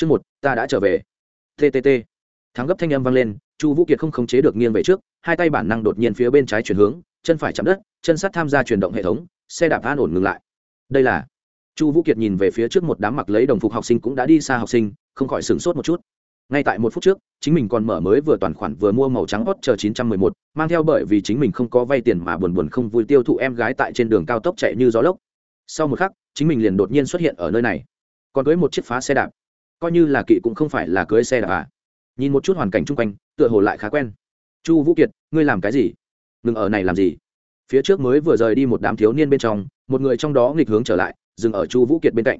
chương một ta đã trở về. Ttt thắng gấp thanh âm vang lên chu vũ kiệt không khống chế được nghiêng về trước hai tay bản năng đột nhiên phía bên trái chuyển hướng chân phải chạm đất chân sắt tham gia chuyển động hệ thống xe đạp an ổn ngừng lại. Đây là chu vũ kiệt nhìn về phía trước một đám mặc lấy đồng phục học sinh cũng đã đi xa học sinh không khỏi sửng sốt một chút. Ngay tại một phút trước chính mình còn mở mới vừa toàn khoản vừa mua màu trắng hot chờ 911, mang theo bởi vì chính mình không có vay tiền mà buồn buồn không vui tiêu thụ em gái tại trên đường cao tốc chạy như gió lốc. Sau một khắc chính mình liền đột nhiên xuất hiện ở nơi này. Còn với một chiếc phá xe đạp coi như là kỵ cũng không phải là cưới xe đạp à. Nhìn một chút hoàn cảnh chung quanh, tựa hồ lại khá quen. Chu vũ kiệt, ngươi làm cái gì? Ngừng ở này làm gì? Phía trước mới vừa rời đi một đám thiếu niên bên trong, một người trong đó nghịch hướng trở lại, dừng ở chu vũ kiệt bên cạnh.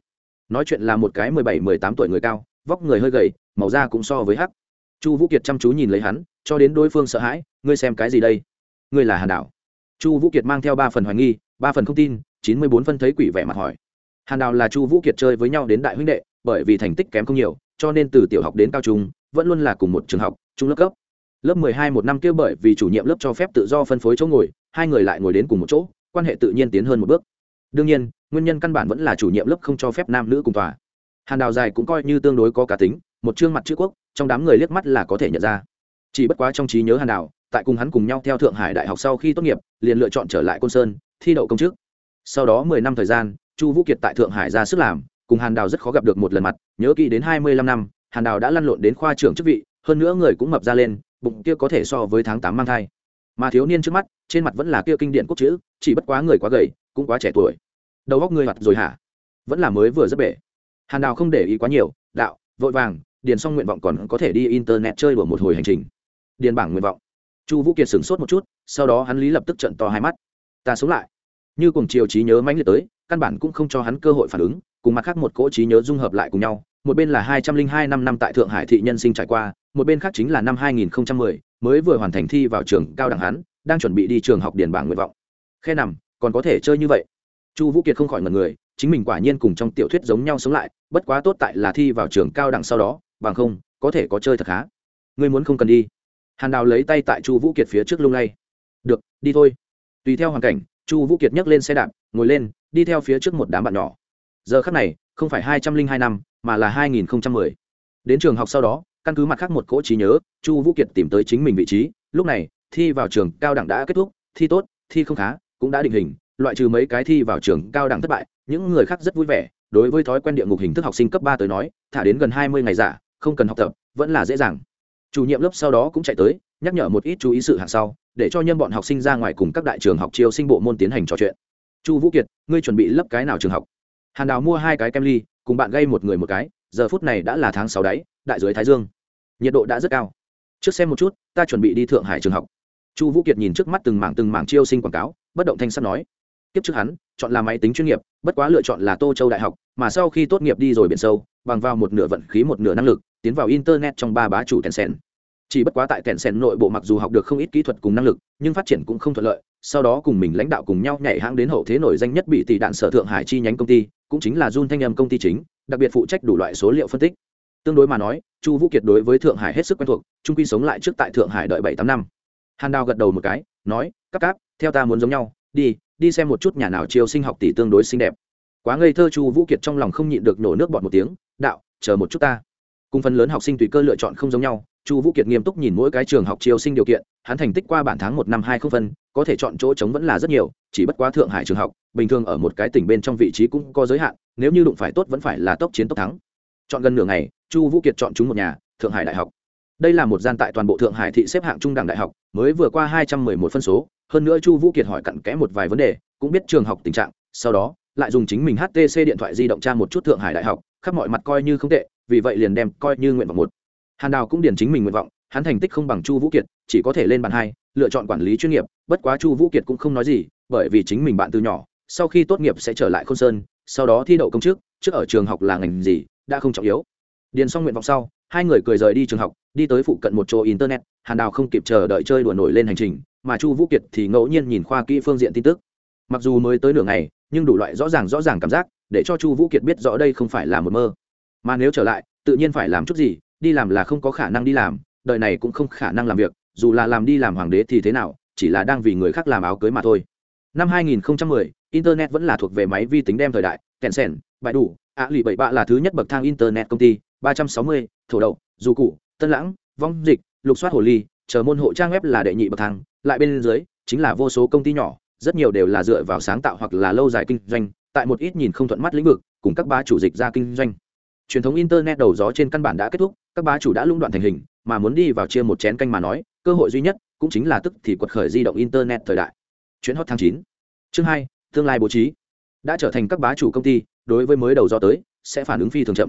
Nói chuyện là một cái mười bảy, mười tám tuổi người cao, vóc người hơi gầy, màu da cũng so với hắc. Chu vũ kiệt chăm chú nhìn lấy hắn, cho đến đối phương sợ hãi, ngươi xem cái gì đây? Ngươi là hàn đảo? Chu vũ kiệt mang theo ba phần hoài nghi, ba phần không tin, chín mươi bốn phân thấy quỷ vẻ mặt hỏi. Hàn đào là chu vũ kiệt chơi với nhau đến đại huynh đệ bởi vì thành tích kém không nhiều, cho nên từ tiểu học đến cao trung, vẫn luôn là cùng một trường học, trung lớp cấp. Lớp mười hai một năm kia bởi vì chủ nhiệm lớp cho phép tự do phân phối chỗ ngồi, hai người lại ngồi đến cùng một chỗ, quan hệ tự nhiên tiến hơn một bước. Đương nhiên, nguyên nhân căn bản vẫn là chủ nhiệm lớp không cho phép nam nữ cùng tòa. Hàn đào dài cũng coi như tương đối có cá tính, một chương mặt chữ quốc, trong đám người liếc mắt là có thể nhận ra. Chỉ bất quá trong trí nhớ hàn đào, tại cùng hắn cùng nhau theo thượng hải đại học sau khi tốt nghiệp, liền lựa chọn trở lại côn sơn, thi đậu công chức. Sau đó mười năm thời gian, chu vũ kiệt tại thượng hải ra sức làm cùng hàn đào rất khó gặp được một lần mặt, nhớ kỹ đến hai mươi lăm năm, hàn đào đã lăn lộn đến khoa trưởng chức vị, hơn nữa người cũng mập ra lên, bụng kia có thể so với tháng tám mang thai. Mà thiếu niên trước mắt, trên mặt vẫn là kia kinh điển quốc chữ, chỉ bất quá người quá gầy, cũng quá trẻ tuổi. Đầu góc người mặt rồi hả? Vẫn là mới vừa rất bể. Hàn đào không để ý quá nhiều, đạo, vội vàng, điền xong nguyện vọng còn có thể đi internet chơi đùa một hồi hành trình. Điền bảng nguyện vọng. Chu vũ kiệt sửng sốt một chút, sau đó hắn lý lập tức trận to hai mắt. Ta sống lại. Như cùng chiều trí nhớ mãnh liệt tới, căn bản cũng không cho hắn cơ hội phản ứng cùng mặt khác một cỗ trí nhớ dung hợp lại cùng nhau, một bên là hai trăm linh hai năm năm tại thượng hải thị nhân sinh trải qua, một bên khác chính là năm hai nghìn mười, mới vừa hoàn thành thi vào trường cao đẳng hắn, đang chuẩn bị đi trường học điền bảng nguyện vọng. Khe nằm, còn có thể chơi như vậy. Chu vũ kiệt không khỏi ngần người, chính mình quả nhiên cùng trong tiểu thuyết giống nhau sống lại, bất quá tốt tại là thi vào trường cao đẳng sau đó, bằng không, có thể có chơi thật khá. Ngươi muốn không cần đi. Hàn đào lấy tay tại chu vũ kiệt phía trước lung lay. Được, đi thôi. Tùy theo hoàn cảnh, chu vũ kiệt nhấc lên xe đạp, ngồi lên, đi theo phía trước một đám bạn nhỏ giờ khắc này, không phải hai trăm linh hai năm, mà là hai nghìn mười. Đến trường học sau đó, căn cứ mặt khác một cỗ trí nhớ, chu vũ kiệt tìm tới chính mình vị trí, lúc này, thi vào trường cao đẳng đã kết thúc, thi tốt, thi không khá, cũng đã định hình, loại trừ mấy cái thi vào trường cao đẳng thất bại, những người khác rất vui vẻ, đối với thói quen địa ngục hình thức học sinh cấp ba tới nói, thả đến gần hai mươi ngày giả, không cần học tập, vẫn là dễ dàng. Chủ nhiệm lớp sau đó cũng chạy tới, nhắc nhở một ít chú ý sự hạng sau, để cho nhân bọn học sinh ra ngoài cùng các đại trường học chiêu sinh bộ môn tiến hành trò chuyện. Chu vũ kiệt, ngươi chuẩn bị lấp cái nào trường học? Hàn đào mua hai cái kem ly, cùng bạn gây một người một cái, giờ phút này đã là tháng sáu đáy, đại dưới thái dương. Nhiệt độ đã rất cao. Trước xem một chút, ta chuẩn bị đi thượng hải trường học. Chu vũ kiệt nhìn trước mắt từng mảng từng mảng chiêu sinh quảng cáo, bất động thanh sắt nói tiếp trước hắn, chọn là máy tính chuyên nghiệp, bất quá lựa chọn là tô châu đại học, mà sau khi tốt nghiệp đi rồi biển sâu, bằng vào một nửa vận khí một nửa năng lực, tiến vào internet trong ba bá chủ sen chỉ bất quá tại sen nội bộ mặc dù học được không ít kỹ thuật cùng năng lực nhưng phát triển cũng không thuận lợi sau đó cùng mình lãnh đạo cùng nhau nhảy hãng đến hậu thế nổi danh nhất bị tỷ đạn sở thượng hải chi nhánh công ty cũng chính là Jun Thanh Âm công ty chính, đặc biệt phụ trách đủ loại số liệu phân tích. Tương đối mà nói, Chu Vũ Kiệt đối với Thượng Hải hết sức quen thuộc, trung quy sống lại trước tại Thượng Hải đợi bảy tám năm. Hàn Đào gật đầu một cái, nói, "Các cáp, theo ta muốn giống nhau, đi, đi xem một chút nhà nào chiêu sinh học tỷ tương đối xinh đẹp." Quá ngây thơ Chu Vũ Kiệt trong lòng không nhịn được nổ nước bọt một tiếng, "Đạo, chờ một chút ta." Cùng phần lớn học sinh tùy cơ lựa chọn không giống nhau, Chu Vũ Kiệt nghiêm túc nhìn mỗi cái trường học chiêu sinh điều kiện, hắn thành tích qua bản tháng một năm hai không phân, có thể chọn chỗ trống vẫn là rất nhiều, chỉ bất quá Thượng Hải trường học, bình thường ở một cái tỉnh bên trong vị trí cũng có giới hạn, nếu như đụng phải tốt vẫn phải là tốc chiến tốc thắng. Chọn gần nửa ngày, Chu Vũ Kiệt chọn chúng một nhà, Thượng Hải Đại học. Đây là một gian tại toàn bộ Thượng Hải thị xếp hạng trung đẳng đại học, mới vừa qua hai trăm mười một phân số, hơn nữa Chu Vũ Kiệt hỏi cặn kẽ một vài vấn đề, cũng biết trường học tình trạng, sau đó lại dùng chính mình HTC điện thoại di động tra một chút Thượng Hải Đại học, khắp mọi mặt coi như không tệ, vì vậy liền đem coi như nguyện vọng một. Hàn Đào cũng điền chính mình nguyện vọng, hắn thành tích không bằng chu vũ kiệt chỉ có thể lên bàn hai lựa chọn quản lý chuyên nghiệp bất quá chu vũ kiệt cũng không nói gì bởi vì chính mình bạn từ nhỏ sau khi tốt nghiệp sẽ trở lại khôn sơn sau đó thi đậu công chức trước ở trường học là ngành gì đã không trọng yếu. Điền xong nguyện vọng sau hai người cười rời đi trường học đi tới phụ cận một chỗ internet hàn đào không kịp chờ đợi chơi đùa nổi lên hành trình mà chu vũ kiệt thì ngẫu nhiên nhìn khoa kỹ phương diện tin tức. Mặc dù mới tới nửa ngày nhưng đủ loại rõ ràng rõ ràng cảm giác để cho chu vũ kiệt biết rõ đây không phải là một mơ mà nếu trở lại tự nhiên phải làm chút gì đi làm là không có khả năng đi làm đời này cũng không khả năng làm việc dù là làm đi làm hoàng đế thì thế nào chỉ là đang vì người khác làm áo cưới mà thôi. Năm 2010, internet vẫn là thuộc về máy vi tính đem thời đại kèn sèn bãi đủ ạ lụy bảy bạ là thứ nhất bậc thang internet công ty ba trăm sáu mươi thổ đậu dù cụ tân lãng vong dịch lục soát hồ ly chờ môn hộ trang web là đệ nhị bậc thang lại bên dưới chính là vô số công ty nhỏ rất nhiều đều là dựa vào sáng tạo hoặc là lâu dài kinh doanh tại một ít nhìn không thuận mắt lĩnh vực cùng các ba chủ dịch ra kinh doanh truyền thống internet đầu gió trên căn bản đã kết thúc, các bá chủ đã lung đoạn thành hình, mà muốn đi vào chia một chén canh mà nói, cơ hội duy nhất cũng chính là tức thì quật khởi di động internet thời đại. Chuyến hot tháng chín. Chương hai, tương lai bố trí. Đã trở thành các bá chủ công ty, đối với mới đầu do tới, sẽ phản ứng phi thường chậm.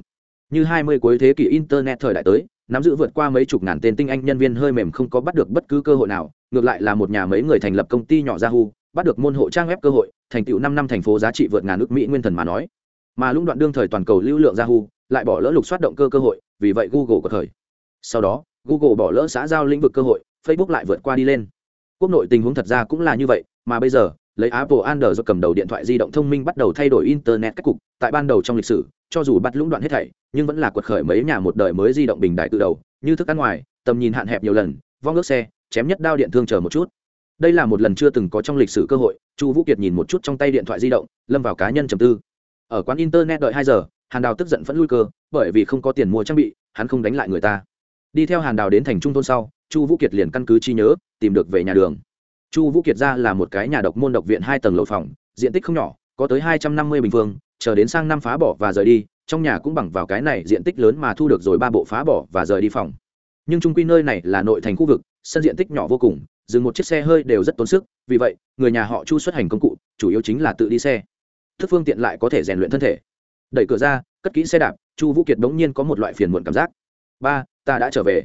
Như hai mươi cuối thế kỷ internet thời đại tới, nắm giữ vượt qua mấy chục ngàn tên tinh anh nhân viên hơi mềm không có bắt được bất cứ cơ hội nào, ngược lại là một nhà mấy người thành lập công ty nhỏ yahoo, bắt được môn hộ trang web cơ hội, thành tựu năm năm thành phố giá trị vượt ngàn nước mỹ nguyên thần mà nói. Mà lũng đoạn đương thời toàn cầu lưu lượng yahoo lại bỏ lỡ lục soát động cơ cơ hội, vì vậy google có thời. Sau đó, google bỏ lỡ xã giao lĩnh vực cơ hội, facebook lại vượt qua đi lên. Quốc nội tình huống thật ra cũng là như vậy, mà bây giờ, lấy apple android cầm đầu điện thoại di động thông minh bắt đầu thay đổi internet cách cục, tại ban đầu trong lịch sử, cho dù bắt lũng đoạn hết thảy, nhưng vẫn là quật khởi mấy nhà một đời mới di động bình đại từ đầu, như thức ăn ngoài, tầm nhìn hạn hẹp nhiều lần, vong ước xe, chém nhất đao điện thương chờ một chút. Đây là một lần chưa từng có trong lịch sử cơ hội, chu vũ kiệt nhìn một chút trong tay điện thoại di động, lâm vào cá nhân trầm tư. Ở quán internet đợi hai giờ hàn đào tức giận phẫn lui cơ, bởi vì không có tiền mua trang bị, hắn không đánh lại người ta. Đi theo hàn đào đến thành trung thôn sau, chu vũ kiệt liền căn cứ chi nhớ, tìm được về nhà đường. Chu vũ kiệt ra là một cái nhà độc môn độc viện hai tầng lầu phòng, diện tích không nhỏ, có tới hai trăm năm mươi bình phương, chờ đến sang năm phá bỏ và rời đi, trong nhà cũng bằng vào cái này diện tích lớn mà thu được rồi ba bộ phá bỏ và rời đi phòng. Nhưng trung quy nơi này là nội thành khu vực, sân diện tích nhỏ vô cùng, dừng một chiếc xe hơi đều rất tốn sức, vì vậy, người nhà họ chu xuất hành công cụ, chủ yếu chính là tự đi xe. Thức phương tiện lại có thể rèn luyện thân thể đẩy cửa ra, cất kỹ xe đạp, chu vũ kiệt bỗng nhiên có một loại phiền muộn cảm giác. Ba, ta đã trở về.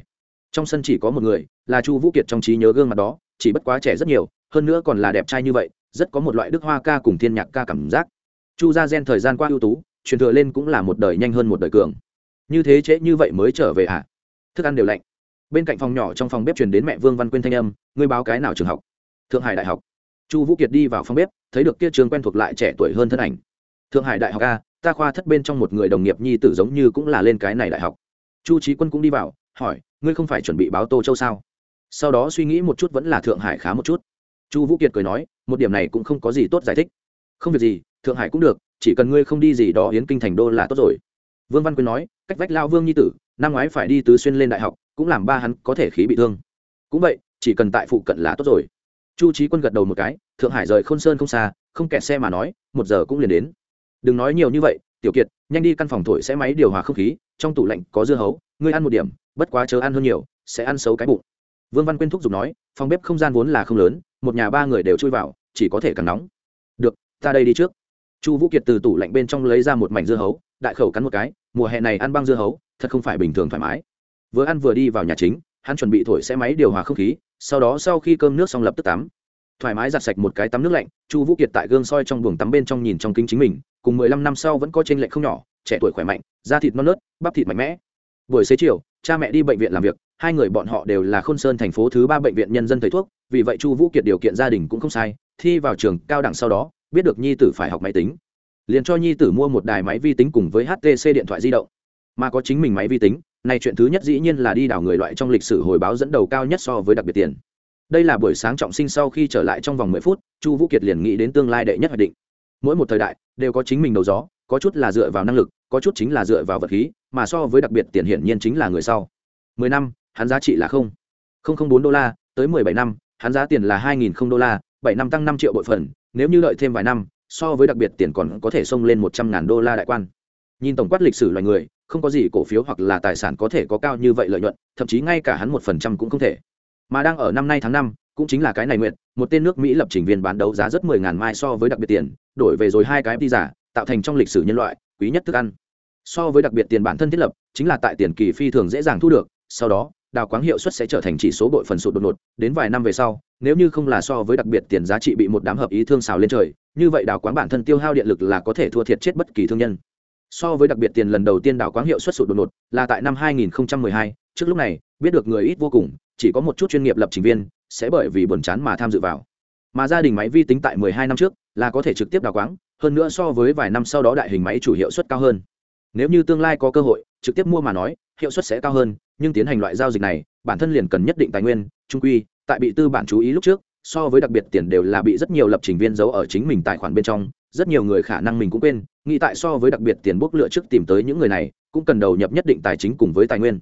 Trong sân chỉ có một người, là chu vũ kiệt trong trí nhớ gương mặt đó, chỉ bất quá trẻ rất nhiều, hơn nữa còn là đẹp trai như vậy, rất có một loại đức hoa ca cùng thiên nhạc ca cảm giác. Chu gia gen thời gian qua ưu tú, truyền thừa lên cũng là một đời nhanh hơn một đời cường. Như thế trễ như vậy mới trở về ạ à? thức ăn đều lạnh. Bên cạnh phòng nhỏ trong phòng bếp truyền đến mẹ vương văn quyên thanh âm, ngươi báo cái nào trường học? Thượng hải đại học. Chu vũ kiệt đi vào phòng bếp, thấy được kia trường quen thuộc lại trẻ tuổi hơn thân ảnh. Thượng hải đại học a ta khoa thất bên trong một người đồng nghiệp nhi tử giống như cũng là lên cái này đại học. Chu trí quân cũng đi vào, hỏi, ngươi không phải chuẩn bị báo tô châu sao? Sau đó suy nghĩ một chút vẫn là thượng hải khá một chút. Chu vũ kiệt cười nói, một điểm này cũng không có gì tốt giải thích. Không việc gì, thượng hải cũng được, chỉ cần ngươi không đi gì đó hiến kinh thành đô là tốt rồi. Vương văn quyên nói, cách vách lao vương nhi tử, năm ngoái phải đi tứ xuyên lên đại học, cũng làm ba hắn có thể khí bị thương. Cũng vậy, chỉ cần tại phụ cận là tốt rồi. Chu trí quân gật đầu một cái, thượng hải rời khôn sơn không xa, không kẹt xe mà nói, một giờ cũng liền đến đừng nói nhiều như vậy, tiểu kiệt, nhanh đi căn phòng thổi sẽ máy điều hòa không khí, trong tủ lạnh có dưa hấu, ngươi ăn một điểm, bất quá chớ ăn hơn nhiều, sẽ ăn xấu cái bụng. Vương văn quyên thúc giục nói, phòng bếp không gian vốn là không lớn, một nhà ba người đều chui vào, chỉ có thể càng nóng. Được, ta đây đi trước. Chu vũ kiệt từ tủ lạnh bên trong lấy ra một mảnh dưa hấu, đại khẩu cắn một cái, mùa hè này ăn băng dưa hấu, thật không phải bình thường thoải mái. Vừa ăn vừa đi vào nhà chính, hắn chuẩn bị thổi xe máy điều hòa không khí, sau đó sau khi cơm nước xong lập tức tắm thoải mái giặt sạch một cái tắm nước lạnh, chu vũ kiệt tại gương soi trong buồng tắm bên trong nhìn trong kính chính mình, cùng mười lăm năm sau vẫn có t r ê n lệch không nhỏ, trẻ tuổi khỏe mạnh, da thịt non nớt, bắp thịt mạnh mẽ. Buổi xế chiều, cha mẹ đi bệnh viện làm việc, hai người bọn họ đều là khôn sơn thành phố thứ ba bệnh viện nhân dân thầy thuốc, vì vậy chu vũ kiệt điều kiện gia đình cũng không sai, thi vào trường cao đẳng sau đó, biết được nhi tử phải học máy tính. Liền cho nhi tử mua một đài máy vi tính cùng với htc điện thoại di động. Mà có chính mình máy vi tính này chuyện thứ nhất dĩ nhiên là đi đảo người loại trong lịch sử hồi báo dẫn đầu cao nhất so với đặc biệt tiền đây là buổi sáng trọng sinh sau khi trở lại trong vòng mười phút, chu vũ kiệt liền nghĩ đến tương lai đệ nhất hoạch định. Mỗi một thời đại đều có chính mình đầu gió, có chút là dựa vào năng lực, có chút chính là dựa vào vật khí, mà so với đặc biệt tiền hiển nhiên chính là người sau. Mười năm, hắn giá trị là không. Không không bốn đô la, tới mười bảy năm, hắn giá tiền là hai nghìn không đô la, bảy năm tăng năm triệu bội phần, nếu như đợi thêm vài năm, so với đặc biệt tiền còn có thể xông lên một trăm ngàn đô la đại quan. Nhìn tổng quát lịch sử loài người, không có gì cổ phiếu hoặc là tài sản có thể có cao như vậy lợi nhuận, thậm chí ngay cả hắn một phần trăm cũng không thể mà đang ở năm nay tháng năm cũng chính là cái này nguyện một tên nước mỹ lập trình viên bán đấu giá rất mười ngàn mai so với đặc biệt tiền đổi về rồi hai cái đi giả tạo thành trong lịch sử nhân loại quý nhất thức ăn. So với đặc biệt tiền bản thân thiết lập chính là tại tiền kỳ phi thường dễ dàng thu được sau đó đào quáng hiệu suất sẽ trở thành chỉ số bội phần sụt đột ngột đến vài năm về sau nếu như không là so với đặc biệt tiền giá trị bị một đám hợp ý thương xào lên trời như vậy đào quáng bản thân tiêu hao điện lực là có thể thua thiệt chết bất kỳ thương nhân. So với đặc biệt tiền lần đầu tiên đào quáng hiệu suất sụt đột ngột là tại năm 2012, trước lúc này, biết được người ít vô cùng, chỉ có một chút chuyên nghiệp lập trình viên, sẽ bởi vì buồn chán mà tham dự vào. Mà gia đình máy vi tính tại 12 năm trước, là có thể trực tiếp đào quáng, hơn nữa so với vài năm sau đó đại hình máy chủ hiệu suất cao hơn. Nếu như tương lai có cơ hội, trực tiếp mua mà nói, hiệu suất sẽ cao hơn, nhưng tiến hành loại giao dịch này, bản thân liền cần nhất định tài nguyên, trung quy, tại bị tư bản chú ý lúc trước, so với đặc biệt tiền đều là bị rất nhiều lập trình viên giấu ở chính mình tài khoản bên trong, rất nhiều người khả năng mình cũng quên, nghĩ tại so với đặc biệt tiền bốc lựa trước tìm tới những người này, cũng cần đầu nhập nhất định tài chính cùng với tài nguyên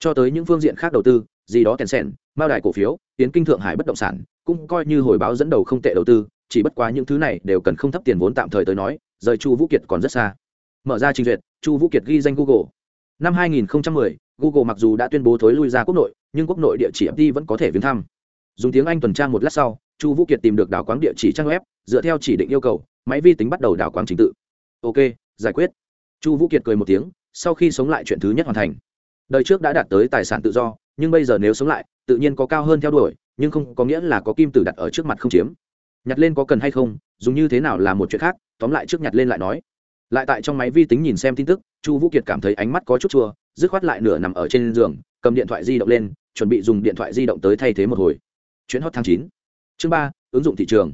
cho tới những phương diện khác đầu tư gì đó kèn sèn mao đài cổ phiếu tiến kinh thượng hải bất động sản cũng coi như hồi báo dẫn đầu không tệ đầu tư chỉ bất quá những thứ này đều cần không thấp tiền vốn tạm thời tới nói rời chu vũ kiệt còn rất xa. Mở ra trình duyệt chu vũ kiệt ghi danh google. Năm 2010, google mặc dù đã tuyên bố thối lui ra quốc nội nhưng quốc nội địa chỉ fd vẫn có thể viếng thăm. Dùng tiếng anh tuần tra một lát sau chu vũ kiệt tìm được đảo quáng địa chỉ trang web dựa theo chỉ định yêu cầu máy vi tính bắt đầu đảo quáng trình tự. Ok giải quyết. Chu vũ kiệt cười một tiếng sau khi sống lại chuyện thứ nhất hoàn thành đời trước đã đạt tới tài sản tự do, nhưng bây giờ nếu sống lại, tự nhiên có cao hơn theo đuổi, nhưng không có nghĩa là có kim tử đặt ở trước mặt không chiếm. Nhặt lên có cần hay không, dùng như thế nào là một chuyện khác, tóm lại trước nhặt lên lại nói. Lại tại trong máy vi tính nhìn xem tin tức, chu vũ kiệt cảm thấy ánh mắt có chút chua, dứt khoát lại nửa nằm ở trên giường, cầm điện thoại di động lên, chuẩn bị dùng điện thoại di động tới thay thế một hồi. Chuyến hot tháng chín. Chương ba, ứng dụng thị trường.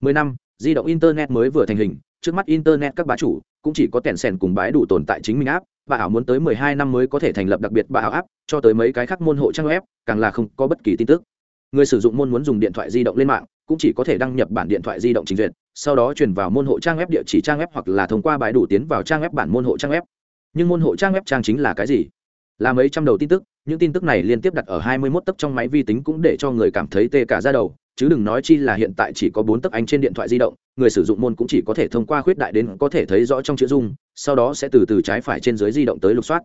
Mười năm, di động internet mới vừa thành hình, trước mắt internet các bá chủ cũng chỉ có kèn sèn cùng bái đủ tồn tại chính mình áp bà ảo muốn tới mười hai năm mới có thể thành lập đặc biệt bà ảo áp cho tới mấy cái khác môn hộ trang web, càng là không có bất kỳ tin tức. Người sử dụng môn muốn dùng điện thoại di động lên mạng, cũng chỉ có thể đăng nhập bản điện thoại di động chính duyệt, sau đó chuyển vào môn hộ trang web địa chỉ trang web hoặc là thông qua bài đủ tiến vào trang web bản môn hộ trang web. Nhưng môn hộ trang web trang chính là cái gì? Là mấy trăm đầu tin tức, những tin tức này liên tiếp đặt ở 21 tấc trong máy vi tính cũng để cho người cảm thấy tê cả ra đầu chứ đừng nói chi là hiện tại chỉ có bốn tấc anh trên điện thoại di động, người sử dụng môn cũng chỉ có thể thông qua khuyết đại đến có thể thấy rõ trong chữ dung, sau đó sẽ từ từ trái phải trên dưới di động tới lục soát.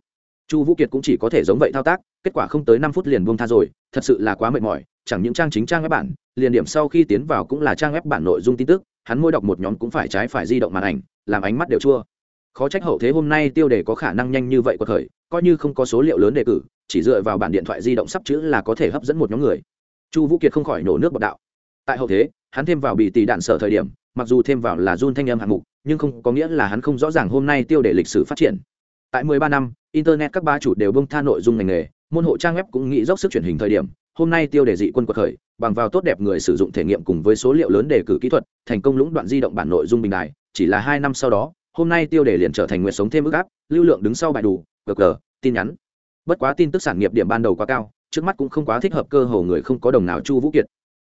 Chu vũ kiệt cũng chỉ có thể giống vậy thao tác, kết quả không tới năm phút liền buông tha rồi, thật sự là quá mệt mỏi, chẳng những trang chính trang web bản, liền điểm sau khi tiến vào cũng là trang web bản nội dung tin tức, hắn môi đọc một nhóm cũng phải trái phải di động màn ảnh, làm ánh mắt đều chua. Khó trách hậu thế hôm nay tiêu đề có khả năng nhanh như vậy của thời coi như không có số liệu lớn đề cử, chỉ dựa vào bản điện thoại di động sắp chữ là có thể hấp dẫn một nhóm người chu vũ kiệt không khỏi nổ nước bọc đạo. Tại hậu thế, hắn thêm vào bị tỷ đạn sở thời điểm, mặc dù thêm vào là run thanh âm hạng mục, nhưng không có nghĩa là hắn không rõ ràng hôm nay tiêu đề lịch sử phát triển. Tại 13 năm, internet các ba chủ đều bông tha nội dung ngành nghề, môn hộ trang web cũng nghĩ dốc sức chuyển hình thời điểm, hôm nay tiêu đề dị quân quật khởi, bằng vào tốt đẹp người sử dụng thể nghiệm cùng với số liệu lớn đề cử kỹ thuật, thành công lũng đoạn di động bản nội dung bình đài, chỉ là hai năm sau đó, hôm nay tiêu đề liền trở thành nguyện sống thêm ức áp, lưu lượng đứng sau bài đủ gg tin nhắn. Bất quá tin tức sản nghiệp điểm ban đầu quá cao trước mắt cũng không quá thích hợp cơ hồ người không có đồng nào chu vũ kiệt.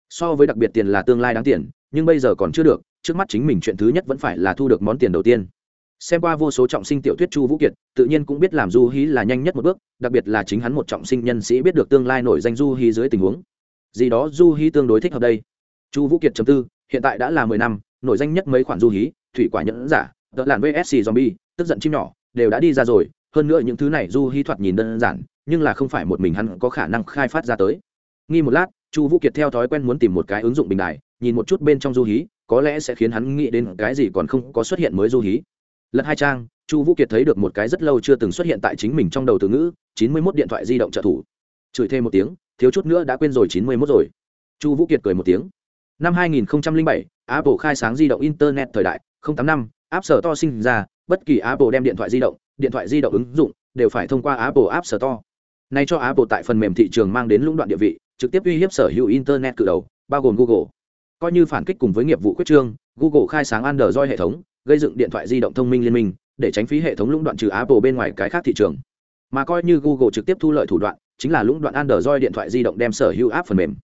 So với đặc biệt tiền là tương lai đáng tiền, nhưng bây giờ còn chưa được, trước mắt chính mình chuyện thứ nhất vẫn phải là thu được món tiền đầu tiên. Xem qua vô số trọng sinh tiểu thuyết chu vũ kiệt, tự nhiên cũng biết làm du hí là nhanh nhất một bước, đặc biệt là chính hắn một trọng sinh nhân sĩ biết được tương lai nổi danh du hí dưới tình huống. Gì đó du hí tương đối thích hợp đây. Chu vũ kiệt chấm tư, hiện tại đã là mười năm, nổi danh nhất mấy khoản du hí, thủy quả nhẫn giả, tợ làn vsc zombie, tức giận chim nhỏ, đều đã đi ra rồi, hơn nữa những thứ này du hí thoạt nhìn đơn giản nhưng là không phải một mình hắn có khả năng khai phát ra tới. Nghi một lát, chu vũ kiệt theo thói quen muốn tìm một cái ứng dụng bình đại nhìn một chút bên trong du hí, có lẽ sẽ khiến hắn nghĩ đến cái gì còn không có xuất hiện mới du hí. Lật hai trang, chu vũ kiệt thấy được một cái rất lâu chưa từng xuất hiện tại chính mình trong đầu từ ngữ, chín mươi mốt điện thoại di động trợ thủ. Chửi thêm một tiếng, thiếu chút nữa đã quên rồi chín mươi mốt rồi. Chu vũ kiệt cười một tiếng. Năm hai nghìn bảy, apple khai sáng di động internet thời đại tám năm, app store sinh ra, bất kỳ apple đem điện thoại di động, điện thoại di động ứng dụng, đều phải thông qua apple app store nay cho apple tại phần mềm thị trường mang đến lũng đoạn địa vị, trực tiếp uy hiếp sở hữu internet cự đầu, bao gồm google. Coi như phản kích cùng với nghiệp vụ quyết trương, google khai sáng android hệ thống, gây dựng điện thoại di động thông minh liên minh, để tránh phí hệ thống lũng đoạn trừ apple bên ngoài cái khác thị trường. Mà coi như google trực tiếp thu lợi thủ đoạn, chính là lũng đoạn android điện thoại di động đem sở hữu app phần mềm.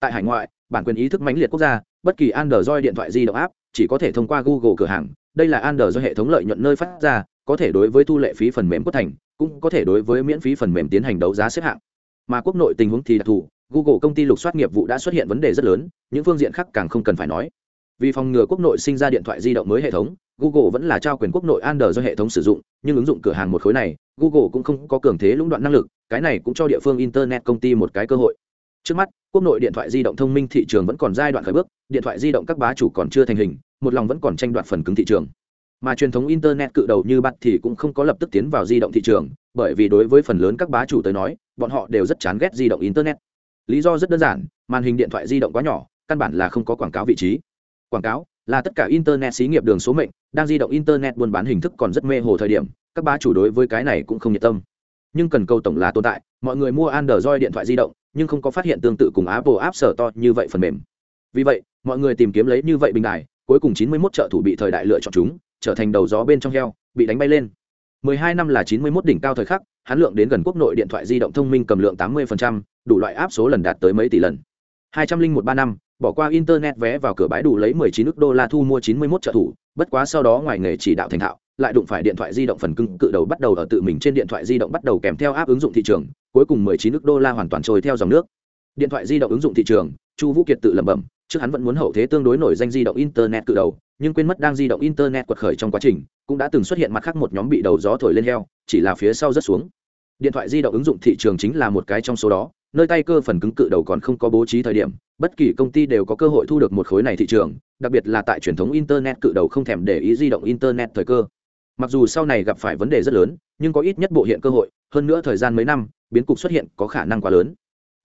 Tại hải ngoại, bản quyền ý thức mãnh liệt quốc gia, bất kỳ android điện thoại di động app chỉ có thể thông qua google cửa hàng, đây là android hệ thống lợi nhuận nơi phát ra có thể đối với thu lệ phí phần mềm quốc thành, cũng có thể đối với miễn phí phần mềm tiến hành đấu giá xếp hạng. Mà quốc nội tình huống thì đặc thù, google công ty lục soát nghiệp vụ đã xuất hiện vấn đề rất lớn, những phương diện khác càng không cần phải nói. Vì phòng ngừa quốc nội sinh ra điện thoại di động mới hệ thống, google vẫn là trao quyền quốc nội android do hệ thống sử dụng, nhưng ứng dụng cửa hàng một khối này, google cũng không có cường thế lũng đoạn năng lực, cái này cũng cho địa phương internet công ty một cái cơ hội. Trước mắt, quốc nội điện thoại di động thông minh thị trường vẫn còn giai đoạn khởi bước, điện thoại di động các bá chủ còn chưa thành hình, một lòng vẫn còn tranh đoạt phần cứng thị trường mà truyền thống internet cự đầu như bạn thì cũng không có lập tức tiến vào di động thị trường, bởi vì đối với phần lớn các bá chủ tới nói, bọn họ đều rất chán ghét di động internet. Lý do rất đơn giản, màn hình điện thoại di động quá nhỏ, căn bản là không có quảng cáo vị trí. Quảng cáo là tất cả internet xí nghiệp đường số mệnh, đang di động internet buôn bán hình thức còn rất mê hồ thời điểm, các bá chủ đối với cái này cũng không nhiệt tâm. Nhưng cần câu tổng là tồn tại, mọi người mua android điện thoại di động, nhưng không có phát hiện tương tự cùng apple app sở to như vậy phần mềm. Vì vậy, mọi người tìm kiếm lấy như vậy bình đài, cuối cùng 91 trợ thủ bị thời đại lựa chọn chúng trở thành đầu gió bên trong heo bị đánh bay lên. 12 năm là 91 đỉnh cao thời khắc hắn lượng đến gần quốc nội điện thoại di động thông minh cầm lượng 80%, đủ loại áp số lần đạt tới mấy tỷ lần. 201 năm bỏ qua internet vé vào cửa bãi đủ lấy 19 ức đô la thu mua 91 trợ thủ bất quá sau đó ngoài nghề chỉ đạo thành thạo lại đụng phải điện thoại di động phần cứng cự đầu bắt đầu ở tự mình trên điện thoại di động bắt đầu kèm theo áp ứng dụng thị trường cuối cùng 19 ức đô la hoàn toàn trôi theo dòng nước. Điện thoại di động ứng dụng thị trường chu vũ kiệt tự lẩm bẩm trước hắn vẫn muốn hậu thế tương đối nổi danh di động internet cự đầu, nhưng quên mất đang di động internet quật khởi trong quá trình, cũng đã từng xuất hiện mặt khác một nhóm bị đầu gió thổi lên heo, chỉ là phía sau rất xuống. Điện thoại di động ứng dụng thị trường chính là một cái trong số đó, nơi tay cơ phần cứng cự đầu còn không có bố trí thời điểm, bất kỳ công ty đều có cơ hội thu được một khối này thị trường, đặc biệt là tại truyền thống internet cự đầu không thèm để ý di động internet thời cơ. Mặc dù sau này gặp phải vấn đề rất lớn, nhưng có ít nhất bộ hiện cơ hội, hơn nữa thời gian mấy năm, biến cục xuất hiện có khả năng quá lớn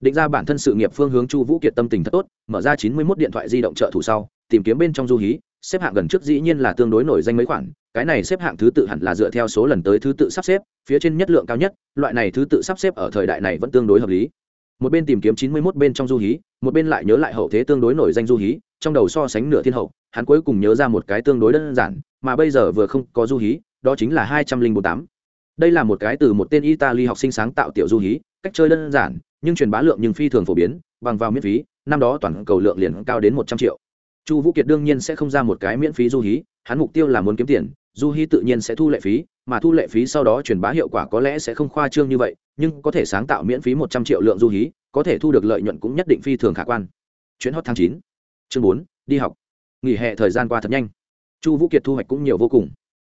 định ra bản thân sự nghiệp phương hướng chu vũ kiệt tâm tình thật tốt, mở ra chín mươi mốt điện thoại di động trợ thủ sau, tìm kiếm bên trong du hí, xếp hạng gần trước dĩ nhiên là tương đối nổi danh mấy khoản, cái này xếp hạng thứ tự hẳn là dựa theo số lần tới thứ tự sắp xếp, phía trên nhất lượng cao nhất, loại này thứ tự sắp xếp ở thời đại này vẫn tương đối hợp lý. Một bên tìm kiếm chín mươi 91 bên trong du hí, một bên lại nhớ lại hậu thế tương đối nổi danh du hí, trong đầu so sánh nửa thiên hậu, hắn cuối cùng nhớ ra một cái tương đối đơn giản, mà bây giờ vừa không có du hí, đó chính là hai trăm linh bốn tám. Đây là một cái từ một tên italy học sinh sáng tạo tiểu du hí, cách chơi đơn giản nhưng truyền bá lượng nhưng phi thường phổ biến bằng vào miễn phí năm đó toàn cầu lượng liền cao đến một trăm triệu. Chu vũ kiệt đương nhiên sẽ không ra một cái miễn phí du hí hắn mục tiêu là muốn kiếm tiền du hí tự nhiên sẽ thu lệ phí mà thu lệ phí sau đó truyền bá hiệu quả có lẽ sẽ không khoa trương như vậy nhưng có thể sáng tạo miễn phí một trăm triệu lượng du hí có thể thu được lợi nhuận cũng nhất định phi thường khả quan. Chuyến hot tháng chín chương bốn đi học. Nghỉ hè thời gian qua thật nhanh. Chu vũ kiệt thu hoạch cũng nhiều vô cùng.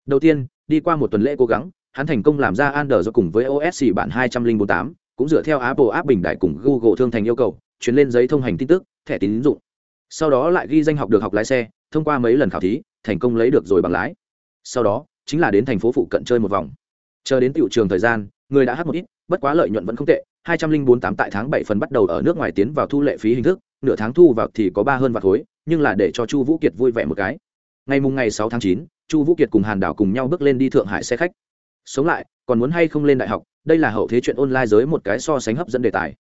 Đầu tiên đi qua một tuần lễ cố gắng hắn thành công làm ra Android cùng với OS bản 2048, cũng dựa theo Apple App bình đại cùng Google thương thành yêu cầu, chuyển lên giấy thông hành tin tức, thẻ tín dụng. Sau đó lại ghi danh học được học lái xe, thông qua mấy lần khảo thí, thành công lấy được rồi bằng lái. Sau đó, chính là đến thành phố phụ cận chơi một vòng. Chờ đến tiểu trường thời gian, người đã hát một ít, bất quá lợi nhuận vẫn không tệ, 2048 tại tháng 7 phần bắt đầu ở nước ngoài tiến vào thu lệ phí hình thức, nửa tháng thu vào thì có ba hơn vạn khối, nhưng là để cho Chu Vũ Kiệt vui vẻ một cái. Ngày mùng ngày 6 tháng 9, Chu Vũ Kiệt cùng Hàn Đảo cùng nhau bước lên đi Thượng Hải xe khách. Sống lại, còn muốn hay không lên đại học, đây là hậu thế chuyện online giới một cái so sánh hấp dẫn đề tài.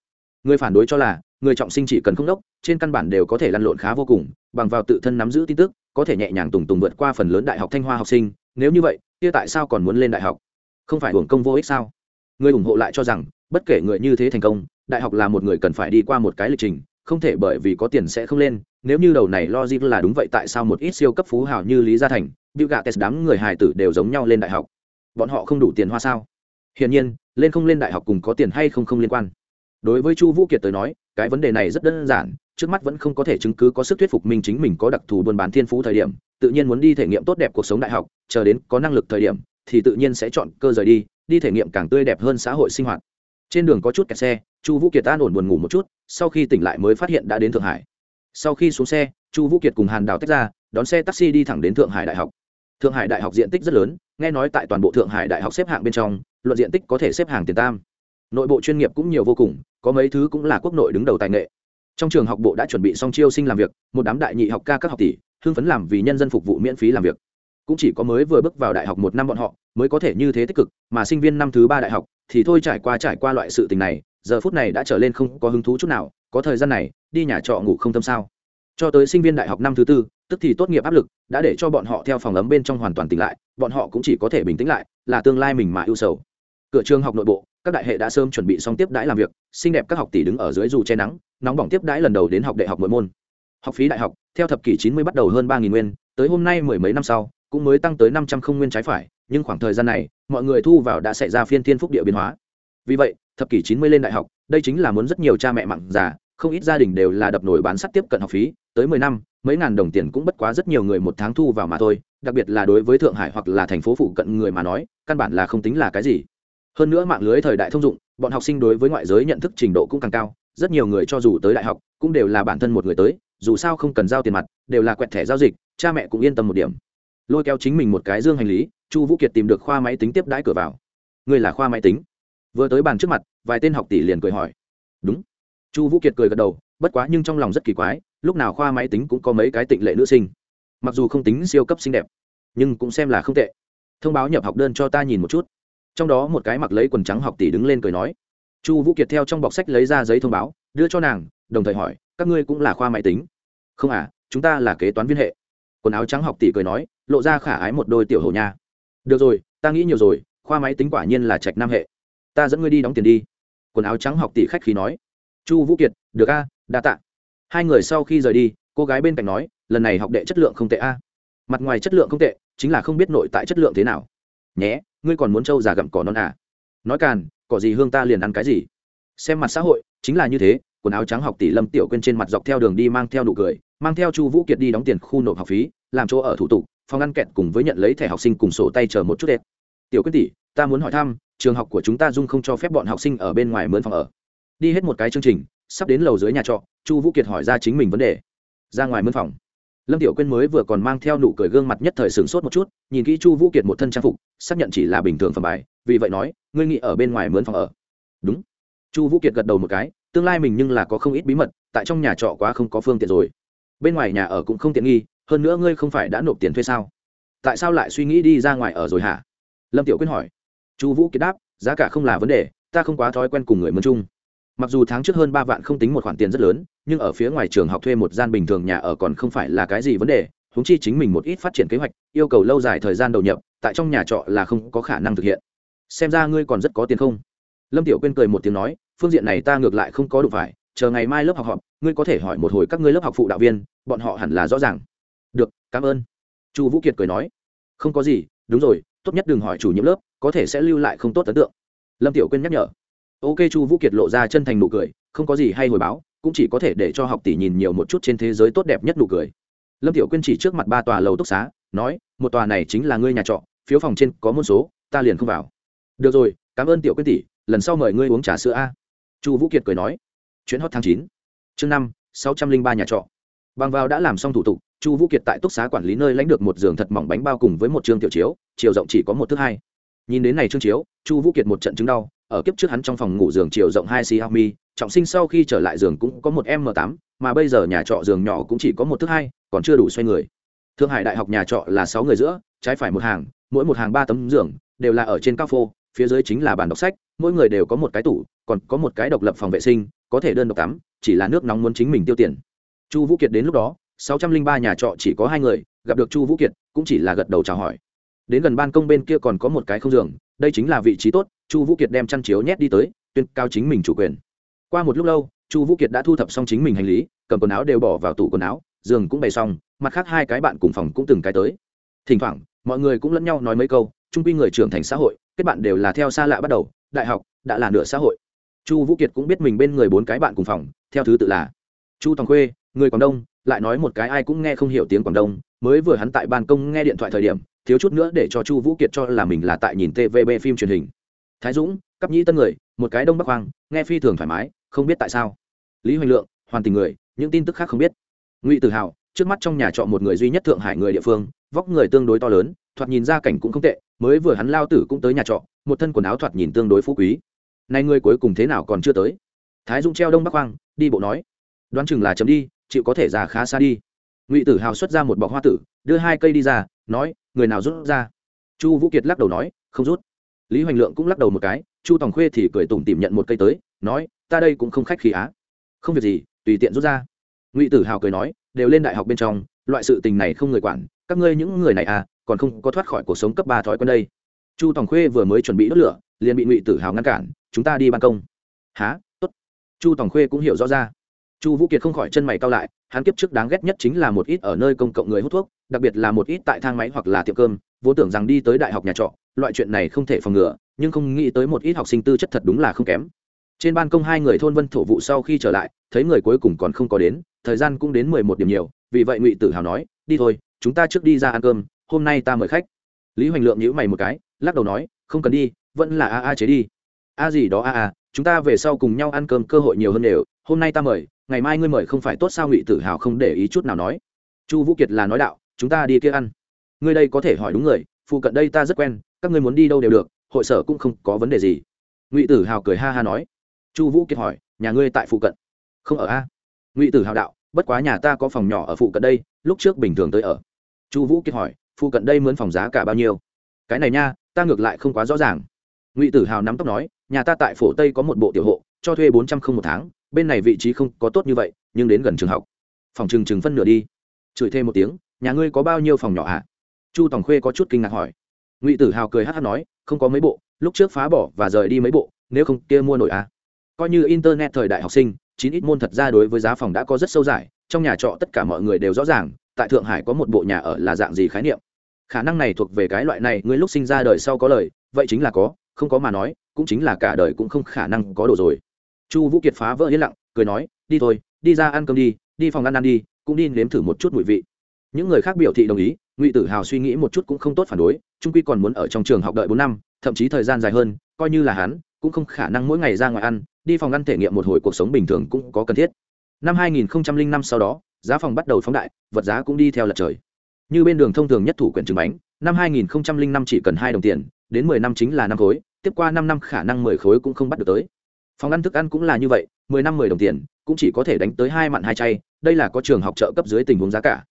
Người phản đối cho là, người trọng sinh chỉ cần không đốc, trên căn bản đều có thể lăn lộn khá vô cùng, bằng vào tự thân nắm giữ tin tức, có thể nhẹ nhàng tùng tùng vượt qua phần lớn đại học thanh hoa học sinh, nếu như vậy, kia tại sao còn muốn lên đại học? Không phải hưởng công vô ích sao? Người ủng hộ lại cho rằng, bất kể người như thế thành công, đại học là một người cần phải đi qua một cái lịch trình, không thể bởi vì có tiền sẽ không lên, nếu như đầu này logic là đúng vậy tại sao một ít siêu cấp phú hào như lý gia thành, bill gates đám người hài tử đều giống nhau lên đại học? Bọn họ không đủ tiền hoa sao? Hiển nhiên lên không lên đại học cùng có tiền hay không không liên quan. Đối với chu vũ kiệt tới nói, cái vấn đề này rất đơn giản, trước mắt vẫn không có thể chứng cứ có sức thuyết phục mình chính mình có đặc thù buôn bán thiên phú thời điểm, tự nhiên muốn đi thể nghiệm tốt đẹp cuộc sống đại học, chờ đến có năng lực thời điểm, thì tự nhiên sẽ chọn cơ rời đi đi thể nghiệm càng tươi đẹp hơn xã hội sinh hoạt. Trên đường có chút kẹt xe, chu vũ kiệt an ổn buồn ngủ một chút, sau khi tỉnh lại mới phát hiện đã đến thượng hải. Sau khi xuống xe, chu vũ kiệt cùng hàn đào tách ra, đón xe taxi đi thẳng đến thượng hải đại học. Thượng hải đại học diện tích rất lớn, nghe nói tại toàn bộ thượng hải đại học xếp hạng bên trong luận diện tích có thể xếp hàng tiền tam. Nội bộ chuyên nghiệp cũng nhiều vô cùng, có mấy thứ cũng là quốc nội đứng đầu tài nghệ. Trong trường học bộ đã chuẩn bị xong chiêu sinh làm việc, một đám đại nhị học ca các học tỷ, hưng phấn làm vì nhân dân phục vụ miễn phí làm việc. Cũng chỉ có mới vừa bước vào đại học một năm bọn họ, mới có thể như thế tích cực, mà sinh viên năm thứ ba đại học, thì thôi trải qua trải qua loại sự tình này, giờ phút này đã trở lên không có hứng thú chút nào, có thời gian này, đi nhà trọ ngủ không tâm sao. Cho tới sinh viên đại học năm thứ tư, tức thì tốt nghiệp áp lực, đã để cho bọn họ theo phòng ấm bên trong hoàn toàn tỉnh lại, bọn họ cũng chỉ có thể bình tĩnh lại, là tương lai mình mà ưu sầu cửa trường học nội bộ, các đại hệ đã sớm chuẩn bị xong tiếp đãi làm việc, xinh đẹp các học tỷ đứng ở dưới dù che nắng, nóng bỏng tiếp đãi lần đầu đến học đại học mỗi môn. Học phí đại học, theo thập kỷ chín mươi bắt đầu hơn ba nghìn nguyên, tới hôm nay mười mấy năm sau, cũng mới tăng tới năm trăm không nguyên trái phải, nhưng khoảng thời gian này, mọi người thu vào đã xảy ra phiên thiên phúc địa biến hóa. Vì vậy, thập kỷ chín mươi lên đại học, đây chính là muốn rất nhiều cha mẹ mặn già, không ít gia đình đều là đập nổi bán sắt tiếp cận học phí, tới mười năm, mấy ngàn đồng tiền cũng bất quá rất nhiều người một tháng thu vào mà thôi, đặc biệt là đối với thượng hải hoặc là thành phố phụ cận người mà nói, căn bản là không tính là cái gì hơn nữa mạng lưới thời đại thông dụng, bọn học sinh đối với ngoại giới nhận thức trình độ cũng càng cao, rất nhiều người cho dù tới đại học, cũng đều là bản thân một người tới, dù sao không cần giao tiền mặt, đều là quẹt thẻ giao dịch, cha mẹ cũng yên tâm một điểm. Lôi kéo chính mình một cái dương hành lý, chu vũ kiệt tìm được khoa máy tính tiếp đãi cửa vào. Người là khoa máy tính? Vừa tới bàn trước mặt, vài tên học tỷ liền cười hỏi. Đúng. Chu vũ kiệt cười gật đầu, bất quá nhưng trong lòng rất kỳ quái, lúc nào khoa máy tính cũng có mấy cái tịnh lệ nữ sinh. Mặc dù không tính siêu cấp xinh đẹp, nhưng cũng xem là không tệ. Thông báo nhập học đơn cho ta nhìn một chút trong đó một cái mặc lấy quần trắng học tỷ đứng lên cười nói, chu vũ kiệt theo trong bọc sách lấy ra giấy thông báo, đưa cho nàng, đồng thời hỏi, các ngươi cũng là khoa máy tính? Không à chúng ta là kế toán viên hệ. Quần áo trắng học tỷ cười nói, lộ ra khả ái một đôi tiểu hồ nha. Được rồi, ta nghĩ nhiều rồi, khoa máy tính quả nhiên là trạch nam hệ. Ta dẫn ngươi đi đóng tiền đi. Quần áo trắng học tỷ khách khí nói, chu vũ kiệt, được a, đa tạ. Hai người sau khi rời đi, cô gái bên cạnh nói, lần này học đệ chất lượng không tệ a. Mặt ngoài chất lượng không tệ, chính là không biết nội tại chất lượng thế nào. Nhé ngươi còn muốn trâu già gặm cỏ non à? Nói càn, cỏ gì hương ta liền ăn cái gì? Xem mặt xã hội, chính là như thế, quần áo trắng học tỷ lâm tiểu quên trên mặt dọc theo đường đi mang theo nụ cười, mang theo chu vũ kiệt đi đóng tiền khu nộp học phí, làm chỗ ở thủ tục, phòng ăn kẹt cùng với nhận lấy thẻ học sinh cùng sổ tay chờ một chút đẹp. Tiểu quên tỷ, ta muốn hỏi thăm, trường học của chúng ta dung không cho phép bọn học sinh ở bên ngoài mướn phòng ở. Đi hết một cái chương trình, sắp đến lầu dưới nhà trọ, chu vũ kiệt hỏi ra chính mình vấn đề. Ra ngoài mướn phòng lâm tiểu quyên mới vừa còn mang theo nụ cười gương mặt nhất thời sửng sốt một chút, nhìn kỹ chu vũ kiệt một thân trang phục, xác nhận chỉ là bình thường phẩm bài, vì vậy nói, ngươi nghĩ ở bên ngoài mướn phòng ở? Đúng. Chu vũ kiệt gật đầu một cái, tương lai mình nhưng là có không ít bí mật, tại trong nhà trọ quá không có phương tiện rồi. Bên ngoài nhà ở cũng không tiện nghi, hơn nữa ngươi không phải đã nộp tiền thuê sao? Tại sao lại suy nghĩ đi ra ngoài ở rồi hả? Lâm tiểu quyên hỏi. Chu vũ kiệt đáp, giá cả không là vấn đề, ta không quá thói quen cùng người mướn chung mặc dù tháng trước hơn ba vạn không tính một khoản tiền rất lớn, nhưng ở phía ngoài trường học thuê một gian bình thường nhà ở còn không phải là cái gì vấn đề húng chi chính mình một ít phát triển kế hoạch, yêu cầu lâu dài thời gian đầu nhập, tại trong nhà trọ là không có khả năng thực hiện. Xem ra ngươi còn rất có tiền không? Lâm tiểu quyên cười một tiếng nói, phương diện này ta ngược lại không có đủ phải, chờ ngày mai lớp học họp, ngươi có thể hỏi một hồi các ngươi lớp học phụ đạo viên, bọn họ hẳn là rõ ràng. Được, cảm ơn. Chu vũ kiệt cười nói, không có gì, đúng rồi, tốt nhất đừng hỏi chủ nhiệm lớp, có thể sẽ lưu lại không tốt ấn tượng. Lâm tiểu quyên nhắc nhở ok chu vũ kiệt lộ ra chân thành nụ cười, không có gì hay hồi báo, cũng chỉ có thể để cho học tỷ nhìn nhiều một chút trên thế giới tốt đẹp nhất nụ cười. Lâm tiểu quyên chỉ trước mặt ba tòa lầu túc xá, nói, một tòa này chính là ngươi nhà trọ, phiếu phòng trên có môn số, ta liền không vào. Được rồi, cảm ơn tiểu quyên tỷ, lần sau mời ngươi uống trà sữa a. Chu vũ kiệt cười nói. Chuyến hot tháng chín, chương năm, sáu trăm linh ba nhà trọ. Bằng vào đã làm xong thủ tục, chu vũ kiệt tại túc xá quản lý nơi lãnh được một giường thật mỏng bánh bao cùng với một chương tiểu chiếu, chiều rộng chỉ có một thước hai. Nhìn đến này trương chiếu, chu vũ kiệt một trận chứng đau ở kiếp trước hắn trong phòng ngủ giường chiều rộng hai xiaomi, trọng sinh sau khi trở lại giường cũng có một m 8 mà bây giờ nhà trọ giường nhỏ cũng chỉ có một thước hai, còn chưa đủ xoay người. Thương hải đại học nhà trọ là sáu người giữa, trái phải một hàng, mỗi một hàng ba tấm giường, đều là ở trên cao phô, phía dưới chính là bàn đọc sách, mỗi người đều có một cái tủ, còn có một cái độc lập phòng vệ sinh, có thể đơn độc tắm, chỉ là nước nóng muốn chính mình tiêu tiền. Chu vũ kiệt đến lúc đó, sáu trăm linh ba nhà trọ chỉ có hai người, gặp được chu vũ kiệt cũng chỉ là gật đầu chào hỏi. Đến gần ban công bên kia còn có một cái không giường, đây chính là vị trí tốt chu vũ kiệt đem chăn chiếu nhét đi tới, tuyên cao chính mình chủ quyền. Qua một lúc lâu, chu vũ kiệt đã thu thập xong chính mình hành lý, cầm quần áo đều bỏ vào tủ quần áo, giường cũng bày xong, mặt khác hai cái bạn cùng phòng cũng từng cái tới. Thỉnh thoảng, mọi người cũng lẫn nhau nói mấy câu trung quy người trưởng thành xã hội, kết bạn đều là theo xa lạ bắt đầu, đại học đã là nửa xã hội. Chu vũ kiệt cũng biết mình bên người bốn cái bạn cùng phòng, theo thứ tự là chu tòng khuê, người quảng đông, lại nói một cái ai cũng nghe không hiểu tiếng quảng đông, mới vừa hắn tại ban công nghe điện thoại thời điểm, thiếu chút nữa để cho chu vũ kiệt cho là mình là tại nhìn tvb phim truyền hình thái dũng, cấp nhĩ tân người, một cái đông bắc hoàng nghe phi thường thoải mái, không biết tại sao. Lý hoành lượng, hoàn tình người, những tin tức khác không biết. Ngụy tự hào, trước mắt trong nhà trọ một người duy nhất thượng hải người địa phương, vóc người tương đối to lớn, thoạt nhìn ra cảnh cũng không tệ, mới vừa hắn lao tử cũng tới nhà trọ, một thân quần áo thoạt nhìn tương đối phú quý. Nay người cuối cùng thế nào còn chưa tới? Thái dũng treo đông bắc hoang, đi bộ nói. Đoán chừng là chấm đi, chịu có thể ra khá xa đi. Ngụy tử hào xuất ra một bọc hoa tử, đưa hai cây đi ra, nói, người nào rút ra? Chu vũ kiệt lắc đầu nói, không rút lý hoành lượng cũng lắc đầu một cái, chu tòng khuê thì cười tủm tìm nhận một cây tới, nói, ta đây cũng không khách khí á. Không việc gì, tùy tiện rút ra. Ngụy tử hào cười nói, đều lên đại học bên trong, loại sự tình này không người quản, các ngươi những người này à còn không có thoát khỏi cuộc sống cấp ba thói quen đây. Chu tòng khuê vừa mới chuẩn bị đốt lửa, liền bị ngụy tử hào ngăn cản, chúng ta đi ban công. Há tốt. Chu tòng khuê cũng hiểu rõ ra. Chu vũ kiệt không khỏi chân mày cao lại, hắn kiếp trước đáng ghét nhất chính là một ít ở nơi công cộng người hút thuốc, đặc biệt là một ít tại thang máy hoặc là tiệm cơm, vốn tưởng rằng đi tới đại học nhà trọ loại chuyện này không thể phòng ngừa, nhưng không nghĩ tới một ít học sinh tư chất thật đúng là không kém. Trên ban công hai người thôn vân thổ vụ sau khi trở lại, thấy người cuối cùng còn không có đến, thời gian cũng đến mười một điểm nhiều, vì vậy ngụy tử hào nói, đi thôi, chúng ta trước đi ra ăn cơm, hôm nay ta mời khách. Lý hoành lượng nhữ mày một cái, lắc đầu nói, không cần đi, vẫn là a a chế đi. A gì đó a a, chúng ta về sau cùng nhau ăn cơm cơ hội nhiều hơn đều, hôm nay ta mời, ngày mai ngươi mời không phải tốt sao? Ngụy tử hào không để ý chút nào nói. Chu vũ kiệt là nói đạo, chúng ta đi kia ăn. Ngươi đây có thể hỏi đúng người, phụ cận đây ta rất quen các ngươi muốn đi đâu đều được, hội sở cũng không có vấn đề gì. Ngụy tử hào cười ha ha nói. Chu vũ kiệt hỏi, nhà ngươi tại phụ cận? Không ở a. Ngụy tử hào đạo, bất quá nhà ta có phòng nhỏ ở phụ cận đây, lúc trước bình thường tới ở. Chu vũ kiệt hỏi, phụ cận đây mướn phòng giá cả bao nhiêu? Cái này nha, ta ngược lại không quá rõ ràng. Ngụy tử hào nắm tóc nói, nhà ta tại phổ tây có một bộ tiểu hộ, cho thuê bốn trăm không một tháng, bên này vị trí không có tốt như vậy, nhưng đến gần trường học. Phòng trường chừng phân nửa đi. Chửi thêm một tiếng, nhà ngươi có bao nhiêu phòng nhỏ ạ à? chu tòng khuê có chút kinh ngạc hỏi ngụy tử hào cười hát hát nói, không có mấy bộ, lúc trước phá bỏ và rời đi mấy bộ, nếu không kia mua nổi à. Coi như internet thời đại học sinh, chín ít môn thật ra đối với giá phòng đã có rất sâu dài trong nhà trọ tất cả mọi người đều rõ ràng, tại thượng hải có một bộ nhà ở là dạng gì khái niệm. Khả năng này thuộc về cái loại này ngươi lúc sinh ra đời sau có lời, vậy chính là có, không có mà nói, cũng chính là cả đời cũng không khả năng có đồ rồi. Chu vũ kiệt phá vỡ yên lặng, cười nói, đi thôi, đi ra ăn cơm đi đi phòng ăn ăn đi, cũng đi nếm thử một chút mùi vị. Những người khác biểu thị đồng ý ngụy tử hào suy nghĩ một chút cũng không tốt phản đối, trung quy còn muốn ở trong trường học đợi bốn năm, thậm chí thời gian dài hơn, coi như là hắn, cũng không khả năng mỗi ngày ra ngoài ăn, đi phòng ăn thể nghiệm một hồi cuộc sống bình thường cũng có cần thiết. Năm 2005 sau đó, giá phòng bắt đầu phóng đại, vật giá cũng đi theo lật trời. Như bên đường thông thường nhất thủ quyển trứng bánh, năm 2005 chỉ cần hai đồng tiền, đến 10 năm chính là năm khối, tiếp qua năm năm khả năng 10 khối cũng không bắt được tới. Phòng ăn thức ăn cũng là như vậy 10 năm 10 đồng tiền, cũng chỉ có thể đánh tới hai mặn hai chay, đây là có trường học trợ cấp dưới tình huống giá cả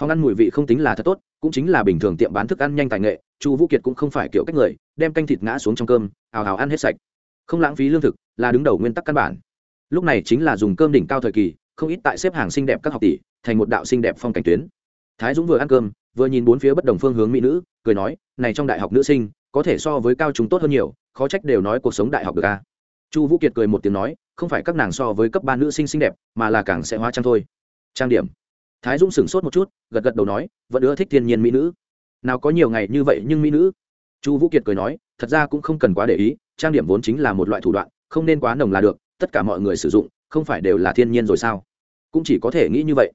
phòng ăn mùi vị không tính là thật tốt, cũng chính là bình thường tiệm bán thức ăn nhanh tài nghệ, chu vũ kiệt cũng không phải kiểu cách người, đem canh thịt ngã xuống trong cơm ào ào ăn hết sạch. Không lãng phí lương thực, là đứng đầu nguyên tắc căn bản. Lúc này chính là dùng cơm đỉnh cao thời kỳ, không ít tại xếp hàng xinh đẹp các học tỷ, thành một đạo xinh đẹp phong cảnh tuyến. Thái dũng vừa ăn cơm, vừa nhìn bốn phía bất đồng phương hướng mỹ nữ, cười nói, này trong đại học nữ sinh, có thể so với cao chúng tốt hơn nhiều, khó trách đều nói cuộc sống đại học được a. Chu vũ kiệt cười một tiếng nói, không phải các nàng so với cấp ba nữ sinh xinh đẹp, mà là càng sẽ hóa trang thôi. Trang điểm thái dũng sửng sốt một chút, gật gật đầu nói, vẫn ưa thích thiên nhiên mỹ nữ. Nào có nhiều ngày như vậy nhưng mỹ nữ? Chu vũ kiệt cười nói, thật ra cũng không cần quá để ý, trang điểm vốn chính là một loại thủ đoạn, không nên quá nồng là được, tất cả mọi người sử dụng, không phải đều là thiên nhiên rồi sao? Cũng chỉ có thể nghĩ như vậy.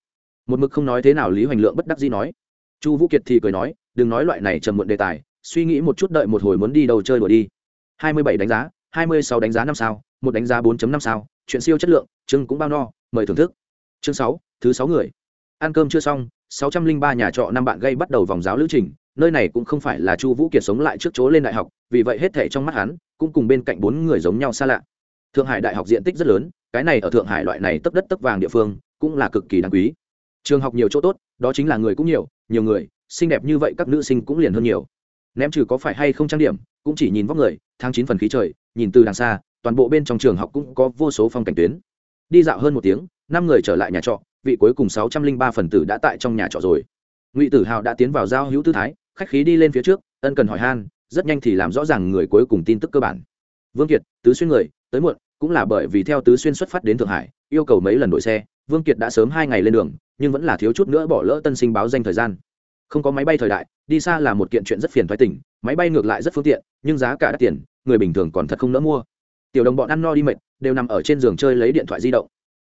Một mực không nói thế nào lý hoành lượng bất đắc dĩ nói. Chu vũ kiệt thì cười nói, đừng nói loại này trầm muộn đề tài, suy nghĩ một chút đợi một hồi muốn đi đâu chơi đùa đi. Hai mươi bảy đánh giá, hai mươi sáu đánh giá năm sao, một đánh giá 4 năm sao, chuyện siêu chất lượng chưng cũng bao no, mời thưởng thức. Chương sáu, thứ sáu người ăn cơm chưa xong, sáu trăm linh ba nhà trọ năm bạn gây bắt đầu vòng giáo lữ trình, nơi này cũng không phải là chu vũ kiệt sống lại trước chỗ lên đại học, vì vậy hết thể trong mắt hắn cũng cùng bên cạnh bốn người giống nhau xa lạ. Thượng hải đại học diện tích rất lớn, cái này ở thượng hải loại này tấp đất tấp vàng địa phương cũng là cực kỳ đáng quý. Trường học nhiều chỗ tốt, đó chính là người cũng nhiều nhiều người, xinh đẹp như vậy các nữ sinh cũng liền hơn nhiều. Ném trừ có phải hay không trang điểm, cũng chỉ nhìn vóc người, tháng chín phần khí trời, nhìn từ đằng xa, toàn bộ bên trong trường học cũng có vô số phong cảnh tuyến. Đi dạo hơn một tiếng, năm người trở lại nhà trọ vị cuối cùng sáu trăm linh ba phần tử đã tại trong nhà trọ rồi. Ngụy tử hào đã tiến vào giao hữu tư thái, khách khí đi lên phía trước, ân cần hỏi han, rất nhanh thì làm rõ ràng người cuối cùng tin tức cơ bản. Vương kiệt, tứ xuyên người, tới muộn, cũng là bởi vì theo tứ xuyên xuất phát đến thượng hải, yêu cầu mấy lần đổi xe, vương kiệt đã sớm hai ngày lên đường, nhưng vẫn là thiếu chút nữa bỏ lỡ tân sinh báo danh thời gian. Không có máy bay thời đại, đi xa là một kiện chuyện rất phiền thoái tỉnh máy bay ngược lại rất phương tiện, nhưng giá cả đắt tiền, người bình thường còn thật không nỡ mua. Tiểu đồng bọn ăn no đi mệt, đều nằm ở trên giường chơi lấy điện thoại di động.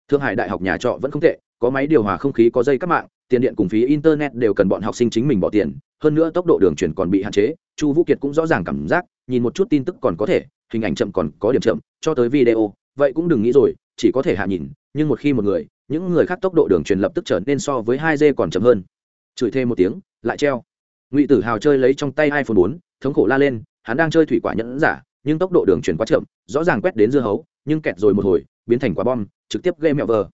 Thượng hải đại học nhà trọ vẫn không tệ có máy điều hòa không khí có dây các mạng, tiền điện cùng phí internet đều cần bọn học sinh chính mình bỏ tiền, hơn nữa tốc độ đường chuyển còn bị hạn chế, chu vũ kiệt cũng rõ ràng cảm giác, nhìn một chút tin tức còn có thể, hình ảnh chậm còn có điểm chậm, cho tới video, vậy cũng đừng nghĩ rồi, chỉ có thể hạ nhìn, nhưng một khi một người, những người khác tốc độ đường truyền lập tức trở nên so với hai d còn chậm hơn. Chửi thêm một tiếng, lại treo. Ngụy tử hào chơi lấy trong tay iphone bốn, thống khổ la lên, hắn đang chơi thủy quả nhẫn giả, nhưng tốc độ đường truyền quá chậm, rõ ràng quét đến dưa hấu, nhưng kẹt rồi một hồi, biến thành quả bom, trực tiếp gây mẹo vờ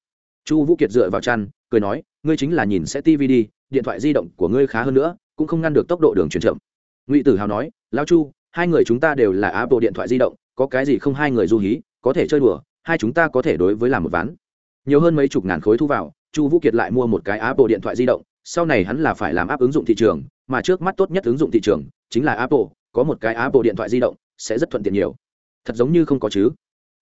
chu vũ kiệt dựa vào chăn, cười nói, ngươi chính là nhìn sẽ tv đi, điện thoại di động của ngươi khá hơn nữa, cũng không ngăn được tốc độ đường truyền chậm. Ngụy tử hào nói lao chu, hai người chúng ta đều là apple điện thoại di động, có cái gì không hai người du hí, có thể chơi đùa, hai chúng ta có thể đối với làm một ván. Nhiều hơn mấy chục ngàn khối thu vào, chu vũ kiệt lại mua một cái apple điện thoại di động, sau này hắn là phải làm áp ứng dụng thị trường, mà trước mắt tốt nhất ứng dụng thị trường chính là apple, có một cái apple điện thoại di động, sẽ rất thuận tiện nhiều. Thật giống như không có chứ.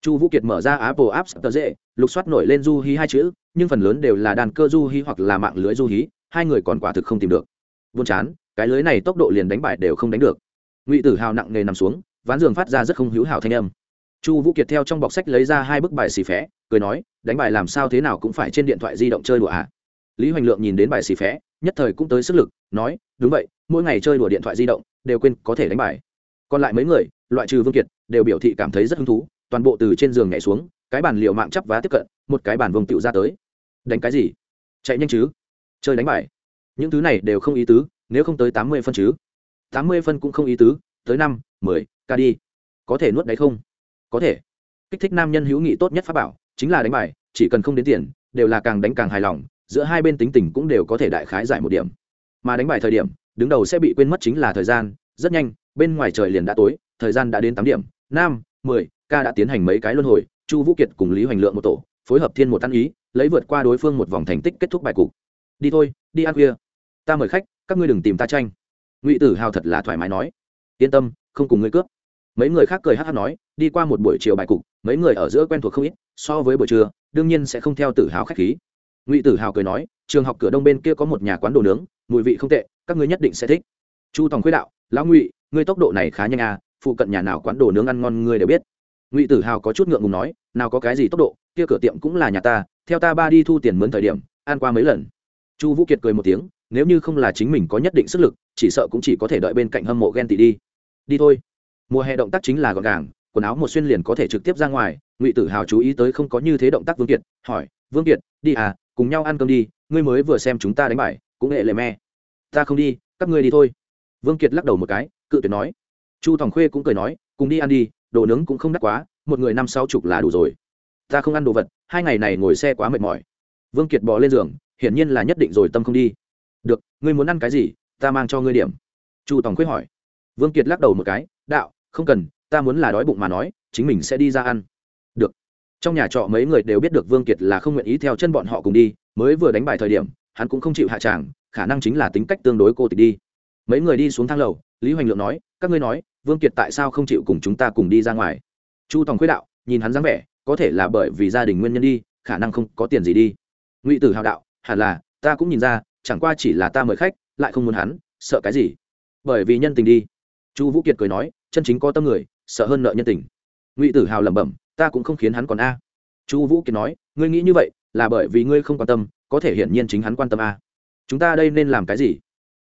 Chu vũ kiệt mở ra apple app store dễ lục soát nổi lên du hí hai chữ, nhưng phần lớn đều là đàn cơ du hí hoặc là mạng lưới du hí, hai người còn quả thực không tìm được. Buồn chán, cái lưới này tốc độ liền đánh bại đều không đánh được. Ngụy tử hào nặng nề nằm xuống, ván giường phát ra rất không hữu hảo thanh âm. Chu vũ kiệt theo trong bọc sách lấy ra hai bức bài xì phé, cười nói, đánh bài làm sao thế nào cũng phải trên điện thoại di động chơi đùa à? Lý hoành lượng nhìn đến bài xì phé, nhất thời cũng tới sức lực, nói, đúng vậy, mỗi ngày chơi đùa điện thoại di động, đều quên có thể đánh bài. Còn lại mấy người, loại trừ vương kiệt, đều biểu thị cảm thấy rất hứng thú, toàn bộ từ trên giường nhảy xuống cái bàn liệu mạng chắp vá tiếp cận, một cái bàn vùng tựu ra tới. Đánh cái gì? Chạy nhanh chứ? Chơi đánh bài. Những thứ này đều không ý tứ, nếu không tới tám mươi phân chứ? Tám mươi phân cũng không ý tứ, tới năm, mười, ca đi. Có thể nuốt đấy không? Có thể. Kích thích nam nhân hữu nghị tốt nhất pháp bảo, chính là đánh bài, chỉ cần không đến tiền, đều là càng đánh càng hài lòng, giữa hai bên tính tình cũng đều có thể đại khái giải một điểm. Mà đánh bài thời điểm, đứng đầu sẽ bị quên mất chính là thời gian, rất nhanh, bên ngoài trời liền đã tối, thời gian đã đến tám điểm, năm, mười, ca đã tiến hành mấy cái luân hồi chu vũ kiệt cùng lý hoành lượng một tổ, phối hợp thiên một ăn ý, lấy vượt qua đối phương một vòng thành tích kết thúc bài cục. Đi thôi, đi ăn khuya. Ta mời khách, các ngươi đừng tìm ta tranh. Ngụy tử hào thật là thoải mái nói. Yên tâm, không cùng ngươi cướp. Mấy người khác cười hát hát nói, đi qua một buổi chiều bài cục, mấy người ở giữa quen thuộc không ít, so với buổi trưa, đương nhiên sẽ không theo tử hào k h á c h khí. Ngụy tử hào cười nói, trường học cửa đông bên kia có một nhà quán đồ nướng, mùi vị không tệ, các ngươi nhất định sẽ thích. Chu tòng khuyết đạo, lão ngụy, ngươi tốc độ này khá nhanh à phụ cận nhà nào quán đồ nướng ăn ngon ngươi đều biết ngụy tử hào có chút ngượng ngùng nói, nào có cái gì tốc độ, kia cửa tiệm cũng là nhà ta, theo ta ba đi thu tiền mướn thời điểm, ăn qua mấy lần. Chu vũ kiệt cười một tiếng, nếu như không là chính mình có nhất định sức lực, chỉ sợ cũng chỉ có thể đợi bên cạnh hâm mộ ghen tị đi. Đi thôi. Mùa hè động tác chính là gọn gàng, quần áo một xuyên liền có thể trực tiếp ra ngoài, ngụy tử hào chú ý tới không có như thế động tác vương kiệt, hỏi, vương kiệt, đi à cùng nhau ăn cơm đi, ngươi mới vừa xem chúng ta đánh bài, cũng nghệ lệ me. Ta không đi, các ngươi đi thôi. Vương kiệt lắc đầu một cái, cự tuyệt nói. Chu thòng khuê cũng cười nói, cùng đi ăn đi đồ nướng cũng không đắt quá, một người năm sáu chục là đủ rồi. Ta không ăn đồ vật, hai ngày này ngồi xe quá mệt mỏi. Vương kiệt bỏ lên giường, hiển nhiên là nhất định rồi, tâm không đi. Được, ngươi muốn ăn cái gì, ta mang cho ngươi điểm. Chu tòng khuyết hỏi. Vương kiệt lắc đầu một cái, đạo, không cần, ta muốn là đói bụng mà nói, chính mình sẽ đi ra ăn. Được. Trong nhà trọ mấy người đều biết được vương kiệt là không nguyện ý theo chân bọn họ cùng đi, mới vừa đánh bài thời điểm, hắn cũng không chịu hạ tràng, khả năng chính là tính cách tương đối cô tịch đi. Mấy người đi xuống thang lầu, lý hoành lượng nói các ngươi nói, vương kiệt tại sao không chịu cùng chúng ta cùng đi ra ngoài? Chu tòng khuyết đạo, nhìn hắn dáng vẻ, có thể là bởi vì gia đình nguyên nhân đi, khả năng không có tiền gì đi. Ngụy tử hào đạo, hẳn là, ta cũng nhìn ra, chẳng qua chỉ là ta mời khách, lại không muốn hắn, sợ cái gì? Bởi vì nhân tình đi. Chu vũ kiệt cười nói, chân chính có tâm người, sợ hơn nợ nhân tình. Ngụy tử hào lẩm bẩm, ta cũng không khiến hắn còn a. Chu vũ kiệt nói, ngươi nghĩ như vậy, là bởi vì ngươi không quan tâm, có thể hiển nhiên chính hắn quan tâm a. Chúng ta đây nên làm cái gì?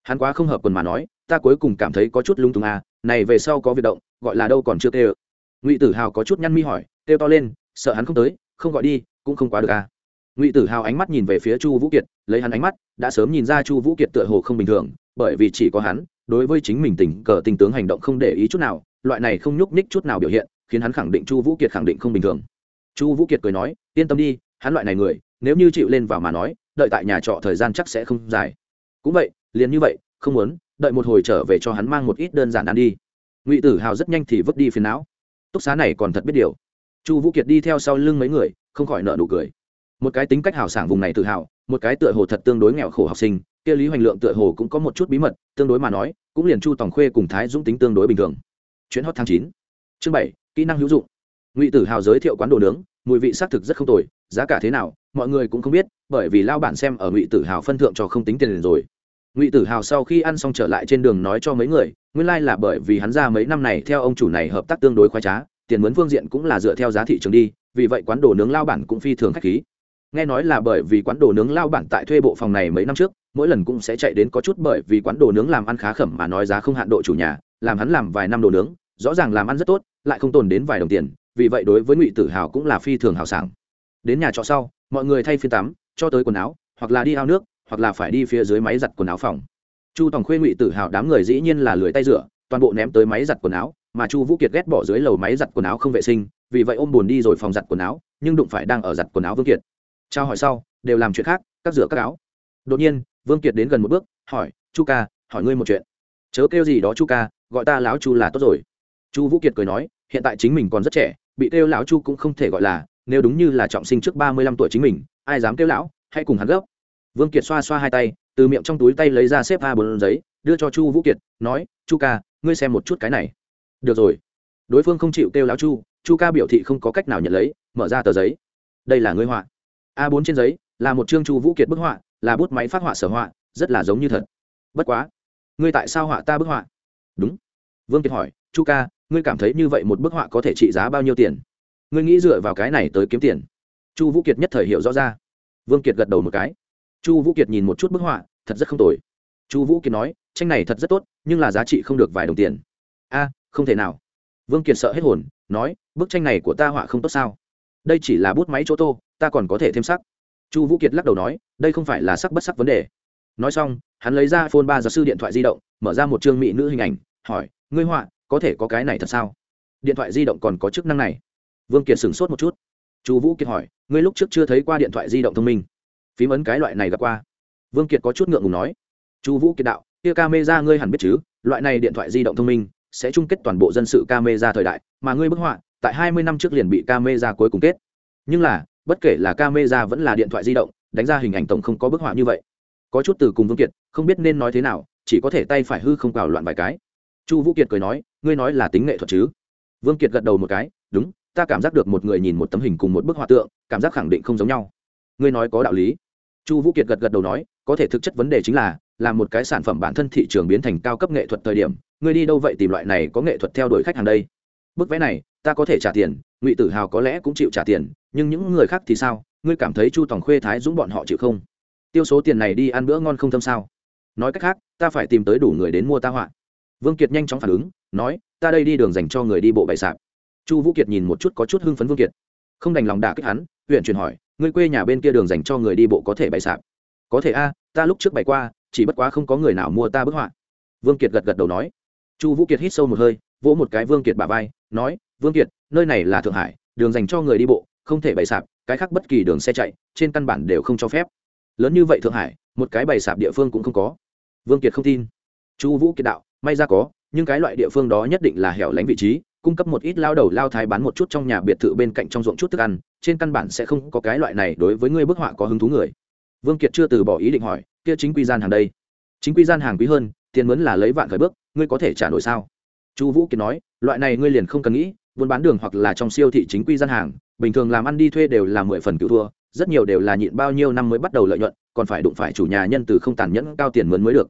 Hắn quá không hợp quần mà nói, ta cuối cùng cảm thấy có chút lung tung a này về sau có việc động, gọi là đâu còn chưa kêu ngụy tử hào có chút nhăn mi hỏi, kêu to lên, sợ hắn không tới, không gọi đi, cũng không quá được à. Ngụy tử hào ánh mắt nhìn về phía chu vũ kiệt, lấy hắn ánh mắt, đã sớm nhìn ra chu vũ kiệt tựa hồ không bình thường, bởi vì chỉ có hắn, đối với chính mình tình cờ tình tướng hành động không để ý chút nào, loại này không nhúc nhích chút nào biểu hiện, khiến hắn khẳng định chu vũ kiệt khẳng định không bình thường. Chu vũ kiệt cười nói, yên tâm đi, hắn loại này người, nếu như chịu lên vào mà nói, đợi tại nhà trọ thời gian chắc sẽ không dài. Cũng vậy, liền như vậy, không muốn đợi một hồi trở về cho hắn mang một ít đơn giản ăn đi. Ngụy tử hào rất nhanh thì vứt đi phiền não. Túc xá này còn thật biết điều. Chu vũ kiệt đi theo sau lưng mấy người, không khỏi nợ nụ cười. Một cái tính cách hào sảng vùng này tự hào, một cái tựa hồ thật tương đối nghèo khổ học sinh, kia lý hoành lượng tựa hồ cũng có một chút bí mật, tương đối mà nói, cũng liền chu tòng khuê cùng thái dũng tính tương đối bình thường. Chuyến hot tháng chín. Chương bảy, kỹ năng hữu dụng. Ngụy tử hào giới thiệu quán đồ nướng, mùi vị xác thực rất không tồi, giá cả thế nào, mọi người cũng không biết, bởi vì lao bản xem ở ngụy tử hào phân thượng cho không tính tiền rồi ngụy tử hào sau khi ăn xong trở lại trên đường nói cho mấy người, nguyên lai、like、là bởi vì hắn ra mấy năm này theo ông chủ này hợp tác tương đối khoái trá, tiền mướn phương diện cũng là dựa theo giá thị trường đi, vì vậy quán đồ nướng lao bản cũng phi thường k h á c h khí. Nghe nói là bởi vì quán đồ nướng lao bản tại thuê bộ phòng này mấy năm trước, mỗi lần cũng sẽ chạy đến có chút bởi vì quán đồ nướng làm ăn khá khẩm mà nói giá không hạn độ chủ nhà, làm hắn làm vài năm đồ nướng, rõ ràng làm ăn rất tốt, lại không tồn đến vài đồng tiền, vì vậy đối với ngụy tử hào cũng là phi thường hào sảng. Đến nhà trọ sau, mọi người thay phiên tắm, cho tới quần áo, hoặc là đi ao nước hoặc là phải đi phía dưới máy giặt quần áo phòng. Chu tòng khuê ngụy tử hào đám người dĩ nhiên là lười tay rửa, toàn bộ ném tới máy giặt quần áo, mà chu vũ kiệt ghét bỏ dưới lầu máy giặt quần áo không vệ sinh, vì vậy ôm buồn đi rồi phòng giặt quần áo, nhưng đụng phải đang ở giặt quần áo vương kiệt. Trao hỏi sau, đều làm chuyện khác các rửa các áo. Đột nhiên, vương kiệt đến gần một bước, hỏi, chu ca, hỏi ngươi một chuyện. Chớ kêu gì đó chu ca, gọi ta lão chu là tốt rồi. Chu vũ kiệt cười nói, hiện tại chính mình còn rất trẻ, bị kêu lão chu cũng không thể gọi là, nếu đúng như là trọng sinh trước ba mươi lăm tuổi chính mình, ai dám kêu lão hay cùng hắn gấp vương kiệt xoa xoa hai tay, từ miệng trong túi tay lấy ra xếp a bốn giấy, đưa cho chu vũ kiệt, nói, chu ca, ngươi xem một chút cái này. Được rồi. Đối phương không chịu kêu lão chu chu ca biểu thị không có cách nào nhận lấy, mở ra tờ giấy. Đây là ngươi họa. A 4 trên giấy, là một chương chu vũ kiệt bức họa, là bút máy phát họa sở họa, rất là giống như thật. Bất quá, ngươi tại sao họa ta bức họa? Đúng. Vương kiệt hỏi, chu ca, ngươi cảm thấy như vậy một bức họa có thể trị giá bao nhiêu tiền? Ngươi nghĩ dựa vào cái này tới kiếm tiền? Chu vũ kiệt nhất thời hiểu rõ ra. Vương kiệt gật đầu một cái chu vũ kiệt nhìn một chút bức họa, thật rất không tồi. Chu vũ kiệt nói, tranh này thật rất tốt, nhưng là giá trị không được vài đồng tiền. A, không thể nào. Vương kiệt sợ hết hồn, nói, bức tranh này của ta họa không tốt sao? Đây chỉ là bút máy chỗ tô, ta còn có thể thêm sắc. Chu vũ kiệt lắc đầu nói, đây không phải là sắc bất sắc vấn đề. Nói xong, hắn lấy ra phone ba giáo sư điện thoại di động, mở ra một chương mỹ nữ hình ảnh, hỏi, ngươi họa, có thể có cái này thật sao? Điện thoại di động còn có chức năng này. Vương kiệt sửng sốt một chút. Chu vũ kiệt hỏi, ngươi lúc trước chưa thấy qua điện thoại di động thông minh? Phím ấn cái loại này gặp qua. Vương kiệt có chút ngượng ngùng nói, chu vũ kiệt đạo, kia ca mê ra ngươi hẳn biết chứ, loại này điện thoại di động thông minh, sẽ chung kết toàn bộ dân sự ca mê ra thời đại, mà ngươi bức họa, tại hai mươi năm trước liền bị ca mê ra cuối cùng kết. Nhưng là, bất kể là ca mê ra vẫn là điện thoại di động, đánh ra hình ảnh tổng không có bức họa như vậy. Có chút từ cùng vương kiệt, không biết nên nói thế nào, chỉ có thể tay phải hư không cào loạn vài cái. Chu vũ kiệt cười nói, ngươi nói là tính nghệ thuật chứ? Vương kiệt gật đầu một cái, đúng, ta cảm giác được một người nhìn một tấm hình cùng một bức họa tượng, cảm giác khẳng định không giống nhau. Ngươi nói có đạo lý chu vũ kiệt gật gật đầu nói, có thể thực chất vấn đề chính là làm một cái sản phẩm bản thân thị trường biến thành cao cấp nghệ thuật thời điểm, ngươi đi đâu vậy tìm loại này có nghệ thuật theo đuổi khách hàng đây? Bức vẽ này, ta có thể trả tiền, ngụy tử hào có lẽ cũng chịu trả tiền, nhưng những người khác thì sao? Ngươi cảm thấy chu tòng khuê thái dũng bọn họ chịu không? Tiêu số tiền này đi ăn bữa ngon không thâm sao? Nói cách khác, ta phải tìm tới đủ người đến mua ta họa. Vương kiệt nhanh chóng phản ứng, nói, ta đây đi đường dành cho người đi bộ bày sạp. Chu vũ kiệt nhìn một chút có chút hưng phấn vương kiệt. Không đành lòng đả kích hắn huyện truyền hỏi ngươi quê nhà bên kia đường dành cho người đi bộ có thể bày sạp. Có thể a, ta lúc trước bày qua, chỉ bất quá không có người nào mua ta bức họa. Vương kiệt gật gật đầu nói. Chu vũ kiệt hít sâu một hơi, vỗ một cái vương kiệt bà vai, nói, vương kiệt, nơi này là thượng hải, đường dành cho người đi bộ, không thể bày sạp, cái khác bất kỳ đường xe chạy, trên căn bản đều không cho phép. Lớn như vậy thượng hải, một cái bày sạp địa phương cũng không có. Vương kiệt không tin. Chu vũ kiệt đạo, may ra có, nhưng cái loại địa phương đó nhất định là hẻo lánh vị trí cung cấp một ít lao đầu lao thái bán một chút trong nhà biệt thự bên cạnh trong ruộng chút thức ăn, trên căn bản sẽ không có cái loại này đối với ngươi bức họa có hứng thú người. Vương kiệt chưa từ bỏ ý định hỏi, kia chính quy gian hàng đây? Chính quy gian hàng quý hơn, tiền mướn là lấy vạn khởi bước, ngươi có thể trả nổi sao? Chu vũ kiệt nói, loại này ngươi liền không cần nghĩ, buôn bán đường hoặc là trong siêu thị chính quy gian hàng, bình thường làm ăn đi thuê đều là mười phần cựu thua, rất nhiều đều là nhịn bao nhiêu năm mới bắt đầu lợi nhuận, còn phải đụng phải chủ nhà nhân từ không tàn nhẫn cao tiền mướn mới được.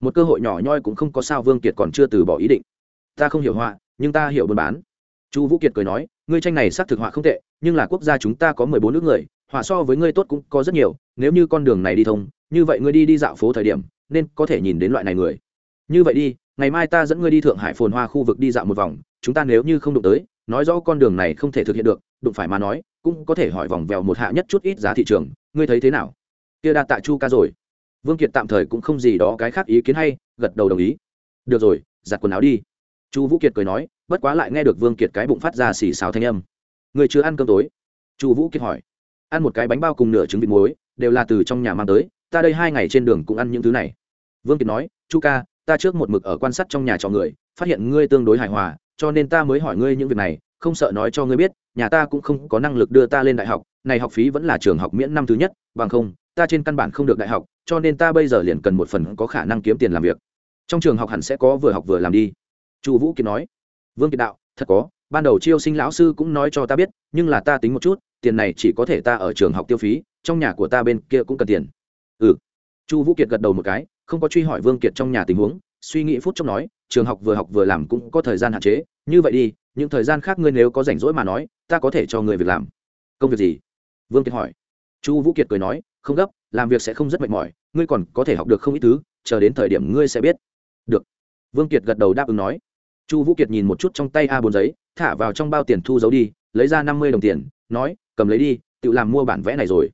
Một cơ hội nhỏ nhoi cũng không có sao vương kiệt còn chưa từ bỏ ý định. Ta không hiểu họa nhưng ta hiểu buôn bán. Chu vũ kiệt cười nói, ngươi tranh này xác thực họa không tệ, nhưng là quốc gia chúng ta có mười bốn nước người, họa so với ngươi tốt cũng có rất nhiều, nếu như con đường này đi thông, như vậy ngươi đi đi dạo phố thời điểm, nên có thể nhìn đến loại này người. Như vậy đi, ngày mai ta dẫn ngươi đi thượng hải phồn hoa khu vực đi dạo một vòng, chúng ta nếu như không đụng tới, nói rõ con đường này không thể thực hiện được, đụng phải mà nói, cũng có thể hỏi vòng vèo một hạ nhất chút ít giá thị trường, ngươi thấy thế nào? Kia đạt tạ chu ca rồi. Vương kiệt tạm thời cũng không gì đó cái khác ý kiến hay, gật đầu đồng ý. Được rồi, giặt quần áo đi chu vũ kiệt cười nói, bất quá lại nghe được vương kiệt cái bụng phát ra xì xào thanh âm. Người chưa ăn cơm tối? Chu vũ kiệt hỏi. Ăn một cái bánh bao cùng nửa trứng vịt muối, đều là từ trong nhà mang tới, ta đây hai ngày trên đường cũng ăn những thứ này. Vương kiệt nói, chu ca, ta trước một mực ở quan sát trong nhà cho người, phát hiện ngươi tương đối hài hòa, cho nên ta mới hỏi ngươi những việc này, không sợ nói cho ngươi biết, nhà ta cũng không có năng lực đưa ta lên đại học, này học phí vẫn là trường học miễn năm thứ nhất, bằng không, ta trên căn bản không được đại học, cho nên ta bây giờ liền cần một phần có khả năng kiếm tiền làm việc. Trong trường học hẳn sẽ có vừa học vừa làm đi chu vũ kiệt nói. Vương kiệt đạo, thật có, ban đầu chiêu sinh lão sư cũng nói cho ta biết, nhưng là ta tính một chút, tiền này chỉ có thể ta ở trường học tiêu phí, trong nhà của ta bên kia cũng cần tiền. Ừ. Chu vũ kiệt gật đầu một cái, không có truy hỏi vương kiệt trong nhà tình huống, suy nghĩ phút chốc nói, trường học vừa học vừa làm cũng có thời gian hạn chế, như vậy đi, những thời gian khác ngươi nếu có rảnh rỗi mà nói, ta có thể cho người việc làm. Công việc gì? Vương kiệt hỏi. Chu vũ kiệt cười nói, không gấp, làm việc sẽ không rất mệt mỏi, ngươi còn có thể học được không ít thứ, chờ đến thời điểm ngươi sẽ biết. Được. Vương kiệt gật đầu đáp ứng nói chu vũ kiệt nhìn một chút trong tay a bốn giấy, thả vào trong bao tiền thu giấu đi, lấy ra năm mươi đồng tiền, nói, cầm lấy đi, tự làm mua bản vẽ này rồi.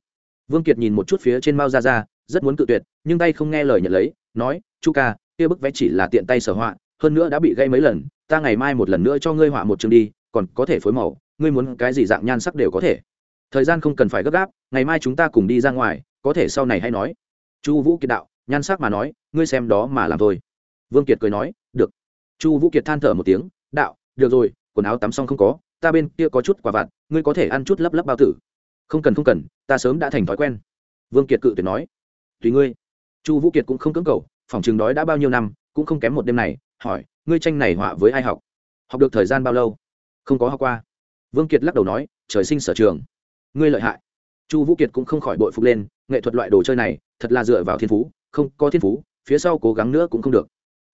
Vương kiệt nhìn một chút phía trên mao ra ra rất muốn cự tuyệt, nhưng tay không nghe lời nhận lấy, nói, chu ca, kia bức vẽ chỉ là tiện tay sở họa, hơn nữa đã bị gây mấy lần, ta ngày mai một lần nữa cho ngươi họa một chương đi, còn có thể phối màu, ngươi muốn cái gì dạng nhan sắc đều có thể. Thời gian không cần phải gấp gáp, ngày mai chúng ta cùng đi ra ngoài, có thể sau này hay nói. Chu vũ kiệt đạo, nhan sắc mà nói, ngươi xem đó mà làm thôi. Vương kiệt cười nói chu vũ kiệt than thở một tiếng, đạo, được rồi, quần áo tắm xong không có, ta bên kia có chút quả vặt, ngươi có thể ăn chút lấp lấp bao tử. Không cần không cần, ta sớm đã thành thói quen. Vương kiệt cự tuyệt nói. Tùy ngươi. Chu vũ kiệt cũng không cưỡng cầu, phòng chừng đói đã bao nhiêu năm, cũng không kém một đêm này, hỏi, ngươi tranh này họa với ai học? Học được thời gian bao lâu? Không có học qua. Vương kiệt lắc đầu nói, trời sinh sở trường. Ngươi lợi hại. Chu vũ kiệt cũng không khỏi bội phục lên, nghệ thuật loại đồ chơi này, thật là dựa vào thiên phú, không có thiên phú, phía sau cố gắng nữa cũng không được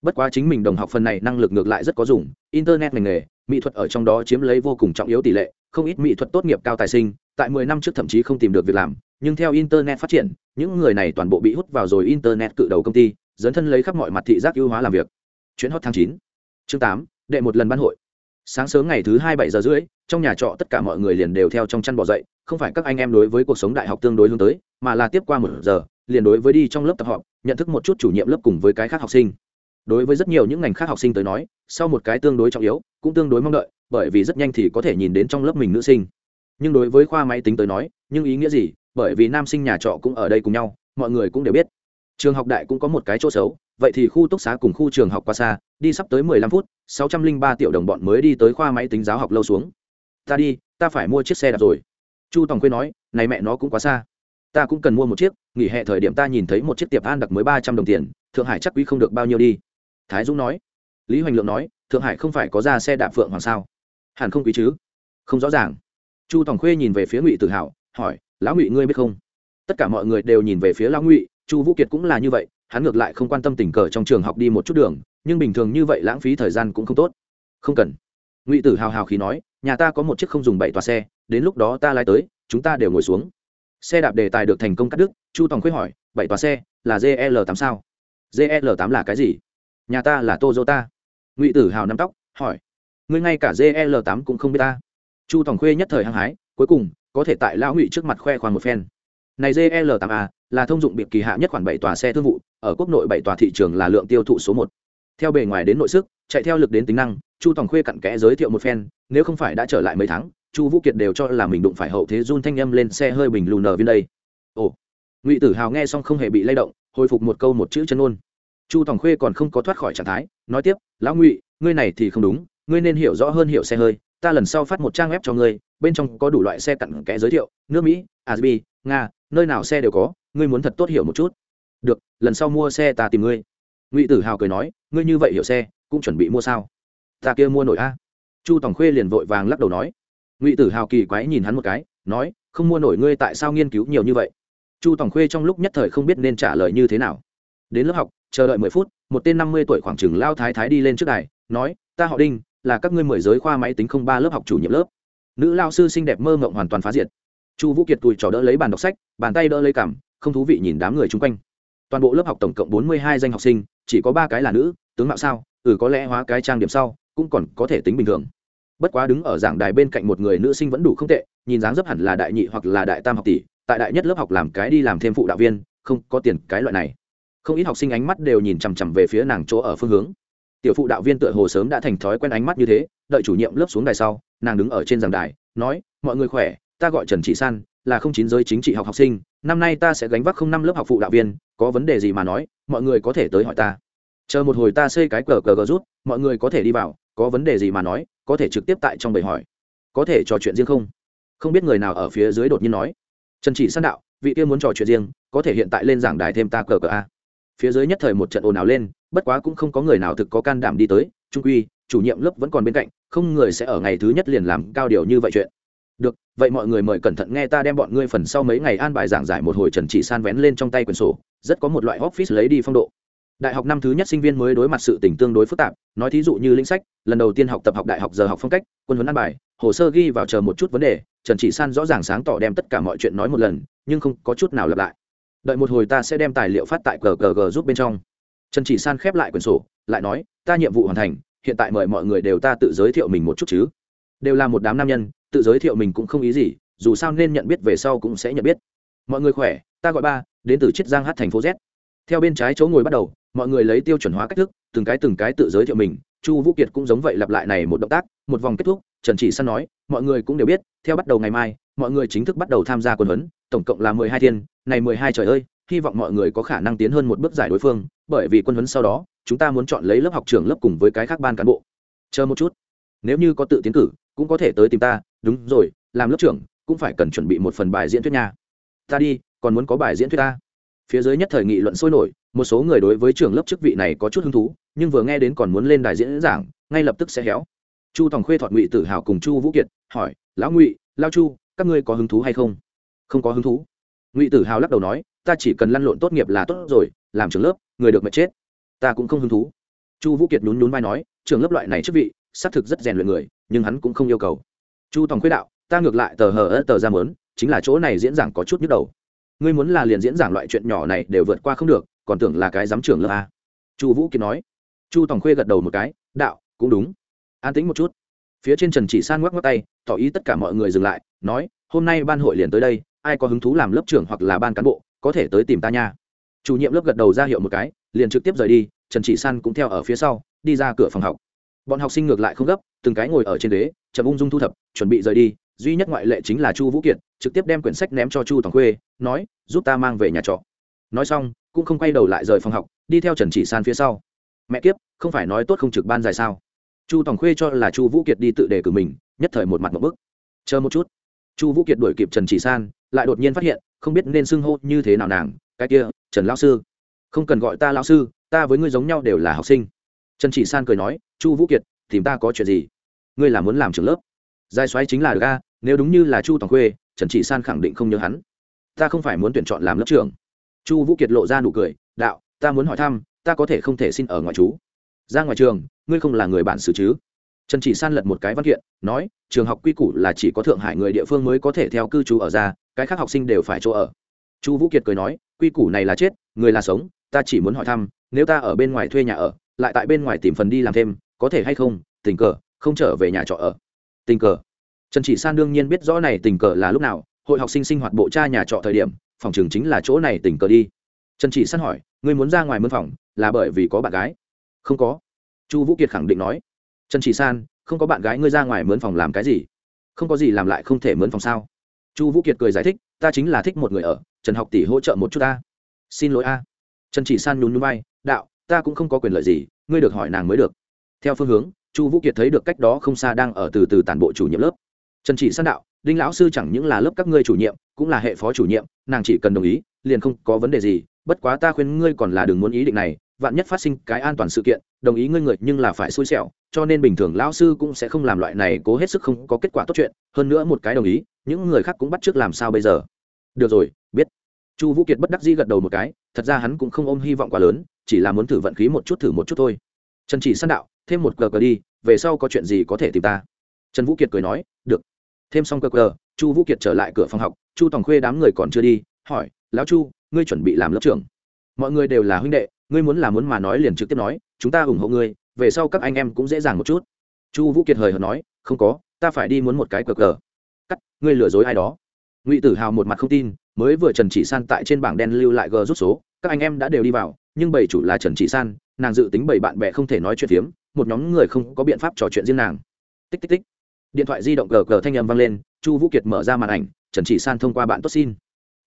bất quá chính mình đồng học phần này năng lực ngược lại rất có dùng, internet ngành nghề, mỹ thuật ở trong đó chiếm lấy vô cùng trọng yếu tỷ lệ, không ít mỹ thuật tốt nghiệp cao tài sinh, tại mười năm trước thậm chí không tìm được việc làm, nhưng theo internet phát triển, những người này toàn bộ bị hút vào rồi internet cự đầu công ty, dấn thân lấy khắp mọi mặt thị giác ưu hóa làm việc. Chuyến hot tháng chín, chương tám, đệ một lần ban hội. Sáng sớm ngày thứ hai bảy giờ rưỡi, trong nhà trọ tất cả mọi người liền đều theo trong chăn bỏ dậy, không phải các anh em đối với cuộc sống đại học tương đối hướng tới, mà là tiếp qua một giờ, liền đối với đi trong lớp tập họp, nhận thức một chút chủ nhiệm lớp cùng với cái khác học sinh đối với rất nhiều những ngành khác học sinh tới nói, sau một cái tương đối trọng yếu, cũng tương đối mong đợi, bởi vì rất nhanh thì có thể nhìn đến trong lớp mình nữ sinh. Nhưng đối với khoa máy tính tới nói, nhưng ý nghĩa gì? Bởi vì nam sinh nhà trọ cũng ở đây cùng nhau, mọi người cũng đều biết. Trường học đại cũng có một cái chỗ xấu, vậy thì khu túc xá cùng khu trường học qua xa, đi sắp tới mười lăm phút, sáu trăm linh ba triệu đồng bọn mới đi tới khoa máy tính giáo học lâu xuống. Ta đi, ta phải mua chiếc xe đạp rồi. Chu tòng quê nói, này mẹ nó cũng quá xa. Ta cũng cần mua một chiếc, nghỉ hè thời điểm ta nhìn thấy một chiếc tiệp an đặc mới ba trăm đồng tiền, thượng hải chắc quý không được bao nhiêu đi thái dũng nói. Lý hoành lượng nói, thượng hải không phải có ra xe đạp phượng hoàng sao? Hẳn không quý chứ. Không rõ ràng. Chu tòng khuê nhìn về phía ngụy tự hào hỏi, lão ngụy ngươi biết không? Tất cả mọi người đều nhìn về phía lão ngụy, chu vũ kiệt cũng là như vậy, hắn ngược lại không quan tâm tình cờ trong trường học đi một chút đường, nhưng bình thường như vậy lãng phí thời gian cũng không tốt. Không cần. Ngụy tử hào hào khí nói, nhà ta có một chiếc không dùng bảy toa xe, đến lúc đó ta lái tới, chúng ta đều ngồi xuống. Xe đạp đề tài được thành công cắt đứt, chu tòng khuê hỏi, bảy toa xe là gl tám sao? Gl tám là cái gì? Nhà ta là tozota ngụy tử hào nắm tóc, hỏi, ngươi ngay cả gl8 cũng không biết ta? Chu tòng khuê nhất thời hăng hái, cuối cùng, có thể tại lão ngụy trước mặt khoe khoang một phen. Này gl 8 a, là thông dụng biệt kỳ hạ nhất khoản bảy tòa xe thương vụ, ở quốc nội bảy tòa thị trường là lượng tiêu thụ số một. Theo bề ngoài đến nội sức, chạy theo lực đến tính năng, chu tòng khuê cặn kẽ giới thiệu một phen, nếu không phải đã trở lại mấy tháng, chu vũ kiệt đều cho là mình đụng phải hậu thế run thanh âm lên xe hơi bình lù nờ viên đây. Ồ. Ngụy tử hào nghe xong không hề bị lay động, hồi phục một câu một chữ chân ôn chu tòng khuê còn không có thoát khỏi trạng thái, nói tiếp, lão ngụy, ngươi này thì không đúng, ngươi nên hiểu rõ hơn hiểu xe hơi, ta lần sau phát một trang web cho ngươi, bên trong có đủ loại xe cặn kẽ giới thiệu, nước mỹ asbi nga, nơi nào xe đều có, ngươi muốn thật tốt hiểu một chút. Được, lần sau mua xe ta tìm ngươi. Ngụy tử hào cười nói, ngươi như vậy hiểu xe, cũng chuẩn bị mua sao? Ta kia mua nổi a. Chu tòng khuê liền vội vàng lắc đầu nói. Ngụy tử hào kỳ quái nhìn hắn một cái, nói, không mua nổi ngươi tại sao nghiên cứu nhiều như vậy? Chu tòng khuê trong lúc nhất thời không biết nên trả lời như thế nào. Đến lớp học chờ đợi mười phút, một tên năm mươi tuổi khoảng chừng lao thái thái đi lên trước đài, nói, ta họ đinh, là các ngươi mười giới khoa máy tính không ba lớp học chủ nhiệm lớp. Nữ lao sư xinh đẹp mơ mộng hoàn toàn phá diệt. Chu vũ kiệt tùi trò đỡ lấy bàn đọc sách, bàn tay đỡ lấy cảm không thú vị nhìn đám người chung quanh. Toàn bộ lớp học tổng cộng bốn mươi hai danh học sinh, chỉ có ba cái là nữ, tướng mạo sao ừ có lẽ hóa cái trang điểm sau, cũng còn có thể tính bình thường. Bất quá đứng ở giảng đài bên cạnh một người nữ sinh vẫn đủ không tệ, nhìn dáng dấp hẳn là đại nhị hoặc là đại tam học tỷ, tại đại nhất lớp học làm cái đi làm thêm phụ đạo viên, không có tiền cái loại này không ít học sinh ánh mắt đều nhìn chằm chằm về phía nàng chỗ ở phương hướng. Tiểu phụ đạo viên tựa hồ sớm đã thành thói quen ánh mắt như thế, đợi chủ nhiệm lớp xuống đài sau, nàng đứng ở trên giảng đài, nói, mọi người khỏe, ta gọi trần trị san, là không chín giới chính trị học học sinh, năm nay ta sẽ gánh vác không năm lớp học phụ đạo viên, có vấn đề gì mà nói, mọi người có thể tới hỏi ta. Chờ một hồi ta xây cái cờ cờ gờ rút, mọi người có thể đi vào, có vấn đề gì mà nói, có thể trực tiếp tại trong bầy hỏi. Có thể trò chuyện riêng không? Không biết người nào ở phía dưới đột nhiên nói. Trần chỉ san đạo, vị kia muốn trò chuyện riêng, có thể hiện tại lên giảng đài thêm ta cờ cờ a phía dưới nhất thời một trận ồn ào lên, bất quá cũng không có người nào thực có can đảm đi tới, trung quy, chủ nhiệm lớp vẫn còn bên cạnh, không người sẽ ở ngày thứ nhất liền làm cao điều như vậy chuyện. Được, vậy mọi người mời cẩn thận nghe ta đem bọn ngươi phần sau mấy ngày an bài giảng giải một hồi trần chỉ san vén lên trong tay quyển sổ, rất có một loại office lấy đi phong độ. Đại học năm thứ nhất sinh viên mới đối mặt sự tình tương đối phức tạp, nói thí dụ như linh sách, lần đầu tiên học tập học đại học giờ học phong cách, quân huấn an bài, hồ sơ ghi vào chờ một chút vấn đề, trần chỉ san rõ ràng sáng tỏ đem tất cả mọi chuyện nói một lần, nhưng không có chút nào lặp lại đợi một hồi ta sẽ đem tài liệu phát tại gg giúp bên trong. Trần chỉ san khép lại quyển sổ, lại nói, ta nhiệm vụ hoàn thành, hiện tại mời mọi người đều ta tự giới thiệu mình một chút chứ. Đều là một đám nam nhân, tự giới thiệu mình cũng không ý gì, dù sao nên nhận biết về sau cũng sẽ nhận biết. Mọi người khỏe, ta gọi ba, đến từ chiết giang hát thành phố z. Theo bên trái chỗ ngồi bắt đầu, mọi người lấy tiêu chuẩn hóa cách thức, từng cái từng cái tự giới thiệu mình. Chu vũ kiệt cũng giống vậy lặp lại này một động tác, một vòng kết thúc, trần chỉ săn nói, mọi người cũng đều biết, theo bắt đầu ngày mai, mọi người chính thức bắt đầu tham gia quân huấn tổng cộng là mười hai thiên, này mười hai trời ơi, hy vọng mọi người có khả năng tiến hơn một bước giải đối phương, bởi vì quân huấn sau đó, chúng ta muốn chọn lấy lớp học trưởng lớp cùng với cái khác ban cán bộ. Chờ một chút. Nếu như có tự tiến cử, cũng có thể tới tìm ta, đúng rồi, làm lớp trưởng, cũng phải cần chuẩn bị một phần bài diễn thuyết nha. Ta đi, còn muốn có bài diễn thuyết ta. Phía dưới nhất thời nghị luận sôi nổi, một số người đối với trường lớp chức vị này có chút hứng thú, nhưng vừa nghe đến còn muốn lên đài diễn giảng, ngay lập tức sẽ héo. Chu tòng khuê thọt ngụy tự hào cùng chu vũ kiệt, hỏi, lão ngụy, lao chu, các ngươi có hứng thú hay không? Không có hứng thú. Ngụy tử hào lắc đầu nói, ta chỉ cần lăn lộn tốt nghiệp là tốt rồi, làm trường lớp, người được mệt chết. Ta cũng không hứng thú. Chu vũ kiệt nhún nhún vai nói trường lớp loại này chức vị, xác thực rất rèn luyện người, nhưng hắn cũng không yêu cầu. Chu tòng khuê đạo, ta ngược lại tờ hờ ớt tờ ra mớn, chính là chỗ này diễn giảng có chút nhức đầu. Ngươi muốn là liền diễn giảng loại chuyện nhỏ này đều vượt qua không được, còn tưởng là cái giám trưởng lớp a. Chu vũ kiệt nói. Chu tòng khuê gật đầu một cái, đạo, cũng đúng. An tĩnh một chút. Phía trên trần chỉ san ngoắc ngoắc tay, tỏ ý tất cả mọi người dừng lại, nói, hôm nay ban hội liền tới đây ai có hứng thú làm lớp trưởng hoặc là ban cán bộ, có thể tới tìm ta nha. Chủ nhiệm lớp gật đầu ra hiệu một cái, liền trực tiếp rời đi, trần chỉ san cũng theo ở phía sau, đi ra cửa phòng học. Bọn học sinh ngược lại không gấp, từng cái ngồi ở trên ghế, chậm ung dung thu thập, chuẩn bị rời đi, duy nhất ngoại lệ chính là chu vũ kiệt, trực tiếp đem quyển sách ném cho chu toàn khuê, nói, giúp ta mang về nhà trọ. Nói xong, cũng không quay đầu lại rời phòng học, đi theo trần chỉ san phía sau. Mẹ kiếp, không phải nói tốt không trực ban dài sao? Chu toàn khuê cho là chu vũ kiệt đi tự đề cử mình, nhất thời một mặt một bức. Chờ một chút. Chu vũ kiệt đuổi kịp trần chỉ san lại đột nhiên phát hiện, không biết nên xưng hô như thế nào nàng, cái kia, trần lão sư. Không cần gọi ta lão sư, ta với ngươi giống nhau đều là học sinh. Trần chỉ san cười nói, chu vũ kiệt, tìm ta có chuyện gì? Ngươi là muốn làm trường lớp. Giai xoáy chính là ga nếu đúng như là chu toàn khuê, trần chỉ san khẳng định không nhớ hắn. Ta không phải muốn tuyển chọn làm lớp trưởng. Chu vũ kiệt lộ ra nụ cười, đạo, ta muốn hỏi thăm, ta có thể không thể xin ở ngoại trú? Ra ngoài trường, ngươi không là người bản xử chứ? Trần chỉ san lật một cái văn kiện, nói, trường học quy củ là chỉ có thượng hải người địa phương mới có thể theo cư trú ở ra, cái khác học sinh đều phải chỗ ở. Chu vũ kiệt cười nói, quy củ này là chết, người là sống, ta chỉ muốn hỏi thăm, nếu ta ở bên ngoài thuê nhà ở, lại tại bên ngoài tìm phần đi làm thêm, có thể hay không? Tình cờ, không trở về nhà trọ ở. Tình cờ. Trần chỉ san đương nhiên biết rõ này tình cờ là lúc nào, hội học sinh sinh hoạt bộ cha nhà trọ thời điểm, phòng trường chính là chỗ này tình cờ đi. Trần chỉ san hỏi, ngươi muốn ra ngoài mân phòng, là bởi vì có bạn gái? Không có. Chu vũ kiệt khẳng định nói trần chỉ san, không có bạn gái ngươi ra ngoài mướn phòng làm cái gì? Không có gì làm lại không thể mướn phòng sao? Chu vũ kiệt cười giải thích, ta chính là thích một người ở, trần học tỷ hỗ trợ một chút ta. Xin lỗi a. Trần chỉ san nhún nhún bay đạo, ta cũng không có quyền lợi gì, ngươi được hỏi nàng mới được. Theo phương hướng, chu vũ kiệt thấy được cách đó không xa đang ở từ từ tản bộ chủ nhiệm lớp. Trần chỉ san đạo, đinh lão sư chẳng những là lớp các ngươi chủ nhiệm, cũng là hệ phó chủ nhiệm, nàng chỉ cần đồng ý, liền không có vấn đề gì, bất quá ta khuyên ngươi còn là đừng muốn ý định này vạn nhất phát sinh cái an toàn sự kiện, đồng ý ngươi người nhưng là phải xui xẻo, cho nên bình thường lão sư cũng sẽ không làm loại này cố hết sức không có kết quả tốt chuyện. Hơn nữa một cái đồng ý, những người khác cũng bắt trước làm sao bây giờ? Được rồi, biết. Chu vũ kiệt bất đắc dĩ gật đầu một cái, thật ra hắn cũng không ôm hy vọng quá lớn, chỉ là muốn thử vận khí một chút thử một chút thôi. Trần chỉ săn đạo, thêm một cờ cờ đi, về sau có chuyện gì có thể tìm ta. Trần vũ kiệt cười nói, được. Thêm xong cờ cờ, chu vũ kiệt trở lại cửa phòng học, chu tòng khuê đám người còn chưa đi, hỏi, lão chu, ngươi chuẩn bị làm lớp trưởng? Mọi người đều là huynh đệ ngươi muốn là muốn mà nói liền trực tiếp nói, chúng ta ủng hộ ngươi, về sau các anh em cũng dễ dàng một chút. Chu vũ kiệt hời hợt nói, không có, ta phải đi muốn một cái cờ cờ. Cắt, ngươi lừa dối ai đó. Ngụy tử hào một mặt không tin, mới vừa trần chỉ san tại trên bảng đen lưu lại g rút số, các anh em đã đều đi vào, nhưng bảy chủ là trần chỉ san, nàng dự tính bảy bạn bè không thể nói chuyện phiếm, một nhóm người không có biện pháp trò chuyện riêng nàng. Tích tích tích. Điện thoại di động gờ gờ thanh âm vang lên, chu vũ kiệt mở ra màn ảnh, trần chỉ san thông qua bạn tốt xin.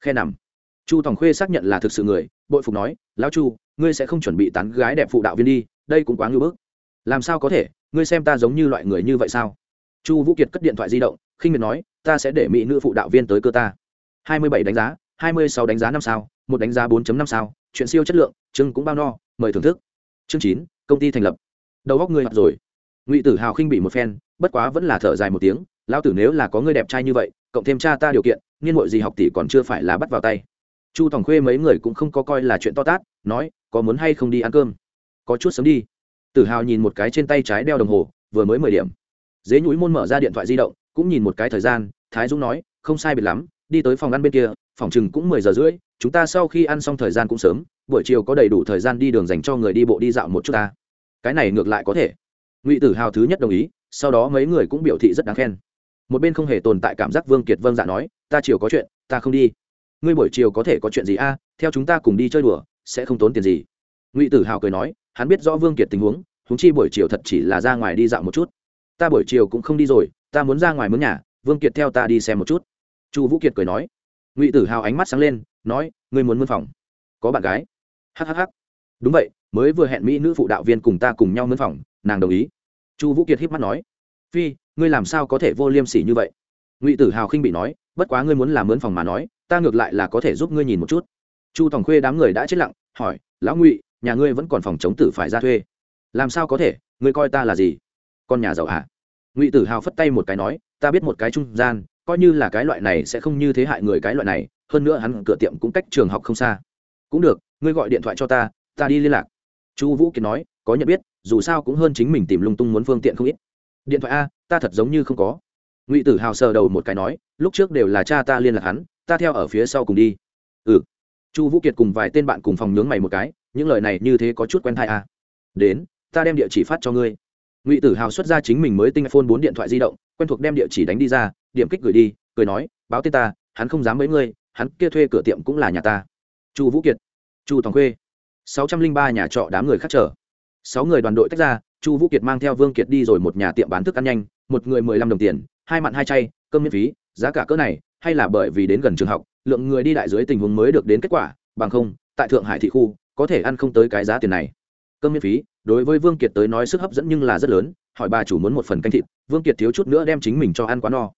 Khe nằm. Chu tòng khuê xác nhận là thực sự người, bội phục nói, lão chu ngươi sẽ không chuẩn bị tán gái đẹp phụ đạo viên đi, đây cũng quá ngưỡng bức. Làm sao có thể? Ngươi xem ta giống như loại người như vậy sao? Chu vũ kiệt cất điện thoại di động, khinh miệt nói, ta sẽ để mỹ nữ phụ đạo viên tới cơ ta. Hai mươi bảy đánh giá, hai mươi sáu đánh giá năm sao, một đánh giá 4 năm sao, chuyện siêu chất lượng, chương cũng bao no, mời thưởng thức. Chương chín, công ty thành lập. Đầu góc ngươi học rồi. Ngụy tử hào khinh bị một phen, bất quá vẫn là thở dài một tiếng, lão tử nếu là có người đẹp trai như vậy, cộng thêm cha ta điều kiện, niên hội gì học tỷ còn chưa phải là bắt vào tay. Chu tòng khuê mấy người cũng không có coi là chuyện to tát nói, có muốn hay không đi ăn cơm? Có chút sớm đi. Tử hào nhìn một cái trên tay trái đeo đồng hồ, vừa mới mười điểm. Dế nhũi môn mở ra điện thoại di động, cũng nhìn một cái thời gian, thái dũng nói, không sai biệt lắm, đi tới phòng ăn bên kia, phòng chừng cũng mười giờ rưỡi, chúng ta sau khi ăn xong thời gian cũng sớm, buổi chiều có đầy đủ thời gian đi đường dành cho người đi bộ đi dạo một chút ta. Cái này ngược lại có thể. Ngụy tử hào thứ nhất đồng ý, sau đó mấy người cũng biểu thị rất đáng khen. Một bên không hề tồn tại cảm giác vương kiệt vâng dạ nói, ta chiều có chuyện, ta không đi. Ngươi buổi chiều có thể có chuyện gì a? Theo chúng ta cùng đi chơi đùa sẽ không tốn tiền gì. Ngụy tử hào cười nói, hắn biết rõ vương kiệt tình huống húng chi buổi chiều thật chỉ là ra ngoài đi dạo một chút. Ta buổi chiều cũng không đi rồi, ta muốn ra ngoài mướn nhà, vương kiệt theo ta đi xem một chút. Chu vũ kiệt cười nói. Ngụy tử hào ánh mắt sáng lên, nói, ngươi muốn mướn phòng? Có bạn gái. Hhh đúng vậy, mới vừa hẹn mỹ nữ phụ đạo viên cùng ta cùng nhau mướn phòng, nàng đồng ý. Chu vũ kiệt híp mắt nói. Phi, ngươi làm sao có thể vô liêm sỉ như vậy? Ngụy tử hào khinh bị nói, bất quá ngươi muốn làm mướn phòng mà nói, ta ngược lại là có thể giúp ngươi nhìn một chút chu tòng khuê đám người đã chết lặng, hỏi, lão ngụy, nhà ngươi vẫn còn phòng chống tử phải ra thuê? Làm sao có thể? Ngươi coi ta là gì? Con nhà giàu hả? Ngụy tử hào phất tay một cái nói, ta biết một cái trung gian, coi như là cái loại này sẽ không như thế hại người cái loại này, hơn nữa hắn cửa tiệm cũng cách trường học không xa. Cũng được, ngươi gọi điện thoại cho ta ta đi liên lạc. Chu vũ kiệt nói, có nhận biết, dù sao cũng hơn chính mình tìm lung tung muốn phương tiện không ít. Điện thoại a, ta thật giống như không có. Ngụy tử hào sờ đầu một cái nói, lúc trước đều là cha ta liên lạc hắn, ta theo ở phía sau cùng đi. Ừ chu vũ kiệt cùng vài tên bạn cùng phòng nhướng mày một cái những lời này như thế có chút quen thai à? đến ta đem địa chỉ phát cho ngươi. Ngụy tử hào xuất ra chính mình mới tinh iphone bốn điện thoại di động quen thuộc đem địa chỉ đánh đi ra điểm kích gửi đi cười nói báo tên ta hắn không dám mấy ngươi hắn kia thuê cửa tiệm cũng là nhà ta. Chu vũ kiệt. Chu tòng khuê. sáu trăm linh ba nhà trọ đám người khác trở, sáu người đoàn đội tách ra chu vũ kiệt mang theo vương kiệt đi rồi một nhà tiệm bán thức ăn nhanh một người mười lăm đồng tiền hai mặn hai chay cơm miễn phí giá cả cỡ này hay là bởi vì đến gần trường học lượng người đi đại dưới tình huống mới được đến kết quả, bằng không, tại thượng hải thị khu, có thể ăn không tới cái giá tiền này. Cơm miễn phí, đối với vương kiệt tới nói sức hấp dẫn nhưng là rất lớn, hỏi bà chủ muốn một phần canh thịt, vương kiệt thiếu chút nữa đem chính mình cho ăn quá no.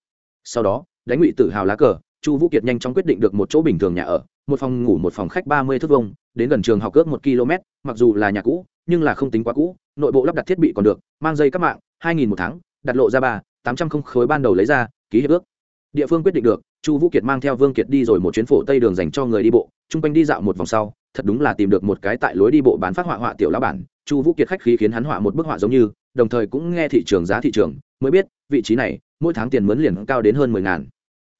Sau đó, đánh ngụy tự hào lá cờ, chu vũ kiệt nhanh chóng quyết định được một chỗ bình thường nhà ở, một phòng ngủ một phòng khách ba mươi thước vông đến gần trường học ước một km, mặc dù là nhà cũ, nhưng là không tính quá cũ, nội bộ lắp đặt thiết bị còn được, mang dây các mạng, hai nghìn một tháng, đặt lộ ra ba, tám trăm không khối ban đầu lấy ra, ký hiệp ước. Địa phương quyết định được chu vũ kiệt mang theo vương kiệt đi rồi một chuyến phổ tây đường dành cho người đi bộ, chung quanh đi dạo một vòng sau, thật đúng là tìm được một cái tại lối đi bộ bán phát họa họa tiểu lão bản. Chu vũ kiệt khách khí khiến hắn họa một bức họa giống như, đồng thời cũng nghe thị trường giá thị trường, mới biết, vị trí này, mỗi tháng tiền mướn liền cao đến hơn mười ngàn.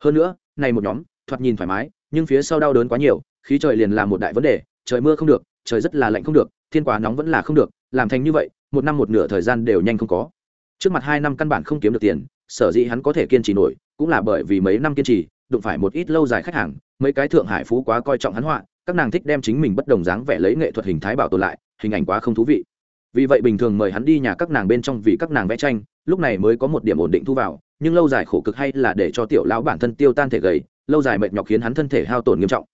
Hơn nữa, này một nhóm, thoạt nhìn thoải mái, nhưng phía sau đau đớn quá nhiều, khí trời liền là một đại vấn đề, trời mưa không được, trời rất là lạnh không được, thiên quá nóng vẫn là không được, làm thành như vậy, một năm một nửa thời gian đều nhanh không có. Trước mặt hai năm căn bản không kiếm được tiền sở dĩ hắn có thể kiên trì nổi, cũng là bởi vì mấy năm kiên trì, đụng phải một ít lâu dài khách hàng, mấy cái thượng hải phú quá coi trọng hắn họa, các nàng thích đem chính mình bất đồng dáng vẻ lấy nghệ thuật hình thái bảo tồn lại, hình ảnh quá không thú vị. Vì vậy bình thường mời hắn đi nhà các nàng bên trong vì các nàng vẽ tranh, lúc này mới có một điểm ổn định thu vào, nhưng lâu dài khổ cực hay là để cho tiểu lão bản thân tiêu tan thể gầy, lâu dài mệt nhọc khiến hắn thân thể hao tổn nghiêm trọng.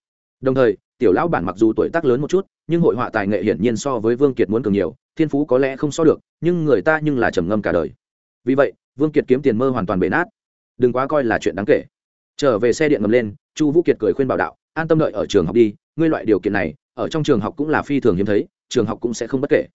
Đồng thời, tiểu lão bản mặc dù tuổi tác lớn một chút, nhưng hội họa tài nghệ hiển nhiên so với vương kiệt muốn cường nhiều, thiên phú có lẽ không so được, nhưng người ta nhưng là trầm ngâm cả đời. Vì vậy vương kiệt kiếm tiền mơ hoàn toàn bể nát. Đừng quá coi là chuyện đáng kể. Trở về xe điện ngầm lên chu vũ kiệt cười khuyên bảo đạo an tâm đợi ở trường học đi ngươi loại điều kiện này ở trong trường học cũng là phi thường hiếm thấy trường học cũng sẽ không bất kể.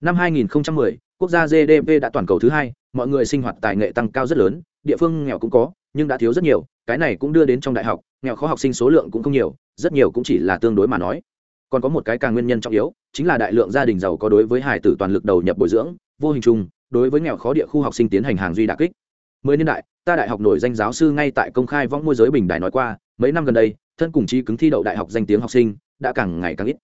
Năm 2010, quốc gia gdp đã toàn cầu thứ hai mọi người sinh hoạt tài nghệ tăng cao rất lớn địa phương nghèo cũng có nhưng đã thiếu rất nhiều cái này cũng đưa đến trong đại học nghèo khó học sinh số lượng cũng không nhiều rất nhiều cũng chỉ là tương đối mà nói. Còn có một cái càng nguyên nhân trọng yếu chính là đại lượng gia đình giàu có đối với hải tử toàn lực đầu nhập bồi dưỡng vô hình chung đối với nghèo khó địa khu học sinh tiến hành hàng duy đà kích. Mới niên đại, ta đại học nổi danh giáo sư ngay tại công khai võng môi giới bình đài nói qua, mấy năm gần đây, thân cùng chi cứng thi đậu đại học danh tiếng học sinh đã càng ngày càng ít.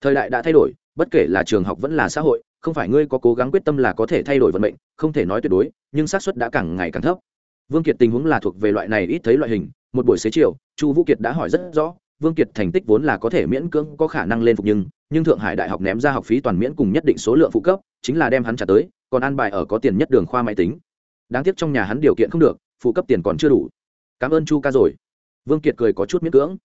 Thời đại đã thay đổi, bất kể là trường học vẫn là xã hội, không phải ngươi có cố gắng quyết tâm là có thể thay đổi vận mệnh, không thể nói tuyệt đối, nhưng xác suất đã càng ngày càng thấp. Vương kiệt tình huống là thuộc về loại này, ít thấy loại hình. Một buổi xế chiều, chu vũ kiệt đã hỏi rất rõ vương kiệt thành tích vốn là có thể miễn cưỡng có khả năng lên phục nhưng nhưng thượng hải đại học ném ra học phí toàn miễn cùng nhất định số lượng phụ cấp, chính là đem hắn trả tới, còn an bài ở có tiền nhất đường khoa máy tính. Đáng tiếc trong nhà hắn điều kiện không được, phụ cấp tiền còn chưa đủ. Cảm ơn chu ca rồi. Vương kiệt cười có chút miễn cưỡng.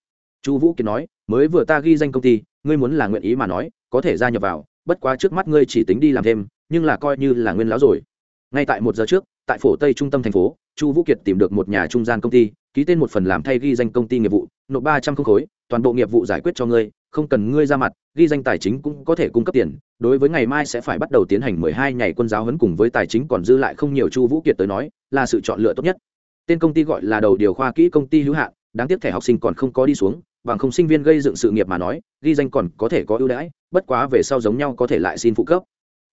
Chu vũ kiệt nói, mới vừa ta ghi danh công ty, ngươi muốn là nguyện ý mà nói, có thể gia nhập vào, bất quá trước mắt ngươi chỉ tính đi làm thêm, nhưng là coi như là nguyên lão rồi. Ngay tại một giờ trước tại phổ tây trung tâm thành phố, chu vũ kiệt tìm được một nhà trung gian công ty, ký tên một phần làm thay ghi danh công ty nghiệp vụ, nộp ba trăm không khối, toàn bộ nghiệp vụ giải quyết cho ngươi, không cần ngươi ra mặt, ghi danh tài chính cũng có thể cung cấp tiền. Đối với ngày mai sẽ phải bắt đầu tiến hành mười hai ngày quân giáo huấn cùng với tài chính còn dư lại không nhiều chu vũ kiệt tới nói, là sự chọn lựa tốt nhất. Tên công ty gọi là đầu điều khoa kỹ công ty hữu hạn, đáng tiếc thẻ học sinh còn không có đi xuống, bằng không sinh viên gây dựng sự nghiệp mà nói, ghi danh còn có thể có ưu đãi, bất quá về sau giống nhau có thể lại xin phụ cấp.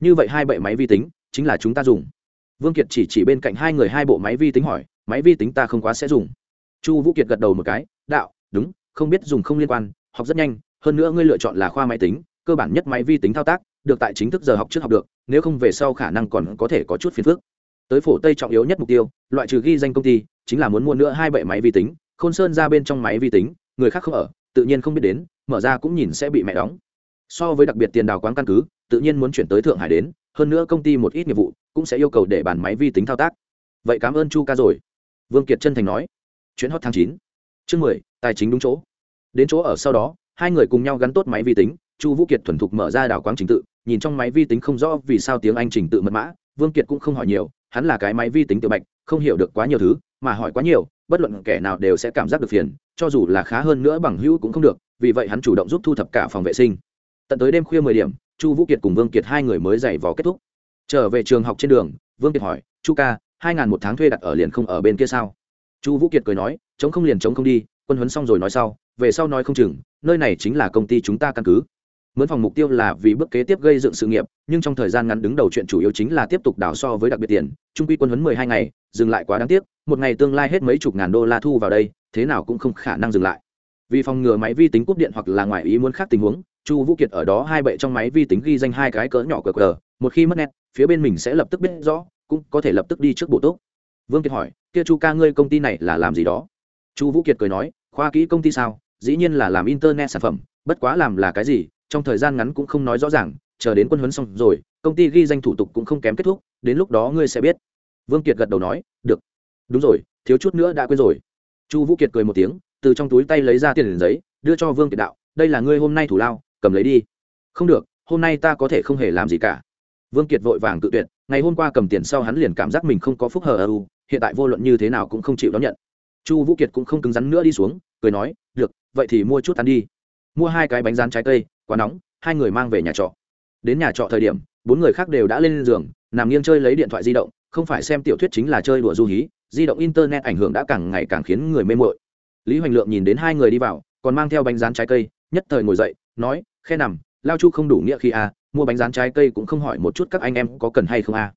Như vậy hai bệ máy vi tính, chính là chúng ta dùng vương kiệt chỉ chỉ bên cạnh hai người hai bộ máy vi tính hỏi, máy vi tính ta không quá sẽ dùng. Chu vũ kiệt gật đầu một cái, đạo, đúng, không biết dùng không liên quan, học rất nhanh, hơn nữa ngươi lựa chọn là khoa máy tính, cơ bản nhất máy vi tính thao tác, được tại chính thức giờ học trước học được, nếu không về sau khả năng còn có thể có chút phiền phức. Tới phổ tây trọng yếu nhất mục tiêu, loại trừ ghi danh công ty, chính là muốn mua nữa hai bệ máy vi tính, khôn sơn ra bên trong máy vi tính, người khác không ở, tự nhiên không biết đến, mở ra cũng nhìn sẽ bị mẹ đóng. So với đặc biệt tiền đào quán căn cứ tự nhiên muốn chuyển tới thượng hải đến, hơn nữa công ty một ít nghiệp vụ cũng sẽ yêu cầu để bàn máy vi tính thao tác. Vậy cảm ơn chu ca rồi. Vương kiệt chân thành nói. Chuyến hot tháng chín. Chương mười, tài chính đúng chỗ. Đến chỗ ở sau đó, hai người cùng nhau gắn tốt máy vi tính, chu vũ kiệt thuần thục mở ra đảo quán trình tự, nhìn trong máy vi tính không rõ vì sao tiếng anh trình tự mật mã, vương kiệt cũng không hỏi nhiều, hắn là cái máy vi tính tự bạch, không hiểu được quá nhiều thứ, mà hỏi quá nhiều, bất luận kẻ nào đều sẽ cảm giác được phiền, cho dù là khá hơn nữa bằng hữu cũng không được, vì vậy hắn chủ động giúp thu thập cả phòng vệ sinh. Tận tới đêm khuya mười điểm chu vũ kiệt cùng vương kiệt hai người mới giày vò kết thúc. Trở về trường học trên đường, vương kiệt hỏi, chu ca, hai ngàn một tháng thuê đặt ở liền không ở bên kia sao? Chu vũ kiệt cười nói chống không liền chống không đi, quân huấn xong rồi nói sau, về sau nói không chừng, nơi này chính là công ty chúng ta căn cứ. Mướn phòng mục tiêu là vì bước kế tiếp gây dựng sự nghiệp, nhưng trong thời gian ngắn đứng đầu chuyện chủ yếu chính là tiếp tục đào so với đặc biệt tiền, trung quy quân huấn mười hai ngày, dừng lại quá đáng tiếc, một ngày tương lai hết mấy chục ngàn đô la thu vào đây, thế nào cũng không khả năng dừng lại. Vì phòng ngừa máy vi tính cúp điện hoặc là ngoài ý muốn khác tình huống chu vũ kiệt ở đó hai bệ trong máy vi tính ghi danh hai cái cỡ nhỏ cờ cờ, một khi mất nét, phía bên mình sẽ lập tức biết rõ, cũng có thể lập tức đi trước bộ tốt vương kiệt hỏi, kia chu ca ngươi công ty này là làm gì đó? Chu vũ kiệt cười nói, khoa kỹ công ty sao? Dĩ nhiên là làm internet sản phẩm, bất quá làm là cái gì, trong thời gian ngắn cũng không nói rõ ràng, chờ đến quân huấn xong rồi, công ty ghi danh thủ tục cũng không kém kết thúc, đến lúc đó ngươi sẽ biết. Vương kiệt gật đầu nói, được. Đúng rồi, thiếu chút nữa đã quên rồi. Chu vũ kiệt cười một tiếng, từ trong túi tay lấy ra tiền giấy, đưa cho vương kiệt đạo, đây là ngươi hôm nay thủ lao cầm lấy đi. Không được, hôm nay ta có thể không hề làm gì cả. Vương kiệt vội vàng tự tuyệt, ngày hôm qua cầm tiền sau hắn liền cảm giác mình không có phúc hờ ơ u hiện tại vô luận như thế nào cũng không chịu đón nhận. Chu vũ kiệt cũng không cứng rắn nữa đi xuống, cười nói, được, vậy thì mua chút ăn đi. Mua hai cái bánh rán trái cây, quá nóng, hai người mang về nhà trọ. Đến nhà trọ thời điểm, bốn người khác đều đã lên giường, nằm nghiêng chơi lấy điện thoại di động, không phải xem tiểu thuyết chính là chơi đùa du hí, di động internet ảnh hưởng đã càng ngày càng khiến người mê mội lý hoành lượng nhìn đến hai người đi vào, còn mang theo bánh rán trái cây, nhất thời ngồi dậy, nói khe nằm lao chu không đủ nghĩa khi a mua bánh rán trái cây cũng không hỏi một chút các anh em có cần hay không a.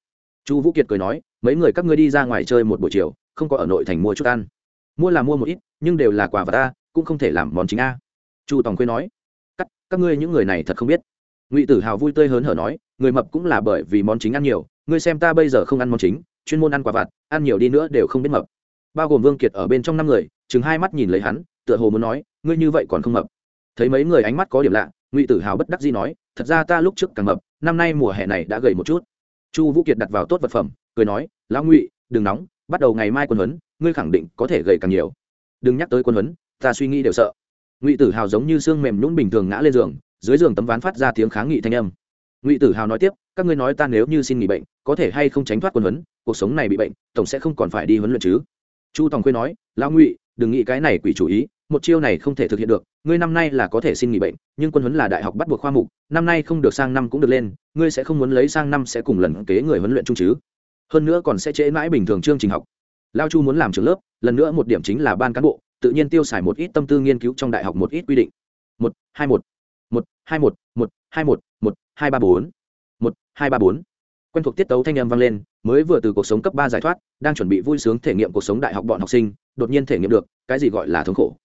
Chu vũ kiệt cười nói mấy người các ngươi đi ra ngoài chơi một buổi chiều không có ở nội thành mua chút ăn. Mua là mua một ít nhưng đều là quà vật ta cũng không thể làm món chính a. Chu tòng khuê nói các, các ngươi những người này thật không biết. Ngụy tử hào vui tươi hớn hở nói người mập cũng là bởi vì món chính ăn nhiều ngươi xem ta bây giờ không ăn món chính chuyên môn ăn quả vặt ăn nhiều đi nữa đều không biết mập. Bao gồm vương kiệt ở bên trong năm người chừng hai mắt nhìn lấy hắn tựa hồ muốn nói ngươi như vậy còn không mập. Thấy mấy người ánh mắt có điểm lạ ngụy tử hào bất đắc dĩ nói, thật ra ta lúc trước càng mập, năm nay mùa hè này đã gầy một chút. Chu vũ kiệt đặt vào tốt vật phẩm, cười nói, lão ngụy, đừng nóng, bắt đầu ngày mai quân huấn, ngươi khẳng định có thể gầy càng nhiều. Đừng nhắc tới quân huấn, ta suy nghĩ đều sợ. Ngụy tử hào giống như xương mềm nhún bình thường ngã lên giường, dưới giường tấm ván phát ra tiếng kháng nghị thanh âm. Ngụy tử hào nói tiếp, các ngươi nói ta nếu như xin nghỉ bệnh, có thể hay không tránh thoát quân huấn, cuộc sống này bị bệnh, tổng sẽ không còn phải đi huấn luyện chứ. Chu tòng khuyên nói, lão ngụy, đừng nghĩ cái này quỷ chủ ý một chiêu này không thể thực hiện được, ngươi năm nay là có thể xin nghỉ bệnh, nhưng quân huấn là đại học bắt buộc khoa mục, năm nay không được sang năm cũng được lên, ngươi sẽ không muốn lấy sang năm sẽ cùng lần kế người huấn luyện chung chứ? Hơn nữa còn sẽ trễ mãi bình thường chương trình học. Lao chu muốn làm trường lớp, lần nữa một điểm chính là ban cán bộ, tự nhiên tiêu xài một ít tâm tư nghiên cứu trong đại học một ít quy định. Một, hai, một. Một, hai, một một, hai, một một, hai, ba, bốn. Một, hai, ba, bốn. Quen thuộc tiết tấu thanh âm vang lên, mới vừa từ cuộc sống cấp ba giải thoát, đang chuẩn bị vui sướng thể nghiệm cuộc sống đại học bọn học sinh, đột nhiên thể nghiệm được, cái gì gọi là thống khổ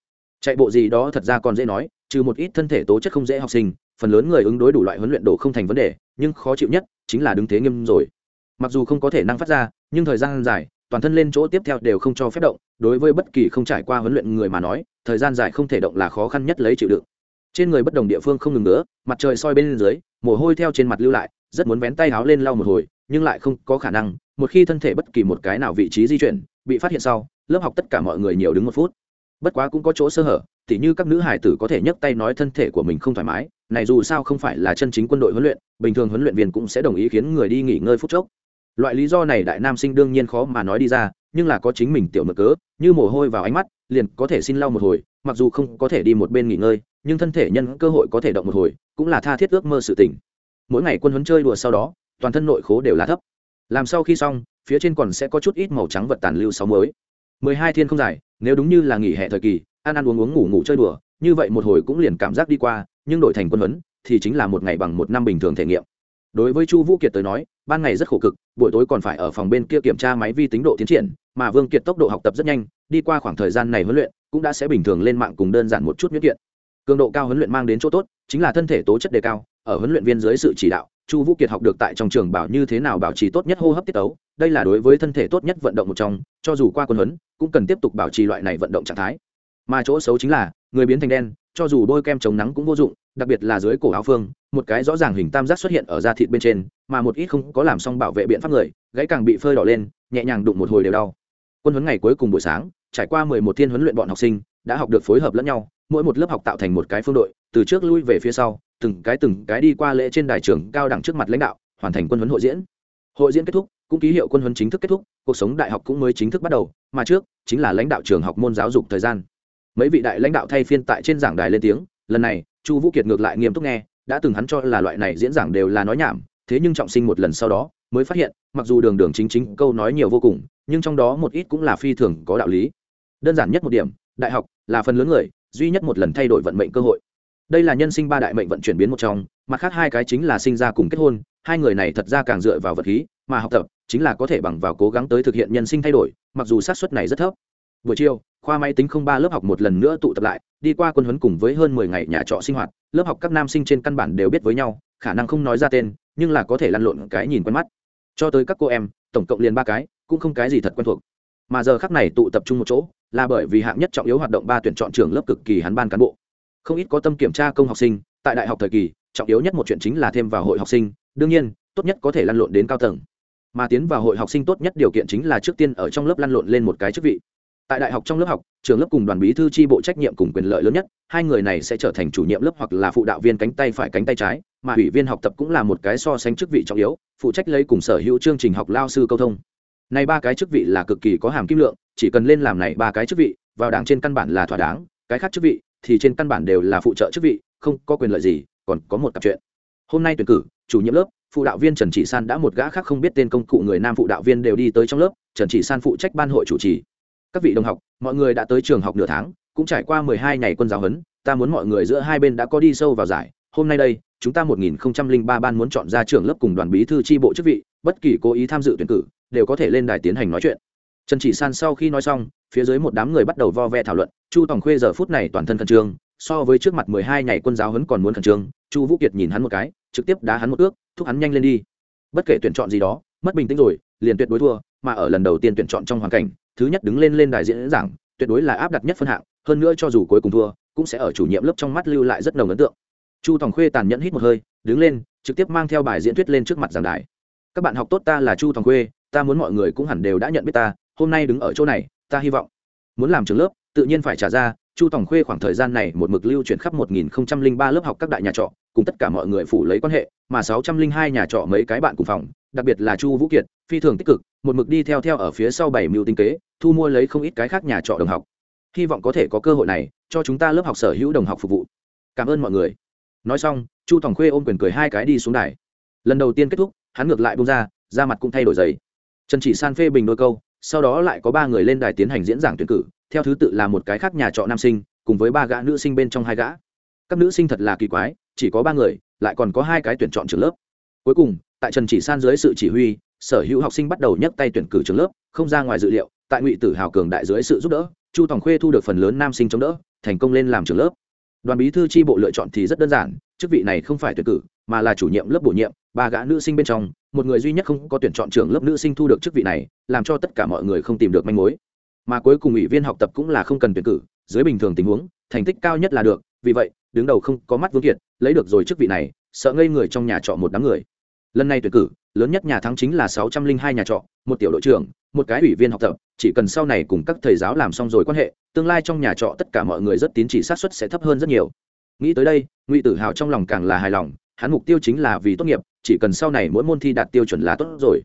chạy bộ gì đó thật ra còn dễ nói, trừ một ít thân thể tố chất không dễ học sinh, phần lớn người ứng đối đủ loại huấn luyện đồ không thành vấn đề, nhưng khó chịu nhất chính là đứng thế nghiêm rồi. Mặc dù không có thể năng phát ra, nhưng thời gian dài, toàn thân lên chỗ tiếp theo đều không cho phép động, đối với bất kỳ không trải qua huấn luyện người mà nói, thời gian dài không thể động là khó khăn nhất lấy chịu đựng. Trên người bất đồng địa phương không ngừng nữa mặt trời soi bên dưới, mồ hôi theo trên mặt lưu lại, rất muốn vén tay áo lên lau một hồi, nhưng lại không có khả năng, một khi thân thể bất kỳ một cái nào vị trí di chuyển, bị phát hiện sau, lớp học tất cả mọi người nhiều đứng một phút bất quá cũng có chỗ sơ hở thì như các nữ hải tử có thể nhấc tay nói thân thể của mình không thoải mái, này dù sao không phải là chân chính quân đội huấn luyện, bình thường huấn luyện viên cũng sẽ đồng ý khiến người đi nghỉ ngơi phút chốc. Loại lý do này đại nam sinh đương nhiên khó mà nói đi ra, nhưng là có chính mình tiểu mực cớ, như mồ hôi vào ánh mắt, liền có thể xin lau một hồi, mặc dù không có thể đi một bên nghỉ ngơi, nhưng thân thể nhân cơ hội có thể động một hồi, cũng là tha thiết ước mơ sự tỉnh mỗi ngày quân huấn chơi đùa sau đó, toàn thân nội khố đều là thấp. Làm sau khi xong, phía trên còn sẽ có chút ít màu trắng vật tàn lưu sáu mới mười hai thiên không dài nếu đúng như là nghỉ hè thời kỳ, ăn ăn uống uống ngủ ngủ chơi đùa, như vậy một hồi cũng liền cảm giác đi qua, nhưng đổi thành quân huấn thì chính là một ngày bằng một năm bình thường thể nghiệm. Đối với chu vũ kiệt tới nói, ban ngày rất khổ cực, buổi tối còn phải ở phòng bên kia kiểm tra máy vi tính độ tiến triển, mà vương kiệt tốc độ học tập rất nhanh, đi qua khoảng thời gian này huấn luyện cũng đã sẽ bình thường lên mạng cùng đơn giản một chút miễn kiện. Cường độ cao huấn luyện mang đến chỗ tốt, chính là thân thể tố chất đề cao, ở huấn luyện viên dưới sự chỉ đạo chu vũ kiệt học được tại trong trường bảo như thế nào bảo trì tốt nhất hô hấp tiết tấu, đây là đối với thân thể tốt nhất vận động một trong, cho dù qua quân huấn, cũng cần tiếp tục bảo trì loại này vận động trạng thái. Mà chỗ xấu chính là, người biến thành đen, cho dù bôi kem chống nắng cũng vô dụng, đặc biệt là dưới cổ áo phương, một cái rõ ràng hình tam giác xuất hiện ở da thịt bên trên, mà một ít không có làm xong bảo vệ biện pháp người, gãy càng bị phơi đỏ lên, nhẹ nhàng đụng một hồi đều đau. Quân huấn ngày cuối cùng buổi sáng, trải qua mười một thiên huấn luyện bọn học sinh, đã học được phối hợp lẫn nhau, mỗi một lớp học tạo thành một cái phương đội, từ trước lui về phía sau từng cái từng cái đi qua lễ trên đài trường cao đẳng trước mặt lãnh đạo, hoàn thành quân huấn hội diễn. Hội diễn kết thúc, cũng ký hiệu quân huấn chính thức kết thúc, cuộc sống đại học cũng mới chính thức bắt đầu, mà trước, chính là lãnh đạo trường học môn giáo dục thời gian. Mấy vị đại lãnh đạo thay phiên tại trên giảng đài lên tiếng, lần này, chu vũ kiệt ngược lại nghiêm túc nghe, đã từng hắn cho là loại này diễn giảng đều là nói nhảm, thế nhưng trọng sinh một lần sau đó, mới phát hiện, mặc dù đường đường chính chính câu nói nhiều vô cùng, nhưng trong đó một ít cũng là phi thường có đạo lý. Đơn giản nhất một điểm, đại học là phần lớn người, duy nhất một lần thay đổi vận mệnh cơ hội đây là nhân sinh ba đại mệnh vận chuyển biến một trong, mặt khác hai cái chính là sinh ra cùng kết hôn, hai người này thật ra càng dựa vào vật khí mà học tập, chính là có thể bằng vào cố gắng tới thực hiện nhân sinh thay đổi, mặc dù xác suất này rất thấp. Buổi chiều, khoa máy tính không ba lớp học một lần nữa tụ tập lại, đi qua quân huấn cùng với hơn mười ngày nhà trọ sinh hoạt, lớp học các nam sinh trên căn bản đều biết với nhau, khả năng không nói ra tên, nhưng là có thể lăn lộn cái nhìn quen mắt. Cho tới các cô em, tổng cộng liền ba cái, cũng không cái gì thật quen thuộc. Mà giờ khắc này tụ tập trung một chỗ, là bởi vì hạng nhất trọng yếu hoạt động ba tuyển chọn trường lớp cực kỳ hắn ban cán bộ không ít có tâm kiểm tra công học sinh, tại đại học thời kỳ, trọng yếu nhất một chuyện chính là thêm vào hội học sinh, đương nhiên, tốt nhất có thể lăn lộn đến cao tầng. Mà tiến vào hội học sinh tốt nhất điều kiện chính là trước tiên ở trong lớp lăn lộn lên một cái chức vị. Tại đại học trong lớp học, trường lớp cùng đoàn bí thư tri bộ trách nhiệm cùng quyền lợi lớn nhất, hai người này sẽ trở thành chủ nhiệm lớp hoặc là phụ đạo viên cánh tay phải cánh tay trái, mà ủy viên học tập cũng là một cái so sánh chức vị trọng yếu, phụ trách lấy cùng sở hữu chương trình học lao sư câu thông. Này ba cái chức vị là cực kỳ có hàm kim lượng, chỉ cần lên làm này ba cái chức vị, vào đảng trên căn bản là thỏa đáng, cái khác chức vị thì trên căn bản đều là phụ trợ chức vị, không có quyền lợi gì, còn có một cặp chuyện. Hôm nay tuyển cử, chủ nhiệm lớp, phụ đạo viên trần chỉ san đã một gã khác không biết tên công cụ người nam phụ đạo viên đều đi tới trong lớp, trần chỉ san phụ trách ban hội chủ trì. Các vị đồng học, mọi người đã tới trường học nửa tháng, cũng trải qua mười hai ngày quân giáo huấn, ta muốn mọi người giữa hai bên đã có đi sâu vào giải. Hôm nay đây, chúng ta một nghìn không trăm linh ba ban muốn chọn ra trường lớp cùng đoàn bí thư tri bộ chức vị, bất kỳ cố ý tham dự tuyển cử, đều có thể lên đài tiến hành nói chuyện trần chỉ san sau khi nói xong, phía dưới một đám người bắt đầu vo ve thảo luận, chu tòng khuê giờ phút này toàn thân khẩn trương, so với trước mặt mười hai ngày quân giáo huấn còn muốn khẩn trương, chu vũ kiệt nhìn hắn một cái, trực tiếp đá hắn một ước, thúc hắn nhanh lên đi. Bất kể tuyển chọn gì đó, mất bình tĩnh rồi, liền tuyệt đối thua, mà ở lần đầu tiên tuyển chọn trong hoàn cảnh, thứ nhất đứng lên lên đài diễn giảng, tuyệt đối là áp đặt nhất phân hạng, hơn nữa cho dù cuối cùng thua, cũng sẽ ở chủ nhiệm lớp trong mắt lưu lại rất nồng ấn tượng. Chu tòng khuê tàn nhẫn hít một hơi, đứng lên, trực tiếp mang theo bài diễn thuyết lên trước mặt giảng đài. Các bạn học tốt ta là chu tòng khuê, ta muốn mọi người cũng hẳn đều đã nhận biết ta hôm nay đứng ở chỗ này, ta hy vọng. Muốn làm trường lớp, tự nhiên phải trả ra, chu tòng khuê khoảng thời gian này một mực lưu chuyển khắp 1003 lớp học các đại nhà trọ, cùng tất cả mọi người phủ lấy quan hệ, mà 602 nhà trọ mấy cái bạn cùng phòng, đặc biệt là chu vũ kiệt, phi thường tích cực, một mực đi theo theo ở phía sau bảy mưu tinh kế, thu mua lấy không ít cái khác nhà trọ đồng học. Hy vọng có thể có cơ hội này, cho chúng ta lớp học sở hữu đồng học phục vụ. Cảm ơn mọi người. Nói xong, chu tòng khuê ôm quyền cười hai cái đi xuống đài. Lần đầu tiên kết thúc, hắn ngược lại bông ra, da mặt cũng thay đổi giấy trần chỉ san phê bình đôi câu sau đó lại có ba người lên đài tiến hành diễn giảng tuyển cử, theo thứ tự là một cái khác nhà trọ nam sinh, cùng với ba gã nữ sinh bên trong hai gã. Các nữ sinh thật là kỳ quái, chỉ có ba người, lại còn có hai cái tuyển chọn trường lớp. Cuối cùng, tại trần chỉ san dưới sự chỉ huy, sở hữu học sinh bắt đầu nhấc tay tuyển cử trường lớp, không ra ngoài dự liệu, tại ngụy tử hào cường đại dưới sự giúp đỡ, chu tòng khuê thu được phần lớn nam sinh chống đỡ, thành công lên làm trường lớp. Đoàn bí thư tri bộ lựa chọn thì rất đơn giản, chức vị này không phải tuyển cử mà là chủ nhiệm lớp bổ nhiệm, ba gã nữ sinh bên trong, một người duy nhất không có tuyển chọn trường lớp nữ sinh thu được chức vị này, làm cho tất cả mọi người không tìm được manh mối. Mà cuối cùng ủy viên học tập cũng là không cần tuyển cử, dưới bình thường tình huống, thành tích cao nhất là được, vì vậy, đứng đầu không có mắt vương kiệt, lấy được rồi chức vị này, sợ ngây người trong nhà trọ một đám người. Lần này tuyển cử, lớn nhất nhà thắng chính là sáu trăm linh hai nhà trọ, một tiểu đội trưởng, một cái ủy viên học tập, chỉ cần sau này cùng các thầy giáo làm xong rồi quan hệ, tương lai trong nhà trọ tất cả mọi người rất tín chỉ sát xuất sẽ thấp hơn rất nhiều. Nghĩ tới đây, ngụy tử hào trong lòng càng là hài lòng hắn mục tiêu chính là vì tốt nghiệp, chỉ cần sau này mỗi môn thi đạt tiêu chuẩn là tốt rồi.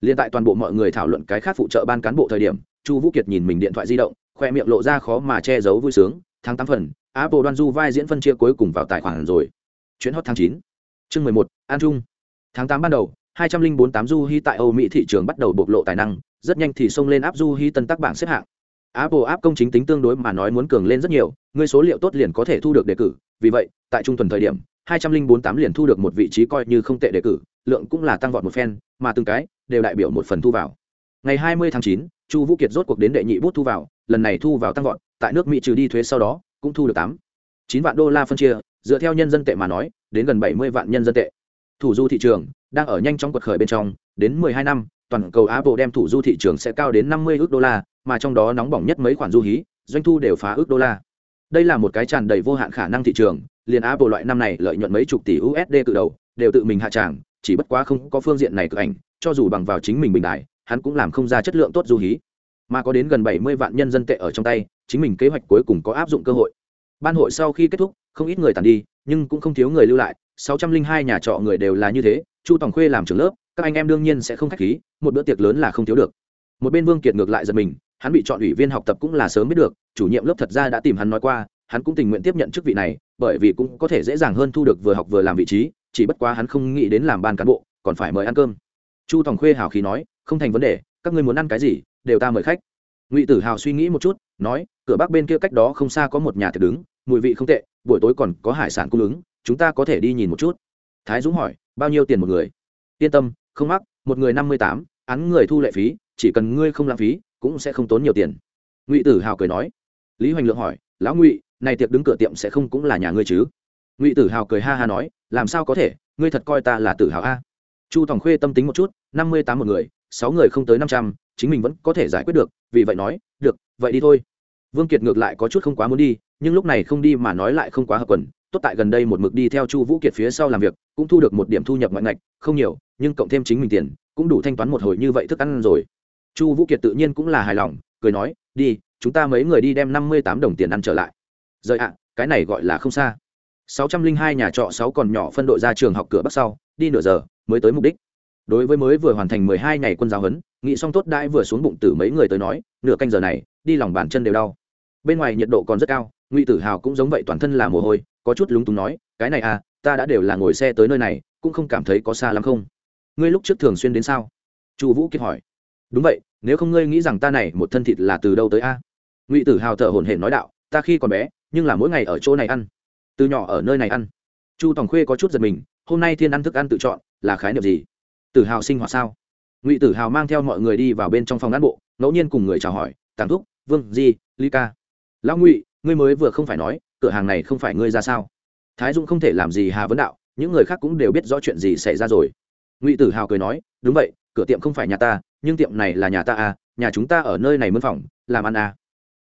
Liên tại toàn bộ mọi người thảo luận cái khác phụ trợ ban cán bộ thời điểm, chu vũ kiệt nhìn mình điện thoại di động, khoe miệng lộ ra khó mà che giấu vui sướng, tháng tám phần, apple đoan du vai diễn phân chia cuối cùng vào tài khoản rồi. Chuyến hot tháng chín, chương mười một, an trung. Tháng tám ban đầu, hai trăm linh bốn tám du hy tại âu mỹ thị trường bắt đầu bộc lộ tài năng, rất nhanh thì xông lên áp du hy tân tác bảng xếp hạng. Apple áp công chính tính tương đối mà nói muốn cường lên rất nhiều người số liệu tốt liền có thể thu được đề cử, vì vậy, tại trung tuần thời điểm hai trăm linh bốn tám liền thu được một vị trí coi như không tệ đề cử, lượng cũng là tăng vọt một phen, mà từng cái đều đại biểu một phần thu vào. Ngày hai mươi tháng chín, chu vũ kiệt rốt cuộc đến đệ nhị bút thu vào, lần này thu vào tăng vọt, tại nước mỹ trừ đi thuế sau đó, cũng thu được tám, chín vạn đô la phân chia, dựa theo nhân dân tệ mà nói, đến gần bảy mươi vạn nhân dân tệ. Thủ du thị trường đang ở nhanh chóng quật khởi bên trong, đến mười hai năm, toàn cầu apple đem thủ du thị trường sẽ cao đến năm mươi ước đô la, mà trong đó nóng bỏng nhất mấy khoản du hí, doanh thu đều phá ước đô la đây là một cái tràn đầy vô hạn khả năng thị trường, liền apple loại năm này lợi nhuận mấy chục tỷ usd cự đầu, đều tự mình hạ tràng, chỉ bất quá không có phương diện này cực ảnh cho dù bằng vào chính mình bình đại, hắn cũng làm không ra chất lượng tốt du hí. Mà có đến gần bảy mươi vạn nhân dân tệ ở trong tay, chính mình kế hoạch cuối cùng có áp dụng cơ hội. Ban hội sau khi kết thúc, không ít người tàn đi, nhưng cũng không thiếu người lưu lại, sáu trăm linh hai nhà trọ người đều là như thế, chu tòng khuê làm trưởng lớp, các anh em đương nhiên sẽ không khách khí, một bữa tiệc lớn là không thiếu được. Một bên vương kiệt ngược lại giật mình hắn bị chọn ủy viên học tập cũng là sớm biết được, chủ nhiệm lớp thật ra đã tìm hắn nói qua, hắn cũng tình nguyện tiếp nhận chức vị này, bởi vì cũng có thể dễ dàng hơn thu được vừa học vừa làm vị trí, chỉ bất quá hắn không nghĩ đến làm ban cán bộ, còn phải mời ăn cơm. Chu tòng khuê hào khí nói, không thành vấn đề, các ngươi muốn ăn cái gì, đều ta mời khách. Ngụy tử hào suy nghĩ một chút, nói, cửa bắc bên kia cách đó không xa có một nhà thực đứng, mùi vị không tệ, buổi tối còn có hải sản cung ứng, chúng ta có thể đi nhìn một chút. Thái dũng hỏi, bao nhiêu tiền một người? Yên tâm, không mắc, một người năm mươi tám, án người thu lệ phí, chỉ cần ngươi không lãng phí cũng sẽ không tốn nhiều tiền. Ngụy tử hào cười nói. Lý hoành lượng hỏi, lão ngụy, này tiệc đứng cửa tiệm sẽ không cũng là nhà ngươi chứ? Ngụy tử hào cười ha ha nói, làm sao có thể, ngươi thật coi ta là tử hào a? Chu tòng khuê tâm tính một chút, năm mươi tám một người, sáu người không tới năm trăm, chính mình vẫn có thể giải quyết được, vì vậy nói, được, vậy đi thôi. Vương kiệt ngược lại có chút không quá muốn đi, nhưng lúc này không đi mà nói lại không quá hợp quần. Tốt tại gần đây một mực đi theo chu vũ kiệt phía sau làm việc, cũng thu được một điểm thu nhập ngoại ngạch, không nhiều, nhưng cộng thêm chính mình tiền, cũng đủ thanh toán một hồi như vậy thức ăn rồi chu vũ kiệt tự nhiên cũng là hài lòng, cười nói, đi, chúng ta mấy người đi đem năm mươi tám đồng tiền ăn trở lại. Rời ạ, cái này gọi là không xa. sáu trăm linh hai nhà trọ sáu còn nhỏ phân đội ra trường học cửa bắc sau, đi nửa giờ mới tới mục đích. Đối với mới vừa hoàn thành mười hai ngày quân giáo huấn nghị xong tốt đãi vừa xuống bụng tử mấy người tới nói, nửa canh giờ này, đi lòng bàn chân đều đau. Bên ngoài nhiệt độ còn rất cao, ngụy tử hào cũng giống vậy toàn thân là mồ hôi, có chút lúng túng nói, cái này à ta đã đều là ngồi xe tới nơi này, cũng không cảm thấy có xa lắm không? Ngươi lúc trước thường xuyên đến sao? Chu vũ kiệt hỏi đúng vậy, nếu không ngươi nghĩ rằng ta này một thân thịt là từ đâu tới a? Ngụy tử hào thở hổn hển nói đạo, ta khi còn bé, nhưng là mỗi ngày ở chỗ này ăn. Từ nhỏ ở nơi này ăn. Chu tòng khuê có chút giật mình, hôm nay thiên ăn thức ăn tự chọn, là khái niệm gì? Tử hào sinh hoạt sao? Ngụy tử hào mang theo mọi người đi vào bên trong phòng ăn bộ, ngẫu nhiên cùng người chào hỏi, tàng thúc, vương, di ly ca. Lão ngụy, ngươi mới vừa không phải nói, cửa hàng này không phải ngươi ra sao? Thái dũng không thể làm gì hà vấn đạo, những người khác cũng đều biết rõ chuyện gì xảy ra rồi. Ngụy tử hào cười nói, đúng vậy, cửa tiệm không phải nhà ta nhưng tiệm này là nhà ta à nhà chúng ta ở nơi này mân phòng, làm ăn à.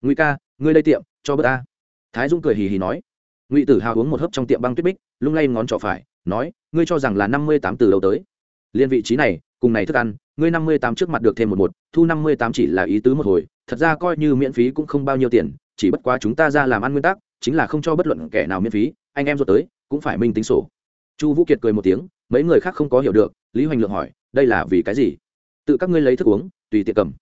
Ngụy ca, ngươi lấy tiệm, cho bớt ta. Thái dũng cười hì hì nói. Ngụy tử hào uống một hớp trong tiệm băng tuyết bích, lung lay ngón trỏ phải, nói, ngươi cho rằng là năm mươi tám từ đầu tới. Liên vị trí này, cùng này thức ăn, ngươi năm mươi tám trước mặt được thêm một một, thu năm mươi tám chỉ là ý tứ một hồi, thật ra coi như miễn phí cũng không bao nhiêu tiền, chỉ bất quá chúng ta ra làm ăn nguyên tắc, chính là không cho bất luận kẻ nào miễn phí, anh em rồi tới, cũng phải minh tính sổ. Chu vũ kiệt cười một tiếng, mấy người khác không có hiểu được, lý hoành lượng hỏi, đây là vì cái gì? Tự các ngươi lấy thức uống, tùy tiện cầm.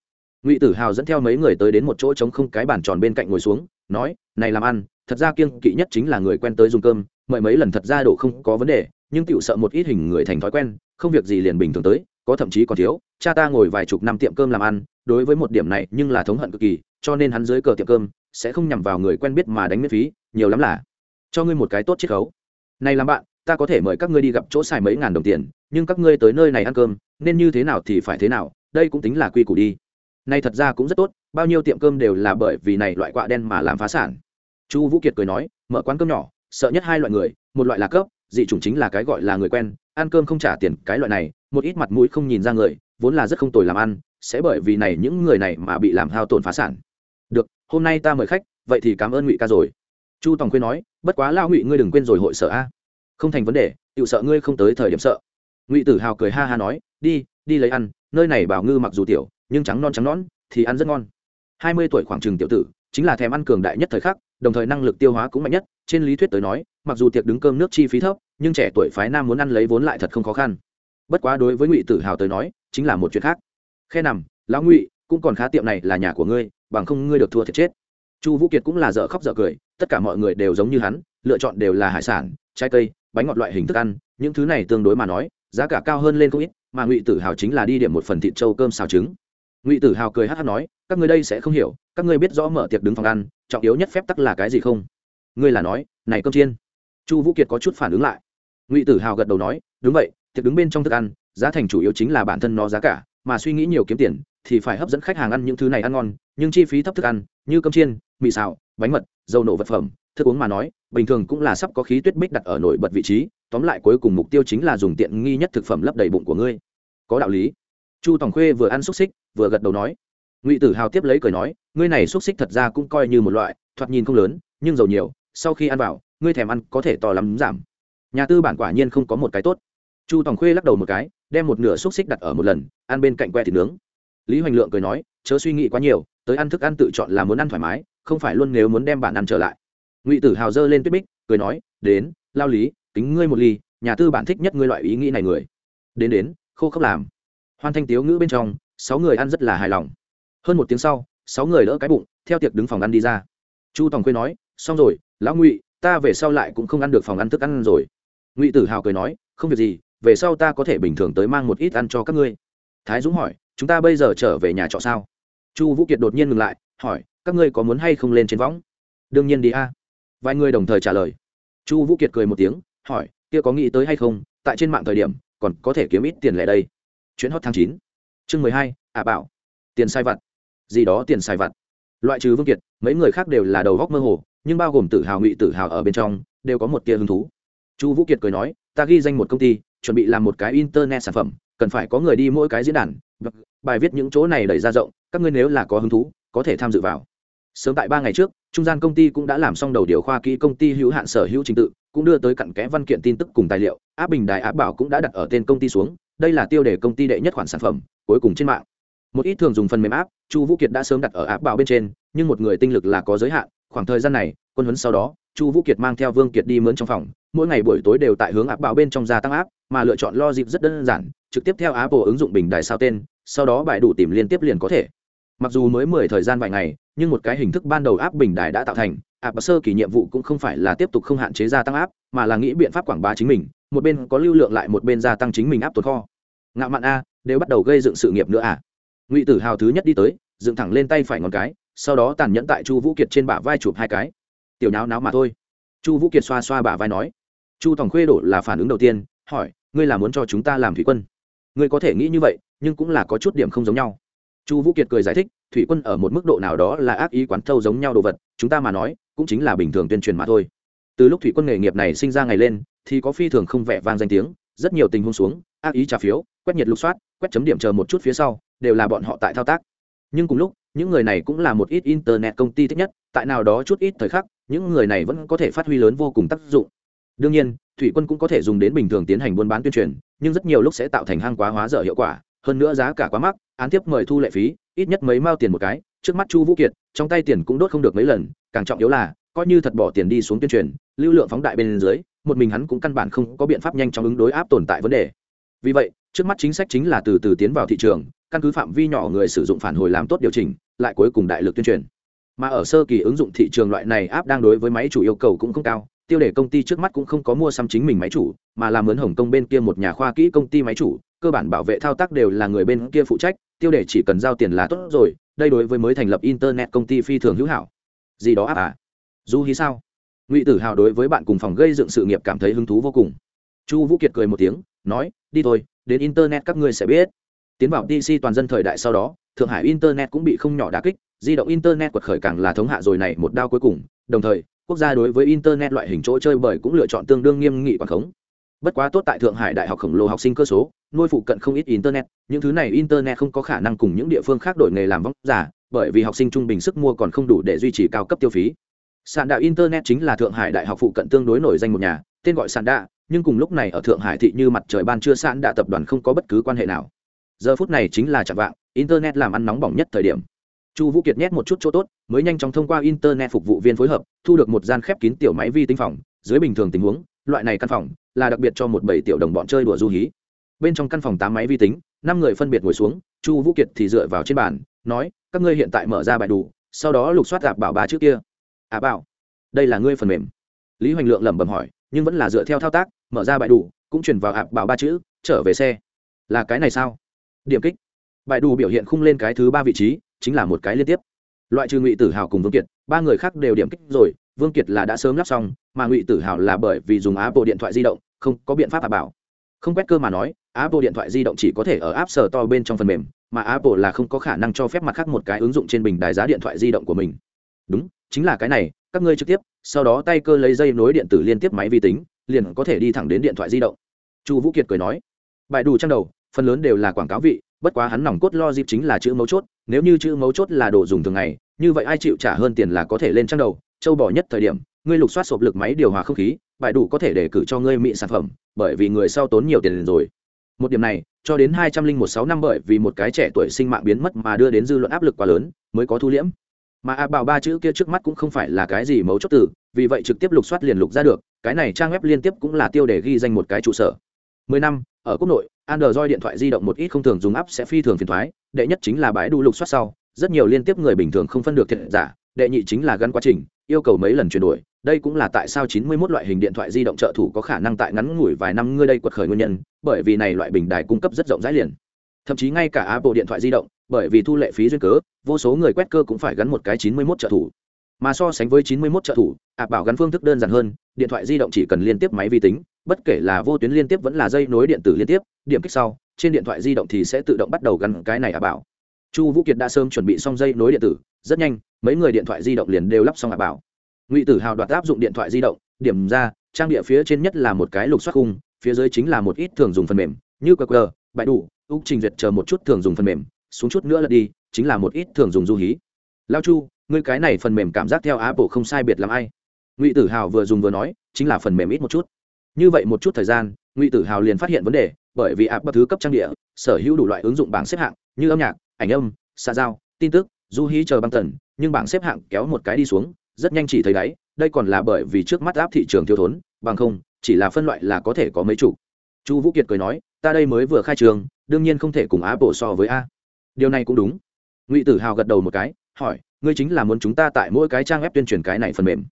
Ngụy tử hào dẫn theo mấy người tới đến một chỗ trống không cái bàn tròn bên cạnh ngồi xuống, nói, này làm ăn, thật ra kiêng kỵ nhất chính là người quen tới dùng cơm, mời mấy lần thật ra đổ không có vấn đề, nhưng tựu sợ một ít hình người thành thói quen, không việc gì liền bình thường tới, có thậm chí còn thiếu, cha ta ngồi vài chục năm tiệm cơm làm ăn, đối với một điểm này nhưng là thống hận cực kỳ, cho nên hắn dưới cờ tiệm cơm, sẽ không nhằm vào người quen biết mà đánh miễn phí, nhiều lắm là cho ngươi một cái tốt chiết khấu. Này làm bạn ta có thể mời các ngươi đi gặp chỗ xài mấy ngàn đồng tiền, nhưng các ngươi tới nơi này ăn cơm, nên như thế nào thì phải thế nào, đây cũng tính là quy củ đi. Này thật ra cũng rất tốt, bao nhiêu tiệm cơm đều là bởi vì này loại quạ đen mà làm phá sản. Chu vũ kiệt cười nói, mở quán cơm nhỏ, sợ nhất hai loại người, một loại là cấp, dị chủng chính là cái gọi là người quen, ăn cơm không trả tiền, cái loại này, một ít mặt mũi không nhìn ra người, vốn là rất không tồi làm ăn, sẽ bởi vì này những người này mà bị làm hao tổn phá sản. Được, hôm nay ta mời khách, vậy thì cảm ơn ngụy ca rồi. Chu tòng khuyên nói, bất quá lao ngụy ngươi đừng quên rồi hội sợ a không thành vấn đề tự sợ ngươi không tới thời điểm sợ. Ngụy tử hào cười ha ha nói, đi đi lấy ăn, nơi này bảo ngư mặc dù tiểu, nhưng trắng non trắng nón thì ăn rất ngon. Hai mươi tuổi khoảng trừng tiểu tử, chính là thèm ăn cường đại nhất thời khắc, đồng thời năng lực tiêu hóa cũng mạnh nhất, trên lý thuyết tới nói, mặc dù tiệc đứng cơm nước chi phí thấp, nhưng trẻ tuổi phái nam muốn ăn lấy vốn lại thật không khó khăn. Bất quá đối với ngụy tử hào tới nói, chính là một chuyện khác. Khe nằm, lão ngụy, cũng còn khá tiệm này là nhà của ngươi, bằng không ngươi được thua thiệt chết. Chu vũ kiệt cũng là dở khóc dở cười, tất cả mọi người đều giống như hắn, lựa chọn đều là hải sản, trái cây bánh ngọt loại hình thức ăn, những thứ này tương đối mà nói, giá cả cao hơn lên không ít, mà ngụy tử hào chính là đi điểm một phần thịt trâu cơm xào trứng. Ngụy tử hào cười hát hát nói, các ngươi đây sẽ không hiểu, các ngươi biết rõ mở tiệc đứng phòng ăn, trọng yếu nhất phép tắc là cái gì không? Ngươi là nói, này cơm chiên. Chu vũ kiệt có chút phản ứng lại. Ngụy tử hào gật đầu nói, đúng vậy, tiệc đứng bên trong thức ăn, giá thành chủ yếu chính là bản thân nó giá cả, mà suy nghĩ nhiều kiếm tiền, thì phải hấp dẫn khách hàng ăn những thứ này ăn ngon, nhưng chi phí thấp thức ăn, như cơm chiên, mì xào, bánh mật, dầu nổ vật phẩm, thức uống mà nói bình thường cũng là sắp có khí tuyết bích đặt ở nổi bật vị trí, tóm lại cuối cùng mục tiêu chính là dùng tiện nghi nhất thực phẩm lấp đầy bụng của ngươi. Có đạo lý. Chu tòng khuê vừa ăn xúc xích, vừa gật đầu nói. Ngụy tử hào tiếp lấy cười nói, ngươi này xúc xích thật ra cũng coi như một loại, thoạt nhìn không lớn, nhưng dầu nhiều, sau khi ăn vào, ngươi thèm ăn có thể to lắm giảm. Nhà tư bản quả nhiên không có một cái tốt. Chu tòng khuê lắc đầu một cái, đem một nửa xúc xích đặt ở một lần, ăn bên cạnh que thịt nướng. Lý hoành lượng cười nói, chớ suy nghĩ quá nhiều, tới ăn thức ăn tự chọn là muốn ăn thoải mái, không phải luôn nếu muốn đem bản ăn trở lại ngụy tử hào dơ lên tuyết bích, cười nói, đến, lao lý tính ngươi một ly, nhà tư bản thích nhất ngươi loại ý nghĩ này người. Đến đến, khô khốc làm. Hoan thanh tiếu ngữ bên trong, sáu người ăn rất là hài lòng. Hơn một tiếng sau, sáu người đỡ cái bụng, theo tiệc đứng phòng ăn đi ra. Chu tòng khuê nói, xong rồi, lão ngụy, ta về sau lại cũng không ăn được phòng ăn thức ăn rồi. Ngụy tử hào cười nói, không việc gì, về sau ta có thể bình thường tới mang một ít ăn cho các ngươi. Thái dũng hỏi, chúng ta bây giờ trở về nhà trọ sao? Chu vũ kiệt đột nhiên ngừng lại, hỏi, các ngươi có muốn hay không lên trên võng? Đương nhiên đi a vài người đồng thời trả lời. Chu vũ kiệt cười một tiếng, hỏi, kia có nghĩ tới hay không? Tại trên mạng thời điểm, còn có thể kiếm ít tiền lẻ đây? Chuyến hot tháng chín, chương mười hai ả bảo. Tiền sai vặt. Gì đó tiền sai vặt. Loại trừ vương kiệt, mấy người khác đều là đầu góc mơ hồ, nhưng bao gồm tự hào, ngụy tự hào ở bên trong, đều có một tia hứng thú. Chu vũ kiệt cười nói, ta ghi danh một công ty, chuẩn bị làm một cái internet sản phẩm, cần phải có người đi mỗi cái diễn đàn. Bài viết những chỗ này đẩy ra rộng, các ngươi nếu là có hứng thú, có thể tham dự vào. Sớm tại ba ngày trước trung gian công ty cũng đã làm xong đầu điều khoa kỹ công ty hữu hạn sở hữu trình tự, cũng đưa tới cặn kẽ văn kiện tin tức cùng tài liệu áp bình đài áp bảo cũng đã đặt ở tên công ty xuống, đây là tiêu đề công ty đệ nhất khoản sản phẩm, cuối cùng trên mạng. Một ít thường dùng phần mềm áp chu vũ kiệt đã sớm đặt ở áp bảo bên trên, nhưng một người tinh lực là có giới hạn, khoảng thời gian này, quân huấn sau đó, chu vũ kiệt mang theo vương kiệt đi mướn trong phòng, mỗi ngày buổi tối đều tại hướng áp bảo bên trong gia tăng áp mà lựa chọn lo dịp rất đơn giản, trực tiếp theo apple ứng dụng bình đài sao tên, sau đó bài đủ tìm liên tiếp liền có thể mặc dù mới mười thời gian vài ngày, nhưng một cái hình thức ban đầu áp bình đài đã tạo thành. Áp sơ kỳ nhiệm vụ cũng không phải là tiếp tục không hạn chế gia tăng áp, mà là nghĩ biện pháp quảng bá chính mình, một bên có lưu lượng lại một bên gia tăng chính mình áp tồn kho. Ngạo mạn a, đều bắt đầu gây dựng sự nghiệp nữa à? Ngụy tử hào thứ nhất đi tới, dựng thẳng lên tay phải ngón cái, sau đó tàn nhẫn tại chu vũ kiệt trên bả vai chụp hai cái. Tiểu náo náo mà thôi. Chu vũ kiệt xoa xoa bả vai nói. Chu thòng khuê đổ là phản ứng đầu tiên, hỏi, ngươi là muốn cho chúng ta làm thủy quân? Ngươi có thể nghĩ như vậy, nhưng cũng là có chút điểm không giống nhau chu vũ kiệt cười giải thích, thủy quân ở một mức độ nào đó là ác ý quán thâu giống nhau đồ vật, chúng ta mà nói, cũng chính là bình thường tuyên truyền mà thôi. Từ lúc thủy quân nghề nghiệp này sinh ra ngày lên, thì có phi thường không vẻ vang danh tiếng, rất nhiều tình huống xuống, ác ý trả phiếu, quét nhiệt lục soát, quét chấm điểm chờ một chút phía sau, đều là bọn họ tại thao tác. Nhưng cùng lúc, những người này cũng là một ít internet công ty thích nhất, tại nào đó chút ít thời khắc, những người này vẫn có thể phát huy lớn vô cùng tác dụng. Đương nhiên, thủy quân cũng có thể dùng đến bình thường tiến hành buôn bán tuyên truyền, nhưng rất nhiều lúc sẽ tạo thành hang quá hóa dở hiệu quả hơn nữa giá cả quá mắc, án tiếp mời thu lệ phí, ít nhất mấy mao tiền một cái, trước mắt chu vũ kiệt, trong tay tiền cũng đốt không được mấy lần, càng trọng yếu là, coi như thật bỏ tiền đi xuống tuyên truyền, lưu lượng phóng đại bên dưới, một mình hắn cũng căn bản không có biện pháp nhanh chóng ứng đối áp tồn tại vấn đề. Vì vậy, trước mắt chính sách chính là từ từ tiến vào thị trường, căn cứ phạm vi nhỏ người sử dụng phản hồi làm tốt điều chỉnh, lại cuối cùng đại lực tuyên truyền. Mà ở sơ kỳ ứng dụng thị trường loại này áp đang đối với máy chủ yêu cầu cũng không cao, tiêu đề công ty trước mắt cũng không có mua xăm chính mình máy chủ, mà làm mướn hồng kông bên kia một nhà khoa kỹ công ty máy chủ cơ bản bảo vệ thao tác đều là người bên kia phụ trách, tiêu đề chỉ cần giao tiền là tốt rồi, đây đối với mới thành lập internet công ty phi thường hữu hảo. Gì đó áp à du hí sao? Ngụy tử hào đối với bạn cùng phòng gây dựng sự nghiệp cảm thấy hứng thú vô cùng. Chu vũ kiệt cười một tiếng, nói, đi thôi, đến internet các ngươi sẽ biết. Tiến vào dc toàn dân thời đại sau đó, thượng hải internet cũng bị không nhỏ đà kích, di động internet quật khởi càng là thống hạ rồi này một đao cuối cùng. Đồng thời, quốc gia đối với internet loại hình chỗ chơi bởi cũng lựa chọn tương đương nghiêm nghị quản khống bất quá tốt tại thượng hải đại học khổng lồ học sinh cơ số, nuôi phụ cận không ít internet, những thứ này internet không có khả năng cùng những địa phương khác đổi nghề làm vóc giả, bởi vì học sinh trung bình sức mua còn không đủ để duy trì cao cấp tiêu phí. Sàn đạo internet chính là thượng hải đại học phụ cận tương đối nổi danh một nhà, tên gọi sàn đạ, nhưng cùng lúc này ở thượng hải thị như mặt trời ban chưa sàn đạ tập đoàn không có bất cứ quan hệ nào. Giờ phút này chính là chạm vạng, internet làm ăn nóng bỏng nhất thời điểm. Chu vũ kiệt nhét một chút chỗ tốt, mới nhanh chóng thông qua internet phục vụ viên phối hợp, thu được một gian khép kín tiểu máy vi tính phòng, dưới bình thường tình huống loại này căn phòng là đặc biệt cho một bảy tiểu đồng bọn chơi đùa du hí. Bên trong căn phòng tám máy vi tính, năm người phân biệt ngồi xuống, chu vũ kiệt thì dựa vào trên bàn, nói, các ngươi hiện tại mở ra bài đủ, sau đó lục soát gạp bảo bá trước kia. À bảo, đây là ngươi phần mềm. Lý hoành lượng lẩm bẩm hỏi, nhưng vẫn là dựa theo thao tác, mở ra bài đủ, cũng chuyển vào ạp bảo ba chữ, trở về xe. Là cái này sao? Điểm kích. Bài đủ biểu hiện khung lên cái thứ ba vị trí, chính là một cái liên tiếp. Loại trừ ngụy tử hào cùng vương kiệt ba người khác đều điểm kích rồi, vương kiệt là đã sớm lắp xong, mà ngụy tử hào là bởi vì dùng apple điện thoại di động, không có biện pháp đảm bảo. Không quét cơ mà nói, apple điện thoại di động chỉ có thể ở app store to bên trong phần mềm, mà apple là không có khả năng cho phép mặt khác một cái ứng dụng trên bình đài giá điện thoại di động của mình. Đúng, chính là cái này, các ngươi trực tiếp, sau đó tay cơ lấy dây nối điện tử liên tiếp máy vi tính, liền có thể đi thẳng đến điện thoại di động. Chu vũ kiệt cười nói, bài đủ trang đầu, phần lớn đều là quảng cáo vị, bất quá hắn nòng cốt lo dịp chính là chữ mấu chốt, nếu như chữ mấu chốt là đồ dùng thường ngày như vậy ai chịu trả hơn tiền là có thể lên trang đầu, châu bỏ nhất thời điểm, ngươi lục soát sộp lực máy điều hòa không khí, bài đủ có thể để cử cho ngươi mỹ sản phẩm, bởi vì người sau tốn nhiều tiền rồi. Một điểm này, cho đến hai trăm linh một sáu năm bởi vì một cái trẻ tuổi sinh mạng biến mất mà đưa đến dư luận áp lực quá lớn, mới có thu liễm. Mà a bảo ba chữ kia trước mắt cũng không phải là cái gì mấu chốt từ, vì vậy trực tiếp lục soát liền lục ra được, cái này trang web liên tiếp cũng là tiêu để ghi danh một cái trụ sở. Mười năm, ở quốc nội, android điện thoại di động một ít không thường dùng app sẽ phi thường phiền thoái, đệ nhất chính là bãi đủ lục soát sau rất nhiều liên tiếp người bình thường không phân được thiệt giả, đệ nhị chính là gắn quá trình, yêu cầu mấy lần chuyển đổi. Đây cũng là tại sao 91 loại hình điện thoại di động trợ thủ có khả năng tại ngắn ngủi vài năm ngươi đây quật khởi nguyên nhân, bởi vì này loại bình đài cung cấp rất rộng rãi liền. Thậm chí ngay cả apple điện thoại di động, bởi vì thu lệ phí duyên cớ, vô số người quét cơ cũng phải gắn một cái 91 trợ thủ. Mà so sánh với 91 trợ thủ ạp bảo gắn phương thức đơn giản hơn, điện thoại di động chỉ cần liên tiếp máy vi tính, bất kể là vô tuyến liên tiếp vẫn là dây nối điện tử liên tiếp, điểm kích sau, trên điện thoại di động thì sẽ tự động bắt đầu gắn cái này ạp bảo chu vũ kiệt đã sớm chuẩn bị xong dây nối điện tử, rất nhanh, mấy người điện thoại di động liền đều lắp xong hạ bảo. Ngụy tử hào đoạt áp dụng điện thoại di động, điểm ra, trang địa phía trên nhất là một cái lục xoát khung, phía dưới chính là một ít thường dùng phần mềm, như qr bãi đủ, úc trình duyệt chờ một chút thường dùng phần mềm, xuống chút nữa là đi, chính là một ít thường dùng du hí. Lao chu, ngươi cái này phần mềm cảm giác theo apple không sai biệt làm ai? Ngụy tử hào vừa dùng vừa nói, chính là phần mềm ít một chút. Như vậy một chút thời gian, ngụy tử hào liền phát hiện vấn đề, bởi vì áp bất thứ cấp trang địa, sở hữu đủ loại ứng dụng bảng xếp hạng, như âm nhạc ảnh âm, xa giao, tin tức, du hí chờ băng tần, nhưng bảng xếp hạng kéo một cái đi xuống, rất nhanh chỉ thấy đáy, đây còn là bởi vì trước mắt áp thị trường thiếu thốn, bằng không, chỉ là phân loại là có thể có mấy chủ. Chu vũ kiệt cười nói, ta đây mới vừa khai trường, đương nhiên không thể cùng apple so với a. Điều này cũng đúng. Ngụy tử hào gật đầu một cái, hỏi, ngươi chính là muốn chúng ta tại mỗi cái trang web tuyên truyền cái này phần mềm?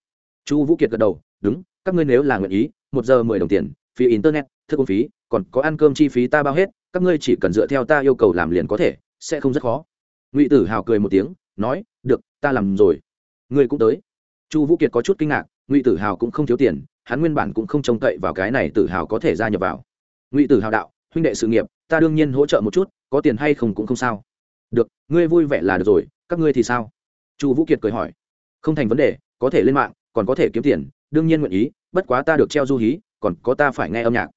Chu vũ kiệt gật đầu, đúng, các ngươi nếu là nguyện ý, một giờ mười đồng tiền, phí internet, thức uống phí, còn có ăn cơm chi phí ta bao hết, các ngươi chỉ cần dựa theo ta yêu cầu làm liền có thể sẽ không rất khó. Ngụy tử hào cười một tiếng, nói, được, ta làm rồi. Ngươi cũng tới. Chu vũ kiệt có chút kinh ngạc, ngụy tử hào cũng không thiếu tiền, hắn nguyên bản cũng không trông cậy vào cái này tử hào có thể gia nhập vào. Ngụy tử hào đạo, huynh đệ sự nghiệp, ta đương nhiên hỗ trợ một chút, có tiền hay không cũng không sao. Được, ngươi vui vẻ là được rồi, các ngươi thì sao? Chu vũ kiệt cười hỏi. Không thành vấn đề, có thể lên mạng, còn có thể kiếm tiền, đương nhiên nguyện ý, bất quá ta được treo du hí, còn có ta phải nghe âm nhạc.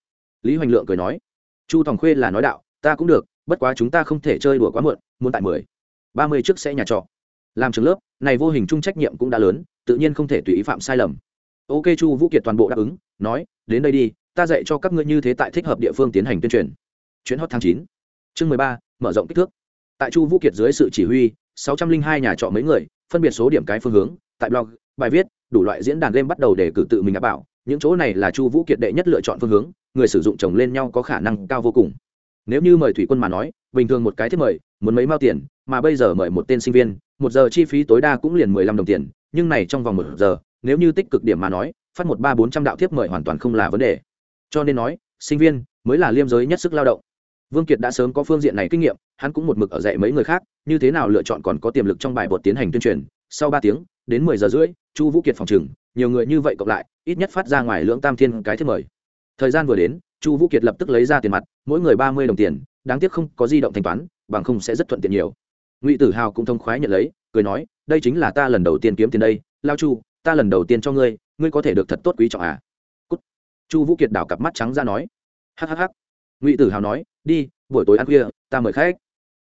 Lý hoành lượng cười nói. Chu thòng khuê là nói đạo, ta cũng được bất quá chúng ta không thể chơi đùa quá muộn, muốn tại mười, ba mươi trước sẽ nhà trọ. Làm trường lớp, này vô hình chung trách nhiệm cũng đã lớn, tự nhiên không thể tùy ý phạm sai lầm. Ok, chu vũ kiệt toàn bộ đáp ứng, nói, đến đây đi, ta dạy cho các ngươi như thế tại thích hợp địa phương tiến hành tuyên truyền. Chuyến hot tháng chín. Chương mười ba, mở rộng kích thước. Tại chu vũ kiệt dưới sự chỉ huy, sáu trăm linh hai nhà trọ mấy người, phân biệt số điểm cái phương hướng, tại blog, bài viết, đủ loại diễn đàn game bắt đầu để cử tự mình đã bảo, những chỗ này là chu vũ kiệt đệ nhất lựa chọn phương hướng, người sử dụng chồng lên nhau có khả năng cao vô cùng nếu như mời thủy quân mà nói, bình thường một cái thiết mời, muốn mấy mao tiền, mà bây giờ mời một tên sinh viên, một giờ chi phí tối đa cũng liền mười lăm đồng tiền, nhưng này trong vòng một giờ, nếu như tích cực điểm mà nói, phát một ba bốn trăm đạo thiếp mời hoàn toàn không là vấn đề. Cho nên nói, sinh viên mới là liêm giới nhất sức lao động. Vương kiệt đã sớm có phương diện này kinh nghiệm, hắn cũng một mực ở dạy mấy người khác, như thế nào lựa chọn còn có tiềm lực trong bài bột tiến hành tuyên truyền. Sau ba tiếng, đến mười giờ rưỡi, chu vũ kiệt phòng trừng nhiều người như vậy cộng lại, ít nhất phát ra ngoài lưỡng tam thiên cái thiết mời thời gian vừa đến, chu vũ kiệt lập tức lấy ra tiền mặt, mỗi người ba mươi đồng tiền, đáng tiếc không có di động thanh toán, bằng không sẽ rất thuận tiện nhiều. Ngụy tử hào cũng thông khoái nhận lấy, cười nói, đây chính là ta lần đầu tiên kiếm tiền đây, lao chu, ta lần đầu tiên cho ngươi ngươi có thể được thật tốt quý trọng à? Cút. chu vũ kiệt đảo cặp mắt trắng ra nói hhh ngụy tử hào nói, đi, buổi tối ăn khuya, ta mời khách.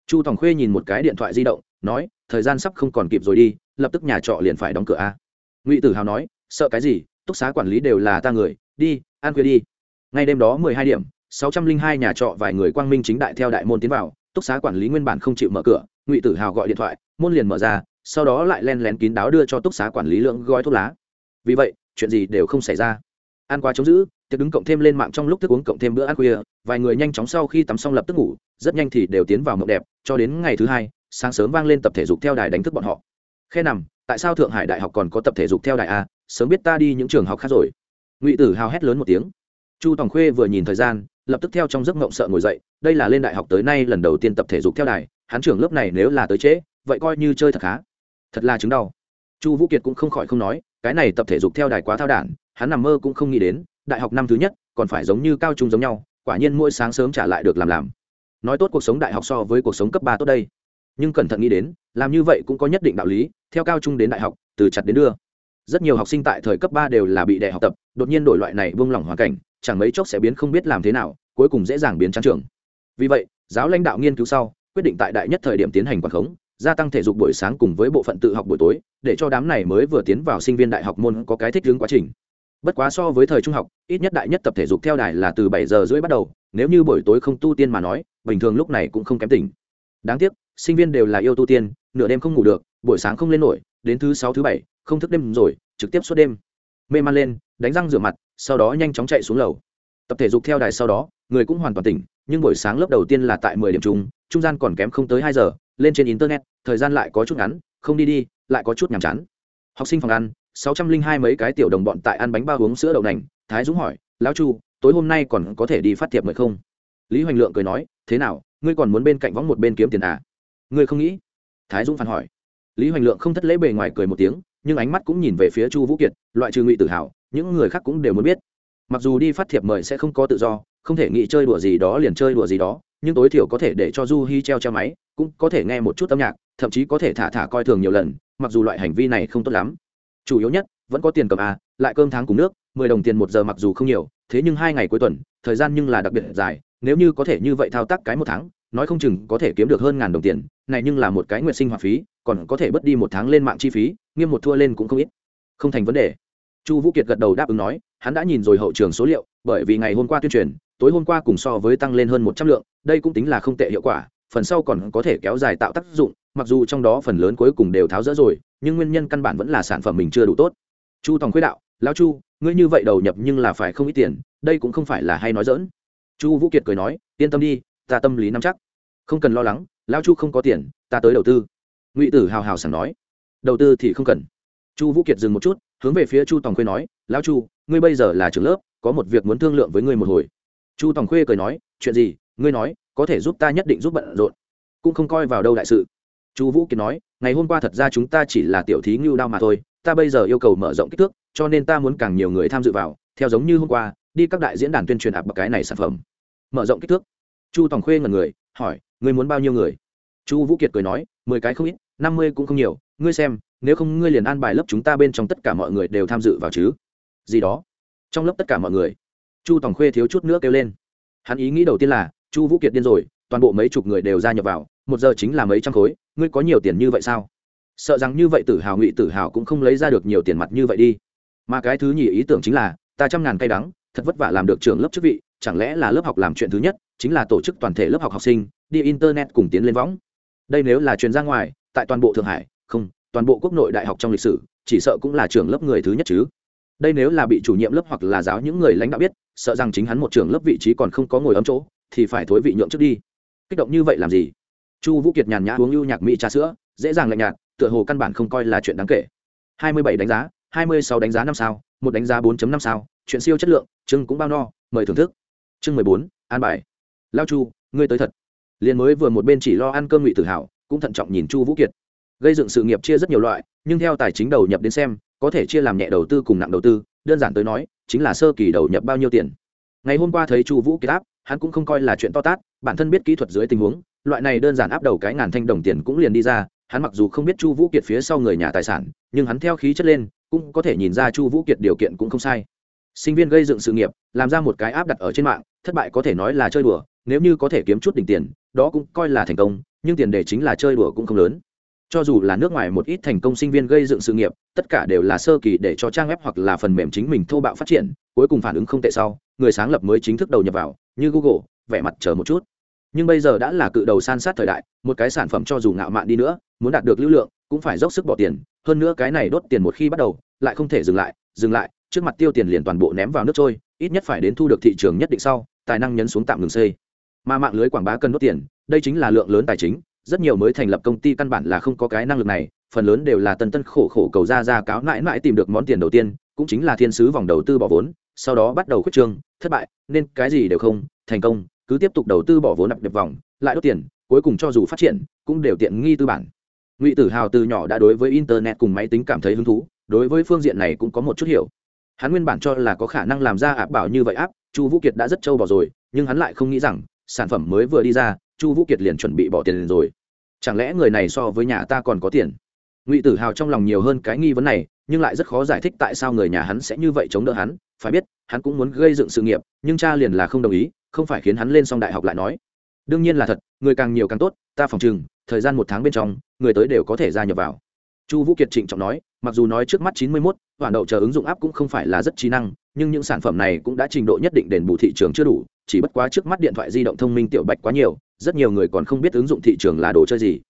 Chu thòng khuê nhìn một cái điện thoại di động, nói, thời gian sắp không còn kịp rồi đi, lập tức nhà trọ liền phải đóng cửa a à. ngụy tử hào nói, sợ cái gì, túc xá quản lý đều là ta người, đi, ăn khuya đi ngay đêm đó mười hai điểm, sáu trăm linh hai nhà trọ vài người quang minh chính đại theo đại môn tiến vào, túc xá quản lý nguyên bản không chịu mở cửa, ngụy tử hào gọi điện thoại, môn liền mở ra, sau đó lại len lén kín đáo đưa cho túc xá quản lý lượng gói thuốc lá. Vì vậy, chuyện gì đều không xảy ra. Ăn qua chống giữ, tiệc đứng cộng thêm lên mạng trong lúc thức uống cộng thêm bữa ăn khuya, vài người nhanh chóng sau khi tắm xong lập tức ngủ, rất nhanh thì đều tiến vào mộng đẹp, cho đến ngày thứ hai, sáng sớm vang lên tập thể dục theo đài đánh thức bọn họ. Khe nằm, tại sao thượng hải đại học còn có tập thể dục theo đài a? Sớm biết ta đi những trường học khác rồi. Ngụy tử hào hét lớn một tiếng chu tòng khuê vừa nhìn thời gian, lập tức theo trong giấc mộng sợ ngồi dậy, đây là lên đại học tới nay lần đầu tiên tập thể dục theo đài, hắn trưởng lớp này nếu là tới trễ, vậy coi như chơi thật khá. Thật là chứng đau. Chu vũ kiệt cũng không khỏi không nói, cái này tập thể dục theo đài quá thao đản, hắn nằm mơ cũng không nghĩ đến, đại học năm thứ nhất, còn phải giống như cao trung giống nhau, quả nhiên mỗi sáng sớm trả lại được làm làm. Nói tốt cuộc sống đại học so với cuộc sống cấp ba tốt đây. Nhưng cẩn thận nghĩ đến, làm như vậy cũng có nhất định đạo lý, theo cao trung đến đại học, từ chặt đến đưa. Rất nhiều học sinh tại thời cấp ba đều là bị đại học tập, đột nhiên đổi loại này buông lỏng hoàn cảnh chẳng mấy chốc sẽ biến không biết làm thế nào, cuối cùng dễ dàng biến trắng trường. Vì vậy, giáo lãnh đạo nghiên cứu sau, quyết định tại đại nhất thời điểm tiến hành quản khống, gia tăng thể dục buổi sáng cùng với bộ phận tự học buổi tối, để cho đám này mới vừa tiến vào sinh viên đại học môn có cái thích ứng quá trình. Bất quá so với thời trung học, ít nhất đại nhất tập thể dục theo đài là từ bảy giờ rưỡi bắt đầu, nếu như buổi tối không tu tiên mà nói, bình thường lúc này cũng không kém tỉnh. Đáng tiếc, sinh viên đều là yêu tu tiên, nửa đêm không ngủ được, buổi sáng không lên nổi, đến thứ sáu, thứ bảy, không thức đêm rồi, trực tiếp suốt đêm. Mê man lên, đánh răng rửa mặt sau đó nhanh chóng chạy xuống lầu. Tập thể dục theo đài sau đó, người cũng hoàn toàn tỉnh, nhưng buổi sáng lớp đầu tiên là tại mười điểm chung, trung gian còn kém không tới hai giờ, lên trên internet, thời gian lại có chút ngắn, không đi đi, lại có chút nhàm chán. Học sinh phòng ăn, sáu trăm linh hai mấy cái tiểu đồng bọn tại ăn bánh bao uống sữa đậu nành, thái dũng hỏi, lão chu, tối hôm nay còn có thể đi phát thiệp mời không? Lý hoành lượng cười nói, thế nào, ngươi còn muốn bên cạnh võng một bên kiếm tiền à? Ngươi không nghĩ? Thái dũng phản hỏi. Lý hoành lượng không thất lễ bề ngoài cười một tiếng, nhưng ánh mắt cũng nhìn về phía chu vũ kiệt, loại trừ ngụy tự hào những người khác cũng đều muốn biết. Mặc dù đi phát thiệp mời sẽ không có tự do, không thể nghĩ chơi đùa gì đó liền chơi đùa gì đó, nhưng tối thiểu có thể để cho du hi treo treo máy, cũng có thể nghe một chút âm nhạc, thậm chí có thể thả thả coi thường nhiều lần, mặc dù loại hành vi này không tốt lắm. Chủ yếu nhất, vẫn có tiền cầm à lại cơm tháng cùng nước, mười đồng tiền một giờ mặc dù không nhiều, thế nhưng hai ngày cuối tuần, thời gian nhưng là đặc biệt dài, nếu như có thể như vậy thao tác cái một tháng, nói không chừng có thể kiếm được hơn ngàn đồng tiền, này nhưng là một cái nguyện sinh hoạt phí, còn có thể bớt đi một tháng lên mạng chi phí, nghiêm một thua lên cũng không ít. Không thành vấn đề chu vũ kiệt gật đầu đáp ứng nói, hắn đã nhìn rồi hậu trường số liệu, bởi vì ngày hôm qua tuyên truyền, tối hôm qua cùng so với tăng lên hơn một trăm lượng, đây cũng tính là không tệ hiệu quả, phần sau còn có thể kéo dài tạo tác dụng, mặc dù trong đó phần lớn cuối cùng đều tháo rỡ rồi, nhưng nguyên nhân căn bản vẫn là sản phẩm mình chưa đủ tốt. Chu tòng khuyết đạo lao chu, ngươi như vậy đầu nhập nhưng là phải không ít tiền, đây cũng không phải là hay nói dỡn chu vũ kiệt cười nói, yên tâm đi, ta tâm lý nắm chắc. Không cần lo lắng lao chu không có tiền, ta tới đầu tư. Ngụy tử hào hào sảng nói, đầu tư thì không cần. Chu vũ kiệt dừng một chút hướng về phía chu tòng khuê nói, lão chu, ngươi bây giờ là trưởng lớp, có một việc muốn thương lượng với ngươi một hồi. Chu tòng khuê cười nói, chuyện gì? Ngươi nói, có thể giúp ta nhất định giúp bận rộn, cũng không coi vào đâu đại sự. Chu vũ kiệt nói, ngày hôm qua thật ra chúng ta chỉ là tiểu thí ngưu đao mà thôi, ta bây giờ yêu cầu mở rộng kích thước, cho nên ta muốn càng nhiều người tham dự vào, theo giống như hôm qua, đi các đại diễn đàn tuyên truyền ạp cái này sản phẩm. Mở rộng kích thước. Chu tòng khuê ngần người, hỏi, ngươi muốn bao nhiêu người? Chu vũ kiệt cười nói, mười cái không ít, năm mươi cũng không nhiều ngươi xem, nếu không ngươi liền an bài lớp chúng ta bên trong tất cả mọi người đều tham dự vào chứ? Gì đó. Trong lớp tất cả mọi người, chu tòng khuê thiếu chút nữa kêu lên. Hắn ý nghĩ đầu tiên là, chu vũ kiệt điên rồi, toàn bộ mấy chục người đều gia nhập vào, một giờ chính là mấy trăm khối, ngươi có nhiều tiền như vậy sao? Sợ rằng như vậy tử hào ngụy tử hào cũng không lấy ra được nhiều tiền mặt như vậy đi. Mà cái thứ nhì ý tưởng chính là, ta trăm ngàn cay đắng, thật vất vả làm được trường lớp chức vị, chẳng lẽ là lớp học làm chuyện thứ nhất, chính là tổ chức toàn thể lớp học học sinh, đi internet cùng tiến lên võng. Đây nếu là truyền ra ngoài, tại toàn bộ thượng hải không, toàn bộ quốc nội đại học trong lịch sử, chỉ sợ cũng là trường lớp người thứ nhất chứ. Đây nếu là bị chủ nhiệm lớp hoặc là giáo những người lãnh đạo biết, sợ rằng chính hắn một trường lớp vị trí còn không có ngồi ấm chỗ, thì phải thối vị nhượng trước đi. Kích động như vậy làm gì? Chu vũ kiệt nhàn nhã uống ưu nhạc mỹ trà sữa, dễ dàng lạnh nhạt, tựa hồ căn bản không coi là chuyện đáng kể. Hai mươi bảy đánh giá, hai mươi sáu đánh giá năm sao, một đánh giá 4 năm sao, chuyện siêu chất lượng chưng cũng bao no, mời thưởng thức. Chương mười bốn, an bài. Lao chu, ngươi tới thật. Liền mới vừa một bên chỉ lo ăn cơm ngụy tự hào cũng thận trọng nhìn chu vũ kiệt gây dựng sự nghiệp chia rất nhiều loại, nhưng theo tài chính đầu nhập đến xem, có thể chia làm nhẹ đầu tư cùng nặng đầu tư, đơn giản tới nói, chính là sơ kỳ đầu nhập bao nhiêu tiền. Ngày hôm qua thấy chu vũ kiệt áp, hắn cũng không coi là chuyện to tát, bản thân biết kỹ thuật dưới tình huống, loại này đơn giản áp đầu cái ngàn thanh đồng tiền cũng liền đi ra, hắn mặc dù không biết chu vũ kiệt phía sau người nhà tài sản, nhưng hắn theo khí chất lên, cũng có thể nhìn ra chu vũ kiệt điều kiện cũng không sai. Sinh viên gây dựng sự nghiệp, làm ra một cái áp đặt ở trên mạng, thất bại có thể nói là chơi đùa, nếu như có thể kiếm chút đỉnh tiền, đó cũng coi là thành công, nhưng tiền đề chính là chơi đùa cũng không lớn cho dù là nước ngoài một ít thành công sinh viên gây dựng sự nghiệp, tất cả đều là sơ kỳ để cho trang web hoặc là phần mềm chính mình thô bạo phát triển, cuối cùng phản ứng không tệ sau, người sáng lập mới chính thức đầu nhập vào, như google, vẻ mặt chờ một chút. Nhưng bây giờ đã là cự đầu san sát thời đại, một cái sản phẩm cho dù ngạo mạn đi nữa, muốn đạt được lưu lượng, cũng phải dốc sức bỏ tiền, hơn nữa cái này đốt tiền một khi bắt đầu, lại không thể dừng lại dừng lại, trước mặt tiêu tiền liền toàn bộ ném vào nước trôi, ít nhất phải đến thu được thị trường nhất định sau, tài năng nhấn xuống tạm ngừng xây. Mà mạng lưới quảng bá cần đốt tiền, đây chính là lượng lớn tài chính rất nhiều mới thành lập công ty căn bản là không có cái năng lực này, phần lớn đều là tân tân khổ khổ cầu ra ra cáo mãi mãi tìm được món tiền đầu tiên, cũng chính là thiên sứ vòng đầu tư bỏ vốn, sau đó bắt đầu khuyết trương, thất bại, nên cái gì đều không, thành công, cứ tiếp tục đầu tư bỏ vốn đặc nhập vòng, lại đốt tiền, cuối cùng cho dù phát triển, cũng đều tiện nghi tư bản. Ngụy tử hào từ nhỏ đã đối với internet cùng máy tính cảm thấy hứng thú, đối với phương diện này cũng có một chút hiểu. Hắn nguyên bản cho là có khả năng làm ra áp bảo như vậy áp, chu vũ kiệt đã rất trâu bỏ rồi, nhưng hắn lại không nghĩ rằng, sản phẩm mới vừa đi ra, chu vũ kiệt liền chuẩn bị bỏ tiền rồi chẳng lẽ người này so với nhà ta còn có tiền? Ngụy tử hào trong lòng nhiều hơn cái nghi vấn này nhưng lại rất khó giải thích tại sao người nhà hắn sẽ như vậy chống đỡ hắn. Phải biết hắn cũng muốn gây dựng sự nghiệp nhưng cha liền là không đồng ý không phải khiến hắn lên xong đại học lại nói. Đương nhiên là thật người càng nhiều càng tốt ta phòng chừng thời gian một tháng bên trong người tới đều có thể gia nhập vào. Chu vũ kiệt trịnh trọng nói mặc dù nói trước mắt chín mươi 91, hoàn đậu chờ ứng dụng áp cũng không phải là rất trí năng nhưng những sản phẩm này cũng đã trình độ nhất định đền bù thị trường chưa đủ chỉ bất quá trước mắt điện thoại di động thông minh tiểu bạch quá nhiều, rất nhiều người còn không biết ứng dụng thị trường là đồ chơi gì.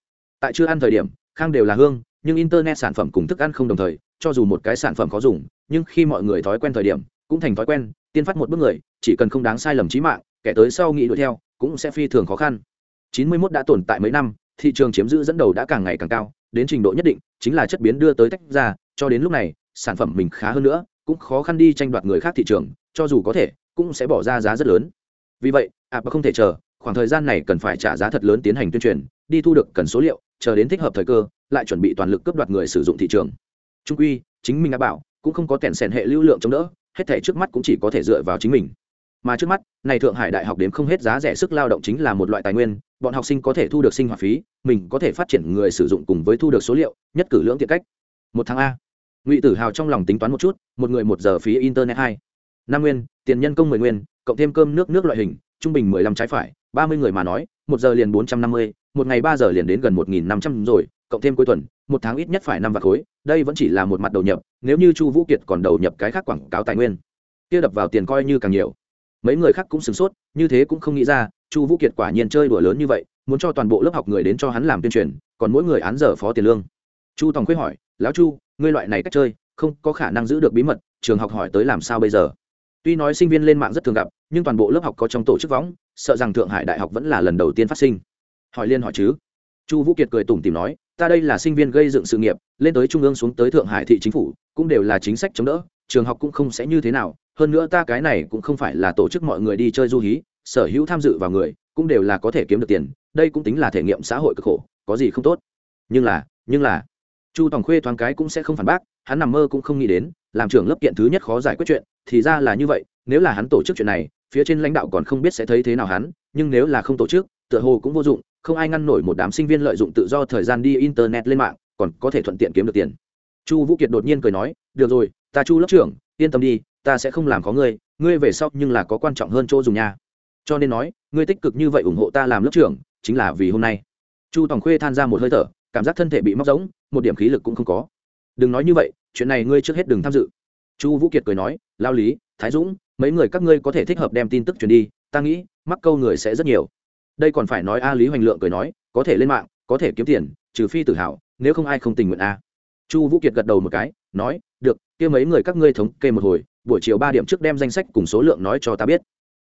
Tại chưa ăn thời điểm, khang đều là hương, nhưng internet sản phẩm cùng thức ăn không đồng thời, cho dù một cái sản phẩm khó dùng, nhưng khi mọi người thói quen thời điểm, cũng thành thói quen, tiên phát một bước người, chỉ cần không đáng sai lầm trí mạng, kẻ tới sau nghĩ đuổi theo, cũng sẽ phi thường khó khăn. 91 đã tồn tại mấy năm, thị trường chiếm giữ dẫn đầu đã càng ngày càng cao, đến trình độ nhất định, chính là chất biến đưa tới tách ra, cho đến lúc này, sản phẩm mình khá hơn nữa, cũng khó khăn đi tranh đoạt người khác thị trường, cho dù có thể, cũng sẽ bỏ ra giá rất lớn vì vậy app không thể chờ, khoảng thời gian này cần phải trả giá thật lớn tiến hành tuyên truyền, đi thu được cần số liệu, chờ đến thích hợp thời cơ, lại chuẩn bị toàn lực cướp đoạt người sử dụng thị trường. Trung quy, chính mình đã bảo, cũng không có kèn sèn hệ lưu lượng chống đỡ, hết thể trước mắt cũng chỉ có thể dựa vào chính mình. Mà trước mắt, này thượng hải đại học đếm không hết giá rẻ sức lao động chính là một loại tài nguyên, bọn học sinh có thể thu được sinh hoạt phí, mình có thể phát triển người sử dụng cùng với thu được số liệu, nhất cử lưỡng tiện cách. Một tháng a. Ngụy tử hào trong lòng tính toán một chút, một người một giờ phí internet hai. Năm nguyên, tiền nhân công mười nguyên cộng thêm cơm nước nước loại hình, trung bình mười lăm trái phải, ba mươi người mà nói, một giờ liền bốn trăm năm mươi, một ngày ba giờ liền đến gần một nghìn năm trăm rồi, cộng thêm cuối tuần, một tháng ít nhất phải năm vạn khối, đây vẫn chỉ là một mặt đầu nhập, nếu như chu vũ kiệt còn đầu nhập cái khác quảng cáo tài nguyên. Kia đập vào tiền coi như càng nhiều. Mấy người khác cũng sửng sốt, như thế cũng không nghĩ ra, chu vũ kiệt quả nhiên chơi đùa lớn như vậy, muốn cho toàn bộ lớp học người đến cho hắn làm tuyên truyền, còn mỗi người án giờ phó tiền lương. Chu tòng khuyết hỏi, lão chu, ngươi loại này cách chơi, không có khả năng giữ được bí mật, trường học hỏi tới làm sao bây giờ? Tuy nói sinh viên lên mạng rất thường gặp nhưng toàn bộ lớp học có trong tổ chức võng, sợ rằng thượng hải đại học vẫn là lần đầu tiên phát sinh. Hỏi liên hỏi chứ? Chu vũ kiệt cười tủm tìm nói, ta đây là sinh viên gây dựng sự nghiệp, lên tới trung ương xuống tới thượng hải thị chính phủ, cũng đều là chính sách chống đỡ, trường học cũng không sẽ như thế nào, hơn nữa ta cái này cũng không phải là tổ chức mọi người đi chơi du hí, sở hữu tham dự vào người, cũng đều là có thể kiếm được tiền, đây cũng tính là thể nghiệm xã hội cực khổ, có gì không tốt? Nhưng là nhưng là chu tòng khuê thoáng cái cũng sẽ không phản bác hắn nằm mơ cũng không nghĩ đến làm trưởng lớp kiện thứ nhất khó giải quyết chuyện thì ra là như vậy nếu là hắn tổ chức chuyện này phía trên lãnh đạo còn không biết sẽ thấy thế nào hắn nhưng nếu là không tổ chức tựa hồ cũng vô dụng không ai ngăn nổi một đám sinh viên lợi dụng tự do thời gian đi internet lên mạng còn có thể thuận tiện kiếm được tiền. Chu vũ kiệt đột nhiên cười nói được rồi ta chu lớp trưởng yên tâm đi ta sẽ không làm có ngươi ngươi về sau nhưng là có quan trọng hơn chỗ dùng nhà. cho nên nói ngươi tích cực như vậy ủng hộ ta làm lớp trưởng chính là vì hôm nay. Chu tòng khuê than ra một hơi thở cảm giác thân thể bị móc rỗng, một điểm khí lực cũng không có đừng nói như vậy, chuyện này ngươi trước hết đừng tham dự. Chu vũ kiệt cười nói, lao lý, thái dũng, mấy người các ngươi có thể thích hợp đem tin tức truyền đi, ta nghĩ, mắc câu người sẽ rất nhiều. Đây còn phải nói a lý hoành lượng cười nói, có thể lên mạng, có thể kiếm tiền, trừ phi tự hào, nếu không ai không tình nguyện a. Chu vũ kiệt gật đầu một cái, nói, được, kia mấy người các ngươi thống kê một hồi, buổi chiều ba điểm trước đem danh sách cùng số lượng nói cho ta biết.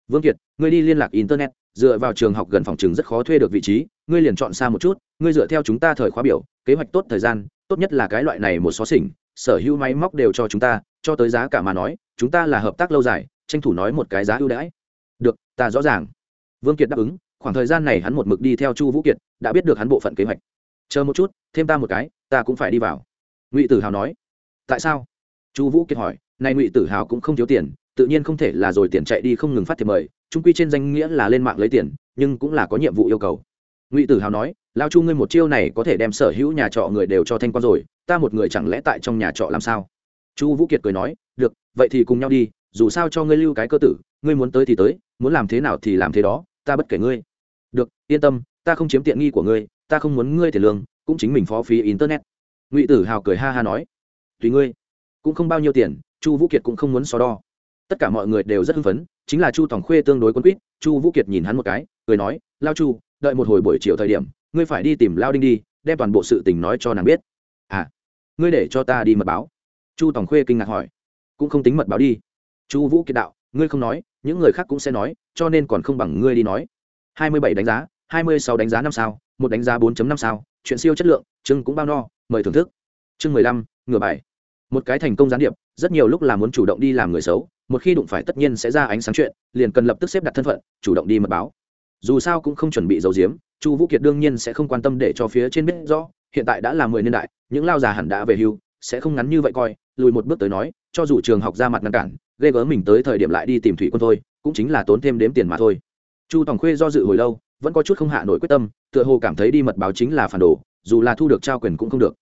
Vương kiệt, ngươi đi liên lạc internet, dựa vào trường học gần phòng trường rất khó thuê được vị trí, ngươi liền chọn xa một chút, ngươi dựa theo chúng ta thời khóa biểu, kế hoạch tốt thời gian tốt nhất là cái loại này một xó xỉnh, sở hữu máy móc đều cho chúng ta, cho tới giá cả mà nói, chúng ta là hợp tác lâu dài, tranh thủ nói một cái giá ưu đãi. Được, ta rõ ràng. Vương kiệt đáp ứng, khoảng thời gian này hắn một mực đi theo chu vũ kiệt, đã biết được hắn bộ phận kế hoạch. Chờ một chút, thêm ta một cái, ta cũng phải đi vào. Ngụy tử hào nói. Tại sao? Chu vũ kiệt hỏi, nay ngụy tử hào cũng không thiếu tiền, tự nhiên không thể là rồi tiền chạy đi không ngừng phát thiệp mời, trung quy trên danh nghĩa là lên mạng lấy tiền, nhưng cũng là có nhiệm vụ yêu cầu. Ngụy tử hào nói lao chu ngươi một chiêu này có thể đem sở hữu nhà trọ người đều cho thanh quan rồi, ta một người chẳng lẽ tại trong nhà trọ làm sao? Chu vũ kiệt cười nói, được, vậy thì cùng nhau đi, dù sao cho ngươi lưu cái cơ tử, ngươi muốn tới thì tới, muốn làm thế nào thì làm thế đó, ta bất kể ngươi. Được, yên tâm, ta không chiếm tiện nghi của ngươi, ta không muốn ngươi tiền lương, cũng chính mình phó phí internet. Ngụy tử hào cười ha ha nói, tùy ngươi, cũng không bao nhiêu tiền, chu vũ kiệt cũng không muốn so đo. Tất cả mọi người đều rất hưng phấn, chính là chu tòng khuê tương đối quân quýt, chu vũ kiệt nhìn hắn một cái, cười nói, lao chu, đợi một hồi buổi chiều thời điểm ngươi phải đi tìm lao đinh đi, đem toàn bộ sự tình nói cho nàng biết. À ngươi để cho ta đi mật báo. Chu tòng khuê kinh ngạc hỏi. Cũng không tính mật báo đi. Chu vũ kiệt đạo, ngươi không nói, những người khác cũng sẽ nói, cho nên còn không bằng ngươi đi nói. Hai mươi bảy đánh giá, hai mươi sáu đánh giá năm sao, một đánh giá bốn năm sao, chuyện siêu chất lượng, chương cũng bao no, mời thưởng thức. Chương mười lăm, ngửa bài. Một cái thành công gián điệp, rất nhiều lúc là muốn chủ động đi làm người xấu, một khi đụng phải tất nhiên sẽ ra ánh sáng chuyện, liền cần lập tức xếp đặt thân phận, chủ động đi mật báo. Dù sao cũng không chuẩn bị giấu giếm chu vũ kiệt đương nhiên sẽ không quan tâm để cho phía trên biết rõ, hiện tại đã là mười niên đại, những lao già hẳn đã về hưu, sẽ không ngắn như vậy coi, lùi một bước tới nói, cho dù trường học ra mặt ngăn cản, ghê gớm mình tới thời điểm lại đi tìm thủy quân thôi, cũng chính là tốn thêm đếm tiền mà thôi. Chu tòng khuê do dự hồi lâu, vẫn có chút không hạ nổi quyết tâm, tựa hồ cảm thấy đi mật báo chính là phản đồ, dù là thu được trao quyền cũng không được.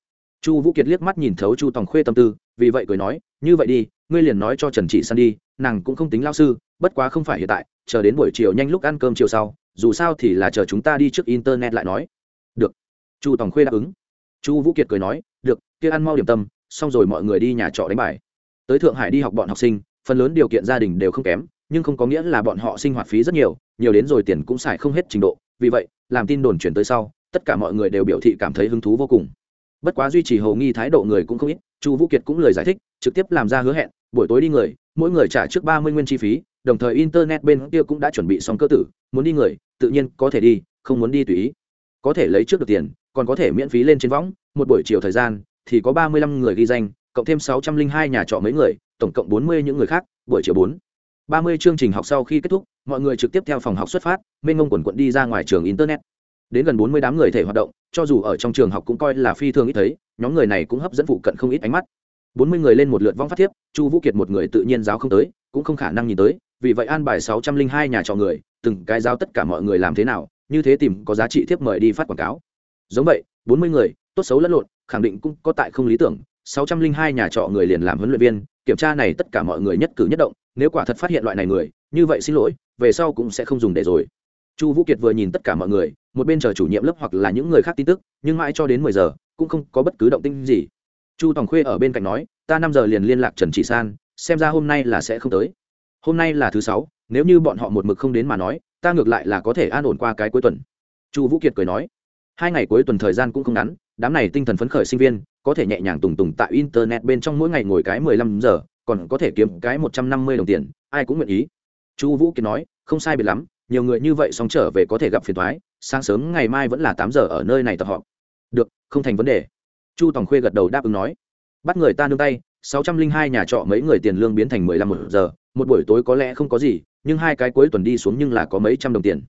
Chu vũ kiệt liếc mắt nhìn thấu chu tòng khuê tâm tư, vì vậy cười nói, như vậy đi, ngươi liền nói cho trần chỉ san đi, nàng cũng không tính lao sư bất quá không phải hiện tại, chờ đến buổi chiều nhanh lúc ăn cơm chiều sau, dù sao thì là chờ chúng ta đi trước internet lại nói. Được. Chu tòng khuê đáp ứng. Chu vũ kiệt cười nói, được, kia ăn mau điểm tâm, xong rồi mọi người đi nhà trọ đánh bài. Tới thượng hải đi học bọn học sinh, phần lớn điều kiện gia đình đều không kém, nhưng không có nghĩa là bọn họ sinh hoạt phí rất nhiều nhiều đến rồi tiền cũng xài không hết trình độ. Vì vậy, làm tin đồn chuyển tới sau, tất cả mọi người đều biểu thị cảm thấy hứng thú vô cùng. Bất quá duy trì hầu nghi thái độ người cũng không ít, chu vũ kiệt cũng lời giải thích, trực tiếp làm ra hứa hẹn, buổi tối đi người, mỗi người trả trước ba mươi nguyên chi phí đồng thời internet bên kia cũng đã chuẩn bị xong cơ tử, muốn đi người, tự nhiên có thể đi, không muốn đi tùy ý. Có thể lấy trước được tiền, còn có thể miễn phí lên trên võng, một buổi chiều thời gian, thì có ba mươi lăm người ghi danh, cộng thêm sáu trăm linh hai nhà trọ mấy người, tổng cộng bốn mươi những người khác, buổi chiều bốn. ba mươi chương trình học sau khi kết thúc, mọi người trực tiếp theo phòng học xuất phát, mênh ngông quần quận đi ra ngoài trường internet. Đến gần bốn mươi đám người thể hoạt động, cho dù ở trong trường học cũng coi là phi thường ít thấy, nhóm người này cũng hấp dẫn phụ cận không ít ánh mắt. bốn mươi người lên một lượt vong phát thiếp, chu vũ kiệt một người tự nhiên giáo không tới, cũng không khả năng nhìn tới vì vậy an bài sáu trăm linh hai nhà trọ người, từng cái giao tất cả mọi người làm thế nào, như thế tìm có giá trị thiếp mời đi phát quảng cáo. Giống vậy, bốn mươi người, tốt xấu lẫn lộn, khẳng định cũng có tại không lý tưởng, sáu trăm linh hai nhà trọ người liền làm huấn luyện viên, kiểm tra này tất cả mọi người nhất cử nhất động, nếu quả thật phát hiện loại này người, như vậy xin lỗi, về sau cũng sẽ không dùng để rồi. Chu vũ kiệt vừa nhìn tất cả mọi người, một bên chờ chủ nhiệm lớp hoặc là những người khác tin tức, nhưng mãi cho đến mười giờ, cũng không có bất cứ động tinh gì. Chu tòng khuê ở bên cạnh nói, ta năm giờ liền liên lạc trần chỉ san, xem ra hôm nay là sẽ không tới hôm nay là thứ sáu, nếu như bọn họ một mực không đến mà nói, ta ngược lại là có thể an ổn qua cái cuối tuần. Chu vũ kiệt cười nói. Hai ngày cuối tuần thời gian cũng không ngắn, đám này tinh thần phấn khởi sinh viên, có thể nhẹ nhàng tùng tùng tại internet bên trong mỗi ngày ngồi cái mười lăm giờ, còn có thể kiếm cái một trăm năm mươi đồng tiền, ai cũng nguyện ý. Chu vũ kiệt nói. Không sai biệt lắm, nhiều người như vậy xong trở về có thể gặp phiền thoái sáng sớm ngày mai vẫn là tám giờ ở nơi này tập họp. Được, không thành vấn đề. Chu tòng khuê gật đầu đáp ứng nói. Bắt người ta nương tay, sáu trăm linh hai nhà trọ mấy người tiền lương biến thành mười lăm một giờ một buổi tối có lẽ không có gì, nhưng hai cái cuối tuần đi xuống nhưng là có mấy trăm đồng tiền.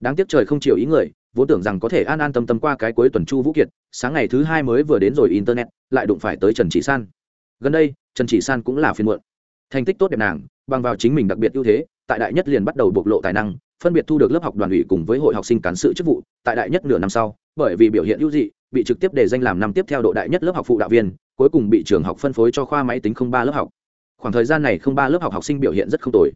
Đáng tiếc trời không chiều ý người, vốn tưởng rằng có thể an an tâm tâm qua cái cuối tuần chu vũ kiệt, sáng ngày thứ hai mới vừa đến rồi internet, lại đụng phải tới trần chỉ san. Gần đây, trần chỉ san cũng là phiên muộn. Thành tích tốt đẹp nàng, bằng vào chính mình đặc biệt ưu thế, tại đại nhất liền bắt đầu bộc lộ tài năng, phân biệt thu được lớp học đoàn ủy cùng với hội học sinh cán sự chức vụ, tại đại nhất nửa năm sau, bởi vì biểu hiện ưu dị, bị trực tiếp để danh làm năm tiếp theo độ đại nhất lớp học phụ đạo viên, cuối cùng bị trường học phân phối cho khoa máy tính không ba lớp học khoảng thời gian này không ba lớp học học sinh biểu hiện rất không tồi.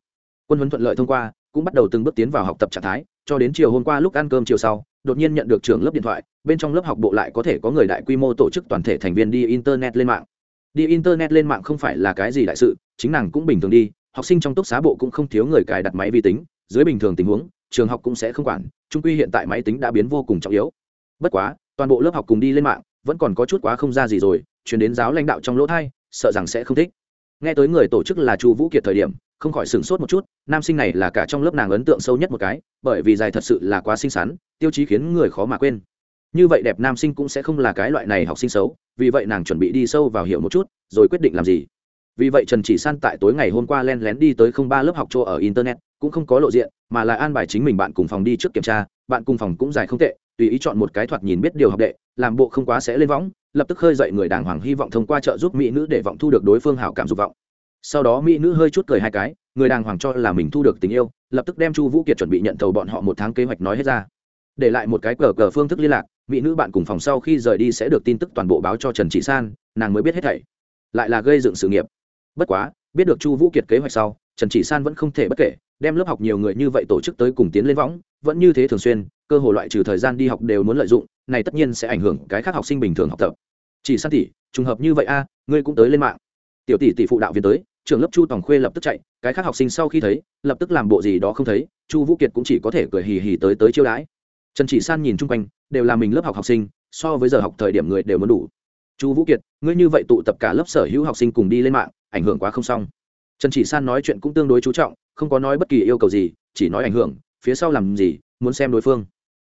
Quân huấn thuận lợi thông qua, cũng bắt đầu từng bước tiến vào học tập trạng thái, cho đến chiều hôm qua lúc ăn cơm chiều sau, đột nhiên nhận được trường lớp điện thoại, bên trong lớp học bộ lại có thể có người đại quy mô tổ chức toàn thể thành viên đi internet lên mạng. Đi internet lên mạng không phải là cái gì đại sự, chính nàng cũng bình thường đi, học sinh trong túc xá bộ cũng không thiếu người cài đặt máy vi tính, dưới bình thường tình huống, trường học cũng sẽ không quản trung quy hiện tại máy tính đã biến vô cùng trọng yếu. Bất quá, toàn bộ lớp học cùng đi lên mạng, vẫn còn có chút quá không ra gì rồi, chuyển đến giáo lãnh đạo trong lỗ thai, sợ rằng sẽ không thích nghe tới người tổ chức là chu vũ kiệt thời điểm, không khỏi sửng sốt một chút, nam sinh này là cả trong lớp nàng ấn tượng sâu nhất một cái, bởi vì dài thật sự là quá xinh xắn, tiêu chí khiến người khó mà quên. Như vậy đẹp nam sinh cũng sẽ không là cái loại này học sinh xấu, vì vậy nàng chuẩn bị đi sâu vào hiểu một chút, rồi quyết định làm gì. Vì vậy trần chỉ san tại tối ngày hôm qua len lén đi tới không ba lớp học chỗ ở internet, cũng không có lộ diện, mà là an bài chính mình bạn cùng phòng đi trước kiểm tra, bạn cùng phòng cũng dài không tệ tùy ý chọn một cái thoạt nhìn biết điều học đệ, làm bộ không quá sẽ lên võng, lập tức khơi dậy người đàng hoàng hy vọng thông qua trợ giúp mỹ nữ để vọng thu được đối phương hảo cảm dục vọng. Sau đó mỹ nữ hơi chút cười hai cái, người đàng hoàng cho là mình thu được tình yêu, lập tức đem chu vũ kiệt chuẩn bị nhận thầu bọn họ một tháng kế hoạch nói hết ra. Để lại một cái cờ cờ phương thức liên lạc, mỹ nữ bạn cùng phòng sau khi rời đi sẽ được tin tức toàn bộ báo cho trần trị san, nàng mới biết hết thảy. Lại là gây dựng sự nghiệp. Bất quá, biết được chu vũ kiệt kế hoạch sau, trần chỉ san vẫn không thể bất kể, đem lớp học nhiều người như vậy tổ chức tới cùng tiến lên võng vẫn như thế thường xuyên, cơ hội loại trừ thời gian đi học đều muốn lợi dụng, này tất nhiên sẽ ảnh hưởng cái khác học sinh bình thường học tập. Chỉ san tỷ, trùng hợp như vậy a, ngươi cũng tới lên mạng. Tiểu tỷ tỷ phụ đạo viên tới trường lớp chu tòng khuê lập tức chạy, cái khác học sinh sau khi thấy, lập tức làm bộ gì đó không thấy, chu vũ kiệt cũng chỉ có thể cười hì hì tới tới chiêu đãi. Trần chỉ san nhìn chung quanh, đều là mình lớp học học sinh, so với giờ học thời điểm người đều muốn đủ. Chu vũ kiệt, ngươi như vậy tụ tập cả lớp sở hữu học sinh cùng đi lên mạng, ảnh hưởng quá không xong. Trần chỉ san nói chuyện cũng tương đối chú trọng, không có nói bất kỳ yêu cầu gì, chỉ nói ảnh hưởng phía sau làm gì, muốn xem đối phương.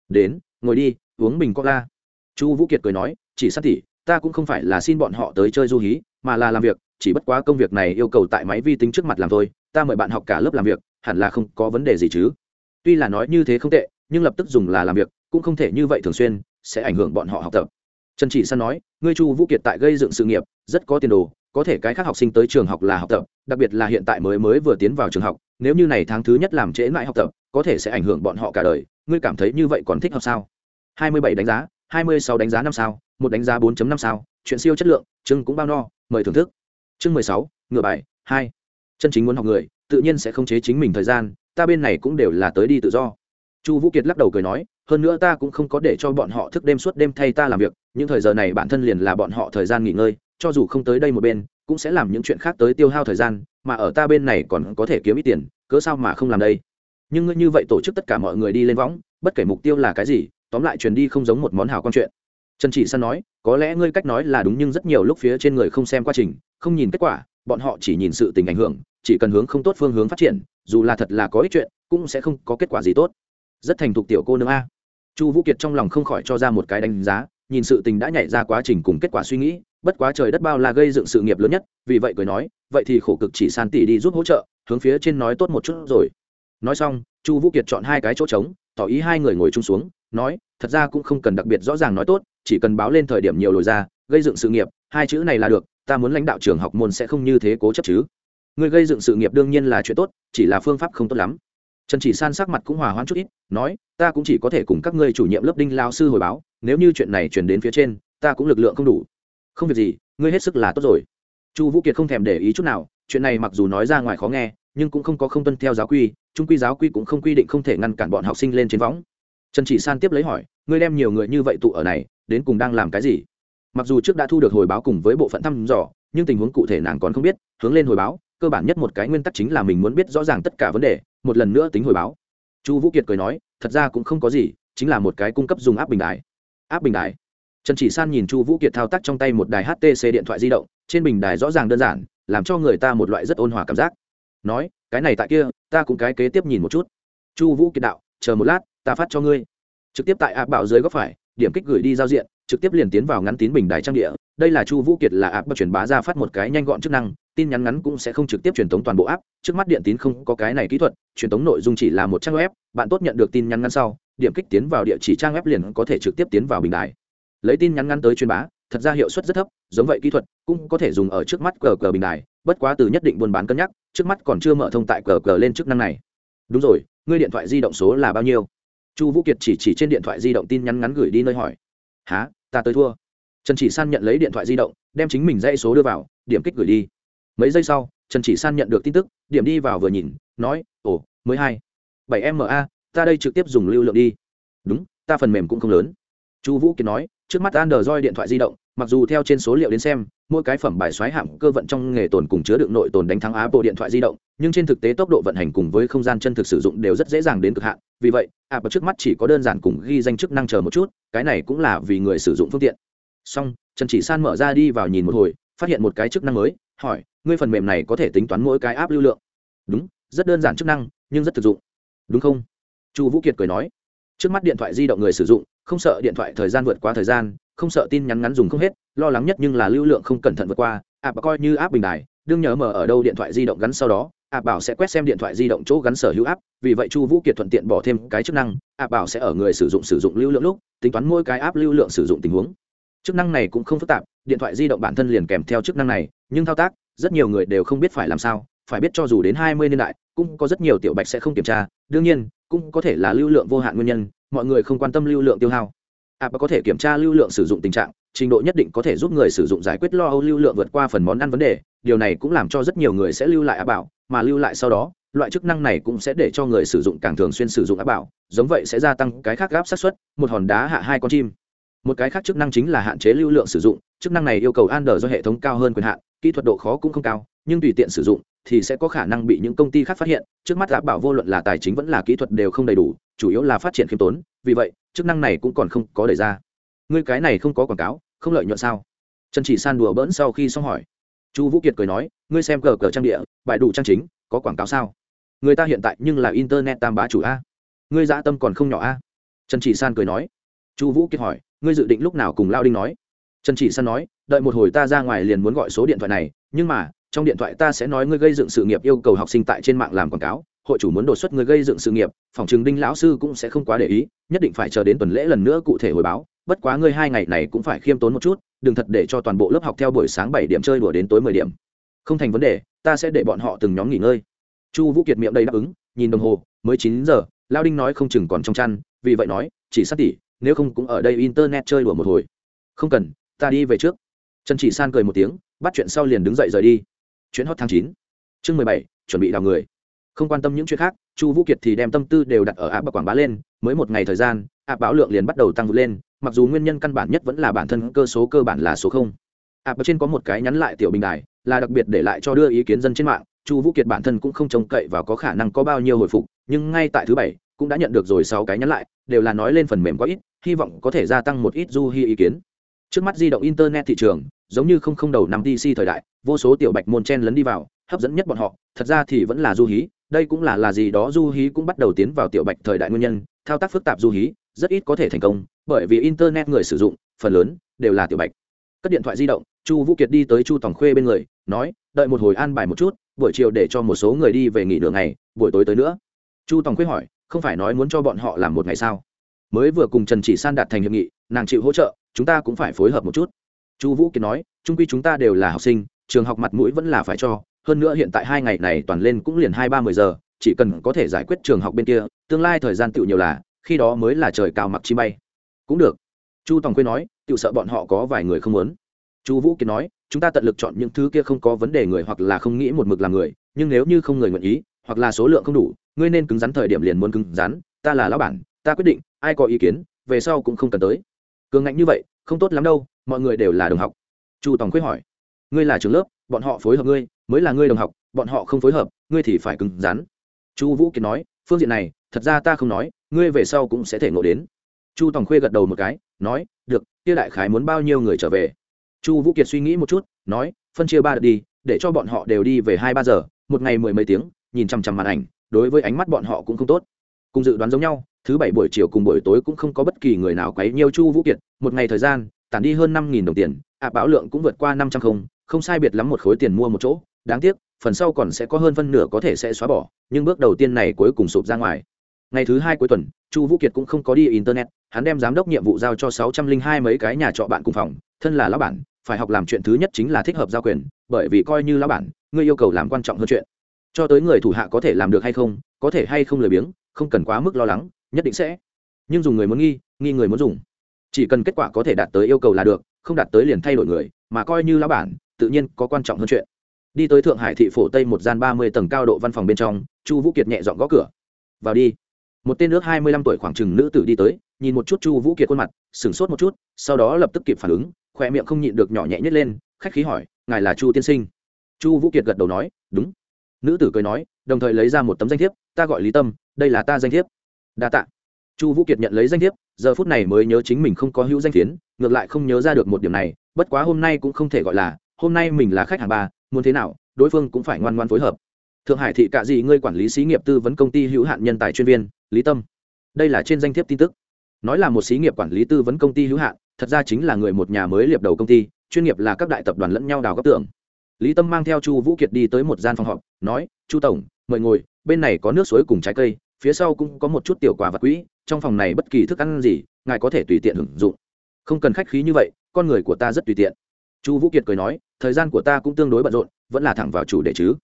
Đến, ngồi đi, uống bình coca. chu vũ kiệt cười nói, chỉ sát tỉ ta cũng không phải là xin bọn họ tới chơi du hí, mà là làm việc, chỉ bất quá công việc này yêu cầu tại máy vi tính trước mặt làm thôi, ta mời bạn học cả lớp làm việc, hẳn là không có vấn đề gì chứ. Tuy là nói như thế không tệ, nhưng lập tức dùng là làm việc, cũng không thể như vậy thường xuyên, sẽ ảnh hưởng bọn họ học tập. Trần chỉ san nói, ngươi chu vũ kiệt tại gây dựng sự nghiệp, rất có tiền đồ có thể cái khác học sinh tới trường học là học tập, đặc biệt là hiện tại mới mới vừa tiến vào trường học, nếu như này tháng thứ nhất làm trễ mãi học tập, có thể sẽ ảnh hưởng bọn họ cả đời. Ngươi cảm thấy như vậy còn thích hợp sao? Hai mươi bảy đánh giá, hai mươi sáu đánh giá năm sao, một đánh giá 4 năm sao, chuyện siêu chất lượng, chương cũng bao no, mời thưởng thức. Chương mười sáu, ngựa bài, hai. Chân chính muốn học người, tự nhiên sẽ không chế chính mình thời gian, ta bên này cũng đều là tới đi tự do. Chu vũ kiệt lắc đầu cười nói, hơn nữa ta cũng không có để cho bọn họ thức đêm suốt đêm thay ta làm việc, những thời giờ này bản thân liền là bọn họ thời gian nghỉ ngơi cho dù không tới đây một bên, cũng sẽ làm những chuyện khác tới tiêu hao thời gian, mà ở ta bên này còn có thể kiếm ít tiền, cớ sao mà không làm đây? Nhưng ngươi như vậy tổ chức tất cả mọi người đi lên võng, bất kể mục tiêu là cái gì, tóm lại truyền đi không giống một món hào quan chuyện. Trần chỉ san nói, có lẽ ngươi cách nói là đúng nhưng rất nhiều lúc phía trên người không xem quá trình, không nhìn kết quả, bọn họ chỉ nhìn sự tình ảnh hưởng, chỉ cần hướng không tốt phương hướng phát triển, dù là thật là có ích chuyện, cũng sẽ không có kết quả gì tốt. Rất thành thục tiểu cô nương a. Chu vũ kiệt trong lòng không khỏi cho ra một cái đánh giá, nhìn sự tình đã nhảy ra quá trình cùng kết quả suy nghĩ bất quá trời đất bao là gây dựng sự nghiệp lớn nhất, vì vậy cười nói, vậy thì khổ cực chỉ san tỷ đi giúp hỗ trợ, hướng phía trên nói tốt một chút rồi. Nói xong, chu vũ kiệt chọn hai cái chỗ trống, tỏ ý hai người ngồi chung xuống, nói, thật ra cũng không cần đặc biệt rõ ràng nói tốt, chỉ cần báo lên thời điểm nhiều lồi ra, gây dựng sự nghiệp, hai chữ này là được, ta muốn lãnh đạo trường học môn sẽ không như thế cố chấp chứ. Người gây dựng sự nghiệp đương nhiên là chuyện tốt, chỉ là phương pháp không tốt lắm. Trần chỉ san sắc mặt cũng hòa hoãn chút ít, nói, ta cũng chỉ có thể cùng các ngươi chủ nhiệm lớp đinh lao sư hồi báo, nếu như chuyện này chuyển đến phía trên, ta cũng lực lượng không đủ không việc gì, ngươi hết sức là tốt rồi. Chu vũ kiệt không thèm để ý chút nào, chuyện này mặc dù nói ra ngoài khó nghe, nhưng cũng không có không tuân theo giáo quy, trung quy giáo quy cũng không quy định không thể ngăn cản bọn học sinh lên trên võng. Trần chỉ san tiếp lấy hỏi, ngươi đem nhiều người như vậy tụ ở này, đến cùng đang làm cái gì? Mặc dù trước đã thu được hồi báo cùng với bộ phận thăm dò, nhưng tình huống cụ thể nàng còn không biết, hướng lên hồi báo, cơ bản nhất một cái nguyên tắc chính là mình muốn biết rõ ràng tất cả vấn đề, một lần nữa tính hồi báo. Chu vũ kiệt cười nói, thật ra cũng không có gì, chính là một cái cung cấp dùng áp bình đại áp bình đại trần chỉ san nhìn chu vũ kiệt thao tác trong tay một đài htc điện thoại di động, trên bình đài rõ ràng đơn giản, làm cho người ta một loại rất ôn hòa cảm giác. Nói, cái này tại kia, ta cũng cái kế tiếp nhìn một chút. Chu vũ kiệt đạo, chờ một lát, ta phát cho ngươi. Trực tiếp tại áp bảo dưới góc phải, điểm kích gửi đi giao diện, trực tiếp liền tiến vào ngắn tín bình đài trang địa. Đây là chu vũ kiệt là áp bắt truyền bá ra phát một cái nhanh gọn chức năng, tin nhắn ngắn cũng sẽ không trực tiếp truyền tống toàn bộ áp trước mắt điện tín không có cái này kỹ thuật, truyền tống nội dung chỉ là một trang web, bạn tốt nhận được tin nhắn ngắn sau, điểm kích tiến vào địa chỉ trang web liền có thể trực tiếp tiến vào bình đài lấy tin nhắn ngắn tới truyền bá, thật ra hiệu suất rất thấp, giống vậy kỹ thuật cũng có thể dùng ở trước mắt cờ cờ bình đài, bất quá từ nhất định buôn bán cân nhắc, trước mắt còn chưa mở thông tại cờ cờ lên chức năng này. Đúng rồi, ngươi điện thoại di động số là bao nhiêu? Chu vũ kiệt chỉ chỉ trên điện thoại di động tin nhắn ngắn gửi đi nơi hỏi. Há ta tới thua. Trần chỉ san nhận lấy điện thoại di động, đem chính mình dãy số đưa vào, điểm kích gửi đi. Mấy giây sau, trần chỉ san nhận được tin tức, điểm đi vào vừa nhìn, nói, ồ, mới hai. Bảy ma ta đây trực tiếp dùng lưu lượng đi. Đúng, ta phần mềm cũng không lớn. Chu vũ kiệt nói trước mắt android điện thoại di động, mặc dù theo trên số liệu đến xem, mỗi cái phẩm bài xoáy hạng cơ vận trong nghề tồn cùng chứa đựng nội tồn đánh thắng apple điện thoại di động, nhưng trên thực tế tốc độ vận hành cùng với không gian chân thực sử dụng đều rất dễ dàng đến cực hạn. Vì vậy, apple trước mắt chỉ có đơn giản cùng ghi danh chức năng chờ một chút, cái này cũng là vì người sử dụng phương tiện. Xong, trần chỉ san mở ra đi vào nhìn một hồi, phát hiện một cái chức năng mới, hỏi, ngươi phần mềm này có thể tính toán mỗi cái app lưu lượng? Đúng, rất đơn giản chức năng, nhưng rất thực dụng. Đúng không? Chu vũ kiệt cười nói trước mắt điện thoại di động người sử dụng không sợ điện thoại thời gian vượt qua thời gian không sợ tin nhắn ngắn dùng không hết lo lắng nhất nhưng là lưu lượng không cẩn thận vượt qua. Áp à, coi như áp bình đài đương nhớ mở ở đâu điện thoại di động gắn sau đó áp bảo sẽ quét xem điện thoại di động chỗ gắn sở hữu áp vì vậy chu vũ kiệt thuận tiện bỏ thêm cái chức năng áp bảo sẽ ở người sử dụng sử dụng lưu lượng lúc tính toán mỗi cái áp lưu lượng sử dụng tình huống. Chức năng này cũng không phức tạp điện thoại di động bản thân liền kèm theo chức năng này nhưng thao tác rất nhiều người đều không biết phải làm sao phải biết cho dù đến hai mươi niên đại cũng có rất nhiều tiểu bạch sẽ không kiểm tra. Đương nhiên cũng có thể là lưu lượng vô hạn nguyên nhân, mọi người không quan tâm lưu lượng tiêu hao. À, app có thể kiểm tra lưu lượng sử dụng tình trạng, trình độ nhất định có thể giúp người sử dụng giải quyết lo âu lưu lượng vượt qua phần món ăn vấn đề, điều này cũng làm cho rất nhiều người sẽ lưu lại app bảo, mà lưu lại sau đó, loại chức năng này cũng sẽ để cho người sử dụng càng thường xuyên sử dụng app bảo, giống vậy sẽ gia tăng cái khác gáp xác suất, một hòn đá hạ hai con chim. Một cái khác chức năng chính là hạn chế lưu lượng sử dụng, chức năng này yêu cầu an do hệ thống cao hơn quyền hạn kỹ thuật độ khó cũng không cao, nhưng tùy tiện sử dụng thì sẽ có khả năng bị những công ty khác phát hiện. Trước mắt áp bảo vô luận là tài chính vẫn là kỹ thuật đều không đầy đủ, chủ yếu là phát triển khiêm tốn, vì vậy, chức năng này cũng còn không có đề ra. Ngươi cái này không có quảng cáo, không lợi nhuận sao? Trần chỉ san đùa bỡn sau khi xong hỏi. Chu vũ kiệt cười nói, ngươi xem cờ cờ trang địa, bài đủ trang chính, có quảng cáo sao? Người ta hiện tại nhưng là internet tam bá chủ a. Ngươi dã tâm còn không nhỏ a. Trần chỉ san cười nói. Chu vũ kiệt hỏi, ngươi dự định lúc nào cùng lao đinh nói? Trần chỉ san nói đợi một hồi ta ra ngoài liền muốn gọi số điện thoại này, nhưng mà, trong điện thoại ta sẽ nói ngươi gây dựng sự nghiệp yêu cầu học sinh tại trên mạng làm quảng cáo, hội chủ muốn đột xuất ngươi gây dựng sự nghiệp, phòng trường đinh lão sư cũng sẽ không quá để ý, nhất định phải chờ đến tuần lễ lần nữa cụ thể hồi báo, bất quá ngươi hai ngày này cũng phải khiêm tốn một chút, đừng thật để cho toàn bộ lớp học theo buổi sáng bảy điểm chơi đùa đến tối mười điểm. Không thành vấn đề, ta sẽ để bọn họ từng nhóm nghỉ ngơi. Chu vũ kiệt miệng đầy đáp ứng, nhìn đồng hồ, mới chín giờ, lao đinh nói không chừng còn trong chăn, vì vậy nói, chỉ sát tỉ, nếu không cũng ở đây internet chơi đùa một hồi. Không cần, ta đi về trước trần chỉ san cười một tiếng, bắt chuyện sau liền đứng dậy rời đi. Chuyến hot tháng chín. Chương mười bảy, chuẩn bị đào người. Không quan tâm những chuyện khác, chu vũ kiệt thì đem tâm tư đều đặt ở áp bạc quảng bá lên. Mới một ngày thời gian, áp báo lượng liền bắt đầu tăng vượt lên, mặc dù nguyên nhân căn bản nhất vẫn là bản thân cơ số cơ bản là số không. Áp trên có một cái nhắn lại tiểu bình đài, là đặc biệt để lại cho đưa ý kiến dân trên mạng. Chu vũ kiệt bản thân cũng không trông cậy và có khả năng có bao nhiêu hồi phục, nhưng ngay tại thứ bảy, cũng đã nhận được rồi sáu cái nhắn lại, đều là nói lên phần mềm có ít, hy vọng có thể gia tăng một ít du hi ý kiến. Trước mắt di động internet thị trường giống như không không đầu năm dc thời đại, vô số tiểu bạch môn chen lấn đi vào, hấp dẫn nhất bọn họ. Thật ra thì vẫn là du hí, đây cũng là là gì đó du hí cũng bắt đầu tiến vào tiểu bạch thời đại nguyên nhân. Thao tác phức tạp du hí, rất ít có thể thành công, bởi vì internet người sử dụng, phần lớn đều là tiểu bạch. Cất điện thoại di động, chu vũ kiệt đi tới chu tòng khuê bên người, nói, đợi một hồi an bài một chút, buổi chiều để cho một số người đi về nghỉ nửa ngày, buổi tối tới nữa. Chu tòng khuê hỏi, không phải nói muốn cho bọn họ làm một ngày sao? Mới vừa cùng trần chỉ san đạt thành hiệp nghị, nàng chịu hỗ trợ, chúng ta cũng phải phối hợp một chút chu vũ kiệt nói, trung quy chúng ta đều là học sinh, trường học mặt mũi vẫn là phải cho. Hơn nữa hiện tại hai ngày này toàn lên cũng liền hai ba mươi giờ, chỉ cần có thể giải quyết trường học bên kia, tương lai thời gian tựu nhiều là, khi đó mới là trời cao mặc chi bay. Cũng được. Chu tòng quê nói, tựu sợ bọn họ có vài người không muốn. Chu vũ kiệt nói, chúng ta tận lực chọn những thứ kia không có vấn đề người hoặc là không nghĩ một mực làm người, nhưng nếu như không người nguyện ý, hoặc là số lượng không đủ, ngươi nên cứng rắn thời điểm liền muốn cứng rắn, ta là lão bản, ta quyết định, ai có ý kiến, về sau cũng không cần tới. Cường ngạnh như vậy, không tốt lắm đâu mọi người đều là đồng học. Chu tòng quyết hỏi, ngươi là trường lớp, bọn họ phối hợp ngươi, mới là ngươi đồng học, bọn họ không phối hợp, ngươi thì phải cứng rắn. Chu vũ kiệt nói, phương diện này, thật ra ta không nói, ngươi về sau cũng sẽ thể ngộ đến. Chu tòng khuê gật đầu một cái, nói, được, kia đại khái muốn bao nhiêu người trở về? Chu vũ kiệt suy nghĩ một chút, nói, phân chia ba đợt đi, để cho bọn họ đều đi về hai ba giờ, một ngày mười mấy tiếng, nhìn chằm chằm màn ảnh, đối với ánh mắt bọn họ cũng không tốt. Cùng dự đoán giống nhau, thứ bảy buổi chiều cùng buổi tối cũng không có bất kỳ người nào quấy nhiều chu vũ kiệt, một ngày thời gian tản đi hơn năm nghìn đồng tiền, ạ báo lượng cũng vượt qua năm trăm không không sai biệt lắm một khối tiền mua một chỗ. Đáng tiếc, phần sau còn sẽ có hơn phân nửa có thể sẽ xóa bỏ, nhưng bước đầu tiên này cuối cùng sụp ra ngoài. Ngày thứ hai cuối tuần, chu vũ kiệt cũng không có đi internet, hắn đem giám đốc nhiệm vụ giao cho sáu trăm linh hai mấy cái nhà trọ bạn cùng phòng, thân là lão bản, phải học làm chuyện thứ nhất chính là thích hợp giao quyền, bởi vì coi như lão bản ngươi yêu cầu làm quan trọng hơn chuyện. Cho tới người thủ hạ có thể làm được hay không, có thể hay không lười biếng, không cần quá mức lo lắng, nhất định sẽ. Nhưng dùng người muốn nghi nghi người muốn dùng chỉ cần kết quả có thể đạt tới yêu cầu là được, không đạt tới liền thay đổi người, mà coi như lão bản, tự nhiên có quan trọng hơn chuyện. Đi tới thượng hải thị phổ tây một gian ba mươi tầng cao độ văn phòng bên trong, chu vũ kiệt nhẹ dọn gõ cửa. Vào đi. Một tên nước hai mươi lăm tuổi khoảng chừng nữ tử đi tới, nhìn một chút chu vũ kiệt khuôn mặt, sửng sốt một chút, sau đó lập tức kịp phản ứng khoe miệng không nhịn được nhỏ nhẹ nhét lên, khách khí hỏi, ngài là chu tiên sinh? Chu vũ kiệt gật đầu nói, đúng. Nữ tử cười nói, đồng thời lấy ra một tấm danh thiếp, ta gọi lý tâm, đây là ta danh thiếp. Đa t ạ chu vũ kiệt nhận lấy danh thiếp, giờ phút này mới nhớ chính mình không có hữu danh phiến, ngược lại không nhớ ra được một điểm này, bất quá hôm nay cũng không thể gọi là, hôm nay mình là khách hàng ba, muốn thế nào, đối phương cũng phải ngoan ngoan phối hợp. Thượng hải thị cạ dị, ngươi quản lý xí nghiệp tư vấn công ty hữu hạn nhân tài chuyên viên, lý tâm. Đây là trên danh thiếp tin tức. Nói là một xí nghiệp quản lý tư vấn công ty hữu hạn, thật ra chính là người một nhà mới liệp đầu công ty, chuyên nghiệp là các đại tập đoàn lẫn nhau đào góc tưởng lý tâm mang theo chu vũ kiệt đi tới một gian phòng họp, nói, chu tổng, mời ngồi, bên này có nước suối cùng trái cây, phía sau cũng có một chút tiểu quà vật quỹ trong phòng này bất kỳ thức ăn gì, ngài có thể tùy tiện hưởng dụng. Không cần khách khí như vậy, con người của ta rất tùy tiện. Chu vũ kiệt cười nói, thời gian của ta cũng tương đối bận rộn, vẫn là thẳng vào chủ đề chứ.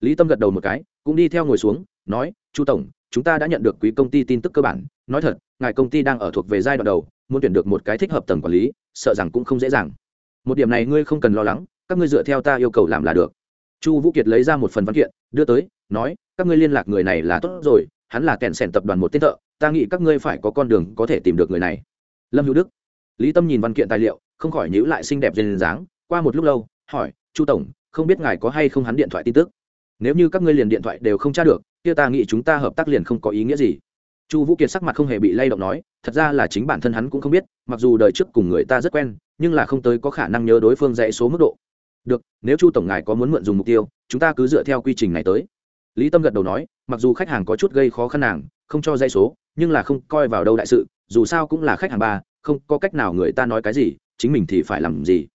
Lý tâm gật đầu một cái, cũng đi theo ngồi xuống, nói, chu tổng, chúng ta đã nhận được quý công ty tin tức cơ bản. Nói thật, ngài công ty đang ở thuộc về giai đoạn đầu, muốn tuyển được một cái thích hợp tầng quản lý, sợ rằng cũng không dễ dàng. Một điểm này ngươi không cần lo lắng, các ngươi dựa theo ta yêu cầu làm là được. Chu vũ kiệt lấy ra một phần văn kiện, đưa tới, nói, các ngươi liên lạc người này là tốt rồi, hắn là kèn sèn tập đoàn một tên thợ ta nghĩ các ngươi phải có con đường có thể tìm được người này. Lâm hữu đức. Lý tâm nhìn văn kiện tài liệu, không khỏi nhữ lại xinh đẹp duyên dáng, qua một lúc lâu, hỏi, chu tổng, không biết ngài có hay không hắn điện thoại tin tức? Nếu như các ngươi liền điện thoại đều không tra được, kia ta nghĩ chúng ta hợp tác liền không có ý nghĩa gì. Chu vũ kiệt sắc mặt không hề bị lay động nói, thật ra là chính bản thân hắn cũng không biết, mặc dù đời trước cùng người ta rất quen, nhưng là không tới có khả năng nhớ đối phương dãy số mức độ. Được, nếu chu tổng ngài có muốn mượn dùng mục tiêu, chúng ta cứ dựa theo quy trình này tới. Lý tâm gật đầu nói, mặc dù khách hàng có chút gây khó khăn nàng không cho dây số nhưng là không coi vào đâu đại sự dù sao cũng là khách hàng ba không có cách nào người ta nói cái gì chính mình thì phải làm gì.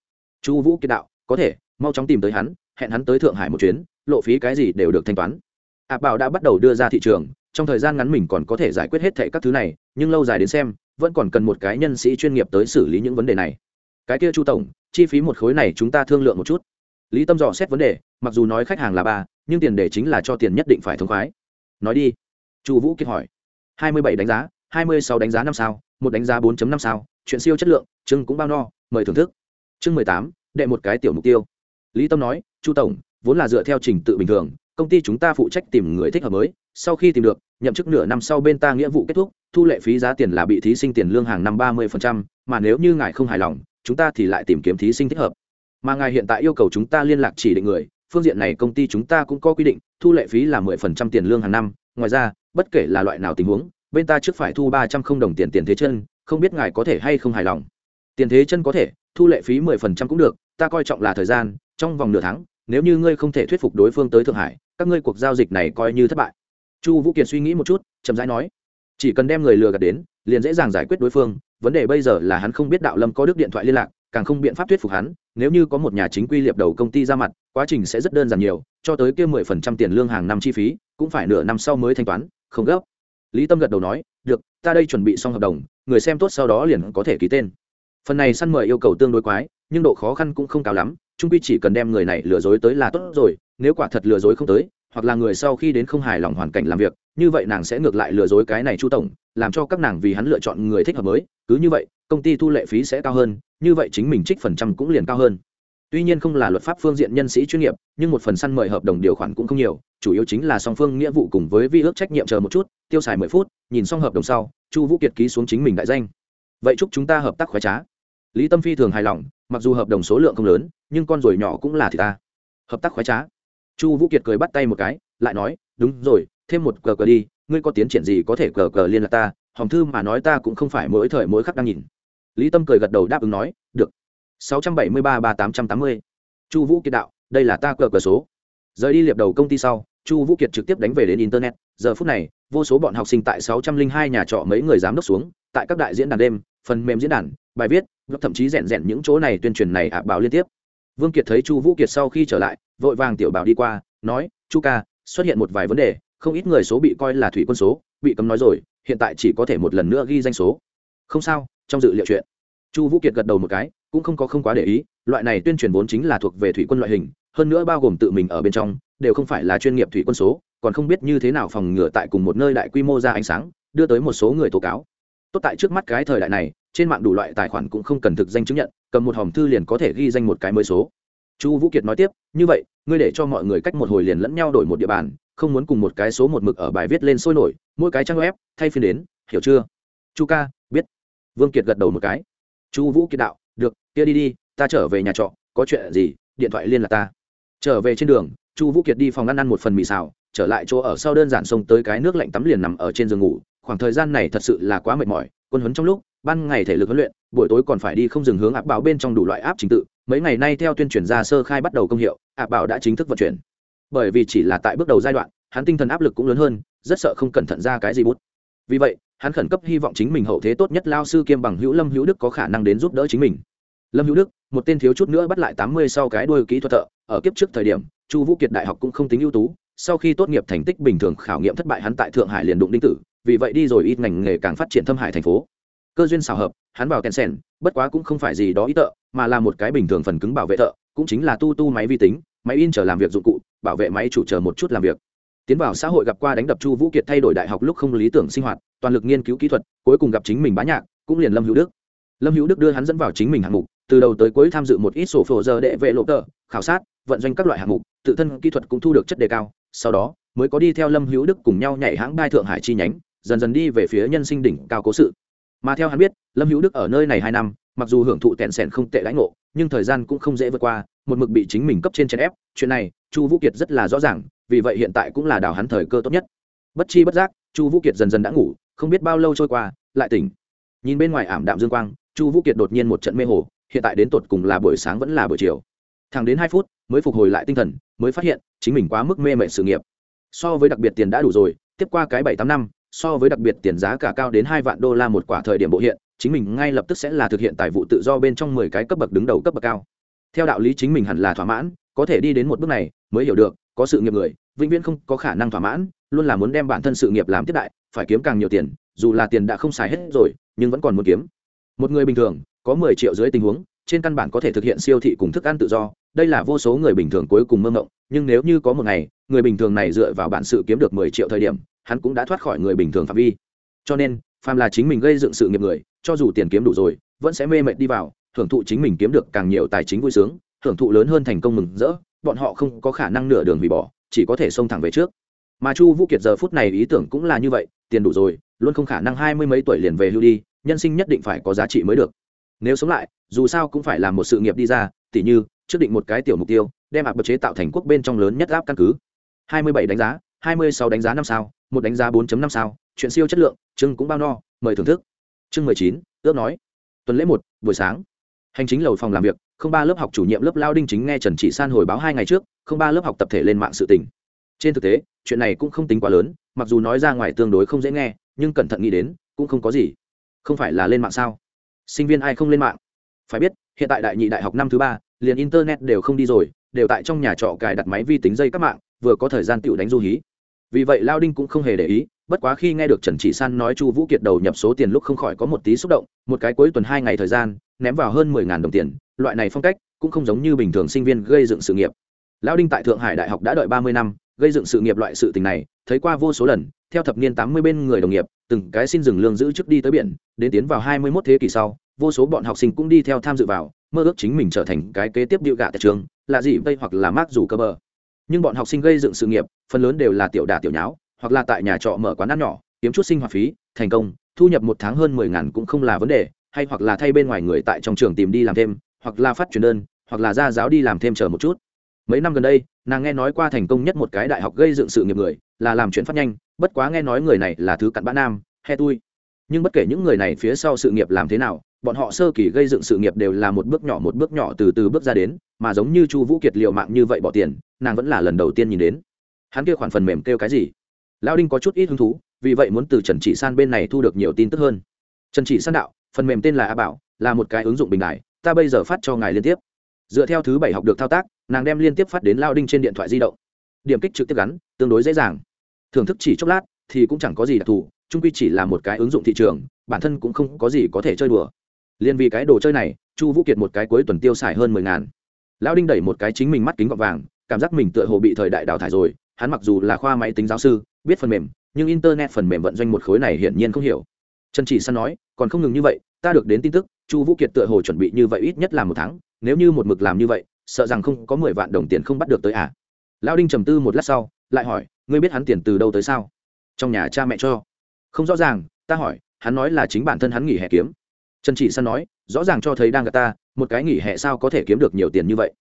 Chu vũ kiệt đạo có thể mau chóng tìm tới hắn hẹn hắn tới thượng hải một chuyến lộ phí cái gì đều được thanh toán. Ạ à, bảo đã bắt đầu đưa ra thị trường trong thời gian ngắn mình còn có thể giải quyết hết thệ các thứ này nhưng lâu dài đến xem vẫn còn cần một cái nhân sĩ chuyên nghiệp tới xử lý những vấn đề này. Cái kia chu tổng chi phí một khối này chúng ta thương lượng một chút. Lý tâm dò xét vấn đề mặc dù nói khách hàng là ba nhưng tiền đề chính là cho tiền nhất định phải thông khoái. Nói đi chu vũ kiệt hỏi. Hai mươi bảy đánh giá, hai mươi sáu đánh giá năm sao, một đánh giá bốn năm sao, chuyện siêu chất lượng chưng cũng bao no, mời thưởng thức. Chương mười tám, đệ một cái tiểu mục tiêu. Lý tâm nói, chu tổng, vốn là dựa theo trình tự bình thường, công ty chúng ta phụ trách tìm người thích hợp mới, sau khi tìm được, nhậm chức nửa năm sau bên ta nghĩa vụ kết thúc, thu lệ phí giá tiền là bị thí sinh tiền lương hàng năm ba mươi mà nếu như ngài không hài lòng, chúng ta thì lại tìm kiếm thí sinh thích hợp. Mà ngài hiện tại yêu cầu chúng ta liên lạc chỉ định người, phương diện này công ty chúng ta cũng có quy định, thu lệ phí là mười phần trăm tiền lương hàng năm, ngoài ra bất kể là loại nào tình huống, bên ta trước phải thu ba trăm không đồng tiền tiền thế chân, không biết ngài có thể hay không hài lòng. Tiền thế chân có thể, thu lệ phí mười phần trăm cũng được, ta coi trọng là thời gian, trong vòng nửa tháng, nếu như ngươi không thể thuyết phục đối phương tới thượng hải, các ngươi cuộc giao dịch này coi như thất bại. Chu vũ kiệt suy nghĩ một chút, chậm rãi nói, chỉ cần đem người lừa gạt đến, liền dễ dàng giải quyết đối phương, vấn đề bây giờ là hắn không biết đạo lâm có đức điện thoại liên lạc, càng không biện pháp thuyết phục hắn, nếu như có một nhà chính quy liệp đầu công ty ra mặt, quá trình sẽ rất đơn giản nhiều, cho tới kia mười phần trăm tiền lương hàng năm chi phí, cũng phải nửa năm sau mới thanh toán không gấp. Lý tâm gật đầu nói, được, ta đây chuẩn bị xong hợp đồng, người xem tốt sau đó liền có thể ký tên. Phần này săn mời yêu cầu tương đối quái, nhưng độ khó khăn cũng không cao lắm trung quy chỉ cần đem người này lừa dối tới là tốt rồi, nếu quả thật lừa dối không tới, hoặc là người sau khi đến không hài lòng hoàn cảnh làm việc, như vậy nàng sẽ ngược lại lừa dối cái này chu tổng, làm cho các nàng vì hắn lựa chọn người thích hợp mới, cứ như vậy, công ty thu lệ phí sẽ cao hơn, như vậy chính mình trích phần trăm cũng liền cao hơn tuy nhiên không là luật pháp phương diện nhân sĩ chuyên nghiệp, nhưng một phần săn mời hợp đồng điều khoản cũng không nhiều, chủ yếu chính là song phương nghĩa vụ cùng với vi ước trách nhiệm chờ một chút, tiêu xài mười phút, nhìn xong hợp đồng sau, chu vũ kiệt ký xuống chính mình đại danh. Vậy chúc chúng ta hợp tác khoái trá. Lý tâm phi thường hài lòng, mặc dù hợp đồng số lượng không lớn, nhưng con ruồi nhỏ cũng là thì ta. Hợp tác khoái trá. Chu vũ kiệt cười bắt tay một cái, lại nói, đúng rồi, thêm một cờ cờ đi, ngươi có tiến triển gì có thể cờ cờ liên lạc ta, hòm thư mà nói ta cũng không phải mỗi thời mỗi khắc đang nhìn. Lý tâm cười gật đầu đáp ứng nói, được sáu trăm bảy mươi ba ba tám trăm tám mươi. Chu vũ kiệt đạo, đây là ta cờ cờ số. Rời đi liệp đầu công ty sau, chu vũ kiệt trực tiếp đánh về đến internet. Giờ phút này, vô số bọn học sinh tại sáu trăm linh hai nhà trọ mấy người giám đốc xuống, tại các đại diễn đàn đêm, phần mềm diễn đàn, bài viết thậm chí rèn rèn những chỗ này tuyên truyền này ạ bảo liên tiếp. Vương kiệt thấy chu vũ kiệt sau khi trở lại, vội vàng tiểu bảo đi qua, nói, chu ca, xuất hiện một vài vấn đề, không ít người số bị coi là thủy quân số, bị cấm nói rồi, hiện tại chỉ có thể một lần nữa ghi danh số. Không sao, trong dự liệu chuyện. Chu vũ kiệt gật đầu một cái cũng không có không quá để ý, loại này tuyên truyền vốn chính là thuộc về thủy quân loại hình, hơn nữa bao gồm tự mình ở bên trong, đều không phải là chuyên nghiệp thủy quân số, còn không biết như thế nào phòng ngừa tại cùng một nơi đại quy mô ra ánh sáng, đưa tới một số người tố cáo. Tốt tại trước mắt cái thời đại này, trên mạng đủ loại tài khoản cũng không cần thực danh chứng nhận, cầm một hòm thư liền có thể ghi danh một cái mới số. Chu vũ kiệt nói tiếp, như vậy, ngươi để cho mọi người cách một hồi liền lẫn nhau đổi một địa bàn, không muốn cùng một cái số một mực ở bài viết lên sôi nổi, mỗi cái trang web, thay phiên đến, hiểu chưa? Chu ca, biết. Vương kiệt gật đầu một cái. Chu vũ kiệt đạo được, kia đi đi, ta trở về nhà trọ, có chuyện gì, điện thoại liên lạc ta. Trở về trên đường, chu vũ kiệt đi phòng ăn ăn một phần mì xào, trở lại chỗ ở sau đơn giản xông tới cái nước lạnh tắm liền nằm ở trên giường ngủ. Khoảng thời gian này thật sự là quá mệt mỏi, quân huấn trong lúc, ban ngày thể lực huấn luyện, buổi tối còn phải đi không dừng hướng áp bảo bên trong đủ loại áp trình tự. Mấy ngày nay theo tuyên truyền ra sơ khai bắt đầu công hiệu, áp bảo đã chính thức vận chuyển. Bởi vì chỉ là tại bước đầu giai đoạn, hắn tinh thần áp lực cũng lớn hơn, rất sợ không cẩn thận ra cái gì bút. Vì vậy hắn khẩn cấp hy vọng chính mình hậu thế tốt nhất lao sư kiêm bằng hữu lâm hữu đức có khả năng đến giúp đỡ chính mình. Lâm hữu đức, một tên thiếu chút nữa bắt lại tám mươi sau cái đuôi kỹ thuật thợ, ở kiếp trước thời điểm, chu vũ kiệt đại học cũng không tính ưu tú, sau khi tốt nghiệp thành tích bình thường khảo nghiệm thất bại hắn tại thượng hải liền đụng đinh tử, vì vậy đi rồi ít ngành nghề càng phát triển thâm hải thành phố. Cơ duyên xào hợp, hắn vào kèn sen bất quá cũng không phải gì đó ý tợ, mà là một cái bình thường phần cứng bảo vệ thợ, cũng chính là tu tu máy vi tính, máy in chờ làm việc dụng cụ, bảo vệ máy chủ chờ một chút làm việc tiến vào xã hội gặp qua đánh đập chu vũ kiệt thay đổi đại học lúc không lý tưởng sinh hoạt, toàn lực nghiên cứu kỹ thuật, cuối cùng gặp chính mình bá nhạc, cũng liền lâm hữu đức. Lâm hữu đức đưa hắn dẫn vào chính mình hạng mục, từ đầu tới cuối tham dự một ít sổ phổ giờ đệ vệ lộ tờ, khảo sát, vận doanh các loại hạng mục, tự thân kỹ thuật cũng thu được chất đề cao, sau đó mới có đi theo lâm hữu đức cùng nhau nhảy hãng đai thượng hải chi nhánh, dần dần đi về phía nhân sinh đỉnh cao cố sự. Mà theo hắn biết, lâm hữu đức ở nơi này hai năm, mặc dù hưởng thụ tẹn sẻn không tệ lãnh ngộ, nhưng thời gian cũng không dễ vượt qua, một mực bị chính mình cấp trên chèn ép, chuyện này chu vũ kiệt rất là rõ ràng vì vậy hiện tại cũng là đào hắn thời cơ tốt nhất. Bất chi bất giác, chu vũ kiệt dần dần đã ngủ, không biết bao lâu trôi qua, lại tỉnh. Nhìn bên ngoài ảm đạm dương quang, chu vũ kiệt đột nhiên một trận mê hồ, hiện tại đến tột cùng là buổi sáng vẫn là buổi chiều. Thẳng đến hai phút, mới phục hồi lại tinh thần, mới phát hiện, chính mình quá mức mê mệ sự nghiệp. So với đặc biệt tiền đã đủ rồi, tiếp qua cái bảy tám năm, so với đặc biệt tiền giá cả cao đến hai vạn đô la một quả thời điểm bộ hiện, chính mình ngay lập tức sẽ là thực hiện tài vụ tự do bên trong mười cái cấp bậc đứng đầu cấp bậc cao. Theo đạo lý chính mình hẳn là thỏa mãn, có thể đi đến một bước này, mới hiểu được có sự nghiệp người, vĩnh viễn không có khả năng thỏa mãn, luôn là muốn đem bản thân sự nghiệp làm tiếp đại, phải kiếm càng nhiều tiền, dù là tiền đã không xài hết rồi, nhưng vẫn còn muốn kiếm. Một người bình thường, có mười triệu dưới tình huống, trên căn bản có thể thực hiện siêu thị cùng thức ăn tự do, đây là vô số người bình thường cuối cùng mơ mộng, nhưng nếu như có một ngày, người bình thường này dựa vào bản sự kiếm được mười triệu thời điểm, hắn cũng đã thoát khỏi người bình thường phạm vi. Cho nên, phàm là chính mình gây dựng sự nghiệp người, cho dù tiền kiếm đủ rồi, vẫn sẽ mê mệt đi vào, hưởng thụ chính mình kiếm được càng nhiều tài chính vui sướng, hưởng thụ lớn hơn thành công mừng rỡ bọn họ không có khả năng nửa đường hủy bỏ, chỉ có thể xông thẳng về trước. Mà chu vũ kiệt giờ phút này ý tưởng cũng là như vậy, tiền đủ rồi, luôn không khả năng hai mươi mấy tuổi liền về hưu đi, nhân sinh nhất định phải có giá trị mới được. Nếu sống lại, dù sao cũng phải làm một sự nghiệp đi ra, tỉ như, trước định một cái tiểu mục tiêu, đem ạc bậc chế tạo thành quốc bên trong lớn nhất áp căn cứ. Hai mươi bảy đánh giá, hai mươi sáu đánh giá năm sao, một đánh giá 4 năm sao, chuyện siêu chất lượng chưng cũng bao no, mời thưởng thức. Chương mười chín, ước nói. Tuần lễ một, buổi sáng hành chính lầu phòng làm việc, không ba lớp học chủ nhiệm lớp lao đinh chính nghe trần chỉ san hồi báo hai ngày trước, không ba lớp học tập thể lên mạng sự tình. Trên thực tế, chuyện này cũng không tính quá lớn, mặc dù nói ra ngoài tương đối không dễ nghe, nhưng cẩn thận nghĩ đến, cũng không có gì. Không phải là lên mạng sao? Sinh viên ai không lên mạng? Phải biết, hiện tại đại nhị đại học năm thứ ba, liền internet đều không đi rồi, đều tại trong nhà trọ cài đặt máy vi tính dây các mạng, vừa có thời gian tựu đánh du hí. Vì vậy lao đinh cũng không hề để ý, bất quá khi nghe được trần chỉ san nói chu vũ kiệt đầu nhập số tiền lúc không khỏi có một tí xúc động, một cái cuối tuần hai ngày thời gian ném vào hơn mười ngàn đồng tiền, loại này phong cách cũng không giống như bình thường sinh viên gây dựng sự nghiệp. Lão đinh tại thượng hải đại học đã đợi ba mươi năm, gây dựng sự nghiệp loại sự tình này, thấy qua vô số lần, theo thập niên tám mươi bên người đồng nghiệp, từng cái xin dừng lương giữ chức đi tới biển, đến tiến vào hai mươi 21 thế kỷ sau, vô số bọn học sinh cũng đi theo tham dự vào, mơ ước chính mình trở thành cái kế tiếp điệu gạ tại trường, là gì vây hoặc là mác dù cơ bờ nhưng bọn học sinh gây dựng sự nghiệp, phần lớn đều là tiểu đà tiểu nháo, hoặc là tại nhà trọ mở quán ăn nhỏ, kiếm chút sinh hoạt phí, thành công, thu nhập một tháng hơn mười ngàn cũng không là vấn đề hay hoặc là thay bên ngoài người tại trong trường tìm đi làm thêm, hoặc là phát truyền đơn, hoặc là ra giáo đi làm thêm chờ một chút. Mấy năm gần đây, nàng nghe nói qua thành công nhất một cái đại học gây dựng sự nghiệp người, là làm chuyện phát nhanh, bất quá nghe nói người này là thứ cặn bã nam, he tui. Nhưng bất kể những người này phía sau sự nghiệp làm thế nào, bọn họ sơ kỳ gây dựng sự nghiệp đều là một bước nhỏ một bước nhỏ từ từ bước ra đến, mà giống như chu vũ kiệt liệu mạng như vậy bỏ tiền, nàng vẫn là lần đầu tiên nhìn đến. Hắn kêu khoản phần mềm kêu cái gì? Lao đinh có chút ít hứng thú, vì vậy muốn từ trần chỉ san bên này thu được nhiều tin tức hơn. Trần chỉ san đạo phần mềm tên là a bảo, là một cái ứng dụng bình đại ta bây giờ phát cho ngài liên tiếp. Dựa theo thứ bảy học được thao tác, nàng đem liên tiếp phát đến lao đinh trên điện thoại di động. Điểm kích trực tiếp gắn, tương đối dễ dàng. Thưởng thức chỉ chốc lát, thì cũng chẳng có gì đặc thù trung quy chỉ là một cái ứng dụng thị trường, bản thân cũng không có gì có thể chơi đùa. Liên vì cái đồ chơi này, chu vũ kiệt một cái cuối tuần tiêu xài hơn mười ngàn. Lão đinh đẩy một cái chính mình mắt kính gọt vàng, cảm giác mình tựa hồ bị thời đại đào thải rồi, hắn mặc dù là khoa máy tính giáo sư, biết phần mềm, nhưng internet phần mềm vận doanh một khối này hiển nhiên không hiểu. Trần chỉ săn nói, còn không ngừng như vậy ta được đến tin tức, chu vũ kiệt tựa hồ chuẩn bị như vậy ít nhất là một tháng, nếu như một mực làm như vậy, sợ rằng không có mười vạn đồng tiền không bắt được tới à? Lão đinh trầm tư một lát sau, lại hỏi, ngươi biết hắn tiền từ đâu tới sao? Trong nhà cha mẹ cho. Không rõ ràng, ta hỏi, hắn nói là chính bản thân hắn nghỉ hè kiếm. Trần chỉ săn nói, rõ ràng cho thấy đang gặp ta, một cái nghỉ hè sao có thể kiếm được nhiều tiền như vậy?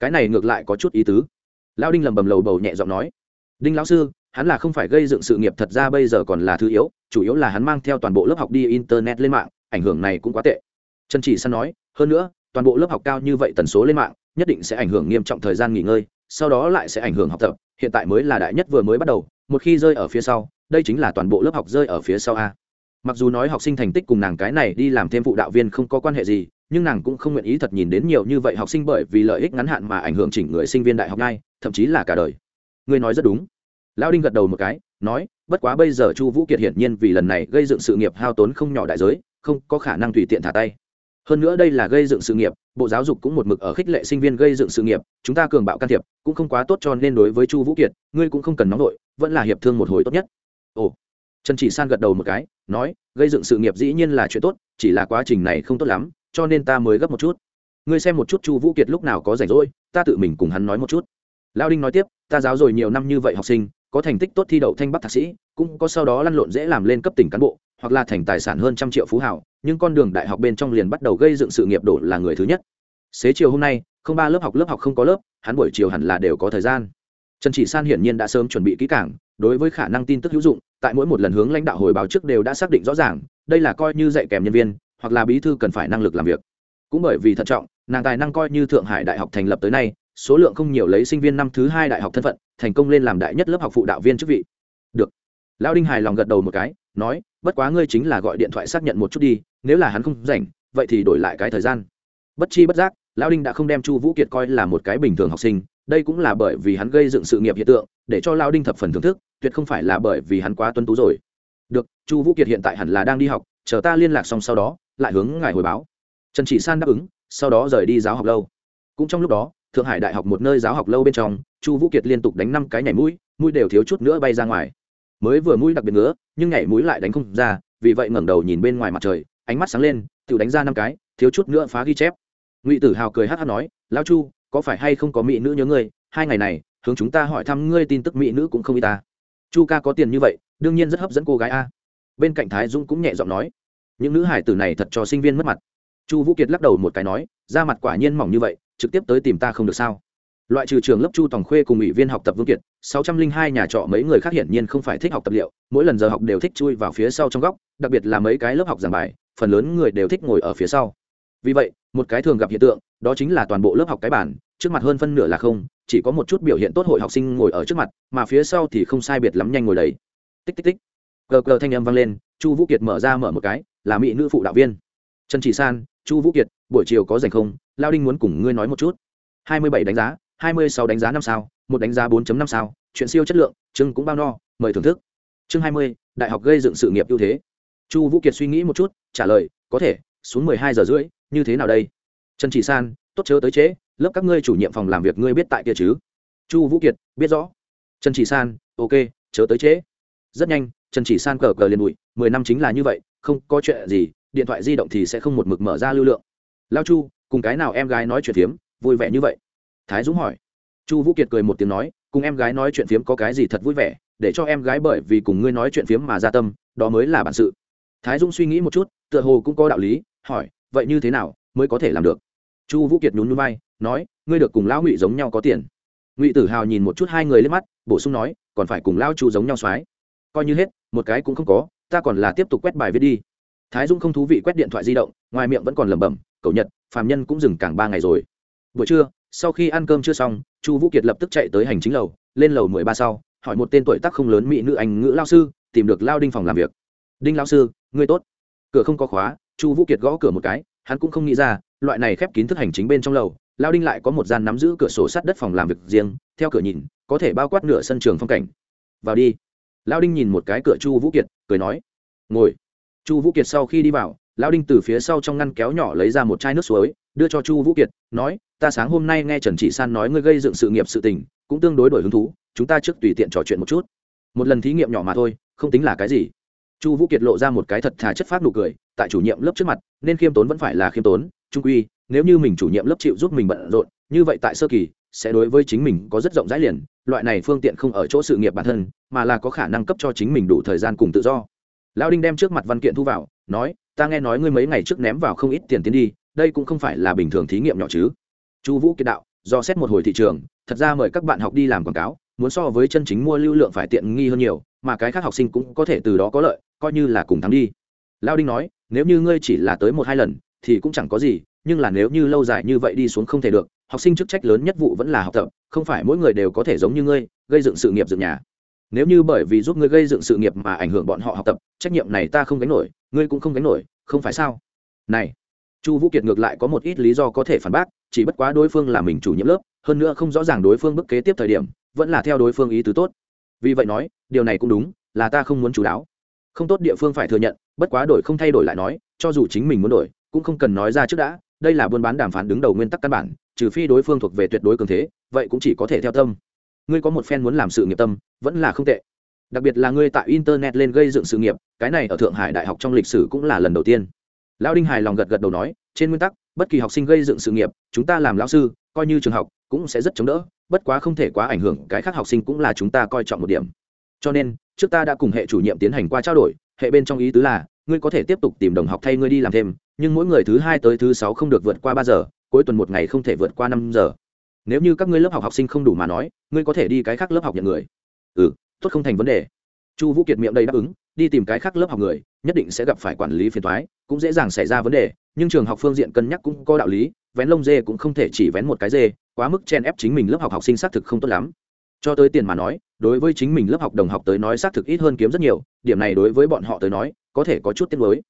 Cái này ngược lại có chút ý tứ. Lão đinh lầm bầm lầu bầu nhẹ giọng nói, đinh lão sư, hắn là không phải gây dựng sự nghiệp thật ra bây giờ còn là thứ yếu, chủ yếu là hắn mang theo toàn bộ lớp học đi internet lên mạng ảnh hưởng này cũng quá tệ. Trần chỉ săn nói, hơn nữa, toàn bộ lớp học cao như vậy tần số lên mạng, nhất định sẽ ảnh hưởng nghiêm trọng thời gian nghỉ ngơi, sau đó lại sẽ ảnh hưởng học tập, hiện tại mới là đại nhất vừa mới bắt đầu, một khi rơi ở phía sau, đây chính là toàn bộ lớp học rơi ở phía sau a. Mặc dù nói học sinh thành tích cùng nàng cái này đi làm thêm phụ đạo viên không có quan hệ gì, nhưng nàng cũng không nguyện ý thật nhìn đến nhiều như vậy học sinh bởi vì lợi ích ngắn hạn mà ảnh hưởng chỉnh người sinh viên đại học ngay, thậm chí là cả đời. Ngươi nói rất đúng. Lão đinh gật đầu một cái, nói, bất quá bây giờ chu vũ kiệt hiển nhiên vì lần này gây dựng sự nghiệp hao tốn không nhỏ đại giới không có khả năng tùy tiện thả tay. Hơn nữa đây là gây dựng sự nghiệp bộ giáo dục cũng một mực ở khích lệ sinh viên gây dựng sự nghiệp chúng ta cường bạo can thiệp cũng không quá tốt cho nên đối với chu vũ kiệt ngươi cũng không cần nóng nổi, vẫn là hiệp thương một hồi tốt nhất. Ồ. Trần chỉ san gật đầu một cái nói gây dựng sự nghiệp dĩ nhiên là chuyện tốt chỉ là quá trình này không tốt lắm cho nên ta mới gấp một chút. Ngươi xem một chút chu vũ kiệt lúc nào có rảnh rỗi ta tự mình cùng hắn nói một chút. Lao đinh nói tiếp ta giáo rồi nhiều năm như vậy học sinh có thành tích tốt thi đậu thanh bắc thạc sĩ cũng có sau đó lăn lộn dễ làm lên cấp tỉnh cán bộ hoặc là thành tài sản hơn trăm triệu phú hảo, nhưng con đường đại học bên trong liền bắt đầu gây dựng sự nghiệp đổ là người thứ nhất. Xế chiều hôm nay, không ba lớp học lớp học không có lớp, hắn buổi chiều hẳn là đều có thời gian. Trần chỉ san hiển nhiên đã sớm chuẩn bị kỹ cảng đối với khả năng tin tức hữu dụng, tại mỗi một lần hướng lãnh đạo hồi báo trước đều đã xác định rõ ràng, đây là coi như dạy kèm nhân viên, hoặc là bí thư cần phải năng lực làm việc. Cũng bởi vì thận trọng, nàng tài năng coi như thượng hải đại học thành lập tới nay, số lượng không nhiều lấy sinh viên năm thứ hai đại học thân phận, thành công lên làm đại nhất lớp học phụ đạo viên chức vị. Được. Lão đinh hài lòng gật đầu một cái, nói bất quá ngươi chính là gọi điện thoại xác nhận một chút đi, nếu là hắn không rảnh, vậy thì đổi lại cái thời gian. Bất chi bất giác, lão đinh đã không đem chu vũ kiệt coi là một cái bình thường học sinh, đây cũng là bởi vì hắn gây dựng sự nghiệp hiện tượng, để cho lão đinh thập phần thưởng thức, tuyệt không phải là bởi vì hắn quá tuân tú rồi. Được, chu vũ kiệt hiện tại hẳn là đang đi học, chờ ta liên lạc xong sau đó, lại hướng ngài hồi báo. Trần chỉ san đáp ứng, sau đó rời đi giáo học lâu. Cũng trong lúc đó, thượng hải đại học một nơi giáo học lâu bên trong, chu vũ kiệt liên tục đánh năm cái nhảy mũi mũi đều thiếu chút nữa bay ra ngoài mới vừa mũi đặc biệt ngứa, nhưng nhảy mũi lại đánh không ra, vì vậy ngẩng đầu nhìn bên ngoài mặt trời, ánh mắt sáng lên tự đánh ra năm cái, thiếu chút nữa phá ghi chép. Ngụy tử hào cười hát hát nói, lão chu, có phải hay không có mỹ nữ nhớ ngươi? Hai ngày này, hướng chúng ta hỏi thăm ngươi tin tức mỹ nữ cũng không y ta. Chu ca có tiền như vậy, đương nhiên rất hấp dẫn cô gái a. Bên cạnh thái dũng cũng nhẹ giọng nói, những nữ hải tử này thật cho sinh viên mất mặt. Chu vũ kiệt lắc đầu một cái nói, da mặt quả nhiên mỏng như vậy, trực tiếp tới tìm ta không được sao? Loại trừ trường lớp chu tòng khuê cùng ủy viên học tập vương kiệt, sáu trăm linh hai nhà trọ mấy người khác hiển nhiên không phải thích học tập liệu, mỗi lần giờ học đều thích chui vào phía sau trong góc, đặc biệt là mấy cái lớp học giảng bài, phần lớn người đều thích ngồi ở phía sau. Vì vậy, một cái thường gặp hiện tượng, đó chính là toàn bộ lớp học cái bản trước mặt hơn phân nửa là không, chỉ có một chút biểu hiện tốt hội học sinh ngồi ở trước mặt, mà phía sau thì không sai biệt lắm nhanh ngồi đấy. Tích tích tích. Cờ cờ thanh âm vang lên, chu vũ kiệt mở ra mở một cái, là mỹ nữ phụ đạo viên. Trần chỉ san, chu vũ kiệt, buổi chiều có dành không? Lao đinh muốn cùng ngươi nói một chút. Hai mươi bảy đánh giá hai mươi sáu đánh giá năm sao một đánh giá 4 năm sao chuyện siêu chất lượng chương cũng bao no mời thưởng thức. Chương hai mươi đại học gây dựng sự nghiệp ưu thế. Chu vũ kiệt suy nghĩ một chút trả lời có thể xuống mười hai giờ rưỡi như thế nào đây? Trần chỉ san tốt chớ tới trễ lớp các ngươi chủ nhiệm phòng làm việc ngươi biết tại kia chứ? Chu vũ kiệt biết rõ. Trần chỉ san ok chớ tới trễ. Rất nhanh trần chỉ san cờ cờ liền bụi mười năm chính là như vậy không có chuyện gì điện thoại di động thì sẽ không một mực mở ra lưu lượng. Lao chu cùng cái nào em gái nói chuyện thiếm, vui vẻ như vậy? Thái dũng hỏi. Chu vũ kiệt cười một tiếng nói, cùng em gái nói chuyện phiếm có cái gì thật vui vẻ, để cho em gái bởi vì cùng ngươi nói chuyện phiếm mà ra tâm, đó mới là bản sự. Thái dũng suy nghĩ một chút, tựa hồ cũng có đạo lý, hỏi, vậy như thế nào mới có thể làm được? Chu vũ kiệt nhún núi bay nói, ngươi được cùng lão ngụy giống nhau có tiền. Ngụy tử hào nhìn một chút hai người lên mắt, bổ sung nói, còn phải cùng lão chu giống nhau soái. Coi như hết, một cái cũng không có, ta còn là tiếp tục quét bài viết đi. Thái dung không thú vị quét điện thoại di động, ngoài miệng vẫn còn lẩm bẩm, cậu nhật, phàm nhân cũng dừng càng ba ngày rồi. Buổi trưa sau khi ăn cơm chưa xong, chu vũ kiệt lập tức chạy tới hành chính lầu, lên lầu mười ba sau, hỏi một tên tuổi tác không lớn mỹ nữ anh ngữ lao sư, tìm được lao đinh phòng làm việc. Đinh lao sư, ngươi tốt. Cửa không có khóa, chu vũ kiệt gõ cửa một cái, hắn cũng không nghĩ ra, loại này khép kín thức hành chính bên trong lầu, lao đinh lại có một gian nắm giữ cửa sổ sát đất phòng làm việc riêng, theo cửa nhìn, có thể bao quát nửa sân trường phong cảnh. Vào đi. Lao đinh nhìn một cái cửa chu vũ kiệt, cười nói, ngồi. Chu vũ kiệt sau khi đi vào, lao đinh từ phía sau trong ngăn kéo nhỏ lấy ra một chai nước suối, đưa cho chu vũ kiệt, nói ta sáng hôm nay nghe trần chỉ san nói ngươi gây dựng sự nghiệp sự tình, cũng tương đối đổi hứng thú, chúng ta trước tùy tiện trò chuyện một chút. Một lần thí nghiệm nhỏ mà thôi, không tính là cái gì. Chu vũ kiệt lộ ra một cái thật thà chất phát nụ cười, tại chủ nhiệm lớp trước mặt, nên khiêm tốn vẫn phải là khiêm tốn, trung quy, nếu như mình chủ nhiệm lớp chịu giúp mình bận rộn, như vậy tại sơ kỳ, sẽ đối với chính mình có rất rộng rãi liền, loại này phương tiện không ở chỗ sự nghiệp bản thân, mà là có khả năng cấp cho chính mình đủ thời gian cùng tự do. Lão đinh đem trước mặt văn kiện thu vào, nói, ta nghe nói ngươi mấy ngày trước ném vào không ít tiền tiến đi, đây cũng không phải là bình thường thí nghiệm nhỏ chứ chu vũ kiệt đạo, do xét một hồi thị trường, thật ra mời các bạn học đi làm quảng cáo, muốn so với chân chính mua lưu lượng phải tiện nghi hơn nhiều, mà cái khác học sinh cũng có thể từ đó có lợi, coi như là cùng thắng đi. Lao đinh nói, nếu như ngươi chỉ là tới một hai lần, thì cũng chẳng có gì, nhưng là nếu như lâu dài như vậy đi xuống không thể được, học sinh chức trách lớn nhất vụ vẫn là học tập, không phải mỗi người đều có thể giống như ngươi, gây dựng sự nghiệp dựng nhà. Nếu như bởi vì giúp ngươi gây dựng sự nghiệp mà ảnh hưởng bọn họ học tập, trách nhiệm này ta không gánh nổi, ngươi cũng không gánh nổi, không phải sao? Này chu vũ kiệt ngược lại có một ít lý do có thể phản bác, chỉ bất quá đối phương là mình chủ nhiệm lớp, hơn nữa không rõ ràng đối phương bức kế tiếp thời điểm, vẫn là theo đối phương ý tứ tốt. Vì vậy nói, điều này cũng đúng, là ta không muốn chủ đáo. Không tốt địa phương phải thừa nhận, bất quá đổi không thay đổi lại nói, cho dù chính mình muốn đổi, cũng không cần nói ra trước đã, đây là buôn bán đàm phán đứng đầu nguyên tắc căn bản, trừ phi đối phương thuộc về tuyệt đối cường thế, vậy cũng chỉ có thể theo tâm. Ngươi có một phen muốn làm sự nghiệp tâm, vẫn là không tệ. Đặc biệt là ngươi tại internet lên gây dựng sự nghiệp, cái này ở thượng hải đại học trong lịch sử cũng là lần đầu tiên lão đinh hài lòng gật gật đầu nói, trên nguyên tắc, bất kỳ học sinh gây dựng sự nghiệp, chúng ta làm lão sư, coi như trường học, cũng sẽ rất chống đỡ, bất quá không thể quá ảnh hưởng, cái khác học sinh cũng là chúng ta coi trọng một điểm. Cho nên, trước ta đã cùng hệ chủ nhiệm tiến hành qua trao đổi, hệ bên trong ý tứ là, ngươi có thể tiếp tục tìm đồng học thay ngươi đi làm thêm, nhưng mỗi người thứ hai tới thứ sáu không được vượt qua ba giờ, cuối tuần một ngày không thể vượt qua năm giờ. Nếu như các ngươi lớp học học sinh không đủ mà nói, ngươi có thể đi cái khác lớp học nhận người. Ừ tốt không thành vấn đề. Chu vũ kiệt miệng đầy đáp ứng, đi tìm cái khác lớp học người nhất định sẽ gặp phải quản lý phiền toái cũng dễ dàng xảy ra vấn đề, nhưng trường học phương diện cân nhắc cũng có đạo lý, vén lông dê cũng không thể chỉ vén một cái dê, quá mức chen ép chính mình lớp học học sinh xác thực không tốt lắm. Cho tới tiền mà nói, đối với chính mình lớp học đồng học tới nói xác thực ít hơn kiếm rất nhiều, điểm này đối với bọn họ tới nói, có thể có chút tiếc nuối.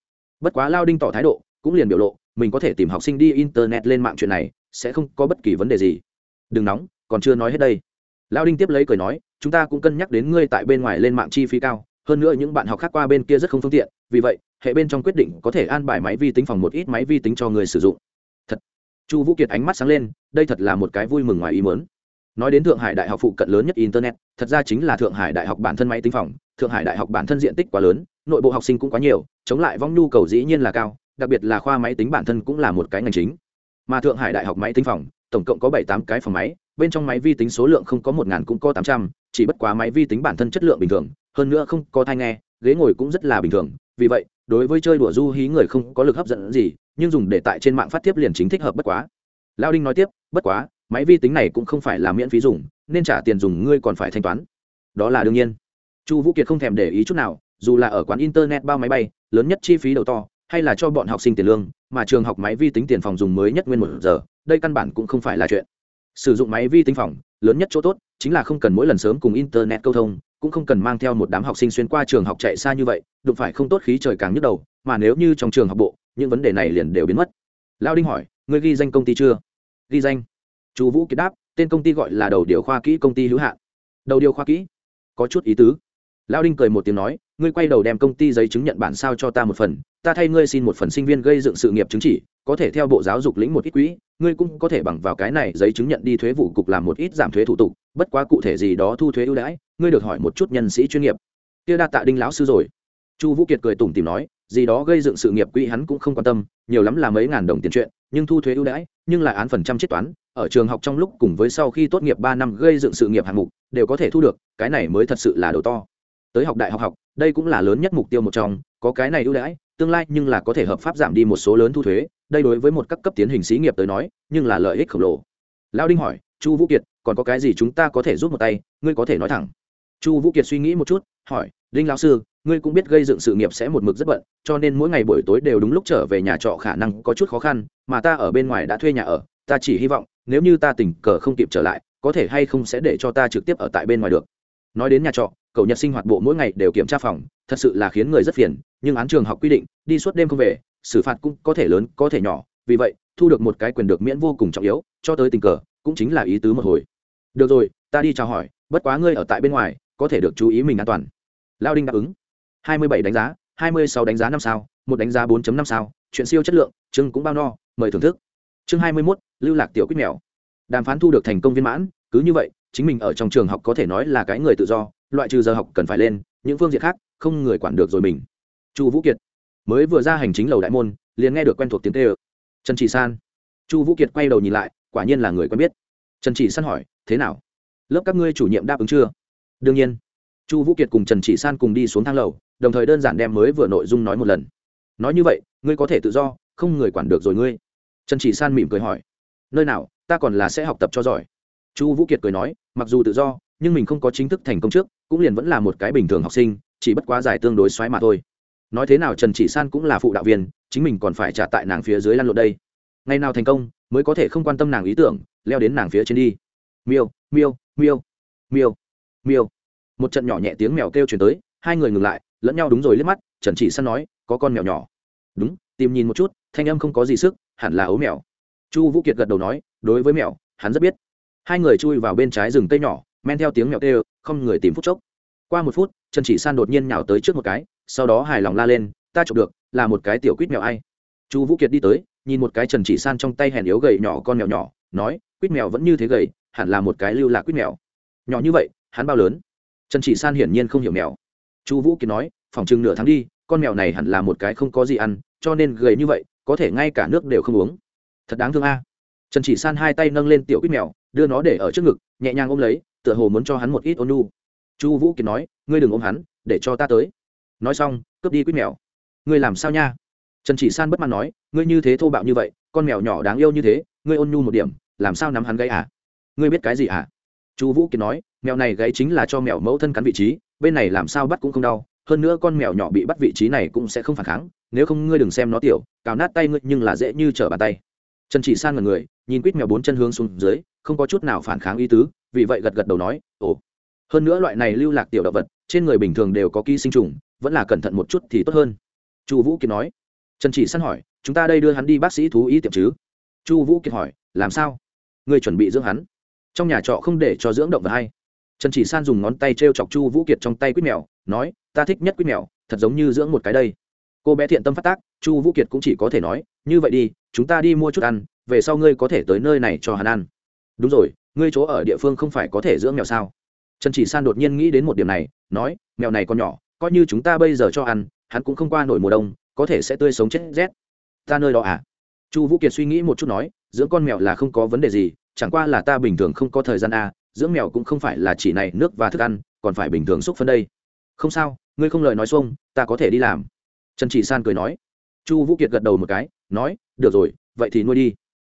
Bất quá lao đinh tỏ thái độ, cũng liền biểu lộ, mình có thể tìm học sinh đi internet lên mạng chuyện này, sẽ không có bất kỳ vấn đề gì. Đừng nóng, còn chưa nói hết đây. Lao đinh tiếp lấy cười nói, chúng ta cũng cân nhắc đến ngươi tại bên ngoài lên mạng chi phí cao hơn nữa những bạn học khác qua bên kia rất không phương tiện, vì vậy, hệ bên trong quyết định có thể an bài máy vi tính phòng một ít máy vi tính cho người sử dụng. Thật. Chu vũ kiệt ánh mắt sáng lên, đây thật là một cái vui mừng ngoài ý mớn nói đến thượng hải đại học phụ cận lớn nhất internet, thật ra chính là thượng hải đại học bản thân máy tính phòng. Thượng hải đại học bản thân diện tích quá lớn, nội bộ học sinh cũng quá nhiều, chống lại vong nhu cầu dĩ nhiên là cao, đặc biệt là khoa máy tính bản thân cũng là một cái ngành chính. Mà thượng hải đại học máy tính phòng, tổng cộng có bảy tám cái phòng máy, bên trong máy vi tính số lượng không có một ngàn cũng có tám trăm, chỉ bất quá máy vi tính bản thân chất lượng bình thường hơn nữa không có thai nghe, ghế ngồi cũng rất là bình thường. Vì vậy, đối với chơi đùa du hí người không có lực hấp dẫn gì, nhưng dùng để tại trên mạng phát tiếp liền chính thích hợp bất quá. Lao đinh nói tiếp, bất quá, máy vi tính này cũng không phải là miễn phí dùng, nên trả tiền dùng ngươi còn phải thanh toán. Đó là đương nhiên. Chu vũ kiệt không thèm để ý chút nào, dù là ở quán internet bao máy bay, lớn nhất chi phí đầu to, hay là cho bọn học sinh tiền lương, mà trường học máy vi tính tiền phòng dùng mới nhất nguyên một giờ, đây căn bản cũng không phải là chuyện. Sử dụng máy vi tính phòng, lớn nhất chỗ tốt, chính là không cần mỗi lần sớm cùng internet câu thông cũng không cần mang theo một đám học sinh xuyên qua trường học chạy xa như vậy, đụng phải không tốt khí trời càng nhức đầu, mà nếu như trong trường học bộ, những vấn đề này liền đều biến mất. Lao đinh hỏi, ngươi ghi danh công ty chưa? Ghi danh. Chú vũ kiệt đáp, tên công ty gọi là đầu điều khoa kỹ công ty hữu hạn. Đầu điều khoa kỹ? Có chút ý tứ. Lao đinh cười một tiếng nói, ngươi quay đầu đem công ty giấy chứng nhận bản sao cho ta một phần, ta thay ngươi xin một phần sinh viên gây dựng sự nghiệp chứng chỉ, có thể theo bộ giáo dục lĩnh một ít quỹ, ngươi cũng có thể bằng vào cái này giấy chứng nhận đi thuế vụ cục làm một ít giảm thuế thủ tục bất quá cụ thể gì đó thu thuế ưu đãi, ngươi được hỏi một chút nhân sĩ chuyên nghiệp. Kia đa tạ đinh lão sư rồi. Chu vũ kiệt cười tủm tìm nói, gì đó gây dựng sự nghiệp quỹ hắn cũng không quan tâm, nhiều lắm là mấy ngàn đồng tiền chuyện, nhưng thu thuế ưu đãi, nhưng lại án phần trăm chiết toán, ở trường học trong lúc cùng với sau khi tốt nghiệp ba năm gây dựng sự nghiệp hạng mục, đều có thể thu được, cái này mới thật sự là đồ to. Tới học đại học học, đây cũng là lớn nhất mục tiêu một trong, có cái này ưu đãi, tương lai nhưng là có thể hợp pháp giảm đi một số lớn thu thuế, đây đối với một các cấp tiến hình xí nghiệp tới nói, nhưng là lợi ích khổng lồ. Lao đinh hỏi chu vũ kiệt, còn có cái gì chúng ta có thể giúp một tay, ngươi có thể nói thẳng. Chu vũ kiệt suy nghĩ một chút, hỏi, đinh lão sư, ngươi cũng biết gây dựng sự nghiệp sẽ một mực rất bận, cho nên mỗi ngày buổi tối đều đúng lúc trở về nhà trọ khả năng có chút khó khăn, mà ta ở bên ngoài đã thuê nhà ở, ta chỉ hy vọng, nếu như ta tình cờ không kịp trở lại, có thể hay không sẽ để cho ta trực tiếp ở tại bên ngoài được. Nói đến nhà trọ, cậu nhật sinh hoạt bộ mỗi ngày đều kiểm tra phòng, thật sự là khiến người rất phiền, nhưng án trường học quy định, đi suốt đêm không về, xử phạt cũng có thể lớn, có thể nhỏ, vì vậy, thu được một cái quyền được miễn vô cùng trọng yếu, cho tới tình cờ cũng chính là ý tứ một hồi. Được rồi ta đi chào hỏi bất quá ngươi ở tại bên ngoài có thể được chú ý mình an toàn. Lao đinh đáp ứng. Hai mươi bảy đánh giá hai mươi sáu đánh giá năm sao một đánh giá 4 năm sao chuyện siêu chất lượng chương cũng bao no mời thưởng thức. Chương hai mươi 21, lưu lạc tiểu quýt mèo. Đàm phán thu được thành công viên mãn cứ như vậy chính mình ở trong trường học có thể nói là cái người tự do loại trừ giờ học cần phải lên những phương diện khác không người quản được rồi mình. Chu vũ kiệt. Mới vừa ra hành chính lầu đại môn liền nghe được quen thuộc tiếng tê ơ trần chỉ san. Chu vũ kiệt quay đầu nhìn lại quả nhiên là người quen biết. Trần chỉ san hỏi, thế nào? Lớp các ngươi chủ nhiệm đáp ứng chưa? Đương nhiên. Chu vũ kiệt cùng trần chỉ san cùng đi xuống thang lầu, đồng thời đơn giản đem mới vừa nội dung nói một lần. Nói như vậy, ngươi có thể tự do, không người quản được rồi ngươi. Trần chỉ san mỉm cười hỏi, nơi nào, ta còn là sẽ học tập cho giỏi. Chu vũ kiệt cười nói, mặc dù tự do, nhưng mình không có chính thức thành công trước, cũng liền vẫn là một cái bình thường học sinh, chỉ bất quá giải tương đối xoáy mà thôi. Nói thế nào, trần chỉ san cũng là phụ đạo viên, chính mình còn phải trả tại nàng phía dưới lăn lộn đây ngày nào thành công mới có thể không quan tâm nàng ý tưởng, leo đến nàng phía trên đi. Miêu miêu miêu miêu miêu. Một trận nhỏ nhẹ tiếng mèo kêu chuyển tới, hai người ngừng lại, lẫn nhau đúng rồi liếc mắt, trần chỉ san nói, có con mèo nhỏ. Đúng, tìm nhìn một chút, thanh âm không có gì sức, hẳn là ấu mèo. Chu vũ kiệt gật đầu nói, đối với mèo, hắn rất biết. Hai người chui vào bên trái rừng cây nhỏ, men theo tiếng mèo kêu, không người tìm phút chốc. Qua một phút, trần chỉ san đột nhiên nhào tới trước một cái, sau đó hài lòng la lên, ta chụp được, là một cái tiểu quýt mèo ai. Chu vũ kiệt đi tới nhìn một cái trần chỉ san trong tay hèn yếu gầy nhỏ con mèo nhỏ, nói, quýt mèo vẫn như thế gầy, hẳn là một cái lưu lạc quýt mèo. Nhỏ như vậy, hắn bao lớn? Trần chỉ san hiển nhiên không hiểu mèo. Chu vũ kiệt nói, phòng chừng nửa tháng đi, con mèo này hẳn là một cái không có gì ăn, cho nên gầy như vậy, có thể ngay cả nước đều không uống. Thật đáng thương a. Trần chỉ san hai tay nâng lên tiểu quýt mèo, đưa nó để ở trước ngực, nhẹ nhàng ôm lấy, tựa hồ muốn cho hắn một ít ôn nu chu vũ kiệt nói, ngươi đừng ôm hắn, để cho ta tới. Nói xong, cướp đi quýt mèo. Ngươi làm sao nha? Trần chỉ san bất mãn nói, ngươi như thế thô bạo như vậy, con mèo nhỏ đáng yêu như thế, ngươi ôn nhu một điểm, làm sao nắm hắn gãy à? Ngươi biết cái gì à? Chu vũ kiệt nói, mèo này gãy chính là cho mèo mẫu thân cắn vị trí, bên này làm sao bắt cũng không đau, hơn nữa con mèo nhỏ bị bắt vị trí này cũng sẽ không phản kháng, nếu không ngươi đừng xem nó tiểu, cào nát tay ngươi nhưng là dễ như trở bàn tay. Trần chỉ san ngần người, nhìn quýt mèo bốn chân hướng xuống dưới, không có chút nào phản kháng ý tứ, vì vậy gật gật đầu nói, ồ. Hơn nữa loại này lưu lạc tiểu động vật, trên người bình thường đều có ký sinh trùng, vẫn là cẩn thận một chút thì tốt hơn. Chu vũ kiệt nói trần chỉ san hỏi, chúng ta đây đưa hắn đi bác sĩ thú y tiệm chứ? Chu vũ kiệt hỏi, làm sao? Người chuẩn bị dưỡng hắn. Trong nhà trọ không để cho dưỡng động vật hay. Trần chỉ san dùng ngón tay t r e o chọc chu vũ kiệt trong tay quýt mèo, nói, ta thích nhất quýt mèo, thật giống như dưỡng một cái đây. Cô bé thiện tâm phát tác, chu vũ kiệt cũng chỉ có thể nói, như vậy đi, chúng ta đi mua chút ăn, về sau ngươi có thể tới nơi này cho hắn ăn. Đúng rồi, ngươi chỗ ở địa phương không phải có thể dưỡng mèo sao? Trần chỉ san đột nhiên nghĩ đến một điểm này, nói, mèo này còn nhỏ, coi như chúng ta bây giờ cho ăn, hắn cũng không qua nổi mùa đông có thể sẽ tươi sống chết rét. Ta nơi đó à? Chu vũ kiệt suy nghĩ một chút nói dưỡng con mèo là không có vấn đề gì chẳng qua là ta bình thường không có thời gian à, dưỡng mèo cũng không phải là chỉ này nước và thức ăn còn phải bình thường xúc phân đây. Không sao ngươi không lời nói xuông ta có thể đi làm. Trần chỉ san cười nói. Chu vũ kiệt gật đầu một cái nói được rồi vậy thì nuôi đi.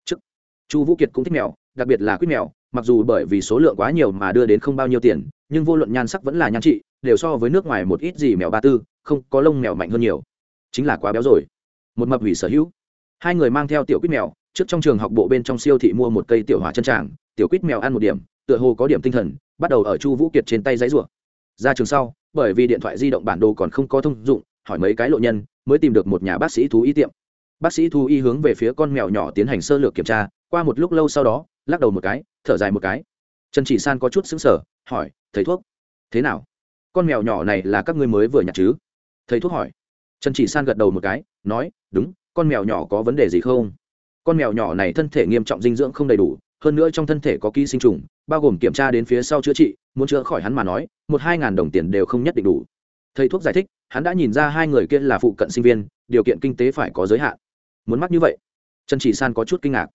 Chức chu vũ kiệt cũng thích mèo đặc biệt là quýt mèo mặc dù bởi vì số lượng quá nhiều mà đưa đến không bao nhiêu tiền nhưng vô luận nhan sắc vẫn là nhan trị đều so với nước ngoài một ít gì mèo ba tư không có lông mèo mạnh hơn nhiều chính là quá béo rồi. Một mập hủy sở hữu. Hai người mang theo tiểu quýt mèo, trước trong trường học bộ bên trong siêu thị mua một cây tiểu hỏa chân tràng, tiểu quýt mèo ăn một điểm, tựa hồ có điểm tinh thần, bắt đầu ở chu vũ kiệt trên tay giấy rủa ra trường sau, bởi vì điện thoại di động bản đồ còn không có thông dụng, hỏi mấy cái lộ nhân, mới tìm được một nhà bác sĩ thú y tiệm. Bác sĩ thú y hướng về phía con mèo nhỏ tiến hành sơ lược kiểm tra, qua một lúc lâu sau đó, lắc đầu một cái, thở dài một cái. Trần chỉ san có chút xứng sở hỏi, thầy thuốc, thế nào? Con mèo nhỏ này là các ngươi mới vừa nhặt chứ? Thầy thuốc hỏi trần chỉ san gật đầu một cái, nói, đúng, con mèo nhỏ có vấn đề gì không? Con mèo nhỏ này thân thể nghiêm trọng dinh dưỡng không đầy đủ, hơn nữa trong thân thể có ký sinh trùng, bao gồm kiểm tra đến phía sau chữa trị, muốn chữa khỏi hắn mà nói, một hai ngàn đồng tiền đều không nhất định đủ. Thầy thuốc giải thích, hắn đã nhìn ra hai người kia là phụ cận sinh viên, điều kiện kinh tế phải có giới hạn. Muốn mắc như vậy? Trần chỉ san có chút kinh ngạc.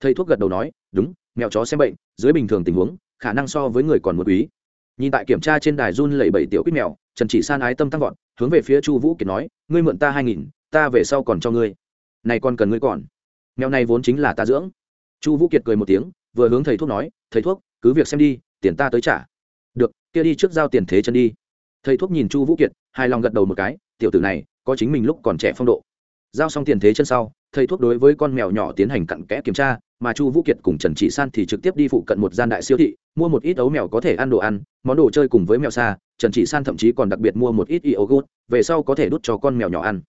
Thầy thuốc gật đầu nói, đúng, mèo chó xem bệnh, dưới bình thường tình huống, khả năng so với người còn một quý nhìn tại kiểm tra trên đài run lẩy bẩy tiểu quýt mèo, trần chỉ san ái tâm tăng vọt, hướng về phía chu vũ kiệt nói, ngươi mượn ta hai nghìn, ta về sau còn cho ngươi. Này còn cần ngươi còn. Mèo này vốn chính là ta dưỡng. Chu vũ kiệt cười một tiếng, vừa hướng thầy thuốc nói, thầy thuốc, cứ việc xem đi, tiền ta tới trả. Được, kia đi trước giao tiền thế chân đi. Thầy thuốc nhìn chu vũ kiệt, hài lòng gật đầu một cái, tiểu tử này, có chính mình lúc còn trẻ phong độ. Giao xong tiền thế chân sau thầy thuốc đối với con mèo nhỏ tiến hành cặn kẽ kiểm tra, mà chu vũ kiệt cùng trần chỉ san thì trực tiếp đi phụ cận một gian đại siêu thị, mua một ít ấu mèo có thể ăn đồ ăn, món đồ chơi cùng với mèo xa, trần chỉ san thậm chí còn đặc biệt mua một ít yogurt gút về sau có thể đút cho con mèo nhỏ ăn.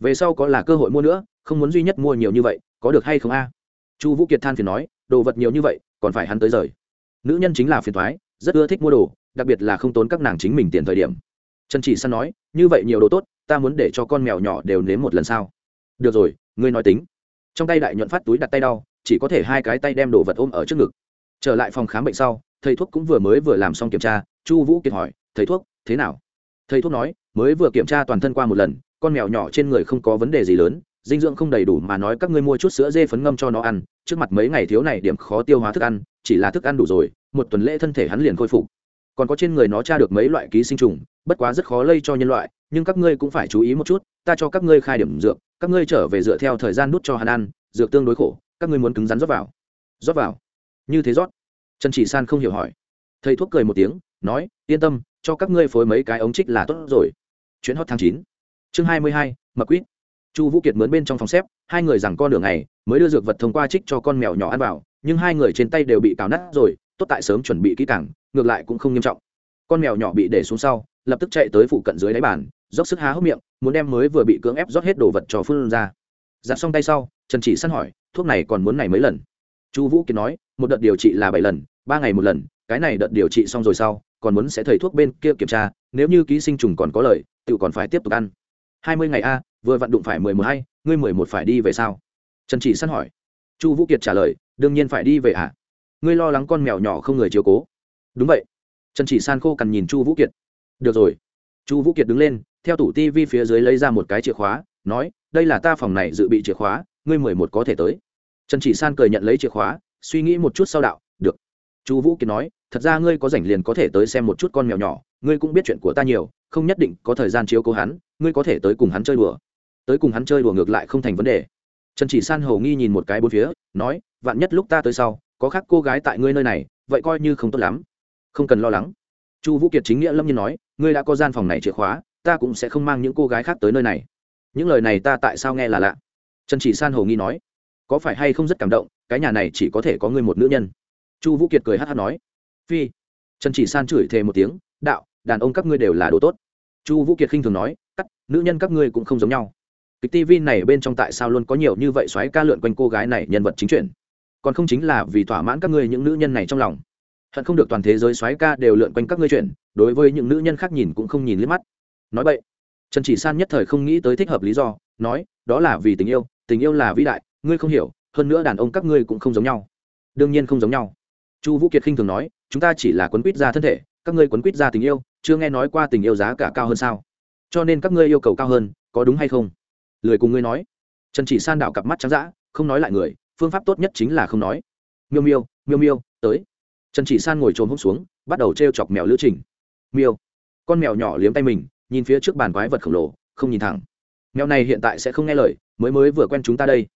Về sau có là cơ hội mua nữa, không muốn duy nhất mua nhiều như vậy, có được hay không a? Chu vũ kiệt than phiền nói, đồ vật nhiều như vậy, còn phải hắn tới rời. Nữ nhân chính là phiền thoái rất ưa thích mua đồ, đặc biệt là không tốn các nàng chính mình tiền thời điểm. Trần chỉ san nói, như vậy nhiều đồ tốt, ta muốn để cho con mèo nhỏ đều nếm một lần sao? Được rồi ngươi nói tính. Trong tay đại nhuận phát túi đặt tay đau, chỉ có thể hai cái tay đem đồ vật ôm ở trước ngực. Trở lại phòng khám bệnh sau, thầy thuốc cũng vừa mới vừa làm xong kiểm tra, chu vũ kiệt hỏi, thầy thuốc, thế nào? Thầy thuốc nói, mới vừa kiểm tra toàn thân qua một lần, con mèo nhỏ trên người không có vấn đề gì lớn, dinh dưỡng không đầy đủ mà nói các ngươi mua chút sữa dê phấn ngâm cho nó ăn, trước mặt mấy ngày thiếu này điểm khó tiêu hóa thức ăn, chỉ là thức ăn đủ rồi, một tuần lễ thân thể hắn liền khôi phục. Còn có trên người nó tra được mấy loại ký sinh trùng, bất quá rất khó lây cho nhân loại, nhưng các ngươi cũng phải chú ý một chút, ta cho các ngươi khai điểm dược các ngươi trở về dựa theo thời gian nút cho hắn ăn, dược tương đối khổ, các ngươi muốn cứng rắn rót vào. Rót vào? Như thế rót? Trần chỉ san không hiểu hỏi. Thầy thuốc cười một tiếng, nói, yên tâm, cho các ngươi phối mấy cái ống trích là tốt rồi. Chuyến hot tháng chín. Chương hai mươi hai, mập quýt. Chu vũ kiệt mướn bên trong phòng xếp, hai người rằng con đường này mới đưa dược vật thông qua trích cho con mèo nhỏ ăn vào, nhưng hai người trên tay đều bị cào nát rồi, tốt tại sớm chuẩn bị kỹ càng, ngược lại cũng không nghiêm trọng. Con mèo nhỏ bị để xuống sau, lập tức chạy tới phụ cận dưới đáy bàn dốc sức há hốc miệng, muốn đem mới vừa bị cưỡng ép rót hết đồ vật cho phương ra. Giặt xong tay sau, trần chỉ săn hỏi, thuốc này còn muốn này mấy lần? Chu vũ kiệt nói, một đợt điều trị là bảy lần, ba ngày một lần, cái này đợt điều trị xong rồi sau, còn muốn sẽ thầy thuốc bên kia kiểm tra, nếu như ký sinh trùng còn có lời tự còn phải tiếp tục ăn. Hai mươi ngày a, vừa vặn đụng phải mười một hai, ngươi mười một phải đi về sao? Trần chỉ săn hỏi. Chu vũ kiệt trả lời, đương nhiên phải đi về ạ. À? ngươi lo lắng con mèo nhỏ không người chiều cố. Đúng vậy. Trần chỉ san khô cằn nhìn chu vũ kiệt. Được rồi. Chu vũ kiệt đứng lên theo tủ tivi phía dưới lấy ra một cái chìa khóa, nói, đây là ta phòng này dự bị chìa khóa, ngươi mười một có thể tới. Trần chỉ san cười nhận lấy chìa khóa, suy nghĩ một chút sau đạo, được. Chu vũ kiệt nói, thật ra ngươi có rảnh liền có thể tới xem một chút con mèo nhỏ, ngươi cũng biết chuyện của ta nhiều, không nhất định có thời gian chiếu cố hắn, ngươi có thể tới cùng hắn chơi đùa. Tới cùng hắn chơi đùa ngược lại không thành vấn đề. Trần chỉ san hầu nghi nhìn một cái bốn phía, nói, vạn nhất lúc ta tới sau, có khác cô gái tại ngươi nơi này, vậy coi như không tốt lắm. Không cần lo lắng. Chu vũ kiệt chính nghĩa lâm nhiên nói, ngươi đã có gian phòng này chìa khóa ta cũng sẽ không mang những cô gái khác tới nơi này. Những lời này ta tại sao nghe là lạ? Trần chỉ san hồ nghi nói, có phải hay không rất cảm động, cái nhà này chỉ có thể có người một nữ nhân. Chu vũ kiệt cười hát hát nói, phi. Trần chỉ san chửi thề một tiếng, đạo, đàn ông các ngươi đều là đồ tốt. Chu vũ kiệt khinh thường nói, cắt, nữ nhân các ngươi cũng không giống nhau. Kịch tv này bên trong tại sao luôn có nhiều như vậy xoáy ca lượn quanh cô gái này nhân vật chính chuyển còn không chính là vì thỏa mãn các ngươi những nữ nhân này trong lòng. Hận không được toàn thế giới xoáy ca đều lượn quanh các ngươi chuyện, đối với những nữ nhân khác nhìn cũng không nhìn liếc mắt nói vậy trần chỉ san nhất thời không nghĩ tới thích hợp lý do, nói, đó là vì tình yêu tình yêu là vĩ đại, ngươi không hiểu, hơn nữa đàn ông các ngươi cũng không giống nhau. Đương nhiên không giống nhau. Chu vũ kiệt khinh thường nói, chúng ta chỉ là quấn quýt ra thân thể, các ngươi quấn quýt ra tình yêu, chưa nghe nói qua tình yêu giá cả cao hơn sao. Cho nên các ngươi yêu cầu cao hơn, có đúng hay không? Lười cùng ngươi nói. Trần chỉ san đảo cặp mắt trắng d không nói lại người, phương pháp tốt nhất chính là không nói. Miêu miêu miêu miêu, tới. Trần chỉ san ngồi trồm hốc xuống, bắt đầu t r e o chọc mèo lữ trình. Miêu, con mèo nhỏ liếm tay mình nhìn phía trước bàn quái vật khổng lồ, không nhìn thẳng. Mèo này hiện tại sẽ không nghe lời, mới mới vừa quen chúng ta đây.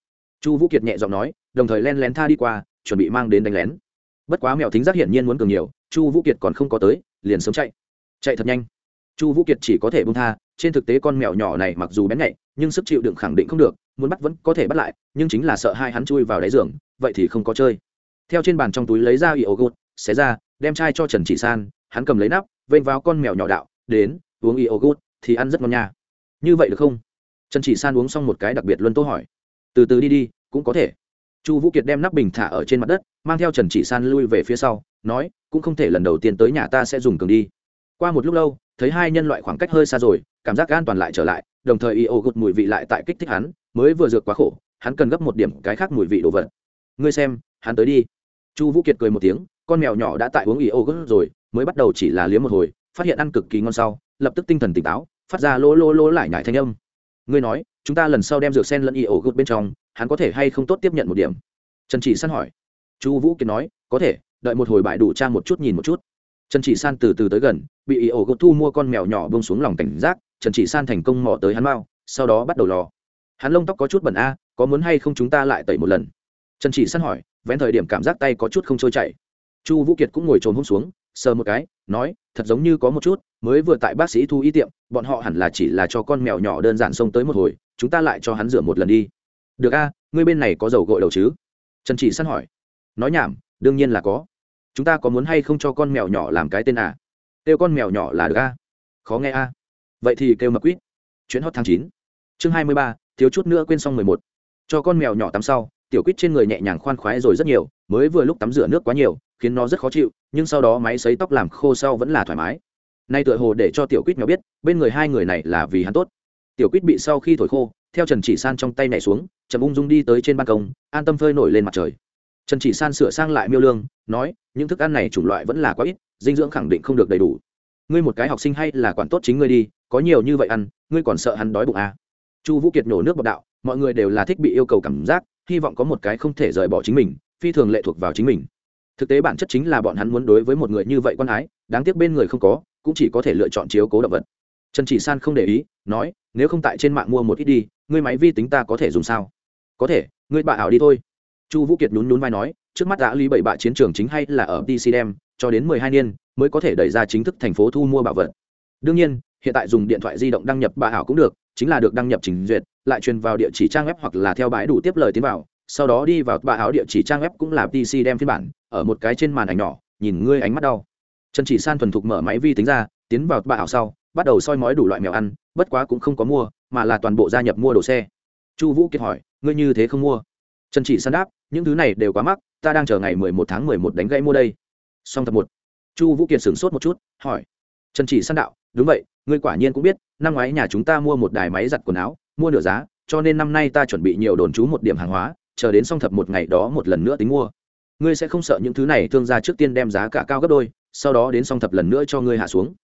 Chu vũ kiệt nhẹ giọng nói, đồng thời len lén tha đi qua, chuẩn bị mang đến đánh lén. Bất quá mèo thính giác hiển nhiên muốn cường nhiều, chu vũ kiệt còn không có tới, liền sớm chạy. Chạy thật nhanh. Chu vũ kiệt chỉ có thể bung tha, trên thực tế con mèo nhỏ này mặc dù bén nhạy, nhưng sức chịu đựng khẳng định không được, muốn bắt vẫn có thể bắt lại, nhưng chính là sợ hai hắn chui vào đáy giường, vậy thì không có chơi. Theo trên bàn trong túi lấy ra io gột, xé ra, đem chai cho trần chỉ san, hắn cầm lấy nắp, vênh vào con mèo nhỏ đạo, đến uống io thì ăn rất ngon nha. Như vậy được không? Trần chỉ san uống xong một cái đặc biệt luân tô hỏi. Từ từ đi đi, cũng có thể. Chu vũ kiệt đem nắp bình thả ở trên mặt đất, mang theo trần chỉ san lui về phía sau, nói, cũng không thể lần đầu tiên tới nhà ta sẽ dùng cường đi. Qua một lúc lâu, thấy hai nhân loại khoảng cách hơi xa rồi, cảm giác an toàn lại trở lại, đồng thời io mùi vị lại tại kích thích hắn, mới vừa dược quá khổ, hắn cần gấp một điểm cái khác mùi vị đồ vật. Ngươi xem, hắn tới đi. Chu vũ kiệt cười một tiếng, con mèo nhỏ đã tại uống io rồi, mới bắt đầu chỉ là liếm một hồi, phát hiện ăn cực kỳ ngon sau lập tức tinh thần tỉnh táo, phát ra lỗ lỗ lỗ lại nhải thanh âm. Ngươi nói, chúng ta lần sau đem dược sen lẫn io gột bên trong, hắn có thể hay không tốt tiếp nhận một điểm? Trần chỉ San hỏi. Chu vũ kiệt nói, có thể, đợi một hồi bại đủ trang một chút nhìn một chút. Trần chỉ san từ từ tới gần, bị y ổ gột thu mua con mèo nhỏ bông xuống lòng cảnh giác, trần chỉ san thành công mò tới hắn mau, sau đó bắt đầu lò. Hắn lông tóc có chút bẩn a, có muốn hay không chúng ta lại tẩy một lần? Trần chỉ san hỏi, vén thời điểm cảm giác tay có chút không trôi chảy. Chu vũ kiệt cũng ngồi trồn hôm xuống, sờ một cái, nói thật giống như có một chút, mới vừa tại bác sĩ thu y tiệm, bọn họ hẳn là chỉ là cho con mèo nhỏ đơn giản xông tới một hồi, chúng ta lại cho hắn rửa một lần đi. Được a, ngươi bên này có dầu gội đầu chứ? Trần chỉ săn hỏi. Nói nhảm, đương nhiên là có. Chúng ta có muốn hay không cho con mèo nhỏ làm cái tên à? Kêu con mèo nhỏ là được a. Khó nghe a. Vậy thì kêu mập quýt. Chuyến hot tháng chín. Chương hai mươi ba, thiếu chút nữa quên xong mười một. Cho con mèo nhỏ tắm sau, tiểu quýt trên người nhẹ nhàng khoan khoái rồi rất nhiều, mới vừa lúc tắm rửa nước quá nhiều khiến nó rất khó chịu, nhưng sau đó máy xấy tóc làm khô sau vẫn là thoải mái. Nay tựa hồ để cho tiểu quýt nhỏ biết, bên người hai người này là vì hắn tốt. Tiểu quýt bị sau khi thổi khô, theo trần chỉ san trong tay nhảy xuống, chậm ung dung đi tới trên ban công, an tâm phơi nổi lên mặt trời. Trần chỉ san sửa sang lại miêu lương, nói, những thức ăn này chủng loại vẫn là quá ít, dinh dưỡng khẳng định không được đầy đủ. Ngươi một cái học sinh hay là quản tốt chính ngươi đi, có nhiều như vậy ăn, ngươi còn sợ hắn đói bụng à. chu vũ kiệt nhổ nước bọc đạo, mọi người đều là thích bị yêu cầu cảm giác, hy vọng có một cái không thể rời bỏ chính mình, phi thường lệ thuộc vào chính mình thực tế bản chất chính là bọn hắn muốn đối với một người như vậy quan ái, đáng tiếc bên người không có, cũng chỉ có thể lựa chọn chiếu cố động vật. Trần chỉ san không để ý, nói, nếu không tại trên mạng mua một ít đi, ngươi máy vi tính ta có thể dùng sao? Có thể, ngươi bạ ảo đi thôi. Chu vũ kiệt nhún nhún vai nói, trước mắt đã ly bảy bạ chiến trường chính hay là ở dc đem cho đến mười hai niên, mới có thể đẩy ra chính thức thành phố thu mua bảo vật. Đương nhiên, hiện tại dùng điện thoại di động đăng nhập bạ ảo cũng được, chính là được đăng nhập trình duyệt, lại truyền vào địa chỉ trang web hoặc là theo bãi đủ tiếp lời tiến vào sau đó đi vào bạ áo địa chỉ trang web cũng là PC đem phiên bản, ở một cái trên màn ảnh nhỏ, nhìn ngươi ánh mắt đau. Trần chỉ san thuần thục mở máy vi tính ra, tiến vào bạ ảo sau, bắt đầu soi mói đủ loại mèo ăn, bất quá cũng không có mua, mà là toàn bộ gia nhập mua đồ xe. Chu vũ kiệt hỏi, ngươi như thế không mua? Trần chỉ san đáp, những thứ này đều quá mắc, ta đang chờ ngày mười một tháng mười một đánh gãy mua đây. Song tập một. Chu vũ kiệt sửng sốt một chút, hỏi, trần chỉ san đạo, đúng vậy, ngươi quả nhiên cũng biết, năm ngoái nhà chúng ta mua một đài máy giặt quần áo, mua nửa giá, cho nên năm nay ta chuẩn bị nhiều đồn trú một điểm hàng hóa chờ đến song thập một ngày đó một lần nữa tính mua. Ngươi sẽ không sợ những thứ này thương gia trước tiên đem giá cả cao gấp đôi, sau đó đến song thập lần nữa cho ngươi hạ xuống.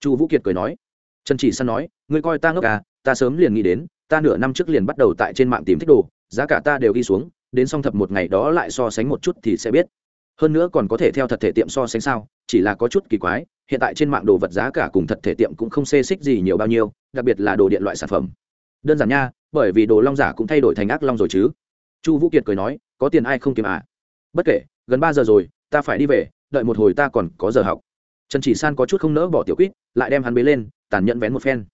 Chu vũ kiệt cười nói. Trần chỉ san nói, ngươi coi ta ngốc à ta sớm liền nghĩ đến, ta nửa năm trước liền bắt đầu tại trên mạng tìm thích đồ, giá cả ta đều ghi xuống, đến song thập một ngày đó lại so sánh một chút thì sẽ biết. Hơn nữa còn có thể theo thật thể tiệm so sánh sao, chỉ là có chút kỳ quái, hiện tại trên mạng đồ vật giá cả cùng thật thể tiệm cũng không xê xích gì nhiều bao nhiêu, đặc biệt là đồ điện loại sản phẩm. Đơn giản nha, bởi vì đồ long giả cũng thay đổi thành ác long rồi chứ chu vũ kiệt cười nói, có tiền ai không kiếm à? Bất kể, gần ba giờ rồi, ta phải đi về, đợi một hồi ta còn có giờ học. Trần chỉ san có chút không nỡ bỏ tiểu quýt, lại đem hắn bế lên, tàn nhẫn vén một phen.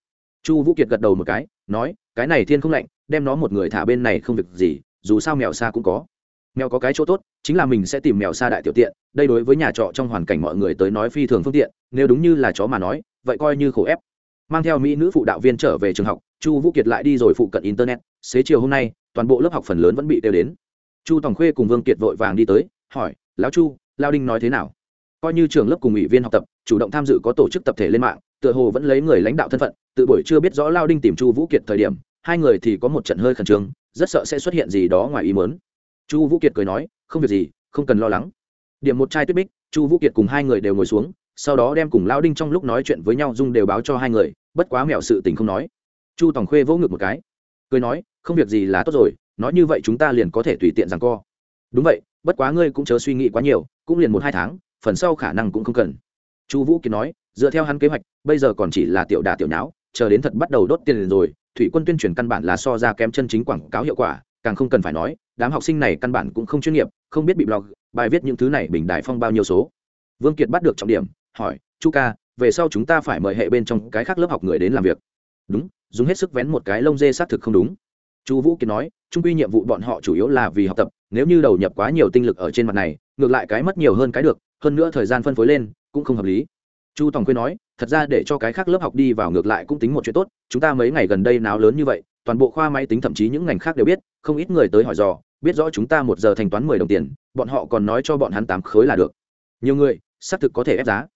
Chu vũ kiệt gật đầu một cái, nói, cái này thiên không lạnh, đem nó một người thả bên này không việc gì, dù sao mèo xa cũng có. Mèo có cái chỗ tốt, chính là mình sẽ tìm mèo xa đại tiểu tiện, đây đối với nhà trọ trong hoàn cảnh mọi người tới nói phi thường phương tiện, nếu đúng như là chó mà nói, vậy coi như khổ ép. Mang theo mỹ nữ phụ đạo viên trở về trường học, chu vũ kiệt lại đi rồi phụ cận internet, xế chiều hôm nay toàn bộ lớp học phần lớn vẫn bị tiêu đến. Chu tòng khuê cùng vương kiệt vội vàng đi tới, hỏi, lão chu, lao đinh nói thế nào? Coi như trường lớp cùng ủy viên học tập, chủ động tham dự có tổ chức tập thể lên mạng, tựa hồ vẫn lấy người lãnh đạo thân phận. Tự buổi chưa biết rõ lao đinh tìm chu vũ kiệt thời điểm, hai người thì có một trận hơi khẩn trương, rất sợ sẽ xuất hiện gì đó ngoài ý mớn chu vũ kiệt cười nói, không việc gì, không cần lo lắng. Điểm một chai tuyết bích, chu vũ kiệt cùng hai người đều ngồi xuống, sau đó đem cùng lao đinh trong lúc nói chuyện với nhau dung đều báo cho hai người, bất quá mẹo sự tình không nói. Chu tòng khuê vỗ ngực một cái cười nói, không việc gì là tốt rồi, nói như vậy chúng ta liền có thể tùy tiện rằng co. Đúng vậy, bất quá ngươi cũng chớ suy nghĩ quá nhiều, cũng liền một hai tháng, phần sau khả năng cũng không cần. Chu vũ kiến nói, dựa theo hắn kế hoạch, bây giờ còn chỉ là tiểu đà tiểu nháo, chờ đến thật bắt đầu đốt tiền rồi, thủy quân tuyên truyền căn bản là so ra kém chân chính quảng cáo hiệu quả, càng không cần phải nói, đám học sinh này căn bản cũng không chuyên nghiệp, không biết bị blog, bài viết những thứ này bình đại phong bao nhiêu số. Vương kiệt bắt được trọng điểm, hỏi, chu ca, về sau chúng ta phải mời hệ bên trong cái khác lớp học người đến làm việc. Đúng dùng hết sức vén một cái lông dê xác thực không đúng. Chu vũ kiệt nói, trung quy nhiệm vụ bọn họ chủ yếu là vì học tập, nếu như đầu nhập quá nhiều tinh lực ở trên mặt này, ngược lại cái mất nhiều hơn cái được, hơn nữa thời gian phân phối lên, cũng không hợp lý. Chu tòng quê nói, thật ra để cho cái khác lớp học đi vào ngược lại cũng tính một chuyện tốt, chúng ta mấy ngày gần đây náo lớn như vậy, toàn bộ khoa máy tính thậm chí những ngành khác đều biết, không ít người tới hỏi dò, biết rõ chúng ta một giờ thanh toán mười đồng tiền, bọn họ còn nói cho bọn hắn tám khối là được. Nhiều người, xác thực có thể ép giá.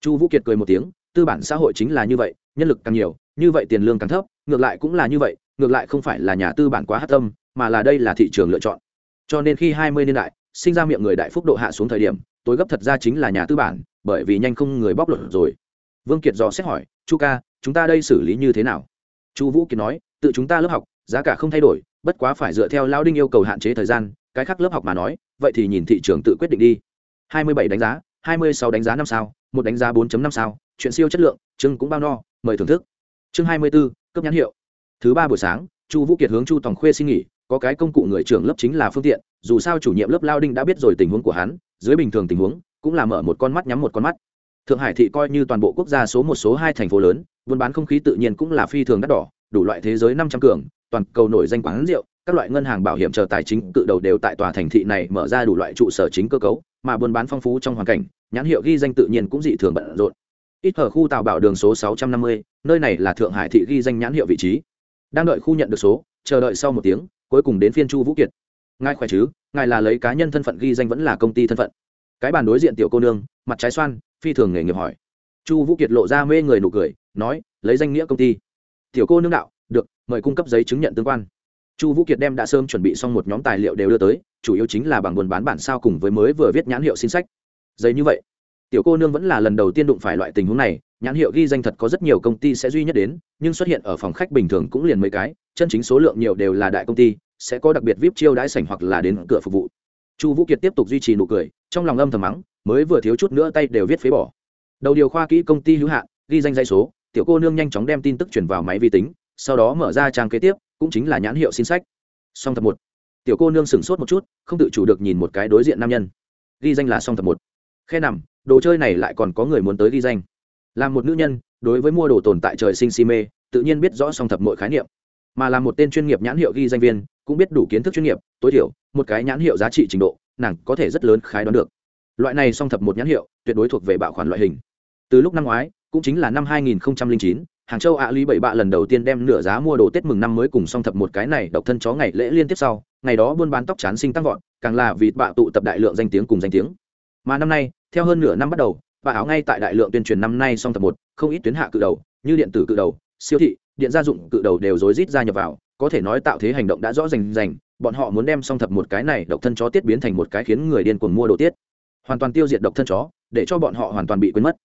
Chu vũ kiệt cười một tiếng, tư bản xã hội chính là như vậy nhân lực càng nhiều, như vậy tiền lương càng thấp, ngược lại cũng là như vậy, ngược lại không phải là nhà tư bản quá hát tâm, mà là đây là thị trường lựa chọn. Cho nên khi hai mươi niên đại, sinh ra miệng người đại phúc độ hạ xuống thời điểm, tối gấp thật ra chính là nhà tư bản, bởi vì nhanh không người bóc lột rồi. Vương kiệt dò xét hỏi, chu ca, chúng ta đây xử lý như thế nào? Chu vũ kiệt nói, tự chúng ta lớp học, giá cả không thay đổi, bất quá phải dựa theo lao đinh yêu cầu hạn chế thời gian, cái khác lớp học mà nói, vậy thì nhìn thị trường tự quyết định đi. hai mươi bảy đánh giá, hai mươi sáu đánh giá năm sao, một đánh giá 4 năm sao, chuyện siêu chất lượng, chương cũng bao no mời thưởng thức. Chương hai mươi 24, cấp nhãn hiệu. Thứ ba buổi sáng chu vũ kiệt hướng chu tòng khuê xin nghỉ có cái công cụ người trưởng lớp chính là phương tiện dù sao chủ nhiệm lớp lao đinh đã biết rồi tình huống của hắn dưới bình thường tình huống cũng là mở một con mắt nhắm một con mắt. Thượng hải thị coi như toàn bộ quốc gia số một số hai thành phố lớn buôn bán không khí tự nhiên cũng là phi thường đắt đỏ đủ loại thế giới năm trăm cường toàn cầu nổi danh quán rượu các loại ngân hàng bảo hiểm chờ tài chính cự đầu đều tại tòa thành thị này mở ra đủ loại trụ sở chính cơ cấu mà buôn bán phong phú trong hoàn cảnh nhãn hiệu ghi danh tự nhiên cũng dị thường bận rộn ít ở khu tàu bảo đường số 650, nơi này là thượng hải thị ghi danh nhãn hiệu vị trí. Đang đợi khu nhận được số chờ đợi sau một tiếng cuối cùng đến phiên chu vũ kiệt. Ngài khỏe chứ? Ngài là lấy cá nhân thân phận ghi danh vẫn là công ty thân phận? Cái bàn đối diện tiểu cô nương mặt trái xoan phi thường nghề nghiệp hỏi. Chu vũ kiệt lộ ra mê người nụ cười nói lấy danh nghĩa công ty. Tiểu cô nương đạo được mời cung cấp giấy chứng nhận tương quan. Chu vũ kiệt đem đã sớm chuẩn bị xong một nhóm tài liệu đều đưa tới chủ yếu chính là bằng buôn bán bản sao cùng với mới vừa viết nhãn hiệu xin sách. Giấy như vậy tiểu cô nương vẫn là lần đầu tiên đụng phải loại tình huống này, nhãn hiệu ghi danh thật có rất nhiều công ty sẽ duy nhất đến, nhưng xuất hiện ở phòng khách bình thường cũng liền mấy cái, chân chính số lượng nhiều đều là đại công ty, sẽ có đặc biệt vip chiêu đãi sảnh hoặc là đến cửa phục vụ. Chu vũ kiệt tiếp tục duy trì nụ cười, trong lòng âm thầm mắng, mới vừa thiếu chút nữa tay đều viết phế bỏ. Đầu điều khoa kỹ công ty hữu hạn, ghi danh dây số, tiểu cô nương nhanh chóng đem tin tức chuyển vào máy vi tính, sau đó mở ra trang kế tiếp, cũng chính là nhãn hiệu xin sách. Song tập một. Tiểu cô nương sửng sốt một chút, không tự chủ được nhìn một cái đối diện nam nhân. Ghi danh là song tập một. Khe nằm đồ chơi này lại còn có người muốn tới ghi danh. Là một nữ nhân đối với mua đồ tồn tại trời sinh si mê tự nhiên biết rõ song thập mọi khái niệm. Mà là một tên chuyên nghiệp nhãn hiệu ghi danh viên cũng biết đủ kiến thức chuyên nghiệp tối thiểu một cái nhãn hiệu giá trị trình độ nàng có thể rất lớn khái đoán được. Loại này song thập một nhãn hiệu tuyệt đối thuộc về bạo khoản loại hình. Từ lúc năm ngoái cũng chính là năm 2009, hàng châu ạ lý bảy bạ lần đầu tiên đem nửa giá mua đồ tết mừng năm mới cùng song thập một cái này độc thân chó ngày lễ liên tiếp sau ngày đó buôn bán tóc chán sinh tăng vọt càng là vì bạ tụ tập đại lượng danh tiếng cùng danh tiếng. Mà năm nay theo hơn nửa năm bắt đầu, và áo ngay tại đại lượng tuyên truyền năm nay song thập một, không ít tuyến hạ cự đầu, như điện tử cự đầu, siêu thị, điện gia dụng cự đầu đều rối rít ra nhập vào, có thể nói tạo thế hành động đã rõ rành rành, bọn họ muốn đem song thập một cái này độc thân chó tiết biến thành một cái khiến người điên cuồng mua đồ tiết. Hoàn toàn tiêu diệt độc thân chó, để cho bọn họ hoàn toàn bị quên mất.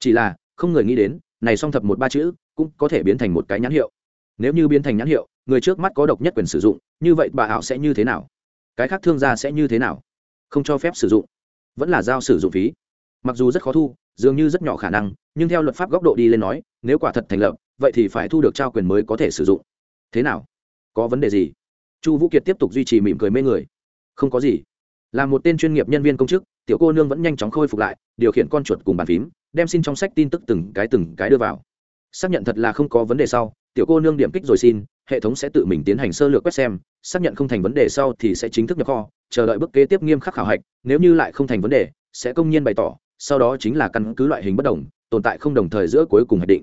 Chỉ là, không người nghĩ đến, này song thập một ba chữ cũng có thể biến thành một cái nhãn hiệu. Nếu như biến thành nhãn hiệu, người trước mắt có độc nhất quyền sử dụng, như vậy bà ảo sẽ như thế nào? Cái khác thương gia sẽ như thế nào? Không cho phép sử dụng vẫn là giao sử dụng phí. Mặc dù rất khó thu, dường như rất nhỏ khả năng, nhưng theo luật pháp góc độ đi lên nói, nếu quả thật thành lập, vậy thì phải thu được trao quyền mới có thể sử dụng. Thế nào? Có vấn đề gì? Chu vũ kiệt tiếp tục duy trì mỉm cười mê người. Không có gì. Là một tên chuyên nghiệp nhân viên công chức, tiểu cô nương vẫn nhanh chóng khôi phục lại, điều khiển con chuột cùng bàn phím, đem xin trong sách tin tức từng cái từng cái đưa vào. Xác nhận thật là không có vấn đề sau, tiểu cô nương điểm kích rồi xin, hệ thống sẽ tự mình tiến hành sơ lược quét xem xác nhận không thành vấn đề sau thì sẽ chính thức nhập kho, chờ đợi bước kế tiếp nghiêm khắc khảo hạch, nếu như lại không thành vấn đề, sẽ công nhiên bày tỏ, sau đó chính là căn cứ loại hình bất đồng, tồn tại không đồng thời giữa cuối cùng hạch định.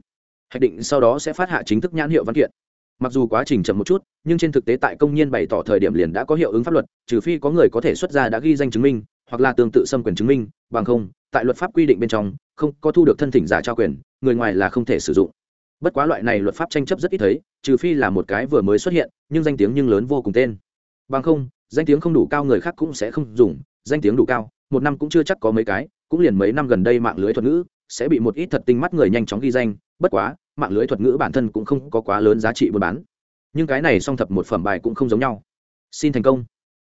Hạch định sau đó sẽ phát hạ chính thức nhãn hiệu văn kiện. Mặc dù quá trình chậm một chút, nhưng trên thực tế tại công nhiên bày tỏ thời điểm liền đã có hiệu ứng pháp luật, trừ phi có người có thể xuất ra đã ghi danh chứng minh, hoặc là tương tự xâm quyền chứng minh, bằng không, tại luật pháp quy định bên trong, không có thu được thân thỉnh giả trao quyền, người ngoài là không thể sử dụng bất quá loại này luật pháp tranh chấp rất ít thấy, trừ phi là một cái vừa mới xuất hiện, nhưng danh tiếng nhưng lớn vô cùng tên. Bằng không, danh tiếng không đủ cao người khác cũng sẽ không dùng, danh tiếng đủ cao, một năm cũng chưa chắc có mấy cái, cũng liền mấy năm gần đây mạng lưới thuật ngữ, sẽ bị một ít thật tinh mắt người nhanh chóng ghi danh, bất quá, mạng lưới thuật ngữ bản thân cũng không có quá lớn giá trị buôn bán. Nhưng cái này song thập một phẩm bài cũng không giống nhau. Xin thành công.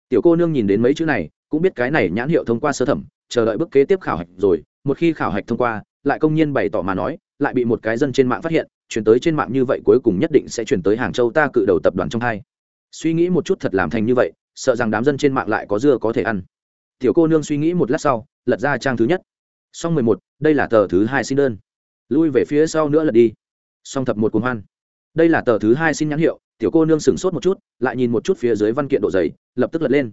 Tiểu cô nương nhìn đến mấy chữ này, cũng biết cái này nhãn hiệu thông qua sơ thẩm, chờ đợi bước kế tiếp khảo hạch rồi, một khi khảo hạch thông qua lại công nhiên bày tỏ mà nói, lại bị một cái dân trên mạng phát hiện, chuyển tới trên mạng như vậy cuối cùng nhất định sẽ chuyển tới hàng châu ta cự đầu tập đoàn trong hai. Suy nghĩ một chút thật làm thành như vậy, sợ rằng đám dân trên mạng lại có dưa có thể ăn. Tiểu cô nương suy nghĩ một lát sau, lật ra trang thứ nhất. Song mười một, đây là tờ thứ hai xin đơn. Lui về phía sau nữa lật đi. Song thập một cuốn hoan. Đây là tờ thứ hai xin nhãn hiệu, tiểu cô nương sửng sốt một chút, lại nhìn một chút phía dưới văn kiện độ dày, lập tức lật lên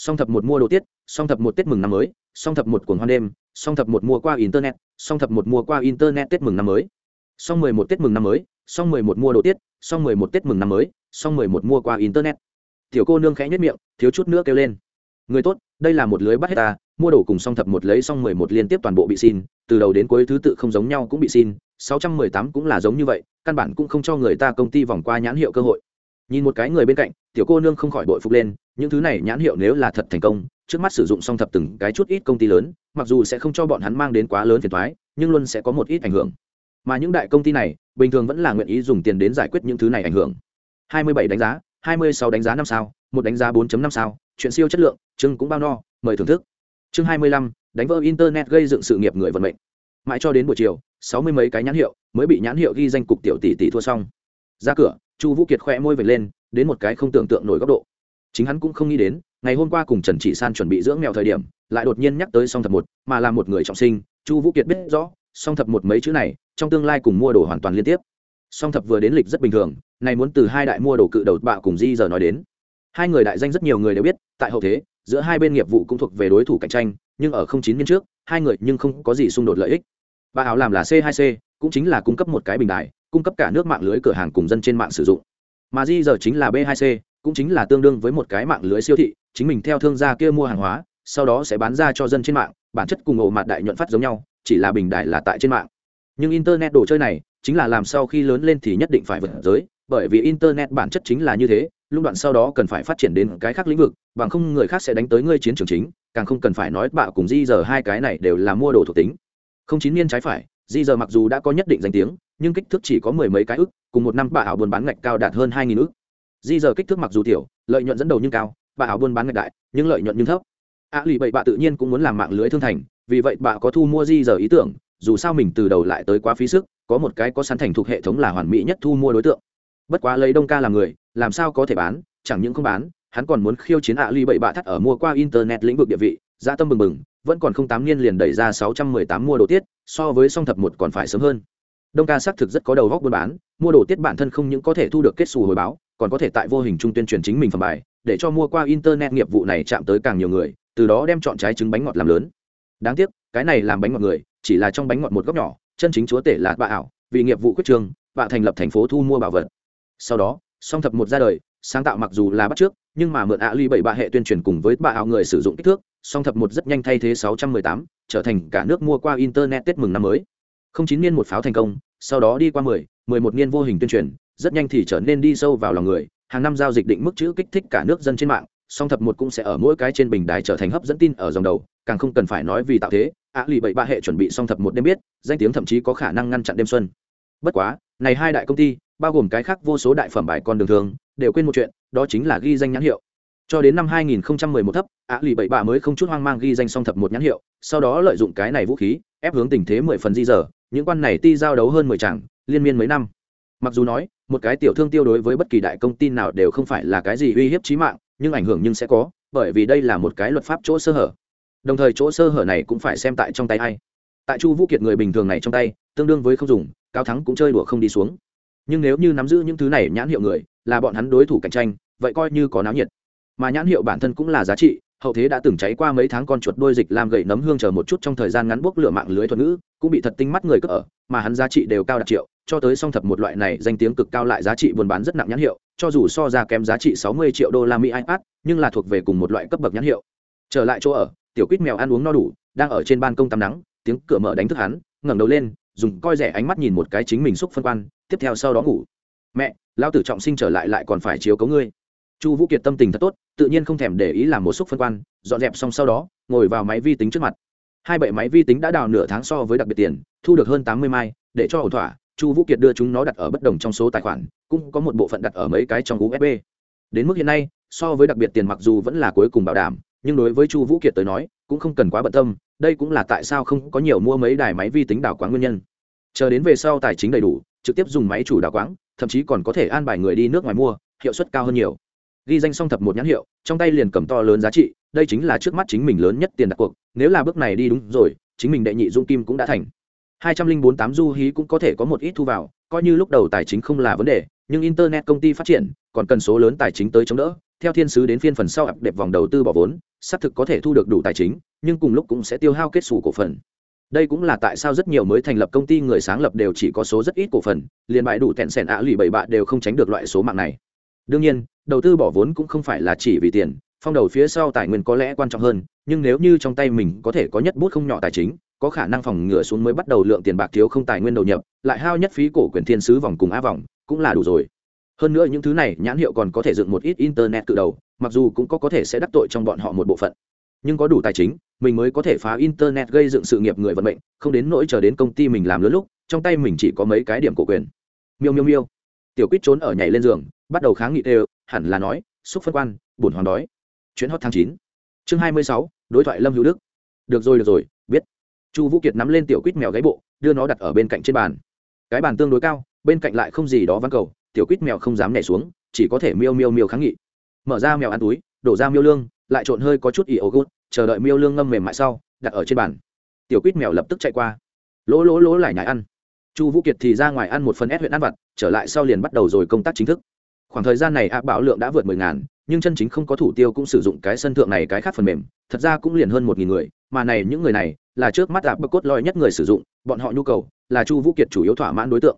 song thập một mua đồ tiết, song thập một tết mừng năm mới, song thập một cuồng hoan đêm, song thập một mua qua internet, song thập một mua qua internet tết mừng năm mới. Song mười một tết mừng năm mới, song mười một mua đồ tiết, song mười một tết mừng năm mới, song mười một mua qua internet. Tiểu cô nương khẽ nhất miệng, thiếu chút nữa kêu lên. Người tốt, đây là một lưới bắt hết ta, mua đồ cùng song thập một lấy Song mười một liên tiếp toàn bộ bị xin, từ đầu đến cuối thứ tự không giống nhau cũng bị xin, sáu trăm mười tám cũng là giống như vậy, căn bản cũng không cho người ta công ty vòng qua nhãn hiệu cơ hội. Nhìn một cái người bên cạnh, tiểu cô nương không khỏi bội phục lên những thứ này nhãn hiệu nếu là thật thành công trước mắt sử dụng song thập từng cái chút ít công ty lớn mặc dù sẽ không cho bọn hắn mang đến quá lớn phiền thoái nhưng luôn sẽ có một ít ảnh hưởng. Mà những đại công ty này bình thường vẫn là nguyện ý dùng tiền đến giải quyết những thứ này ảnh hưởng. 27 đánh giá 26 đánh giá năm sao một đánh giá 4.5 sao chuyện siêu chất lượng chưng cũng bao no mời thưởng thức. Chương 25, đánh vỡ internet gây dựng sự nghiệp người vận mệnh. Mãi cho đến buổi chiều sáu mươi mấy cái nhãn hiệu mới bị nhãn hiệu ghi danh cục tiểu tỷ tỷ thua xong. Ra cửa chu vũ kiệt khoe môi vệt lên đến một cái không tưởng tượng nổi góc độ chính hắn cũng không nghĩ đến, ngày hôm qua cùng trần chỉ san chuẩn bị dưỡng mèo thời điểm, lại đột nhiên nhắc tới song thập một, mà là một người trọng sinh, chu vũ kiệt biết rõ, song thập một mấy chữ này, trong tương lai cùng mua đồ hoàn toàn liên tiếp. Song thập vừa đến lịch rất bình thường, này muốn từ hai đại mua đồ cự đầu bạ cùng di giờ nói đến. Hai người đại danh rất nhiều người đều biết, tại hậu thế, giữa hai bên nghiệp vụ cũng thuộc về đối thủ cạnh tranh, nhưng ở không chín niên trước, hai người nhưng không có gì xung đột lợi ích. Bà ảo làm là c 2 c, cũng chính là cung cấp một cái bình đại cung cấp cả nước mạng lưới cửa hàng cùng dân trên mạng sử dụng. Mà di giờ chính là b 2 c cũng chính là tương đương với một cái mạng lưới siêu thị, chính mình theo thương gia kia mua hàng hóa, sau đó sẽ bán ra cho dân trên mạng, bản chất cùng ổ mặt đại nhuận phát giống nhau, chỉ là bình đại là tại trên mạng. Nhưng internet đồ chơi này, chính là làm sau khi lớn lên thì nhất định phải vượt giới, bởi vì internet bản chất chính là như thế lũng đoạn sau đó cần phải phát triển đến cái khác lĩnh vực, bằng không người khác sẽ đánh tới ngươi chiến trường chính, càng không cần phải nói bạo cùng di giờ hai cái này đều là mua đồ thuộc tính. Không chín niên trái phải di giờ mặc dù đã có nhất định danh tiếng, nhưng kích thước chỉ có mười mấy cái ức, cùng một năm bà ảo buôn bán ngạch cao đạt hơn hai nghìn ức di giờ kích thước mặc dù tiểu, lợi nhuận dẫn đầu nhưng cao, bà ảo buôn bán ngạch đại, nhưng lợi nhuận nhưng thấp. Ạ lì bậy bạ tự nhiên cũng muốn làm mạng lưới thương thành, vì vậy bà có thu mua di giờ ý tưởng, dù sao mình từ đầu lại tới quá phí sức, có một cái có sẵn thành thuộc hệ thống là hoàn mỹ nhất thu mua đối tượng. Bất quá lấy đông ca làm người, làm sao có thể bán, chẳng những không bán, hắn còn muốn khiêu chiến ạ ly bậy bạ thắt ở mua qua internet lĩnh vực địa vị gia tâm mừng mừng vẫn còn không tám niên liền đẩy ra sáu trăm mười tám mua đồ tiết, so với song thập một còn phải sớm hơn. Đông ca xác thực rất có đầu góc buôn bán, mua đồ tiết bản thân không những có thể thu được kết xù hồi báo còn có thể tại vô hình trung tuyên truyền chính mình phẩm bài để cho mua qua internet nghiệp vụ này chạm tới càng nhiều người từ đó đem chọn trái trứng bánh ngọt làm lớn. Đáng tiếc cái này làm bánh ngọt người chỉ là trong bánh ngọt một góc nhỏ chân chính chúa tể là bạ ảo vì nghiệp vụ quyết trường bạ thành lập thành phố thu mua bảo vật. Sau đó song thập một ra đời sáng tạo mặc dù là bắt trước nhưng mà mượn ạ ly bảy bạ hệ tuyên truyền cùng với bạ ảo người sử dụng kích thước song thập một rất nhanh thay thế 618, trở thành cả nước mua qua internet tết mừng năm mới. Không chín niên một pháo thành công sau đó đi qua 10, 11 niên vô hình tuyên truyền rất nhanh thì trở nên đi sâu vào lòng người, hàng năm giao dịch định mức chữ kích thích cả nước dân trên mạng, song thập một cũng sẽ ở mỗi cái trên bình đài trở thành hấp dẫn tin ở dòng đầu, càng không cần phải nói vì tạo thế, ạ lì bảy ba hệ chuẩn bị song thập một đêm biết, danh tiếng thậm chí có khả năng ngăn chặn đêm xuân. Bất quá, này hai đại công ty, bao gồm cái khác vô số đại phẩm bài con đường thường, đều quên một chuyện, đó chính là ghi danh nhãn hiệu. Cho đến năm 2011 thấp, ạ lì bảy ba mới không chút hoang mang ghi danh song thập một nhãn hiệu, sau đó lợi dụng cái này vũ khí, ép hướng tình thế mười phần di dở, những quan này ti giao đấu hơn mười chẳng liên miên mấy năm mặc dù nói, một cái tiểu thương tiêu đối với bất kỳ đại công ty nào đều không phải là cái gì uy hiếp chí mạng, nhưng ảnh hưởng nhưng sẽ có, bởi vì đây là một cái luật pháp chỗ sơ hở. Đồng thời chỗ sơ hở này cũng phải xem tại trong tay ai. Tại chu vũ kiệt người bình thường này trong tay, tương đương với không dùng, cao thắng cũng chơi đùa không đi xuống. Nhưng nếu như nắm giữ những thứ này nhãn hiệu người, là bọn hắn đối thủ cạnh tranh, vậy coi như có náo nhiệt. Mà nhãn hiệu bản thân cũng là giá trị, hậu thế đã từng cháy qua mấy tháng con chuột đôi dịch làm gậy nấm hương chờ một chút trong thời gian ngắn bốc lửa mạng lưới thuật ngữ, cũng bị thật tinh mắt người cướp ở, mà hắn giá trị đều cao đạt triệu cho tới song thập một loại này danh tiếng cực cao lại giá trị buôn bán rất nặng nhãn hiệu, cho dù so ra kém giá trị sáu mươi triệu đô la mỹ ipad, nhưng là thuộc về cùng một loại cấp bậc nhãn hiệu. Trở lại chỗ ở, tiểu quýt mèo ăn uống no đủ, đang ở trên ban công tắm nắng, tiếng cửa mở đánh thức hắn, ngẩng đầu lên, dùng coi rẻ ánh mắt nhìn một cái chính mình xúc phân quan, tiếp theo sau đó ngủ. Mẹ lao tử trọng sinh trở lại lại còn phải chiếu cấu ngươi. Chu vũ kiệt tâm tình thật tốt, tự nhiên không thèm để ý làm một xúc phân quan, dọn dẹp xong sau đó, ngồi vào máy vi tính trước mặt. Hai bệ máy vi tính đã đào nửa tháng so với đặc biệt tiền, thu được hơn tám mươi mai, để cho ổn thỏa chu vũ kiệt đưa chúng nó đặt ở bất đồng trong số tài khoản, cũng có một bộ phận đặt ở mấy cái trong usb đến mức hiện nay, so với đặc biệt tiền mặc dù vẫn là cuối cùng bảo đảm, nhưng đối với chu vũ kiệt tới nói, cũng không cần quá bận tâm, đây cũng là tại sao không có nhiều mua mấy đài máy vi tính đảo quáng nguyên nhân. Chờ đến về sau tài chính đầy đủ, trực tiếp dùng máy chủ đảo quáng, thậm chí còn có thể an bài người đi nước ngoài mua, hiệu suất cao hơn nhiều. Ghi danh song thập một nhãn hiệu, trong tay liền cầm to lớn giá trị, đây chính là trước mắt chính mình lớn nhất tiền đặt cuộc, nếu là bước này đi đúng rồi, chính mình đệ nhị dung kim cũng đã thành hai trăm linh bốn tám du hí cũng có thể có một ít thu vào, coi như lúc đầu tài chính không là vấn đề, nhưng internet công ty phát triển, còn cần số lớn tài chính tới chống đỡ. Theo thiên sứ đến phiên phần sau ập đẹp vòng đầu tư bỏ vốn, xác thực có thể thu được đủ tài chính, nhưng cùng lúc cũng sẽ tiêu hao kết xù cổ phần. Đây cũng là tại sao rất nhiều mới thành lập công ty người sáng lập đều chỉ có số rất ít cổ phần, liền bại đủ tẹn sẻn ạ lụy bảy bạ đều không tránh được loại số mạng này. Đương nhiên, đầu tư bỏ vốn cũng không phải là chỉ vì tiền, phong đầu phía sau tài nguyên có lẽ quan trọng hơn, nhưng nếu như trong tay mình có thể có nhất bút không nhỏ tài chính có khả năng phòng ngừa xuống mới bắt đầu lượng tiền bạc thiếu không tài nguyên đầu nhập, lại hao nhất phí cổ quyền thiên sứ vòng cùng á vòng, cũng là đủ rồi. Hơn nữa những thứ này nhãn hiệu còn có thể dựng một ít internet cự đầu, mặc dù cũng có có thể sẽ đắc tội trong bọn họ một bộ phận. Nhưng có đủ tài chính, mình mới có thể phá internet gây dựng sự nghiệp người vận mệnh, không đến nỗi chờ đến công ty mình làm lớn lúc, trong tay mình chỉ có mấy cái điểm cổ quyền. Miêu miêu miêu. Tiểu quýt trốn ở nhảy lên giường, bắt đầu kháng nghị đều, hẳn là nói, xúc phân quan buồn hoàng đói. Chuyến hot tháng chín. Chương hai mươi sáu, đối thoại lâm hữu đức. Được rồi được rồi chu vũ kiệt nắm lên tiểu quýt mèo gáy bộ, đưa nó đặt ở bên cạnh trên bàn. Cái bàn tương đối cao, bên cạnh lại không gì đó vắng cầu, tiểu quýt mèo không dám nhảy xuống, chỉ có thể miêu miêu miêu kháng nghị. Mở ra mèo ăn túi, đổ ra miêu lương, lại trộn hơi có chút ỉ ổ gút, chờ đợi miêu lương ngâm mềm mại sau, đặt ở trên bàn. Tiểu quýt mèo lập tức chạy qua. Lỗ lỗ lỗ lại nhải ăn. Chu vũ kiệt thì ra ngoài ăn một phần ép huyện ăn vặt, trở lại sau liền bắt đầu rồi công tác chính thức. Khoảng thời gian này ạ, bảo lượng đã vượt mười ngàn, nhưng chân chính không có thủ tiêu cũng sử dụng cái sân thượng này cái khác phần mềm, thật ra cũng liền hơn một nghìn người, mà này những người này là trước mắt ạ bậc cốt lõi nhất người sử dụng, bọn họ nhu cầu là chu vũ kiệt chủ yếu thỏa mãn đối tượng.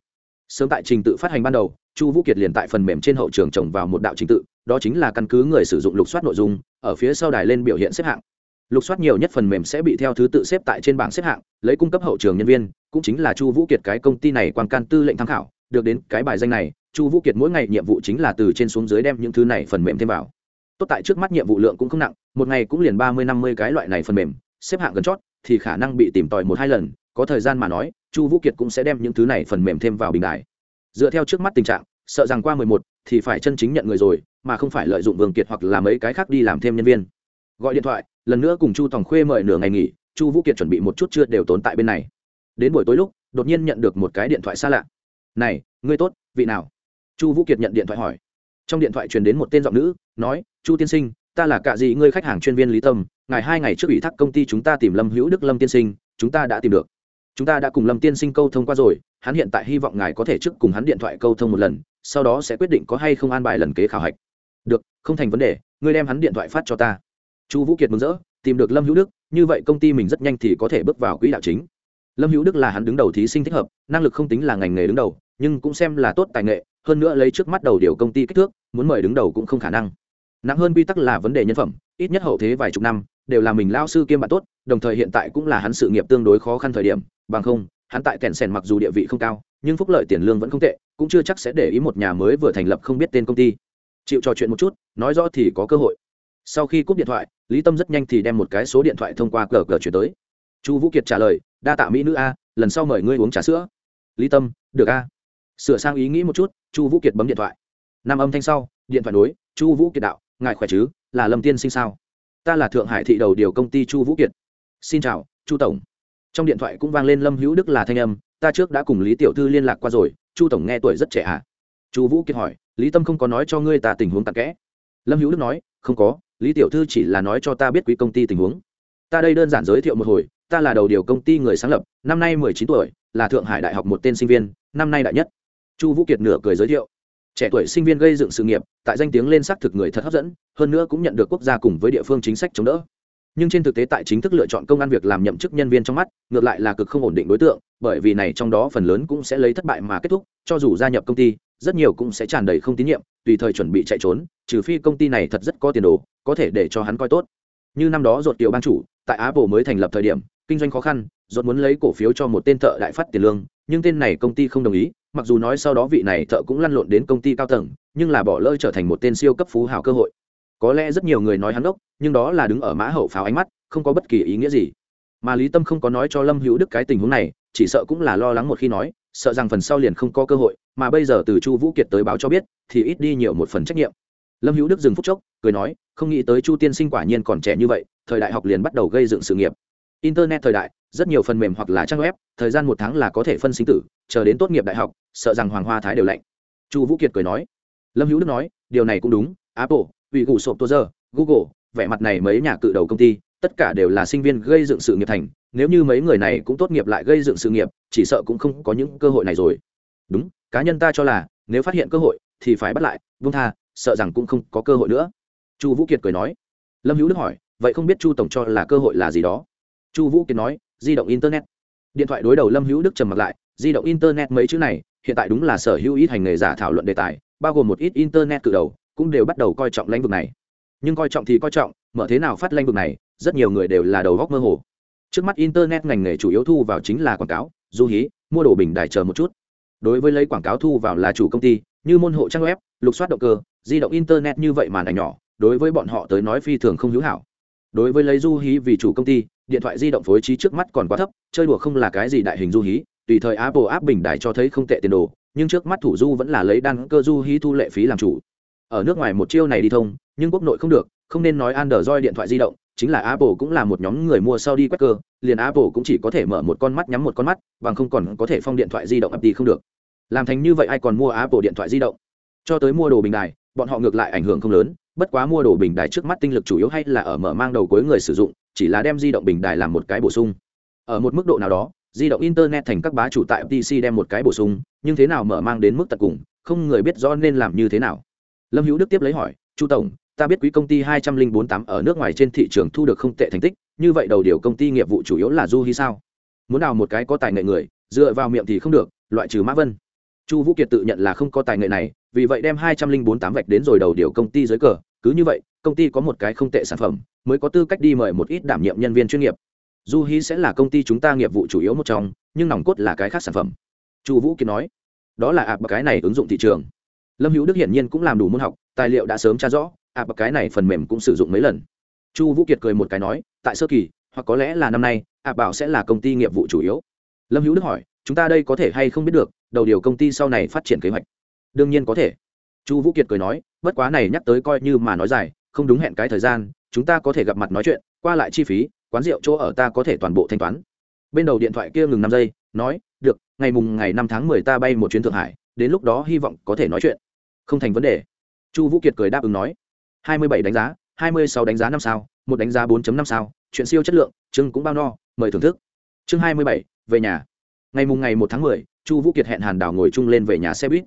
Sớm tại trình tự phát hành ban đầu, chu vũ kiệt liền tại phần mềm trên hậu trường trồng vào một đạo trình tự, đó chính là căn cứ người sử dụng lục soát nội dung, ở phía sau đài lên biểu hiện xếp hạng. Lục soát nhiều nhất phần mềm sẽ bị theo thứ tự xếp tại trên bảng xếp hạng, lấy cung cấp hậu trường nhân viên, cũng chính là chu vũ kiệt cái công ty này quan can tư lệnh tham khảo, được đến cái bài danh này, chu vũ kiệt mỗi ngày nhiệm vụ chính là từ trên xuống dưới đem những thứ này phần mềm thêm vào. Tốt tại trước mắt nhiệm vụ lượng cũng không nặng, một ngày cũng liền ba mươi năm mươi cái loại này phần mềm xếp hạng gần chót, thì khả năng bị tìm tòi một hai lần, có thời gian mà nói, chu vũ kiệt cũng sẽ đem những thứ này phần mềm thêm vào bình đài. Dựa theo trước mắt tình trạng, sợ rằng qua mười một thì phải chân chính nhận người rồi, mà không phải lợi dụng vương kiệt hoặc là mấy cái khác đi làm thêm nhân viên. Gọi điện thoại, lần nữa cùng chu tòng khuê mời nửa ngày nghỉ, chu vũ kiệt chuẩn bị một chút chưa đều tốn tại bên này. Đến buổi tối lúc, đột nhiên nhận được một cái điện thoại xa lạ. Này, ngươi tốt, vị nào? Chu vũ kiệt nhận điện thoại hỏi. Trong điện thoại truyền đến một tên giọng nữ, nói, chu tiên sinh, ta là cạ dị ngươi khách hàng chuyên viên lý tâm ngày hai ngày trước ủy thác công ty chúng ta tìm lâm hữu đức lâm tiên sinh, chúng ta đã tìm được. Chúng ta đã cùng lâm tiên sinh câu thông qua rồi, hắn hiện tại hy vọng ngài có thể trước cùng hắn điện thoại câu thông một lần, sau đó sẽ quyết định có hay không an bài lần kế khảo hạch. Được, không thành vấn đề, ngươi đem hắn điện thoại phát cho ta. Chu vũ kiệt mừng rỡ, tìm được lâm hữu đức, như vậy công ty mình rất nhanh thì có thể bước vào quỹ đạo chính. Lâm hữu đức là hắn đứng đầu thí sinh thích hợp, năng lực không tính là ngành nghề đứng đầu, nhưng cũng xem là tốt tài nghệ, hơn nữa lấy trước mắt đầu điều công ty kích thước, muốn mời đứng đầu cũng không khả năng. Nặng hơn quy tắc là vấn đề nhân phẩm, ít nhất hậu thế vài chục năm đều là mình lao sư kiêm bạn tốt, đồng thời hiện tại cũng là hắn sự nghiệp tương đối khó khăn thời điểm, bằng không, hắn tại kẹn sèn mặc dù địa vị không cao, nhưng phúc lợi tiền lương vẫn không tệ, cũng chưa chắc sẽ để ý một nhà mới vừa thành lập không biết tên công ty. Chịu trò chuyện một chút, nói rõ thì có cơ hội. Sau khi cúp điện thoại, lý tâm rất nhanh thì đem một cái số điện thoại thông qua cờ cờ chuyển tới. Chu vũ kiệt trả lời, đa tạ mỹ nữ a, lần sau mời ngươi uống trà sữa. Lý tâm, được a. Sửa sang ý nghĩ một chút, chu vũ kiệt bấm điện thoại. Năm âm thanh sau, điện thoại nối, chu vũ kiệt đạo, ngài khỏe chứ, là lâm tiên sinh sao? Ta là thượng hải thị đầu điều công ty chu vũ kiệt. Xin chào, chu tổng. Trong điện thoại cũng vang lên lâm hữu đức là thanh âm, ta trước đã cùng lý tiểu thư liên lạc qua rồi, chu tổng nghe tuổi rất trẻ ạ à? chu vũ kiệt hỏi, lý tâm không có nói cho ngươi ta tình huống tạc kẽ. Lâm hữu đức nói, không có, lý tiểu thư chỉ là nói cho ta biết quý công ty tình huống. Ta đây đơn giản giới thiệu một hồi, ta là đầu điều công ty người sáng lập, năm nay mười chín tuổi, là thượng hải đại học một tên sinh viên, năm nay đại nhất. Chu vũ kiệt nửa cười giới thiệu trẻ tuổi sinh viên gây dựng sự nghiệp, tại danh tiếng lên xác thực người thật hấp dẫn, hơn nữa cũng nhận được quốc gia cùng với địa phương chính sách chống đỡ. Nhưng trên thực tế tại chính thức lựa chọn công an việc làm nhậm chức nhân viên trong mắt, ngược lại là cực không ổn định đối tượng, bởi vì này trong đó phần lớn cũng sẽ lấy thất bại mà kết thúc, cho dù gia nhập công ty, rất nhiều cũng sẽ tràn đầy không tín nhiệm, tùy thời chuẩn bị chạy trốn, trừ phi công ty này thật rất có tiền đồ, có thể để cho hắn coi tốt. Như năm đó ruột tiểu ban chủ, tại apple mới thành lập thời điểm, kinh doanh khó khăn, ruột muốn lấy cổ phiếu cho một tên thợ đại phát tiền lương, nhưng tên này công ty không đồng ý mặc dù nói sau đó vị này thợ cũng lăn lộn đến công ty cao tầng, nhưng là bỏ lỡ trở thành một tên siêu cấp phú hào cơ hội. Có lẽ rất nhiều người nói hắn đốc, nhưng đó là đứng ở mã hậu pháo ánh mắt, không có bất kỳ ý nghĩa gì. Mà lý tâm không có nói cho lâm hữu đức cái tình huống này, chỉ sợ cũng là lo lắng một khi nói, sợ rằng phần sau liền không có cơ hội, mà bây giờ từ chu vũ kiệt tới báo cho biết, thì ít đi nhiều một phần trách nhiệm. Lâm hữu đức dừng phút chốc, cười nói, không nghĩ tới chu tiên sinh quả nhiên còn trẻ như vậy, thời đại học liền bắt đầu gây dựng sự nghiệp internet thời đại, rất nhiều phần mềm hoặc là trang web, thời gian một tháng là có thể phân sinh tử, chờ đến tốt nghiệp đại học, sợ rằng hoàng hoa thái đều lạnh. Chu vũ kiệt cười nói. Lâm hữu đức nói, điều này cũng đúng, apple ủy gù sộp tô giờ google, vẻ mặt này mấy nhà cự đầu công ty, tất cả đều là sinh viên gây dựng sự nghiệp thành, nếu như mấy người này cũng tốt nghiệp lại gây dựng sự nghiệp, chỉ sợ cũng không có những cơ hội này rồi. Đúng, cá nhân ta cho là, nếu phát hiện cơ hội, thì phải bắt lại vung tha, sợ rằng cũng không có cơ hội nữa. Chu vũ kiệt cười nói. Lâm hữu đức hỏi, vậy không biết chu tổng cho là cơ hội là gì đó? Chu vũ kiệt nói, di động internet. Điện thoại đối đầu lâm hữu đức trầm mặt lại, di động internet mấy chữ này, hiện tại đúng là sở hữu ít hành nghề giả thảo luận đề tài, bao gồm một ít internet cự đầu, cũng đều bắt đầu coi trọng lãnh vực này. Nhưng coi trọng thì coi trọng, mở thế nào phát lãnh vực này, rất nhiều người đều là đầu góc mơ hồ. Trước mắt internet ngành nghề chủ yếu thu vào chính là quảng cáo, du hí, mua đồ bình đài chờ một chút. Đối với lấy quảng cáo thu vào là chủ công ty, như môn hộ trang web, lục soát động cơ, di động internet như vậy màn ảnh nhỏ, đối với bọn họ tới nói phi thường không hữu hảo. Đối với lấy du hí vì chủ công ty điện thoại di động phối trí trước mắt còn quá thấp, chơi đùa không là cái gì đại hình du hí, tùy thời apple áp bình đài cho thấy không tệ tiền đồ, nhưng trước mắt thủ du vẫn là lấy đăng cơ du hí thu lệ phí làm chủ. Ở nước ngoài một chiêu này đi thông, nhưng quốc nội không được, không nên nói android điện thoại di động, chính là apple cũng là một nhóm người mua sau đi quét cơ, liền apple cũng chỉ có thể mở một con mắt nhắm một con mắt, bằng không còn có thể phong điện thoại di động ập đi không được. Làm thành như vậy ai còn mua apple điện thoại di động? Cho tới mua đồ bình đài, bọn họ ngược lại ảnh hưởng không lớn, bất quá mua đồ bình đài trước mắt tinh lực chủ yếu hay là ở mở mang đầu cuối người sử dụng chỉ là đem di động bình đài làm một cái bổ sung. Ở một mức độ nào đó, di động internet thành các bá chủ tại pc đem một cái bổ sung, nhưng thế nào mở mang đến mức tận cùng, không người biết rõ nên làm như thế nào. Lâm hữu đức tiếp lấy hỏi, chu tổng, ta biết quý công ty hai trăm linh bốn tám ở nước ngoài trên thị trường thu được không tệ thành tích, như vậy đầu điều công ty nghiệp vụ chủ yếu là du Hi sao? Muốn nào một cái có tài nghệ người, dựa vào miệng thì không được, loại trừ mã vân. Chu vũ kiệt tự nhận là không có tài nghệ này, vì vậy đem hai trăm linh bốn tám vạch đến rồi đầu điều công ty dưới cờ, cứ như vậy công ty có một cái không tệ sản phẩm, mới có tư cách đi mời một ít đảm nhiệm nhân viên chuyên nghiệp. Du hí sẽ là công ty chúng ta nghiệp vụ chủ yếu một trong, nhưng nòng cốt là cái khác sản phẩm. Chu vũ kiệt nói, đó là ạp cái này ứng dụng thị trường. Lâm hữu đức hiển nhiên cũng làm đủ môn học, tài liệu đã sớm tra rõ ạp cái này phần mềm cũng sử dụng mấy lần. Chu vũ kiệt cười một cái nói, tại sơ kỳ, hoặc có lẽ là năm nay ạp bảo sẽ là công ty nghiệp vụ chủ yếu. Lâm hữu đức hỏi, chúng ta đây có thể hay không biết được, đầu điều công ty sau này phát triển kế hoạch? Đương nhiên có thể. Chu vũ kiệt cười nói, bất quá này nhắc tới coi như mà nói dài không đúng hẹn cái thời gian, chúng ta có thể gặp mặt nói chuyện, qua lại chi phí, quán rượu chỗ ở ta có thể toàn bộ thanh toán. Bên đầu điện thoại kia ngừng năm giây, nói, được, ngày mùng ngày năm tháng mười ta bay một chuyến thượng hải, đến lúc đó hy vọng có thể nói chuyện. Không thành vấn đề. Chu vũ kiệt cười đáp ứng nói, hai mươi bảy đánh giá, hai mươi sáu đánh giá năm sao, một đánh giá bốn năm sao, chuyện siêu chất lượng chưng cũng bao no, mời thưởng thức. Chương hai mươi bảy, về nhà. Ngày mùng ngày một tháng mười, chu vũ kiệt hẹn hàn đảo ngồi chung lên về nhà xe buýt.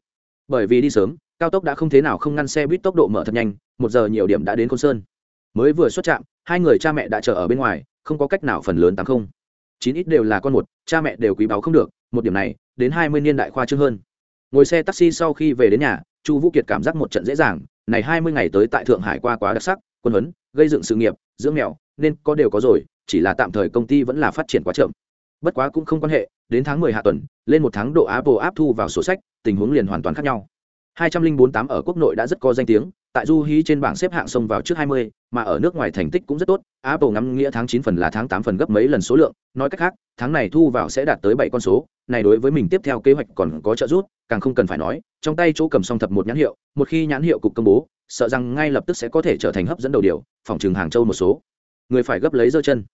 Bởi vì đi sớm cao tốc đã không thế nào không ngăn xe buýt tốc độ mở thật nhanh, một giờ nhiều điểm đã đến côn sơn. Mới vừa xuất trạm, hai người cha mẹ đã chờ ở bên ngoài, không có cách nào phần lớn tám không. Chín ít đều là con một, cha mẹ đều quý báu không được, một điểm này, đến hai mươi niên đại khoa trương hơn. Ngồi xe taxi sau khi về đến nhà, chu vũ kiệt cảm giác một trận dễ dàng, này hai mươi ngày tới tại thượng hải qua quá đặc sắc, quân huấn, gây dựng sự nghiệp, dưỡng mèo nên có đều có rồi, chỉ là tạm thời công ty vẫn là phát triển quá chậm. Bất quá cũng không quan hệ, đến tháng mười hạ tuần, lên một tháng độ apple áp thu vào sổ sách, tình huống liền hoàn toàn khác nhau hai trăm linh bốn tám ở quốc nội đã rất có danh tiếng, tại du hí trên bảng xếp hạng xông vào trước hai mươi, mà ở nước ngoài thành tích cũng rất tốt. Apple ngắm nghĩa tháng chín phần là tháng tám phần gấp mấy lần số lượng. Nói cách khác, tháng này thu vào sẽ đạt tới bảy con số. Này đối với mình tiếp theo kế hoạch còn có trợ giúp, càng không cần phải nói, trong tay chỗ cầm song thập một nhãn hiệu, một khi nhãn hiệu cục công bố, sợ rằng ngay lập tức sẽ có thể trở thành hấp dẫn đầu điều, phòng trường hàng châu một số. Người phải gấp lấy giơ chân.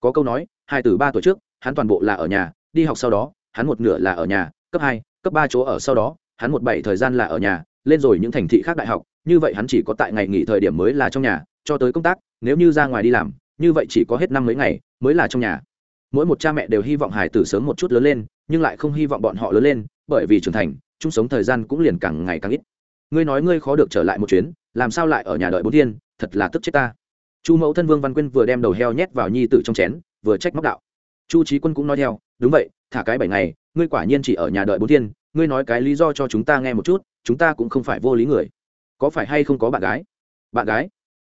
Có câu nói, hai từ ba tuổi trước, hắn toàn bộ là ở nhà, đi học sau đó, hắn một nửa là ở nhà, cấp hai, cấp ba chỗ ở sau đó hắn một bảy thời gian là ở nhà, lên rồi những thành thị khác đại học, như vậy hắn chỉ có tại ngày nghỉ thời điểm mới là trong nhà, cho tới công tác, nếu như ra ngoài đi làm, như vậy chỉ có hết năm mấy ngày mới là trong nhà. Mỗi một cha mẹ đều hy vọng hải tử sớm một chút lớn lên, nhưng lại không hy vọng bọn họ lớn lên, bởi vì trưởng thành, chung sống thời gian cũng liền càng ngày càng ít. Ngươi nói ngươi khó được trở lại một chuyến, làm sao lại ở nhà đợi bốn thiên, thật là tức chết ta. Chu mẫu thân vương văn quyên vừa đem đầu heo nhét vào nhi tử trong chén, vừa trách móc đạo. Chu trí quân cũng nói theo, đúng vậy, thả cái bảy ngày, ngươi quả nhiên chỉ ở nhà đợi bốn thiên ngươi nói cái lý do cho chúng ta nghe một chút, chúng ta cũng không phải vô lý người. Có phải hay không có bạn gái? Bạn gái?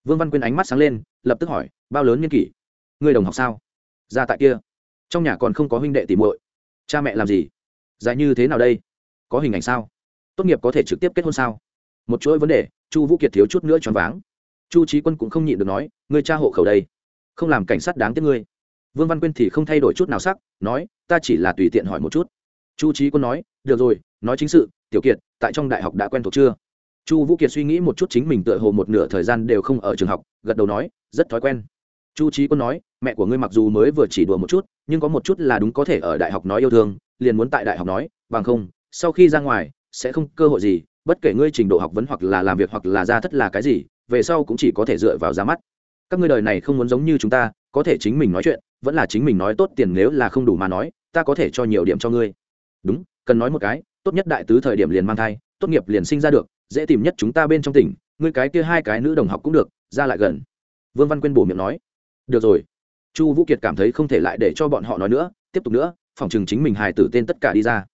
Vương văn quyên ánh mắt sáng lên, lập tức hỏi, bao lớn n kỷ? Ngươi đồng học sao? Ra tại kia. Trong nhà còn không có huynh đệ tìm muội. Cha mẹ làm gì? Dài như thế nào đây? Có hình ảnh sao? Tốt nghiệp có thể trực tiếp kết hôn sao? Một chuỗi vấn đề, chu vũ kiệt thiếu chút nữa choáng váng. Chu trí quân cũng không nhịn được nói, ngươi cha hộ khẩu đây. Không làm cảnh sát đáng tiếc ngươi. Vương văn quyên thì không thay đổi chút nào sắc, nói, ta chỉ là tùy tiện hỏi một chút chu trí quân nói, được rồi, nói chính sự, tiểu kiệt, tại trong đại học đã quen thuộc chưa? Chu vũ kiệt suy nghĩ một chút chính mình tựa hồ một nửa thời gian đều không ở trường học, gật đầu nói, rất thói quen. Chu trí quân nói, mẹ của ngươi mặc dù mới vừa chỉ đùa một chút, nhưng có một chút là đúng có thể ở đại học nói yêu thương, liền muốn tại đại học nói, bằng không, sau khi ra ngoài, sẽ không cơ hội gì, bất kể ngươi trình độ học vấn hoặc là làm việc hoặc là ra thất là cái gì, về sau cũng chỉ có thể dựa vào ra mắt. Các ngươi đời này không muốn giống như chúng ta, có thể chính mình nói chuyện, vẫn là chính mình nói tốt tiền nếu là không đủ mà nói, ta có thể cho nhiều điểm cho ngươi đúng, cần nói một cái, tốt nhất đại tứ thời điểm liền mang thai, tốt nghiệp liền sinh ra được, dễ tìm nhất chúng ta bên trong tỉnh, ngươi cái kia hai cái nữ đồng học cũng được, ra lại gần. Vương văn quyên bổ miệng nói. Được rồi. Chu vũ kiệt cảm thấy không thể lại để cho bọn họ nói nữa, tiếp tục nữa, phòng chừng chính mình hài tử tên tất cả đi ra.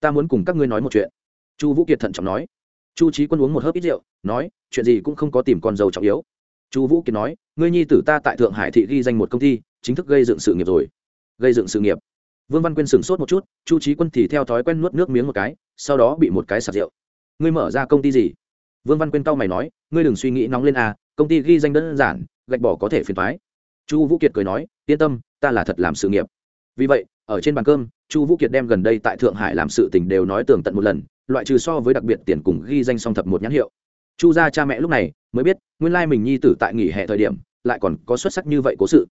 Ta muốn cùng các ngươi nói một chuyện. Chu vũ kiệt thận trọng nói. Chu trí quân uống một hớp ít rượu, nói, chuyện gì cũng không có tìm con dâu trọng yếu. Chu vũ kiệt nói, ngươi nhi tử ta tại thượng hải thị ghi danh một công ty, chính thức gây dựng sự nghiệp rồi. Gây dựng sự nghiệp vương văn quyên sửng sốt một chút, chu trí quân thì theo thói quen nuốt nước miếng một cái, sau đó bị một cái sạt rượu. Ngươi mở ra công ty gì? Vương văn quyên cau mày nói, ngươi đừng suy nghĩ nóng lên à công ty ghi danh đơn giản, gạch bỏ có thể phiền thoái chu vũ kiệt cười nói, yên tâm, ta là thật làm sự nghiệp. Vì vậy, ở trên bàn cơm, chu vũ kiệt đem gần đây tại thượng hải làm sự tình đều nói tường tận một lần, loại trừ so với đặc biệt tiền cùng ghi danh song thập một nhãn hiệu. Chu gia cha mẹ lúc này mới biết, nguyên lai mình nhi tử tại nghỉ hè thời điểm, lại còn có xuất sắc như vậy cố sự.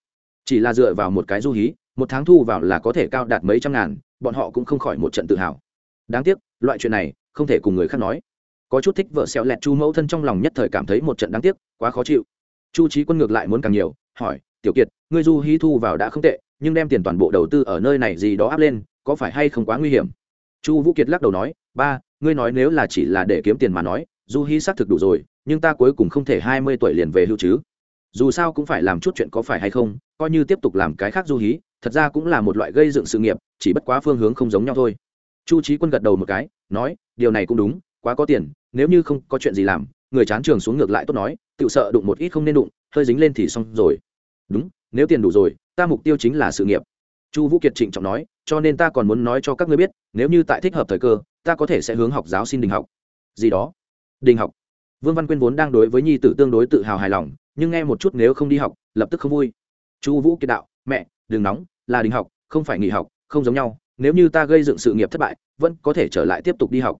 Chỉ là dựa vào một cái du hí một tháng thu vào là có thể cao đạt mấy trăm ngàn, bọn họ cũng không khỏi một trận tự hào. Đáng tiếc, loại chuyện này, không thể cùng người khác nói. Có chút thích vợ xéo lẹt chu mẫu thân trong lòng nhất thời cảm thấy một trận đáng tiếc, quá khó chịu. Chu trí quân ngược lại muốn càng nhiều, hỏi, tiểu kiệt, ngươi du hí thu vào đã không tệ, nhưng đem tiền toàn bộ đầu tư ở nơi này gì đó áp lên, có phải hay không quá nguy hiểm? Chu vũ kiệt lắc đầu nói, ba, ngươi nói nếu là chỉ là để kiếm tiền mà nói, du hí xác thực đủ rồi, nhưng ta cuối cùng không thể hai mươi tuổi liền về hưu chứ. Dù sao cũng phải làm chút chuyện có phải hay không, coi như tiếp tục làm cái khác du hí thật ra cũng là một loại gây dựng sự nghiệp, chỉ bất quá phương hướng không giống nhau thôi. Chu trí quân gật đầu một cái, nói, điều này cũng đúng, quá có tiền, nếu như không có chuyện gì làm, người chán trường xuống ngược lại tốt nói, tự sợ đụng một ít không nên đụng, hơi dính lên thì xong rồi. Đúng, nếu tiền đủ rồi, ta mục tiêu chính là sự nghiệp. Chu vũ kiệt trịnh trọng nói, cho nên ta còn muốn nói cho các ngươi biết, nếu như tại thích hợp thời cơ, ta có thể sẽ hướng học giáo xin đình học. Gì đó? Đình học. Vương văn quyên vốn đang đối với nhi tử tương đối tự hào hài lòng, nhưng nghe một chút nếu không đi học, lập tức không vui. Chu vũ kiệt đạo, mẹ đừng nóng, là đình học, không phải nghỉ học, không giống nhau, nếu như ta gây dựng sự nghiệp thất bại, vẫn có thể trở lại tiếp tục đi học.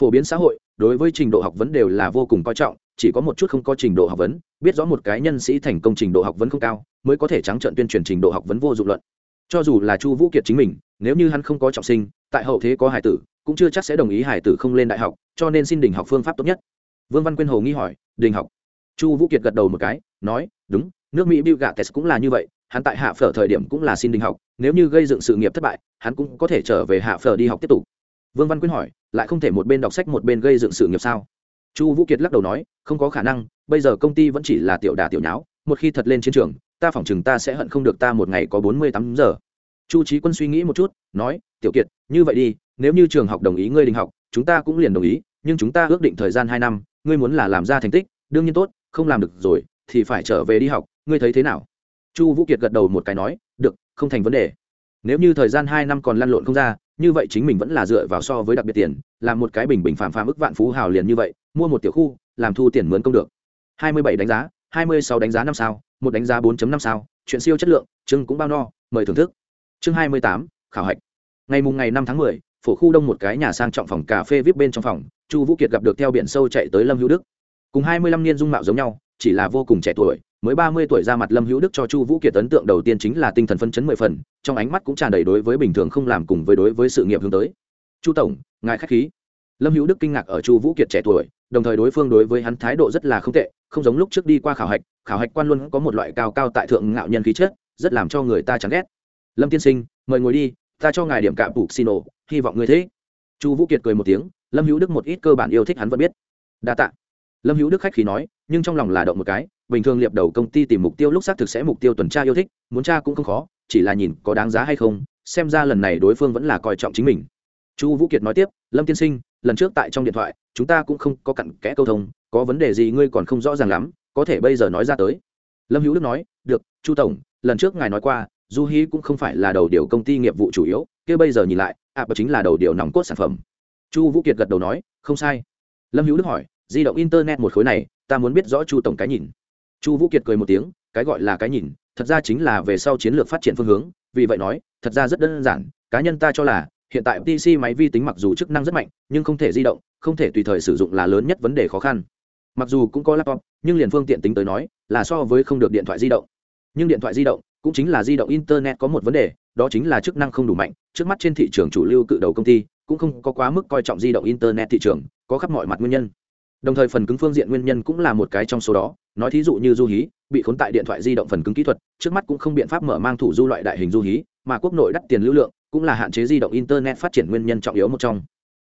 Phổ biến xã hội, đối với trình độ học vấn đều là vô cùng coi trọng, chỉ có một chút không có trình độ học vấn, biết rõ một cái nhân sĩ thành công trình độ học vấn không cao, mới có thể trắng trợn tuyên truyền trình độ học vấn vô dụng luận. Cho dù là chu vũ kiệt chính mình, nếu như hắn không có trọng sinh, tại hậu thế có hải tử, cũng chưa chắc sẽ đồng ý hải tử không lên đại học, cho nên xin đình học phương pháp tốt nhất. Vương văn quyên hồ nghi hỏi đình học? Chu vũ kiệt gật đầu một cái, nói, đúng, nước mỹ bill gates cũng là như vậy hắn tại hạ phở thời điểm cũng là xin đình học, nếu như gây dựng sự nghiệp thất bại, hắn cũng có thể trở về hạ phở đi học tiếp tục. Vương văn quyên hỏi, lại không thể một bên đọc sách một bên gây dựng sự nghiệp sao? Chu vũ kiệt lắc đầu nói, không có khả năng, bây giờ công ty vẫn chỉ là tiểu đà tiểu nháo, một khi thật lên chiến trường, ta phỏng chừng ta sẽ hận không được ta một ngày có bốn mươi tám giờ. Chu trí quân suy nghĩ một chút, nói, tiểu kiệt, như vậy đi, nếu như trường học đồng ý ngươi đình học, chúng ta cũng liền đồng ý, nhưng chúng ta ước định thời gian hai năm, ngươi muốn là làm ra thành tích, đương nhiên tốt, không làm được rồi, thì phải trở về đi học, ngươi thấy thế nào? Chu vũ kiệt gật đầu một cái nói, được, không thành vấn đề. Nếu như thời gian hai năm còn lăn lộn không ra, như vậy chính mình vẫn là dựa vào so với đặc biệt tiền, làm một cái bình bình phàm phàm ức vạn phú hào liền như vậy, mua một tiểu khu, làm thu tiền mướn công được. Hai mươi bảy đánh giá, hai mươi sáu đánh giá năm sao, một đánh giá 4 năm sao, chuyện siêu chất lượng chưng cũng bao no, mời thưởng thức. Chương hai mươi tám, khảo hạch. Ngày mùng ngày năm tháng mười, phổ khu đông một cái nhà sang trọng phòng cà phê vip bên trong phòng, chu vũ kiệt gặp được theo biển sâu chạy tới lâm hữu đức. Cùng hai mươi lăm niên dung mạo giống nhau chỉ là vô cùng trẻ tuổi, mới ba mươi tuổi ra mặt lâm hữu đức cho chu vũ kiệt ấn tượng đầu tiên chính là tinh thần phân chấn mười phần, trong ánh mắt cũng tràn đầy đối với bình thường không làm cùng với đối với sự nghiệp hướng tới. Chu tổng, ngài k h á c h khí. Lâm hữu đức kinh ngạc ở chu vũ kiệt trẻ tuổi, đồng thời đối phương đối với hắn thái độ rất là không tệ, không giống lúc trước đi qua khảo hạch khảo hạch quan luôn có một loại cao cao tại thượng ngạo nhân khí chất, rất làm cho người ta chán ghét. Lâm tiên sinh, mời ngồi đi, ta cho ngài điểm cạm bục xin ồ hy vọng người thế chu vũ kiệt cười một tiếng, lâm hữu đức một ít cơ bản yêu thích hắn vẫn biết. Đa t ạ lâm hữu đức khách khí nói nhưng trong lòng là động một cái bình thường liệp đầu công ty tìm mục tiêu lúc xác thực sẽ mục tiêu tuần tra yêu thích muốn tra cũng không khó chỉ là nhìn có đáng giá hay không xem ra lần này đối phương vẫn là coi trọng chính mình. Chu vũ kiệt nói tiếp lâm tiên sinh lần trước tại trong điện thoại chúng ta cũng không có cặn kẽ câu thông có vấn đề gì ngươi còn không rõ ràng lắm có thể bây giờ nói ra tới. Lâm hữu đức nói được chu tổng lần trước ngài nói qua du hí cũng không phải là đầu điều công ty nghiệp vụ chủ yếu kia bây giờ nhìn lại ạ à, chính là đầu điều nòng cốt sản phẩm. Chu vũ kiệt gật đầu nói không sai. Lâm hữu đức hỏi di động internet một khối này, ta muốn biết rõ chu tổng cái nhìn. Chu vũ kiệt cười một tiếng, cái gọi là cái nhìn, thật ra chính là về sau chiến lược phát triển phương hướng, vì vậy nói, thật ra rất đơn giản, cá nhân ta cho là, hiện tại pc máy vi tính mặc dù chức năng rất mạnh, nhưng không thể di động, không thể tùy thời sử dụng là lớn nhất vấn đề khó khăn. Mặc dù cũng có laptop, nhưng liền phương tiện tính tới nói, là so với không được điện thoại di động. Nhưng điện thoại di động cũng chính là di động internet có một vấn đề, đó chính là chức năng không đủ mạnh, trước mắt trên thị trường chủ lưu cự đầu công ty cũng không có quá mức coi trọng di động internet thị trường, có khắp mọi mặt nguyên nhân đồng thời phần cứng phương diện nguyên nhân cũng là một cái trong số đó, nói thí dụ như du hí, bị khốn tại điện thoại di động phần cứng kỹ thuật, trước mắt cũng không biện pháp mở mang thủ du loại đại hình du hí, mà quốc nội đắt tiền lưu lượng, cũng là hạn chế di động internet phát triển nguyên nhân trọng yếu một trong.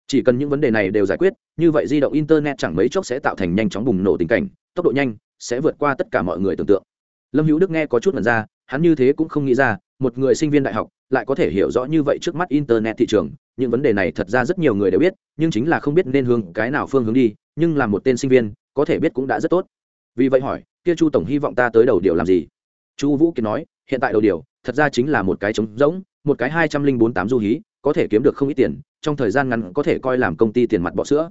Chỉ cần những vấn đề này đều giải quyết, như vậy di động internet chẳng mấy chốc sẽ tạo thành nhanh chóng bùng nổ tình cảnh, tốc độ nhanh sẽ vượt qua tất cả mọi người tưởng tượng. Lâm hữu đức nghe có chút mật ra, hắn như thế cũng không nghĩ ra, một người sinh viên đại học lại có thể hiểu rõ như vậy trước mắt internet thị trường, những vấn đề này thật ra rất nhiều người đều biết, nhưng chính là không biết nên hướng cái nào phương hướng đi nhưng là một tên sinh viên, có thể biết cũng đã rất tốt. Vì vậy hỏi, kia chu tổng hy vọng ta tới đầu điều làm gì? Chu vũ kiệt nói, hiện tại đầu điều, thật ra chính là một cái trống rỗng, một cái hai trăm linh bốn tám du hí, có thể kiếm được không ít tiền, trong thời gian ngắn có thể coi làm công ty tiền mặt bọ sữa.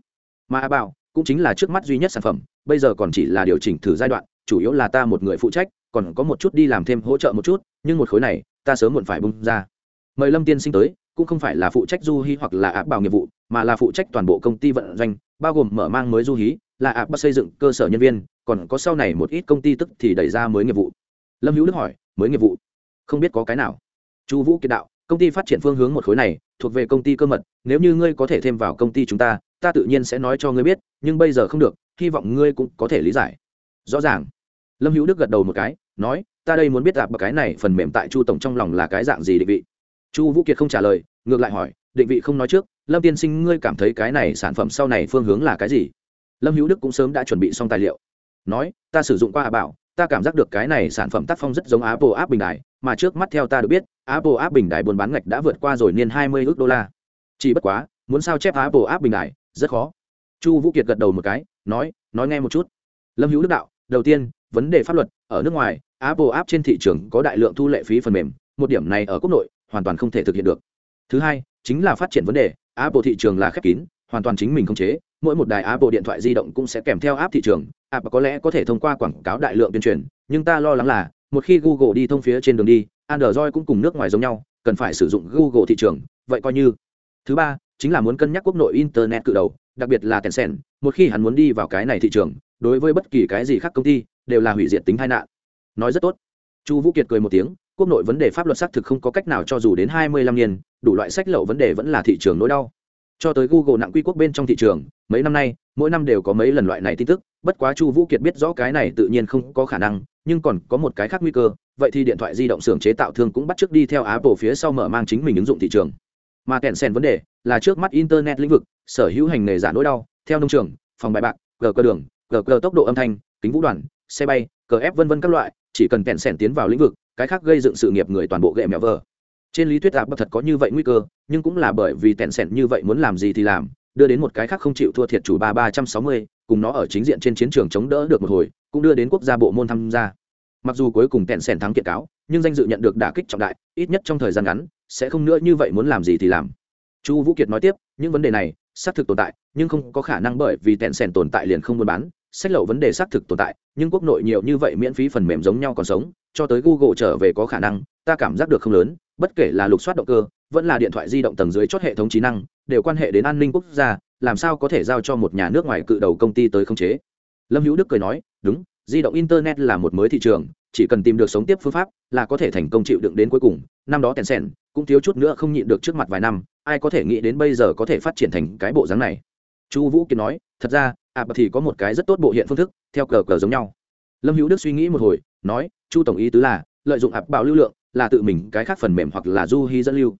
Mà a bảo, cũng chính là trước mắt duy nhất sản phẩm, bây giờ còn chỉ là điều chỉnh thử giai đoạn, chủ yếu là ta một người phụ trách, còn có một chút đi làm thêm hỗ trợ một chút, nhưng một khối này, ta sớm muộn phải bung ra. Mời lâm tiên sinh tới cũng không phải là phụ trách du hí hoặc là áp bảo nghiệp vụ, mà là phụ trách toàn bộ công ty vận doanh, bao gồm mở mang mới du hí, là áp xây dựng cơ sở nhân viên, còn có sau này một ít công ty tức thì đẩy ra mới nghiệp vụ. Lâm hữu đức hỏi, mới nghiệp vụ? Không biết có cái nào? Chu vũ kiệt đạo, công ty phát triển phương hướng một khối này, thuộc về công ty cơ mật, nếu như ngươi có thể thêm vào công ty chúng ta ta tự nhiên sẽ nói cho ngươi biết, nhưng bây giờ không được, hy vọng ngươi cũng có thể lý giải. Rõ ràng. Lâm hữu đức gật đầu một cái, nói, ta đây muốn biết đạp cái này phần mềm tại chu tổng trong lòng là cái dạng gì định vị? Chu vũ kiệt không trả lời, ngược lại hỏi, định vị không nói trước, lâm tiên sinh ngươi cảm thấy cái này sản phẩm sau này phương hướng là cái gì? Lâm hữu đức cũng sớm đã chuẩn bị xong tài liệu. Nói, ta sử dụng qua bảo, ta cảm giác được cái này sản phẩm tác phong rất giống apple app bình đại mà trước mắt theo ta được biết, apple app bình đại buôn bán ngạch đã vượt qua rồi niên hai mươi ước đô la. Chỉ bất quá, muốn sao chép apple app bình đại rất khó. Chu vũ kiệt gật đầu một cái, nói nói nghe một chút. Lâm hữu đức đạo, đầu tiên, vấn đề pháp luật, ở nước ngoài, apple app trên thị trường có đại lượng thu lệ phí phần mềm, một điểm này ở quốc nội hoàn toàn không thể thực hiện được. Thứ hai, chính là phát triển vấn đề, apple thị trường là khép kín, hoàn toàn chính mình không chế, mỗi một đài apple điện thoại di động cũng sẽ kèm theo app thị trường. App có lẽ có thể thông qua quảng cáo đại lượng tuyên truyền, nhưng ta lo lắng là, một khi google đi thông phía trên đường đi, android cũng cùng nước ngoài giống nhau, cần phải sử dụng google thị trường, vậy coi như. Thứ ba, chính là muốn cân nhắc quốc nội internet cự đầu, đặc biệt là tencent, một khi hắn muốn đi vào cái này thị trường, đối với bất kỳ cái gì khác công ty, đều là hủy diệt tính tai nạn. Nói rất tốt. Chu vũ kiệt cười một tiếng quốc nội vấn đề pháp luật xác thực không có cách nào cho dù đến hai mươi lăm niên, đủ loại sách lậu vấn đề vẫn là thị trường nỗi đau. Cho tới google nặng quy quốc bên trong thị trường, mấy năm nay, mỗi năm đều có mấy lần loại này tin tức, bất quá chu vũ kiệt biết rõ cái này tự nhiên không có khả năng, nhưng còn có một cái khác nguy cơ, vậy thì điện thoại di động xưởng chế tạo thương cũng bắt t r ư ớ c đi theo apple phía sau mở mang chính mình ứng dụng thị trường. Mà kèn sen vấn đề là trước mắt internet lĩnh vực, sở hữu hành nghề giả nỗi đau, theo nông trường, phòng bài bạc, gờ cơ đường, gờ cơ tốc độ âm thanh, kính vũ đoàn, xe bay, cờ ép vân vân các loại, chỉ cần kèn sen tiến vào lĩnh vực cái khác gây dựng sự nghiệp người toàn bộ gậy mẹo vờ. Trên lý thuyết áp thật có như vậy nguy cơ, nhưng cũng là bởi vì tẹn sẹn như vậy muốn làm gì thì làm, đưa đến một cái khác không chịu thua thiệt chủ ba ba trăm sáu mươi, cùng nó ở chính diện trên chiến trường chống đỡ được một hồi, cũng đưa đến quốc gia bộ môn tham gia. Mặc dù cuối cùng tẹn sẹn thắng kiện cáo, nhưng danh dự nhận được đả kích trọng đại, ít nhất trong thời gian ngắn, sẽ không nữa như vậy muốn làm gì thì làm. Chu vũ kiệt nói tiếp, những vấn đề này xác thực tồn tại, nhưng không có khả năng bởi vì tẹn sẹn tồn tại liền không buôn bán sách lậu vấn đề xác thực tồn tại, nhưng quốc nội nhiều như vậy miễn phí phần mềm giống nhau còn sống, cho tới google trở về có khả năng, ta cảm giác được không lớn, bất kể là lục soát động cơ, vẫn là điện thoại di động tầng dưới chốt hệ thống trí năng, đều quan hệ đến an ninh quốc gia, làm sao có thể giao cho một nhà nước ngoài cự đầu công ty tới khống chế. Lâm hữu đức cười nói, đúng, di động internet là một mới thị trường, chỉ cần tìm được sống tiếp phương pháp là có thể thành công chịu đựng đến cuối cùng, năm đó tencent cũng thiếu chút nữa không nhịn được trước mặt vài năm, ai có thể nghĩ đến bây giờ có thể phát triển thành cái bộ dáng này? Chu vũ kiệt nói thật ra ạ à, thì có một cái rất tốt bộ hiện phương thức theo cờ cờ giống nhau. Lâm hữu đức suy nghĩ một hồi nói chu tổng ý tứ là lợi dụng ạp bạo lưu lượng là tự mình cái khác phần mềm hoặc là du hy dẫn lưu.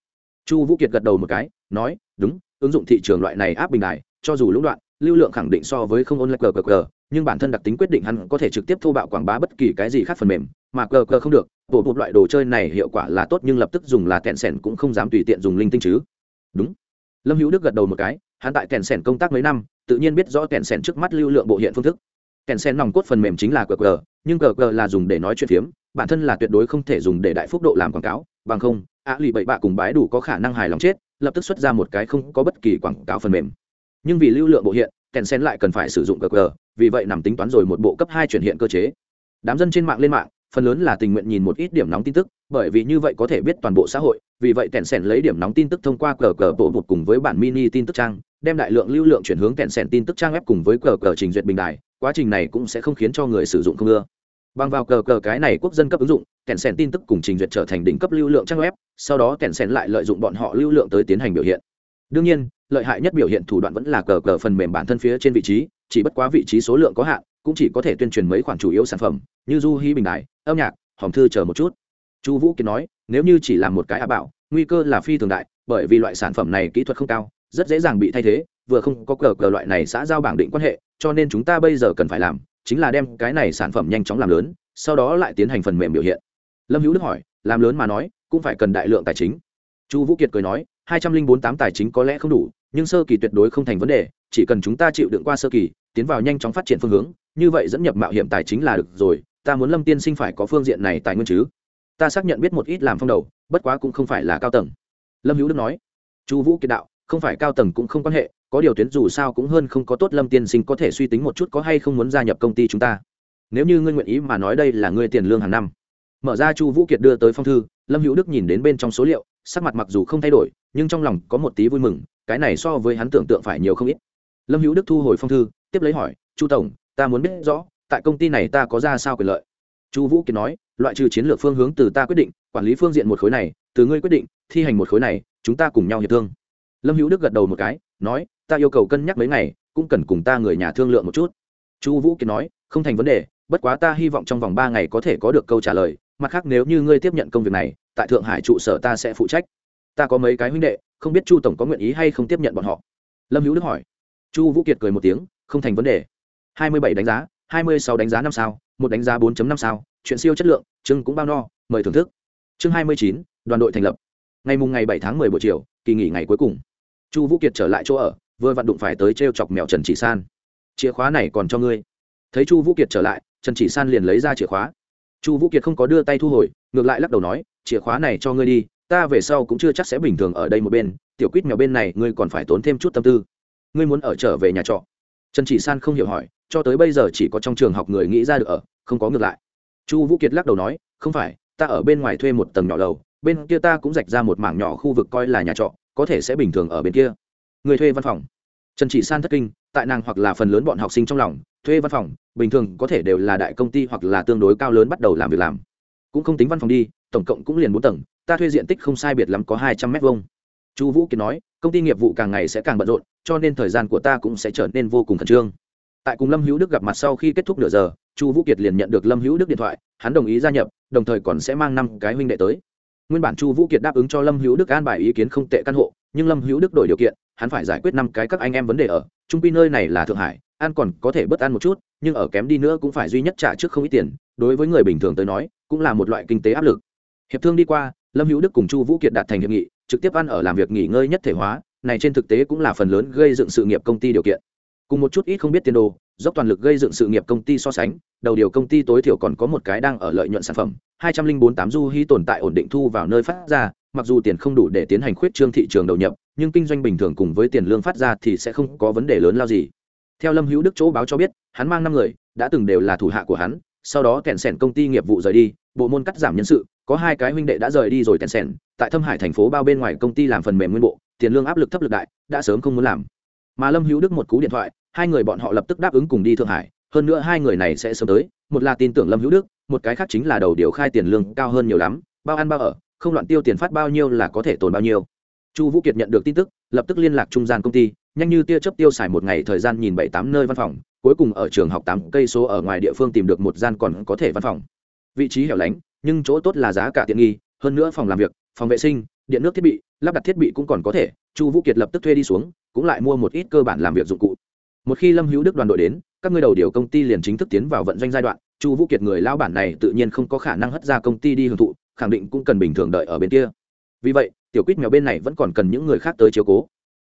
Chu vũ kiệt gật đầu một cái nói đúng ứng dụng thị trường loại này áp bình đại cho dù lũng đoạn lưu lượng khẳng định so với không ôn lại cờ cờ cờ nhưng bản thân đặc tính quyết định hắn có thể trực tiếp thô bạo quảng bá bất kỳ cái gì khác phần mềm mà cờ cờ không được bộ một loại đồ chơi này hiệu quả là tốt nhưng lập tức dùng là kẹn sẻn cũng không dám tùy tiện dùng linh tinh chứ. Đúng. Lâm hữu đức gật đầu một cái hắn tại kẹn sẻn công tác mấy năm tự nhiên biết rõ kẹn sẻn trước mắt lưu lượng bộ hiện phương thức. Kẹn sẻn nòng cốt phần mềm chính là qr nhưng qr là dùng để nói chuyện phiếm, bản thân là tuyệt đối không thể dùng để đại phúc độ làm quảng cáo, bằng không, ạ lì bậy bạ cùng bái đủ có khả năng hài lòng chết, lập tức xuất ra một cái không có bất kỳ quảng cáo phần mềm. Nhưng vì lưu lượng bộ hiện, kèn sen lại cần phải sử dụng qr vì vậy nằm tính toán rồi một bộ cấp hai chuyển hiện cơ chế. Đám dân trên mạng lên mạng, phần lớn là tình nguyện nhìn một ít điểm nóng tin tức, bởi vì như vậy có thể biết toàn bộ xã hội, vì vậy kèn sen lấy điểm nóng tin tức thông qua qr bộ một cùng với bản mini tin tức trang đem đại lượng lưu lượng chuyển hướng kẹn sen tin tức trang web cùng với cờ cờ trình duyệt bình đài, quá trình này cũng sẽ không khiến cho người sử dụng không ưa. Bằng vào cờ cờ cái này quốc dân cấp ứng dụng, kẹn sen tin tức cùng trình duyệt trở thành đỉnh cấp lưu lượng trang web, sau đó kẹn sen lại lợi dụng bọn họ lưu lượng tới tiến hành biểu hiện. Đương nhiên, lợi hại nhất biểu hiện thủ đoạn vẫn là cờ cờ phần mềm bản thân phía trên vị trí, chỉ bất quá vị trí số lượng có hạn, cũng chỉ có thể tuyên truyền mấy khoản chủ yếu sản phẩm, như du hy bình đại âm nhạc, hòm thư chờ một chút. Chu vũ kiệt nói, nếu như chỉ làm một cái á bảo, nguy cơ là phi thường đại, bởi vì loại sản phẩm này kỹ thuật không cao rất dễ dàng bị thay thế, vừa không có cờ cờ loại này xã giao bảng định quan hệ, cho nên chúng ta bây giờ cần phải làm chính là đem cái này sản phẩm nhanh chóng làm lớn, sau đó lại tiến hành phần mềm biểu hiện. Lâm hữu đức hỏi, làm lớn mà nói, cũng phải cần đại lượng tài chính. Chu vũ kiệt cười nói, hai trăm linh bốn tám tài chính có lẽ không đủ, nhưng sơ kỳ tuyệt đối không thành vấn đề, chỉ cần chúng ta chịu đựng qua sơ kỳ, tiến vào nhanh chóng phát triển phương hướng, như vậy dẫn nhập mạo hiểm tài chính là được rồi, ta muốn lâm tiên sinh phải có phương diện này tài nguyên chứ? Ta xác nhận biết một ít làm phong đầu, bất quá cũng không phải là cao tầng. Lâm hữu đức nói. Chu vũ kiệt đạo không phải cao tầng cũng không quan hệ, có điều tuyến dù sao cũng hơn không có tốt lâm tiên sinh có thể suy tính một chút có hay không muốn gia nhập công ty chúng ta. Nếu như ngươi nguyện ý mà nói đây là ngươi tiền lương hàng năm. Mở ra chu vũ kiệt đưa tới phong thư, lâm hữu đức nhìn đến bên trong số liệu, sắc mặt mặc dù không thay đổi, nhưng trong lòng có một tí vui mừng, cái này so với hắn tưởng tượng phải nhiều không ít. Lâm hữu đức thu hồi phong thư, tiếp lấy hỏi, chu tổng, ta muốn biết rõ, tại công ty này ta có ra sao quyền lợi? Chu vũ kiệt nói, loại trừ chiến lược phương hướng từ ta quyết định, quản lý phương diện một khối này, từ ngươi quyết định, thi hành một khối này, chúng ta cùng nhau hiệp thương lâm hữu đức gật đầu một cái, nói, ta yêu cầu cân nhắc mấy ngày, cũng cần cùng ta người nhà thương lượng một chút. Chu vũ kiệt nói, không thành vấn đề, bất quá ta hy vọng trong vòng ba ngày có thể có được câu trả lời, mặt khác nếu như ngươi tiếp nhận công việc này, tại thượng hải trụ sở ta sẽ phụ trách. Ta có mấy cái huynh đệ, không biết chu tổng có nguyện ý hay không tiếp nhận bọn họ. Lâm hữu đức hỏi. Chu vũ kiệt cười một tiếng, không thành vấn đề. Hai mươi bảy đánh giá, hai mươi sáu đánh giá năm sao, một đánh giá bốn năm sao, chuyện siêu chất lượng chưng cũng bao no, mời thưởng thức. Chương hai mươi chín, đoàn đội thành lập. Ngày mùng ngày bảy tháng mười buổi chiều, kỳ nghỉ ngày cuối cùng chu vũ kiệt trở lại chỗ ở, vừa vặn đụng phải tới t r e o chọc mèo trần chỉ san. Chìa khóa này còn cho ngươi. Thấy chu vũ kiệt trở lại, trần chỉ san liền lấy ra chìa khóa. Chu vũ kiệt không có đưa tay thu hồi, ngược lại lắc đầu nói, chìa khóa này cho ngươi đi, ta về sau cũng chưa chắc sẽ bình thường ở đây một bên, tiểu quýt mèo bên này ngươi còn phải tốn thêm chút tâm tư. Ngươi muốn ở trở về nhà trọ. Trần chỉ san không hiểu hỏi, cho tới bây giờ chỉ có trong trường học người nghĩ ra được ở, không có ngược lại. Chu vũ kiệt lắc đầu nói, không phải, ta ở bên ngoài thuê một tầng nhỏ lầu, bên kia ta cũng rạch ra một mảng nhỏ khu vực coi là nhà trọ có thể sẽ bình thường ở bên kia. Người thuê văn phòng. Trần chỉ san thất kinh, tại nàng hoặc là phần lớn bọn học sinh trong lòng, thuê văn phòng, bình thường có thể đều là đại công ty hoặc là tương đối cao lớn bắt đầu làm việc làm. Cũng không tính văn phòng đi, tổng cộng cũng liền bốn tầng, ta thuê diện tích không sai biệt lắm có hai trăm mét vuông. Chu vũ kiệt nói, công ty nghiệp vụ càng ngày sẽ càng bận rộn, cho nên thời gian của ta cũng sẽ trở nên vô cùng khẩn trương. Tại cùng lâm hữu đức gặp mặt sau khi kết thúc nửa giờ, chu vũ kiệt liền nhận được lâm hữu đức điện thoại, hắn đồng ý gia nhập, đồng thời còn sẽ mang năm cái huynh đệ tới nguyên bản chu vũ kiệt đáp ứng cho lâm hữu đức an bài ý kiến không tệ căn hộ, nhưng lâm hữu đức đổi điều kiện, hắn phải giải quyết năm cái các anh em vấn đề ở. Trung pi nơi này là thượng hải, ăn còn có thể bớt ăn một chút, nhưng ở kém đi nữa cũng phải duy nhất trả trước không ít tiền. Đối với người bình thường tới nói, cũng là một loại kinh tế áp lực. Hiệp thương đi qua, lâm hữu đức cùng chu vũ kiệt đạt thành hiệp nghị, trực tiếp ăn ở làm việc nghỉ ngơi nhất thể hóa, này trên thực tế cũng là phần lớn gây dựng sự nghiệp công ty điều kiện. Cùng một chút ít không biết tiền đồ, dốc toàn lực gây dựng sự nghiệp công ty so sánh, đầu điều công ty tối thiểu còn có một cái đang ở lợi nhuận sản phẩm hai trăm linh bốn tám du hí tồn tại ổn định thu vào nơi phát ra, mặc dù tiền không đủ để tiến hành khuyết trương thị trường đầu nhập, nhưng kinh doanh bình thường cùng với tiền lương phát ra thì sẽ không có vấn đề lớn lao gì. Theo lâm hữu đức chỗ báo cho biết, hắn mang năm người, đã từng đều là thủ hạ của hắn, sau đó kẹn sẻn công ty nghiệp vụ rời đi, bộ môn cắt giảm nhân sự, có hai cái huynh đệ đã rời đi rồi kẹn sẻn, tại thâm hải thành phố bao bên ngoài công ty làm phần mềm nguyên bộ, tiền lương áp lực thấp lực đại, đã sớm không muốn làm. Mà lâm hữu đức một cú điện thoại, hai người bọn họ lập tức đáp ứng cùng đi thượng hải, hơn nữa hai người này sẽ sớm tới, một là tin tưởng lâm hữu đức một cái khác chính là đầu điều khai tiền lương cao hơn nhiều lắm, bao ăn bao ở, không loạn tiêu tiền phát bao nhiêu là có thể tồn bao nhiêu. Chu vũ kiệt nhận được tin tức, lập tức liên lạc trung gian công ty, nhanh như tia chớp tiêu xài một ngày thời gian nhìn bảy tám nơi văn phòng, cuối cùng ở trường học tám cây số ở ngoài địa phương tìm được một gian còn có thể văn phòng. Vị trí hẻo lánh, nhưng chỗ tốt là giá cả tiện nghi, hơn nữa phòng làm việc, phòng vệ sinh, điện nước thiết bị, lắp đặt thiết bị cũng còn có thể, chu vũ kiệt lập tức thuê đi xuống, cũng lại mua một ít cơ bản làm việc dụng cụ. Một khi lâm hữu đức đoàn đội đến, các ngươi đầu điều công ty liền chính thức tiến vào vận doanh giai đoạn chu vũ kiệt người lao bản này tự nhiên không có khả năng hất ra công ty đi hưởng thụ, khẳng định cũng cần bình thường đợi ở bên kia. Vì vậy, tiểu quýt mèo bên này vẫn còn cần những người khác tới chiếu cố.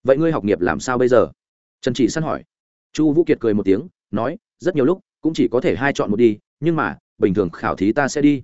Vậy ngươi học nghiệp làm sao bây giờ? Trần chỉ săn hỏi. Chu vũ kiệt cười một tiếng, nói, rất nhiều lúc, cũng chỉ có thể hai chọn một đi, nhưng mà, bình thường khảo thí ta sẽ đi.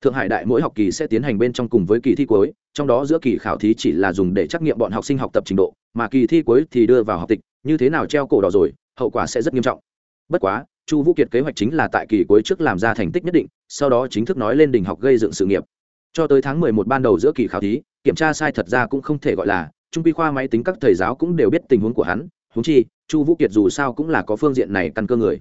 Thượng hải đại mỗi học kỳ sẽ tiến hành bên trong cùng với kỳ thi cuối, trong đó giữa kỳ khảo thí chỉ là dùng để trắc nghiệm bọn học sinh học tập trình độ, mà kỳ thi cuối thì đưa vào học tịch, như thế nào treo cổ đỏ rồi, hậu quả sẽ rất nghiêm trọng. Bất quá chu vũ kiệt kế hoạch chính là tại kỳ cuối trước làm ra thành tích nhất định, sau đó chính thức nói lên đình học gây dựng sự nghiệp. Cho tới tháng mười một ban đầu giữa kỳ khảo thí, kiểm tra sai thật ra cũng không thể gọi là, trung quy khoa máy tính các thầy giáo cũng đều biết tình huống của hắn húng chi, chu vũ kiệt dù sao cũng là có phương diện này căn cơ người.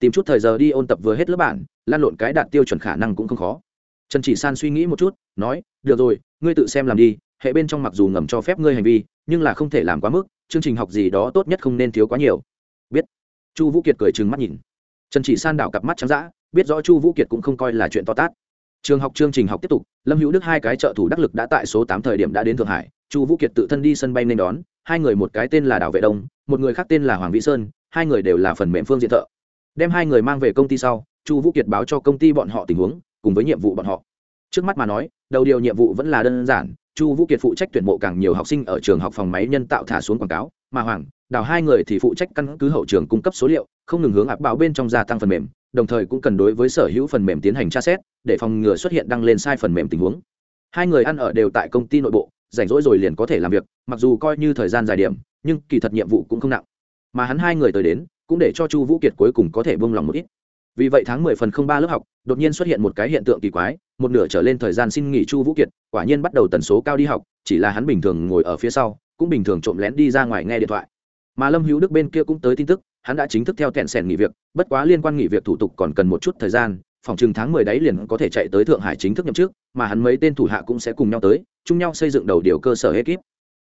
Tìm chút thời giờ đi ôn tập vừa hết lớp bản lan lộn cái đạt tiêu chuẩn khả năng cũng không khó. Trần chỉ san suy nghĩ một chút, nói, được rồi, ngươi tự xem làm đi, hệ bên trong mặc dù ngầm cho phép ngươi hành vi, nhưng là không thể làm quá mức, chương trình học gì đó tốt nhất không nên thiếu quá nhiều. Biết. Chu vũ kiệt cười trừng mắt nhìn trần chỉ san đảo cặp mắt trắng d ã biết rõ chu vũ kiệt cũng không coi là chuyện to tát. Trường học chương trình học tiếp tục, lâm hữu đức hai cái trợ thủ đắc lực đã tại số tám thời điểm đã đến thượng hải, chu vũ kiệt tự thân đi sân bay nên đón, hai người một cái tên là đào vệ đông, một người khác tên là hoàng vĩ sơn, hai người đều là phần mềm phương diện thợ. Đem hai người mang về công ty sau, chu vũ kiệt báo cho công ty bọn họ tình huống, cùng với nhiệm vụ bọn họ. Trước mắt mà nói, đầu điều nhiệm vụ vẫn là đơn giản, chu vũ kiệt phụ trách tuyển mộ càng nhiều học sinh ở trường học phòng máy nhân tạo thả xuống quảng cáo, mà hoàng đào hai người thì phụ trách căn cứ hậu trường cung cấp số liệu, không ngừng hướng áp báo bên trong gia tăng phần mềm, đồng thời cũng cần đối với sở hữu phần mềm tiến hành tra xét, để phòng ngừa xuất hiện đăng lên sai phần mềm tình huống. Hai người ăn ở đều tại công ty nội bộ, rảnh rỗi rồi liền có thể làm việc, mặc dù coi như thời gian dài điểm, nhưng kỳ thật nhiệm vụ cũng không nặng. Mà hắn hai người tới đến, cũng để cho chu vũ kiệt cuối cùng có thể buông lòng một ít. Vì vậy tháng mười phần không ba lớp học, đột nhiên xuất hiện một cái hiện tượng kỳ quái, một nửa trở lên thời gian xin nghỉ chu vũ kiệt, quả nhiên bắt đầu tần số cao đi học, chỉ là hắn bình thường ngồi ở phía sau, cũng bình thường trộm lén đi ra ngoài nghe điện thoại mà lâm hữu đức bên kia cũng tới tin tức, hắn đã chính thức theo kẹn sẻn nghỉ việc, bất quá liên quan nghỉ việc thủ tục còn cần một chút thời gian, phòng chừng tháng mười đấy liền có thể chạy tới thượng hải chính thức nhậm chức, mà hắn mấy tên thủ hạ cũng sẽ cùng nhau tới, chung nhau xây dựng đầu điều cơ sở ekip.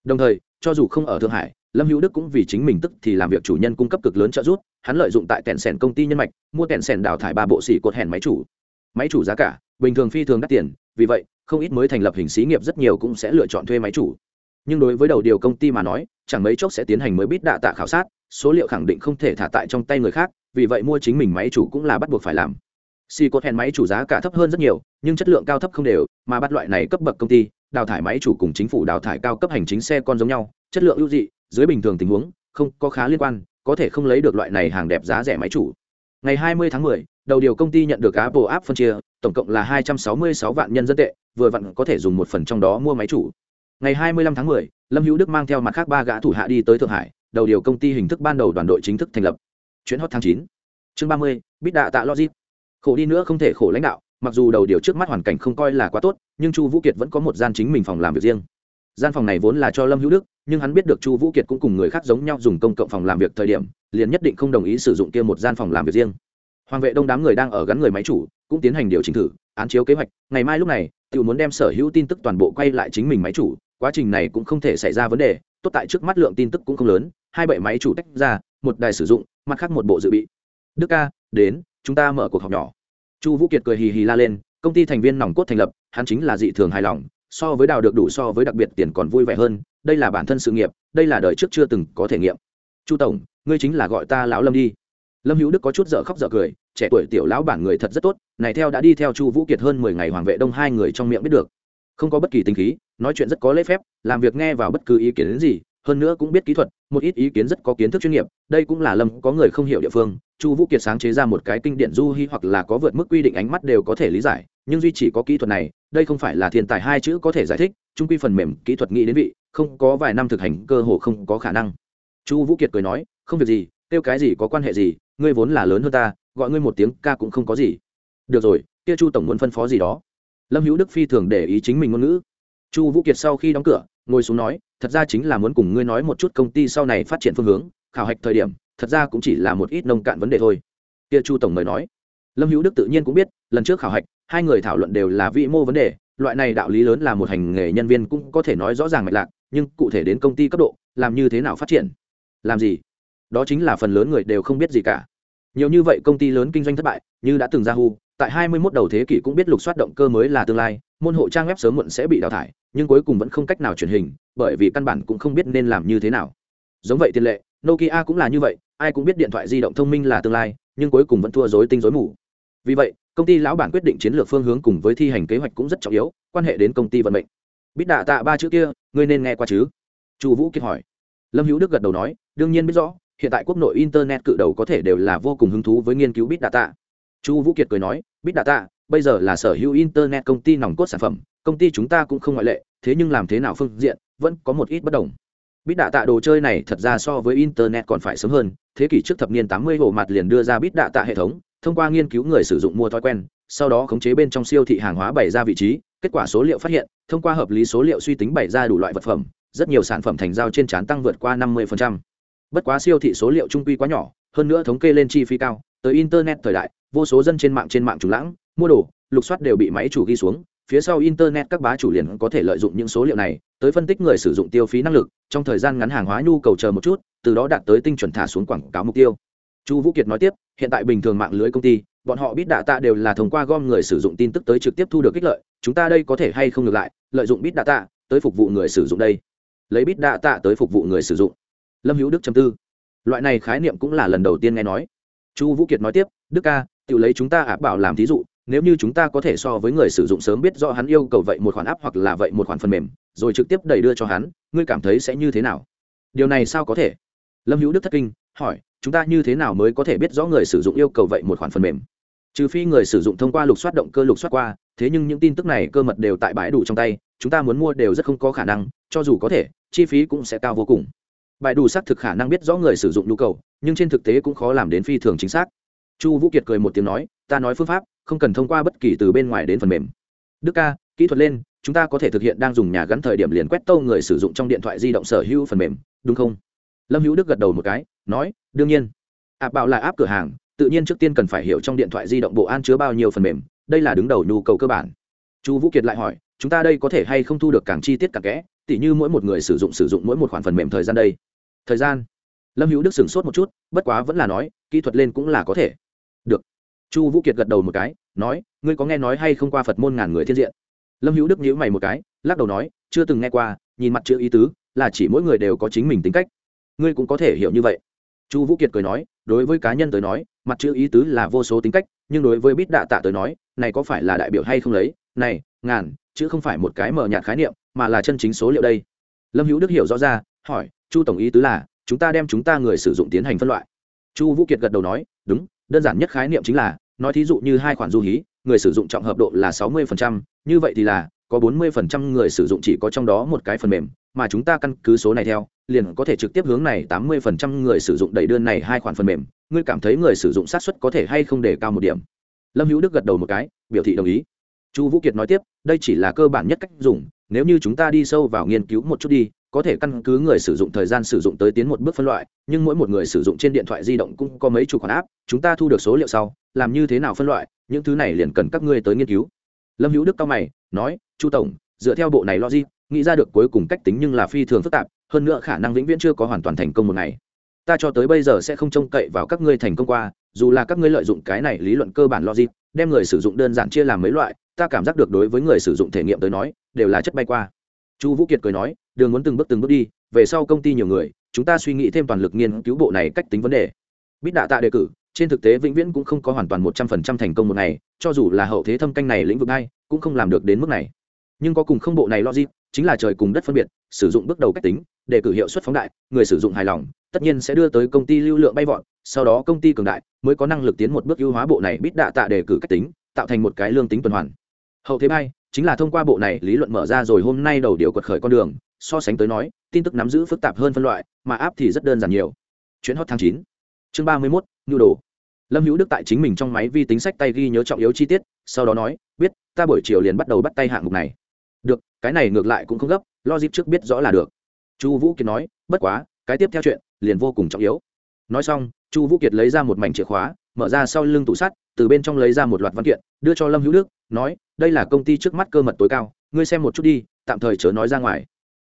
Đồng thời, cho dù không ở thượng hải, lâm hữu đức cũng vì chính mình tức thì làm việc chủ nhân cung cấp cực lớn trợ giúp, hắn lợi dụng tại kẹn sẻn công ty nhân mạch, mua kẹn sẻn đào thải ba bộ xỉ cột hẹn máy chủ. Máy chủ giá cả, bình thường phi thường đắt tiền, vì vậy, không ít mới thành lập hình xí nghiệp rất nhiều cũng sẽ lựa chọn thuê máy chủ nhưng đối với đầu điều công ty mà nói chẳng mấy chốc sẽ tiến hành mới biết đạ tạ khảo sát số liệu khẳng định không thể thả tại trong tay người khác vì vậy mua chính mình máy chủ cũng là bắt buộc phải làm. Xì cột hẹn máy chủ giá cả thấp hơn rất nhiều nhưng chất lượng cao thấp không đều mà bắt loại này cấp bậc công ty đào thải máy chủ cùng chính phủ đào thải cao cấp hành chính xe con giống nhau chất lượng ưu dị dưới bình thường tình huống không có khá liên quan có thể không lấy được loại này hàng đẹp giá rẻ máy chủ. Ngày 20 tháng 10, đầu điều công ty nhận được apple app phân chia tổng cộng là 266 vạn nhân dân tệ vừa vặn có thể dùng một phần trong đó mua máy chủ ngày 25 tháng 10, lâm hữu đức mang theo mặt khác ba gã thủ hạ đi tới thượng hải đầu điều công ty hình thức ban đầu đoàn đội chính thức thành lập. Chuyến hot tháng 9. chương 30, bít đạ tạ logic. Khổ đi nữa không thể khổ lãnh đạo mặc dù đầu điều trước mắt hoàn cảnh không coi là quá tốt nhưng chu vũ kiệt vẫn có một gian chính mình phòng làm việc riêng. Gian phòng này vốn là cho lâm hữu đức nhưng hắn biết được chu vũ kiệt cũng cùng người khác giống nhau dùng công cộng phòng làm việc thời điểm liền nhất định không đồng ý sử dụng kia một gian phòng làm việc riêng. Hoàng vệ đông đám người đang ở gắn người máy chủ cũng tiến hành điều chỉnh thử án chiếu kế hoạch. Ngày mai lúc này tự muốn đem sở hữu tin tức toàn bộ quay lại chính mình máy chủ quá trình này cũng không thể xảy ra vấn đề, tốt tại trước mắt lượng tin tức cũng không lớn, hai bệ máy chủ tách ra, một đài sử dụng, mặt khác một bộ dự bị. Đức ca, đến, chúng ta mở cuộc họp nhỏ. Chu vũ kiệt cười hì hì la lên, công ty thành viên nòng cốt thành lập, hắn chính là dị thường hài lòng, so với đào được đủ so với đặc biệt tiền còn vui vẻ hơn, đây là bản thân sự nghiệp, đây là đời trước chưa từng có thể nghiệm. Chu tổng, ngươi chính là gọi ta lão lâm đi. Lâm hữu đức có chút dở khóc dở cười, trẻ tuổi tiểu lão bản người thật rất tốt, này theo đã đi theo chu vũ kiệt hơn mười ngày hoàng vệ đông hai người trong miệng biết được không có bất kỳ tình khí, nói chuyện rất có lễ phép, làm việc nghe vào bất cứ ý kiến đến gì, hơn nữa cũng biết kỹ thuật, một ít ý kiến rất có kiến thức chuyên nghiệp, đây cũng là lâm có người không hiểu địa phương. Chu vũ kiệt sáng chế ra một cái kinh điển du hy hoặc là có vượt mức quy định ánh mắt đều có thể lý giải, nhưng duy chỉ có kỹ thuật này, đây không phải là thiên tài hai chữ có thể giải thích trung quy phần mềm kỹ thuật nghĩ đến vị, không có vài năm thực hành, cơ hồ không có khả năng. Chu vũ kiệt cười nói, không việc gì, kêu cái gì có quan hệ gì, ngươi vốn là lớn hơn ta, gọi ngươi một tiếng ca cũng không có gì. Được rồi, kia chu tổng muốn phân phó gì đó lâm hữu đức phi thường để ý chính mình ngôn ngữ. Chu vũ kiệt sau khi đóng cửa, ngồi xuống nói, thật ra chính là muốn cùng ngươi nói một chút công ty sau này phát triển phương hướng, khảo hạch thời điểm, thật ra cũng chỉ là một ít nông cạn vấn đề thôi. Kia chu tổng mời nói. Lâm hữu đức tự nhiên cũng biết, lần trước khảo hạch, hai người thảo luận đều là vĩ mô vấn đề, loại này đạo lý lớn là một hành nghề nhân viên cũng có thể nói rõ ràng mạch lạc, nhưng cụ thể đến công ty cấp độ, làm như thế nào phát triển, làm gì, đó chính là phần lớn người đều không biết gì cả. Nhiều như vậy công ty lớn kinh doanh thất bại, như đã từng ra hu tại 21 đầu thế kỷ cũng biết lục soát động cơ mới là tương lai, môn hộ trang web sớm muộn sẽ bị đào thải, nhưng cuối cùng vẫn không cách nào truyền hình, bởi vì căn bản cũng không biết nên làm như thế nào. Giống vậy tiền lệ, nokia cũng là như vậy, ai cũng biết điện thoại di động thông minh là tương lai, nhưng cuối cùng vẫn thua rối tinh rối mù. Vì vậy, công ty lão bản quyết định chiến lược phương hướng cùng với thi hành kế hoạch cũng rất trọng yếu, quan hệ đến công ty vận mệnh. Biết đạ tạ ba chữ kia, ngươi nên nghe qua chứ? Chu vũ kiệt hỏi. Lâm hữu đức gật đầu nói, đương nhiên biết rõ, hiện tại quốc nội internet cự đầu có thể đều là vô cùng hứng thú với nghiên cứu bit data chu vũ kiệt cười nói bit tạ, bây giờ là sở hữu internet công ty nòng cốt sản phẩm, công ty chúng ta cũng không ngoại lệ, thế nhưng làm thế nào phương diện, vẫn có một ít bất đồng. Bit tạ đồ chơi này thật ra so với internet còn phải sớm hơn, thế kỷ trước thập niên tám mươi hồ mặt liền đưa ra bit tạ hệ thống, thông qua nghiên cứu người sử dụng mua thói quen, sau đó khống chế bên trong siêu thị hàng hóa bày ra vị trí, kết quả số liệu phát hiện, thông qua hợp lý số liệu suy tính bày ra đủ loại vật phẩm, rất nhiều sản phẩm thành giao trên trán tăng vượt qua năm 50% bất quá siêu thị số liệu trung quy quá nhỏ, hơn nữa thống kê lên chi phí cao, tới internet thời đại vô số dân trên mạng trên mạng trùng lãng, mua đồ, lục soát đều bị máy chủ ghi xuống, phía sau internet các bá chủ liền có thể lợi dụng những số liệu này tới phân tích người sử dụng tiêu phí năng lực, trong thời gian ngắn hàng hóa nhu cầu chờ một chút, từ đó đạt tới tinh chuẩn thả xuống quảng cáo mục tiêu. Chu vũ kiệt nói tiếp, hiện tại bình thường mạng lưới công ty, bọn họ biết đạ tạ đều là thông qua gom người sử dụng tin tức tới trực tiếp thu được ích lợi, chúng ta đây có thể hay không ngược lại, lợi dụng bít đạ tạ tới phục vụ người sử dụng đây. Lấy bít đạ tạ tới phục vụ người sử dụng. Lâm hữu đức châm tư. Loại này khái niệm cũng là lần đầu tiên nghe nói. Chu vũ kiệt nói tiếp, đức ca tự lấy chúng ta áp bảo làm thí dụ, nếu như chúng ta có thể so với người sử dụng sớm biết rõ hắn yêu cầu vậy một khoản áp hoặc là vậy một khoản phần mềm, rồi trực tiếp đẩy đưa cho hắn, ngươi cảm thấy sẽ như thế nào? Điều này sao có thể? Lâm hữu đức thất kinh, hỏi, chúng ta như thế nào mới có thể biết rõ người sử dụng yêu cầu vậy một khoản phần mềm? Trừ phi người sử dụng thông qua lục soát động cơ lục soát qua, thế nhưng những tin tức này cơ mật đều tại bãi đủ trong tay, chúng ta muốn mua đều rất không có khả năng, cho dù có thể, chi phí cũng sẽ cao vô cùng. Bãi đủ xác thực khả năng biết rõ người sử dụng nhu cầu, nhưng trên thực tế cũng khó làm đến phi thường chính xác chu vũ kiệt cười một tiếng nói, ta nói phương pháp, không cần thông qua bất kỳ từ bên ngoài đến phần mềm. Đức ca, kỹ thuật lên, chúng ta có thể thực hiện đang dùng nhà gắn thời điểm liền quét tâu người sử dụng trong điện thoại di động sở hữu phần mềm, đúng không? Lâm hữu đức gật đầu một cái, nói, đương nhiên. Ạp bảo là áp cửa hàng, tự nhiên trước tiên cần phải hiểu trong điện thoại di động bộ an chứa bao nhiêu phần mềm, đây là đứng đầu nhu cầu cơ bản. Chu vũ kiệt lại hỏi, chúng ta đây có thể hay không thu được càng chi tiết càng kẽ, tỉ như mỗi một người sử dụng sử dụng mỗi một khoản phần mềm thời gian đây? Thời gian? Lâm hữu đức sửng sốt một chút, bất quá vẫn là nói, kỹ thuật lên cũng là có thể được. Chu vũ kiệt gật đầu một cái, nói, ngươi có nghe nói hay không qua phật môn ngàn người thiên diện? Lâm hữu đức nhíu mày một cái, lắc đầu nói, chưa từng nghe qua, nhìn mặt chữ ý tứ, là chỉ mỗi người đều có chính mình tính cách. Ngươi cũng có thể hiểu như vậy. Chu vũ kiệt cười nói, đối với cá nhân tới nói, mặt chữ ý tứ là vô số tính cách, nhưng đối với bít đạ tạ tới nói, này có phải là đại biểu hay không lấy? Này, ngàn chứ không phải một cái mờ nhạt khái niệm, mà là chân chính số liệu đây. Lâm hữu đức hiểu rõ ra, hỏi, chu tổng ý tứ là, chúng ta đem chúng ta người sử dụng tiến hành phân loại. Chu vũ kiệt gật đầu nói, đúng đơn giản nhất khái niệm chính là, nói thí dụ như hai khoản du hí, người sử dụng trọng hợp độ là sáu mươi như vậy thì là, có bốn mươi người sử dụng chỉ có trong đó một cái phần mềm, mà chúng ta căn cứ số này theo, liền có thể trực tiếp hướng này tám mươi người sử dụng đẩy đơn này hai khoản phần mềm. Ngươi cảm thấy người sử dụng sát xuất có thể hay không để cao một điểm? Lâm hữu đức gật đầu một cái, biểu thị đồng ý. Chu vũ kiệt nói tiếp, đây chỉ là cơ bản nhất cách dùng, nếu như chúng ta đi sâu vào nghiên cứu một chút đi có thể căn cứ người sử dụng thời gian sử dụng tới tiến một bước phân loại, nhưng mỗi một người sử dụng trên điện thoại di động cũng có mấy chục khoản áp chúng ta thu được số liệu sau, làm như thế nào phân loại, những thứ này liền cần các ngươi tới nghiên cứu. Lâm hữu đức cao mày, nói, chu tổng, dựa theo bộ này logic, nghĩ ra được cuối cùng cách tính nhưng là phi thường phức tạp, hơn nữa khả năng vĩnh viễn chưa có hoàn toàn thành công một ngày. Ta cho tới bây giờ sẽ không trông cậy vào các ngươi thành công qua, dù là các ngươi lợi dụng cái này lý luận cơ bản logic, đem người sử dụng đơn giản chia làm mấy loại, ta cảm giác được đối với người sử dụng thể nghiệm tới nói, đều là chất bay qua. Chu vũ kiệt cười nói đường muốn từng bước từng bước đi, về sau công ty nhiều người, chúng ta suy nghĩ thêm toàn lực nghiên cứu bộ này cách tính vấn đề. Bít đạ tạ đề cử, trên thực tế vĩnh viễn cũng không có hoàn toàn một trăm phần trăm thành công một ngày, cho dù là hậu thế thâm canh này lĩnh vực hay cũng không làm được đến mức này. Nhưng có cùng không bộ này logic, chính là trời cùng đất phân biệt, sử dụng bước đầu cách tính để cử hiệu suất phóng đại, người sử dụng hài lòng, tất nhiên sẽ đưa tới công ty lưu lượng bay vọt, sau đó công ty cường đại mới có năng lực tiến một bước ưu hóa bộ này bít đạ tạ đề cử cách tính, tạo thành một cái lương tính tuần hoàn. Hậu thế bay chính là thông qua bộ này lý luận mở ra rồi hôm nay đầu điều quật khởi con đường so sánh tới nói, tin tức nắm giữ phức tạp hơn phân loại, mà áp thì rất đơn giản nhiều. Chuyến hot tháng chín. Chương ba mươi mốt nhu đồ lâm hữu đức tại chính mình trong máy vi tính sách tay ghi nhớ trọng yếu chi tiết, sau đó nói, biết, ta buổi chiều liền bắt đầu bắt tay hạng mục này. Được, cái này ngược lại cũng không gấp lo dịp trước biết rõ là được. Chu vũ kiệt nói, bất quá, cái tiếp theo chuyện liền vô cùng trọng yếu. Nói xong, chu vũ kiệt lấy ra một mảnh chìa khóa, mở ra sau lưng tủ sắt, từ bên trong lấy ra một loạt văn kiện, đưa cho lâm hữu đức, nói, đây là công ty trước mắt cơ mật tối cao, ngươi xem một chút đi, tạm thời chớ nói ra ngoài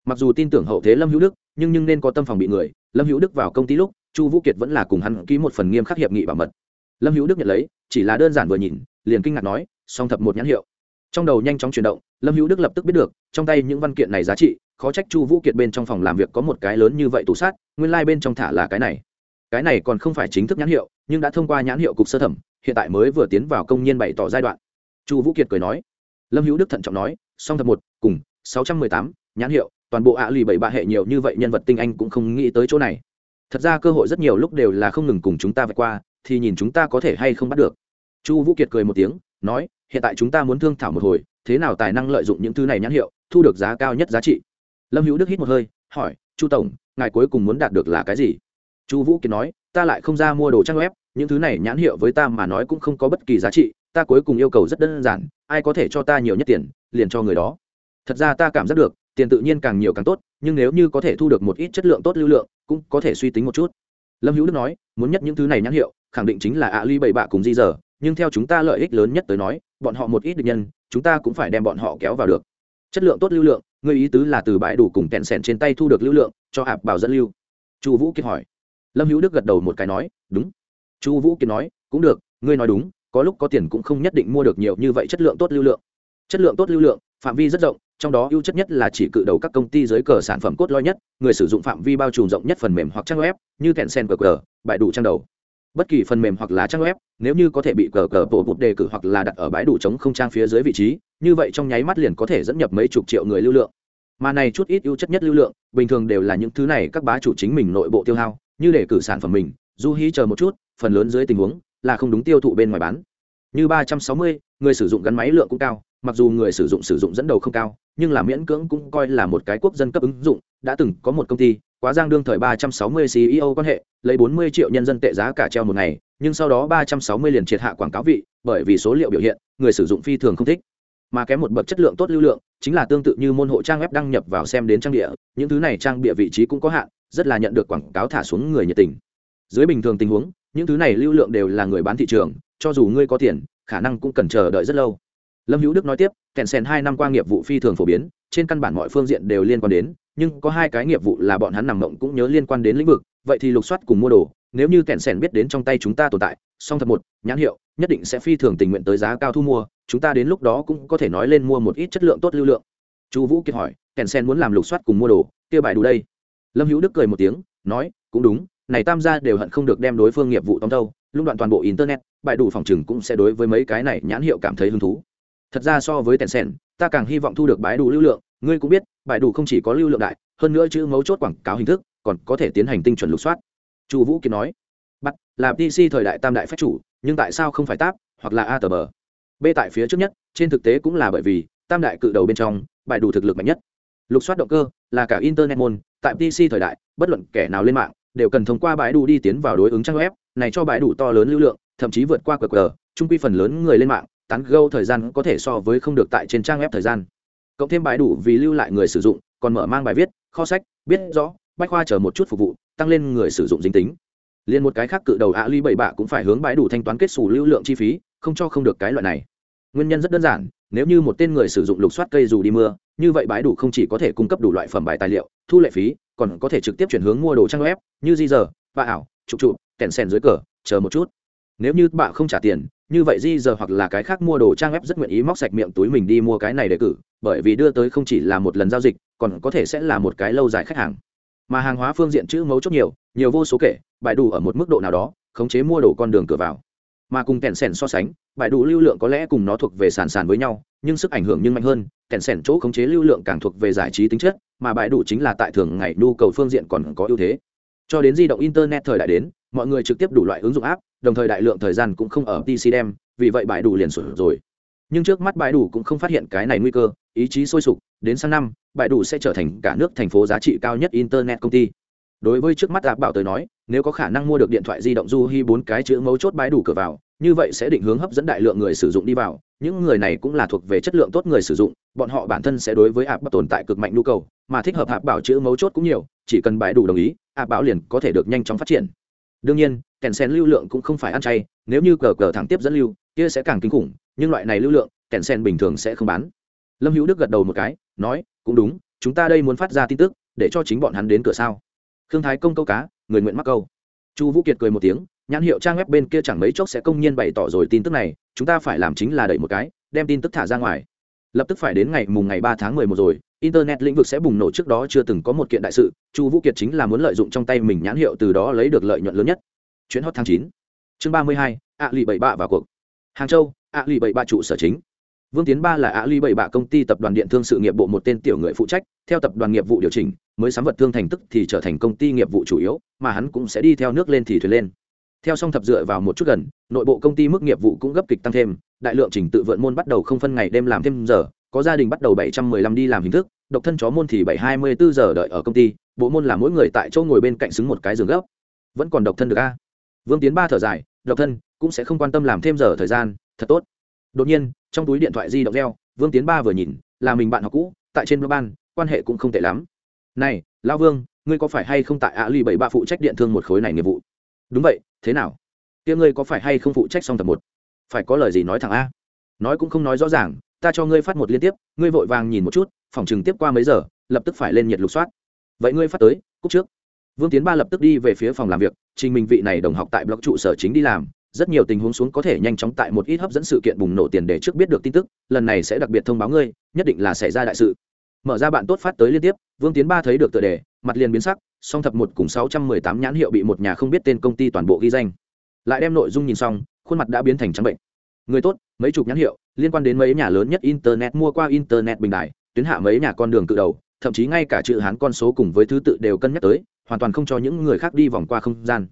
mặc dù tin tưởng hậu thế lâm hữu đức, nhưng nhưng nên có tâm phòng bị người. Lâm hữu đức vào công ty lúc, chu vũ kiệt vẫn là cùng hắn ký một phần nghiêm khắc hiệp nghị bảo mật. Lâm hữu đức nhận lấy, chỉ là đơn giản vừa nhìn, liền kinh ngạc nói, song thập một nhãn hiệu. Trong đầu nhanh chóng chuyển động, lâm hữu đức lập tức biết được, trong tay những văn kiện này giá trị, khó trách chu vũ kiệt bên trong phòng làm việc có một cái lớn như vậy tủ sát, nguyên lai、like、bên trong thả là cái này. Cái này còn không phải chính thức nhãn hiệu, nhưng đã thông qua nhãn hiệu cục sơ thẩm, hiện tại mới vừa tiến vào công nhân bày tỏ giai đoạn. Chu vũ kiệt cười nói. Lâm hữu đức thận trọng nói, song thập một, cùng sáu trăm mười tám, nhãn hiệu toàn bộ ạ lì bảy bạ hệ nhiều như vậy nhân vật tinh anh cũng không nghĩ tới chỗ này. Thật ra cơ hội rất nhiều lúc đều là không ngừng cùng chúng ta vượt qua, thì nhìn chúng ta có thể hay không bắt được. Chu vũ kiệt cười một tiếng, nói, hiện tại chúng ta muốn thương thảo một hồi, thế nào tài năng lợi dụng những thứ này nhãn hiệu, thu được giá cao nhất giá trị? Lâm hữu đức hít một hơi, hỏi, chu tổng, ngài cuối cùng muốn đạt được là cái gì? Chu vũ kiệt nói, ta lại không ra mua đồ trang web, những thứ này nhãn hiệu với ta mà nói cũng không có bất kỳ giá trị, ta cuối cùng yêu cầu rất đơn giản, ai có thể cho ta nhiều nhất tiền, liền cho người đó. Thật ra ta cảm giác được tiền tự nhiên càng nhiều càng tốt, nhưng nếu như có thể thu được một ít chất lượng tốt lưu lượng, cũng có thể suy tính một chút. Lâm hữu đức nói, muốn nhất những thứ này nhãn hiệu, khẳng định chính là ạ ly bảy bạ cùng di giờ nhưng theo chúng ta lợi ích lớn nhất tới nói, bọn họ một ít được nhân, chúng ta cũng phải đem bọn họ kéo vào được. Chất lượng tốt lưu lượng, người ý tứ là từ bãi đủ cùng kẹn sẻn trên tay thu được lưu lượng, cho hạp bảo dẫn lưu. Chu vũ kiệt hỏi. Lâm hữu đức gật đầu một cái nói, đúng. Chu vũ kiệt nói, cũng được, ngươi nói đúng, có lúc có tiền cũng không nhất định mua được nhiều như vậy chất lượng tốt lưu lượng. Chất lượng tốt lưu lượng, phạm vi rất rộng trong đó ưu chất nhất là chỉ cự đầu các công ty dưới cờ sản phẩm cốt lõi nhất, người sử dụng phạm vi bao trùm rộng nhất phần mềm hoặc trang web, như kẹn sen cờ, bãi đủ trang đầu. Bất kỳ phần mềm hoặc là trang web, nếu như có thể bị cờ cờ bộ bụt đề cử hoặc là đặt ở bãi đủ chống không trang phía dưới vị trí, như vậy trong nháy mắt liền có thể dẫn nhập mấy chục triệu người lưu lượng. Mà này chút ít ưu chất nhất lưu lượng, bình thường đều là những thứ này các bá chủ chính mình nội bộ tiêu hao, như để cử sản phẩm mình, du hí chờ một chút, phần lớn dưới tình huống là không đúng tiêu thụ bên ngoài bán. Như ba trăm sáu mươi, người sử dụng gắn máy lượng cũng cao, mặc dù người sử dụng sử dụng dẫn đầu không cao nhưng là miễn cưỡng cũng coi là một cái quốc dân cấp ứng dụng, đã từng có một công ty, quá giang đương thời ba trăm sáu mươi ceo quan hệ, lấy bốn mươi triệu nhân dân tệ giá cả treo một ngày, nhưng sau đó ba trăm sáu mươi liền triệt hạ quảng cáo vị, bởi vì số liệu biểu hiện, người sử dụng phi thường không thích. Mà kém một bậc chất lượng tốt lưu lượng, chính là tương tự như môn hộ trang web đăng nhập vào xem đến trang địa, những thứ này trang bịa vị trí cũng có hạn, rất là nhận được quảng cáo thả xuống người nhiệt tình. Dưới bình thường tình huống, những thứ này lưu lượng đều là người bán thị trường, cho dù ngươi có tiền, khả năng cũng cần chờ đợi rất lâu. Lâm hữu đức nói tiếp kèn sen hai năm qua nghiệp vụ phi thường phổ biến, trên căn bản mọi phương diện đều liên quan đến, nhưng có hai cái nghiệp vụ là bọn hắn nằm mộng cũng nhớ liên quan đến lĩnh vực, vậy thì lục soát cùng mua đồ, nếu như kèn sen biết đến trong tay chúng ta tồn tại, song thật một, nhãn hiệu, nhất định sẽ phi thường tình nguyện tới giá cao thu mua, chúng ta đến lúc đó cũng có thể nói lên mua một ít chất lượng tốt lưu lượng. Chu vũ kiệt hỏi, kèn sen muốn làm lục soát cùng mua đồ kia bài đủ đây. Lâm hữu đức cười một tiếng, nói, cũng đúng, này tam gia đều hận không được đem đối phương nghiệp vụ tóm đâu lúc đoạn toàn bộ internet, bài đủ phòng chừng cũng sẽ đối với mấy cái này nhãn hiệu cảm thấy hứng thú thật ra so với tencent, ta càng hy vọng thu được bãi đủ lưu lượng. Ngươi cũng biết, bãi đủ không chỉ có lưu lượng đại, hơn nữa chữ mấu chốt quảng cáo hình thức còn có thể tiến hành tinh chuẩn lục soát. Chu vũ kiệt nói, bắt, là pc thời đại tam đại phép chủ, nhưng tại sao không phải táp hoặc là a tờ bờ b tại phía trước nhất, trên thực tế cũng là bởi vì tam đại cự đầu bên trong bài đủ thực lực mạnh nhất. Lục soát động cơ, là cả internet môn, tại pc thời đại, bất luận kẻ nào lên mạng, đều cần thông qua bãi đủ đi tiến vào đối ứng trang web, này cho bãi đủ to lớn lưu lượng, thậm chí vượt qua qr trung quy phần lớn người lên mạng tán gâu thời gian có thể so với không được tại trên trang web thời gian. Cộng thêm bài đủ vì lưu lại người sử dụng, còn mở mang bài viết, kho sách, biết rõ, bách khoa chờ một chút phục vụ, tăng lên người sử dụng dính tính. Liền một cái khác cự đầu ạ ly bảy bạ cũng phải hướng bãi đủ thanh toán kết xù lưu lượng chi phí, không cho không được cái loại này. Nguyên nhân rất đơn giản, nếu như một tên người sử dụng lục soát cây dù đi mưa, như vậy bãi đủ không chỉ có thể cung cấp đủ loại phẩm bài tài liệu, thu lệ phí, còn có thể trực tiếp chuyển hướng mua đồ trang web, như di giờ và ảo trục trụ kèn sen dưới cờ, chờ một chút nếu như bạn không trả tiền, như vậy di giờ hoặc là cái khác mua đồ trang web rất nguyện ý móc sạch miệng túi mình đi mua cái này để cử, bởi vì đưa tới không chỉ là một lần giao dịch, còn có thể sẽ là một cái lâu dài khách hàng. Mà hàng hóa phương diện chữ mấu chốt nhiều nhiều vô số kể bãi đủ ở một mức độ nào đó, khống chế mua đồ con đường cửa vào. Mà cùng kèn sèn so sánh bãi đủ lưu lượng có lẽ cùng nó thuộc về sản sản với nhau, nhưng sức ảnh hưởng nhưng mạnh hơn kèn sèn chỗ khống chế lưu lượng càng thuộc về giải trí tính chất, mà bãi đủ chính là tại thường ngày nhu cầu phương diện còn có ưu thế. Cho đến di động internet thời đại đến mọi người trực tiếp đủ loại ứng dụng app, đồng thời đại lượng thời gian cũng không ở pc đem, vì vậy bãi đủ liền sụt rồi. Nhưng trước mắt bãi đủ cũng không phát hiện cái này nguy cơ, ý chí sôi sục, đến sang năm bãi đủ sẽ trở thành cả nước thành phố giá trị cao nhất internet công ty. Đối với trước mắt áp bảo tới nói, nếu có khả năng mua được điện thoại di động du hi bốn cái chữ mấu chốt bãi đủ cửa vào, như vậy sẽ định hướng hấp dẫn đại lượng người sử dụng đi vào, những người này cũng là thuộc về chất lượng tốt người sử dụng, bọn họ bản thân sẽ đối với áp tồn tại cực mạnh nhu cầu, mà thích hợp áp bảo chữ mấu chốt cũng nhiều, chỉ cần bãi đủ đồng ý áp bảo liền có thể được nhanh chóng phát triển đương nhiên, kèn sen lưu lượng cũng không phải ăn chay, nếu như cờ cờ thẳng tiếp dẫn lưu, kia sẽ càng kinh khủng, nhưng loại này lưu lượng, kèn sen bình thường sẽ không bán. Lâm hữu đức gật đầu một cái, nói, cũng đúng, chúng ta đây muốn phát ra tin tức, để cho chính bọn hắn đến cửa sao. Khương thái công câu cá, người nguyện mắc câu. Chu vũ kiệt cười một tiếng, nhãn hiệu trang web bên kia chẳng mấy chốc sẽ công nhiên bày tỏ rồi tin tức này, chúng ta phải làm chính là đẩy một cái, đem tin tức thả ra ngoài lập tức phải đến ngày mùng ngày ba tháng mười một rồi, internet lĩnh vực sẽ bùng nổ trước đó chưa từng có một kiện đại sự, chu vũ kiệt chính là muốn lợi dụng trong tay mình nhãn hiệu từ đó lấy được lợi nhuận lớn nhất. Chuyến hot tháng chín, chương ba mươi hai ạ lì bảy bạ vào cuộc. Hàng châu ạ lì bảy bạ trụ sở chính. Vương tiến ba là ạ lì bảy bạ công ty tập đoàn điện thương sự nghiệp bộ một tên tiểu người phụ trách, theo tập đoàn nghiệp vụ điều chỉnh, mới sắm vật thương thành tức thì trở thành công ty nghiệp vụ chủ yếu, mà hắn cũng sẽ đi theo nước lên thì thuyền lên theo song thập dựa vào một chút gần, nội bộ công ty mức nghiệp vụ cũng gấp kịch tăng thêm, đại lượng trình tự vượn môn bắt đầu không phân ngày đêm làm thêm giờ, có gia đình bắt đầu bảy trăm mười lăm đi làm hình thức, độc thân chó môn thì bảy hai mươi bốn giờ đợi ở công ty, bộ môn là mỗi người tại chỗ ngồi bên cạnh xứng một cái giường gấp. Vẫn còn độc thân được a? Vương tiến ba thở dài, độc thân, cũng sẽ không quan tâm làm thêm giờ thời gian, thật tốt. Đột nhiên, trong túi điện thoại di động reo, vương tiến ba vừa nhìn, là mình bạn học cũ, tại trên ban, quan hệ cũng không tệ lắm. Này lao vương, ngươi có phải hay không tại ạ lì bảy ba phụ trách điện thương một khối này nghiệp vụ? Đúng vậy, thế nào? Kia ngươi có phải hay không phụ trách xong tập một? Phải có lời gì nói thẳng a? Nói cũng không nói rõ ràng, ta cho ngươi phát một liên tiếp, ngươi vội vàng nhìn một chút, phòng chừng tiếp qua mấy giờ, lập tức phải lên nhiệt lục soát. Vậy ngươi phát tới cúc trước. Vương tiến ba lập tức đi về phía phòng làm việc, trình minh vị này đồng học tại blog trụ sở chính đi làm, rất nhiều tình huống xuống có thể nhanh chóng tại một ít hấp dẫn sự kiện bùng nổ tiền để trước biết được tin tức, lần này sẽ đặc biệt thông báo ngươi, nhất định là xảy ra đại sự. Mở ra bạn tốt phát tới liên tiếp, vương tiến ba thấy được tựa đề, mặt liền biến sắc song thập một cùng sáu trăm mười tám nhãn hiệu bị một nhà không biết tên công ty toàn bộ ghi danh. Lại đem nội dung nhìn xong, khuôn mặt đã biến thành trắng bệnh. Người tốt, mấy chục nhãn hiệu, liên quan đến mấy nhà lớn nhất internet mua qua internet bình đại, tuyến hạ mấy nhà con đường cự đầu, thậm chí ngay cả chữ hán con số cùng với thứ tự đều cân nhắc tới, hoàn toàn không cho những người khác đi vòng qua không gian.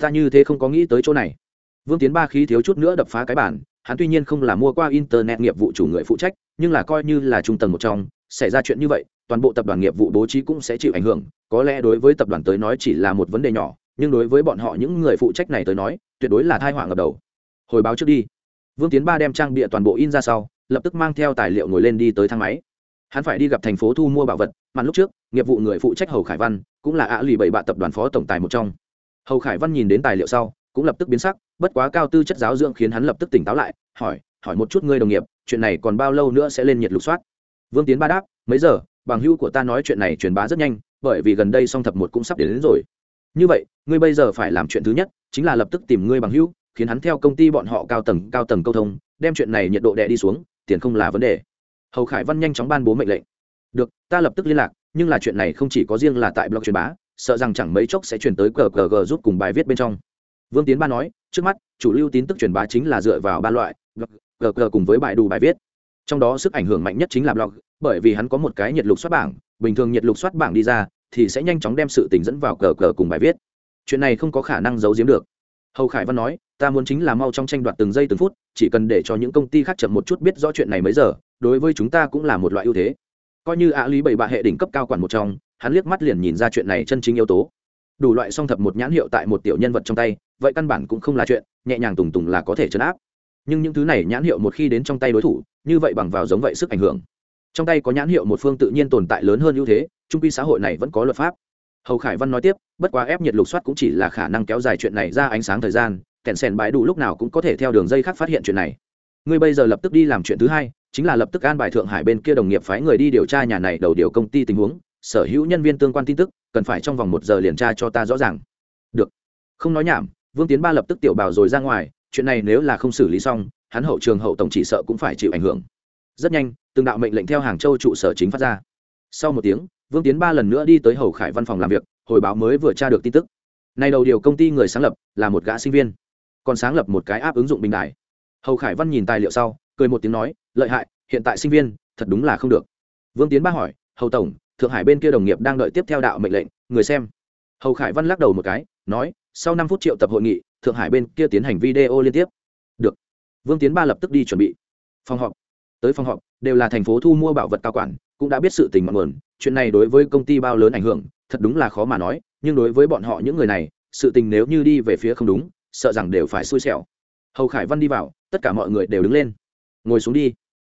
Ta như thế không có nghĩ tới chỗ này. Vương tiến ba khí thiếu chút nữa đập phá cái bản, hắn tuy nhiên không là mua qua internet nghiệp vụ chủ người phụ trách, nhưng là coi như là trung tầng một trong, xảy ra chuyện như vậy toàn bộ tập đoàn nghiệp vụ bố trí cũng sẽ chịu ảnh hưởng, có lẽ đối với tập đoàn tới nói chỉ là một vấn đề nhỏ, nhưng đối với bọn họ những người phụ trách này tới nói, tuyệt đối là thai họa ngập đầu. Hồi báo trước đi. Vương tiến ba đem trang bịa toàn bộ in ra sau, lập tức mang theo tài liệu ngồi lên đi tới thang máy. Hắn phải đi gặp thành phố thu mua bảo vật, mà lúc trước, nghiệp vụ người phụ trách hầu khải văn, cũng là ạ lì bảy bạ tập đoàn phó tổng tài một trong. Hầu khải văn nhìn đến tài liệu sau, cũng lập tức biến sắc, bất quá cao tư chất giáo dưỡng khiến hắn lập tức tỉnh táo lại, hỏi hỏi một chút ngươi đồng nghiệp, chuyện này còn bao lâu nữa sẽ lên nhiệt lục soát? Vương tiến ba đáp, mấy giờ? Bằng hữu của ta nói chuyện này truyền bá rất nhanh bởi vì gần đây song thập một cũng sắp đến, đến rồi. Như vậy ngươi bây giờ phải làm chuyện thứ nhất chính là lập tức tìm ngươi bằng hữu khiến hắn theo công ty bọn họ cao tầng cao tầng câu thông đem chuyện này nhiệt độ đè đi xuống tiền không là vấn đề. Hầu khải văn nhanh chóng ban bố mệnh lệnh. Được ta lập tức liên lạc nhưng là chuyện này không chỉ có riêng là tại blog truyền bá sợ rằng chẳng mấy chốc sẽ chuyển tới cờ cờ g rút cùng bài viết bên trong. Vương tiến ba nói trước mắt chủ lưu tin tức truyền bá chính là dựa vào ba loại g g cùng với bài đủ bài viết. Trong đó sức ảnh hưởng mạnh nhất chính là blog bởi vì hắn có một cái nhiệt lục soát bảng, bình thường nhiệt lục soát bảng đi ra, thì sẽ nhanh chóng đem sự tình dẫn vào cờ cờ cùng bài viết. Chuyện này không có khả năng giấu giếm được. Hầu khải văn nói, ta muốn chính là mau trong tranh đoạt từng giây từng phút, chỉ cần để cho những công ty khác chậm một chút biết rõ chuyện này mấy giờ, đối với chúng ta cũng là một loại ưu thế. Coi như ạ lý bảy bạ hệ đỉnh cấp cao quản một trong, hắn liếc mắt liền nhìn ra chuyện này chân chính yếu tố. Đủ loại song thập một nhãn hiệu tại một tiểu nhân vật trong tay, vậy căn bản cũng không là chuyện, nhẹ nhàng tùng tùng là có thể chấn áp. Nhưng những thứ này nhãn hiệu một khi đến trong tay đối thủ, như vậy bằng vào giống vậy sức ảnh hưởng trong tay có nhãn hiệu một phương tự nhiên tồn tại lớn hơn ưu thế, trung quy xã hội này vẫn có luật pháp. Hầu khải văn nói tiếp, bất quá ép nhiệt lục soát cũng chỉ là khả năng kéo dài chuyện này ra ánh sáng thời gian, kẹn sèn bãi đủ lúc nào cũng có thể theo đường dây khác phát hiện chuyện này. Ngươi bây giờ lập tức đi làm chuyện thứ hai, chính là lập tức an bài thượng hải bên kia đồng nghiệp phái người đi điều tra nhà này đầu điều công ty tình huống, sở hữu nhân viên tương quan tin tức, cần phải trong vòng một giờ liền tra cho ta rõ ràng. Được. Không nói nhảm, vương tiến ba lập tức tiểu bảo rồi ra ngoài, chuyện này nếu là không xử lý xong, hắn hậu trường hậu tổng chỉ sợ cũng phải chịu ảnh hưởng rất nhanh, từng đạo mệnh lệnh theo hàng châu trụ sở chính phát ra. Sau một tiếng, vương tiến ba lần nữa đi tới hầu khải văn phòng làm việc, hồi báo mới vừa tra được tin tức. Này đầu điều công ty người sáng lập là một gã sinh viên, còn sáng lập một cái áp ứng dụng bình đại hầu khải văn nhìn tài liệu sau, cười một tiếng nói, lợi hại, hiện tại sinh viên, thật đúng là không được. Vương tiến ba hỏi, hầu tổng, thượng hải bên kia đồng nghiệp đang đợi tiếp theo đạo mệnh lệnh, người xem. Hầu khải văn lắc đầu một cái, nói, sau năm phút triệu tập hội nghị, thượng hải bên kia tiến hành video liên tiếp. Được. Vương tiến ba lập tức đi chuẩn bị. Phòng họp tới phòng họp, đều là thành phố thu mua bảo vật cao quản, cũng đã biết sự tình mặn nguồn, chuyện này đối với công ty bao lớn ảnh hưởng, thật đúng là khó mà nói, nhưng đối với bọn họ những người này, sự tình nếu như đi về phía không đúng, sợ rằng đều phải xui xẻo. Hầu khải văn đi vào, tất cả mọi người đều đứng lên. Ngồi xuống đi.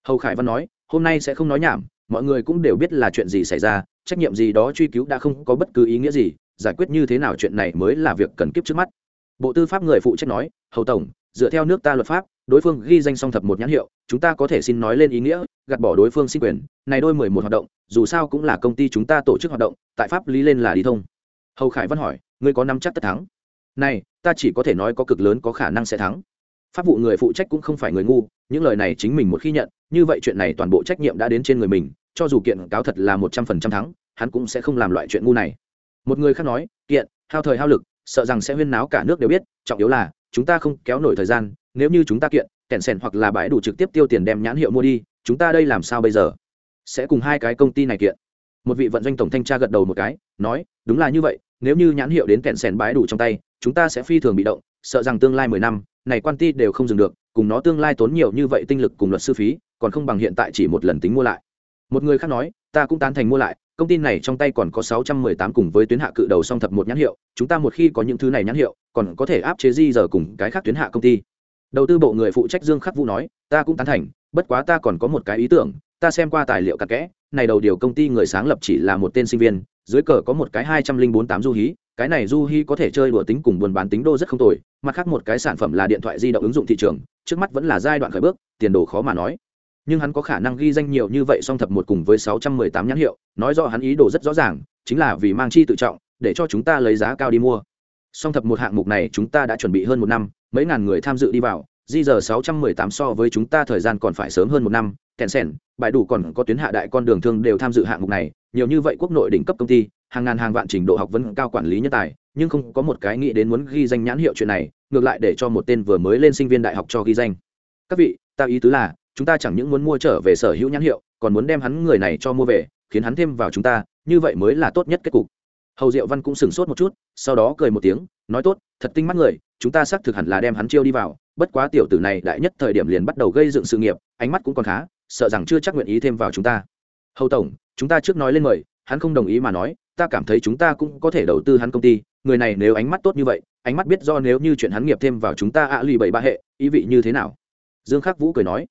Hầu khải văn nói, hôm nay sẽ không nói nhảm, mọi người cũng đều biết là chuyện gì xảy ra, trách nhiệm gì đó truy cứu đã không có bất cứ ý nghĩa gì, giải quyết như thế nào chuyện này mới là việc cần kiếp trước mắt. Bộ tư pháp người phụ trách nói, hầu tổng, dựa theo nước ta luật pháp đối phương ghi danh song thập một nhãn hiệu, chúng ta có thể xin nói lên ý nghĩa, gạt bỏ đối phương xin quyền. Này đôi mười một hoạt động, dù sao cũng là công ty chúng ta tổ chức hoạt động, tại pháp lý lên là đi thông. Hầu khải văn hỏi, ngươi có năm chắc tất thắng? Này, ta chỉ có thể nói có cực lớn có khả năng sẽ thắng. Pháp vụ người phụ trách cũng không phải người ngu, những lời này chính mình một khi nhận, như vậy chuyện này toàn bộ trách nhiệm đã đến trên người mình, cho dù kiện cáo thật là một trăm phần trăm thắng, hắn cũng sẽ không làm loại chuyện ngu này. Một người khác nói, kiện, hao thời hao lực, sợ rằng sẽ huyên náo cả nước đều biết, trọng yếu là, chúng ta không kéo nổi thời gian nếu như chúng ta kiện kẹn sẻn hoặc là bãi đủ trực tiếp tiêu tiền đem nhãn hiệu mua đi chúng ta đây làm sao bây giờ? Sẽ cùng hai cái công ty này kiện. Một vị vận doanh tổng thanh tra gật đầu một cái nói đúng là như vậy nếu như nhãn hiệu đến kẹn sẻn bãi đủ trong tay chúng ta sẽ phi thường bị động sợ rằng tương lai mười năm này quan ty đều không dừng được cùng nó tương lai tốn nhiều như vậy tinh lực cùng luật sư phí còn không bằng hiện tại chỉ một lần tính mua lại. Một người khác nói ta cũng tán thành mua lại công ty này trong tay còn có 618 cùng với tuyến hạ cự đầu song thập một nhãn hiệu, chúng ta một khi có những thứ này nhãn hiệu, còn có thể áp chế di giờ cùng cái khác tuyến hạ công ty. Đầu tư bộ người phụ trách Dương Khắc Vũ nói, ta cũng tán thành, bất quá ta còn có một cái ý tưởng, ta xem qua tài liệu cặn kẽ, này đầu điều công ty người sáng lập chỉ là một tên sinh viên, dưới cờ có một cái 2048 du hí, cái này du hí có thể chơi đùa tính cùng buôn bán tính đô rất không tồi, mặt khác một cái sản phẩm là điện thoại di động ứng dụng thị trường, trước mắt vẫn là giai đoạn khởi bước, tiền đồ khó mà nói. Nhưng hắn có khả năng ghi danh nhiều như vậy song thập một cùng với sáu trăm mười tám nhãn hiệu nói rõ hắn ý đồ rất rõ ràng chính là vì mang chi tự trọng để cho chúng ta lấy giá cao đi mua. Song thập một hạng mục này chúng ta đã chuẩn bị hơn một năm mấy ngàn người tham dự đi vào di giờ sáu trăm mười tám so với chúng ta thời gian còn phải sớm hơn một năm kèn sèn, bài đủ còn có tuyến hạ đại con đường thương đều tham dự hạng mục này, nhiều như vậy quốc nội đỉnh cấp công ty, hàng ngàn hàng vạn trình độ học vấn cao quản lý nhân tài, nhưng không có một cái nghĩ đến muốn ghi danh nhãn hiệu chuyện này, ngược lại để cho một tên vừa mới lên sinh viên đại học cho ghi danh. Các vị, ta ý tứ là, chúng ta chẳng những muốn mua trở về sở hữu nhãn hiệu, còn muốn đem hắn người này cho mua về, khiến hắn thêm vào chúng ta, như vậy mới là tốt nhất kết cục hầu diệu văn cũng sửng sốt một chút, sau đó cười một tiếng, nói tốt, thật tinh mắt người, chúng ta xác thực hẳn là đem hắn chiêu đi vào, bất quá tiểu tử này đại nhất thời điểm liền bắt đầu gây dựng sự nghiệp, ánh mắt cũng còn khá, sợ rằng chưa chắc nguyện ý thêm vào chúng ta. Hầu tổng, chúng ta trước nói lên mời, hắn không đồng ý mà nói, ta cảm thấy chúng ta cũng có thể đầu tư hắn công ty, người này nếu ánh mắt tốt như vậy, ánh mắt biết do nếu như chuyện hắn nghiệp thêm vào chúng ta ạ lì bảy ba hệ, ý vị như thế nào? Dương khắc vũ cười nói.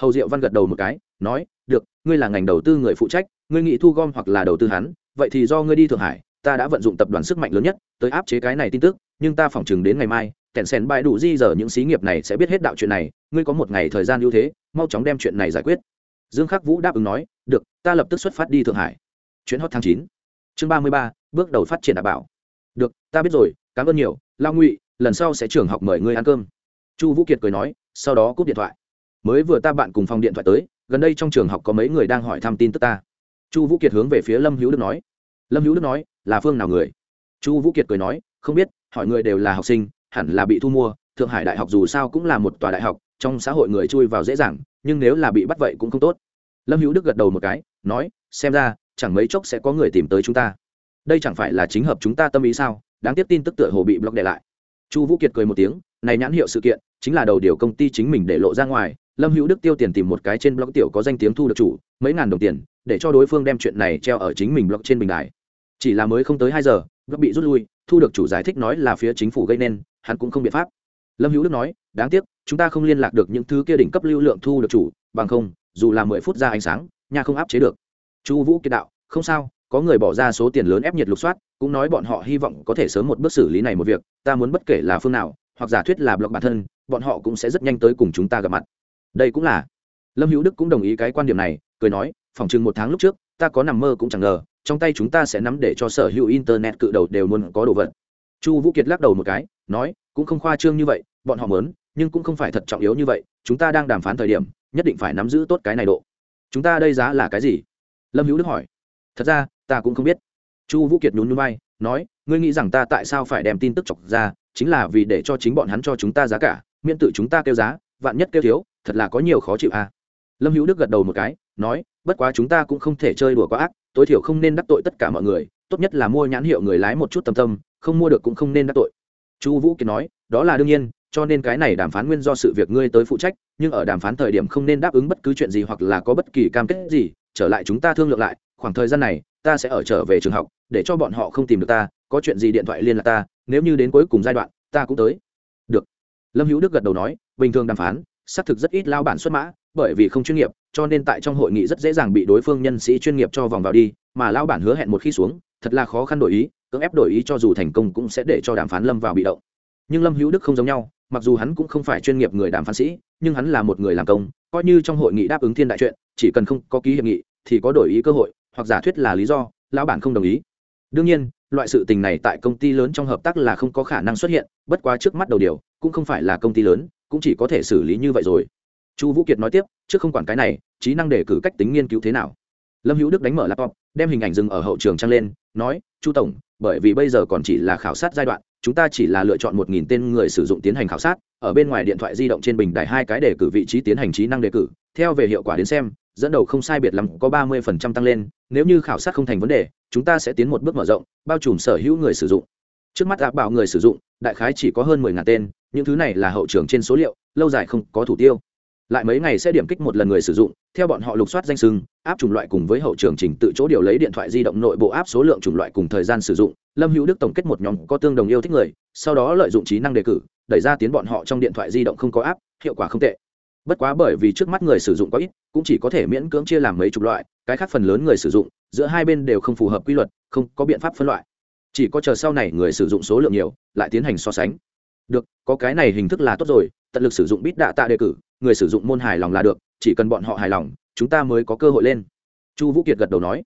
Hầu diệu văn gật đầu một cái, nói, được, ngươi là ngành đầu tư người phụ trách, ngươi nghĩ thu gom hoặc là đầu tư hắn, vậy thì do ngươi đi thượng hải ta đã vận dụng tập đoàn sức mạnh lớn nhất tới áp chế cái này tin tức, nhưng ta phỏng chừng đến ngày mai, kẻn sen bãi đủ di giờ những xí nghiệp này sẽ biết hết đạo chuyện này, ngươi có một ngày thời gian ưu thế, mau chóng đem chuyện này giải quyết. Dương khắc vũ đáp ứng nói, được, ta lập tức xuất phát đi thượng hải. Chuyến hot tháng chín. Chương ba mươi ba, bước đầu phát triển đảm bảo. Được, ta biết rồi, cảm ơn nhiều, lao ngụy, lần sau sẽ trường học mời ngươi ăn cơm. Chu vũ kiệt cười nói, sau đó cúp điện thoại. Mới vừa ta bạn cùng phòng điện thoại tới, gần đây trong trường học có mấy người đang hỏi thăm tin tức ta. Chu vũ kiệt hướng về phía lâm hữu đức nói lâm hữu đức nói, là phương nào người? Chu vũ kiệt cười nói, không biết, hỏi người đều là học sinh, hẳn là bị thu mua. Thượng hải đại học dù sao cũng là một tòa đại học, trong xã hội người chui vào dễ dàng, nhưng nếu là bị bắt vậy cũng không tốt. Lâm hữu đức gật đầu một cái, nói, xem ra, chẳng mấy chốc sẽ có người tìm tới chúng ta. Đây chẳng phải là chính hợp chúng ta tâm ý sao? Đáng tiếc tin tức tựa hồ bị block để lại. Chu vũ kiệt cười một tiếng, này nhãn hiệu sự kiện, chính là đầu điều công ty chính mình để lộ ra ngoài. Lâm hữu đức tiêu tiền tìm một cái trên blog tiểu có danh tiếng thu được chủ, mấy ngàn đồng tiền, để cho đối phương đem chuyện này treo ở chính mình blog trên bình đài chỉ là mới không tới hai giờ, gấp bị rút lui, thu được chủ giải thích nói là phía chính phủ gây nên, hắn cũng không biện pháp. Lâm hữu đức nói, đáng tiếc, chúng ta không liên lạc được những thứ kia đỉnh cấp lưu lượng thu được chủ, bằng không, dù là mười phút ra ánh sáng, nhà không áp chế được. Chu vũ kiệt đạo, không sao, có người bỏ ra số tiền lớn ép nhiệt lục soát, cũng nói bọn họ hy vọng có thể sớm một bước xử lý này một việc, ta muốn bất kể là phương nào, hoặc giả thuyết là blog bản thân, bọn họ cũng sẽ rất nhanh tới cùng chúng ta gặp mặt. Đây cũng là. Lâm hữu đức cũng đồng ý cái quan điểm này, cười nói, phòng chừng một tháng lúc trước, ta có nằm mơ cũng chẳng ngờ trong tay chúng ta sẽ nắm để cho sở hữu internet cự đầu đều muốn có đồ vật. Chu vũ kiệt lắc đầu một cái, nói, cũng không khoa trương như vậy, bọn họ mớn nhưng cũng không phải thật trọng yếu như vậy, chúng ta đang đàm phán thời điểm, nhất định phải nắm giữ tốt cái này độ. Chúng ta đây giá là cái gì? Lâm hữu đức hỏi. Thật ra, ta cũng không biết. Chu vũ kiệt nhún nhún vai, nói, ngươi nghĩ rằng ta tại sao phải đem tin tức chọc ra, chính là vì để cho chính bọn hắn cho chúng ta giá cả, miễn tự chúng ta kêu giá, vạn nhất kêu thiếu, thật là có nhiều khó chịu à. lâm hữu đức gật đầu một cái, nói, bất quá chúng ta cũng không thể chơi đùa quá ác tối thiểu không nên đắc tội tất cả mọi người, tốt nhất là mua nhãn hiệu người lái một chút tâm tâm, không mua được cũng không nên đắc tội. Chu vũ kiệt nói, đó là đương nhiên, cho nên cái này đàm phán nguyên do sự việc ngươi tới phụ trách, nhưng ở đàm phán thời điểm không nên đáp ứng bất cứ chuyện gì hoặc là có bất kỳ cam kết gì, trở lại chúng ta thương lượng lại, khoảng thời gian này, ta sẽ ở trở về trường học, để cho bọn họ không tìm được ta, có chuyện gì điện thoại liên lạc ta, nếu như đến cuối cùng giai đoạn, ta cũng tới. Được. Lâm hữu đức gật đầu nói, bình thường đàm phán, xác thực rất ít lao bản xuất mã, bởi vì không chuyên nghiệp cho nên tại trong hội nghị rất dễ dàng bị đối phương nhân sĩ chuyên nghiệp cho vòng vào đi, mà lao bản hứa hẹn một khi xuống, thật là khó khăn đổi ý, cưỡng ép đổi ý cho dù thành công cũng sẽ để cho đàm phán lâm vào bị động. Nhưng lâm hữu đức không giống nhau, mặc dù hắn cũng không phải chuyên nghiệp người đàm phán sĩ, nhưng hắn là một người làm công, coi như trong hội nghị đáp ứng thiên đại chuyện, chỉ cần không có ký hiệp nghị, thì có đổi ý cơ hội, hoặc giả thuyết là lý do, lão bản không đồng ý. Đương nhiên, loại sự tình này tại công ty lớn trong hợp tác là không có khả năng xuất hiện, bất quá trước mắt đầu điều, cũng không phải là công ty lớn, cũng chỉ có thể xử lý như vậy rồi chu vũ kiệt nói tiếp, trước không quản cái này, trí năng để cử cách tính nghiên cứu thế nào. Lâm hữu đức đánh mở laptop, đem hình ảnh dừng ở hậu trường trăng lên, nói, chu tổng, bởi vì bây giờ còn chỉ là khảo sát giai đoạn, chúng ta chỉ là lựa chọn một nghìn tên người sử dụng tiến hành khảo sát, ở bên ngoài điện thoại di động trên bình đài hai cái đề cử vị trí tiến hành trí năng đề cử, theo về hiệu quả đến xem, dẫn đầu không sai biệt lắm có ba mươi phần trăm tăng lên, nếu như khảo sát không thành vấn đề, chúng ta sẽ tiến một bước mở rộng, bao trùm sở hữu người sử dụng. Trước mắt áp bảo người sử dụng, đại khái chỉ có hơn mười ngàn tên, những thứ này là hậu trường trên số liệu, lâu dài không có thủ tiêu lại mấy ngày sẽ điểm kích một lần người sử dụng, theo bọn họ lục soát danh sưng áp chủng loại cùng với hậu trường trình tự chỗ điều lấy điện thoại di động nội bộ áp số lượng chủng loại cùng thời gian sử dụng. Lâm hữu đức tổng kết một nhóm có tương đồng yêu thích người, sau đó lợi dụng trí năng đề cử, đẩy ra tiến bọn họ trong điện thoại di động không có áp, hiệu quả không tệ. Bất quá bởi vì trước mắt người sử dụng có ít, cũng chỉ có thể miễn cưỡng chia làm mấy chục loại, cái khác phần lớn người sử dụng, giữa hai bên đều không phù hợp quy luật, không có biện pháp phân loại. Chỉ có chờ sau này người sử dụng số lượng nhiều, lại tiến hành so sánh. Được, có cái này hình thức là tốt rồi, tận lực sử dụng bít đạ tạ đề cử người sử dụng môn hài lòng là được, chỉ cần bọn họ hài lòng, chúng ta mới có cơ hội lên. Chu vũ kiệt gật đầu nói.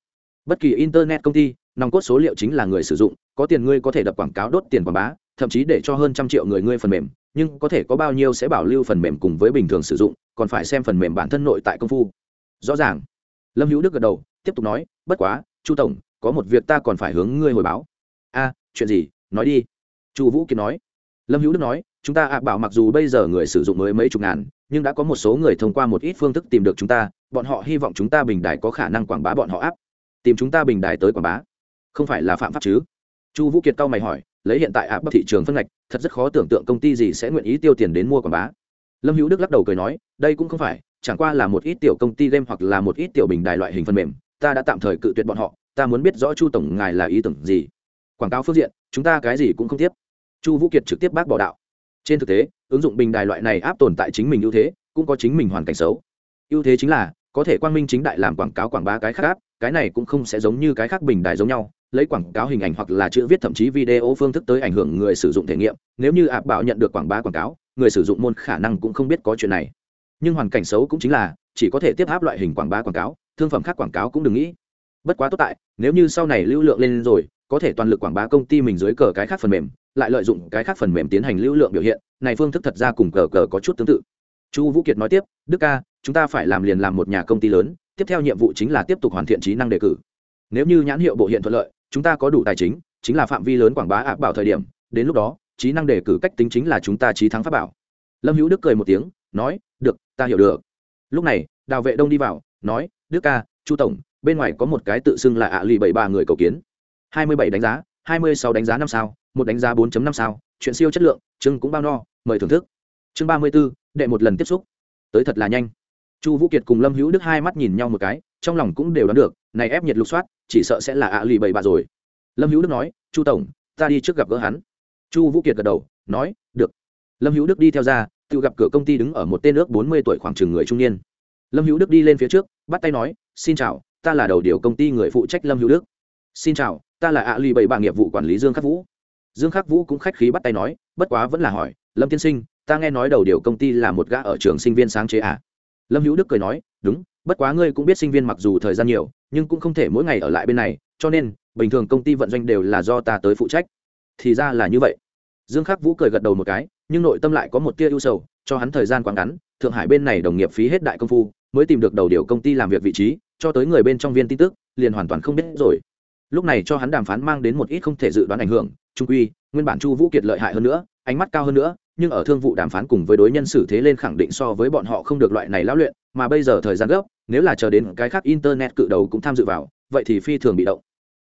Bất kỳ internet công ty, nòng cốt số liệu chính là người sử dụng, có tiền ngươi có thể đập quảng cáo đốt tiền quảng bá, thậm chí để cho hơn trăm triệu người ngươi phần mềm, nhưng có thể có bao nhiêu sẽ bảo lưu phần mềm cùng với bình thường sử dụng, còn phải xem phần mềm bản thân nội tại công phu. Rõ ràng. Lâm hữu đức gật đầu, tiếp tục nói, bất quá, chu tổng, có một việc ta còn phải hướng ngươi hồi báo. A, chuyện gì? Nói đi. Chu vũ kiệt nói. Lâm hữu đức nói chúng ta ạ, bảo mặc dù bây giờ người sử dụng mới mấy chục ngàn, nhưng đã có một số người thông qua một ít phương thức tìm được chúng ta, bọn họ hy vọng chúng ta bình đài có khả năng quảng bá bọn họ áp. Tìm chúng ta bình đài tới quảng bá. Không phải là phạm pháp chứ? Chu vũ kiệt cao mày hỏi, lấy hiện tại ạ bắc thị trường phân ngạch, thật rất khó tưởng tượng công ty gì sẽ nguyện ý tiêu tiền đến mua quảng bá. Lâm hữu đức lắc đầu cười nói, đây cũng không phải, chẳng qua là một ít tiểu công ty game hoặc là một ít tiểu bình đài loại hình phần mềm, ta đã tạm thời cự tuyệt bọn họ, ta muốn biết rõ chu tổng ngài là ý tưởng gì. Quảng cáo phương diện, chúng ta cái gì cũng không tiếp. Chu vũ kiệt trực tiếp bác bỏ đạo trên thực tế, ứng dụng bình đài loại này áp tồn tại chính mình ưu thế, cũng có chính mình hoàn cảnh xấu. Ưu thế chính là, có thể quang minh chính đại làm quảng cáo quảng bá cái khác áp, cái này cũng không sẽ giống như cái khác bình đài giống nhau, lấy quảng cáo hình ảnh hoặc là chữ viết thậm chí video phương thức tới ảnh hưởng người sử dụng thể nghiệm. Nếu như áp bảo nhận được quảng bá quảng cáo, người sử dụng môn khả năng cũng không biết có chuyện này. Nhưng hoàn cảnh xấu cũng chính là, chỉ có thể tiếp áp loại hình quảng bá quảng cáo, thương phẩm khác quảng cáo cũng đừng nghĩ. Bất quá tốt tại, nếu như sau này lưu lượng lên rồi, có thể toàn lực quảng bá công ty mình dưới cờ cái khác phần mềm lại lợi dụng cái khác phần mềm tiến hành lưu lượng biểu hiện, này phương thức thật ra cùng cờ cờ có chút tương tự. Chu vũ kiệt nói tiếp, đức ca, chúng ta phải làm liền làm một nhà công ty lớn, tiếp theo nhiệm vụ chính là tiếp tục hoàn thiện trí năng đề cử. Nếu như nhãn hiệu bộ hiện thuận lợi, chúng ta có đủ tài chính chính là phạm vi lớn quảng bá áp bảo thời điểm, đến lúc đó, trí năng đề cử cách tính chính là chúng ta trí thắng pháp bảo. Lâm hữu đức cười một tiếng, nói, được, ta hiểu được. Lúc này, đào vệ đông đi vào, nói, đức ca, chu tổng, bên ngoài có một cái tự xưng là ạ lì bảy ba người cầu kiến. Hai mươi bảy đánh giá hai mươi sáu đánh giá năm sao một đánh giá 4 năm sao chuyện siêu chất lượng chương cũng bao no mời thưởng thức. Chương 34, đệ một lần tiếp xúc. Tới thật là nhanh. Chu vũ kiệt cùng lâm hữu đức hai mắt nhìn nhau một cái trong lòng cũng đều đoán được này ép nhiệt lục soát chỉ sợ sẽ là ạ lì bậy bạ rồi. Lâm hữu đức nói chu tổng ta đi trước gặp gỡ hắn. Chu vũ kiệt gật đầu nói được. Lâm hữu đức đi theo ra tự gặp cửa công ty đứng ở một tên nước bốn mươi tuổi khoảng chừng người trung niên. Lâm hữu đức đi lên phía trước bắt tay nói xin chào ta là đầu điều công ty người phụ trách lâm hữu đức. Xin chào ta là ạ lì bảy bà nghiệp vụ quản lý dương khắc vũ. Dương khắc vũ cũng khách khí bắt tay nói, bất quá vẫn là hỏi, lâm tiên sinh, ta nghe nói đầu điều công ty là một gã ở trường sinh viên sáng chế à? Lâm hữu đức cười nói, đúng, bất quá ngươi cũng biết sinh viên mặc dù thời gian nhiều, nhưng cũng không thể mỗi ngày ở lại bên này, cho nên, bình thường công ty vận doanh đều là do ta tới phụ trách. Thì ra là như vậy. Dương khắc vũ cười gật đầu một cái, nhưng nội tâm lại có một tia ưu sầu, cho hắn thời gian quá ngắn, thượng hải bên này đồng nghiệp phí hết đại công phu, mới tìm được đầu điều công ty làm việc vị trí, cho tới người bên trong viên tin tức, liền hoàn toàn không biết rồi lúc này cho hắn đàm phán mang đến một ít không thể dự đoán ảnh hưởng, trung quy, nguyên bản chu vũ kiệt lợi hại hơn nữa, ánh mắt cao hơn nữa, nhưng ở thương vụ đàm phán cùng với đối nhân xử thế lên khẳng định so với bọn họ không được loại này lão luyện, mà bây giờ thời gian gấp, nếu là chờ đến cái khác internet cự đầu cũng tham dự vào, vậy thì phi thường bị động.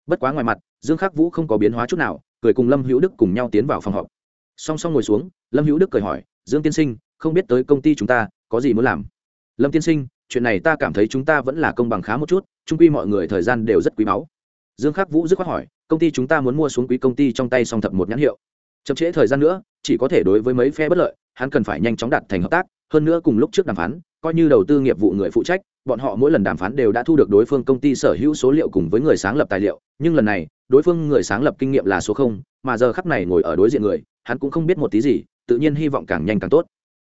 Bất quá ngoài mặt, dương khắc vũ không có biến hóa chút nào, cười cùng lâm hữu đức cùng nhau tiến vào phòng họp. Song song ngồi xuống, lâm hữu đức cười hỏi, dương tiên sinh, không biết tới công ty chúng ta, có gì muốn làm? Lâm tiên sinh, chuyện này ta cảm thấy chúng ta vẫn là công bằng khá một chút, trung quy mọi người thời gian đều rất quý báu dương khắc vũ dứt khoát hỏi, công ty chúng ta muốn mua xuống quý công ty trong tay song thập một nhãn hiệu. Chậm trễ thời gian nữa, chỉ có thể đối với mấy phe bất lợi, hắn cần phải nhanh chóng đạt thành hợp tác, hơn nữa cùng lúc trước đàm phán, coi như đầu tư nghiệp vụ người phụ trách, bọn họ mỗi lần đàm phán đều đã thu được đối phương công ty sở hữu số liệu cùng với người sáng lập tài liệu, nhưng lần này, đối phương người sáng lập kinh nghiệm là số không, mà giờ khắc này ngồi ở đối diện người, hắn cũng không biết một tí gì, tự nhiên hy vọng càng nhanh càng tốt.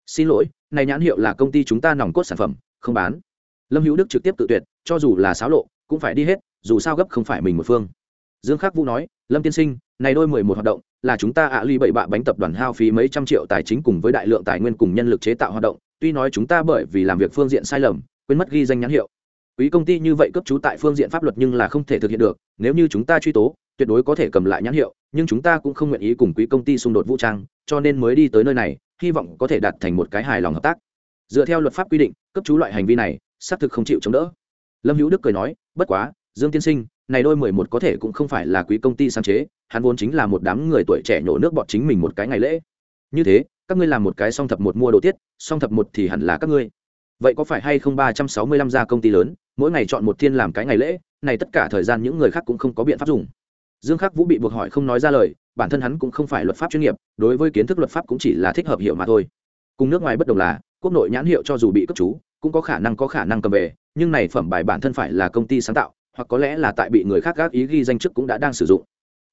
Xin lỗi, này nhãn hiệu là công ty chúng ta nòng cốt sản phẩm, không bán. Lâm hữu đức trực tiếp tự tuyệt, cho dù là xáo lộ, cũng phải đi hết dù sao gấp không phải mình một phương. Dương khắc vũ nói, lâm tiên sinh, này đôi mười một hoạt động, là chúng ta ạ ly bảy bạ bánh tập đoàn hao phí mấy trăm triệu tài chính cùng với đại lượng tài nguyên cùng nhân lực chế tạo hoạt động. Tuy nói chúng ta bởi vì làm việc phương diện sai lầm, quên mất ghi danh nhãn hiệu. Quý công ty như vậy cấp chú tại phương diện pháp luật nhưng là không thể thực hiện được. Nếu như chúng ta truy tố, tuyệt đối có thể cầm lại nhãn hiệu, nhưng chúng ta cũng không nguyện ý cùng quý công ty xung đột vũ trang, cho nên mới đi tới nơi này, hy vọng có thể đạt thành một cái hài lòng hợp tác. Dựa theo luật pháp quy định, cấp chú loại hành vi này, xác thực không chịu chống đỡ. Lâm hữu đức cười nói, bất quá dương tiên sinh, này đôi mười một có thể cũng không phải là quý công ty sáng chế, hắn vốn chính là một đám người tuổi trẻ nhổ nước bọt chính mình một cái ngày lễ. Như thế, các ngươi làm một cái song thập một mua đồ tiết, song thập một thì hẳn là các ngươi. Vậy có phải hay không ba trăm sáu mươi lăm gia công ty lớn, mỗi ngày chọn một thiên làm cái ngày lễ, này tất cả thời gian những người khác cũng không có biện pháp dùng. Dương khắc vũ bị buộc hỏi không nói ra lời, bản thân hắn cũng không phải luật pháp chuyên nghiệp, đối với kiến thức luật pháp cũng chỉ là thích hợp hiệu mà thôi. Cùng nước ngoài bất đồng là, quốc nội nhãn hiệu cho dù bị cấp chú, cũng có khả năng có khả năng cầm về, nhưng này phẩm bài bản thân phải là công ty sáng tạo hoặc có lẽ là tại bị người khác gác ý ghi danh chức cũng đã đang sử dụng.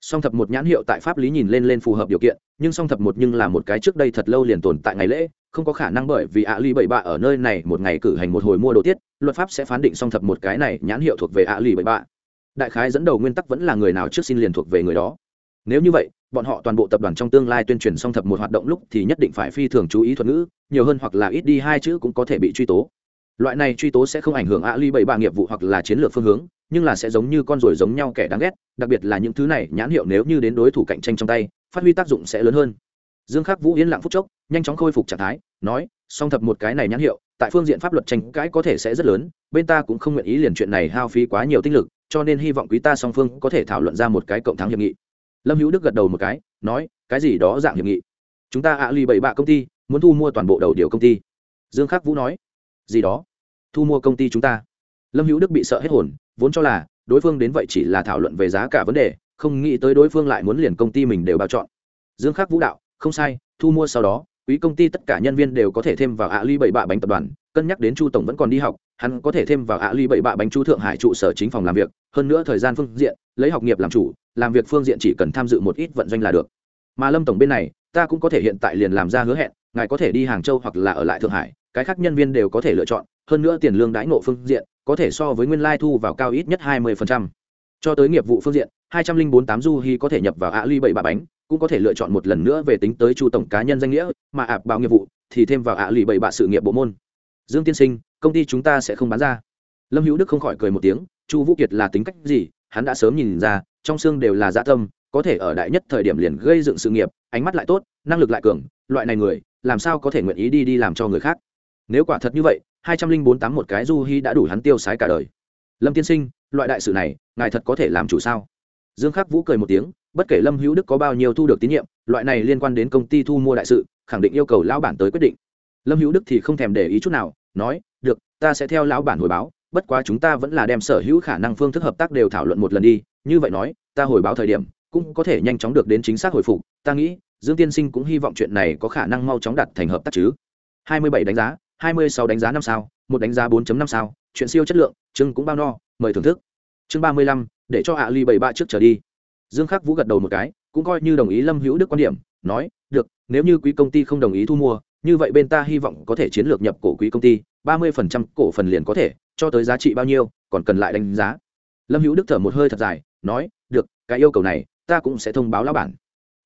Song thập một nhãn hiệu tại pháp lý nhìn lên lên phù hợp điều kiện, nhưng song thập một nhưng là một cái trước đây thật lâu liền tồn tại ngày lễ, không có khả năng bởi vì ạ ly bảy bạ ở nơi này một ngày cử hành một hồi mua đồ tiết, luật pháp sẽ phán định song thập một cái này nhãn hiệu thuộc về ạ ly bảy bạ đại khái dẫn đầu nguyên tắc vẫn là người nào trước xin liền thuộc về người đó. Nếu như vậy, bọn họ toàn bộ tập đoàn trong tương lai tuyên truyền song thập một hoạt động lúc thì nhất định phải phi thường chú ý thuật ngữ, nhiều hơn hoặc là ít đi hai chữ cũng có thể bị truy tố loại này truy tố sẽ không ảnh hưởng ạ ly bảy ba nghiệp vụ hoặc là chiến lược phương hướng, nhưng là sẽ giống như con ruồi giống nhau kẻ đáng ghét, đặc biệt là những thứ này, nhãn hiệu nếu như đến đối thủ cạnh tranh trong tay, phát huy tác dụng sẽ lớn hơn. Dương khắc vũ yên lặng phút chốc, nhanh chóng khôi phục trạng thái, nói, song thập một cái này nhãn hiệu, tại phương diện pháp luật tranh cãi có thể sẽ rất lớn, bên ta cũng không nguyện ý liền chuyện này hao phí quá nhiều tinh lực, cho nên hy vọng quý ta song phương có thể thảo luận ra một cái cộng thắng hiệp nghị. Lâm hữu đức gật đầu một cái, nói, cái gì đó dạng hiệp nghị? Chúng ta ạ à ly bảy bạ công ty, muốn thu mua toàn bộ đầu điều công ty. Dương khắc vũ nói gì đó. Thu mua công ty chúng ta. Lâm hữu đức bị sợ hết hồn, vốn cho là đối phương đến vậy chỉ là thảo luận về giá cả vấn đề, không nghĩ tới đối phương lại muốn liền công ty mình đều bao chọn. Dương khắc vũ đạo, không sai, thu mua sau đó, quý công ty tất cả nhân viên đều có thể thêm vào ạ ly bảy bạ bánh tập đoàn, cân nhắc đến chu tổng vẫn còn đi học, hắn có thể thêm vào ạ ly bảy bạ bánh chu thượng hải trụ sở chính phòng làm việc, hơn nữa thời gian phương diện, lấy học nghiệp làm chủ, làm việc phương diện chỉ cần tham dự một ít vận doanh là được. Mà lâm tổng bên này, ta cũng có thể hiện tại liền làm ra hứa hẹn, ngài có thể đi hàng châu hoặc là ở lại thượng hải cái khác nhân viên đều có thể lựa chọn, hơn nữa tiền lương đãi ngộ phương diện, có thể so với nguyên lai thu vào cao ít nhất hai 20%. cho tới nghiệp vụ phương diện, hai trăm linh bốn tám du hi có thể nhập vào ạ ly bảy bánh, cũng có thể lựa chọn một lần nữa về tính tới chu tổng cá nhân danh nghĩa, mà ạp báo nghiệp vụ, thì thêm vào ạ lì bảy bạ sự nghiệp bộ môn. Dương tiên sinh, công ty chúng ta sẽ không bán ra. Lâm hữu đức không khỏi cười một tiếng, chu vũ kiệt là tính cách gì? Hắn đã sớm nhìn ra, trong xương đều là dạ tâm, có thể ở đại nhất thời điểm liền gây dựng sự nghiệp, ánh mắt lại tốt, năng lực lại cường, loại này người, làm sao có thể nguyện ý đi đi làm cho người khác? Nếu quả thật như vậy, hai trăm linh bốn tám một cái du hy đã đủ hắn tiêu sái cả đời. Lâm tiên sinh, loại đại sự này, ngài thật có thể làm chủ sao? Dương khắc vũ cười một tiếng, bất kể lâm hữu đức có bao nhiêu thu được tín nhiệm, loại này liên quan đến công ty thu mua đại sự, khẳng định yêu cầu lão bản tới quyết định. Lâm hữu đức thì không thèm để ý chút nào, nói, được, ta sẽ theo lão bản hồi báo, bất quá chúng ta vẫn là đem sở hữu khả năng phương thức hợp tác đều thảo luận một lần đi, như vậy nói, ta hồi báo thời điểm, cũng có thể nhanh chóng được đến chính xác hồi phục, ta nghĩ, dương tiên sinh cũng hy vọng chuyện này có khả năng mau chóng đặt thành hợp tác chứ. 27 đánh giá 26 đánh giá năm sao một đánh giá 4.5 sao chuyện siêu chất lượng chương cũng bao no mời thưởng thức. Chương 35, để cho hạ ly bảy ba trước trở đi. Dương khắc vũ gật đầu một cái cũng coi như đồng ý lâm hữu đức quan điểm nói được nếu như quý công ty không đồng ý thu mua như vậy bên ta hy vọng có thể chiến lược nhập cổ quý công ty ba mươi phần trăm cổ phần liền có thể cho tới giá trị bao nhiêu còn cần lại đánh giá. Lâm hữu đức thở một hơi thật dài nói được cái yêu cầu này ta cũng sẽ thông báo lão bản.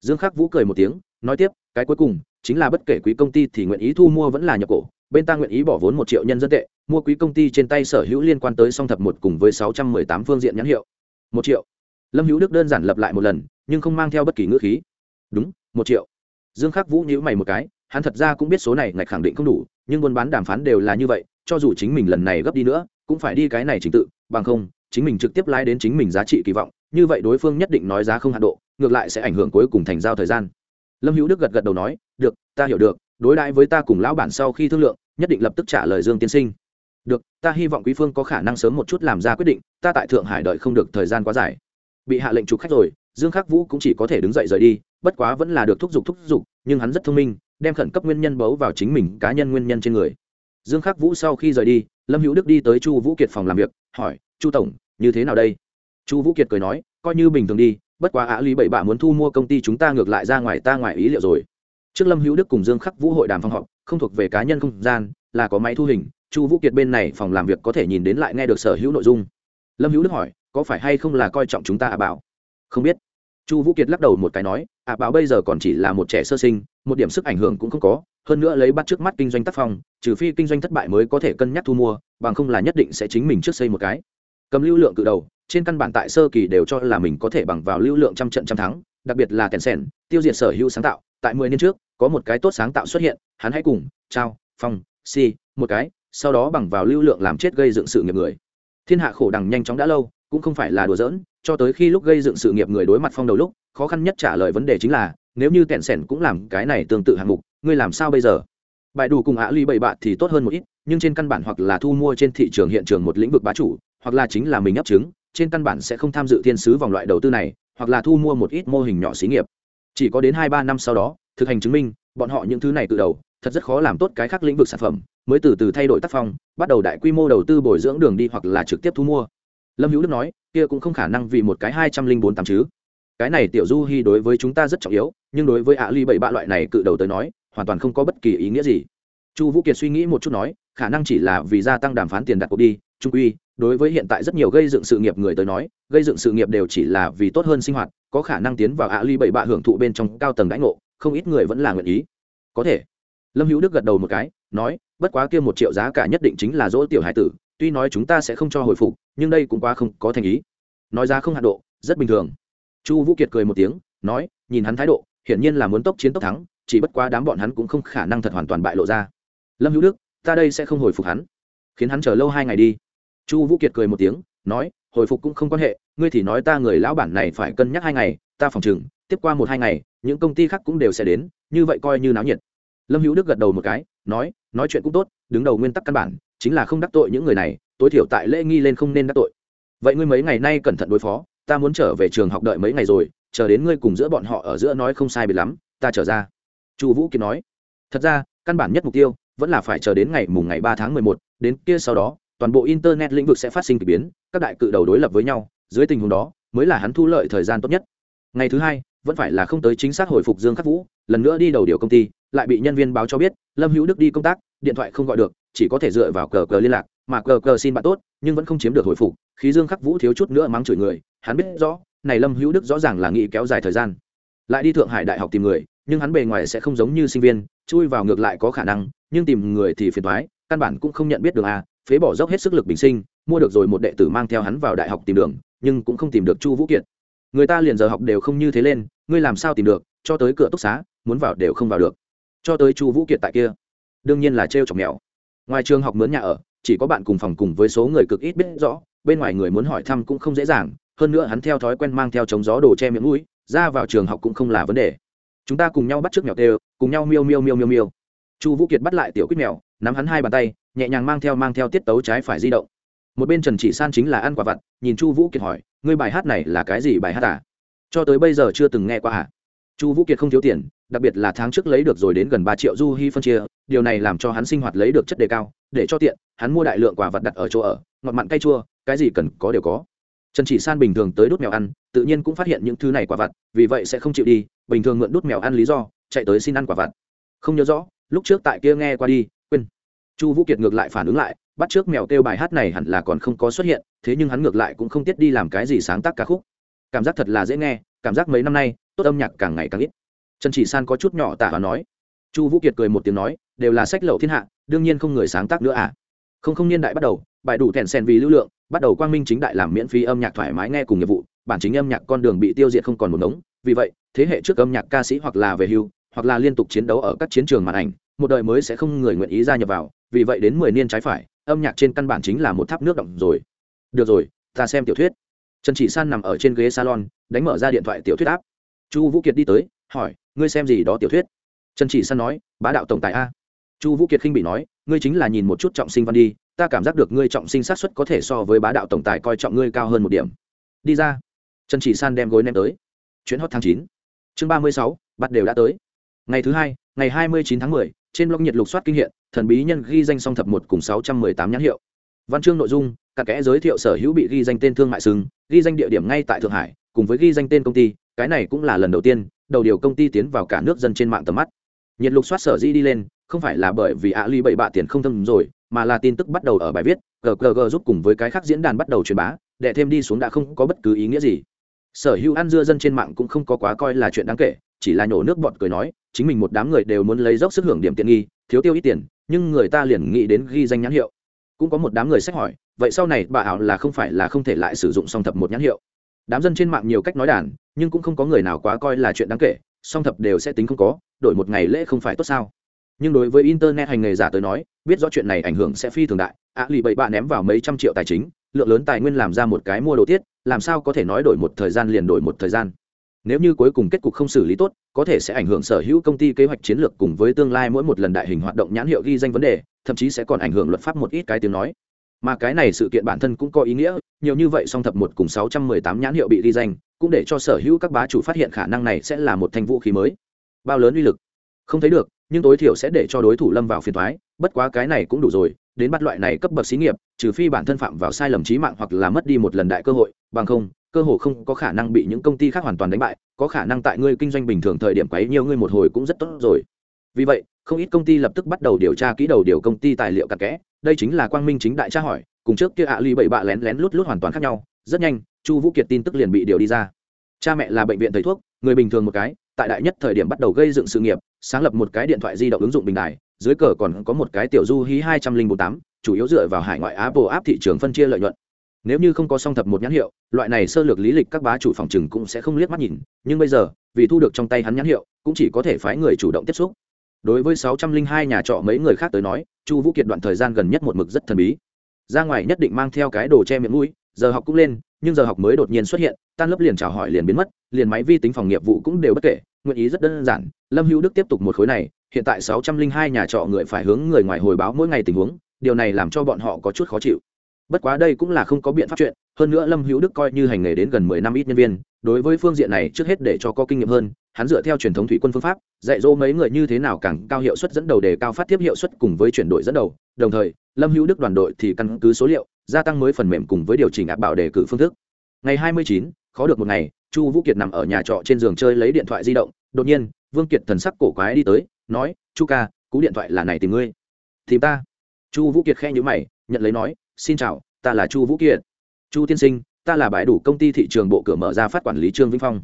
Dương khắc vũ cười một tiếng nói tiếp cái cuối cùng chính là bất kể quý công ty thì nguyện ý thu mua vẫn là nhập cổ bên ta nguyện ý bỏ vốn một triệu nhân dân tệ, mua quý công ty trên tay sở hữu liên quan tới song thập một cùng với sáu trăm mười tám phương diện nhãn hiệu. Một triệu. Lâm hữu đức đơn giản lập lại một lần, nhưng không mang theo bất kỳ ngữ khí. Đúng, một triệu. Dương khắc vũ nhữ mày một cái, hắn thật ra cũng biết số này ngạch khẳng định không đủ, nhưng buôn bán đàm phán đều là như vậy, cho dù chính mình lần này gấp đi nữa, cũng phải đi cái này trình tự, bằng không, chính mình trực tiếp lái đến chính mình giá trị kỳ vọng, như vậy đối phương nhất định nói giá không hạ độ, ngược lại sẽ ảnh hưởng cuối cùng thành giao thời gian. Lâm hữu đức gật gật đầu nói, được, ta hiểu được đối đãi với ta cùng lão bản sau khi thương lượng, nhất định lập tức trả lời dương tiên sinh. Được, ta hy vọng quý phương có khả năng sớm một chút làm ra quyết định, ta tại thượng hải đợi không được thời gian quá dài. Bị hạ lệnh trục khách rồi, dương khắc vũ cũng chỉ có thể đứng dậy rời đi, bất quá vẫn là được thúc giục thúc giục, nhưng hắn rất thông minh, đem khẩn cấp nguyên nhân bấu vào chính mình cá nhân nguyên nhân trên người. Dương khắc vũ sau khi rời đi, lâm hữu đức đi tới chu vũ kiệt phòng làm việc, hỏi, chu tổng, như thế nào đây? Chu vũ kiệt cười nói, coi như bình thường đi, bất quá Á lý bảy bạ muốn thu mua công ty chúng ta ngược lại ra ngoài ta ngoài ý liệu rồi trước lâm hữu đức cùng dương khắc vũ hội đàm phòng họp, không thuộc về cá nhân không gian, là có máy thu hình, chu vũ kiệt bên này phòng làm việc có thể nhìn đến lại nghe được sở hữu nội dung. Lâm hữu đức hỏi, có phải hay không là coi trọng chúng ta ạ bảo? Không biết. Chu vũ kiệt lắc đầu một cái nói, ạ bảo bây giờ còn chỉ là một trẻ sơ sinh, một điểm sức ảnh hưởng cũng không có, hơn nữa lấy bắt trước mắt kinh doanh tác phong, trừ phi kinh doanh thất bại mới có thể cân nhắc thu mua, bằng không là nhất định sẽ chính mình trước xây một cái. Cầm lưu lượng cự đầu, trên căn bản tại sơ kỳ đều cho là mình có thể bằng vào lưu lượng trăm trận trăm thắng đặc biệt là kèn sèn, tiêu diệt sở hữu sáng tạo, tại mười niên trước, có một cái tốt sáng tạo xuất hiện, hắn hãy cùng, trao, phong, si, một cái, sau đó bằng vào lưu lượng làm chết gây dựng sự nghiệp người. Thiên hạ khổ đằng nhanh chóng đã lâu, cũng không phải là đùa giỡn, cho tới khi lúc gây dựng sự nghiệp người đối mặt phong đầu lúc, khó khăn nhất trả lời vấn đề chính là, nếu như kèn sèn cũng làm cái này tương tự hạng mục, ngươi làm sao bây giờ? Bài đủ cùng ạ ly bậy bạ thì tốt hơn một ít, nhưng trên căn bản hoặc là thu mua trên thị trường hiện trường một lĩnh vực bá chủ, hoặc là chính là mình ấp trứng, trên căn bản sẽ không tham dự thiên sứ vòng loại đầu tư này hoặc là thu mua một ít mô hình nhỏ xí nghiệp. Chỉ có đến hai ba năm sau đó, thực hành chứng minh, bọn họ những thứ này từ đầu, thật rất khó làm tốt cái khác lĩnh vực sản phẩm, mới từ từ thay đổi tác phong, bắt đầu đại quy mô đầu tư bồi dưỡng đường đi hoặc là trực tiếp thu mua. Lâm hữu đức nói, kia cũng không khả năng vì một cái hai trăm linh bốn tám chứ. Cái này tiểu du hy đối với chúng ta rất trọng yếu, nhưng đối với ạ ly bảy bạ loại này cự đầu tới nói, hoàn toàn không có bất kỳ ý nghĩa gì. Chu vũ kiệt suy nghĩ một chút nói, khả năng chỉ là vì gia tăng đàm phán tiền đặt cuộc đi, trung Uy đối với hiện tại rất nhiều gây dựng sự nghiệp người tới nói, gây dựng sự nghiệp đều chỉ là vì tốt hơn sinh hoạt, có khả năng tiến vào ạ ly bảy bạ hưởng thụ bên trong cao tầng đãi ngộ, không ít người vẫn là nguyện ý. Có thể. Lâm hữu đức gật đầu một cái, nói, bất quá kia một triệu giá cả nhất định chính là dỗ tiểu hải tử, tuy nói chúng ta sẽ không cho hồi phục, nhưng đây cũng quá không có thành ý. Nói ra không hạ độ, rất bình thường. Chu vũ kiệt cười một tiếng, nói, nhìn hắn thái độ, hiển nhiên là muốn tốc chiến tốc thắng, chỉ bất quá đám bọn hắn cũng không khả năng thật hoàn toàn bại lộ ra. Lâm hữu đức, ta đây sẽ không hồi phục hắn, khiến hắn chờ lâu hai ngày đi chu vũ kiệt cười một tiếng, nói, hồi phục cũng không quan hệ, ngươi thì nói ta người lão bản này phải cân nhắc hai ngày, ta phòng chừng tiếp qua một hai ngày, những công ty khác cũng đều sẽ đến, như vậy coi như náo nhiệt. Lâm hữu đức gật đầu một cái, nói nói chuyện cũng tốt, đứng đầu nguyên tắc căn bản, chính là không đắc tội những người này, tối thiểu tại lễ nghi lên không nên đắc tội. Vậy ngươi mấy ngày nay cẩn thận đối phó, ta muốn trở về trường học đợi mấy ngày rồi, chờ đến ngươi cùng giữa bọn họ ở giữa nói không sai biệt lắm, ta trở ra. Chu vũ kiệt nói, thật ra, căn bản nhất mục tiêu vẫn là phải chờ đến ngày mùng ngày ba tháng mười một, đến kia sau đó toàn bộ internet lĩnh vực sẽ phát sinh k ỳ biến, các đại cự đầu đối lập với nhau, dưới tình huống đó, mới là hắn thu lợi thời gian tốt nhất ngày thứ hai, vẫn phải là không tới chính xác hồi phục dương khắc vũ, lần nữa đi đầu điều công ty, lại bị nhân viên báo cho biết, lâm hữu đức đi công tác, điện thoại không gọi được, chỉ có thể dựa vào cờ cờ liên lạc, mà cờ cờ xin bạn tốt, nhưng vẫn không chiếm được hồi phục khí dương khắc vũ thiếu chút nữa mắng chửi người, hắn biết rõ, này lâm hữu đức rõ ràng là nghĩ kéo dài thời gian lại đi thượng hải đại học tìm người, nhưng hắn bề ngoài sẽ không giống như sinh viên, chui vào ngược lại có khả năng, nhưng tìm người thì phiền thoái căn bản cũng không nhận biết được à? Phế bỏ dốc hết sức lực bình sinh, mua được rồi một đệ tử mang theo hắn vào đại học tìm đường, nhưng cũng không tìm được chu vũ kiệt. Người ta liền giờ học đều không như thế lên, ngươi làm sao tìm được, cho tới cửa túc xá, muốn vào đều không vào được. Cho tới chu vũ kiệt tại kia, đương nhiên là trêu chọc mèo. Ngoài trường học mướn nhà ở, chỉ có bạn cùng phòng cùng với số người cực ít biết rõ, bên ngoài người muốn hỏi thăm cũng không dễ dàng, hơn nữa hắn theo thói quen mang theo chống gió đồ che miệng mũi, ra vào trường học cũng không là vấn đề. Chúng ta cùng nhau bắt trước mèo tê, cùng nhau miêu miêu miêu miêu miêu. Chu vũ kiệt bắt lại tiểu quýt mèo nắm hắn hai bàn tay, nhẹ nhàng mang theo mang theo tiết tấu trái phải di động. Một bên trần chỉ san chính là ăn quả vặt, nhìn chu vũ kiệt hỏi, ngươi bài hát này là cái gì bài hát à? Cho tới bây giờ chưa từng nghe qua à? Chu vũ kiệt không thiếu tiền, đặc biệt là tháng trước lấy được rồi đến gần ba triệu du hi phân chia, điều này làm cho hắn sinh hoạt lấy được chất đề cao, để cho tiện, hắn mua đại lượng quả vật đặt ở chỗ ở, ngọt mặn cay chua, cái gì cần có đều có. Trần chỉ san bình thường tới đốt mèo ăn, tự nhiên cũng phát hiện những thứ này quả vặt, vì vậy sẽ không chịu đi, bình thường mượn đốt mèo ăn lý do, chạy tới xin ăn quả vặt. Không nhớ rõ, lúc trước tại kia nghe qua đi chu vũ kiệt ngược lại phản ứng lại, bắt trước mèo kêu bài hát này hẳn là còn không có xuất hiện, thế nhưng hắn ngược lại cũng không tiết đi làm cái gì sáng tác ca khúc. Cảm giác thật là dễ nghe, cảm giác mấy năm nay, tốt âm nhạc càng ngày càng ít. Trần chỉ san có chút nhỏ tả và nói. Chu vũ kiệt cười một tiếng nói, đều là sách lậu thiên hạ, đương nhiên không người sáng tác nữa à. Không không niên đại bắt đầu, bài đủ thẹn sen vì lưu lượng, bắt đầu quang minh chính đại làm miễn phí âm nhạc thoải mái nghe cùng nghiệp vụ, bản chính âm nhạc con đường bị tiêu diệt không còn một ngống. Vì vậy, thế hệ trước âm nhạc ca sĩ hoặc là về hưu, hoặc là liên tục chiến đấu ở các chiến trường màn ảnh một đời mới sẽ không người nguyện ý gia nhập vào, vì vậy đến mười niên trái phải, âm nhạc trên căn bản chính là một tháp nước động rồi. Được rồi, ta xem tiểu thuyết. Trần chỉ san nằm ở trên ghế salon, đánh mở ra điện thoại tiểu thuyết áp chu vũ kiệt đi tới, hỏi, ngươi xem gì đó tiểu thuyết? Trần chỉ san nói, bá đạo tổng tài a. Chu vũ kiệt khinh bị nói, ngươi chính là nhìn một chút trọng sinh văn đi, ta cảm giác được ngươi trọng sinh sát xuất có thể so với bá đạo tổng tài coi trọng ngươi cao hơn một điểm. Đi ra. Trần chỉ san đem gối ném tới. Chuyến hot tháng chín. Chương ba mươi sáu, bắt đều đã tới. Ngày thứ hai, ngày hai mươi chín tháng mười trên blog nhiệt lục soát kinh hiện, thần bí nhân ghi danh song thập một cùng sáu trăm mười tám nhãn hiệu. Văn chương nội dung cả kẽ giới thiệu sở hữu bị ghi danh tên thương mại sừng ghi danh địa điểm ngay tại thượng hải, cùng với ghi danh tên công ty, cái này cũng là lần đầu tiên, đầu điều công ty tiến vào cả nước dân trên mạng tầm mắt. Nhiệt lục soát sở di đi lên, không phải là bởi vì ạ ly bậy bạ tiền không thâm rồi, mà là tin tức bắt đầu ở bài viết ggg giúp cùng với cái khác diễn đàn bắt đầu truyền bá, đệ thêm đi xuống đã không có bất cứ ý nghĩa gì. Sở hữu ăn dưa dân trên mạng cũng không có quá coi là chuyện đáng kể chỉ là nhổ nước bọt cười nói, chính mình một đám người đều muốn lấy dốc sức hưởng điểm tiện nghi, thiếu tiêu ít tiền, nhưng người ta liền nghĩ đến ghi danh nhãn hiệu. Cũng có một đám người sách hỏi, vậy sau này bà ảo là không phải là không thể lại sử dụng song thập một nhãn hiệu? Đám dân trên mạng nhiều cách nói đàn, nhưng cũng không có người nào quá coi là chuyện đáng kể, song thập đều sẽ tính không có, đổi một ngày lễ không phải tốt sao? Nhưng đối với internet hành nghề giả tới nói, biết rõ chuyện này ảnh hưởng sẽ phi thường đại. Ạ lì bậy bạ ném vào mấy trăm triệu tài chính, lượng lớn tài nguyên làm ra một cái mua đồ tiết, làm sao có thể nói đổi một thời gian liền đổi một thời gian? Nếu như cuối cùng kết cục không xử lý tốt, có thể sẽ ảnh hưởng sở hữu công ty kế hoạch chiến lược cùng với tương lai mỗi một lần đại hình hoạt động nhãn hiệu ghi danh vấn đề, thậm chí sẽ còn ảnh hưởng luật pháp một ít cái tiếng nói. Mà cái này sự kiện bản thân cũng có ý nghĩa, nhiều như vậy song thập một cùng sáu trăm mười tám nhãn hiệu bị ghi danh, cũng để cho sở hữu các bá chủ phát hiện khả năng này sẽ là một thanh vũ khí mới. Bao lớn uy lực? Không thấy được, nhưng tối thiểu sẽ để cho đối thủ lâm vào phiền thoái bất quá cái này cũng đủ rồi đến bắt loại này cấp bậc xí nghiệp, trừ phi bản thân phạm vào sai lầm trí mạng hoặc là mất đi một lần đại cơ hội, bằng không, cơ hội không có khả năng bị những công ty khác hoàn toàn đánh bại, có khả năng tại ngươi kinh doanh bình thường thời điểm quấy nhiều ngươi một hồi cũng rất tốt rồi. Vì vậy, không ít công ty lập tức bắt đầu điều tra kỹ đầu điều công ty tài liệu cặn kẽ, đây chính là quang minh chính đại tra hỏi, cùng trước kia ạ à ly bảy bạ lén lén lút lút hoàn toàn khác nhau, rất nhanh, chu vũ kiệt tin tức liền bị điều đi ra. Cha mẹ là bệnh viện thầy thuốc, người bình thường một cái tại đại nhất thời điểm bắt đầu gây dựng sự nghiệp, sáng lập một cái điện thoại di động ứng dụng bình đài, dưới cờ còn có một cái tiểu du hí hai trăm linh bốn tám, chủ yếu dựa vào hải ngoại apple áp thị trường phân chia lợi nhuận. Nếu như không có song thập một nhãn hiệu, loại này sơ lược lý lịch các bá chủ phòng chừng cũng sẽ không liếc mắt nhìn, nhưng bây giờ, vì thu được trong tay hắn nhãn hiệu, cũng chỉ có thể phái người chủ động tiếp xúc. Đối với sáu trăm linh hai nhà trọ mấy người khác tới nói, chu vũ kiệt đoạn thời gian gần nhất một mực rất thần bí. Ra ngoài nhất định mang theo cái đồ che miệng mũi, giờ học cũng lên nhưng giờ học mới đột nhiên xuất hiện, tan lớp liền chào hỏi liền biến mất, liền máy vi tính phòng nghiệp vụ cũng đều bất kể, nguyện ý rất đơn giản, lâm hữu đức tiếp tục một khối này, hiện tại sáu trăm linh hai nhà trọ người phải hướng người ngoài hồi báo mỗi ngày tình huống, điều này làm cho bọn họ có chút khó chịu. Bất quá đây cũng là không có biện pháp chuyện, hơn nữa lâm hữu đức coi như hành nghề đến gần mười năm ít nhân viên đối với phương diện này trước hết để cho có kinh nghiệm hơn, hắn dựa theo truyền thống thủy quân phương pháp, dạy dỗ mấy người như thế nào càng cao hiệu suất dẫn đầu để cao phát tiếp hiệu suất cùng với chuyển đổi dẫn đầu. Đồng thời, lâm hữu đức đoàn đội thì căn cứ số liệu, gia tăng mới phần mềm cùng với điều chỉnh áp bảo đề cử phương thức. Ngày hai mươi chín, khó được một ngày, chu vũ kiệt nằm ở nhà trọ trên giường chơi lấy điện thoại di động. Đột nhiên, vương kiệt thần sắc cổ quái đi tới, nói, chu ca, cú điện thoại là này tìm ngươi. Tìm ta? Chu vũ kiệt khe nhữ mày, nhận lấy nói, xin chào, ta là chu vũ kiệt. Chu tiên sinh ta là bãi đủ công ty thị trường bộ cửa mở ra phát quản lý trương vĩnh phong.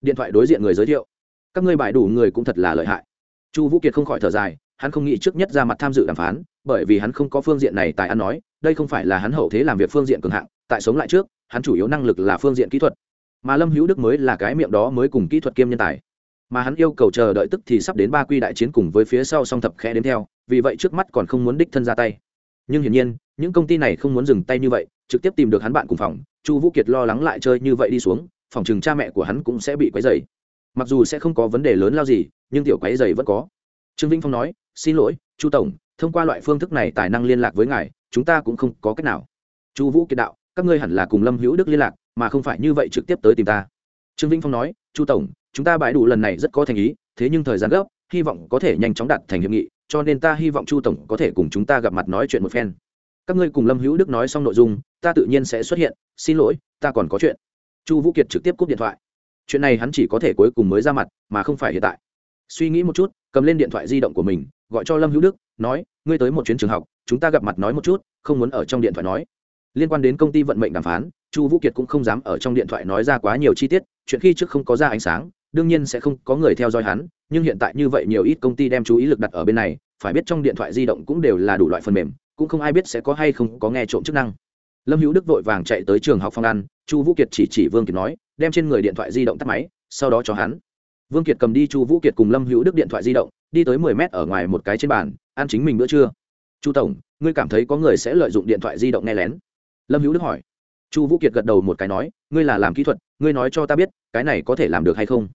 Điện thoại đối diện người giới thiệu. Các ngươi bãi đủ người cũng thật là lợi hại. Chu vũ kiệt không khỏi thở dài, hắn không nghĩ trước nhất ra mặt tham dự đàm phán, bởi vì hắn không có phương diện này tài ăn nói, đây không phải là hắn hậu thế làm việc phương diện cường hạng, tại sống lại trước, hắn chủ yếu năng lực là phương diện kỹ thuật. Mà lâm hữu đức mới là cái miệng đó mới cùng kỹ thuật kiêm nhân tài. Mà hắn yêu cầu chờ đợi tức thì sắp đến ba quy đại chiến cùng với phía sau song thập khe đến theo, vì vậy trước mắt còn không muốn đích thân ra tay. Nhưng hiển nhiên, những công ty này không muốn dừng tay như vậy, trực tiếp tìm được hắn bạn cùng phòng chu vũ kiệt lo lắng lại chơi như vậy đi xuống, phòng chừng cha mẹ của hắn cũng sẽ bị quấy dày mặc dù sẽ không có vấn đề lớn lao gì, nhưng tiểu quấy dày vẫn có. Trương vĩnh phong nói, xin lỗi, chu tổng, thông qua loại phương thức này tài năng liên lạc với ngài, chúng ta cũng không có cách nào. Chu vũ kiệt đạo, các ngươi hẳn là cùng lâm hữu đức liên lạc, mà không phải như vậy trực tiếp tới tìm ta. Trương vĩnh phong nói, chu tổng, chúng ta bãi đủ lần này rất có thành ý, thế nhưng thời gian gấp, hy vọng có thể nhanh chóng đạt thành hiệp nghị, cho nên ta hy vọng chu tổng có thể cùng chúng ta gặp mặt nói chuyện một phen. Các ngươi cùng lâm hữu đức nói xong nội dung ta tự nhiên sẽ xuất hiện, xin lỗi, ta còn có chuyện. Chu vũ kiệt trực tiếp cúp điện thoại. Chuyện này hắn chỉ có thể cuối cùng mới ra mặt, mà không phải hiện tại. Suy nghĩ một chút, cầm lên điện thoại di động của mình, gọi cho lâm hữu đức, nói, ngươi tới một chuyến trường học, chúng ta gặp mặt nói một chút, không muốn ở trong điện thoại nói. Liên quan đến công ty vận mệnh đàm phán, chu vũ kiệt cũng không dám ở trong điện thoại nói ra quá nhiều chi tiết, chuyện khi trước không có ra ánh sáng, đương nhiên sẽ không có người theo dõi hắn, nhưng hiện tại như vậy nhiều ít công ty đem chú ý lực đặt ở bên này, phải biết trong điện thoại di động cũng đều là đủ loại phần mềm, cũng không ai biết sẽ có hay không có nghe trộm chức năng lâm hữu đức vội vàng chạy tới trường học phòng ăn, chu vũ kiệt chỉ chỉ vương kiệt nói, đem trên người điện thoại di động tắt máy, sau đó cho hắn. Vương kiệt cầm đi chu vũ kiệt cùng lâm hữu đức điện thoại di động, đi tới mười mét ở ngoài một cái trên bàn, ăn chính mình bữa trưa. Chu tổng, ngươi cảm thấy có người sẽ lợi dụng điện thoại di động nghe lén? Lâm hữu đức hỏi. Chu vũ kiệt gật đầu một cái nói, ngươi là làm kỹ thuật, ngươi nói cho ta biết, cái này có thể làm được hay không?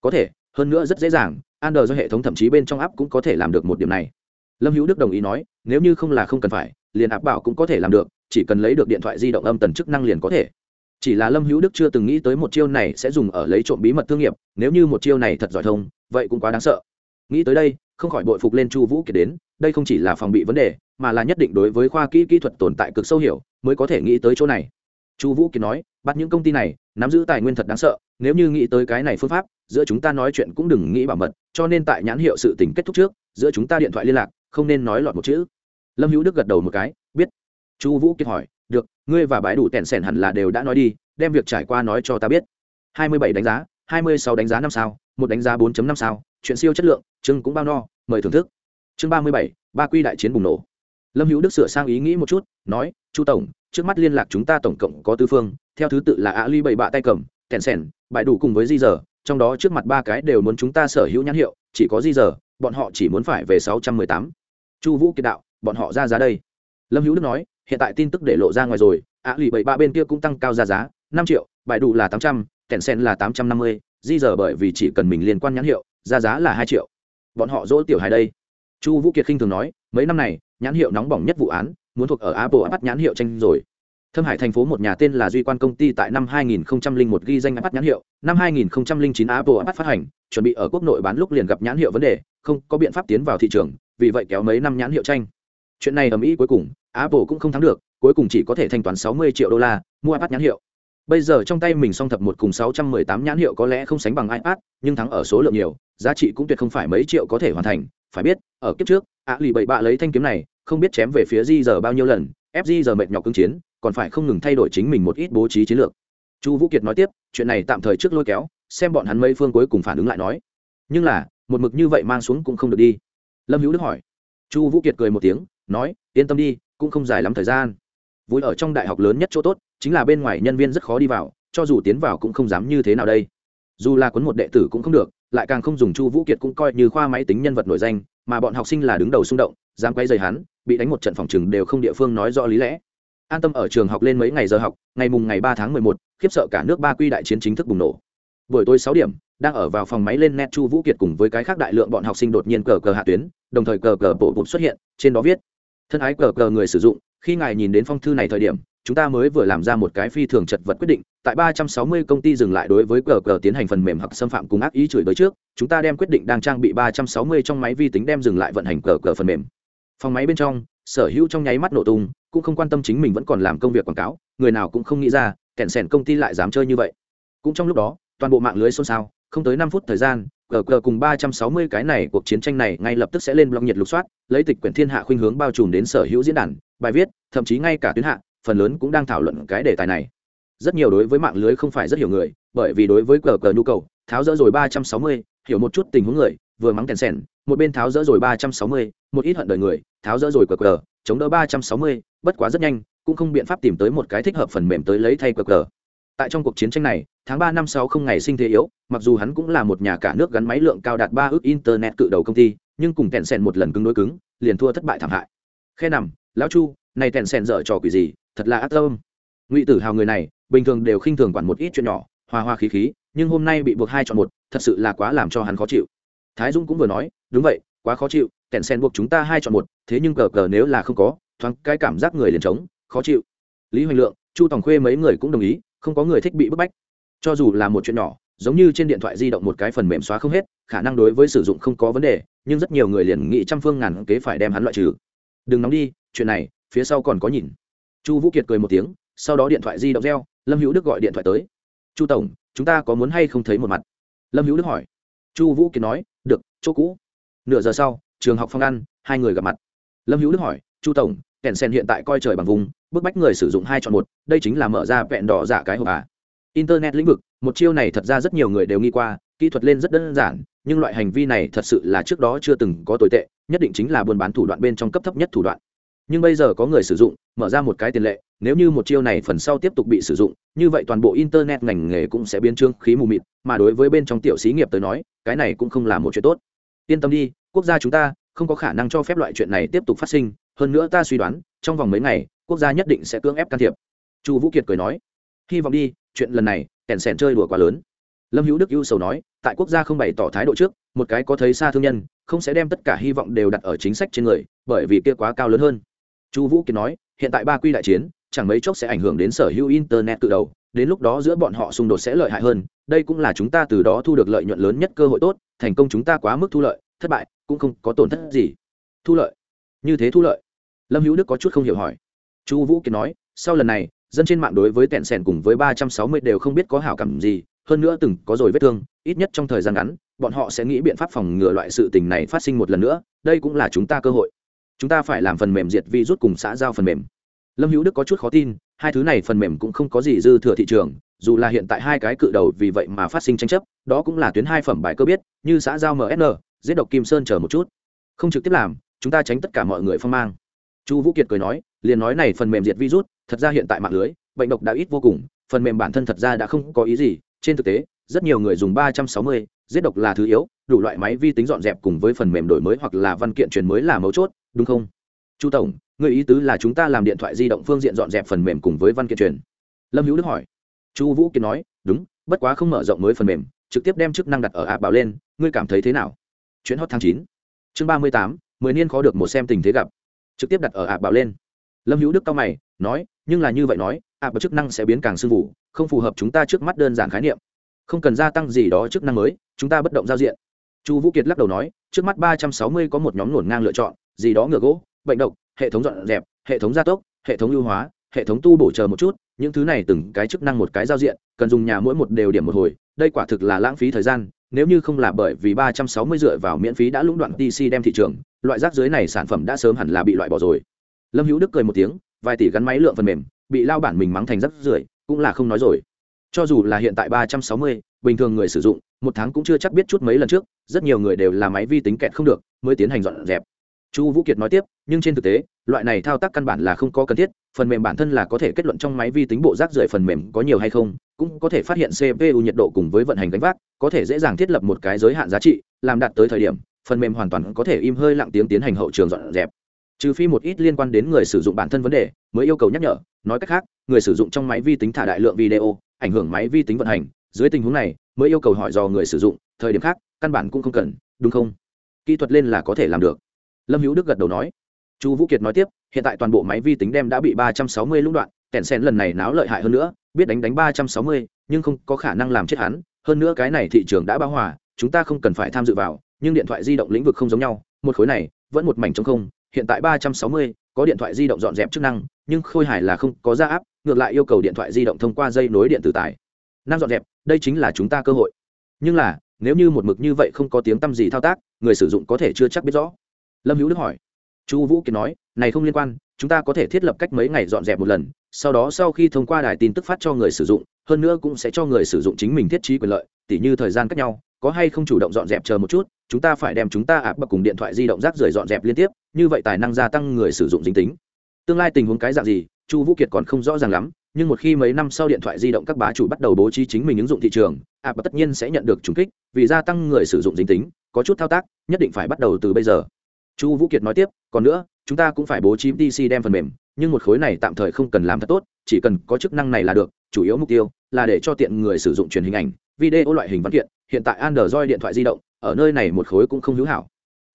Có thể, hơn nữa rất dễ dàng an đờ do hệ thống thậm chí bên trong áp cũng có thể làm được một điểm này. Lâm hữu đức đồng ý nói, nếu như không là không cần phải, liền áp bảo cũng có thể làm được chỉ cần lấy được điện thoại di động âm tần chức năng liền có thể. Chỉ là lâm hữu đức chưa từng nghĩ tới một chiêu này sẽ dùng ở lấy trộm bí mật thương nghiệp, nếu như một chiêu này thật giỏi thông, vậy cũng quá đáng sợ. Nghĩ tới đây, không khỏi bội phục lên chu vũ kiệt đến, đây không chỉ là phòng bị vấn đề, mà là nhất định đối với khoa kỹ kỹ thuật tồn tại cực sâu hiểu, mới có thể nghĩ tới chỗ này. Chu vũ kiệt nói, bắt những công ty này, nắm giữ tài nguyên thật đáng sợ, nếu như nghĩ tới cái này phương pháp, giữa chúng ta nói chuyện cũng đừng nghĩ bảo mật, cho nên tại nhãn hiệu sự tình kết thúc trước, giữa chúng ta điện thoại liên lạc, không nên nói lọt một chữ. Lâm hữu đức gật đầu một cái, biết chu vũ kiệt hỏi được ngươi và bãi đủ tèn sèn hẳn là đều đã nói đi đem việc trải qua nói cho ta biết. Hai mươi bảy đánh giá hai mươi sáu đánh giá năm sao một đánh giá 4 năm sao chuyện siêu chất lượng chưng cũng bao no mời thưởng thức. Chương ba mươi bảy ba quy đại chiến bùng nổ. Lâm hữu đức sửa sang ý nghĩ một chút nói chu tổng trước mắt liên lạc chúng ta tổng cộng có tư phương theo thứ tự là Á ly bảy bạ tay cầm tèn sèn bãi đủ cùng với di Dở, trong đó trước mặt ba cái đều muốn chúng ta sở hữu nhãn hiệu chỉ có di Dở, bọn họ chỉ muốn phải về sáu trăm mười tám. Chu vũ kiệt đạo bọn họ ra giá đây. Lâm hữu đức nói hiện tại tin tức để lộ ra ngoài rồi, ạ lì bảy ba bên kia cũng tăng cao ra giá, năm triệu, bài đủ là tám trăm kèn sen là tám trăm năm mươi di giờ bởi vì chỉ cần mình liên quan nhãn hiệu, ra giá là hai triệu. Bọn họ dỗ tiểu hài đây. Chu vũ kiệt khinh thường nói, mấy năm này, nhãn hiệu nóng bỏng nhất vụ án, muốn thuộc ở apple bắt nhãn hiệu tranh rồi. Thâm hải thành phố một nhà tên là duy quan công ty tại năm 2001 ghi danh bắt nhãn hiệu, năm 2009 apple bắt phát hành, chuẩn bị ở quốc nội bán lúc liền gặp nhãn hiệu vấn đề, không có biện pháp tiến vào thị trường, vì vậy kéo mấy năm nhãn hiệu tranh. Chuyện này ở mỹ cuối cùng apple cũng không thắng được, cuối cùng chỉ có thể thanh toán 60 triệu đô la, mua ipad nhãn hiệu. Bây giờ trong tay mình song thập một cùng 618 nhãn hiệu có lẽ không sánh bằng ipad, nhưng thắng ở số lượng nhiều, giá trị cũng tuyệt không phải mấy triệu có thể hoàn thành. Phải biết, ở kiếp trước ạ lì bảy bạ lấy thanh kiếm này, không biết chém về phía di giờ bao nhiêu lần fg giờ mệt nhọc cứng chiến, còn phải không ngừng thay đổi chính mình một ít bố trí chiến lược. Chu vũ kiệt nói tiếp, chuyện này tạm thời trước lôi kéo, xem bọn hắn mấy phương cuối cùng phản ứng lại nói. Nhưng là, một mực như vậy mang xuống cũng không được đi. Lâm hữu đức hỏi. Chu vũ kiệt cười một tiếng, nói, yên tâm đi cũng không dài lắm thời gian. Vui ở trong đại học lớn nhất chỗ tốt, chính là bên ngoài nhân viên rất khó đi vào, cho dù tiến vào cũng không dám như thế nào đây. Dù là cuốn một đệ tử cũng không được, lại càng không dùng chu vũ kiệt cũng coi như khoa máy tính nhân vật nổi danh, mà bọn học sinh là đứng đầu xung động, dám quay dày hắn, bị đánh một trận phòng chừng đều không địa phương nói rõ lý lẽ. An tâm ở trường học lên mấy ngày giờ học, ngày mùng ngày ba tháng mười một, khiếp sợ cả nước ba quy đại chiến chính thức bùng nổ. Buổi tối sáu điểm, đang ở vào phòng máy lên net chu vũ kiệt cùng với cái khác đại lượng bọn học sinh đột nhiên cờ cờ hạ tuyến, đồng thời cờ cờ bộ bụt xuất hiện, trên đó viết thân ái cờ cờ người sử dụng, khi ngài nhìn đến phong thư này thời điểm, chúng ta mới vừa làm ra một cái phi thường chật vật quyết định, tại ba trăm sáu mươi công ty dừng lại đối với cờ cờ tiến hành phần mềm hoặc xâm phạm cùng ác ý chửi tới trước, chúng ta đem quyết định đang trang bị ba trăm sáu mươi trong máy vi tính đem dừng lại vận hành cờ cờ phần mềm. Phòng máy bên trong, sở hữu trong nháy mắt nổ tung, cũng không quan tâm chính mình vẫn còn làm công việc quảng cáo, người nào cũng không nghĩ ra, kẹn sẻn công ty lại dám chơi như vậy. Cũng trong lúc đó, toàn bộ mạng lưới xôn xao, không tới năm phút thời gian cờ cờ cùng ba trăm sáu mươi cái này cuộc chiến tranh này ngay lập tức sẽ lên blog nhiệt lục soát, lấy tịch quyển thiên hạ khuynh hướng bao trùm đến sở hữu diễn đàn, bài viết, thậm chí ngay cả tuyến hạ, phần lớn cũng đang thảo luận cái đề tài này. Rất nhiều đối với mạng lưới không phải rất hiểu người, bởi vì đối với cờ cờ nhu cầu, tháo rỡ rồi ba trăm sáu mươi, hiểu một chút tình huống người, vừa mắng tèn sèn, một bên tháo rỡ rồi ba trăm sáu mươi, một ít hận đời người, tháo rỡ rồi cờ cờ chống đỡ ba trăm sáu mươi, bất quá rất nhanh, cũng không biện pháp tìm tới một cái thích hợp phần mềm tới lấy thay cờ cờ tại trong cuộc chiến tranh này, tháng ba năm sáu không ngày sinh thế yếu, mặc dù hắn cũng là một nhà cả nước gắn máy lượng cao đạt ba ước internet cự đầu công ty, nhưng cùng Tèn sèn một lần cứng đối cứng, liền thua thất bại thảm hại. Khe nằm, lão chu, này Tèn sèn dở trò quỷ gì? Thật là ác tâm. Ngụy tử hào người này, bình thường đều khinh thường quản một ít chuyện nhỏ hòa hoa khí khí, nhưng hôm nay bị buộc hai chọn một, thật sự là quá làm cho hắn khó chịu. Thái dung cũng vừa nói, đúng vậy, quá khó chịu, Tèn sen buộc chúng ta hai chọn một, thế nhưng cờ cờ nếu là không có, thoáng cái cảm giác người liền trống, khó chịu. Lý hoành lượng, chu tòng khuê mấy người cũng đồng ý không có người thích bị bức bách. Cho dù là một chuyện nhỏ, giống như trên điện thoại di động một cái phần mềm xóa không hết, khả năng đối với sử dụng không có vấn đề, nhưng rất nhiều người liền nghĩ trăm phương ngàn kế phải đem hắn loại trừ. Đừng nóng đi, chuyện này, phía sau còn có nhìn. Chu vũ kiệt cười một tiếng, sau đó điện thoại di động reo, lâm hữu đức gọi điện thoại tới. Chu tổng, chúng ta có muốn hay không thấy một mặt? Lâm hữu đức hỏi. Chu vũ kiệt nói, được, chỗ cũ. Nửa giờ sau, trường học phong ăn, hai người gặp mặt. Lâm hữu đức hỏi, chu tổng, kèn sen hiện tại coi trời bằng vùng bức bách người sử dụng hai chọn một, đây chính là mở ra vẹn đỏ giả cái hộp à. internet lĩnh vực, một chiêu này thật ra rất nhiều người đều nghi qua, kỹ thuật lên rất đơn giản, nhưng loại hành vi này thật sự là trước đó chưa từng có tồi tệ, nhất định chính là buôn bán thủ đoạn bên trong cấp thấp nhất thủ đoạn nhưng bây giờ có người sử dụng, mở ra một cái tiền lệ, nếu như một chiêu này phần sau tiếp tục bị sử dụng, như vậy toàn bộ internet ngành nghề cũng sẽ biến trương khí mù mịt, mà đối với bên trong tiểu xí nghiệp tới nói, cái này cũng không là một chuyện tốt yên tâm đi, quốc gia chúng ta không có khả năng cho phép loại chuyện này tiếp tục phát sinh, hơn nữa ta suy đoán, trong vòng mấy ngày quốc gia nhất định sẽ cưỡng ép can thiệp. Chu vũ kiệt cười nói, hy vọng đi, chuyện lần này, kèn sèn chơi đùa quá lớn. Lâm hữu đức ưu sầu nói, tại quốc gia không bày tỏ thái độ trước, một cái có thấy xa thương nhân, không sẽ đem tất cả hy vọng đều đặt ở chính sách trên người, bởi vì kia quá cao lớn hơn. Chu vũ kiệt nói, hiện tại ba quy đại chiến, chẳng mấy chốc sẽ ảnh hưởng đến sở hữu internet từ đầu, đến lúc đó giữa bọn họ xung đột sẽ lợi hại hơn, đây cũng là chúng ta từ đó thu được lợi nhuận lớn nhất cơ hội tốt, thành công chúng ta quá mức thu lợi, thất bại, cũng không có tổn thất gì. Thu lợi? Như thế thu lợi? Lâm hữu đức có chút không hiểu hỏi chu vũ kiệt nói, sau lần này, dân trên mạng đối với tẹn sẻn cùng với ba trăm sáu mươi đều không biết có hảo cảm gì, hơn nữa từng có rồi vết thương, ít nhất trong thời gian ngắn, bọn họ sẽ nghĩ biện pháp phòng ngừa loại sự tình này phát sinh một lần nữa, đây cũng là chúng ta cơ hội. Chúng ta phải làm phần mềm diệt vi rút cùng xã giao phần mềm. Lâm hữu đức có chút khó tin, hai thứ này phần mềm cũng không có gì dư thừa thị trường, dù là hiện tại hai cái cự đầu vì vậy mà phát sinh tranh chấp, đó cũng là tuyến hai phẩm bài cơ biết, như xã giao msn giết độc kim sơn chờ một chút. Không trực tiếp làm, chúng ta tránh tất cả mọi người phong mang. Chu vũ kiệt cười nói liền nói này phần mềm diệt virus, thật ra hiện tại mạng lưới, bệnh độc đã ít vô cùng, phần mềm bản thân thật ra đã không có ý gì. Trên thực tế, rất nhiều người dùng ba trăm sáu mươi, giết độc là thứ yếu, đủ loại máy vi tính dọn dẹp cùng với phần mềm đổi mới hoặc là văn kiện truyền mới là mấu chốt, đúng không? Chu tổng người ý tứ là chúng ta làm điện thoại di động phương diện dọn dẹp phần mềm cùng với văn kiện truyền. Lâm hữu đức hỏi. Chu vũ kiệt nói, đúng, bất quá không mở rộng mới phần mềm, trực tiếp đem chức năng đặt ở app bảo lên, ngươi cảm thấy thế nào? Chuyến hot tháng chín. Chương ba mươi tám, mười niên khó được một xem tình thế gặp. Trực tiếp đặt ở app bảo lên lâm hữu đức cao mày nói nhưng là như vậy nói ạ và chức năng sẽ biến càng sưng vụ không phù hợp chúng ta trước mắt đơn giản khái niệm không cần gia tăng gì đó chức năng mới chúng ta bất động giao diện chu vũ kiệt lắc đầu nói trước mắt ba trăm sáu mươi có một nhóm ngổn ngang lựa chọn gì đó ngựa gỗ bệnh độc hệ thống dọn dẹp hệ thống gia tốc hệ thống ưu hóa hệ thống tu bổ chờ một chút những thứ này từng cái chức năng một cái giao diện cần dùng nhà mỗi một đều điểm một hồi đây quả thực là lãng phí thời gian nếu như không là bởi vì ba trăm sáu mươi dựa vào miễn phí đã lũng đoạn TC đem thị trường, loại rác dưới này sản phẩm đã sớm hẳn là bị loại bỏ rồi. Lâm Hữu Đức cười một tiếng, vài tỷ gắn máy lượng phần mềm, bị lao bản mình mắng thành rất rưởi, cũng là không nói rồi. Cho dù là hiện tại ba trăm sáu mươi, bình thường người sử dụng, một tháng cũng chưa chắc biết chút mấy lần trước, rất nhiều người đều là máy vi tính kẹt không được, mới tiến hành dọn dẹp chu vũ kiệt nói tiếp nhưng trên thực tế loại này thao tác căn bản là không có cần thiết phần mềm bản thân là có thể kết luận trong máy vi tính bộ rác rưởi phần mềm có nhiều hay không cũng có thể phát hiện cpu nhiệt độ cùng với vận hành gánh vác có thể dễ dàng thiết lập một cái giới hạn giá trị làm đạt tới thời điểm phần mềm hoàn toàn có thể im hơi lặng tiếng tiến hành hậu trường dọn dẹp trừ phi một ít liên quan đến người sử dụng bản thân vấn đề, mới yêu cầu nhắc nhở. Nói cách khác, người sử dụng trong máy vi tính thả đại lượng video, ảnh hưởng máy vi tính vận hành. Dưới tình huống này, mới yêu cầu hỏi dò người sử dụng. Thời điểm khác, căn bản cũng không cần, đúng không? Kỹ thuật lên là có thể làm được. Lâm hữu đức gật đầu nói. Chu vũ kiệt nói tiếp, hiện tại toàn bộ máy vi tính đem đã bị ba trăm sáu mươi lũng đoạn kẹn sen lần này náo lợi hại hơn nữa, biết đánh đánh ba trăm sáu mươi, nhưng không có khả năng làm chết hắn. Hơn nữa cái này thị trường đã bão hòa, chúng ta không cần phải tham dự vào, nhưng điện thoại di động lĩnh vực không giống nhau, một khối này, vẫn một mảnh trống không hiện tại ba trăm sáu mươi, có điện thoại di động dọn dẹp chức năng, nhưng khôi hài là không có ra áp ngược lại yêu cầu điện thoại di động thông qua dây nối điện tử tải. Năng dọn dẹp, đây chính là chúng ta cơ hội. Nhưng là, nếu như một mực như vậy không có tiếng tăm gì thao tác, người sử dụng có thể chưa chắc biết rõ. Lâm hữu đức hỏi. Chu vũ kiệt nói, này không liên quan, chúng ta có thể thiết lập cách mấy ngày dọn dẹp một lần, sau đó sau khi thông qua đài tin tức phát cho người sử dụng, hơn nữa cũng sẽ cho người sử dụng chính mình thiết trí quyền lợi, tỉ như thời gian cách nhau có hay không chủ động dọn dẹp chờ một chút, chúng ta phải đem chúng ta áp bậc cùng điện thoại di động rác rưởi dọn dẹp liên tiếp, như vậy tài năng gia tăng người sử dụng dính tính. Tương lai tình huống cái dạng gì, chu vũ kiệt còn không rõ ràng lắm, nhưng một khi mấy năm sau điện thoại di động các bá chủ bắt đầu bố trí chính mình ứng dụng thị trường áp tất nhiên sẽ nhận được trùng kích, vì gia tăng người sử dụng dính tính, có chút thao tác, nhất định phải bắt đầu từ bây giờ. Chu vũ kiệt nói tiếp, còn nữa, chúng ta cũng phải bố trí pc đem phần mềm, nhưng một khối này tạm thời không cần làm thật tốt, chỉ cần có chức năng này là được, chủ yếu mục tiêu là để cho tiện người sử dụng truyền hình ảnh video loại hình văn kiện, hiện tại android điện thoại di động, ở nơi này một khối cũng không hữu hảo.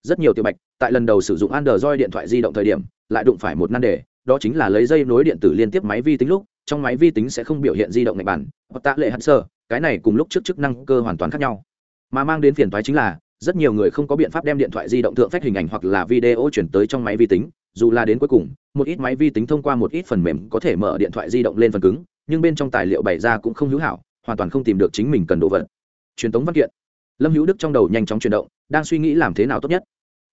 Rất nhiều tiểu bạch, tại lần đầu sử dụng android điện thoại di động thời điểm, lại đụng phải một nan đề, đó chính là lấy dây nối điện tử liên tiếp máy vi tính lúc, trong máy vi tính sẽ không biểu hiện di động ngạch bản, hoặc tạ lệ hạt sơ, cái này cùng lúc trước chức năng cơ hoàn toàn khác nhau. Mà mang đến phiền toái chính là, rất nhiều người không có biện pháp đem điện thoại di động thượng phách hình ảnh hoặc là video chuyển tới trong máy vi tính, dù là đến cuối cùng, một ít máy vi tính thông qua một ít phần mềm có thể mở điện thoại di động lên phần cứng, nhưng bên trong tài liệu bày ra cũng không hữu hảo hoàn toàn không tìm được chính mình cần đồ vật. Truyền tống văn kiện. Lâm hữu đức trong đầu nhanh chóng chuyển động, đang suy nghĩ làm thế nào tốt nhất.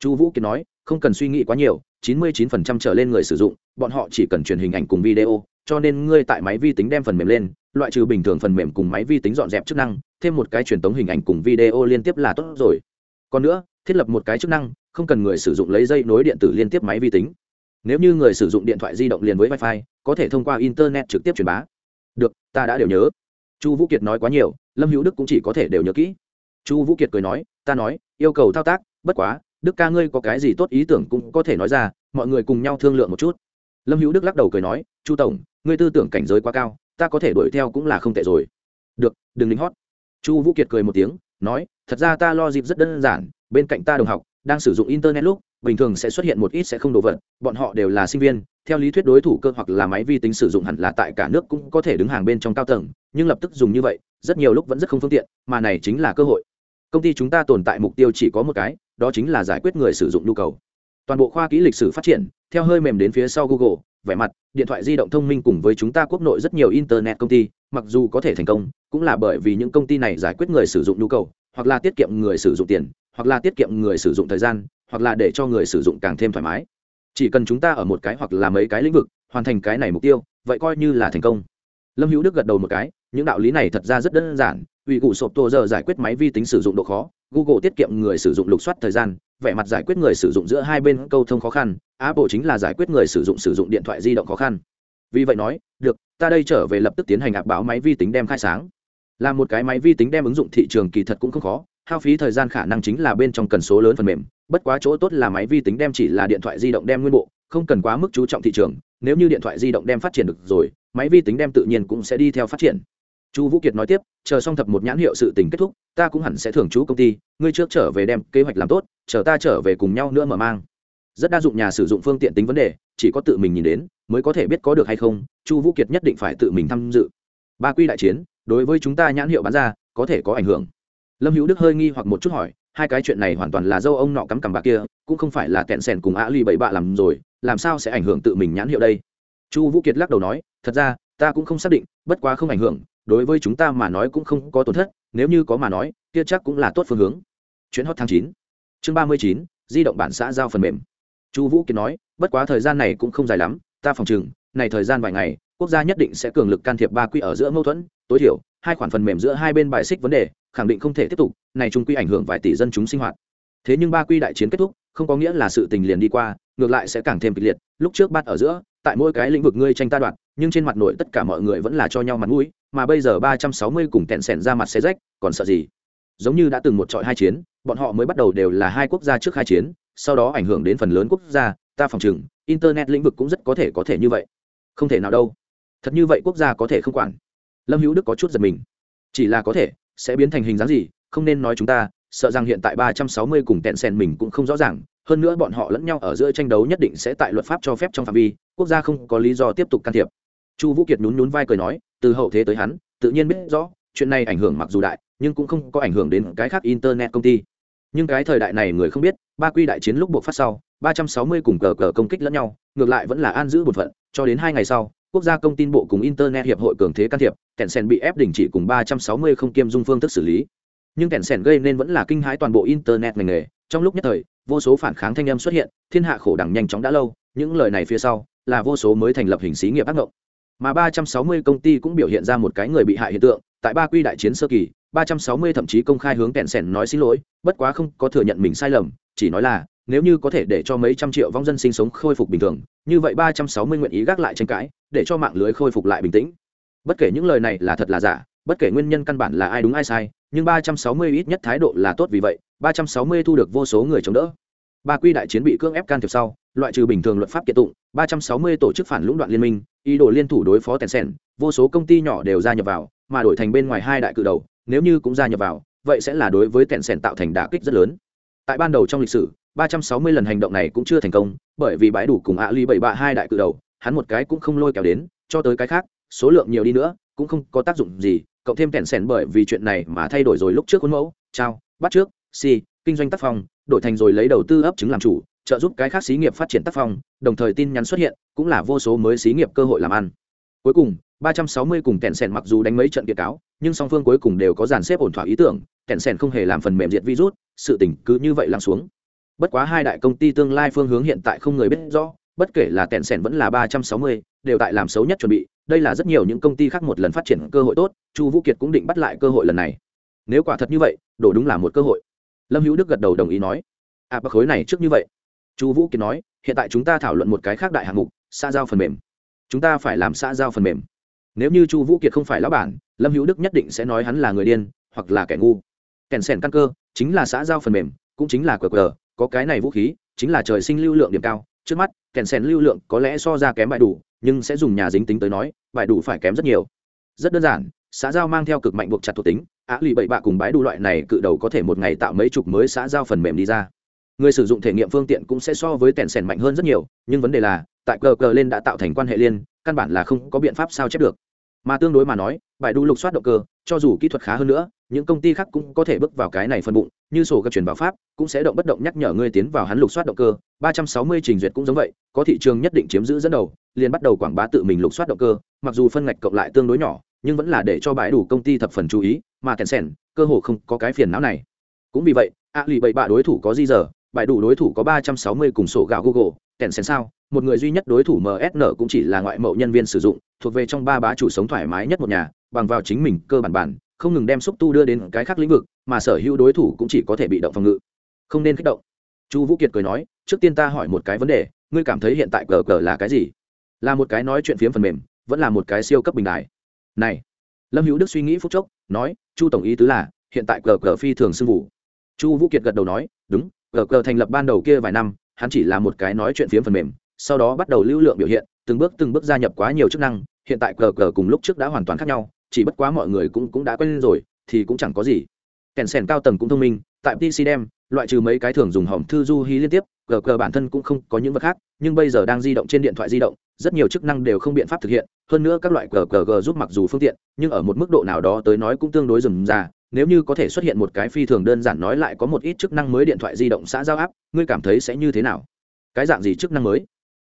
Chu vũ kiệt nói, không cần suy nghĩ quá nhiều, chín mươi 99% trở lên người sử dụng, bọn họ chỉ cần truyền hình ảnh cùng video, cho nên ngươi tại máy vi tính đem phần mềm lên, loại trừ bình thường phần mềm cùng máy vi tính dọn dẹp chức năng, thêm một cái truyền tống hình ảnh cùng video liên tiếp là tốt rồi. Còn nữa, thiết lập một cái chức năng, không cần người sử dụng lấy dây nối điện tử liên tiếp máy vi tính. Nếu như người sử dụng điện thoại di động liền với wifi, có thể thông qua internet trực tiếp truyền bá. Được, ta đã đều nhớ chu vũ kiệt nói quá nhiều, lâm hữu đức cũng chỉ có thể đều nhớ kỹ. Chu vũ kiệt cười nói, ta nói, yêu cầu thao tác, bất quá, đức ca ngươi có cái gì tốt ý tưởng cũng có thể nói ra, mọi người cùng nhau thương lượng một chút. Lâm hữu đức lắc đầu cười nói, chu tổng, ngươi tư tưởng cảnh giới quá cao, ta có thể đuổi theo cũng là không tệ rồi. Được, đừng lính hót. Chu vũ kiệt cười một tiếng, nói, thật ra ta lo dịp rất đơn giản, bên cạnh ta đồng học, đang sử dụng internet lúc bình thường sẽ xuất hiện một ít sẽ không đồ vật, bọn họ đều là sinh viên, theo lý thuyết đối thủ cơ hoặc là máy vi tính sử dụng hẳn là tại cả nước cũng có thể đứng hàng bên trong cao tầng, nhưng lập tức dùng như vậy, rất nhiều lúc vẫn rất không phương tiện, mà này chính là cơ hội. Công ty chúng ta tồn tại mục tiêu chỉ có một cái, đó chính là giải quyết người sử dụng nhu cầu. Toàn bộ khoa kỹ lịch sử phát triển, theo hơi mềm đến phía sau google, vẻ mặt, điện thoại di động thông minh cùng với chúng ta quốc nội rất nhiều internet công ty, mặc dù có thể thành công, cũng là bởi vì những công ty này giải quyết người sử dụng nhu cầu, hoặc là tiết kiệm người sử dụng tiền, hoặc là tiết kiệm người sử dụng thời gian hoặc là để cho người sử dụng càng thêm thoải mái. Chỉ cần chúng ta ở một cái hoặc là mấy cái lĩnh vực, hoàn thành cái này mục tiêu, vậy coi như là thành công. Lâm hữu đức gật đầu một cái, những đạo lý này thật ra rất đơn giản ủy cụ sộp tô giờ giải quyết máy vi tính sử dụng độ khó, google tiết kiệm người sử dụng lục soát thời gian, vẻ mặt giải quyết người sử dụng giữa hai bên câu thông khó khăn, apple chính là giải quyết người sử dụng sử dụng điện thoại di động khó khăn. Vì vậy nói, được, ta đây trở về lập tức tiến hành áp báo máy vi tính đem khai sáng. Là một cái máy vi tính đem ứng dụng thị trường kỳ thật cũng không khó, hao phí thời gian khả năng chính là bên trong cần số lớn phần mềm bất quá chỗ tốt là máy vi tính đem chỉ là điện thoại di động đem nguyên bộ, không cần quá mức chú trọng thị trường, nếu như điện thoại di động đem phát triển được rồi, máy vi tính đem tự nhiên cũng sẽ đi theo phát triển. Chu vũ kiệt nói tiếp, chờ xong thập một nhãn hiệu sự tình kết thúc, ta cũng hẳn sẽ thưởng chú công ty, ngươi trước trở về đem kế hoạch làm tốt, chờ ta trở về cùng nhau nữa mở mang. Rất đa dụng nhà sử dụng phương tiện tính vấn đề, chỉ có tự mình nhìn đến, mới có thể biết có được hay không, chu vũ kiệt nhất định phải tự mình tham dự. Ba quy đại chiến, đối với chúng ta nhãn hiệu bán ra, có thể có ảnh hưởng. Lâm hữu đức hơi nghi hoặc một chút hỏi hai cái chuyện này hoàn toàn là dâu ông nọ cắm cằm bạc kia, cũng không phải là kẹn sèn cùng ạ ly bảy bạ làm rồi, làm sao sẽ ảnh hưởng tự mình nhãn hiệu đây? Chu vũ kiệt lắc đầu nói, thật ra, ta cũng không xác định, bất quá không ảnh hưởng, đối với chúng ta mà nói cũng không có tổn thất, nếu như có mà nói, kia chắc cũng là tốt phương hướng. Chuyến hot tháng chín, chương ba mươi chín, di động bản xã giao phần mềm. Chu vũ kiệt nói, bất quá thời gian này cũng không dài lắm, ta phòng chừng này thời gian vài ngày, quốc gia nhất định sẽ cường lực can thiệp ba quy ở giữa mâu thuẫn, tối thiểu, hai khoản phần mềm giữa hai bên bài xích vấn đề khẳng định không thể tiếp tục, này trung quy ảnh hưởng vài tỷ dân chúng sinh hoạt. Thế nhưng ba quy đại chiến kết thúc, không có nghĩa là sự tình liền đi qua, ngược lại sẽ càng thêm kịch liệt. Lúc trước bắt ở giữa, tại mỗi cái lĩnh vực ngươi tranh ta đoạt, nhưng trên mặt nội tất cả mọi người vẫn là cho nhau mặt mũi, mà bây giờ ba trăm sáu mươi cùng tẹn sẻn ra mặt xe rách, còn sợ gì? Giống như đã từng một trọi hai chiến, bọn họ mới bắt đầu đều là hai quốc gia trước hai chiến, sau đó ảnh hưởng đến phần lớn quốc gia, ta phòng chừng internet lĩnh vực cũng rất có thể có thể như vậy. Không thể nào đâu. Thật như vậy quốc gia có thể không quản. Lâm hữu đức có chút giật mình. Chỉ là có thể sẽ biến thành hình dáng gì, không nên nói chúng ta, sợ rằng hiện tại ba trăm sáu mươi cùng tẹn sen mình cũng không rõ ràng, hơn nữa bọn họ lẫn nhau ở giữa tranh đấu nhất định sẽ tại luật pháp cho phép trong phạm vi, quốc gia không có lý do tiếp tục can thiệp. Chu vũ kiệt nhún nhún vai cười nói, từ hậu thế tới hắn, tự nhiên biết rõ, chuyện này ảnh hưởng mặc dù đại, nhưng cũng không có ảnh hưởng đến cái khác internet công ty. Nhưng cái thời đại này người không biết, ba quy đại chiến lúc buộc phát sau, ba trăm sáu mươi cùng cờ cờ công kích lẫn nhau, ngược lại vẫn là an giữ bột phận, cho đến hai ngày sau quốc gia công tin bộ cùng internet hiệp hội cường thế can thiệp kẹn sen bị ép đình chỉ cùng ba trăm sáu mươi không kiêm dung phương thức xử lý. Nhưng kẹn sen gây nên vẫn là kinh hãi toàn bộ internet ngành nghề. Trong lúc nhất thời, vô số phản kháng thanh âm xuất hiện, thiên hạ khổ đẳng nhanh chóng đã lâu. Những lời này phía sau, là vô số mới thành lập hình xí nghiệp ác ngộng. Mà ba trăm sáu mươi công ty cũng biểu hiện ra một cái người bị hại hiện tượng. Tại ba quy đại chiến sơ kỳ, ba trăm sáu mươi thậm chí công khai hướng kẹn sẻn nói xin lỗi, bất quá không có thừa nhận mình sai lầm, chỉ nói là nếu như có thể để cho mấy trăm triệu vong dân sinh sống khôi phục bình thường, như vậy ba trăm sáu mươi nguyện ý gác lại tranh cãi, để cho mạng lưới khôi phục lại bình tĩnh. Bất kể những lời này là thật là giả, bất kể nguyên nhân căn bản là ai đúng ai sai, nhưng ba trăm sáu mươi ít nhất thái độ là tốt vì vậy, ba trăm sáu mươi thu được vô số người chống đỡ. Ba quy đại chiến bị cưỡng ép can thiệp sau, loại trừ bình thường luật pháp kiện tụng 360 tổ chức phản lũng đoạn liên minh, ý đồ liên thủ đối phó tencent vô số công ty nhỏ đều gia nhập vào, mà đổi thành bên ngoài hai đại cự đầu, nếu như cũng gia nhập vào, vậy sẽ là đối với tencent tạo thành đả kích rất lớn tại ban đầu trong lịch sử 360 lần hành động này cũng chưa thành công, bởi vì bãi đủ cùng ạ ly bảy bạ hai đại cự đầu, hắn một cái cũng không lôi kéo đến, cho tới cái khác, số lượng nhiều đi nữa, cũng không có tác dụng gì, cộng thêm kẹn sẻn bởi vì chuyện này mà thay đổi rồi lúc trước khuôn mẫu, trao, bắt trước si kinh doanh tác phong, đổi thành rồi lấy đầu tư ấp chứng làm chủ, trợ giúp cái khác xí nghiệp phát triển tác phong, đồng thời tin nhắn xuất hiện, cũng là vô số mới xí nghiệp cơ hội làm ăn. Cuối cùng 360 cùng kẹn sẻn mặc dù đánh mấy trận kiệt cáo, nhưng song phương cuối cùng đều có dàn xếp ổn thỏa ý tưởng, kẹn sẻn không hề làm phần mềm diệt virus sự tình cứ như vậy lắng xuống. Bất quá hai đại công ty tương lai phương hướng hiện tại không người biết rõ bất kể là tẹn sẻn vẫn là 360, đều tại làm xấu nhất chuẩn bị. Đây là rất nhiều những công ty khác một lần phát triển cơ hội tốt chu vũ kiệt cũng định bắt lại cơ hội lần này. Nếu quả thật như vậy đổ đúng là một cơ hội. Lâm hữu đức gật đầu đồng ý nói. À bác khối này trước như vậy. Chu vũ kiệt nói hiện tại chúng ta thảo luận một cái khác đại hạng mục xã giao phần mềm. Chúng ta phải làm xã giao phần mềm. Nếu như chu vũ kiệt không phải lão bản lâm hữu đức nhất định sẽ nói hắn là người điên hoặc là kẻ ngu kèn sèn căn cơ, chính là xã giao phần mềm, cũng chính là cờ cờ có cái này vũ khí, chính là trời sinh lưu lượng điểm cao. Trước mắt, kèn sèn lưu lượng có lẽ so ra kém bại đủ, nhưng sẽ dùng nhà dính tính tới nói bại đủ phải kém rất nhiều. Rất đơn giản, xã giao mang theo cực mạnh buộc chặt thuộc tính, á lì bậy bạ cùng bái đủ loại này cự đầu có thể một ngày tạo mấy chục mới xã giao phần mềm đi ra. Người sử dụng thể nghiệm phương tiện cũng sẽ so với kèn sèn mạnh hơn rất nhiều, nhưng vấn đề là, tại cờ cờ lên đã tạo thành quan hệ liên, căn bản là không có biện pháp sao chép được. Mà tương đối mà nói, bài đủ lục soát động cơ, cho dù kỹ thuật khá hơn nữa những công ty khác cũng có thể bước vào cái này phân bụng, như sổ gặp chuyển vào pháp, cũng sẽ động bất động nhắc nhở ngươi tiến vào hắn lục soát động cơ. 360 trình duyệt cũng giống vậy, có thị trường nhất định chiếm giữ dẫn đầu, liền bắt đầu quảng bá tự mình lục soát động cơ, mặc dù phân ngạch cộng lại tương đối nhỏ, nhưng vẫn là để cho bãi đủ công ty thập phần chú ý, mà kèn sèn, cơ hồ không có cái phiền não này. Cũng vì vậy, ạ lì bậy bạ đối thủ có di giờ bãi đủ đối thủ có 360 cùng sổ gạo google, kèn sèn sao, một người duy nhất đối thủ msn cũng chỉ là ngoại mậu nhân viên sử dụng, thuộc về trong ba bá chủ sống thoải mái nhất một nhà, bằng vào chính mình cơ bản bản không ngừng đem xúc tu đưa đến cái khác lĩnh vực, mà sở hữu đối thủ cũng chỉ có thể bị động phòng ngự. Không nên kích động. Chu vũ kiệt cười nói, trước tiên ta hỏi một cái vấn đề, ngươi cảm thấy hiện tại cờ cờ là cái gì? Là một cái nói chuyện phiếm phần mềm, vẫn là một cái siêu cấp bình đài? Này, lâm hữu đức suy nghĩ phút chốc, nói, chu tổng ý tứ là, hiện tại cờ cờ phi thường sưng vụ. Chu vũ kiệt gật đầu nói, đúng, cờ cờ thành lập ban đầu kia vài năm, hắn chỉ là một cái nói chuyện phiếm phần mềm, sau đó bắt đầu lưu lượng biểu hiện, từng bước từng bước gia nhập quá nhiều chức năng, hiện tại cờ cờ cùng lúc trước đã hoàn toàn khác nhau chỉ bất quá mọi người cũng cũng đã quen rồi, thì cũng chẳng có gì. Kèn sèn cao tầng cũng thông minh, tại pc đem loại trừ mấy cái thường dùng hòm thư du hí liên tiếp gờ gờ bản thân cũng không có những vật khác, nhưng bây giờ đang di động trên điện thoại di động, rất nhiều chức năng đều không biện pháp thực hiện, hơn nữa các loại gờ gờ giúp mặc dù phương tiện, nhưng ở một mức độ nào đó tới nói cũng tương đối rườm rà. Nếu như có thể xuất hiện một cái phi thường đơn giản nói lại có một ít chức năng mới điện thoại di động xã giao áp ngươi cảm thấy sẽ như thế nào? Cái dạng gì chức năng mới?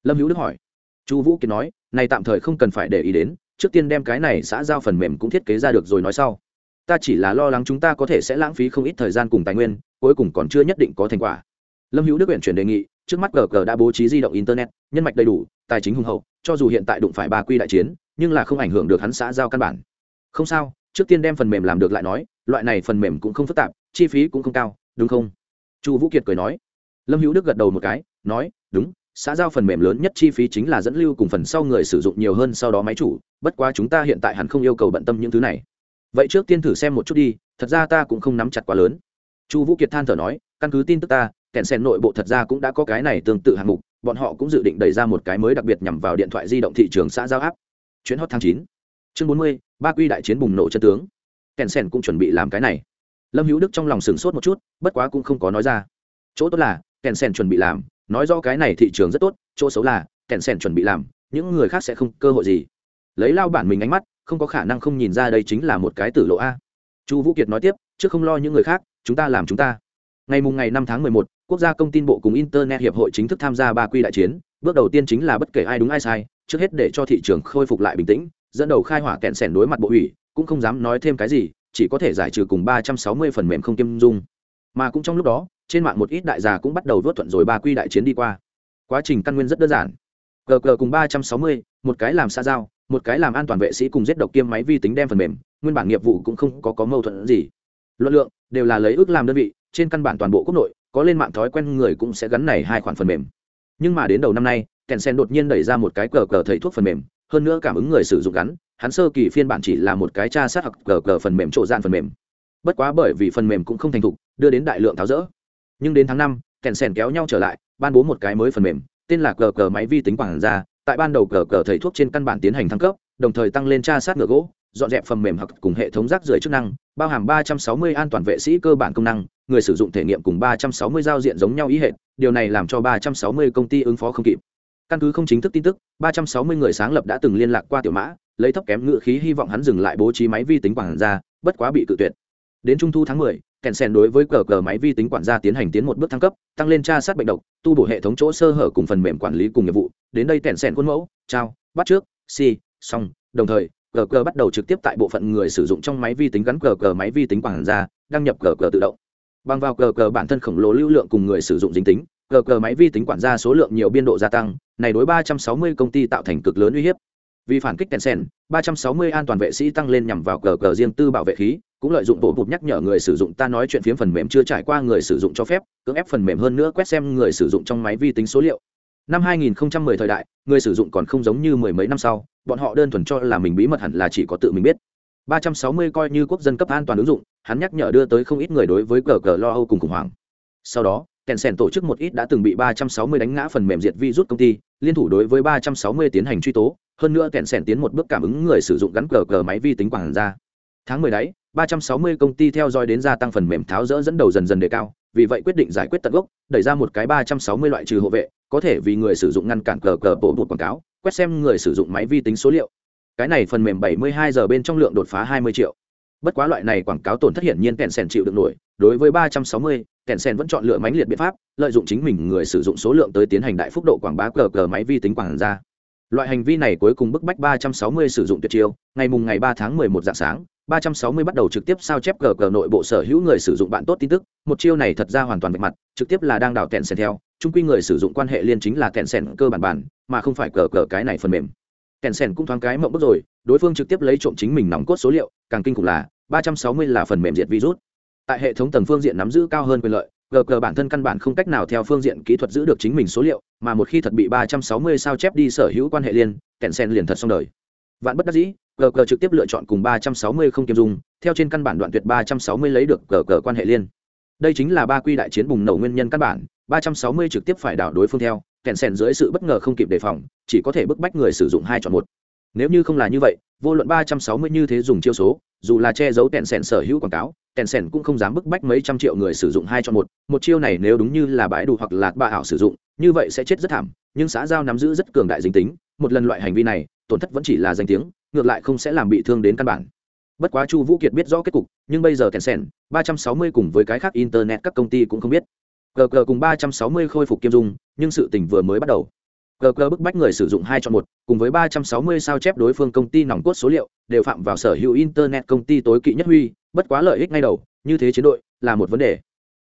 Lâm hữu đức hỏi. Chu vũ kiệt nói, này tạm thời không cần phải để ý đến trước tiên đem cái này xã giao phần mềm cũng thiết kế ra được rồi nói sau. Ta chỉ là lo lắng chúng ta có thể sẽ lãng phí không ít thời gian cùng tài nguyên, cuối cùng còn chưa nhất định có thành quả. Lâm hữu đức huyện chuyển đề nghị, trước mắt gg đã bố trí di động internet, nhân mạch đầy đủ, tài chính hùng hậu, cho dù hiện tại đụng phải ba quy đại chiến, nhưng là không ảnh hưởng được hắn xã giao căn bản. Không sao, trước tiên đem phần mềm làm được lại nói, loại này phần mềm cũng không phức tạp, chi phí cũng không cao, đúng không? Chu vũ kiệt cười nói. Lâm hữu đức gật đầu một cái, nói, đúng xã giao phần mềm lớn nhất chi phí chính là dẫn lưu cùng phần sau người sử dụng nhiều hơn sau đó máy chủ, bất quá chúng ta hiện tại hẳn không yêu cầu bận tâm những thứ này. Vậy trước tiên thử xem một chút đi, thật ra ta cũng không nắm chặt quá lớn. Chu vũ kiệt than thở nói, căn cứ tin tức ta, kẹn sen nội bộ thật ra cũng đã có cái này tương tự hạng mục, bọn họ cũng dự định đẩy ra một cái mới đặc biệt nhằm vào điện thoại di động thị trường xã giao áp chuyến hot tháng chín. Chương bốn mươi, ba quy đại chiến bùng nổ chân tướng. Kẹn sen cũng chuẩn bị làm cái này. Lâm hữu đức trong lòng sửng sốt một chút, bất quá cũng không có nói ra. Chỗ tốt là, kẹn sen chuẩn bị làm nói do cái này thị trường rất tốt, chỗ xấu là, kẹn sẻn chuẩn bị làm, những người khác sẽ không cơ hội gì. Lấy lao bản mình ánh mắt, không có khả năng không nhìn ra đây chính là một cái tử lộ a. Chu vũ kiệt nói tiếp chứ không lo những người khác, chúng ta làm chúng ta. Ngày mùng ngày năm tháng mười một, quốc gia công tin bộ cùng internet hiệp hội chính thức tham gia ba quy đại chiến, bước đầu tiên chính là bất kể ai đúng ai sai, trước hết để cho thị trường khôi phục lại bình tĩnh, dẫn đầu khai hỏa kẹn sẻn đối mặt bộ ủy, cũng không dám nói thêm cái gì, chỉ có thể giải trừ cùng ba trăm sáu mươi phần mềm không kiêm dung. Mà cũng trong lúc đó trên mạng một ít đại gia cũng bắt đầu vớt thuận rồi ba quy đại chiến đi qua. Quá trình căn nguyên rất đơn giản. Gg cùng ba trăm sáu mươi một cái làm xa giao một cái làm an toàn vệ sĩ cùng giết độc kiêm máy vi tính đem phần mềm nguyên bản nghiệp vụ cũng không có, có mâu thuẫn gì. Luận lượng đều là lấy ước làm đơn vị trên căn bản toàn bộ quốc nội có lên mạng thói quen người cũng sẽ gắn này hai khoản phần mềm. Nhưng mà đến đầu năm nay kèn sen đột nhiên đẩy ra một cái cờ cờ thầy thuốc phần mềm hơn nữa cảm ứng người sử dụng gắn hắn sơ kỳ phiên bản chỉ là một cái tra sát hoặc cờ cờ phần mềm trộn dạn phần mềm. Bất quá bởi vì phần mềm cũng không thành thục đưa đến đại lượng tháo rỡ nhưng đến tháng năm kèn sèn kéo nhau trở lại ban bố một cái mới phần mềm tên là cờ cờ máy vi tính quảng ra tại ban đầu cờ cờ thầy thuốc trên căn bản tiến hành thăng cấp đồng thời tăng lên tra sát ngựa gỗ dọn dẹp phần mềm hoặc cùng hệ thống rác rưởi chức năng bao hàm 360 an toàn vệ sĩ cơ bản công năng người sử dụng thể nghiệm cùng 360 giao diện giống nhau ý hệ điều này làm cho 360 công ty ứng phó không kịp. Căn cứ không chính thức tin tức 360 người sáng lập đã từng liên lạc qua tiểu mã lấy thấp kém ngựa khí hy vọng hắn dừng lại bố trí máy vi tính quảng ra bất quá bị cự tuyệt. Đến trung thu tháng 10, kèn sen đối với cờ cờ máy vi tính quản gia tiến hành tiến một bước thăng cấp, tăng lên tra sát bệnh độc, tu bổ hệ thống chỗ sơ hở cùng phần mềm quản lý cùng nghiệp vụ. Đến đây kèn sen khuôn mẫu, trao, bắt trước si xong. Đồng thời, cờ cờ bắt đầu trực tiếp tại bộ phận người sử dụng trong máy vi tính gắn cờ cờ máy vi tính quản gia, đăng nhập cờ cờ tự động. Bằng vào cờ cờ bản thân khổng lồ lưu lượng cùng người sử dụng dính tính, cờ cờ máy vi tính quản gia số lượng nhiều biên độ gia tăng, này đối 360 công ty tạo thành cực lớn uy hiếp vì phản kích Tencent, 360 an toàn vệ sĩ tăng lên nhằm vào cờ cờ riêng tư bảo vệ khí, cũng lợi dụng bộ bụt nhắc nhở người sử dụng ta nói chuyện phiếm phần mềm chưa trải qua người sử dụng cho phép, cưỡng ép phần mềm hơn nữa quét xem người sử dụng trong máy vi tính số liệu. Năm 2010 thời đại, người sử dụng còn không giống như mười mấy năm sau, bọn họ đơn thuần cho là mình bí mật hẳn là chỉ có tự mình biết. 360 coi như quốc dân cấp an toàn ứng dụng, hắn nhắc nhở đưa tới không ít người đối với cờ cờ lo âu cùng khủng hoảng. Sau đó, Tencent tổ chức một ít đã từng bị 360 đánh ngã phần mềm diệt virus công ty, liên thủ đối với 360 tiến hành truy tố, hơn nữa kẹn sẻn tiến một bước cảm ứng người sử dụng gắn cờ cờ máy vi tính quảng ra. Tháng mười đấy 360 công ty theo dõi đến gia tăng phần mềm tháo rỡ dẫn đầu dần dần đề cao vì vậy quyết định giải quyết tận gốc đẩy ra một cái 360 loại trừ hộ vệ có thể vì người sử dụng ngăn cản cờ cờ bộ bụt quảng cáo quét xem người sử dụng máy vi tính số liệu. Cái này phần mềm 72 giờ bên trong lượng đột phá 20 triệu. Bất quá loại này quảng cáo tổn thất hiển nhiên kẹn sẻn chịu được nổi đối với 360, kèn sen vẫn chọn lựa mánh liệt biện pháp lợi dụng chính mình người sử dụng số lượng tới tiến hành đại phúc độ quảng bá cờ cờ máy vi tính quảng ra Loại hành vi này cuối cùng bức bách 360 sử dụng tuyệt chiêu, ngày mùng ngày 3 tháng 11 dạng sáng, 360 bắt đầu trực tiếp sao chép cờ cờ nội bộ sở hữu người sử dụng bạn tốt tin tức, một chiêu này thật ra hoàn toàn vạch mặt, trực tiếp là đang đào kèn sen theo, chung quy người sử dụng quan hệ liên chính là kèn sen cơ bản bản, mà không phải cờ cờ cái này phần mềm. kèn sen cũng thoáng cái mộng bức rồi, đối phương trực tiếp lấy trộm chính mình nòng cốt số liệu, càng kinh khủng là 360 là phần mềm diệt virus. Tại hệ thống tầng phương diện nắm giữ cao hơn quyền lợi, gg bản thân căn bản không cách nào theo phương diện kỹ thuật giữ được chính mình số liệu mà một khi thật bị ba trăm sáu mươi sao chép đi sở hữu quan hệ liên kẹn sen liền thật xong đời. Vạn bất đắc dĩ gg trực tiếp lựa chọn cùng ba trăm sáu mươi không kiêm dung theo trên căn bản đoạn tuyệt ba trăm sáu mươi lấy được gg quan hệ liên. Đây chính là ba quy đại chiến bùng nổ nguyên nhân căn bản ba trăm sáu mươi trực tiếp phải đảo đối phương theo kẹn sen dưới sự bất ngờ không kịp đề phòng chỉ có thể bức bách người sử dụng hai chọn một. Nếu như không là như vậy vô luận ba trăm sáu mươi như thế dùng chiêu số, dù là che giấu tẹn sẻn sở hữu quảng cáo, tẹn sèn cũng không dám bức bách mấy trăm triệu người sử dụng hai cho một. Một chiêu này nếu đúng như là bãi đủ hoặc là ba ảo sử dụng, như vậy sẽ chết rất thảm, nhưng xã giao nắm giữ rất cường đại dính tính. Một lần loại hành vi này, tổn thất vẫn chỉ là danh tiếng, ngược lại không sẽ làm bị thương đến căn bản. Bất quá chu vũ kiệt biết rõ kết cục, nhưng bây giờ kèn sèn ba trăm sáu mươi cùng với cái khác internet các công ty cũng không biết. Gg cùng ba trăm sáu mươi khôi phục kiêm dung, nhưng sự tình vừa mới bắt đầu gg bức bách người sử dụng hai chọn một, cùng với ba trăm sáu mươi sao chép đối phương công ty nòng cốt số liệu, đều phạm vào sở hữu internet công ty tối kỵ nhất huy, bất quá lợi ích ngay đầu, như thế chiến đội là một vấn đề.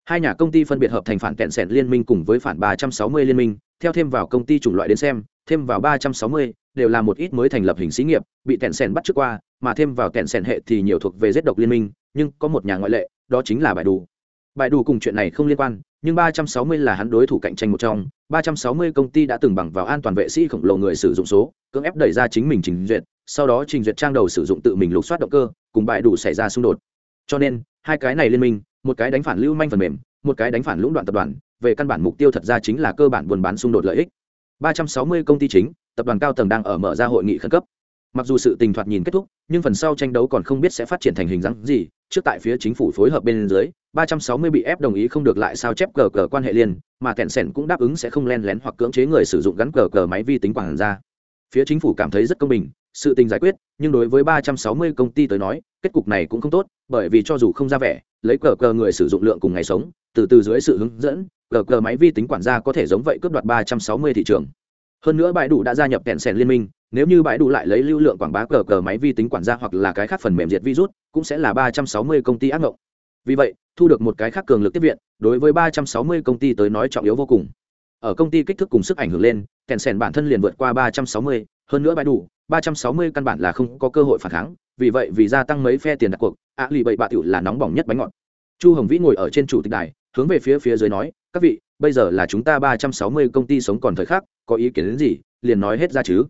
Hai nhà công ty phân biệt hợp thành phản kẹn sẻn liên minh cùng với phản ba trăm sáu mươi liên minh, theo thêm vào công ty chủng loại đến xem, thêm vào ba trăm sáu mươi đều là một ít mới thành lập hình xí nghiệp, bị kẹn sẻn bắt trước qua, mà thêm vào kẹn sẻn hệ thì nhiều thuộc về giết độc liên minh, nhưng có một nhà ngoại lệ, đó chính là bài đủ bài đủ cùng chuyện này không liên quan, nhưng ba trăm sáu mươi là hắn đối thủ cạnh tranh một trong. Ba trăm sáu mươi công ty đã từng bằng vào an toàn vệ sĩ khổng lồ người sử dụng số, cưỡng ép đẩy ra chính mình trình duyệt, sau đó trình duyệt trang đầu sử dụng tự mình lục soát động cơ, cùng bài đủ xảy ra xung đột. Cho nên, hai cái này liên minh, một cái đánh phản lưu manh phần mềm, một cái đánh phản lũng đoạn tập đoàn, về căn bản mục tiêu thật ra chính là cơ bản buôn bán xung đột lợi ích. 360 công ty chính, tập đoàn cao tầng đang ở mở ra hội nghị khẩn cấp mặc dù sự tình thoạt nhìn kết thúc, nhưng phần sau tranh đấu còn không biết sẽ phát triển thành hình dáng gì. Trước tại phía chính phủ phối hợp bên dưới 360 bị ép đồng ý không được lại sao chép cờ cờ quan hệ liên mà kẹn sẻn cũng đáp ứng sẽ không len lén hoặc cưỡng chế người sử dụng gắn cờ cờ máy vi tính quảng ra phía chính phủ cảm thấy rất công bình, sự tình giải quyết, nhưng đối với 360 công ty tới nói, kết cục này cũng không tốt, bởi vì cho dù không ra vẻ, lấy cờ cờ người sử dụng lượng cùng ngày sống, từ từ dưới sự hướng dẫn, cờ cờ máy vi tính quản gia có thể giống vậy cướp đoạt 360 thị trường. Hơn nữa bãi đủ đã gia nhập kẹn sẻn liên minh nếu như bãi đủ lại lấy lưu lượng quảng bá cờ cờ máy vi tính quản gia hoặc là cái khác phần mềm diệt virus cũng sẽ là 360 công ty ác ngộng. Vì vậy thu được một cái khác cường lực tiếp viện đối với 360 công ty tới nói trọng yếu vô cùng. Ở công ty kích thước cùng sức ảnh hưởng lên kèn sèn bản thân liền vượt qua 360, hơn nữa bãi đủ 360 căn bản là không có cơ hội phản kháng vì vậy vì gia tăng mấy phe tiền đặt cuộc ạ lì bậy bạ tiểu là nóng bỏng nhất bánh ngọt. Chu hồng vĩ ngồi ở trên chủ tịch đài hướng về phía phía dưới nói các vị bây giờ là chúng ta 360 công ty sống còn thời khắc có ý kiến đến gì liền nói hết ra chứ.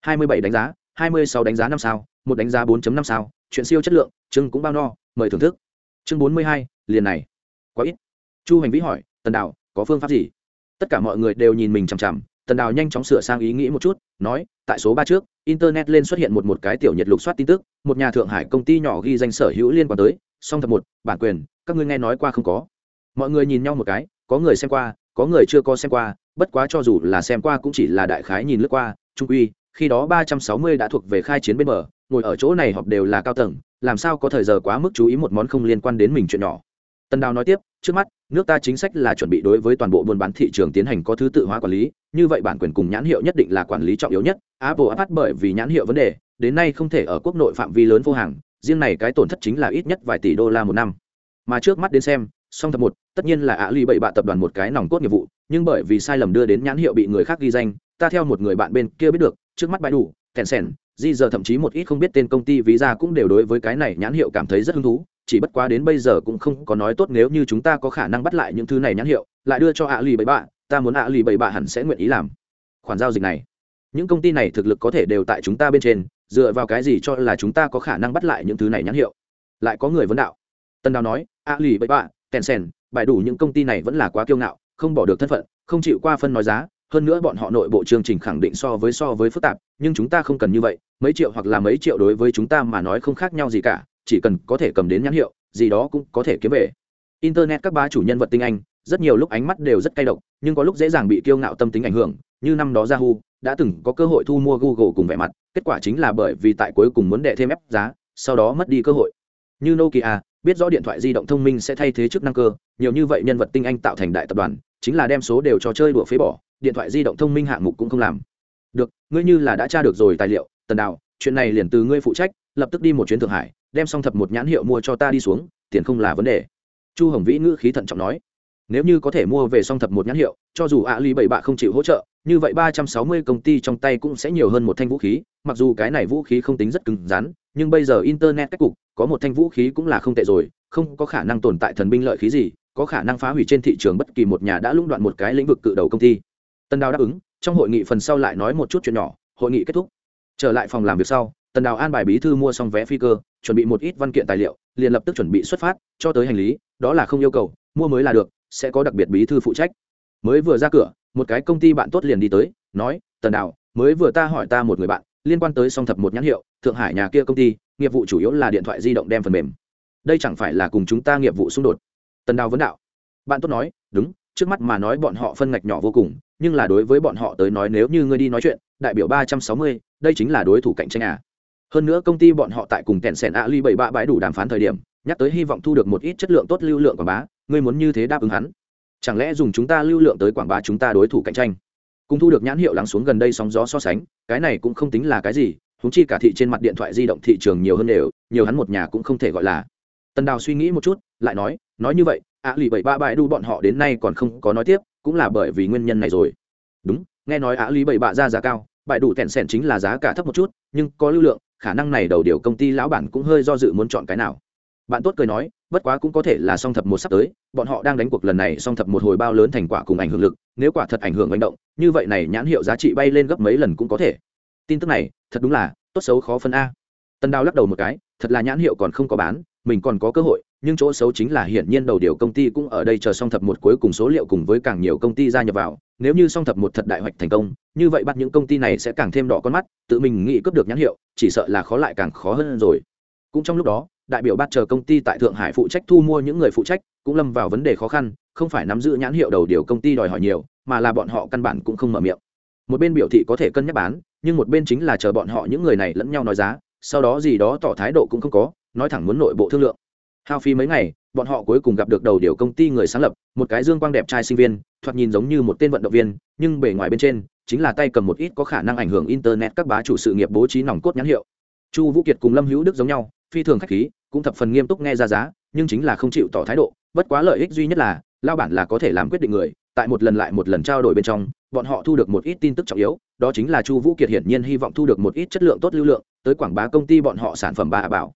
27 đánh giá 26 đánh giá năm sao một đánh giá 4.5 sao chuyện siêu chất lượng chương cũng bao no mời thưởng thức. Chương 42, liền này. Quá ít. Chu hành vĩ hỏi tần đào, có phương pháp gì? Tất cả mọi người đều nhìn mình chằm chằm tần đào nhanh chóng sửa sang ý nghĩ một chút nói tại số ba trước internet lên xuất hiện một một cái tiểu nhiệt lục soát tin tức một nhà thượng hải công ty nhỏ ghi danh sở hữu liên quan tới song thập một bản quyền các ngươi nghe nói qua không có? Mọi người nhìn nhau một cái có người xem qua có người chưa có xem qua bất quá cho dù là xem qua cũng chỉ là đại khái nhìn lướt qua trung quy khi đó ba trăm sáu mươi đã thuộc về khai chiến bên bờ, ngồi ở chỗ này họp đều là cao tầng, làm sao có thời giờ quá mức chú ý một món không liên quan đến mình chuyện nhỏ. Tần đào nói tiếp, trước mắt, nước ta chính sách là chuẩn bị đối với toàn bộ buôn bán thị trường tiến hành có thứ tự hóa quản lý, như vậy bản quyền cùng nhãn hiệu nhất định là quản lý trọng yếu nhất. Apple áp bởi vì nhãn hiệu vấn đề, đến nay không thể ở quốc nội phạm vi lớn vô hàng, riêng này cái tổn thất chính là ít nhất vài tỷ đô la một năm. Mà trước mắt đến xem, song thập một, tất nhiên là ạ ly bảy bạ tập đoàn một cái nòng cốt nghiệp vụ, nhưng bởi vì sai lầm đưa đến nhãn hiệu bị người khác ghi danh, ta theo một người bạn bên kia biết được trước mắt bãi đủ, kèn sèn, di giờ thậm chí một ít không biết tên công ty ví ra cũng đều đối với cái này nhãn hiệu cảm thấy rất hứng thú, chỉ bất quá đến bây giờ cũng không có nói tốt nếu như chúng ta có khả năng bắt lại những thứ này nhãn hiệu, lại đưa cho ạ lì bảy bạ ta muốn ạ lì bảy bạ hẳn sẽ nguyện ý làm. Khoản giao dịch này, những công ty này thực lực có thể đều tại chúng ta bên trên, dựa vào cái gì cho là chúng ta có khả năng bắt lại những thứ này nhãn hiệu? Lại có người vấn đạo. Tân đào nói ạ lì bảy bạ kèn sèn bài đủ những công ty này vẫn là quá kiêu ngạo, không bỏ được thân phận, không chịu qua phân nói giá hơn nữa bọn họ nội bộ chương trình khẳng định so với so với phức tạp, nhưng chúng ta không cần như vậy, mấy triệu hoặc là mấy triệu đối với chúng ta mà nói không khác nhau gì cả, chỉ cần có thể cầm đến nhãn hiệu, gì đó cũng có thể kiếm về. Internet các bá chủ nhân vật tinh anh, rất nhiều lúc ánh mắt đều rất cay độc, nhưng có lúc dễ dàng bị kiêu ngạo tâm tính ảnh hưởng, như năm đó yahoo đã từng có cơ hội thu mua google cùng vẻ mặt, kết quả chính là bởi vì tại cuối cùng muốn đệ thêm ép giá, sau đó mất đi cơ hội. Như nokia, biết rõ điện thoại di động thông minh sẽ thay thế chức năng cơ, nhiều như vậy nhân vật tinh anh tạo thành đại tập đoàn, chính là đem số đều cho chơi đùa phế bỏ điện thoại di động thông minh hạng mục cũng không làm. Được, ngươi như là đã tra được rồi tài liệu, tần đạo chuyện này liền từ ngươi phụ trách, lập tức đi một chuyến thượng hải, đem xong thập một nhãn hiệu mua cho ta đi xuống, tiền không là vấn đề. Chu hồng vĩ ngữ khí thận trọng nói. Nếu như có thể mua về song thập một nhãn hiệu, cho dù ạ ly bảy bạ không chịu hỗ trợ, như vậy ba trăm sáu mươi công ty trong tay cũng sẽ nhiều hơn một thanh vũ khí, mặc dù cái này vũ khí không tính rất cứng rắn, nhưng bây giờ internet cách cục, có một thanh vũ khí cũng là không tệ rồi, không có khả năng tồn tại thần binh lợi khí gì, có khả năng phá hủy trên thị trường bất kỳ một nhà đã lũng đoạn một cái lĩnh vực cự đầu công ty. Tần đào đáp ứng, trong hội nghị phần sau lại nói một chút chuyện nhỏ, hội nghị kết thúc. Trở lại phòng làm việc sau, tần đào an bài bí thư mua xong vé phi cơ, chuẩn bị một ít văn kiện tài liệu, liền lập tức chuẩn bị xuất phát, cho tới hành lý, đó là không yêu cầu, mua mới là được, sẽ có đặc biệt bí thư phụ trách. Mới vừa ra cửa, một cái công ty bạn tốt liền đi tới, nói, tần đào, mới vừa ta hỏi ta một người bạn, liên quan tới song thập một nhãn hiệu, thượng hải nhà kia công ty, nghiệp vụ chủ yếu là điện thoại di động đem phần mềm. Đây chẳng phải là cùng chúng ta nghiệp vụ xung đột? Tần đào vấn đạo. Bạn tốt nói, đúng, trước mắt mà nói bọn họ phân ngạch nhỏ vô cùng nhưng là đối với bọn họ tới nói nếu như ngươi đi nói chuyện, đại biểu ba trăm sáu mươi, đây chính là đối thủ cạnh tranh à. Hơn nữa công ty bọn họ tại cùng kẹn sẻn a ly bảy bạ bãi đủ đàm phán thời điểm, nhắc tới hy vọng thu được một ít chất lượng tốt lưu lượng quảng bá, ngươi muốn như thế đáp ứng hắn? Chẳng lẽ dùng chúng ta lưu lượng tới quảng bá chúng ta đối thủ cạnh tranh? Cùng thu được nhãn hiệu lắng xuống gần đây sóng gió so sánh, cái này cũng không tính là cái gì húng chi cả thị trên mặt điện thoại di động thị trường nhiều hơn đều, nhiều hắn một nhà cũng không thể gọi là. Tần đào suy nghĩ một chút, lại nói nói như vậy ạ lì bảy ba bãi đu bọn họ đến nay còn không có nói tiếp cũng là bởi vì nguyên nhân này rồi. Đúng, nghe nói á lý bảy bạ ra giá cao, bại đủ tẹn sẻn chính là giá cả thấp một chút, nhưng có lưu lượng, khả năng này đầu điều công ty lão bản cũng hơi do dự muốn chọn cái nào. Bạn tốt cười nói, bất quá cũng có thể là song thập một sắp tới, bọn họ đang đánh cuộc lần này song thập một hồi bao lớn thành quả cùng ảnh hưởng lực, nếu quả thật ảnh hưởng manh động, như vậy này nhãn hiệu giá trị bay lên gấp mấy lần cũng có thể. Tin tức này, thật đúng là tốt xấu khó phân a. Tân đao lắc đầu một cái, thật là nhãn hiệu còn không có bán mình còn có cơ hội, nhưng chỗ xấu chính là hiển nhiên đầu điều công ty cũng ở đây chờ song thập một cuối cùng số liệu cùng với càng nhiều công ty gia nhập vào. Nếu như song thập một thật đại hoạch thành công, như vậy bắt những công ty này sẽ càng thêm đỏ con mắt, tự mình nghĩ cướp được nhãn hiệu, chỉ sợ là khó lại càng khó hơn rồi. Cũng trong lúc đó, đại biểu bắt chờ công ty tại thượng hải phụ trách thu mua những người phụ trách, cũng lâm vào vấn đề khó khăn, không phải nắm giữ nhãn hiệu đầu điều công ty đòi hỏi nhiều, mà là bọn họ căn bản cũng không mở miệng. Một bên biểu thị có thể cân nhắc bán, nhưng một bên chính là chờ bọn họ những người này lẫn nhau nói giá, sau đó gì đó tỏ thái độ cũng không có nói thẳng muốn nội bộ thương lượng. Hao phí mấy ngày, bọn họ cuối cùng gặp được đầu điều công ty người sáng lập, một cái dương quang đẹp trai sinh viên, thoạt nhìn giống như một tên vận động viên, nhưng bề ngoài bên trên, chính là tay cầm một ít có khả năng ảnh hưởng internet các bá chủ sự nghiệp bố trí nòng cốt nhãn hiệu. Chu vũ kiệt cùng lâm hữu đức giống nhau, phi thường khách khí, cũng thập phần nghiêm túc nghe ra giá, nhưng chính là không chịu tỏ thái độ, bất quá lợi ích duy nhất là lao bản là có thể làm quyết định người, tại một lần lại một lần trao đổi bên trong, bọn họ thu được một ít tin tức trọng yếu, đó chính là chu vũ kiệt hiển nhiên hy vọng thu được một ít chất lượng tốt lưu lượng, tới quảng bá công ty bọn họ sản phẩm bà bảo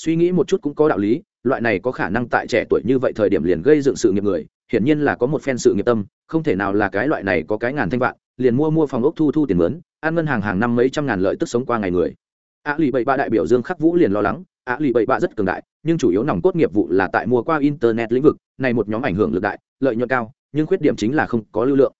suy nghĩ một chút cũng có đạo lý, loại này có khả năng tại trẻ tuổi như vậy thời điểm liền gây dựng sự nghiệp người, hiển nhiên là có một phen sự nghiệp tâm, không thể nào là cái loại này có cái ngàn thanh vạn, liền mua mua phòng ốc thu thu tiền mướn, ăn ngân hàng hàng năm mấy trăm ngàn lợi tức sống qua ngày người. Ạ lì bảy ba đại biểu dương khắc vũ liền lo lắng, ạ lì bảy ba rất cường đại, nhưng chủ yếu nòng cốt nghiệp vụ là tại mua qua internet lĩnh vực, này một nhóm ảnh hưởng lực đại, lợi nhuận cao, nhưng khuyết điểm chính là không có lưu lượng.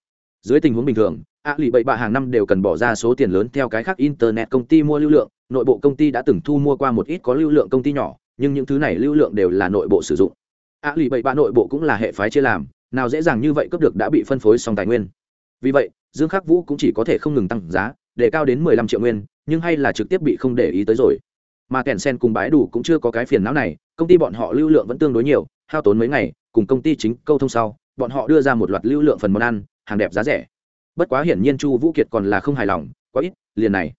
Dưới tình huống bình thường, ạ lì bậy ba hàng năm đều cần bỏ ra số tiền lớn theo cái khác internet công ty mua lưu lượng nội bộ công ty đã từng thu mua qua một ít có lưu lượng công ty nhỏ, nhưng những thứ này lưu lượng đều là nội bộ sử dụng. Ạ lì bậy bạ nội bộ cũng là hệ phái chia làm, nào dễ dàng như vậy cấp được đã bị phân phối xong tài nguyên. Vì vậy, dương khắc vũ cũng chỉ có thể không ngừng tăng giá, để cao đến mười lăm triệu nguyên, nhưng hay là trực tiếp bị không để ý tới rồi. Mà kèn sen cùng bái đủ cũng chưa có cái phiền não này, công ty bọn họ lưu lượng vẫn tương đối nhiều, hao tốn mấy ngày, cùng công ty chính câu thông sau, bọn họ đưa ra một loạt lưu lượng phần món ăn, hàng đẹp giá rẻ. Bất quá hiển nhiên chu vũ kiệt còn là không hài lòng, quá ít, liền này.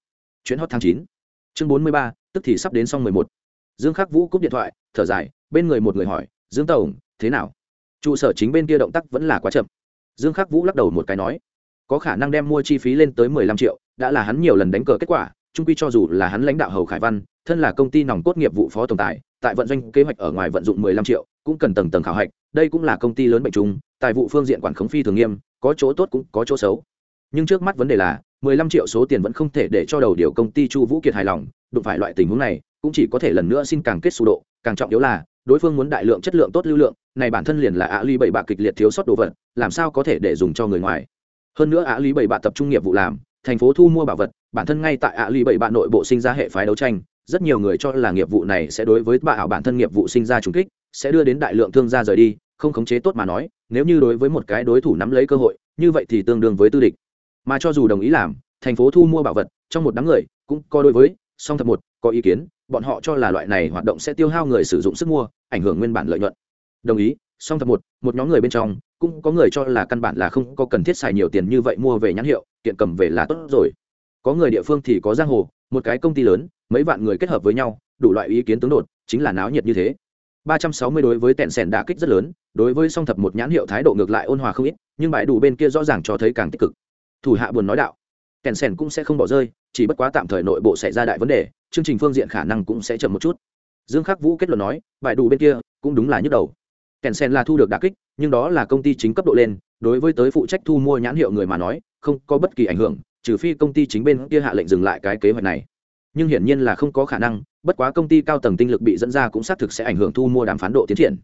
Chuyến hot tháng chín chương bốn mươi ba, tức thì sắp đến xong mười một. Dương khắc vũ cúp điện thoại, thở dài, bên người một người hỏi, dương tổng, thế nào? Trụ sở chính bên kia động tác vẫn là quá chậm. Dương khắc vũ lắc đầu một cái nói, có khả năng đem mua chi phí lên tới mười lăm triệu, đã là hắn nhiều lần đánh cờ kết quả trung quy cho dù là hắn lãnh đạo hầu khải văn, thân là công ty nòng cốt nghiệp vụ phó tổng tài, tại vận doanh kế hoạch ở ngoài vận dụng mười lăm triệu, cũng cần tầng tầng khảo hạch, đây cũng là công ty lớn bệnh chúng tài vụ phương diện quản khống phi thường nghiêm, có chỗ tốt cũng có chỗ xấu. Nhưng trước mắt vấn đề là mười lăm triệu số tiền vẫn không thể để cho đầu điều công ty chu vũ kiệt hài lòng, đụng phải loại tình huống này, cũng chỉ có thể lần nữa xin càng kết xu độ, càng trọng yếu là, đối phương muốn đại lượng chất lượng tốt lưu lượng, này bản thân liền là ạ ly bảy bạ kịch liệt thiếu sót đồ vật, làm sao có thể để dùng cho người ngoài. Hơn nữa ạ ly bảy bạ tập trung nghiệp vụ làm, thành phố thu mua bảo vật, bản thân ngay tại ạ ly bảy bạ nội bộ sinh ra hệ phái đấu tranh, rất nhiều người cho là nghiệp vụ này sẽ đối với bà ảo bản thân nghiệp vụ sinh ra trùng kích, sẽ đưa đến đại lượng thương gia rời đi, không khống chế tốt mà nói, nếu như đối với một cái đối thủ nắm lấy cơ hội, như vậy thì tương đương với tư địch mà cho dù đồng ý làm, thành phố thu mua bảo vật, trong một đám người, cũng có đối với, song thập một, có ý kiến, bọn họ cho là loại này hoạt động sẽ tiêu hao người sử dụng sức mua, ảnh hưởng nguyên bản lợi nhuận. Đồng ý, song thập một một nhóm người bên trong, cũng có người cho là căn bản là không có cần thiết xài nhiều tiền như vậy mua về nhãn hiệu, kiện cầm về là tốt rồi. Có người địa phương thì có giang hồ, một cái công ty lớn, mấy vạn người kết hợp với nhau, đủ loại ý kiến tướng đột, chính là náo nhiệt như thế. Ba trăm sáu mươi đối với tẹn sẻn đã kích rất lớn, đối với song thập một nhãn hiệu thái độ ngược lại ôn hòa không ít, nhưng bãi đủ bên kia rõ ràng cho thấy càng tích cực thủ hạ buồn nói đạo. Kèn sèn cũng sẽ không bỏ rơi, chỉ bất quá tạm thời nội bộ xảy ra đại vấn đề, chương trình phương diện khả năng cũng sẽ chậm một chút. Dương khắc vũ kết luận nói, bài đủ bên kia, cũng đúng là nhức đầu. Kèn sèn là thu được đà kích, nhưng đó là công ty chính cấp độ lên, đối với tới phụ trách thu mua nhãn hiệu người mà nói, không có bất kỳ ảnh hưởng, trừ phi công ty chính bên kia hạ lệnh dừng lại cái kế hoạch này. Nhưng hiển nhiên là không có khả năng, bất quá công ty cao tầng tinh lực bị dẫn ra cũng xác thực sẽ ảnh hưởng thu mua đàm phán độ tiến triển.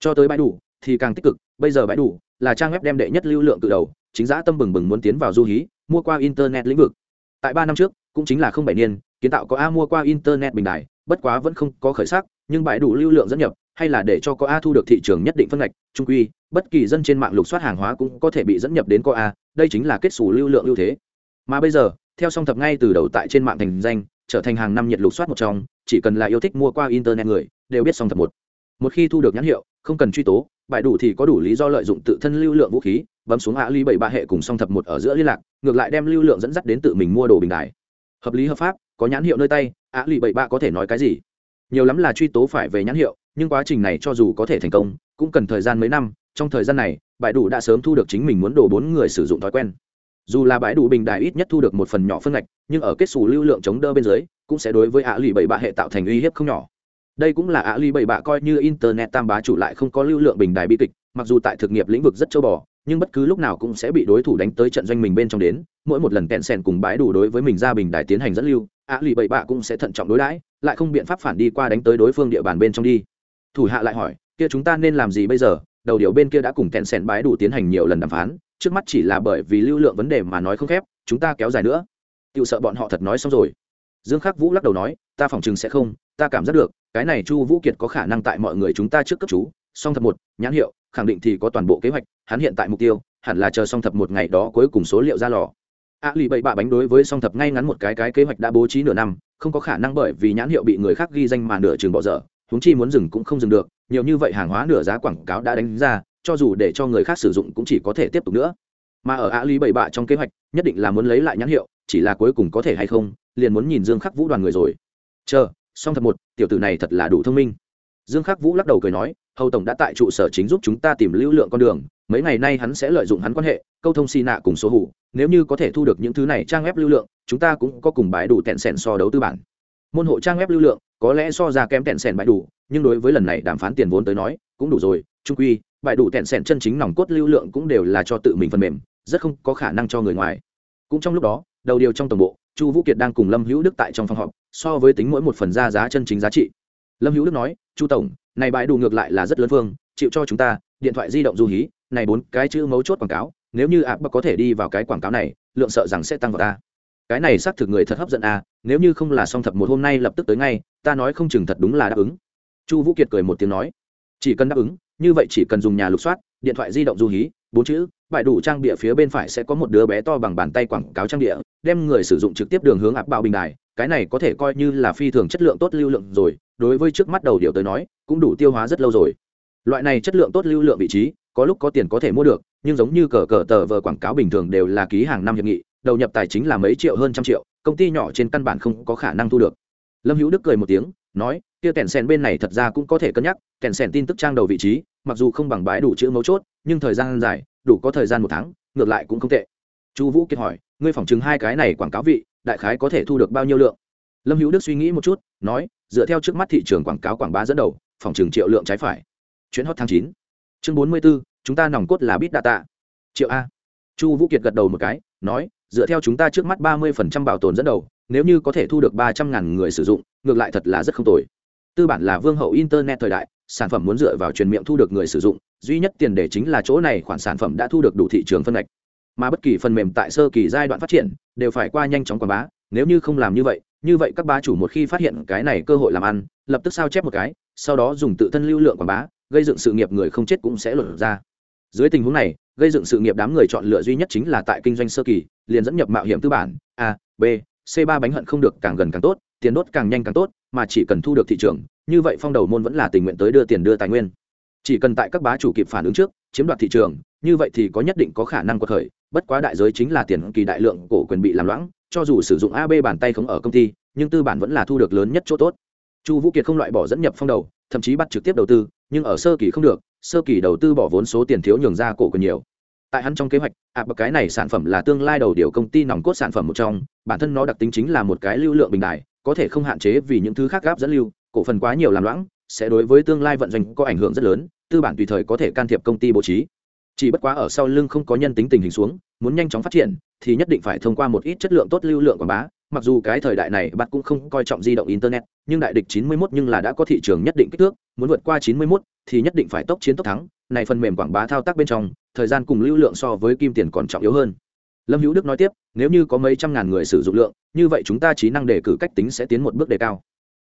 Cho tới bãi đủ, thì càng tích cực, bây giờ bãi đủ là trang web đem đệ nhất lưu lượng từ đầu, chính giã tâm bừng bừng muốn tiến vào du hí, mua qua internet lĩnh vực. Tại ba năm trước, cũng chính là không bảy niên, kiến tạo có a mua qua internet bình đại, bất quá vẫn không có khởi sắc, nhưng bãi đủ lưu lượng dẫn nhập, hay là để cho có a thu được thị trường nhất định phân ngạch, trung quy, bất kỳ dân trên mạng lục soát hàng hóa cũng có thể bị dẫn nhập đến có a, đây chính là kết xù lưu lượng ưu thế. Mà bây giờ, theo song thập ngay từ đầu tại trên mạng thành danh, trở thành hàng năm nhiệt lục soát một trong, chỉ cần là yêu thích mua qua internet người, đều biết song thập một. Một khi thu được nhãn hiệu, không cần truy tố bại đủ thì có đủ lý do lợi dụng tự thân lưu lượng vũ khí, bấm xuống hạ ly bảy ba hệ cùng song thập một ở giữa liên lạc, ngược lại đem lưu lượng dẫn dắt đến tự mình mua đồ bình đài. Hợp lý hợp pháp, có nhãn hiệu nơi tay ạ ly bảy ba có thể nói cái gì? Nhiều lắm là truy tố phải về nhãn hiệu, nhưng quá trình này cho dù có thể thành công, cũng cần thời gian mấy năm. Trong thời gian này bãi đủ đã sớm thu được chính mình muốn đồ bốn người sử dụng thói quen. Dù là bãi đủ bình đài ít nhất thu được một phần nhỏ phân ngạch, nhưng ở kết xù lưu lượng chống đỡ bên dưới, cũng sẽ đối với ạ lì bảy bạ hệ tạo thành uy hiếp không nhỏ đây cũng là ạ lì bảy bạ coi như internet tam bá chủ lại không có lưu lượng bình đài bi kịch, mặc dù tại thực nghiệp lĩnh vực rất châu bò, nhưng bất cứ lúc nào cũng sẽ bị đối thủ đánh tới trận doanh mình bên trong đến, mỗi một lần kẹn sèn cùng bãi đủ đối với mình ra bình đài tiến hành dẫn lưu ạ lì bảy bạ cũng sẽ thận trọng đối đãi, lại không biện pháp phản đi qua đánh tới đối phương địa bàn bên trong đi. Thủ hạ lại hỏi, kia chúng ta nên làm gì bây giờ? Đầu điều bên kia đã cùng kẹn sèn bãi đủ tiến hành nhiều lần đàm phán, trước mắt chỉ là bởi vì lưu lượng vấn đề mà nói không khép, chúng ta kéo dài nữa. Tự sợ bọn họ thật nói xong rồi. Dương khắc vũ lắc đầu nói, ta phỏng chừng sẽ không, ta cảm giác được cái này chu vũ kiệt có khả năng tại mọi người chúng ta trước cấp chú, song thập một, nhãn hiệu, khẳng định thì có toàn bộ kế hoạch, hắn hiện tại mục tiêu, hẳn là chờ song thập một ngày đó cuối cùng số liệu ra lò. A lì bậy bạ bánh đối với song thập ngay ngắn một cái cái kế hoạch đã bố trí nửa năm, không có khả năng bởi vì nhãn hiệu bị người khác ghi danh mà nửa trường bỏ dở, huống chi muốn dừng cũng không dừng được, nhiều như vậy hàng hóa nửa giá quảng cáo đã đánh ra, cho dù để cho người khác sử dụng cũng chỉ có thể tiếp tục nữa. Mà ở a lì bảy bạ trong kế hoạch, nhất định là muốn lấy lại nhãn hiệu, chỉ là cuối cùng có thể hay không, liền muốn nhìn dương khắc vũ đoàn người rồi. Chờ song thật một, tiểu tử này thật là đủ thông minh. Dương khắc vũ lắc đầu cười nói, hầu tổng đã tại trụ sở chính giúp chúng ta tìm lưu lượng con đường, mấy ngày nay hắn sẽ lợi dụng hắn quan hệ, câu thông xi nạ cùng số hủ, nếu như có thể thu được những thứ này trang web lưu lượng, chúng ta cũng có cùng bãi đủ tẹn sẻn so đấu tư bản. Môn hộ trang web lưu lượng, có lẽ so ra kém tẹn sẻn bãi đủ, nhưng đối với lần này đàm phán tiền vốn tới nói, cũng đủ rồi, trung quy, bãi đủ tẹn sẻn chân chính nòng cốt lưu lượng cũng đều là cho tự mình phần mềm, rất không có khả năng cho người ngoài. Cũng trong lúc đó đầu điều trong tổng bộ, chu vũ kiệt đang cùng lâm hữu đức tại trong phòng họp, so với tính mỗi một phần ra giá chân chính giá trị. Lâm hữu đức nói, chu tổng, này bãi đủ ngược lại là rất lớn phương chịu cho chúng ta, điện thoại di động du hí, này bốn cái chữ mấu chốt quảng cáo, nếu như áp có thể đi vào cái quảng cáo này, lượng sợ rằng sẽ tăng vào ta cái này xác thực người thật hấp dẫn à nếu như không là song thập một hôm nay lập tức tới ngay, ta nói không chừng thật đúng là đáp ứng. Chu vũ kiệt cười một tiếng nói, chỉ cần đáp ứng, như vậy chỉ cần dùng nhà lục soát, điện thoại di động du hí bốn chữ, bãi đủ trang địa phía bên phải sẽ có một đứa bé to bằng bàn tay quảng cáo trang địa đem người sử dụng trực tiếp đường hướng áp bạo bình đài, cái này có thể coi như là phi thường chất lượng tốt lưu lượng rồi, đối với trước mắt đầu điều tới nói, cũng đủ tiêu hóa rất lâu rồi. Loại này chất lượng tốt lưu lượng vị trí, có lúc có tiền có thể mua được, nhưng giống như cờ cờ tờ vờ quảng cáo bình thường đều là ký hàng năm hiệp nghị, đầu nhập tài chính là mấy triệu hơn trăm triệu, công ty nhỏ trên căn bản không có khả năng thu được. Lâm hữu đức cười một tiếng nói, kia kèn sen bên này thật ra cũng có thể cân nhắc, kèn sen tin tức trang đầu vị trí, mặc dù không bằng bãi đủ chữ mấu chốt, nhưng thời gian dài, đủ có thời gian một tháng, ngược lại cũng không tệ. Chu vũ kiệt hỏi, ngươi phỏng chứng hai cái này quảng cáo vị, đại khái có thể thu được bao nhiêu lượng? Lâm hữu đức suy nghĩ một chút, nói, dựa theo trước mắt thị trường quảng cáo quảng bá dẫn đầu, phỏng chừng triệu lượng trái phải. Chuyến hot tháng chín. Chương bốn mươi b ố chúng ta nòng cốt là bit data. Triệu a. Chu vũ kiệt gật đầu một cái, nói, dựa theo chúng ta trước mắt ba mươi phần trăm bảo tồn dẫn đầu nếu như có thể thu được ba trăm ngàn người sử dụng, ngược lại thật là rất không tồi. Tư bản là vương hậu internet thời đại, sản phẩm muốn dựa vào truyền miệng thu được người sử dụng, duy nhất tiền đề chính là chỗ này khoản sản phẩm đã thu được đủ thị trường phân ngạch. Mà bất kỳ phần mềm tại sơ kỳ giai đoạn phát triển, đều phải qua nhanh chóng quảng bá, nếu như không làm như vậy như vậy các bá chủ một khi phát hiện cái này cơ hội làm ăn, lập tức sao chép một cái, sau đó dùng tự thân lưu lượng quảng bá, gây dựng sự nghiệp người không chết cũng sẽ lột ra. Dưới tình huống này, gây dựng sự nghiệp đám người chọn lựa duy nhất chính là tại kinh doanh sơ kỳ, liền dẫn nhập mạo hiểm tư bản, a, b c ba bánh hận không được càng gần càng tốt, tiền đốt càng nhanh càng tốt, mà chỉ cần thu được thị trường, như vậy phong đầu môn vẫn là tình nguyện tới đưa tiền đưa tài nguyên. Chỉ cần tại các bá chủ kịp phản ứng trước, chiếm đoạt thị trường, như vậy thì có nhất định có khả năng quật khởi, bất quá đại giới chính là tiền kỳ đại lượng, cổ quyền bị làm loãng, cho dù sử dụng ab bàn tay không ở công ty, nhưng tư bản vẫn là thu được lớn nhất chỗ tốt. Chu vũ kiệt không loại bỏ dẫn nhập phong đầu, thậm chí bắt trực tiếp đầu tư, nhưng ở sơ kỳ không được, sơ kỳ đầu tư bỏ vốn số tiền thiếu nhường ra cổ quyền nhiều tại hắn trong kế hoạch, ạ, bậc cái này sản phẩm là tương lai đầu điều công ty nòng cốt sản phẩm một trong, bản thân nó đặc tính chính là một cái lưu lượng bình đại có thể không hạn chế vì những thứ khác gáp dẫn lưu, cổ phần quá nhiều làm loãng, sẽ đối với tương lai vận doanh có ảnh hưởng rất lớn, tư bản tùy thời có thể can thiệp công ty bố trí. Chỉ bất quá ở sau lưng không có nhân tính tình hình xuống, muốn nhanh chóng phát triển, thì nhất định phải thông qua một ít chất lượng tốt lưu lượng quảng bá, mặc dù cái thời đại này bạn cũng không coi trọng di động internet, nhưng đại địch 91 nhưng là đã có thị trường nhất định kích thước, muốn vượt qua 91 thì nhất định phải tốc chiến tốc thắng, này phần mềm quảng bá thao tác bên trong thời gian cùng lưu lượng so với kim tiền còn trọng yếu hơn. Lâm hữu đức nói tiếp, nếu như có mấy trăm ngàn người sử dụng lượng, như vậy chúng ta trí năng đề cử cách tính sẽ tiến một bước đề cao.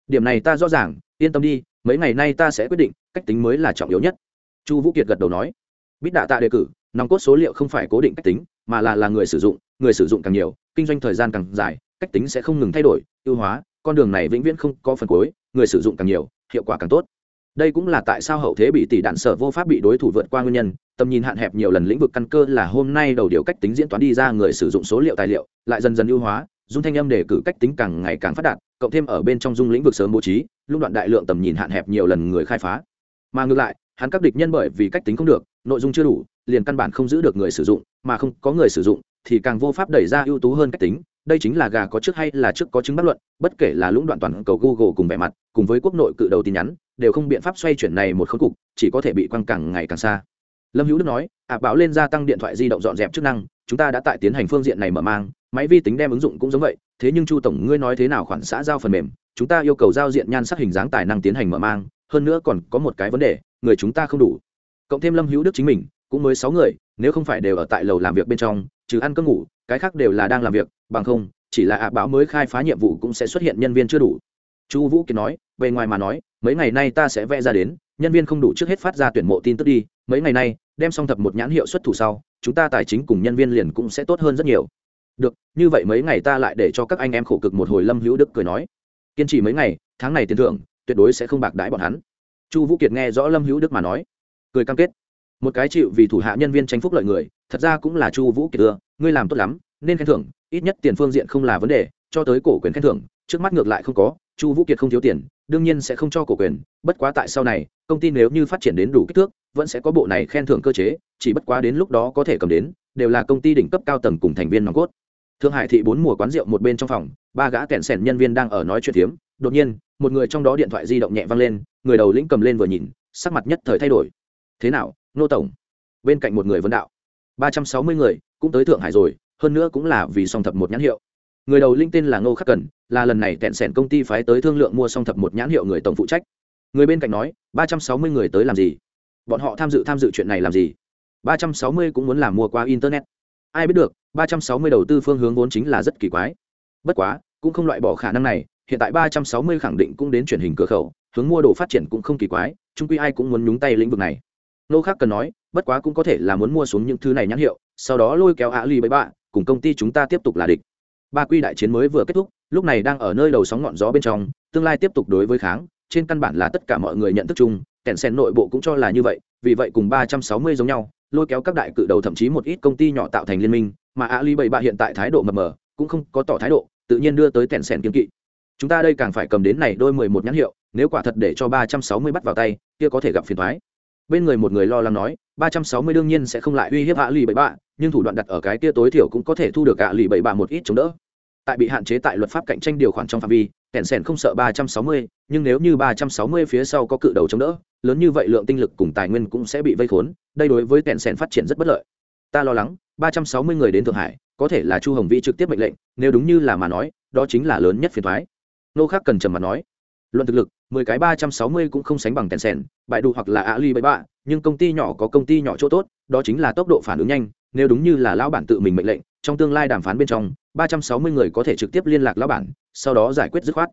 Điểm này ta rõ ràng, yên tâm đi, mấy ngày nay ta sẽ quyết định, cách tính mới là trọng yếu nhất. Chu vũ kiệt gật đầu nói, bít đạ tạ đề cử, nòng cốt số liệu không phải cố định cách tính, mà là là người sử dụng, người sử dụng càng nhiều, kinh doanh thời gian càng dài, cách tính sẽ không ngừng thay đổi, ưu hóa, con đường này vĩnh viễn không có phần cuối, người sử dụng càng nhiều, hiệu quả càng tốt đây cũng là tại sao hậu thế bị tỷ đạn sở vô pháp bị đối thủ vượt qua nguyên nhân, tầm nhìn hạn hẹp nhiều lần lĩnh vực căn cơ là hôm nay đầu điều cách tính diễn toán đi ra người sử dụng số liệu tài liệu, lại dần dần ưu hóa, dung thanh âm để cử cách tính càng ngày càng phát đạt, cộng thêm ở bên trong dung lĩnh vực sớm bố trí, lúc đoạn đại lượng tầm nhìn hạn hẹp nhiều lần người khai phá. Mà ngược lại, hắn các địch nhân bởi vì cách tính không được, nội dung chưa đủ, liền căn bản không giữ được người sử dụng, mà không có người sử dụng, thì càng vô pháp đẩy ra ưu tú hơn cách tính đây chính là gà có trước hay là trước có chứng bất luận, bất kể là lũng đoạn toàn cầu google cùng vẻ mặt, cùng với quốc nội cự đầu tin nhắn, đều không biện pháp xoay chuyển này một khối cục, chỉ có thể bị quăng càng ngày càng xa. Lâm hữu đức nói, ạ, báo lên gia tăng điện thoại di động dọn dẹp chức năng, chúng ta đã tại tiến hành phương diện này mở mang, máy vi tính đem ứng dụng cũng giống vậy, thế nhưng chu tổng ngươi nói thế nào khoản xã giao phần mềm, chúng ta yêu cầu giao diện nhan sắc hình dáng tài năng tiến hành mở mang, hơn nữa còn có một cái vấn đề, người chúng ta không đủ. Cộng thêm lâm hữu đức chính mình, cũng mới sáu người, nếu không phải đều ở tại lầu làm việc bên trong trừ ăn cơm ngủ, cái khác đều là đang làm việc, bằng không, chỉ là ạ báo mới khai phá nhiệm vụ cũng sẽ xuất hiện nhân viên chưa đủ. Chu vũ kiệt nói, bề ngoài mà nói, mấy ngày nay ta sẽ vẽ ra đến, nhân viên không đủ trước hết phát ra tuyển mộ tin tức đi, mấy ngày nay, đem xong thập một nhãn hiệu xuất thủ sau, chúng ta tài chính cùng nhân viên liền cũng sẽ tốt hơn rất nhiều. Được, như vậy mấy ngày ta lại để cho các anh em khổ cực một hồi lâm hữu đức cười nói, kiên trì mấy ngày, tháng này tiền thưởng, tuyệt đối sẽ không bạc đãi bọn hắn. Chu vũ kiệt nghe rõ lâm hữu đức mà nói, cười cam kết. Một cái chịu vì thủ hạ nhân viên tranh phúc lợi người thật ra cũng là chu vũ kiệt ưa, ngươi làm tốt lắm, nên khen thưởng, ít nhất tiền phương diện không là vấn đề, cho tới cổ quyền khen thưởng, trước mắt ngược lại không có, chu vũ kiệt không thiếu tiền, đương nhiên sẽ không cho cổ quyền, bất quá tại sau này, công ty nếu như phát triển đến đủ kích thước, vẫn sẽ có bộ này khen thưởng cơ chế, chỉ bất quá đến lúc đó có thể cầm đến, đều là công ty đỉnh cấp cao tầng cùng thành viên nòng cốt. Thương hải thị bốn mùa quán rượu một bên trong phòng, ba gã kẹn sẻn nhân viên đang ở nói chuyện tiếm đột nhiên, một người trong đó điện thoại di động nhẹ văng lên, người đầu lĩnh cầm lên vừa nhìn, sắc mặt nhất thời thay đổi. Thế nào, nô tổng? Bên cạnh một người vấn đạo ba trăm sáu mươi người cũng tới thượng hải rồi, hơn nữa cũng là vì song thập một nhãn hiệu. Người đầu linh tên là ngô khắc cần, là lần này tẹn sẻn công ty phái tới thương lượng mua song thập một nhãn hiệu người tổng phụ trách. Người bên cạnh nói, ba trăm sáu mươi người tới làm gì? Bọn họ tham dự tham dự chuyện này làm gì? ba trăm sáu mươi cũng muốn làm mua qua internet. Ai biết được, ba trăm sáu mươi đầu tư phương hướng vốn chính là rất kỳ quái. Bất quá, cũng không loại bỏ khả năng này, hiện tại ba trăm sáu mươi khẳng định cũng đến truyền hình cửa khẩu, hướng mua đồ phát triển cũng không kỳ quái, chung quy ai cũng muốn nhúng tay lĩnh vực này nô khác cần nói, bất quá cũng có thể là muốn mua xuống những thứ này nhãn hiệu, sau đó lôi kéo ạ lì bậy bạ, cùng công ty chúng ta tiếp tục là địch. Ba quy đại chiến mới vừa kết thúc, lúc này đang ở nơi đầu sóng ngọn gió bên trong, tương lai tiếp tục đối với kháng, trên căn bản là tất cả mọi người nhận thức chung, kèn sen nội bộ cũng cho là như vậy, vì vậy cùng ba trăm sáu mươi giống nhau, lôi kéo các đại cự đầu thậm chí một ít công ty nhỏ tạo thành liên minh, mà ạ Ly bảy bạ hiện tại thái độ mờ mờ, cũng không có tỏ thái độ, tự nhiên đưa tới kèn sen kiên kỵ. Chúng ta đây càng phải cầm đến này đôi mười một nhãn hiệu, nếu quả thật để cho ba trăm sáu mươi bắt vào tay, kia có thể gặp phiền thoái bên người một người lo lắng nói, ba trăm sáu mươi đương nhiên sẽ không lại uy hiếp ạ lì bảy bạ, nhưng thủ đoạn đặt ở cái kia tối thiểu cũng có thể thu được ạ lì bảy bạ một ít chống đỡ. Tại bị hạn chế tại luật pháp cạnh tranh điều khoản trong phạm vi kèn sèn không sợ ba trăm sáu mươi, nhưng nếu như ba trăm sáu mươi phía sau có cự đầu chống đỡ, lớn như vậy lượng tinh lực cùng tài nguyên cũng sẽ bị vây khốn, đây đối với kèn sèn phát triển rất bất lợi. Ta lo lắng, ba trăm sáu mươi người đến thượng hải, có thể là chu hồng vĩ trực tiếp mệnh lệnh, nếu đúng như là mà nói, đó chính là lớn nhất phiền thoái. Nô khác cần trầm mặt nói, luận thực lực mười cái ba trăm sáu mươi cũng không sánh bằng tèn sèn bại đủ hoặc là ạ ly bậy bạ nhưng công ty nhỏ có công ty nhỏ chỗ tốt, đó chính là tốc độ phản ứng nhanh, nếu đúng như là lão bản tự mình mệnh lệnh, trong tương lai đàm phán bên trong, ba trăm sáu mươi người có thể trực tiếp liên lạc lão bản, sau đó giải quyết dứt khoát.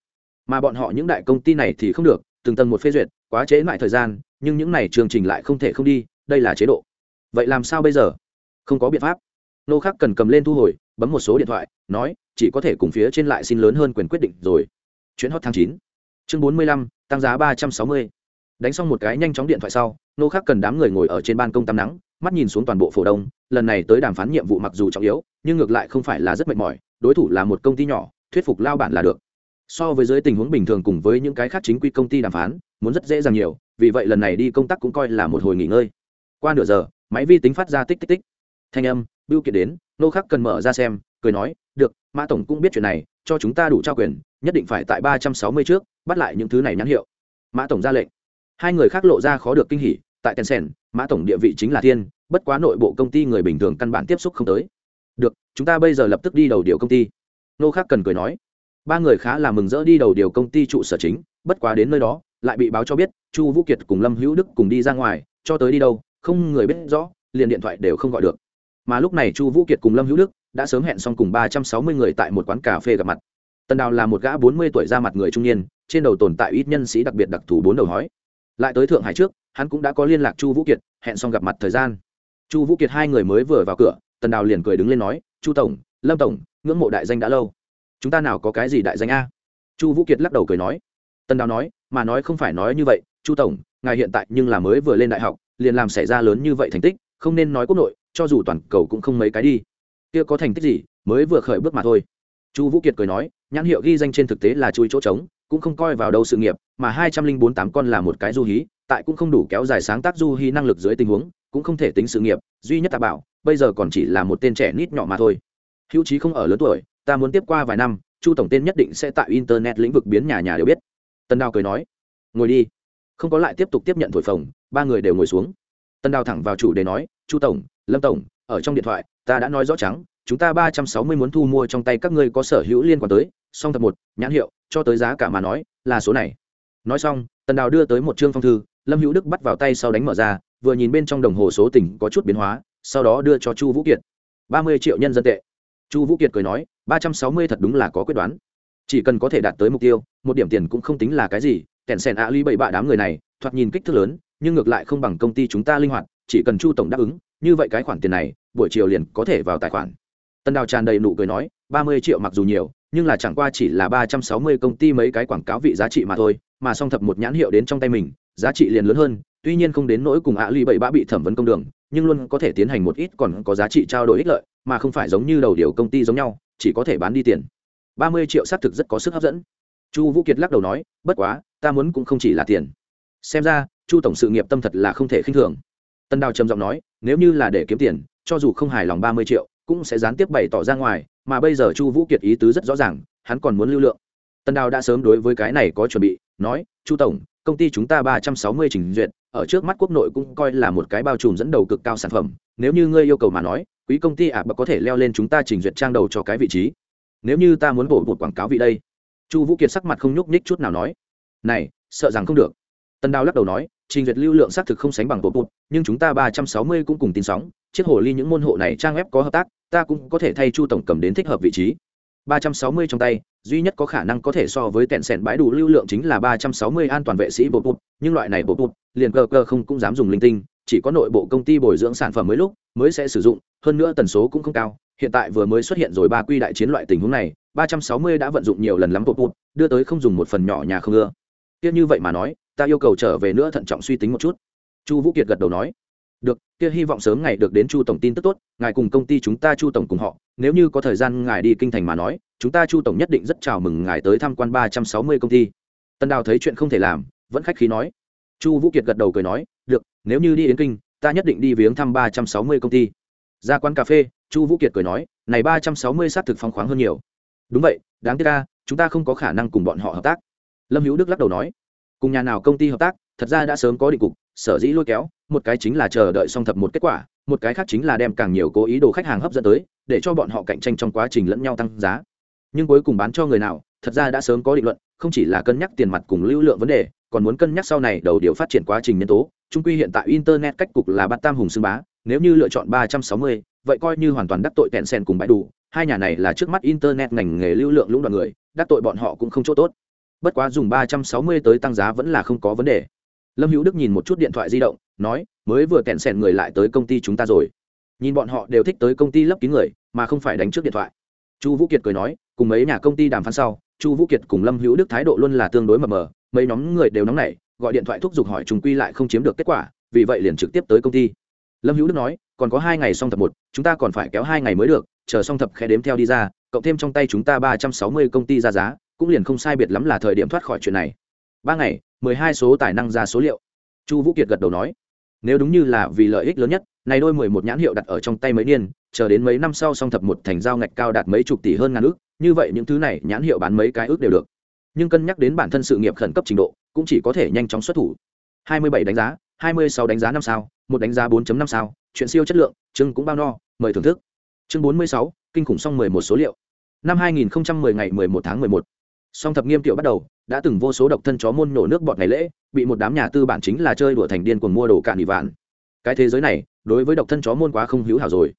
Mà bọn họ những đại công ty này thì không được, từng tầng một phê duyệt, quá chế lại thời gian, nhưng những này chương trình lại không thể không đi, đây là chế độ. Vậy làm sao bây giờ? Không có biện pháp. Nô khác cần cầm lên thu hồi, bấm một số điện thoại, nói, chỉ có thể cùng phía trên lại xin lớn hơn quyền quyết định rồi. Chuyến hot tháng chín chương bốn mươi lăm, tăng giá ba trăm sáu mươi. Đánh xong một cái nhanh chóng điện thoại sau, nô khác cần đám người ngồi ở trên ban công tắm nắng, mắt nhìn xuống toàn bộ phổ đông, lần này tới đàm phán nhiệm vụ mặc dù trọng yếu, nhưng ngược lại không phải là rất mệt mỏi, đối thủ là một công ty nhỏ, thuyết phục lao bản là được. So với dưới tình huống bình thường cùng với những cái khác chính quy công ty đàm phán, muốn rất dễ dàng nhiều, vì vậy lần này đi công tác cũng coi là một hồi nghỉ ngơi. Qua nửa giờ, máy vi tính phát ra tích tích tích. Thanh âm bưu kiện đến, nô khắc cần mở ra xem, cười nói, được, mã tổng cũng biết chuyện này, cho chúng ta đủ trao quyền nhất định phải tại ba trăm sáu mươi trước bắt lại những thứ này nhãn hiệu. Mã tổng ra lệnh. Hai người khác lộ ra khó được kinh hỉ, tại tencent, mã tổng địa vị chính là thiên, bất quá nội bộ công ty người bình thường căn bản tiếp xúc không tới. Được, chúng ta bây giờ lập tức đi đầu điều công ty. Nô khác cần cười nói. Ba người khá là mừng rỡ đi đầu điều công ty trụ sở chính, bất quá đến nơi đó, lại bị báo cho biết, chu vũ kiệt cùng lâm hữu đức cùng đi ra ngoài, cho tới đi đâu, không người biết rõ, liền điện thoại đều không gọi được. Mà lúc này chu vũ kiệt cùng lâm hữu đức đã sớm hẹn xong cùng ba trăm sáu mươi người tại một quán cà phê gặp mặt tần đào là một gã bốn mươi tuổi ra mặt người trung niên, trên đầu tồn tại ít nhân sĩ đặc biệt đặc thù bốn đầu hói. Lại tới thượng hải trước, hắn cũng đã có liên lạc chu vũ kiệt, hẹn xong gặp mặt thời gian. Chu vũ kiệt hai người mới vừa vào cửa, tần đào liền cười đứng lên nói, chu tổng, lâm tổng, ngưỡng mộ đại danh đã lâu. Chúng ta nào có cái gì đại danh a? Chu vũ kiệt lắc đầu cười nói. Tần đào nói, mà nói không phải nói như vậy, chu tổng, ngài hiện tại nhưng là mới vừa lên đại học, liền làm xảy ra lớn như vậy thành tích, không nên nói quốc nội, cho dù toàn cầu cũng không mấy cái đi. Kia có thành tích gì, mới vừa khởi bước mà thôi chu vũ kiệt cười nói, nhãn hiệu ghi danh trên thực tế là chui chỗ trống, cũng không coi vào đâu sự nghiệp, mà hai trăm linh bốn tám con là một cái du hí, tại cũng không đủ kéo dài sáng tác du hí năng lực dưới tình huống, cũng không thể tính sự nghiệp, duy nhất ta bảo, bây giờ còn chỉ là một tên trẻ nít nhỏ mà thôi. Hữu trí không ở lớn tuổi, ta muốn tiếp qua vài năm, chu tổng tên nhất định sẽ tại internet lĩnh vực biến nhà nhà đều biết. Tần đào cười nói, ngồi đi. Không có lại tiếp tục tiếp nhận thổi phồng, ba người đều ngồi xuống. Tần đào thẳng vào chủ để nói, chu tổng, lâm tổng, ở trong điện thoại, ta đã nói rõ trắng chúng ta ba trăm sáu mươi muốn thu mua trong tay các ngươi có sở hữu liên quan tới, song thật một, nhãn hiệu, cho tới giá cả mà nói, là số này. Nói xong, tần đào đưa tới một chương phong thư, lâm hữu đức bắt vào tay sau đánh mở ra, vừa nhìn bên trong đồng hồ số tỉnh có chút biến hóa, sau đó đưa cho chu vũ kiệt. Ba mươi triệu nhân dân tệ. Chu vũ kiệt cười nói, ba trăm sáu mươi thật đúng là có quyết đoán. Chỉ cần có thể đạt tới mục tiêu, một điểm tiền cũng không tính là cái gì kèn sen ạ ly bậy bạ đám người này, thoạt nhìn kích thước lớn, nhưng ngược lại không bằng công ty chúng ta linh hoạt, chỉ cần chu tổng đáp ứng, như vậy cái khoản tiền này, buổi chiều liền có thể vào tài khoản tần đào tràn đầy nụ cười nói, ba mươi triệu mặc dù nhiều, nhưng là chẳng qua chỉ là ba trăm sáu mươi công ty mấy cái quảng cáo vị giá trị mà thôi, mà song thập một nhãn hiệu đến trong tay mình, giá trị liền lớn hơn, tuy nhiên không đến nỗi cùng ạ ly Bảy bã bị thẩm vấn công đường, nhưng luôn có thể tiến hành một ít còn có giá trị trao đổi ích lợi, mà không phải giống như đầu điều công ty giống nhau, chỉ có thể bán đi tiền. Ba mươi triệu xác thực rất có sức hấp dẫn. Chu vũ kiệt lắc đầu nói, bất quá, ta muốn cũng không chỉ là tiền. Xem ra, chu tổng sự nghiệp tâm thật là không thể khinh thường. Tân đào trầm giọng nói, nếu như là để kiếm tiền, cho dù không hài lòng ba mươi triệu cũng sẽ gián tiếp bày tỏ ra ngoài, mà bây giờ chu vũ kiệt ý tứ rất rõ ràng, hắn còn muốn lưu lượng. Tần đào đã sớm đối với cái này có chuẩn bị, nói, chu tổng, công ty chúng ta ba trăm sáu mươi trình duyệt, ở trước mắt quốc nội cũng coi là một cái bao trùm dẫn đầu cực cao sản phẩm, nếu như ngươi yêu cầu mà nói, quý công ty ạ bậc có thể leo lên chúng ta trình duyệt trang đầu cho cái vị trí. Nếu như ta muốn bổ một quảng cáo vị đây. Chu vũ kiệt sắc mặt không nhúc nhích chút nào nói, này, sợ rằng không được. Tần đào lắc đầu nói, trình duyệt lưu lượng xác thực không sánh bằng bộ bụt nhưng chúng ta ba trăm sáu mươi cũng cùng tin sóng chiếc hồ ly những môn hộ này trang web có hợp tác, ta cũng có thể thay chu tổng cầm đến thích hợp vị trí. ba trăm sáu mươi trong tay, duy nhất có khả năng có thể so với tẹn sẹn bãi đủ lưu lượng chính là ba trăm sáu mươi an toàn vệ sĩ bộ bụt nhưng loại này bộ bụt liền cơ cơ không cũng dám dùng linh tinh, chỉ có nội bộ công ty bồi dưỡng sản phẩm mới lúc mới sẽ sử dụng, hơn nữa tần số cũng không cao, hiện tại vừa mới xuất hiện rồi ba quy đại chiến loại tình huống này, ba trăm sáu mươi đã vận dụng nhiều lần lắm bộ bụt đưa tới không dùng một phần nhỏ nhà không ưa. Tiếp như vậy mà nói, ta yêu cầu trở về nữa thận trọng suy tính một chút. Chu vũ kiệt gật đầu nói được, kia hy vọng sớm ngày được đến chu tổng tin tức tốt, ngài cùng công ty chúng ta chu tổng cùng họ, nếu như có thời gian ngài đi kinh thành mà nói, chúng ta chu tổng nhất định rất chào mừng ngài tới tham quan ba trăm sáu mươi công ty. Tân đào thấy chuyện không thể làm, vẫn khách khí nói. Chu vũ kiệt gật đầu cười nói, được, nếu như đi đến kinh, ta nhất định đi viếng thăm ba trăm sáu mươi công ty. Ra quán cà phê, chu vũ kiệt cười nói, này ba trăm sáu mươi xác thực phong khoáng hơn nhiều. Đúng vậy, đáng tiếc ra chúng ta không có khả năng cùng bọn họ hợp tác. Lâm hữu đức lắc đầu nói, cùng nhà nào công ty hợp tác, thật ra đã sớm có định cục, sở dĩ lôi kéo một cái chính là chờ đợi song thập một kết quả, một cái khác chính là đem càng nhiều cố ý đồ khách hàng hấp dẫn tới, để cho bọn họ cạnh tranh trong quá trình lẫn nhau tăng giá. Nhưng cuối cùng bán cho người nào, thật ra đã sớm có định luận, không chỉ là cân nhắc tiền mặt cùng lưu lượng vấn đề, còn muốn cân nhắc sau này đầu điều phát triển quá trình nhân tố. Trung quy hiện tại internet cách cục là bát tam hùng xưng bá, nếu như lựa chọn ba trăm sáu mươi, vậy coi như hoàn toàn đắc tội tẹn sen cùng bãi đủ. Hai nhà này là trước mắt internet ngành nghề lưu lượng lũng đoạn người, đắc tội bọn họ cũng không chỗ tốt. Bất quá dùng ba trăm sáu mươi tới tăng giá vẫn là không có vấn đề lâm hữu đức nhìn một chút điện thoại di động, nói, mới vừa kẹn sẻn người lại tới công ty chúng ta rồi. Nhìn bọn họ đều thích tới công ty lấp kín người, mà không phải đánh trước điện thoại. Chu vũ kiệt cười nói, cùng mấy nhà công ty đàm phán sau, chu vũ kiệt cùng lâm hữu đức thái độ luôn là tương đối mờ mờ, mấy nhóm người đều nóng nảy, gọi điện thoại thúc giục hỏi chúng quy lại không chiếm được kết quả, vì vậy liền trực tiếp tới công ty. Lâm hữu đức nói, còn có hai ngày xong thập một, chúng ta còn phải kéo hai ngày mới được, chờ xong thập khe đếm theo đi ra, cộng thêm trong tay chúng ta ba trăm sáu mươi công ty ra giá, cũng liền không sai biệt lắm là thời điểm thoát khỏi chuyện này. Ba ngày mười hai số tài năng ra số liệu. Chu vũ kiệt gật đầu nói, nếu đúng như là vì lợi ích lớn nhất, này đôi mười một nhãn hiệu đặt ở trong tay mấy niên, chờ đến mấy năm sau song thập một thành giao ngạch cao đạt mấy chục tỷ hơn ngàn ước, như vậy những thứ này nhãn hiệu bán mấy cái ước đều được. Nhưng cân nhắc đến bản thân sự nghiệp khẩn cấp trình độ, cũng chỉ có thể nhanh chóng xuất thủ. Hai mươi bảy đánh giá, hai mươi sáu đánh giá năm sao, một đánh giá 4 năm sao, chuyện siêu chất lượng, chương cũng bao no, mời thưởng thức. Chương bốn mươi sáu, kinh khủng xong mười một số liệu. Năm hai nghìn 2010 ngày mười một tháng mười một song thập nghiêm tiểu bắt đầu, đã từng vô số độc thân chó môn nổ nước bọt ngày lễ, bị một đám nhà tư bản chính là chơi đùa thành điên cuồng mua đồ cạn đi vạn. Cái thế giới này, đối với độc thân chó môn quá không hữu hảo rồi.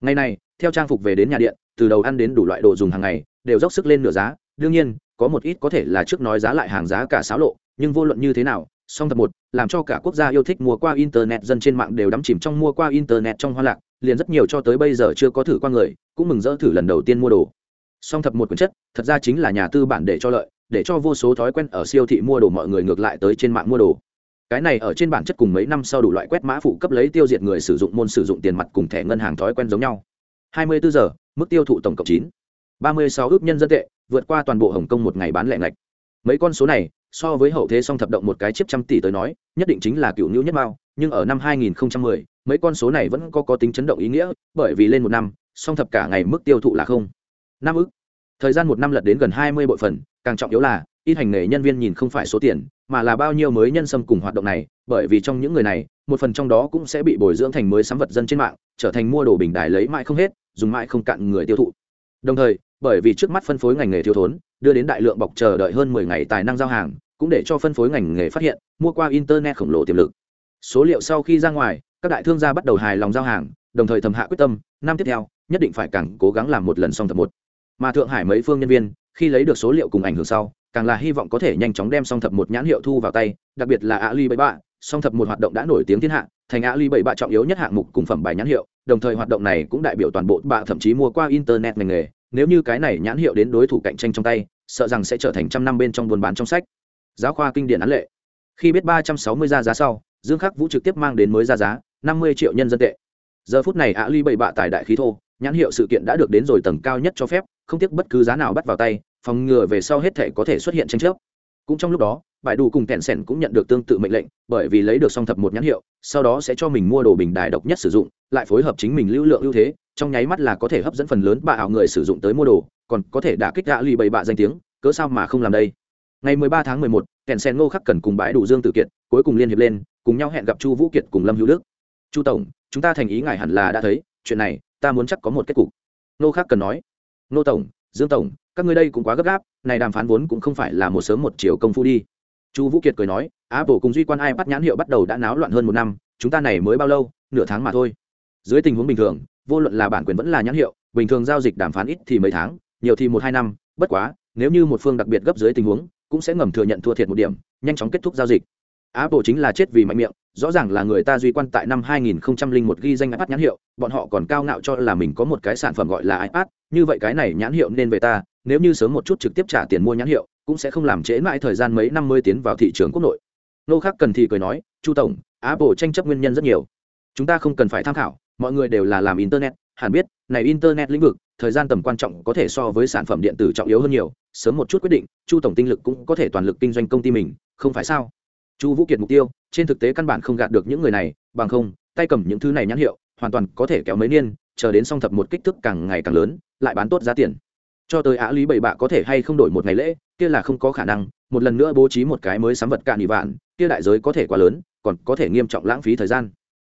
Ngày này, theo trang phục về đến nhà điện, từ đầu ăn đến đủ loại đồ dùng hàng ngày, đều dốc sức lên nửa giá. Đương nhiên, có một ít có thể là trước nói giá lại hàng giá cả xáo lộ, nhưng vô luận như thế nào, song thập một, làm cho cả quốc gia yêu thích mua qua internet, dân trên mạng đều đắm chìm trong mua qua internet trong hoa lạc, liền rất nhiều cho tới bây giờ chưa có thử qua người, cũng mừng rỡ thử lần đầu tiên mua đồ song thập một quyển chất thật ra chính là nhà tư bản để cho lợi để cho vô số thói quen ở siêu thị mua đồ mọi người ngược lại tới trên mạng mua đồ. Cái này ở trên bản chất cùng mấy năm sau đủ loại quét mã phụ cấp lấy tiêu diệt người sử dụng môn sử dụng tiền mặt cùng thẻ ngân hàng thói quen giống nhau. 24 giờ mức tiêu thụ tổng cộng 9 36 ước nhân dân tệ vượt qua toàn bộ hồng kông một ngày bán lẻ ngạch. Mấy con số này so với hậu thế song thập động một cái chiếc trăm tỷ tới nói nhất định chính là cựu nhũ nhất mao nhưng ở năm 2010, mấy con số này vẫn có có tính chấn động ý nghĩa bởi vì lên một năm song thập cả ngày mức tiêu thụ là không năm ước thời gian một năm lật đến gần 20 bội phần, càng trọng yếu là, ít hành nghề nhân viên nhìn không phải số tiền, mà là bao nhiêu mới nhân sâm cùng hoạt động này, bởi vì trong những người này, một phần trong đó cũng sẽ bị bồi dưỡng thành mới sắm vật dân trên mạng, trở thành mua đồ bình đài lấy mãi không hết, dùng mãi không cạn người tiêu thụ. Đồng thời, bởi vì trước mắt phân phối ngành nghề thiếu thốn, đưa đến đại lượng bọc chờ đợi hơn mười ngày tài năng giao hàng, cũng để cho phân phối ngành nghề phát hiện, mua qua internet khổng lồ tiềm lực. Số liệu sau khi ra ngoài, các đại thương gia bắt đầu hài lòng giao hàng, đồng thời thầm hạ quyết tâm, năm tiếp theo, nhất định phải càng cố gắng làm một lần xong thập một mà thượng hải mấy phương nhân viên, khi lấy được số liệu cùng ảnh hưởng sau, càng là hy vọng có thể nhanh chóng đem song thập một nhãn hiệu thu vào tay, đặc biệt là ali bảy bạ song thập một hoạt động đã nổi tiếng thiên hạ, thành ali bảy bạ trọng yếu nhất hạng mục cùng phẩm bài nhãn hiệu, đồng thời hoạt động này cũng đại biểu toàn bộ bạ thậm chí mua qua internet ngành nghề. Nếu như cái này nhãn hiệu đến đối thủ cạnh tranh trong tay, sợ rằng sẽ trở thành trăm năm bên trong buôn bán trong sách. Giáo khoa kinh điển án lệ. Khi biết ba trăm sáu mươi ra giá sau, dương khắc vũ trực tiếp mang đến mới ra giá, năm mươi triệu nhân dân tệ. Giờ phút này ali bảy bạ tài đại khí thô nhãn hiệu sự kiện đã được đến rồi tầng cao nhất cho phép không tiếc bất cứ giá nào bắt vào tay phòng ngừa về sau hết thể có thể xuất hiện tranh chấp. Cũng trong lúc đó bãi đủ cùng kẹn sẻn cũng nhận được tương tự mệnh lệnh bởi vì lấy được song thập một nhãn hiệu sau đó sẽ cho mình mua đồ bình đài độc nhất sử dụng lại phối hợp chính mình lưu lượng ưu thế trong nháy mắt là có thể hấp dẫn phần lớn bà ảo người sử dụng tới mua đồ còn có thể đả kích gạ lì bầy bạ danh tiếng cớ sao mà không làm đây? Ngày 13 tháng 11, kẹn sẻn ngô khắc cần cùng bãi đủ dương tử kiệt cuối cùng liên hiệp lên cùng nhau hẹn gặp chu vũ kiệt cùng lâm hữu đức. Chu tổng chúng ta thành ý ngài hẳn là đã thấy chuyện này ta muốn chắc có một kết cục. Nô khác cần nói, nô tổng, dương tổng, các ngươi đây cũng quá gấp gáp, này đàm phán vốn cũng không phải là một sớm một chiều công phu đi. Chu vũ kiệt cười nói apple cùng duy quan ai bắt nhãn hiệu bắt đầu đã náo loạn hơn một năm, chúng ta này mới bao lâu, nửa tháng mà thôi. Dưới tình huống bình thường, vô luận là bản quyền vẫn là nhãn hiệu, bình thường giao dịch đàm phán ít thì mấy tháng, nhiều thì một hai năm, bất quá, nếu như một phương đặc biệt gấp dưới tình huống, cũng sẽ ngầm thừa nhận thua thiệt một điểm, nhanh chóng kết thúc giao dịch apple chính là chết vì mạnh miệng, rõ ràng là người ta duy quan tại năm 2001 ghi danh ipad nhãn hiệu, bọn họ còn cao ngạo cho là mình có một cái sản phẩm gọi là ipad, như vậy cái này nhãn hiệu nên về ta, nếu như sớm một chút trực tiếp trả tiền mua nhãn hiệu, cũng sẽ không làm trễ mãi thời gian mấy năm mới tiến vào thị trường quốc nội. Nô khác cần thì cười nói, chu tổng, apple tranh chấp nguyên nhân rất nhiều. Chúng ta không cần phải tham khảo, mọi người đều là làm internet, hẳn biết, này internet lĩnh vực, thời gian tầm quan trọng có thể so với sản phẩm điện tử trọng yếu hơn nhiều. Sớm một chút quyết định, chu tổng tinh lực cũng có thể toàn lực kinh doanh công ty mình, không phải sao? Chu vũ kiệt mục tiêu, trên thực tế căn bản không gạt được những người này, bằng không, tay cầm những thứ này nhãn hiệu, hoàn toàn có thể kéo mấy niên, chờ đến song thập một kích thước càng ngày càng lớn, lại bán tốt giá tiền. Cho tới á lý bảy bạ có thể hay không đổi một ngày lễ, kia là không có khả năng, một lần nữa bố trí một cái mới sắm vật cạn ỉ vạn, kia đại giới có thể quá lớn, còn có thể nghiêm trọng lãng phí thời gian.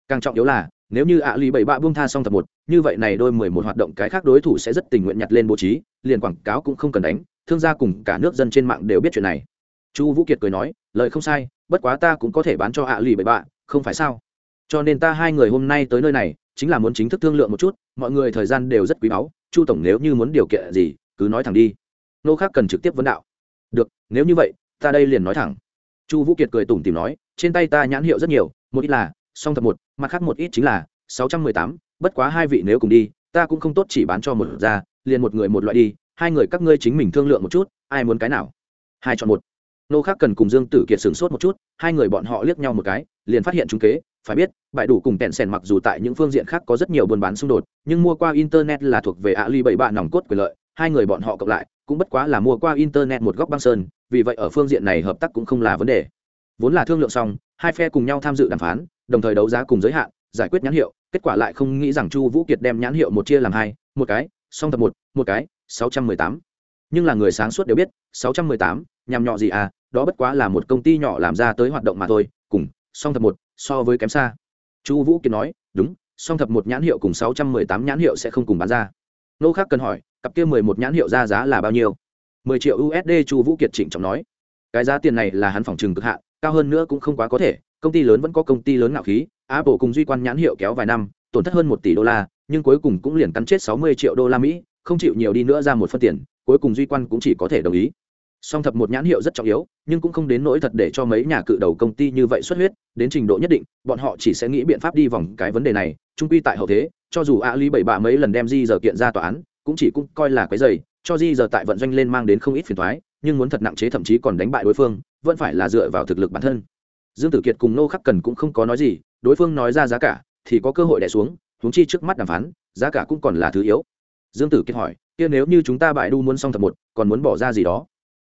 Càng trọng yếu là, nếu như ạ lì bảy bạ buông tha xong thập một, như vậy này đôi mười một hoạt động cái khác đối thủ sẽ rất tình nguyện nhặt lên bố trí, liền quảng cáo cũng không cần đánh, thương gia cùng cả nước dân trên mạng đều biết chuyện này. Chu vũ kiệt cười nói, lời không sai bất quá ta cũng có thể bán cho ạ lì bảy bạ, không phải sao? Cho nên ta hai người hôm nay tới nơi này, chính là muốn chính thức thương lượng một chút, mọi người thời gian đều rất quý báu, chu tổng nếu như muốn điều kiện gì, cứ nói thẳng đi. Nô khác cần trực tiếp vấn đạo. Được, nếu như vậy, ta đây liền nói thẳng. Chu vũ kiệt cười tủm tìm nói, trên tay ta nhãn hiệu rất nhiều, một ít là, song thập một, mặt khác một ít chính là, sáu trăm mười tám, bất quá hai vị nếu cùng đi, ta cũng không tốt chỉ bán cho một ra, liền một người một loại đi, hai người các ngươi chính mình thương lượng một chút, ai muốn cái nào? Hai chọn một nô khác cần cùng dương tử kiệt sửng sốt một chút, hai người bọn họ liếc nhau một cái, liền phát hiện chúng kế, phải biết, bại đủ cùng tẹn sèn mặc dù tại những phương diện khác có rất nhiều buôn bán xung đột, nhưng mua qua internet là thuộc về ạ ly bảy bạn nòng cốt quyền lợi, hai người bọn họ cộng lại, cũng bất quá là mua qua internet một góc băng sơn, vì vậy ở phương diện này hợp tác cũng không là vấn đề. Vốn là thương lượng xong, hai phe cùng nhau tham dự đàm phán, đồng thời đấu giá cùng giới hạn, giải quyết nhãn hiệu, kết quả lại không nghĩ rằng chu vũ kiệt đem nhãn hiệu một chia làm hai, một cái, song tập một một cái, sáu trăm mười tám. Nhưng là người sáng suốt đều biết, sáu trăm mười tám, nhằm nhọ gì à đó bất quá là một công ty nhỏ làm ra tới hoạt động mà thôi, cùng, song thập một, so với kém xa. Chu vũ kiệt nói, đúng, song thập một nhãn hiệu cùng sáu trăm mười tám nhãn hiệu sẽ không cùng bán ra. Nô khác cần hỏi, cặp kia mười một nhãn hiệu ra giá là bao nhiêu? mười triệu usd chu vũ kiệt trịnh trọng nói, cái giá tiền này là hắn phòng trừng cực hạn, cao hơn nữa cũng không quá có thể, công ty lớn vẫn có công ty lớn ngạo khí, apple cùng duy quan nhãn hiệu kéo vài năm, tổn thất hơn một tỷ đô la, nhưng cuối cùng cũng liền cắn chết sáu mươi triệu đô la mỹ, không chịu nhiều đi nữa ra một phân tiền, cuối cùng duy quan cũng chỉ có thể đồng ý song thập một nhãn hiệu rất trọng yếu, nhưng cũng không đến nỗi thật để cho mấy nhà cự đầu công ty như vậy xuất huyết, đến trình độ nhất định, bọn họ chỉ sẽ nghĩ biện pháp đi vòng cái vấn đề này trung quy tại hậu thế, cho dù a lý bảy bạ mấy lần đem di giờ kiện ra tòa án, cũng chỉ cũng coi là cái giày cho di giờ tại vận doanh lên mang đến không ít phiền thoái nhưng muốn thật nặng chế thậm chí còn đánh bại đối phương, vẫn phải là dựa vào thực lực bản thân. Dương tử kiệt cùng nô khắc cần cũng không có nói gì, đối phương nói ra giá cả, thì có cơ hội đẻ xuống, huống chi trước mắt đàm phán, giá cả cũng còn là thứ yếu. Dương tử kiệt hỏi, kia nếu như chúng ta bại đu muốn xong thập một, còn muốn bỏ ra gì đó?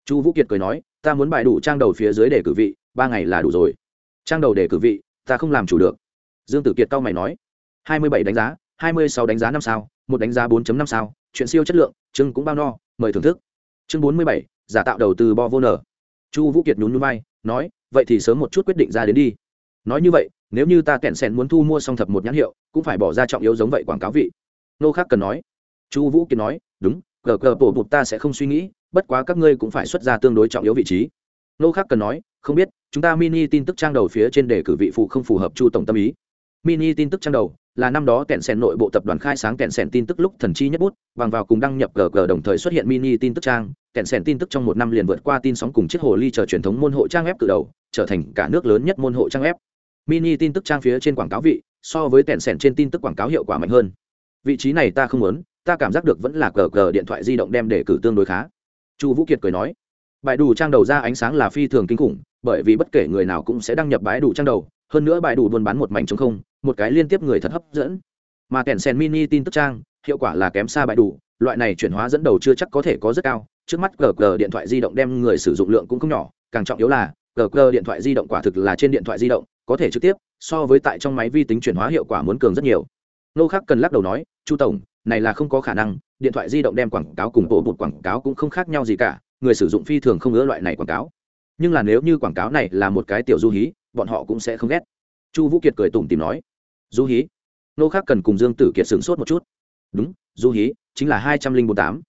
Chu vũ kiệt cười nói, ta muốn bài đủ trang đầu phía dưới để cử vị, ba ngày là đủ rồi. Trang đầu để cử vị, ta không làm chủ được. Dương tử kiệt cao mày nói, hai mươi bảy đánh giá, hai mươi sáu đánh giá năm sao, một đánh giá 4 năm sao, chuyện siêu chất lượng chưng cũng bao no, mời thưởng thức. Chương bốn mươi bảy, giả tạo đầu tư bo vô nở. Chu vũ kiệt nhún núi bay nói, vậy thì sớm một chút quyết định ra đến đi. Nói như vậy, nếu như ta kẹn sèn muốn thu mua song thập một nhãn hiệu, cũng phải bỏ ra trọng yếu giống vậy quảng cáo vị. Nô khác cần nói. Chu vũ kiệt nói, đúng, gờ gờ bổ bụt ta sẽ không suy nghĩ bất quá các ngươi cũng phải xuất ra tương đối trọng yếu vị trí. Nô khác cần nói, không biết, chúng ta mini tin tức trang đầu phía trên đề cử vị phụ không phù hợp chu tổng tâm ý. Mini tin tức trang đầu là năm đó kẹn sẻn nội bộ tập đoàn khai sáng kẹn sẻn tin tức lúc thần chi nhất bút, bằng vào cùng đăng nhập gg đồng thời xuất hiện mini tin tức trang, kẹn sẻn tin tức trong một năm liền vượt qua tin sóng cùng chiếc hồ ly chờ truyền thống môn hộ trang web từ đầu, trở thành cả nước lớn nhất môn hộ trang web. Mini tin tức trang phía trên quảng cáo vị, so với kẹn sẻn trên tin tức quảng cáo hiệu quả mạnh hơn. Vị trí này ta không muốn, ta cảm giác được vẫn là gg điện thoại di động đem để cử tương đối khá chu vũ kiệt cười nói, bài đủ trang đầu ra ánh sáng là phi thường kinh khủng, bởi vì bất kể người nào cũng sẽ đăng nhập bãi đủ trang đầu, hơn nữa bài đủ buôn bán một mảnh chống không, một cái liên tiếp người thật hấp dẫn. Mà kèn sen mini tin tức trang, hiệu quả là kém xa bài đủ, loại này chuyển hóa dẫn đầu chưa chắc có thể có rất cao. Trước mắt gờ gờ điện thoại di động đem người sử dụng lượng cũng không nhỏ, càng trọng yếu là gờ gờ điện thoại di động quả thực là trên điện thoại di động, có thể trực tiếp, so với tại trong máy vi tính chuyển hóa hiệu quả muốn cường rất nhiều. Nô khác cần lắc đầu nói, chu tổng này là không có khả năng, điện thoại di động đem quảng cáo cùng bộ bột quảng cáo cũng không khác nhau gì cả, người sử dụng phi thường không ngỡ loại này quảng cáo. Nhưng là nếu như quảng cáo này là một cái tiểu du hí, bọn họ cũng sẽ không ghét. Chu vũ kiệt cười tủm tìm nói, du hí? Nô khác cần cùng dương tử kiệt sửng sốt một chút. Đúng, du hí, chính là hai trăm linh bốn tám.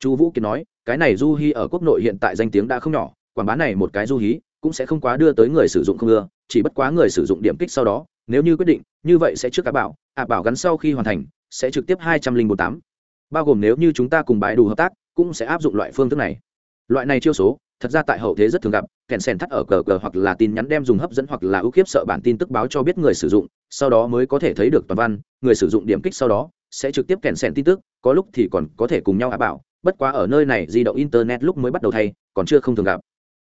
Chu vũ kiệt nói, cái này du hí ở quốc nội hiện tại danh tiếng đã không nhỏ, quảng bá này một cái du hí cũng sẽ không quá đưa tới người sử dụng không ưa, chỉ bất quá người sử dụng điểm kích sau đó, nếu như quyết định, như vậy sẽ trước cá bảo ạ bảo gắn sau khi hoàn thành sẽ trực tiếp hai trăm linh bốn tám. Bao gồm nếu như chúng ta cùng bãi đủ hợp tác, cũng sẽ áp dụng loại phương thức này. Loại này chiêu số, thật ra tại hậu thế rất thường gặp, kèn sen thắt ở cờ cờ hoặc là tin nhắn đem dùng hấp dẫn hoặc là ưu khiếp sợ bản tin tức báo cho biết người sử dụng, sau đó mới có thể thấy được toàn văn, người sử dụng điểm kích sau đó sẽ trực tiếp kèn sen tin tức, có lúc thì còn có thể cùng nhau áp bảo, bất quá ở nơi này di động internet lúc mới bắt đầu thay, còn chưa không thường gặp.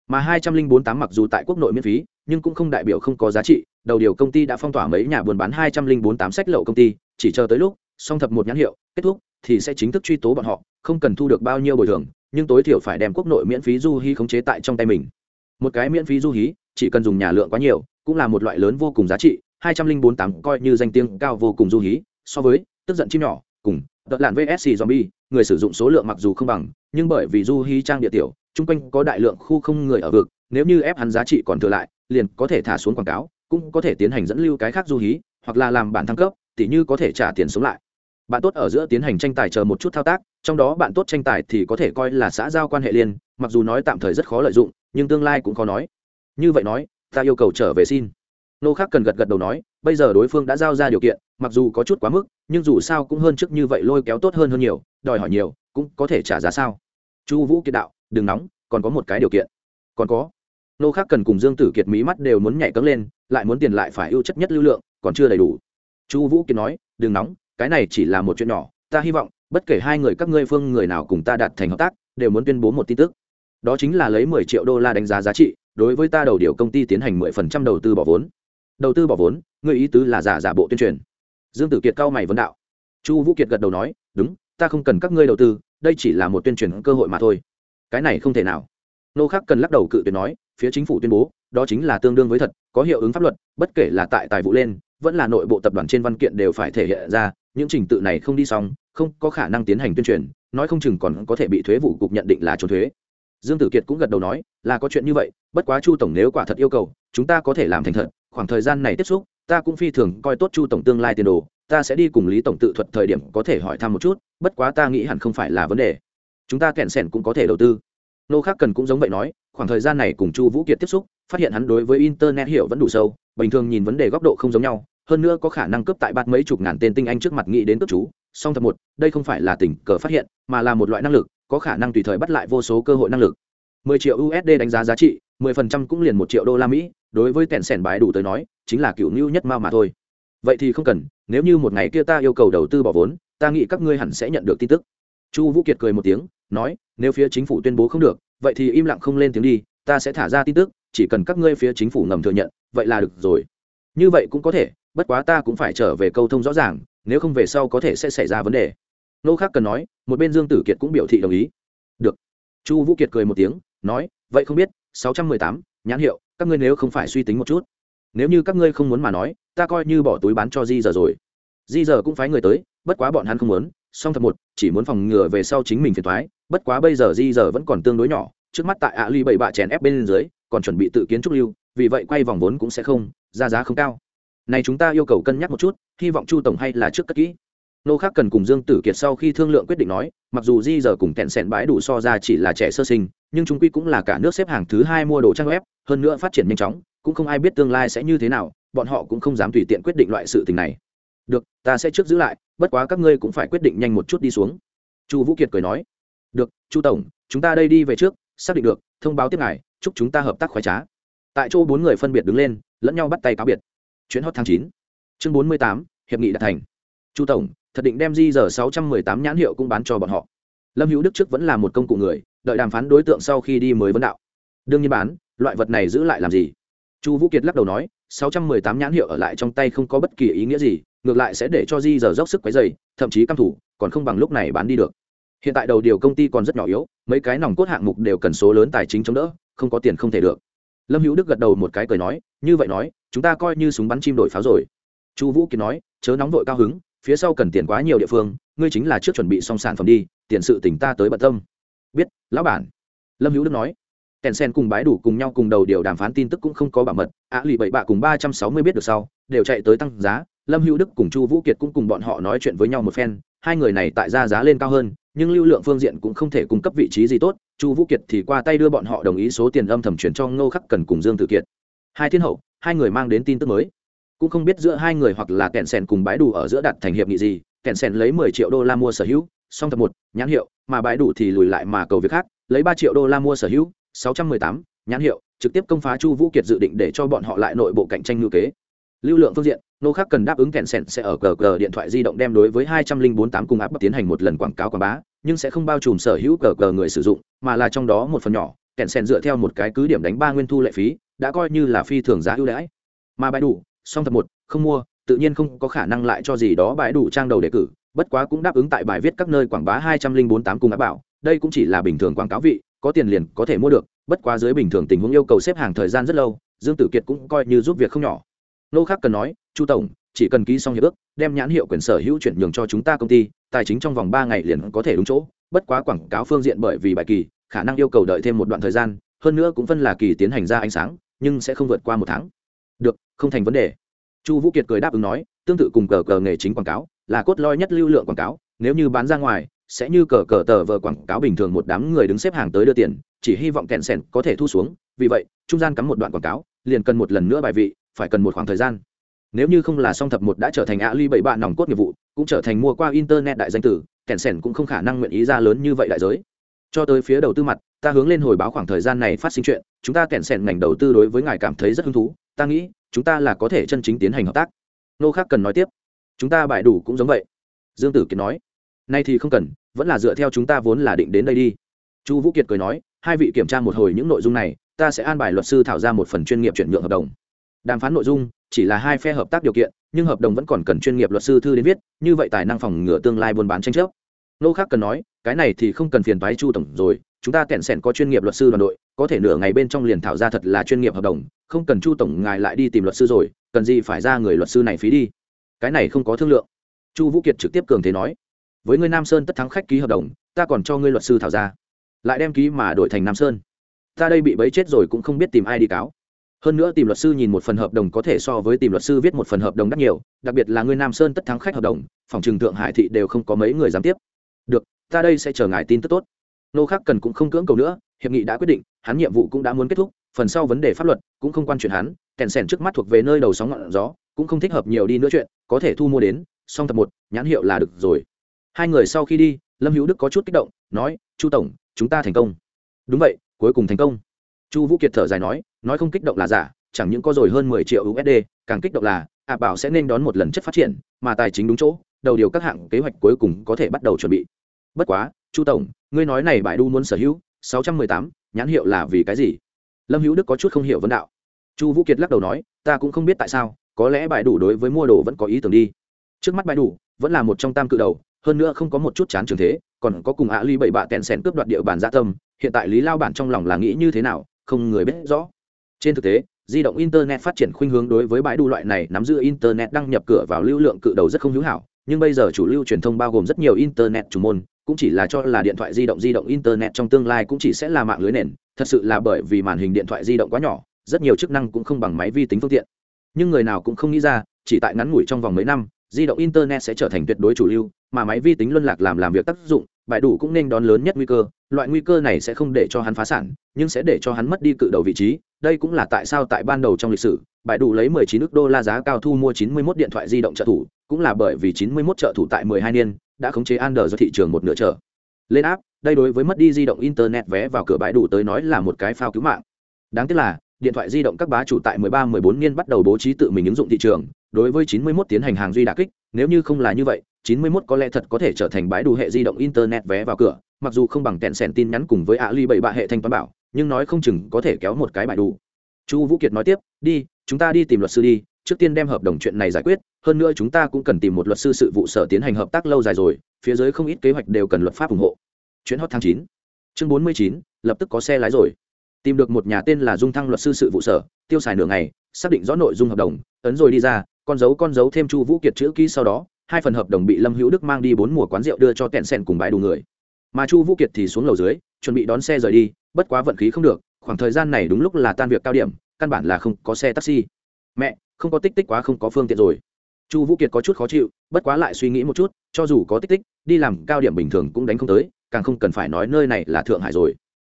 Mà hai trăm linh bốn tám mặc dù tại quốc nội miễn phí, nhưng cũng không đại biểu không có giá trị, đầu điều công ty đã phong tỏa mấy nhà buôn bán hai trăm linh bốn tám sách lậu công ty, chỉ chờ tới lúc song thập một nhãn hiệu, kết thúc thì sẽ chính thức truy tố bọn họ, không cần thu được bao nhiêu bồi thường, nhưng tối thiểu phải đem quốc nội miễn phí du hí khống chế tại trong tay mình. Một cái miễn phí du hí, chỉ cần dùng nhà lượng quá nhiều, cũng là một loại lớn vô cùng giá trị, hai trăm linh bốn tám coi như danh tiếng cao vô cùng du hí, so với tức giận chim nhỏ, cùng đợt làn vsc zombie, người sử dụng số lượng mặc dù không bằng, nhưng bởi vì du hí trang địa tiểu, chung quanh có đại lượng khu không người ở vực, nếu như ép hắn giá trị còn thừa lại, liền có thể thả xuống quảng cáo, cũng có thể tiến hành dẫn lưu cái khác du hí, hoặc là làm bản thăng cấp tỉ như có thể trả tiền sống lại. Bạn tốt ở giữa tiến hành tranh tài chờ một chút thao tác, trong đó bạn tốt tranh tài thì có thể coi là xã giao quan hệ liên, mặc dù nói tạm thời rất khó lợi dụng, nhưng tương lai cũng khó nói. Như vậy nói, ta yêu cầu trở về xin. Nô khác cần gật gật đầu nói, bây giờ đối phương đã giao ra điều kiện, mặc dù có chút quá mức, nhưng dù sao cũng hơn trước như vậy lôi kéo tốt hơn hơn nhiều, đòi hỏi nhiều, cũng có thể trả giá sao? Chu vũ kiệt đạo, đừng nóng, còn có một cái điều kiện. Còn có? Nô khác cần cùng dương tử kiệt mỹ mắt đều muốn nhảy cấm lên, lại muốn tiền lại phải ưu chất nhất lưu lượng, còn chưa đầy đủ chu vũ kiệt nói, đừng nóng, cái này chỉ là một chuyện nhỏ, ta hy vọng, bất kể hai người các ngươi phương người nào cùng ta đạt thành hợp tác, đều muốn tuyên bố một tin tức. Đó chính là lấy mười triệu đô la đánh giá giá trị, đối với ta đầu điều công ty tiến hành mười phần trăm đầu tư bỏ vốn. Đầu tư bỏ vốn? Người ý tứ là giả giả bộ tuyên truyền. Dương tử kiệt cao mày vấn đạo. Chu vũ kiệt gật đầu nói, đúng, ta không cần các ngươi đầu tư, đây chỉ là một tuyên truyền cơ hội mà thôi. Cái này không thể nào. Nô khác cần lắc đầu cự tuyệt nói, phía chính phủ tuyên bố, đó chính là tương đương với thật có hiệu ứng pháp luật, bất kể là tại tài vụ lên, vẫn là nội bộ tập đoàn trên văn kiện đều phải thể hiện ra, những trình tự này không đi xong, không có khả năng tiến hành tuyên truyền, nói không chừng còn có thể bị thuế vụ cục nhận định là trốn thuế. Dương tử kiệt cũng gật đầu nói, là có chuyện như vậy, bất quá chu tổng nếu quả thật yêu cầu, chúng ta có thể làm thành thật, khoảng thời gian này tiếp xúc, ta cũng phi thường coi tốt chu tổng tương lai tiền đồ, ta sẽ đi cùng lý tổng tự thuật thời điểm có thể hỏi thăm một chút, bất quá ta nghĩ hẳn không phải là vấn đề. Chúng ta kẹn sẻn cũng có thể đầu tư. Nô khác cần cũng giống vậy nói, khoảng thời gian này cùng chu vũ kiệt tiếp xúc phát hiện hắn đối với internet hiểu vẫn đủ sâu, bình thường nhìn vấn đề góc độ không giống nhau, hơn nữa có khả năng cướp tại bát mấy chục ngàn tên tinh anh trước mặt nghĩ đến cướp chú. Song thập một, đây không phải là tình cờ phát hiện, mà là một loại năng lực, có khả năng tùy thời bắt lại vô số cơ hội năng lực. 10 triệu usd đánh giá giá trị 10% cũng liền một triệu đô la mỹ, đối với tẹn sẻn bái đủ tới nói, chính là cựu ngưu nhất mao mà thôi. Vậy thì không cần, nếu như một ngày kia ta yêu cầu đầu tư bỏ vốn, ta nghĩ các ngươi hẳn sẽ nhận được tin tức. Chu vũ kiệt cười một tiếng, nói, nếu phía chính phủ tuyên bố không được, vậy thì im lặng không lên tiếng đi, ta sẽ thả ra tin tức chỉ cần các ngươi phía chính phủ ngầm thừa nhận, vậy là được rồi. Như vậy cũng có thể, bất quá ta cũng phải trở về câu thông rõ ràng, nếu không về sau có thể sẽ xảy ra vấn đề. Nô khác cần nói, một bên dương tử kiệt cũng biểu thị đồng ý. Được. Chu vũ kiệt cười một tiếng, nói, vậy không biết, sáu trăm mười tám, nhãn hiệu, các ngươi nếu không phải suy tính một chút. Nếu như các ngươi không muốn mà nói, ta coi như bỏ túi bán cho di giờ rồi. Di giờ cũng phái người tới, bất quá bọn hắn không muốn, song thật một, chỉ muốn phòng ngừa về sau chính mình phiền thoái bất quá bây giờ di giờ vẫn còn tương đối nhỏ, trước mắt tại ạ ly bảy bạ chèn ép bên dưới còn chuẩn bị tự kiến trúc lưu, vì vậy quay vòng vốn cũng sẽ không, ra giá không cao. Này chúng ta yêu cầu cân nhắc một chút, hy vọng chu tổng hay là trước cất kỹ. Nô khác cần cùng dương tử kiệt sau khi thương lượng quyết định nói, mặc dù di giờ cùng kẹn sẹn bãi đủ so ra chỉ là trẻ sơ sinh, nhưng chúng quy cũng là cả nước xếp hàng thứ hai mua đồ trang web, hơn nữa phát triển nhanh chóng, cũng không ai biết tương lai sẽ như thế nào, bọn họ cũng không dám tùy tiện quyết định loại sự tình này. Được, ta sẽ trước giữ lại, bất quá các ngươi cũng phải quyết định nhanh một chút đi xuống. Chu vũ kiệt cười nói. Được, chu tổng, chúng ta đây đi về trước, xác định được, thông báo tiếp ngài chúc chúng ta hợp tác khoái trá. Tại chỗ bốn người phân biệt đứng lên, lẫn nhau bắt tay cáo biệt. Chuyến hot tháng chín, chương bốn mươi tám, hiệp nghị đạt thành. Chu tổng, thật định đem di giờ sáu trăm mười tám nhãn hiệu cũng bán cho bọn họ. Lâm hữu đức trước vẫn là một công cụ người, đợi đàm phán đối tượng sau khi đi mới vấn đạo. Đương nhiên bán, loại vật này giữ lại làm gì? Chu vũ kiệt lắc đầu nói, sáu trăm mười tám nhãn hiệu ở lại trong tay không có bất kỳ ý nghĩa gì, ngược lại sẽ để cho di giờ dốc sức quấy dày thậm chí căm thủ, còn không bằng lúc này bán đi được. Hiện tại đầu điều công ty còn rất nhỏ yếu, mấy cái nòng cốt hạng mục đều cần số lớn tài chính chống đỡ không có tiền không thể được. Lâm hữu đức gật đầu một cái cười nói, như vậy nói, chúng ta coi như súng bắn chim đổi pháo rồi. Chu vũ kiệt nói, chớ nóng vội cao hứng, phía sau cần tiền quá nhiều địa phương, ngươi chính là trước chuẩn bị xong sản phẩm đi, tiền sự tỉnh ta tới bận tâm. Biết, lão bản. Lâm hữu đức nói. Kèn sen cùng bái đủ cùng nhau cùng đầu điều đàm phán tin tức cũng không có bảo mật ạ lì bậy bạ cùng ba trăm sáu mươi biết được sau, đều chạy tới tăng giá lâm hữu đức cùng chu vũ kiệt cũng cùng bọn họ nói chuyện với nhau một phen, hai người này tại ra giá lên cao hơn, nhưng lưu lượng phương diện cũng không thể cung cấp vị trí gì tốt, chu vũ kiệt thì qua tay đưa bọn họ đồng ý số tiền âm thầm chuyển cho ngô khắc cần cùng dương tử kiệt. Hai thiên hậu, hai người mang đến tin tức mới. Cũng không biết giữa hai người hoặc là kẹn sèn cùng bãi đủ ở giữa đặt thành hiệp nghị gì, kẹn sèn lấy mười triệu đô la mua sở hữu, song tập một, nhãn hiệu, mà bãi đủ thì lùi lại mà cầu việc khác, lấy ba triệu đô la mua sở hữu, sáu trăm mười tám, nhãn hiệu, trực tiếp công phá chu vũ kiệt dự định để cho bọn họ lại nội bộ cạnh tranh ngữ kế. Lưu lượng phương diện nô khác cần đáp ứng kẹn sẹn sẽ ở cờ cờ điện thoại di động đem đối với hai trăm linh bốn tám cùng áp tiến hành một lần quảng cáo quảng bá, nhưng sẽ không bao trùm sở hữu cờ cờ người sử dụng, mà là trong đó một phần nhỏ, kẹn sẹn dựa theo một cái cứ điểm đánh ba nguyên thu lệ phí, đã coi như là phi thường giá ưu đãi. Mà bãi đủ, song thật một, không mua, tự nhiên không có khả năng lại cho gì đó bãi đủ trang đầu đề cử, bất quá cũng đáp ứng tại bài viết các nơi quảng bá hai trăm linh bốn tám cùng áp bảo, đây cũng chỉ là bình thường quảng cáo vị, có tiền liền có thể mua được, bất quá dưới bình thường tình huống yêu cầu xếp hàng thời gian rất lâu, dương tử kiệt cũng coi như giúp việc không nhỏ nô khác cần nói, chu tổng, chỉ cần ký xong hiệp ước, đem nhãn hiệu quyền sở hữu chuyển nhường cho chúng ta công ty, tài chính trong vòng ba ngày liền có thể đúng chỗ. Bất quá quảng cáo phương diện bởi vì bài kỳ, khả năng yêu cầu đợi thêm một đoạn thời gian, hơn nữa cũng phân là kỳ tiến hành ra ánh sáng, nhưng sẽ không vượt qua một tháng. Được, không thành vấn đề. Chu vũ kiệt cười đáp ứng nói, tương tự cùng cờ cờ nghề chính quảng cáo, là cốt lõi nhất lưu lượng quảng cáo, nếu như bán ra ngoài, sẽ như cờ cờ tờ vờ quảng cáo bình thường một đám người đứng xếp hàng tới đưa tiền, chỉ hy vọng kẹn sẻn có thể thu xuống. Vì vậy, trung gian cắm một đoạn quảng cáo, liền cần một lần nữa bài vị phải cần một khoảng thời gian. Nếu như không là song thập một đã trở thành ạ ly bảy bạn nòng cốt nghiệp vụ, cũng trở thành mua qua internet đại danh tử kẹn sẻn cũng không khả năng nguyện ý ra lớn như vậy đại giới. Cho tới phía đầu tư mặt, ta hướng lên hồi báo khoảng thời gian này phát sinh chuyện, chúng ta kẹn sẻn ngành đầu tư đối với ngài cảm thấy rất hứng thú, ta nghĩ, chúng ta là có thể chân chính tiến hành hợp tác. Nô khác cần nói tiếp. Chúng ta bại đủ cũng giống vậy. Dương tử kiệt nói. Nay thì không cần, vẫn là dựa theo chúng ta vốn là định đến đây đi. Chu vũ kiệt cười nói, hai vị kiểm tra một hồi những nội dung này, ta sẽ an bài luật sư thảo ra một phần chuyên nghiệp chuyển nhượng hợp đồng đàm phán nội dung chỉ là hai phe hợp tác điều kiện, nhưng hợp đồng vẫn còn cần chuyên nghiệp luật sư thư đến viết, như vậy tài năng phòng ngừa tương lai buôn bán tranh chấp. Nô khác cần nói, cái này thì không cần phiền toái chu tổng rồi, chúng ta kẹn sẻn có chuyên nghiệp luật sư đoàn đội, có thể nửa ngày bên trong liền thảo ra thật là chuyên nghiệp hợp đồng, không cần chu tổng ngài lại đi tìm luật sư rồi, cần gì phải ra người luật sư này phí đi. Cái này không có thương lượng. Chu vũ kiệt trực tiếp cường thế nói, với ngươi nam sơn tất thắng khách ký hợp đồng, ta còn cho ngươi luật sư thảo ra. Lại đem ký mà đổi thành nam sơn. Ta đây bị bấy chết rồi cũng không biết tìm ai đi cáo hơn nữa tìm luật sư nhìn một phần hợp đồng có thể so với tìm luật sư viết một phần hợp đồng đắt nhiều, đặc biệt là người nam sơn tất thắng khách hợp đồng, phòng trừng thượng hải thị đều không có mấy người dám tiếp. Được, ta đây sẽ chờ ngài tin tức tốt. Nô khác cần cũng không cưỡng cầu nữa, hiệp nghị đã quyết định, hắn nhiệm vụ cũng đã muốn kết thúc, phần sau vấn đề pháp luật cũng không quan chuyện hắn, kèn sèn trước mắt thuộc về nơi đầu sóng ngọn gió, cũng không thích hợp nhiều đi nữa chuyện, có thể thu mua đến song tập một, nhãn hiệu là được rồi. Hai người sau khi đi, lâm hữu đức có chút kích động, nói, chu tổng, chúng ta thành công. Đúng vậy, cuối cùng thành công chu vũ kiệt thở dài nói nói không kích động là giả, chẳng những có rồi hơn mười triệu usd càng kích động là, ạ bảo sẽ nên đón một lần chất phát triển, mà tài chính đúng chỗ, đầu điều các hạng kế hoạch cuối cùng có thể bắt đầu chuẩn bị. Bất quá, chu tổng, ngươi nói này bãi đu muốn sở hữu, sáu trăm mười tám, nhãn hiệu là vì cái gì? Lâm hữu đức có chút không hiểu vấn đạo. Chu vũ kiệt lắc đầu nói, ta cũng không biết tại sao, có lẽ bãi đủ đối với mua đồ vẫn có ý tưởng đi. Trước mắt bãi đủ vẫn là một trong tam cự đầu, hơn nữa không có một chút chán trường thế, còn có cùng ạ ly bảy bạ kẹn sèn cướp đoạt địa bàn gia tâm, hiện tại lý lao bản trong lòng là nghĩ như thế nào không người biết rõ. Trên thực tế, di động internet phát triển khuynh hướng đối với bãi đu loại này nắm giữ internet đăng nhập cửa vào lưu lượng cự đầu rất không hữu hảo, nhưng bây giờ chủ lưu truyền thông bao gồm rất nhiều internet chủ môn, cũng chỉ là cho là điện thoại di động di động internet trong tương lai cũng chỉ sẽ là mạng lưới nền, thật sự là bởi vì màn hình điện thoại di động quá nhỏ, rất nhiều chức năng cũng không bằng máy vi tính phương tiện. Nhưng người nào cũng không nghĩ ra, chỉ tại ngắn ngủi trong vòng mấy năm, di động internet sẽ trở thành tuyệt đối chủ lưu, mà máy vi tính luân lạc làm làm việc tác dụng bài đủ cũng nên đón lớn nhất nguy cơ, loại nguy cơ này sẽ không để cho hắn phá sản, nhưng sẽ để cho hắn mất đi cự đầu vị trí. Đây cũng là tại sao tại ban đầu trong lịch sử, bài đủ lấy 19 nước đô la giá cao thu mua 91 điện thoại di động trợ thủ, cũng là bởi vì 91 trợ thủ tại 12 niên đã khống chế Android do thị trường một nửa trở lên áp đây đối với mất đi di động internet vé vào cửa bãi đủ tới nói là một cái phao cứu mạng. Đáng tiếc là, điện thoại di động các bá chủ tại 13-14 niên bắt đầu bố trí tự mình ứng dụng thị trường, đối với 91 tiến hành hàng duy đà kích, nếu như không là như vậy 91 có lẽ thật có thể trở thành bãi đủ hệ di động internet vé vào cửa, mặc dù không bằng kẹn sèn tin nhắn cùng với ali bảy bạ hệ thanh toán bảo, nhưng nói không chừng có thể kéo một cái bãi đủ chu vũ kiệt nói tiếp, đi, chúng ta đi tìm luật sư đi, trước tiên đem hợp đồng chuyện này giải quyết, hơn nữa chúng ta cũng cần tìm một luật sư sự vụ sở tiến hành hợp tác lâu dài rồi, phía dưới không ít kế hoạch đều cần luật pháp ủng hộ. Chuyến hot tháng chín. Chương bốn mươi chín, lập tức có xe lái rồi. Tìm được một nhà tên là dung thăng luật sư sự vụ sở, tiêu xài nửa ngày, xác định rõ nội dung hợp đồng, ấn rồi đi ra, con dấu con dấu thêm chu vũ kiệt chữ ký sau đó hai phần hợp đồng bị lâm hữu đức mang đi bốn mùa quán rượu đưa cho tẹn sen cùng bãi đủ người. Mà chu vũ kiệt thì xuống lầu dưới, chuẩn bị đón xe rời đi, bất quá vận khí không được, khoảng thời gian này đúng lúc là tan việc cao điểm, căn bản là không có xe taxi. Mẹ, không có tích tích quá không có phương tiện rồi. Chu vũ kiệt có chút khó chịu, bất quá lại suy nghĩ một chút, cho dù có tích tích, đi làm cao điểm bình thường cũng đánh không tới, càng không cần phải nói nơi này là thượng hải rồi.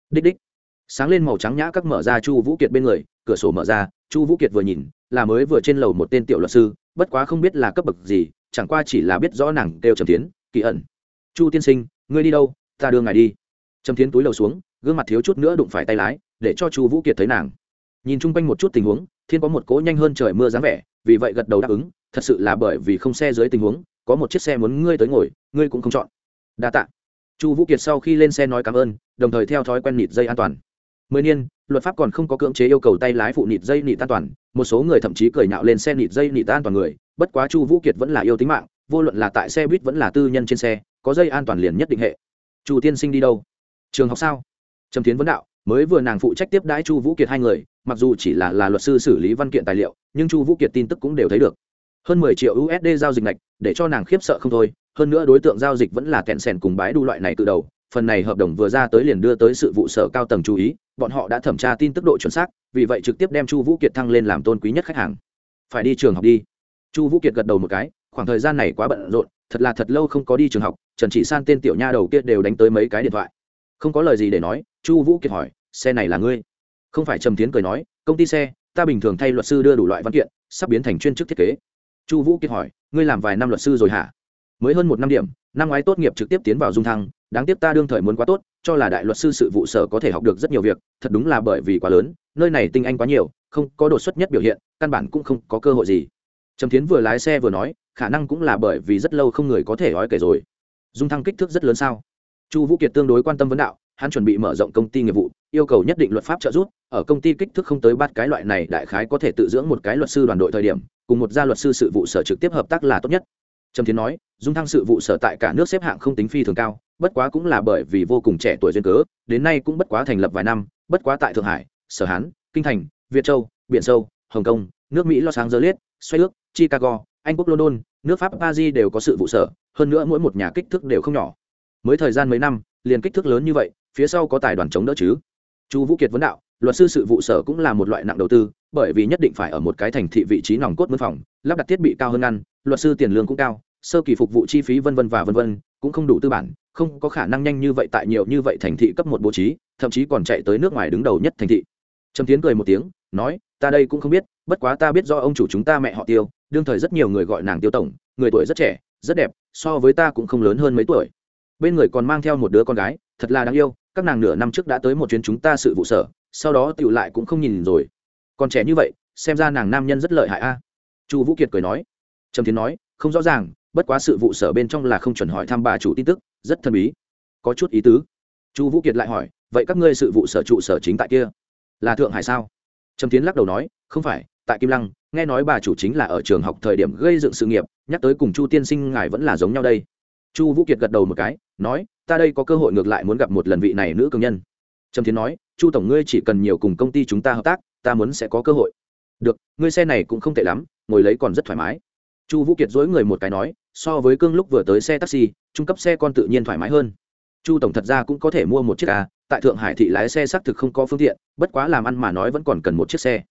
Đích đích. Sáng lên màu trắng nhã các mở ra chu vũ kiệt bên người, cửa sổ mở ra, chu vũ kiệt vừa nhìn, là mới vừa trên lầu một tên tiểu luật sư, bất quá không biết là cấp bậc gì chẳng qua chỉ là biết rõ nàng kêu trầm tiến kỳ ẩn, chu tiên sinh, ngươi đi đâu? Ta đưa ngài đi. Trầm tiến túi lầu xuống, gương mặt thiếu chút nữa đụng phải tay lái, để cho chu vũ kiệt thấy nàng. Nhìn chung quanh một chút tình huống, thiên có một cỗ nhanh hơn trời mưa dáng vẻ, vì vậy gật đầu đáp ứng, thật sự là bởi vì không xe dưới tình huống, có một chiếc xe muốn ngươi tới ngồi, ngươi cũng không chọn. Đa tạ. Chu vũ kiệt sau khi lên xe nói cảm ơn, đồng thời theo thói quen nịt dây an toàn mười niên, luật pháp còn không có cưỡng chế yêu cầu tay lái phụ nịt dây nịt an toàn, một số người thậm chí cười nhạo lên xe nịt dây nịt an toàn người, bất quá chu vũ kiệt vẫn là yêu tính mạng, vô luận là tại xe buýt vẫn là tư nhân trên xe, có dây an toàn liền nhất định hệ. Chu tiên sinh đi đâu? Trường học sao? Trầm tiến vấn đạo, mới vừa nàng phụ trách tiếp đãi chu vũ kiệt hai người, mặc dù chỉ là là luật sư xử lý văn kiện tài liệu, nhưng chu vũ kiệt tin tức cũng đều thấy được. Hơn mười triệu usd giao dịch lệch để cho nàng khiếp sợ không thôi, hơn nữa đối tượng giao dịch vẫn là kẹn sèn cùng bái đu loại này từ đầu, phần này hợp đồng vừa ra tới liền đưa tới sự vụ sở cao tầng chú ý bọn họ đã thẩm tra tin tức độ chuẩn xác, vì vậy trực tiếp đem chu vũ kiệt thăng lên làm tôn quý nhất khách hàng. Phải đi trường học đi. Chu vũ kiệt gật đầu một cái, khoảng thời gian này quá bận rộn, thật là thật lâu không có đi trường học, trần chỉ san tên tiểu nha đầu kia đều đánh tới mấy cái điện thoại. Không có lời gì để nói, chu vũ kiệt hỏi, xe này là ngươi? Không phải trầm tiến cười nói, công ty xe, ta bình thường thay luật sư đưa đủ loại văn kiện, sắp biến thành chuyên chức thiết kế. Chu vũ kiệt hỏi, ngươi làm vài năm luật sư rồi hả? Mới hơn một năm điểm, năm ngoái tốt nghiệp trực tiếp tiến vào dung thăng đáng tiếc ta đương thời muốn quá tốt, cho là đại luật sư sự vụ sở có thể học được rất nhiều việc, thật đúng là bởi vì quá lớn, nơi này tinh anh quá nhiều, không có đột xuất nhất biểu hiện, căn bản cũng không có cơ hội gì. Trầm tiến vừa lái xe vừa nói, khả năng cũng là bởi vì rất lâu không người có thể nói kể rồi. Dung thăng kích thước rất lớn sao? Chu vũ kiệt tương đối quan tâm vấn đạo, hắn chuẩn bị mở rộng công ty nghiệp vụ, yêu cầu nhất định luật pháp trợ giúp, ở công ty kích thước không tới bắt cái loại này đại khái có thể tự dưỡng một cái luật sư đoàn đội thời điểm, cùng một gia luật sư sự vụ sở trực tiếp hợp tác là tốt nhất trầm tiến nói, dung thăng sự vụ sở tại cả nước xếp hạng không tính phi thường cao, bất quá cũng là bởi vì vô cùng trẻ tuổi duyên cớ, đến nay cũng bất quá thành lập vài năm, bất quá tại thượng hải, sở hán, kinh thành, việt châu, biển sâu, hồng kông, nước mỹ los angeles, xoay ước, chicago, anh quốc london, nước pháp paris đều có sự vụ sở, hơn nữa mỗi một nhà kích thước đều không nhỏ. Mới thời gian mấy năm, liền kích thước lớn như vậy, phía sau có tài đoàn chống đỡ chứ? Chu vũ kiệt vấn đạo, luật sư sự vụ sở cũng là một loại nặng đầu tư, bởi vì nhất định phải ở một cái thành thị vị trí nòng cốt mân phòng, lắp đặt thiết bị cao hơn ăn luật sư tiền lương cũng cao sơ kỳ phục vụ chi phí vân vân và vân vân, cũng không đủ tư bản, không có khả năng nhanh như vậy tại nhiều như vậy thành thị cấp một bố trí, thậm chí còn chạy tới nước ngoài đứng đầu nhất thành thị. Trầm tiến cười một tiếng, nói, ta đây cũng không biết, bất quá ta biết do ông chủ chúng ta mẹ họ tiêu, đương thời rất nhiều người gọi nàng tiêu tổng, người tuổi rất trẻ, rất đẹp, so với ta cũng không lớn hơn mấy tuổi. Bên người còn mang theo một đứa con gái, thật là đáng yêu, các nàng nửa năm trước đã tới một chuyến chúng ta sự vụ sở, sau đó tựu lại cũng không nhìn rồi. Còn trẻ như vậy, xem ra nàng nam nhân rất lợi hại a. Chu vũ kiệt cười nói. Trầm tiến nói, không rõ ràng bất quá sự vụ sở bên trong là không chuẩn hỏi thăm bà chủ tin tức, rất thân bí. Có chút ý tứ. Chu vũ kiệt lại hỏi, vậy các ngươi sự vụ sở trụ sở chính tại kia là thượng hải sao? Trầm tiến lắc đầu nói, không phải, tại kim lăng, nghe nói bà chủ chính là ở trường học thời điểm gây dựng sự nghiệp, nhắc tới cùng chu tiên sinh ngài vẫn là giống nhau đây. Chu vũ kiệt gật đầu một cái, nói, ta đây có cơ hội ngược lại muốn gặp một lần vị này nữ cường nhân. Trầm tiến nói, chu tổng ngươi chỉ cần nhiều cùng công ty chúng ta hợp tác, ta muốn sẽ có cơ hội. Được, ngươi xe này cũng không tệ lắm, ngồi lấy còn rất thoải mái. Chu vũ kiệt dối người một cái nói so với cương lúc vừa tới xe taxi, trung cấp xe con tự nhiên thoải mái hơn. Chu tổng thật ra cũng có thể mua một chiếc à tại thượng hải thị lái xe xác thực không có phương tiện, bất quá làm ăn mà nói vẫn còn cần một chiếc xe.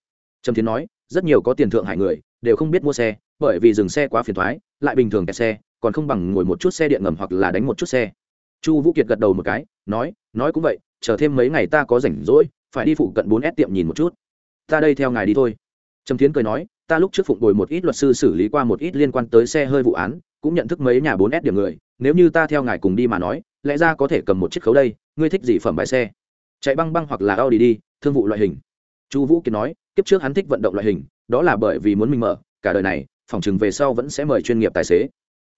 Trầm Thiến nói, rất nhiều có tiền thượng hải người đều không biết mua xe, bởi vì dừng xe quá phiền thoái, lại bình thường kẹt xe, còn không bằng ngồi một chút xe điện ngầm hoặc là đánh một chút xe. Chu vũ kiệt gật đầu một cái, nói nói cũng vậy, chờ thêm mấy ngày ta có rảnh rỗi, phải đi phụ cận bốn s tiệm nhìn một chút. Ta đây theo ngài đi thôi. Trầm Thiến cười nói, ta lúc trước phụng bồi một ít luật sư xử lý qua một ít liên quan tới xe hơi vụ án cũng nhận thức mấy nhà bốn s điểm người, nếu như ta theo ngài cùng đi mà nói, lẽ ra có thể cầm một chiếc khấu đây, ngươi thích gì phẩm bài xe? Chạy băng băng hoặc là audi đi, thương vụ loại hình. Chu vũ kiệt nói, kiếp trước hắn thích vận động loại hình, đó là bởi vì muốn mình mở, cả đời này, phòng chừng về sau vẫn sẽ mời chuyên nghiệp tài xế.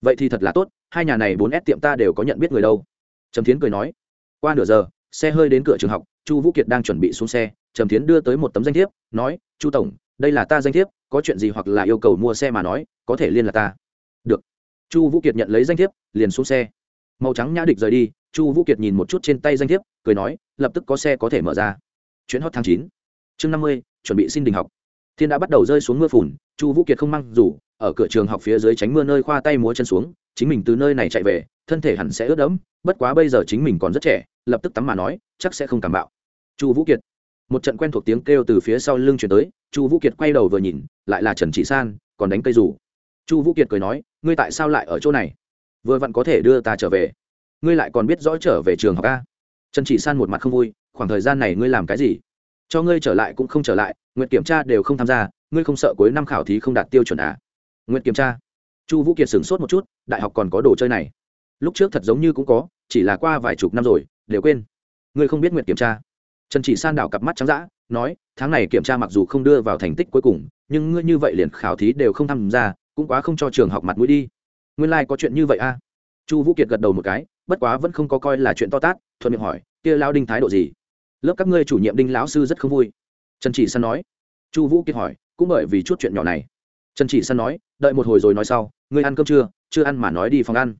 Vậy thì thật là tốt, hai nhà này bốn s tiệm ta đều có nhận biết người đâu. Trầm Thiến cười nói, qua nửa giờ, xe hơi đến cửa trường học, chu vũ kiệt đang chuẩn bị xuống xe, trầm Thiến đưa tới một tấm danh thiếp, nói, chu tổng, đây là ta danh thiếp, có chuyện gì hoặc là yêu cầu mua xe mà nói, có thể liên lạc ta. Được chu vũ kiệt nhận lấy danh thiếp, liền xuống xe. Màu trắng nhã địch rời đi, chu vũ kiệt nhìn một chút trên tay danh thiếp, cười nói, lập tức có xe có thể mở ra. Chuyến hot tháng chín. Chương năm mươi, chuẩn bị xin đình học. Thiên đã bắt đầu rơi xuống mưa phùn, chu vũ kiệt không mang rủ ở cửa trường học phía dưới tránh mưa nơi khoa tay múa chân xuống, chính mình từ nơi này chạy về, thân thể hẳn sẽ ướt đẫm, bất quá bây giờ chính mình còn rất trẻ, lập tức tắm mà nói, chắc sẽ không cảm bạo. Chu vũ kiệt. Một trận quen thuộc tiếng kêu từ phía sau lưng chuyển tới, chu vũ kiệt quay đầu vừa nhìn, lại là trần chỉ san, còn đánh cây rủ chu vũ kiệt cười nói, ngươi tại sao lại ở chỗ này? Vừa vặn có thể đưa ta trở về. Ngươi lại còn biết rõ trở về trường học a? Trần chỉ san một mặt không vui, khoảng thời gian này ngươi làm cái gì? Cho ngươi trở lại cũng không trở lại nguyện kiểm tra đều không tham gia, ngươi không sợ cuối năm khảo thí không đạt tiêu chuẩn à? Nguyện kiểm tra. Chu vũ kiệt sửng sốt một chút, đại học còn có đồ chơi này. Lúc trước thật giống như cũng có, chỉ là qua vài chục năm rồi, đều quên. Ngươi không biết nguyện kiểm tra? Trần chỉ san đảo cặp mắt trắng d ã nói, tháng này kiểm tra mặc dù không đưa vào thành tích cuối cùng, nhưng ngươi như vậy liền khảo thí đều không tham gia cũng quá không cho trường học mặt mũi đi. Nguyên lai、like、có chuyện như vậy a. À? chu vũ kiệt gật đầu một cái, bất quá vẫn không có coi là chuyện to tát, thuận miệng hỏi, kia lao đinh thái độ gì? Lớp các ngươi chủ nhiệm đinh lão sư rất không vui. Trần chỉ san nói. Chu vũ kiệt hỏi, cũng bởi vì chút chuyện nhỏ này. Trần chỉ san nói, đợi một hồi rồi nói sau, ngươi ăn cơm chưa? Chưa ăn mà nói đi phòng ăn.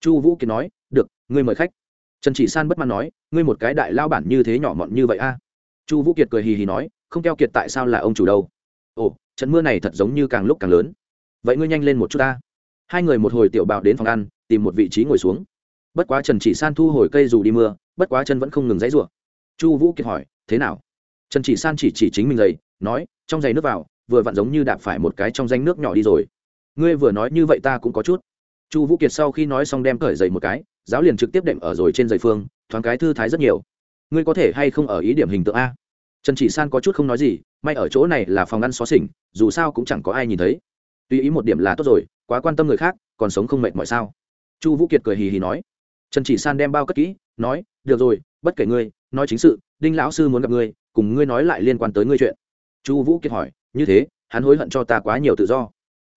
Chu vũ kiệt nói, được, ngươi mời khách. Trần chỉ san bất mãn nói, ngươi một cái đại lao bản như thế nhỏ mọn như vậy a? Chu vũ kiệt cười hì hì nói, không keo kiệt tại sao là ông chủ đâu? Ồ, trận mưa này thật giống như càng lúc càng lớn vậy ngươi nhanh lên một chút ta. Hai người một hồi tiểu bào đến phòng ăn, tìm một vị trí ngồi xuống. Bất quá trần chỉ san thu hồi cây dù đi mưa, bất quá chân vẫn không ngừng dãy rủa. Chu vũ kiệt hỏi, thế nào? Trần chỉ san chỉ chỉ chính mình giày nói, trong giày nước vào, vừa vặn giống như đạp phải một cái trong danh nước nhỏ đi rồi. Ngươi vừa nói như vậy ta cũng có chút. Chu vũ kiệt sau khi nói xong đem cởi giày một cái, giáo liền trực tiếp đệm ở rồi trên giày phương, thoáng cái thư thái rất nhiều. Ngươi có thể hay không ở ý điểm hình tượng a? Trần chỉ san có chút không nói gì, may ở chỗ này là phòng ăn xó xỉnh, dù sao cũng chẳng có ai nhìn thấy tùy ý một điểm là tốt rồi, quá quan tâm người khác, còn sống không mệt mọi sao? Chu vũ kiệt cười hì hì nói. Trần chỉ san đem bao cất kỹ, nói, được rồi, bất kể ngươi, nói chính sự, đinh lão sư muốn gặp ngươi, cùng ngươi nói lại liên quan tới ngươi chuyện. Chu vũ kiệt hỏi, như thế, hắn hối hận cho ta quá nhiều tự do.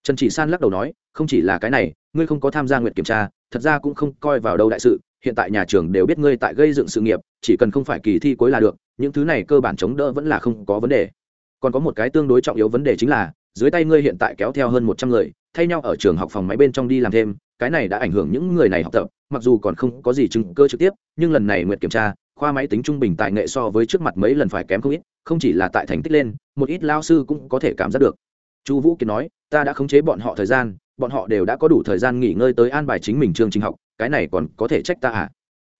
Trần chỉ san lắc đầu nói, không chỉ là cái này, ngươi không có tham gia nguyện kiểm tra, thật ra cũng không coi vào đâu đại sự, hiện tại nhà trường đều biết ngươi tại gây dựng sự nghiệp, chỉ cần không phải kỳ thi cuối là được, những thứ này cơ bản chống đỡ vẫn là không có vấn đề. Còn có một cái tương đối trọng yếu vấn đề chính là dưới tay ngươi hiện tại kéo theo hơn một trăm người, thay nhau ở trường học phòng máy bên trong đi làm thêm, cái này đã ảnh hưởng những người này học tập, mặc dù còn không có gì chứng cơ trực tiếp, nhưng lần này nguyện kiểm tra, khoa máy tính trung bình tại nghệ so với trước mặt mấy lần phải kém không ít, không chỉ là tại thành tích lên, một ít lao sư cũng có thể cảm giác được. Chu vũ kiệt nói, ta đã khống chế bọn họ thời gian, bọn họ đều đã có đủ thời gian nghỉ ngơi tới an bài chính mình chương trình học, cái này còn có thể trách ta à?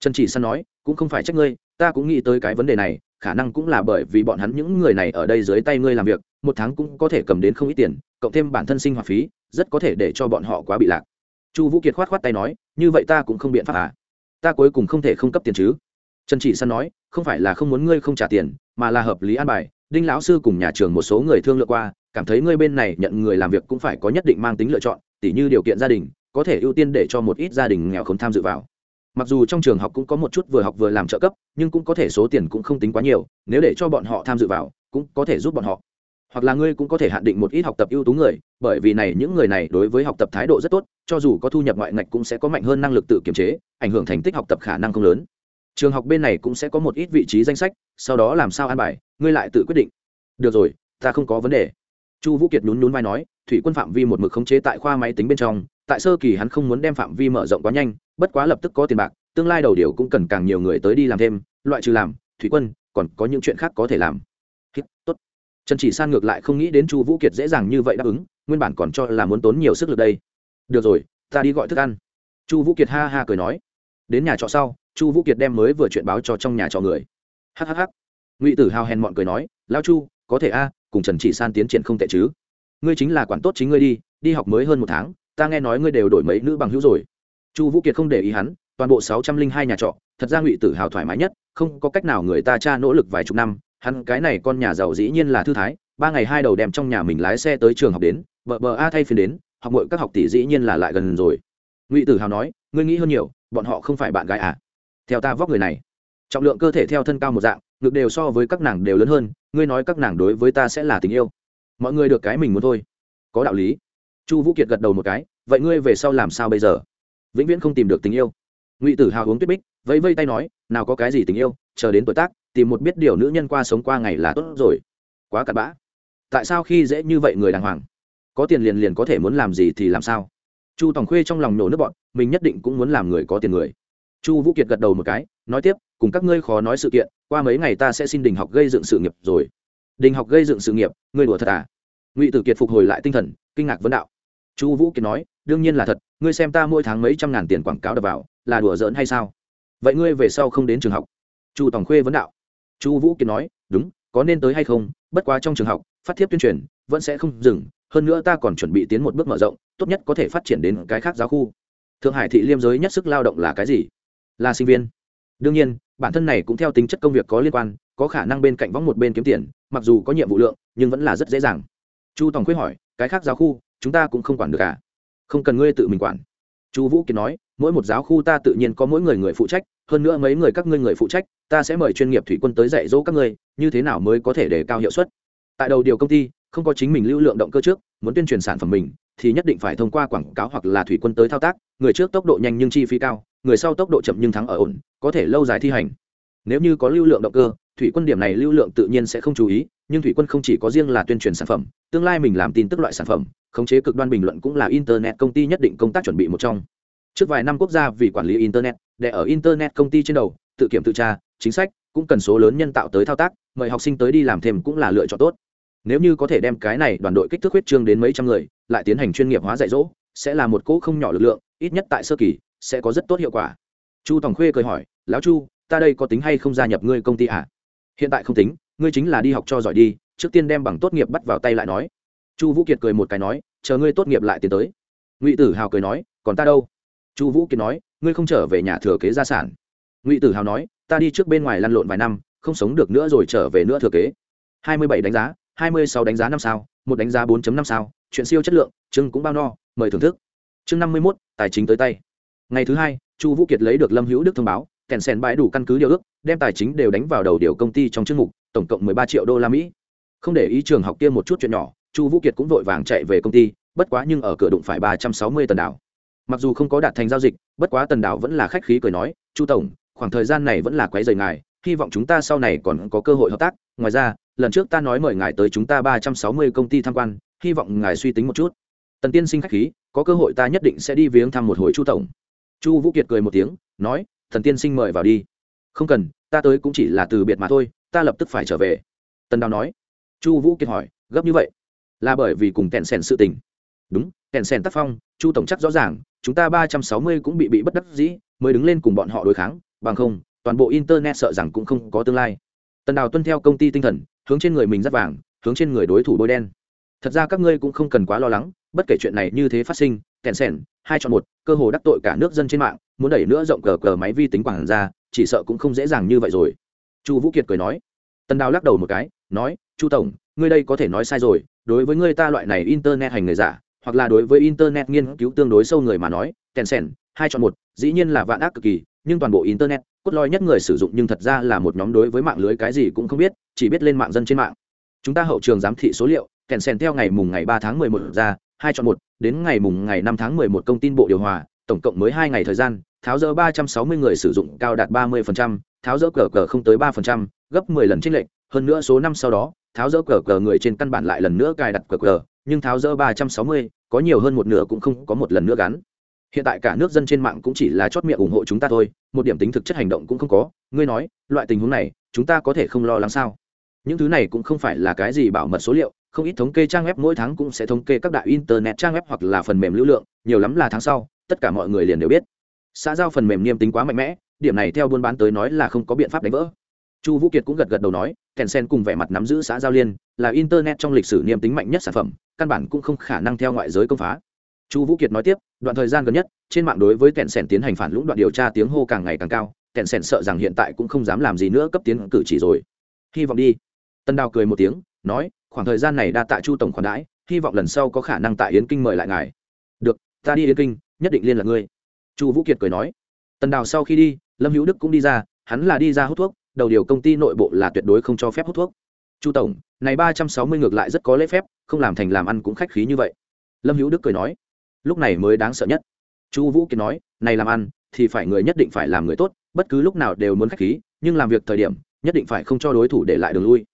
Trần chỉ săn nói, cũng không phải trách ngươi, ta cũng nghĩ tới cái vấn đề này khả năng cũng là bởi vì bọn hắn những người này ở đây dưới tay ngươi làm việc, một tháng cũng có thể cầm đến không ít tiền, cộng thêm bản thân sinh hoạt phí, rất có thể để cho bọn họ quá bị lạc. Chu vũ kiệt khoát khoát tay nói, như vậy ta cũng không biện pháp à? Ta cuối cùng không thể không cấp tiền chứ? Trần chỉ săn nói, không phải là không muốn ngươi không trả tiền, mà là hợp lý an bài. Đinh lão sư cùng nhà trường một số người thương lượng qua, cảm thấy ngươi bên này nhận người làm việc cũng phải có nhất định mang tính lựa chọn, tỉ như điều kiện gia đình, có thể ưu tiên để cho một ít gia đình nghèo không tham dự vào mặc dù trong trường học cũng có một chút vừa học vừa làm trợ cấp, nhưng cũng có thể số tiền cũng không tính quá nhiều, nếu để cho bọn họ tham dự vào, cũng có thể giúp bọn họ. Hoặc là ngươi cũng có thể hạn định một ít học tập ưu tú người, bởi vì này, những người này đối với học tập thái độ rất tốt, cho dù có thu nhập ngoại ngạch cũng sẽ có mạnh hơn năng lực tự kiểm chế, ảnh hưởng thành tích học tập khả năng không lớn. Trường học bên này cũng sẽ có một ít vị trí danh sách, sau đó làm sao an bài, ngươi lại tự quyết định. Được rồi, ta không có vấn đề. Chu vũ kiệt nhún nhún vai nói, thủy quân phạm vi một mực khống chế tại khoa máy tính bên trong, tại sơ kỳ hắn không muốn đem phạm vi mở rộng quá nhanh bất quá lập tức có tiền bạc, tương lai đầu điều cũng cần càng nhiều người tới đi làm thêm, loại trừ làm, thủy quân, còn có những chuyện khác có thể làm. Tốt. Trần chỉ san ngược lại không nghĩ đến chu vũ kiệt dễ dàng như vậy đáp ứng, nguyên bản còn cho là muốn tốn nhiều sức lực đây. Được rồi, ta đi gọi thức ăn. Chu vũ kiệt ha ha cười nói. Đến nhà trọ sau, chu vũ kiệt đem mới vừa chuyện báo cho trong nhà trọ người. Hhh ngụy tử hào hèn mọn cười nói lao chu, có thể a, cùng trần chỉ san tiến triển không tệ chứ. Ngươi chính là quản tốt chính ngươi đi đi học mới hơn một tháng, ta nghe nói ngươi đều đổi mấy nữ bằng hữu rồi chu vũ kiệt không để ý hắn, toàn bộ sáu trăm linh hai nhà trọ, thật ra ngụy tử hào thoải mái nhất, không có cách nào người ta cha nỗ lực vài chục năm, hắn cái này con nhà giàu dĩ nhiên là thư thái, ba ngày hai đầu đem trong nhà mình lái xe tới trường học đến vợ bờ a thay phiên đến, học mội các học tỷ dĩ nhiên là lại gần rồi. Ngụy tử hào nói, ngươi nghĩ hơn nhiều, bọn họ không phải bạn gái à? Theo ta vóc người này, trọng lượng cơ thể theo thân cao một dạng, ngực đều so với các nàng đều lớn hơn, ngươi nói các nàng đối với ta sẽ là tình yêu. Mọi người được cái mình muốn thôi. Có đạo lý. Chu vũ kiệt gật đầu một cái, vậy ngươi về sau làm sao bây giờ? Vĩnh viễn không tìm được tình yêu. Ngụy tử hào uống tuyết bích, vẫy vây tay nói, nào có cái gì tình yêu, chờ đến tuổi tác, tìm một biết điều nữ nhân qua sống qua ngày là tốt rồi. Quá cặn bã. Tại sao khi dễ như vậy người đàng hoàng? Có tiền liền liền có thể muốn làm gì thì làm sao? Chu tòng khuê trong lòng nổ nước bọn, mình nhất định cũng muốn làm người có tiền người. Chu vũ kiệt gật đầu một cái, nói tiếp, cùng các ngươi khó nói sự kiện, qua mấy ngày ta sẽ xin đình học gây dựng sự nghiệp rồi. Đình học gây dựng sự nghiệp, ngươi đùa thật à? Ngụy tử kiệt phục hồi lại tinh thần, kinh ngạc vấn đạo chu vũ kiệt nói, đương nhiên là thật, ngươi xem ta mỗi tháng mấy trăm ngàn tiền quảng cáo đập vào, là đùa giỡn hay sao? Vậy ngươi về sau không đến trường học? Chu tòng khuê vấn đạo. Chu vũ kiệt nói, đúng, có nên tới hay không, bất quá trong trường học, phát thiếp tuyên truyền, vẫn sẽ không dừng, hơn nữa ta còn chuẩn bị tiến một bước mở rộng, tốt nhất có thể phát triển đến cái khác giáo khu. Thượng hải thị liêm giới nhất sức lao động là cái gì? Là sinh viên. Đương nhiên, bản thân này cũng theo tính chất công việc có liên quan, có khả năng bên cạnh võng một bên kiếm tiền, mặc dù có nhiệm vụ lượng, nhưng vẫn là rất dễ dàng. Chu tòng khuyết hỏi, cái khác giáo khu chúng ta cũng không quản được cả à? không cần ngươi tự mình quản. Chu vũ kiệt nói, mỗi một giáo khu ta tự nhiên có mỗi người người phụ trách, hơn nữa mấy người các ngươi người phụ trách, ta sẽ mời chuyên nghiệp thủy quân tới dạy dỗ các ngươi, như thế nào mới có thể để cao hiệu suất? Tại đầu điều công ty, không có chính mình lưu lượng động cơ trước, muốn tuyên truyền sản phẩm mình, thì nhất định phải thông qua quảng cáo hoặc là thủy quân tới thao tác, người trước tốc độ nhanh nhưng chi phí cao, người sau tốc độ chậm nhưng thắng ở ổn, có thể lâu dài thi hành. Nếu như có lưu lượng động cơ thủy quân điểm này lưu lượng tự nhiên sẽ không chú ý, nhưng thủy quân không chỉ có riêng là tuyên truyền sản phẩm, tương lai mình làm tin tức loại sản phẩm, khống chế cực đoan bình luận cũng là internet công ty nhất định công tác chuẩn bị một trong. Trước vài năm quốc gia vì quản lý internet, để ở internet công ty trên đầu, tự kiểm tự tra, chính sách cũng cần số lớn nhân tạo tới thao tác, mời học sinh tới đi làm thêm cũng là lựa chọn tốt. Nếu như có thể đem cái này đoàn đội kích thước huyết trương đến mấy trăm người, lại tiến hành chuyên nghiệp hóa dạy dỗ, sẽ là một cỗ không nhỏ lực lượng, ít nhất tại sơ kỳ, sẽ có rất tốt hiệu quả. Chu tòng khuê cười hỏi, lão chu, ta đây có tính hay không gia nhập ngươi công ty à? Hiện tại không tính, ngươi chính là đi học cho giỏi đi, trước tiên đem bằng tốt nghiệp bắt vào tay lại nói. Chu vũ kiệt cười một cái nói, chờ ngươi tốt nghiệp lại tiến tới. Ngụy tử hào cười nói, còn ta đâu? Chu vũ kiệt nói, ngươi không trở về nhà thừa kế gia sản. Ngụy tử hào nói, ta đi trước bên ngoài lăn lộn vài năm, không sống được nữa rồi trở về nữa thừa kế. Hai mươi bảy đánh giá, hai mươi sáu đánh giá năm sao, một đánh giá bốn năm sao, chuyện siêu chất lượng, chương cũng bao no, mời thưởng thức. Chương năm mươi mốt, tài chính tới tay. Ngày thứ hai, chu vũ kiệt lấy được lâm hữu đức thông báo kèn sen bãi đủ căn cứ điều ước, đem tài chính đều đánh vào đầu điều công ty trong chương mục, tổng cộng 13 triệu đô la mỹ. Không để ý trường học kia một chút chuyện nhỏ, chu vũ kiệt cũng vội vàng chạy về công ty, bất quá nhưng ở cửa đụng phải ba trăm sáu mươi tần đảo. Mặc dù không có đạt thành giao dịch, bất quá tần đảo vẫn là khách khí cười nói, chu tổng, khoảng thời gian này vẫn là quấy rầy ngài, hy vọng chúng ta sau này còn có cơ hội hợp tác. Ngoài ra, lần trước ta nói mời ngài tới chúng ta ba trăm sáu mươi công ty tham quan, hy vọng ngài suy tính một chút. Tần tiên sinh khách khí, có cơ hội ta nhất định sẽ đi viếng thăm một hồi chu tổng. Chu vũ kiệt cười một tiếng, nói thần tiên sinh mời vào đi. Không cần, ta tới cũng chỉ là từ biệt mà thôi, ta lập tức phải trở về. Tần đào nói. Chu vũ kiệt hỏi, gấp như vậy? Là bởi vì cùng kẹn sèn sự tình. Đúng, kẹn sèn tác phong, chu tổng chắc rõ ràng, chúng ta ba trăm sáu mươi cũng bị bị bất đắc dĩ, mới đứng lên cùng bọn họ đối kháng, bằng không, toàn bộ internet sợ rằng cũng không có tương lai. Tần đào tuân theo công ty tinh thần, hướng trên người mình rất vàng, hướng trên người đối thủ bôi đen. Thật ra các ngươi cũng không cần quá lo lắng bất kể chuyện này như thế phát sinh, kèn sèn, hai chọn một, cơ hồ đắc tội cả nước dân trên mạng, muốn đẩy nữa rộng cờ cờ máy vi tính quảng ra, chỉ sợ cũng không dễ dàng như vậy rồi. Chu vũ kiệt cười nói. Tần đào lắc đầu một cái, nói, chu tổng, ngươi đây có thể nói sai rồi, đối với ngươi ta loại này internet hành người giả, hoặc là đối với internet nghiên cứu tương đối sâu người mà nói, kèn sèn, hai chọn một, dĩ nhiên là vạn ác cực kỳ, nhưng toàn bộ internet, cốt lõi nhất người sử dụng nhưng thật ra là một nhóm đối với mạng lưới cái gì cũng không biết, chỉ biết lên mạng dân trên mạng. Chúng ta hậu trường giám thị số liệu, kèn sèn theo ngày mùng ngày ba tháng mười một ra hai chọn một đến ngày mùng ngày năm tháng mười một công tin bộ điều hòa tổng cộng mới hai ngày thời gian tháo dỡ ba trăm sáu mươi người sử dụng cao đạt ba mươi phần trăm, tháo dỡ cờ cờ không tới ba phần trăm, gấp mười lần trích lệnh hơn nữa số năm sau đó tháo dỡ cờ cờ người trên căn bản lại lần nữa cài đặt cờ cờ nhưng tháo dỡ ba trăm sáu mươi có nhiều hơn một nửa cũng không có một lần nữa gắn. Hiện tại cả nước dân trên mạng cũng chỉ là chót miệng ủng hộ chúng ta thôi một điểm tính thực chất hành động cũng không có. Ngươi nói loại tình huống này chúng ta có thể không lo lắng sao? Những thứ này cũng không phải là cái gì bảo mật số liệu không ít thống kê trang web mỗi tháng cũng sẽ thống kê các đại internet trang web hoặc là phần mềm lưu lượng, nhiều lắm là tháng sau, tất cả mọi người liền đều biết. Xã giao phần mềm niêm tính quá mạnh mẽ, điểm này theo buôn bán tới nói là không có biện pháp đánh vỡ. Chu vũ kiệt cũng gật gật đầu nói kèn sen cùng vẻ mặt nắm giữ xã giao liên, là internet trong lịch sử niêm tính mạnh nhất sản phẩm, căn bản cũng không khả năng theo ngoại giới công phá. Chu vũ kiệt nói tiếp, đoạn thời gian gần nhất, trên mạng đối với kèn sen tiến hành phản lũng đoạn điều tra tiếng hô càng ngày càng cao kèn sen sợ rằng hiện tại cũng không dám làm gì nữa cấp tiến cử chỉ rồi. Hy vọng đi. Tân đào cười một tiếng, nói khoảng thời gian này đa tạ chu tổng khoản đãi, hy vọng lần sau có khả năng tại yến kinh mời lại ngài. Được, ta đi yến kinh, nhất định liên là ngươi. Chu vũ kiệt cười nói. Tần đào sau khi đi, lâm hữu đức cũng đi ra, hắn là đi ra hút thuốc, đầu điều công ty nội bộ là tuyệt đối không cho phép hút thuốc. Chu tổng, này ba trăm sáu mươi ngược lại rất có lễ phép, không làm thành làm ăn cũng khách khí như vậy. Lâm hữu đức cười nói. Lúc này mới đáng sợ nhất. Chu vũ kiệt nói, này làm ăn, thì phải người nhất định phải làm người tốt, bất cứ lúc nào đều muốn khách khí, nhưng làm việc thời điểm, nhất định phải không cho đối thủ để lại đường lui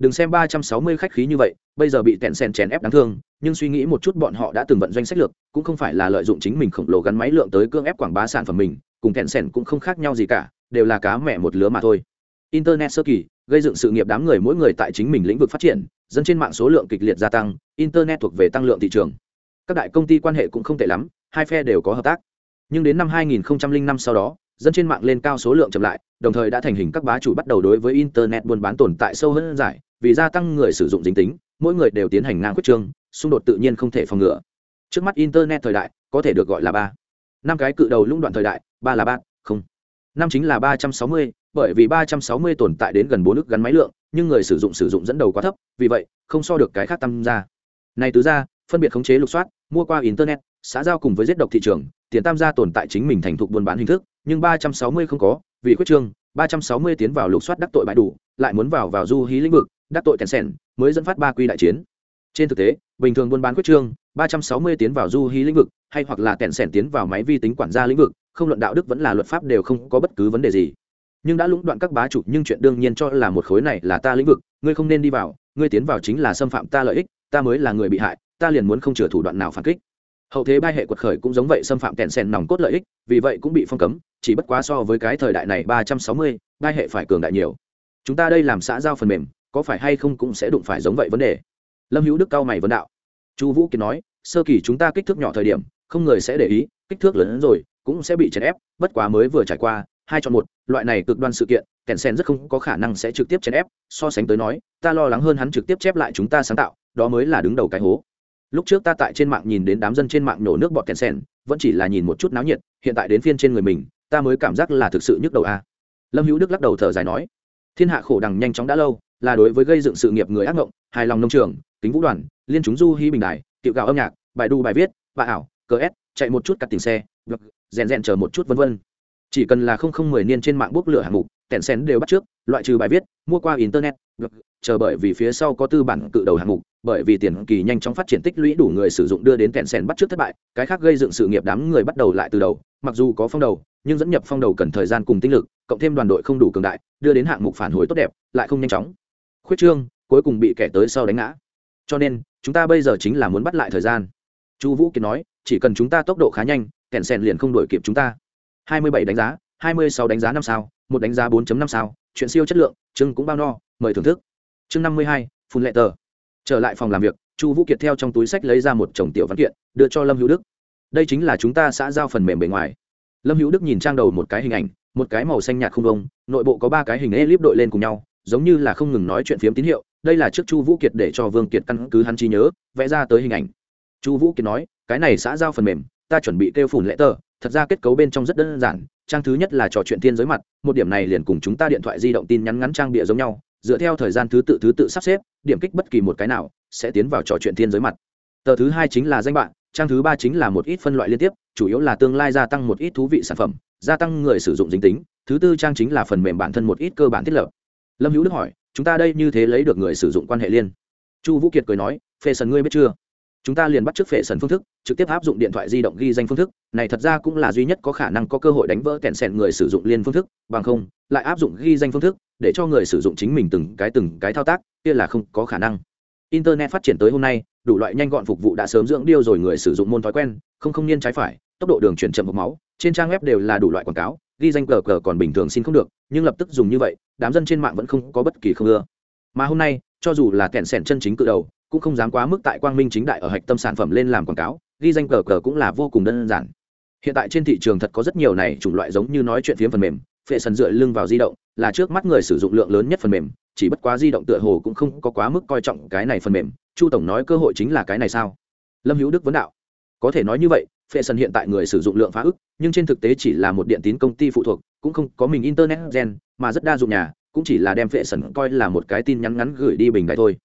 đừng xem ba trăm sáu mươi khách khí như vậy, bây giờ bị tẹn sen chèn ép đáng thương, nhưng suy nghĩ một chút bọn họ đã từng vận doanh sách lược, cũng không phải là lợi dụng chính mình khổng lồ gắn máy lượng tới cưỡng ép quảng bá sản phẩm mình, cùng tẹn sen cũng không khác nhau gì cả, đều là cá mẹ một lứa mà thôi. Internet sơ kỳ, gây dựng sự nghiệp đám người mỗi người tại chính mình lĩnh vực phát triển, dân trên mạng số lượng kịch liệt gia tăng, internet thuộc về tăng lượng thị trường. Các đại công ty quan hệ cũng không tệ lắm, hai phe đều có hợp tác. Nhưng đến năm 2005 sau đó, dân trên mạng lên cao số lượng chậm lại, đồng thời đã thành hình các bá chủ bắt đầu đối với internet buôn bán tồn tại sâu hơn giải vì gia tăng người sử dụng dính tính, mỗi người đều tiến hành ngang quyết trương xung đột tự nhiên không thể phòng ngừa. Trước mắt internet thời đại, có thể được gọi là ba. Năm cái cự đầu lũng đoạn thời đại, ba là ba, không. Năm chính là ba trăm sáu mươi, bởi vì ba trăm sáu mươi tồn tại đến gần bốn nước gắn máy lượng, nhưng người sử dụng sử dụng dẫn đầu quá thấp, vì vậy, không so được cái khác tăng ra này tứ ra phân biệt khống chế lục soát, mua qua internet, xã giao cùng với giết độc thị trường, tiền tam gia tồn tại chính mình thành thục buôn bán hình thức, nhưng ba trăm sáu mươi không có, vì quyết trương ba trăm sáu mươi tiến vào lục soát đắc tội bãi đủ, lại muốn vào vào du hí lĩnh vực đắc tội tencent sèn mới dẫn phát ba quy đại chiến. Trên thực tế, bình thường buôn bán quyết trương, ba trăm sáu mươi tiến vào du hí lĩnh vực, hay hoặc là tencent sèn tiến vào máy vi tính quản gia lĩnh vực, không luận đạo đức vẫn là luật pháp đều không có bất cứ vấn đề gì. Nhưng đã lũng đoạn các bá chủ, nhưng chuyện đương nhiên cho là một khối này là ta lĩnh vực, ngươi không nên đi vào, ngươi tiến vào chính là xâm phạm ta lợi ích, ta mới là người bị hại, ta liền muốn không chừa thủ đoạn nào phản kích. Hậu thế bai hệ quật khởi cũng giống vậy xâm phạm kẹn sen nòng cốt lợi ích, vì vậy cũng bị phong cấm, chỉ bất quá so với cái thời đại này ba trăm sáu mươi, bai hệ phải cường đại nhiều. Chúng ta đây làm xã giao phần mềm có phải hay không cũng sẽ đụng phải giống vậy vấn đề. Lâm hữu đức cao mày vấn đạo. Chu vũ kiệt nói, sơ kỳ chúng ta kích thước nhỏ thời điểm, không người sẽ để ý, kích thước lớn hơn rồi, cũng sẽ bị chèn ép, bất quá mới vừa trải qua, hai chọn một, loại này cực đoan sự kiện kèn sen rất không có khả năng sẽ trực tiếp chèn ép, so sánh tới nói, ta lo lắng hơn hắn trực tiếp chép lại chúng ta sáng tạo, đó mới là đứng đầu cái hố. Lúc trước ta tại trên mạng nhìn đến đám dân trên mạng nổ nước bọt kèn sen vẫn chỉ là nhìn một chút náo nhiệt, hiện tại đến phiên trên người mình, ta mới cảm giác là thực sự nhức đầu a. Lâm hữu đức lắc đầu thở dài nói, thiên hạ khổ đằng nhanh chóng đã lâu là đối với gây dựng sự nghiệp người ác ngộng, hài lòng nông trường, kính vũ đoàn, liên chúng du hy bình đài, tiệu gạo âm nhạc, bài đu bài viết, bà ảo, cờ s chạy một chút cắt tiền xe rèn rèn chờ một chút vân vân. Chỉ cần là không không mười niên trên mạng bốc lửa hạng mục tèn sen đều bắt trước, loại trừ bài viết, mua qua internet chờ bởi vì phía sau có tư bản cự đầu hạng mục, bởi vì tiền kỳ nhanh chóng phát triển tích lũy đủ người sử dụng đưa đến tèn sen bắt trước thất bại, cái khác gây dựng sự nghiệp đám người bắt đầu lại từ đầu, mặc dù có phong đầu, nhưng dẫn nhập phong đầu cần thời gian cùng tinh lực, cộng thêm đoàn đội không đủ cường đại, đưa đến hạng mục phản hồi tốt đẹp, lại không nhanh chóng khuyết trương, cuối cùng bị kẻ tới sau đánh ngã. Cho nên, chúng ta bây giờ chính là muốn bắt lại thời gian. Chu vũ kiệt nói, chỉ cần chúng ta tốc độ khá nhanh kẹn sen liền không đổi kịp chúng ta. Hai mươi bảy đánh giá, hai mươi sáu đánh giá năm sao, một đánh giá 4 năm sao, chuyện siêu chất lượng, chương cũng bao no, mời thưởng thức. Chương năm mươi hai, phun lệ tờ. Trở lại phòng làm việc, chu vũ kiệt theo trong túi sách lấy ra một chồng tiểu văn kiện, đưa cho lâm hữu đức. Đây chính là chúng ta xã giao phần mềm bề ngoài. Lâm hữu đức nhìn trang đầu một cái hình ảnh, một cái màu xanh nhạt không vông nội bộ có ba cái hình elip đội lên cùng nhau giống như là không ngừng nói chuyện phiếm tín hiệu, đây là trước chu vũ kiệt để cho vương kiệt căn cứ hắn trí nhớ, vẽ ra tới hình ảnh. Chu vũ kiệt nói, cái này xã giao phần mềm, ta chuẩn bị kêu phủn lệ tờ, thật ra kết cấu bên trong rất đơn giản, trang thứ nhất là trò chuyện thiên giới mặt, một điểm này liền cùng chúng ta điện thoại di động tin nhắn ngắn trang bịa giống nhau, dựa theo thời gian thứ tự thứ tự sắp xếp, điểm kích bất kỳ một cái nào, sẽ tiến vào trò chuyện thiên giới mặt. Tờ thứ hai chính là danh bạn trang thứ ba chính là một ít phân loại liên tiếp, chủ yếu là tương lai gia tăng một ít thú vị sản phẩm, gia tăng người sử dụng dính tính, thứ tư trang chính là phần mềm bản thân một ít cơ bản thiết lập lâm hữu đức hỏi, chúng ta đây như thế lấy được người sử dụng quan hệ liên? Chu vũ kiệt cười nói phê sần ngươi biết chưa? Chúng ta liền bắt t r ư ớ c phệ sần phương thức, trực tiếp áp dụng điện thoại di động ghi danh phương thức, này thật ra cũng là duy nhất có khả năng có cơ hội đánh vỡ kẹn sẹn người sử dụng liên phương thức, bằng không, lại áp dụng ghi danh phương thức, để cho người sử dụng chính mình từng cái từng cái thao tác, kia là không có khả năng. Internet phát triển tới hôm nay, đủ loại nhanh gọn phục vụ đã sớm dưỡng điêu rồi người sử dụng môn thói quen, không không niên trái phải, tốc độ đường chuyển chậm hộp máu trên trang web đều là đủ loại quảng cáo, ghi danh cờ cờ còn bình thường xin không được, nhưng lập tức dùng như vậy, đám dân trên mạng vẫn không có bất kỳ không ưa. Mà hôm nay, cho dù là kẹn sẻn chân chính cự đầu, cũng không dám quá mức tại quang minh chính đại ở hạch tâm sản phẩm lên làm quảng cáo, ghi danh cờ cờ cũng là vô cùng đơn giản. Hiện tại trên thị trường thật có rất nhiều này chủng loại giống như nói chuyện phiếm phần mềm, phệ sần dựa lưng vào di động, là trước mắt người sử dụng lượng lớn nhất phần mềm, chỉ bất quá di động tựa hồ cũng không có quá mức coi trọng cái này phần mềm. Chu tổng nói cơ hội chính là cái này sao? Lâm hữu đức vấn đạo. Có thể nói như vậy, phệ sần hiện tại người sử dụng lượng phá ức nhưng trên thực tế chỉ là một điện tín công ty phụ thuộc, cũng không có mình internet gen, mà rất đa dụng nhà, cũng chỉ là đem phệ sần coi là một cái tin nhắn ngắn gửi đi bình đại thôi.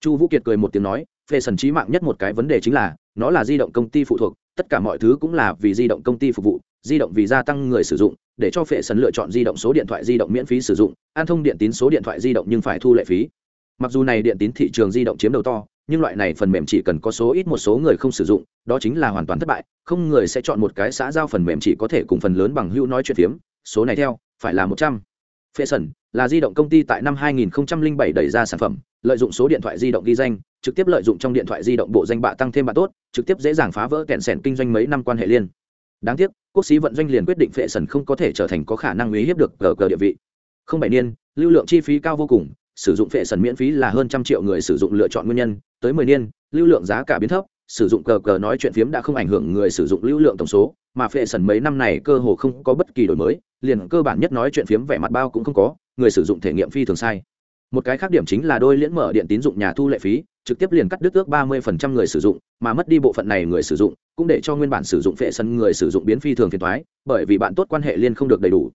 Chu vũ kiệt cười một tiếng nói, phệ sần trí mạng nhất một cái vấn đề chính là, nó là di động công ty phụ thuộc, tất cả mọi thứ cũng là vì di động công ty phục vụ, di động vì gia tăng người sử dụng, để cho phệ sần lựa chọn di động số điện thoại di động miễn phí sử dụng, an thông điện tín số điện thoại di động nhưng phải thu lệ phí. Mặc dù này điện tín thị trường di động chiếm đầu to nhưng loại này phần mềm chỉ cần có số ít một số người không sử dụng, đó chính là hoàn toàn thất bại. Không người sẽ chọn một cái xã giao phần mềm chỉ có thể cùng phần lớn bằng hữu nói chuyện phiếm. Số này theo, phải là một trăm. Phệ sẩn, là di động công ty tại năm 2007 đẩy ra sản phẩm, lợi dụng số điện thoại di động ghi danh, trực tiếp lợi dụng trong điện thoại di động bộ danh bạ tăng thêm bạ tốt, trực tiếp dễ dàng phá vỡ kẹn sẻn kinh doanh mấy năm quan hệ liên. Đáng tiếc, quốc sĩ vận doanh liền quyết định phệ sần không có thể trở thành có khả năng uy hiếp được gờ gờ địa vị. Không bảy niên, lưu lượng chi phí cao vô cùng, sử dụng phệ sần miễn phí là hơn trăm triệu người sử dụng lựa chọn nguyên nhân tới mười niên, lưu lượng giá cả biến thấp, sử dụng cờ cờ nói chuyện phiếm đã không ảnh hưởng người sử dụng lưu lượng tổng số, mà phệ sần mấy năm này cơ hồ không có bất kỳ đổi mới, liền cơ bản nhất nói chuyện phiếm vẻ mặt bao cũng không có, người sử dụng thể nghiệm phi thường sai. Một cái khác điểm chính là đôi liễn mở điện tín dụng nhà thu lệ phí, trực tiếp liền cắt đứt ước ba mươi phần trăm người sử dụng, mà mất đi bộ phận này người sử dụng, cũng để cho nguyên bản sử dụng phệ sân người sử dụng biến phi thường phiền thoái bởi vì bạn tốt quan hệ liên không được đầy đủ.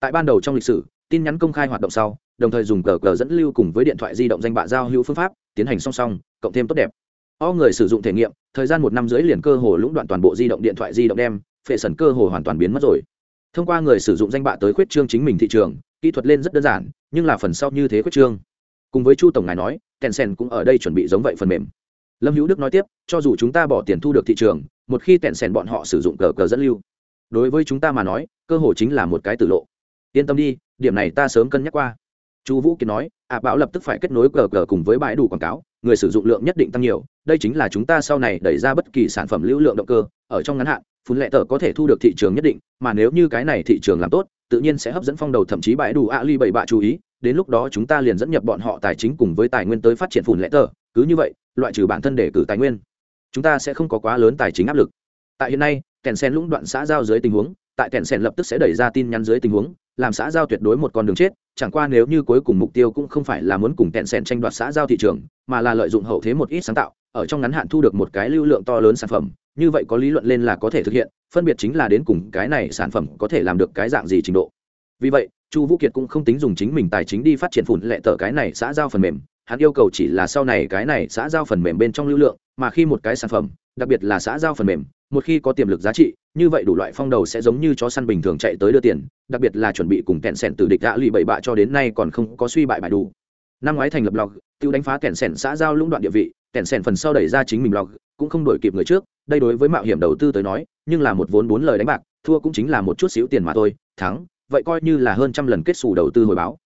Tại ban đầu trong lịch sử, tin nhắn công khai hoạt động sau, đồng thời dùng cờ cờ dẫn lưu cùng với điện thoại di động danh bạ giao hữu phương pháp tiến hành song song, cộng thêm tốt đẹp. O người sử dụng thể nghiệm, thời gian một năm dưới liền cơ hồ lũng đoạn toàn bộ di động điện thoại di động đem, phệ sần cơ hồ hoàn toàn biến mất rồi. Thông qua người sử dụng danh bạ tới khuyết trương chính mình thị trường, kỹ thuật lên rất đơn giản, nhưng là phần sau như thế khuyết trương. Cùng với chu tổng ngài nói kèn sen cũng ở đây chuẩn bị giống vậy phần mềm. Lâm hữu đức nói tiếp, cho dù chúng ta bỏ tiền thu được thị trường, một khi kèn sen bọn họ sử dụng cờ cờ dẫn lưu. Đối với chúng ta mà nói, cơ hồ chính là một cái tử lộ. Yên tâm đi, điểm này ta sớm cân nhắc qua chu vũ kiệt nói ạ à, bảo lập tức phải kết nối cờ cờ cùng với bãi đủ quảng cáo người sử dụng lượng nhất định tăng nhiều đây chính là chúng ta sau này đẩy ra bất kỳ sản phẩm lưu lượng động cơ ở trong ngắn hạn phun lệ tờ có thể thu được thị trường nhất định mà nếu như cái này thị trường làm tốt tự nhiên sẽ hấp dẫn phong đầu thậm chí bãi đủ ạ ly bảy bạ chú ý đến lúc đó chúng ta liền dẫn nhập bọn họ tài chính cùng với tài nguyên tới phát triển phun lệ tờ cứ như vậy loại trừ bản thân để cử tài nguyên chúng ta sẽ không có quá lớn tài chính áp lực. Tại hiện nay kèn sen lũng đoạn xã giao dưới tình huống tại kèn sen lập tức sẽ đẩy ra tin nhắn dưới tình huống làm xã giao tuyệt đối một con đường chết, chẳng qua nếu như cuối cùng mục tiêu cũng không phải là muốn cùng tẹn sen tranh đoạt xã giao thị trường, mà là lợi dụng hậu thế một ít sáng tạo, ở trong ngắn hạn thu được một cái lưu lượng to lớn sản phẩm, như vậy có lý luận lên là có thể thực hiện, phân biệt chính là đến cùng cái này sản phẩm có thể làm được cái dạng gì trình độ. Vì vậy, chu vũ kiệt cũng không tính dùng chính mình tài chính đi phát triển phủn lệ tờ cái này xã giao phần mềm, hắn yêu cầu chỉ là sau này cái này xã giao phần mềm bên trong lưu lượng, mà khi một cái sản phẩm, đặc biệt là xã giao phần mềm một khi có tiềm lực giá trị, như vậy đủ loại phong đầu sẽ giống như chó săn bình thường chạy tới đưa tiền, đặc biệt là chuẩn bị cùng kẹn sẻn từ địch đã lụy bậy bạ cho đến nay còn không có suy bại bại đủ. Năm ngoái thành lập log tự đánh phá kẹn sẻn xã giao lũng đoạn địa vị, kẹn sẻn phần sau đẩy ra chính mình log, cũng không đổi kịp người trước, đây đối với mạo hiểm đầu tư tới nói, nhưng là một vốn bốn lời đánh bạc, thua cũng chính là một chút xíu tiền mà thôi, thắng, vậy coi như là hơn trăm lần kết xù đầu tư hồi báo.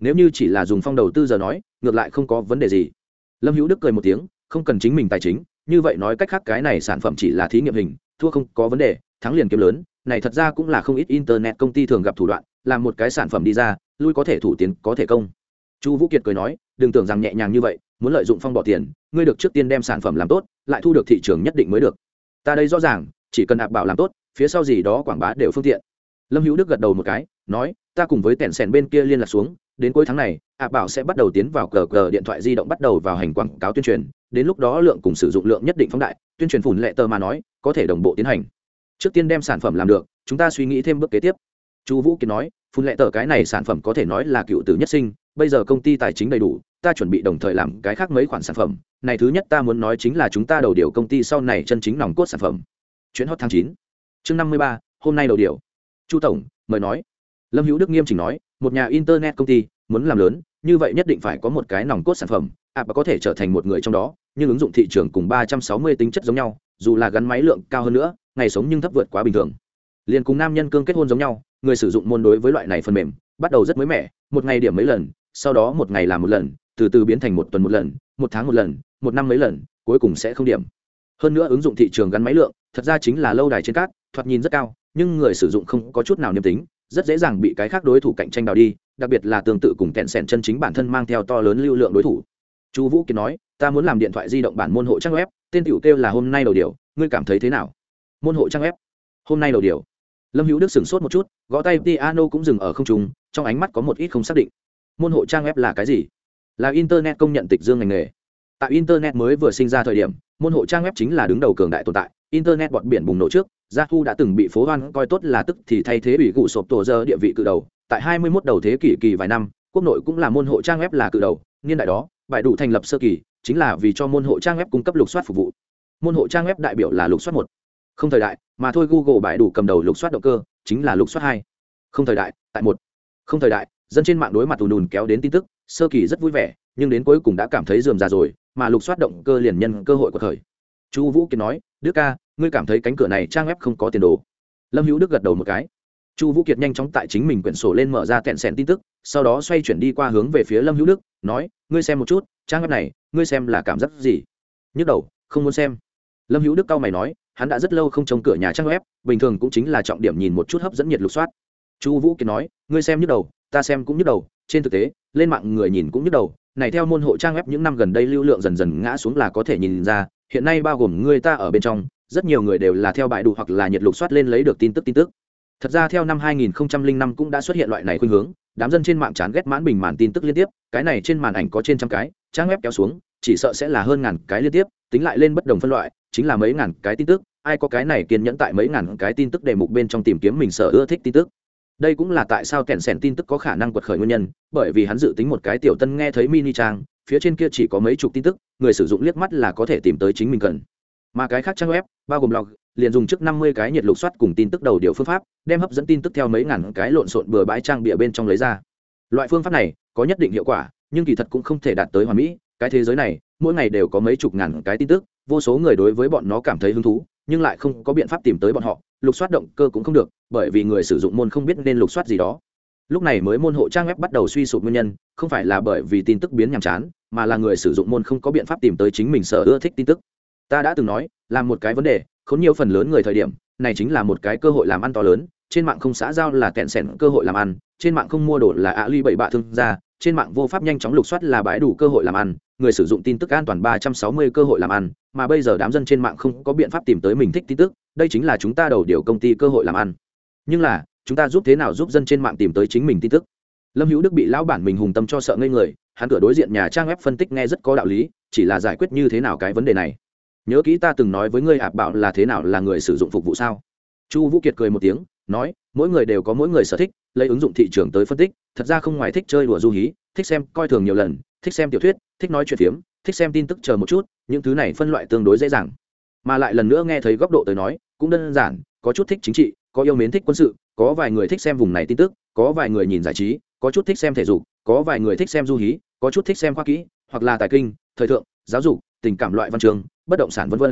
Nếu như chỉ là dùng phong đầu tư giờ nói, ngược lại không có vấn đề gì. Lâm hữu đức cười một tiếng, không cần chính mình tài chính như vậy nói cách khác cái này sản phẩm chỉ là thí nghiệm hình, thua không có vấn đề, thắng liền kiếm lớn. Này thật ra cũng là không ít internet công ty thường gặp thủ đoạn, làm một cái sản phẩm đi ra, lui có thể thủ tiến, có thể công. Chu vũ kiệt cười nói, đừng tưởng rằng nhẹ nhàng như vậy, muốn lợi dụng phong bỏ tiền, ngươi được trước tiên đem sản phẩm làm tốt, lại thu được thị trường nhất định mới được. Ta đây rõ ràng, chỉ cần ạp bảo làm tốt, phía sau gì đó quảng bá đều phương tiện. Lâm hữu đức gật đầu một cái, nói, ta cùng với tẻn sèn bên kia liên lạc xuống, đến cuối tháng này, ạp bảo sẽ bắt đầu tiến vào cờ cờ điện thoại di động bắt đầu vào hành quảng cáo tuyên truyền đến lúc đó lượng cùng sử dụng lượng nhất định phóng đại, tuyên truyền phủn lệ tờ mà nói, có thể đồng bộ tiến hành. Trước tiên đem sản phẩm làm được, chúng ta suy nghĩ thêm bước kế tiếp. Chu vũ kiến nói phun lệ tờ cái này sản phẩm có thể nói là cựu tử nhất sinh, bây giờ công ty tài chính đầy đủ, ta chuẩn bị đồng thời làm cái khác mấy khoản sản phẩm. Này thứ nhất ta muốn nói chính là chúng ta đầu điều công ty sau này chân chính nòng cốt sản phẩm. Chuyến hot tháng chín. Chương năm mươi ba, hôm nay đầu điều. Chu tổng, mời nói. Lâm hữu đức nghiêm chỉnh nói, một nhà internet công ty, muốn làm lớn, như vậy nhất định phải có một cái nòng cốt sản phẩm ạ à, có thể trở thành một người trong đó nhưng ứng dụng thị trường cùng ba trăm sáu mươi tính chất giống nhau dù là gắn máy lượng cao hơn nữa ngày sống nhưng thấp vượt quá bình thường. Liền cùng nam nhân cương kết hôn giống nhau người sử dụng môn đối với loại này phần mềm bắt đầu rất mới mẻ một ngày điểm mấy lần sau đó một ngày làm một lần từ từ biến thành một tuần một lần một tháng một lần một năm mấy lần cuối cùng sẽ không điểm. Hơn nữa ứng dụng thị trường gắn máy lượng thật ra chính là lâu đài trên cát thoạt nhìn rất cao nhưng người sử dụng không có chút nào niềm tính rất dễ dàng bị cái khác đối thủ cạnh tranh đào đi đặc biệt là tương tự cùng kẹn sẻn chân chính bản thân mang theo to lớn lưu lượng đối thủ chu vũ kiệt nói, ta muốn làm điện thoại di động bản môn hộ trang web, tên tiểu kêu là hôm nay đầu điều, ngươi cảm thấy thế nào? Môn hộ trang web? Hôm nay đầu điều? Lâm hữu đức sửng sốt một chút, gõ tay piano cũng dừng ở không trung, trong ánh mắt có một ít không xác định. Môn hộ trang web là cái gì? Là internet công nhận tịch dương ngành nghề. Tại internet mới vừa sinh ra thời điểm, môn hộ trang web chính là đứng đầu cường đại tồn tại. Internet bọt biển bùng nổ trước Yahoo đã từng bị phố hoan coi tốt là tức thì thay thế bị gụ sộp tổ giờ địa vị cự đầu. Tại 21 đầu thế kỷ kỳ vài năm, quốc nội cũng là môn hộ trang web là cự đầu. Niên đại đó bại đủ thành lập sơ kỳ, chính là vì cho môn hộ trang web cung cấp lục soát phục vụ. Môn hộ trang web đại biểu là lục soát một. Không thời đại, mà thôi google bại đủ cầm đầu lục soát động cơ, chính là lục soát hai. Không thời đại, tại một. Không thời đại, dân trên mạng đối mặt ùn ùn kéo đến tin tức, sơ kỳ rất vui vẻ, nhưng đến cuối cùng đã cảm thấy dườm già rồi, mà lục soát động cơ liền nhân cơ hội của thời. Chu vũ kiệt nói, đức ca, ngươi cảm thấy cánh cửa này trang web không có tiền đồ. Lâm hữu đức gật đầu một cái chu vũ kiệt nhanh chóng tại chính mình quyển sổ lên mở ra tẹn sẻn tin tức, sau đó xoay chuyển đi qua hướng về phía lâm hữu đức, nói, ngươi xem một chút, trang web này, ngươi xem là cảm giác gì? Nhức đầu, không muốn xem. Lâm hữu đức cao mày nói, hắn đã rất lâu không trông cửa nhà trang web, bình thường cũng chính là trọng điểm nhìn một chút hấp dẫn nhiệt lục soát. Chu vũ kiệt nói, ngươi xem nhức đầu, ta xem cũng nhức đầu, trên thực tế, lên mạng người nhìn cũng nhức đầu, này theo môn hộ trang web những năm gần đây lưu lượng dần dần ngã xuống là có thể nhìn ra, hiện nay bao gồm người ta ở bên trong, rất nhiều người đều là theo bại đủ hoặc là nhiệt lục soát lên lấy được tin tức tin tức thật ra theo năm 2005 cũng đã xuất hiện loại này khuynh hướng, đám dân trên mạng chán ghét mãn bình màn tin tức liên tiếp, cái này trên màn ảnh có trên trăm cái, trang web kéo xuống, chỉ sợ sẽ là hơn ngàn cái liên tiếp, tính lại lên bất đồng phân loại, chính là mấy ngàn cái tin tức, ai có cái này kiên nhẫn tại mấy ngàn cái tin tức đề mục bên trong tìm kiếm mình sợ ưa thích tin tức. Đây cũng là tại sao kẹn sẻn tin tức có khả năng quật khởi nguyên nhân, bởi vì hắn dự tính một cái tiểu tân nghe thấy mini trang, phía trên kia chỉ có mấy chục tin tức, người sử dụng liếc mắt là có thể tìm tới chính mình cần. Mà cái khác trang web, bao gồm log liền dùng trước năm mươi cái nhiệt lục soát cùng tin tức đầu điều phương pháp, đem hấp dẫn tin tức theo mấy ngàn cái lộn xộn bừa bãi trang bịa bên trong lấy ra. Loại phương pháp này có nhất định hiệu quả, nhưng kỳ thật cũng không thể đạt tới hoàn mỹ. Cái thế giới này, mỗi ngày đều có mấy chục ngàn cái tin tức, vô số người đối với bọn nó cảm thấy hứng thú, nhưng lại không có biện pháp tìm tới bọn họ, lục soát động cơ cũng không được, bởi vì người sử dụng môn không biết nên lục soát gì đó. Lúc này mới môn hộ trang web bắt đầu suy sụp nguyên nhân, không phải là bởi vì tin tức biến nhàm chán, mà là người sử dụng môn không có biện pháp tìm tới chính mình sở ưa thích tin tức. Ta đã từng nói, là một cái vấn đề khốn nhiều phần lớn người thời điểm, này chính là một cái cơ hội làm ăn to lớn, trên mạng không xã giao là kẹn sẻn cơ hội làm ăn, trên mạng không mua đồ là ạ ly bảy bạ thương gia, trên mạng vô pháp nhanh chóng lục soát là bãi đủ cơ hội làm ăn, người sử dụng tin tức an toàn ba trăm sáu mươi cơ hội làm ăn, mà bây giờ đám dân trên mạng không có biện pháp tìm tới mình thích tin tức, đây chính là chúng ta đầu điều công ty cơ hội làm ăn. Nhưng là, chúng ta giúp thế nào giúp dân trên mạng tìm tới chính mình tin tức? Lâm hữu đức bị lão bản mình hùng tâm cho sợ ngây người, hắn cửa đối diện nhà trang web phân tích nghe rất có đạo lý, chỉ là giải quyết như thế nào cái vấn đề này nhớ kỹ ta từng nói với ngươi ạp bảo là thế nào là người sử dụng phục vụ sao? Chu vũ kiệt cười một tiếng, nói, mỗi người đều có mỗi người sở thích, lấy ứng dụng thị trường tới phân tích, thật ra không ngoài thích chơi đùa du hí, thích xem, coi thường nhiều lần, thích xem tiểu thuyết, thích nói chuyện phiếm, thích xem tin tức chờ một chút, những thứ này phân loại tương đối dễ dàng. Mà lại lần nữa nghe thấy góc độ tới nói, cũng đơn giản, có chút thích chính trị, có yêu mến thích quân sự, có vài người thích xem vùng này tin tức, có vài người nhìn giải trí, có chút thích xem thể dục, có vài người thích xem du hí, có chút thích xem khoa kỹ, hoặc là tài kinh, thời thượng, giáo dục, tình cảm loại văn trường bất động sản v v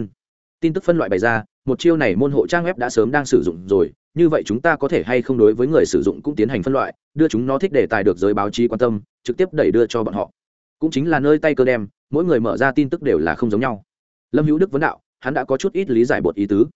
tin tức phân loại bày ra, một chiêu này môn hộ trang web đã sớm đang sử dụng rồi, như vậy chúng ta có thể hay không đối với người sử dụng cũng tiến hành phân loại, đưa chúng nó thích đề tài được giới báo chí quan tâm, trực tiếp đẩy đưa cho bọn họ. Cũng chính là nơi tay cơ đem, mỗi người mở ra tin tức đều là không giống nhau. Lâm hữu đức vấn đạo, hắn đã có chút ít lý giải bột ý tứ.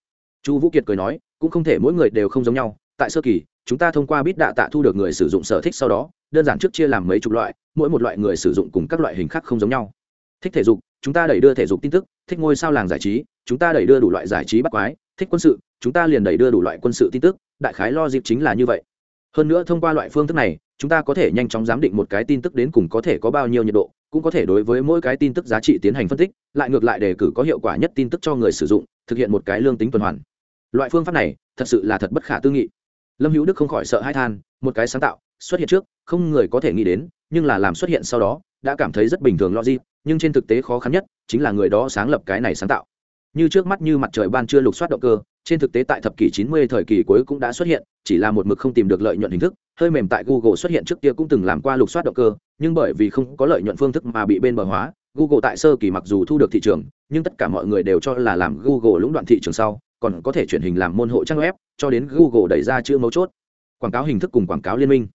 Chu vũ kiệt cười nói, cũng không thể mỗi người đều không giống nhau, tại sơ kỳ, chúng ta thông qua bít đạ tạ thu được người sử dụng sở thích sau đó, đơn giản trước chia làm mấy chục loại, mỗi một loại người sử dụng cùng các loại hình khác không giống nhau thích thể dục, chúng ta đẩy đưa thể dục tin tức, thích ngôi sao làng giải trí, chúng ta đẩy đưa đủ loại giải trí bắt quái, thích quân sự, chúng ta liền đẩy đưa đủ loại quân sự tin tức, đại khái lo dịp chính là như vậy. Hơn nữa thông qua loại phương thức này, chúng ta có thể nhanh chóng giám định một cái tin tức đến cùng có thể có bao nhiêu nhiệt độ, cũng có thể đối với mỗi cái tin tức giá trị tiến hành phân tích, lại ngược lại đề cử có hiệu quả nhất tin tức cho người sử dụng, thực hiện một cái lương tính tuần hoàn. Loại phương pháp này, thật sự là thật bất khả tư nghị. Lâm hữu đức không khỏi sợ hai than, một cái sáng tạo, xuất hiện trước, không người có thể nghĩ đến, nhưng là làm xuất hiện sau đó đã cảm thấy rất bình thường logic, nhưng trên thực tế khó khăn nhất chính là người đó sáng lập cái này sáng tạo. Như trước mắt như mặt trời ban chưa lục soát động cơ, trên thực tế tại thập kỷ 90 thời kỳ cuối cũng đã xuất hiện, chỉ là một mực không tìm được lợi nhuận hình thức, hơi mềm tại google xuất hiện trước kia cũng từng làm qua lục soát động cơ, nhưng bởi vì không có lợi nhuận phương thức mà bị bên bờ hóa, google tại sơ kỳ mặc dù thu được thị trường, nhưng tất cả mọi người đều cho là làm google lũng đoạn thị trường sau, còn có thể chuyển hình làm môn hộ trang web, cho đến google đẩy ra chữ mấu chốt. Quảng cáo hình thức cùng quảng cáo liên minh.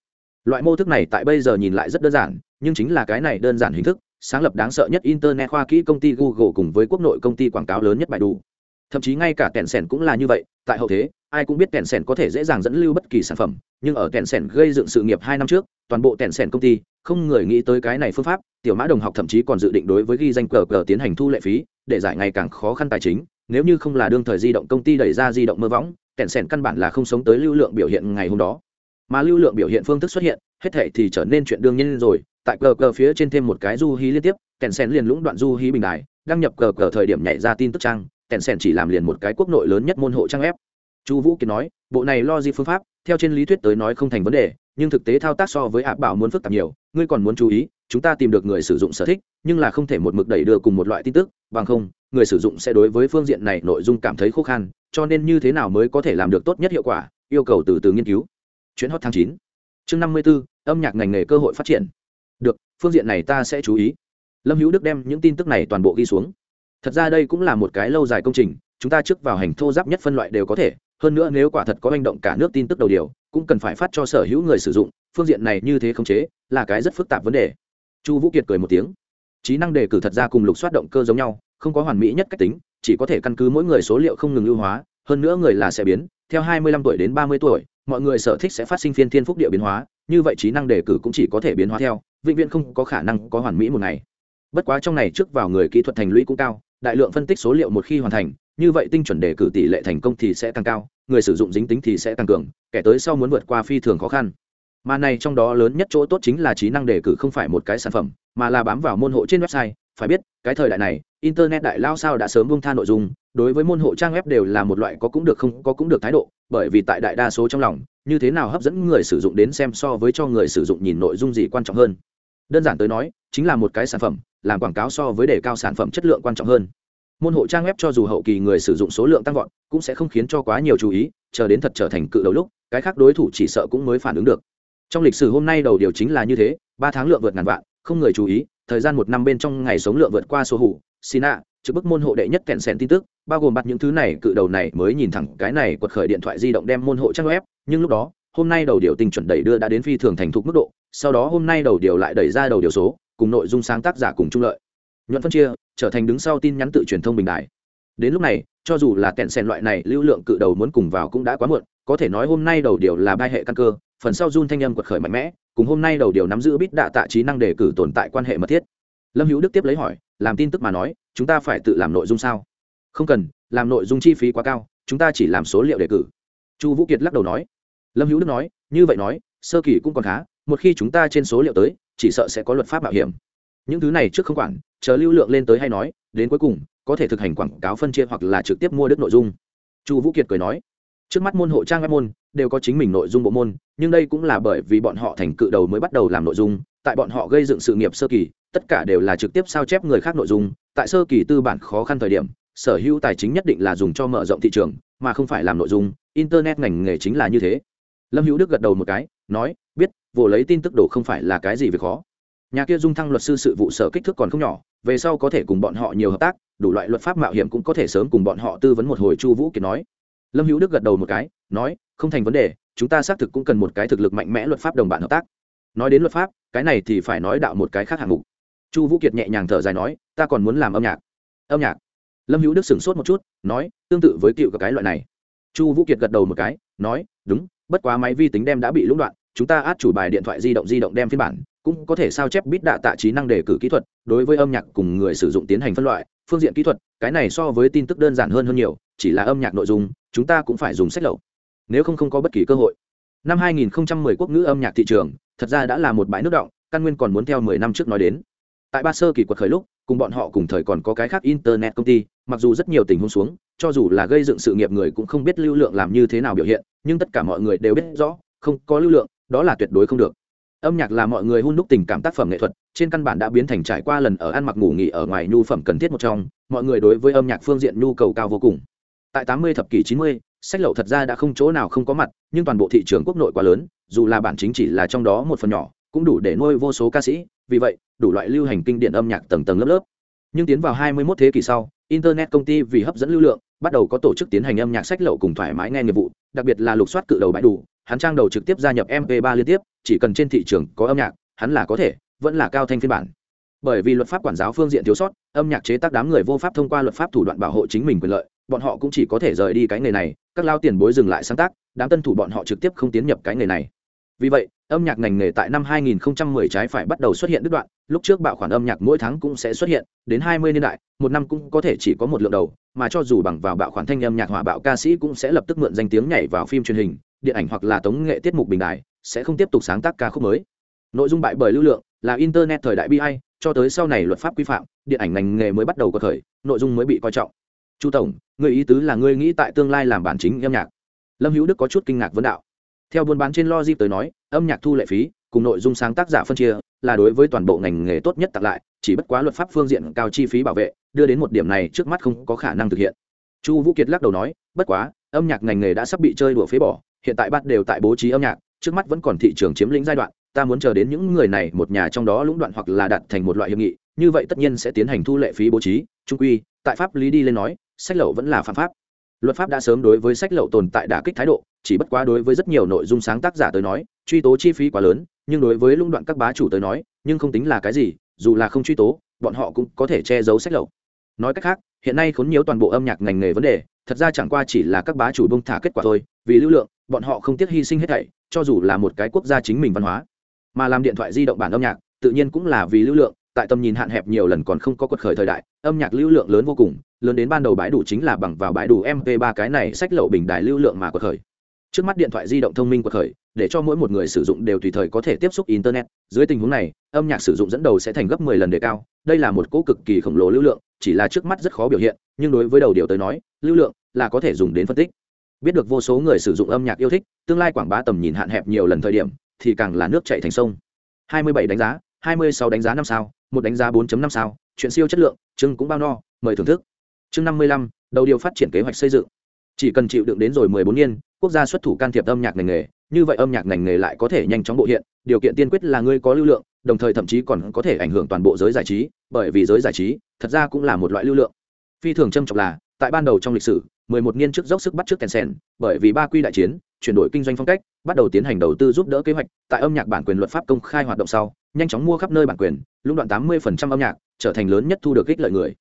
Loại mô thức này tại bây giờ nhìn lại rất đơn giản nhưng chính là cái này đơn giản hình thức, sáng lập đáng sợ nhất internet khoa kỹ công ty google cùng với quốc nội công ty quảng cáo lớn nhất bài đủ thậm chí ngay cả kèn sèn cũng là như vậy, tại hậu thế, ai cũng biết kèn sèn có thể dễ dàng dẫn lưu bất kỳ sản phẩm, nhưng ở kèn sèn gây dựng sự nghiệp hai năm trước, toàn bộ kèn sèn công ty, không người nghĩ tới cái này phương pháp, tiểu mã đồng học thậm chí còn dự định đối với ghi danh cờ cờ tiến hành thu lệ phí, để giải ngày càng khó khăn tài chính, nếu như không là đương thời di động công ty đẩy ra di động mơ võng kèn sèn căn bản là không sống tới lưu lượng biểu hiện ngày hôm đó. Mà lưu lượng biểu hiện phương thức xuất hiện, hết thể thì trở nên chuyện đương nhiên rồi tại cờ cờ phía trên thêm một cái du hí liên tiếp, kèn sen liền lũng đoạn du hí bình đài, đăng nhập cờ cờ thời điểm nhảy ra tin tức trang, kèn sen chỉ làm liền một cái quốc nội lớn nhất môn hộ trang ép chu vũ kiệt nói, bộ này lo di phương pháp, theo trên lý thuyết tới nói không thành vấn đề, nhưng thực tế thao tác so với ạ bảo muốn phức tạp nhiều, ngươi còn muốn chú ý, chúng ta tìm được người sử dụng sở thích, nhưng là không thể một mực đẩy đưa cùng một loại tin tức, bằng không, người sử dụng sẽ đối với phương diện này nội dung cảm thấy khó khăn cho nên như thế nào mới có thể làm được tốt nhất hiệu quả, yêu cầu từ từ nghiên cứu. Chuyến hot tháng chín. Chương năm mươi b ố âm nhạc ngành nghề cơ hội phát triển được, phương diện này ta sẽ chú ý. Lâm hữu đức đem những tin tức này toàn bộ ghi xuống. Thật ra đây cũng là một cái lâu dài công trình, chúng ta trước vào hành thô giáp nhất phân loại đều có thể, hơn nữa nếu quả thật có hành động cả nước tin tức đầu điều, cũng cần phải phát cho sở hữu người sử dụng, phương diện này như thế khống chế, là cái rất phức tạp vấn đề. Chu vũ kiệt cười một tiếng. Trí năng đề cử thật ra cùng lục soát động cơ giống nhau, không có hoàn mỹ nhất cách tính, chỉ có thể căn cứ mỗi người số liệu không ngừng ưu hóa, hơn nữa người là sẽ biến, theo 25 tuổi đến 30 tuổi, mọi người sở thích sẽ phát sinh phiên thiên phúc địa biến hóa, như vậy trí năng đề cử cũng chỉ có thể biến hóa theo vĩnh viễn không có khả năng có hoàn mỹ một ngày. Bất quá trong này trước vào người kỹ thuật thành lũy cũng cao, đại lượng phân tích số liệu một khi hoàn thành, như vậy tinh chuẩn đề cử tỷ lệ thành công thì sẽ tăng cao, người sử dụng dính tính thì sẽ tăng cường, kẻ tới sau muốn vượt qua phi thường khó khăn. Mà này trong đó lớn nhất chỗ tốt chính là trí năng đề cử không phải một cái sản phẩm, mà là bám vào môn hộ trên website. Phải biết, cái thời đại này, internet đại lao sao đã sớm bông tha nội dung, đối với môn hộ trang web đều là một loại có cũng được không, có cũng được thái độ, bởi vì tại đại đa số trong lòng, như thế nào hấp dẫn người sử dụng đến xem so với cho người sử dụng nhìn nội dung gì quan trọng hơn đơn giản tới nói, chính là một cái sản phẩm, làm quảng cáo so với đề cao sản phẩm chất lượng quan trọng hơn. Môn hộ trang web cho dù hậu kỳ người sử dụng số lượng tăng vọt, cũng sẽ không khiến cho quá nhiều chú ý, chờ đến thật trở thành cự đầu lúc, cái khác đối thủ chỉ sợ cũng mới phản ứng được. Trong lịch sử hôm nay đầu điều chính là như thế, ba tháng lượng vượt ngàn vạn, không người chú ý, thời gian một năm bên trong ngày sống lượng vượt qua số hủ sina trực bức môn hộ đệ nhất kẹn sẹn tin tức, bao gồm bắt những thứ này, cự đầu này mới nhìn thẳng cái này quật khởi điện thoại di động đem môn hộ trang web, nhưng lúc đó hôm nay đầu điều tinh chuẩn đẩy đưa đã đến phi thường thành thục mức độ, sau đó hôm nay đầu điều lại đẩy ra đầu điều số, cùng nội dung sáng tác giả cùng trung lợi. Nhuận phân chia, trở thành đứng sau tin nhắn tự truyền thông bình đại đến lúc này, cho dù là kẹn sẻn loại này, lưu lượng cự đầu muốn cùng vào cũng đã quá muộn, có thể nói hôm nay đầu điều là ba hệ căn cơ, phần sau run thanh âm quật khởi mạnh mẽ, cùng hôm nay đầu điều nắm giữ bít đạ tạ trí năng đề cử tồn tại quan hệ mật thiết. Lâm hữu đức tiếp lấy hỏi, làm tin tức mà nói, chúng ta phải tự làm nội dung sao? Không cần, làm nội dung chi phí quá cao, chúng ta chỉ làm số liệu đề cử. Chu vũ kiệt lắc đầu nói lâm hữu đức nói, như vậy nói, sơ kỳ cũng còn khá, một khi chúng ta trên số liệu tới, chỉ sợ sẽ có luật pháp bảo hiểm. Những thứ này trước không quản, chờ lưu lượng lên tới hay nói, đến cuối cùng, có thể thực hành quảng cáo phân chia hoặc là trực tiếp mua đức nội dung. Chu vũ kiệt cười nói, trước mắt môn hộ trang web môn, đều có chính mình nội dung bộ môn, nhưng đây cũng là bởi vì bọn họ thành cự đầu mới bắt đầu làm nội dung, tại bọn họ gây dựng sự nghiệp sơ kỳ, tất cả đều là trực tiếp sao chép người khác nội dung, tại sơ kỳ tư bản khó khăn thời điểm, sở hữu tài chính nhất định là dùng cho mở rộng thị trường, mà không phải làm nội dung, internet ngành nghề chính là như thế lâm hữu đức gật đầu một cái, nói, biết vồ lấy tin tức đổ không phải là cái gì về khó. Nhà kia dung thăng luật sư sự vụ sở kích thước còn không nhỏ, về sau có thể cùng bọn họ nhiều hợp tác, đủ loại luật pháp mạo hiểm cũng có thể sớm cùng bọn họ tư vấn một hồi chu vũ kiệt nói. Lâm hữu đức gật đầu một cái, nói, không thành vấn đề, chúng ta xác thực cũng cần một cái thực lực mạnh mẽ luật pháp đồng bạn hợp tác. Nói đến luật pháp, cái này thì phải nói đạo một cái khác hạng mục. Chu vũ kiệt nhẹ nhàng thở dài nói, ta còn muốn làm âm nhạc. Âm nhạc? Lâm hữu đức sửng sốt một chút, nói, tương tự với cựu cái loại này. Chu vũ kiệt gật đầu một cái, nói, đúng bất quá máy vi tính đem đã bị lũng đoạn, chúng ta át chủ bài điện thoại di động di động đem phiên bản, cũng có thể sao chép bít đạ tạ trí năng đề cử kỹ thuật, đối với âm nhạc cùng người sử dụng tiến hành phân loại, phương diện kỹ thuật, cái này so với tin tức đơn giản hơn hơn nhiều, chỉ là âm nhạc nội dung, chúng ta cũng phải dùng sách lậu. Nếu không không có bất kỳ cơ hội. Năm 2010 quốc ngữ âm nhạc thị trường, thật ra đã là một bãi nước động, căn nguyên còn muốn theo 10 năm trước nói đến. Tại ba sơ kỳ quật khởi lúc, cùng bọn họ cùng thời còn có cái khác internet công ty, mặc dù rất nhiều tình huống xuống cho dù là gây dựng sự nghiệp người cũng không biết lưu lượng làm như thế nào biểu hiện, nhưng tất cả mọi người đều biết rõ, không có lưu lượng, đó là tuyệt đối không được. Âm nhạc là mọi người hun đúc tình cảm tác phẩm nghệ thuật, trên căn bản đã biến thành trải qua lần ở ăn mặc ngủ nghỉ ở ngoài nhu phẩm cần thiết một trong, mọi người đối với âm nhạc phương diện nhu cầu cao vô cùng. Tại tám mươi thập kỷ chín mươi, sách lậu thật ra đã không chỗ nào không có mặt, nhưng toàn bộ thị trường quốc nội quá lớn, dù là bản chính chỉ là trong đó một phần nhỏ, cũng đủ để nuôi vô số ca sĩ, vì vậy, đủ loại lưu hành kinh điển âm nhạc tầng tầng lớp lớp. Nhưng tiến vào 21 thế kỷ sau, internet công ty vì hấp dẫn lưu lượng bắt đầu có tổ chức tiến hành âm nhạc sách lậu cùng thoải mái nghe nghiệp vụ, đặc biệt là lục soát cự đầu bãi đủ, hắn trang đầu trực tiếp gia nhập mp 3 liên tiếp, chỉ cần trên thị trường có âm nhạc, hắn là có thể, vẫn là cao thanh phiên bản. Bởi vì luật pháp quản giáo phương diện thiếu sót, âm nhạc chế tác đám người vô pháp thông qua luật pháp thủ đoạn bảo hộ chính mình quyền lợi, bọn họ cũng chỉ có thể rời đi cái nghề này, các lao tiền bối dừng lại sáng tác, đám tân thủ bọn họ trực tiếp không tiến nhập cái nghề này. Vì vậy, âm nhạc ngành nghề tại năm 2010 trái phải bắt đầu xuất hiện đứt đoạn lúc trước bạo khoản âm nhạc mỗi tháng cũng sẽ xuất hiện, đến 20 niên đại, một năm cũng có thể chỉ có một lượng đầu, mà cho dù bằng vào bạo khoản thanh âm nhạc hỏa bạo ca sĩ cũng sẽ lập tức mượn danh tiếng nhảy vào phim truyền hình, điện ảnh hoặc là tống nghệ tiết mục bình đại sẽ không tiếp tục sáng tác ca khúc mới. Nội dung bại bởi lưu lượng là internet thời đại bi hay cho tới sau này luật pháp quy phạm, điện ảnh ngành nghề mới bắt đầu có thời, nội dung mới bị coi trọng. Chu tổng, người ý tứ là người nghĩ tại tương lai làm bản chính âm nhạc. Lâm hữu đức có chút kinh ngạc vấn đạo. Theo buôn bán trên logic tới nói, âm nhạc thu lệ phí cùng nội dung sáng tác giả phân chia, là đối với toàn bộ ngành nghề tốt nhất tặng lại, chỉ bất quá luật pháp phương diện cao chi phí bảo vệ, đưa đến một điểm này trước mắt không có khả năng thực hiện. Chu vũ kiệt lắc đầu nói, bất quá, âm nhạc ngành nghề đã sắp bị chơi đùa phế bỏ, hiện tại bắt đều tại bố trí âm nhạc, trước mắt vẫn còn thị trường chiếm lĩnh giai đoạn, ta muốn chờ đến những người này một nhà trong đó lũng đoạn hoặc là đặt thành một loại hiệp nghị, như vậy tất nhiên sẽ tiến hành thu lệ phí bố trí, trung quy, tại pháp lý đi lên nói, sách lậu vẫn là phạm pháp. Luật pháp đã sớm đối với sách lậu tồn tại đả kích thái độ chỉ bất quá đối với rất nhiều nội dung sáng tác giả tới nói, truy tố chi phí quá lớn, nhưng đối với lũng đoạn các bá chủ tới nói, nhưng không tính là cái gì, dù là không truy tố, bọn họ cũng có thể che giấu sách lậu. Nói cách khác, hiện nay khốn nhiều toàn bộ âm nhạc ngành nghề vấn đề, thật ra chẳng qua chỉ là các bá chủ bông thả kết quả thôi, vì lưu lượng, bọn họ không tiếc hy sinh hết thảy, cho dù là một cái quốc gia chính mình văn hóa. Mà làm điện thoại di động bản âm nhạc, tự nhiên cũng là vì lưu lượng, tại tầm nhìn hạn hẹp nhiều lần còn không có quật khởi thời đại, âm nhạc lưu lượng lớn vô cùng, lớn đến ban đầu bãi đủ chính là bằng vào bãi đủ mp 3 cái này sách lậu bình đài lưu lượng mà quật khởi trước mắt điện thoại di động thông minh của khởi để cho mỗi một người sử dụng đều tùy thời có thể tiếp xúc internet. Dưới tình huống này âm nhạc sử dụng dẫn đầu sẽ thành gấp 10 lần đề cao. Đây là một cỗ cực kỳ khổng lồ lưu lượng chỉ là trước mắt rất khó biểu hiện nhưng đối với đầu điều tới nói lưu lượng là có thể dùng đến phân tích. Biết được vô số người sử dụng âm nhạc yêu thích tương lai quảng bá tầm nhìn hạn hẹp nhiều lần thời điểm thì càng là nước chảy thành sông. 27 đánh giá 26 đánh giá năm sao một đánh giá 4.5 sao chuyện siêu chất lượng chương cũng bao no mời thưởng thức. Chương 55, đầu điều phát triển kế hoạch xây dựng chỉ cần chịu đựng đến rồi 14 niên quốc gia xuất thủ can thiệp âm nhạc ngành nghề như vậy âm nhạc ngành nghề lại có thể nhanh chóng bộ hiện điều kiện tiên quyết là ngươi có lưu lượng đồng thời thậm chí còn có thể ảnh hưởng toàn bộ giới giải trí bởi vì giới giải trí thật ra cũng là một loại lưu lượng phi thường trâm trọng là tại ban đầu trong lịch sử 11 niên trước dốc sức bắt trước Tencent, bởi vì ba quy đại chiến, chuyển đổi kinh doanh phong cách, bắt đầu tiến hành đầu tư giúp đỡ kế hoạch, tại âm nhạc bản quyền luật pháp công khai hoạt động sau, nhanh chóng mua khắp nơi bản quyền, lũng đoạn 80% âm nhạc, trở thành lớn nhất thu được kích lợi người.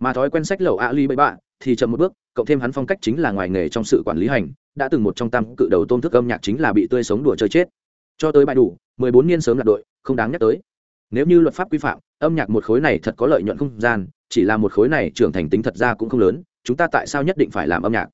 Mà thói quen sách lậu ly bậy bạ, thì chậm một bước, cộng thêm hắn phong cách chính là ngoài nghề trong sự quản lý hành, đã từng một trong tam cự đầu tôn thức âm nhạc chính là bị tươi sống đùa chơi chết. Cho tới bài đủ, 14 niên sớm là đội, không đáng nhắc tới. Nếu như luật pháp quy phạm, âm nhạc một khối này thật có lợi nhuận không gian, chỉ là một khối này trưởng thành tính thật ra cũng không lớn, chúng ta tại sao nhất định phải làm âm nhạc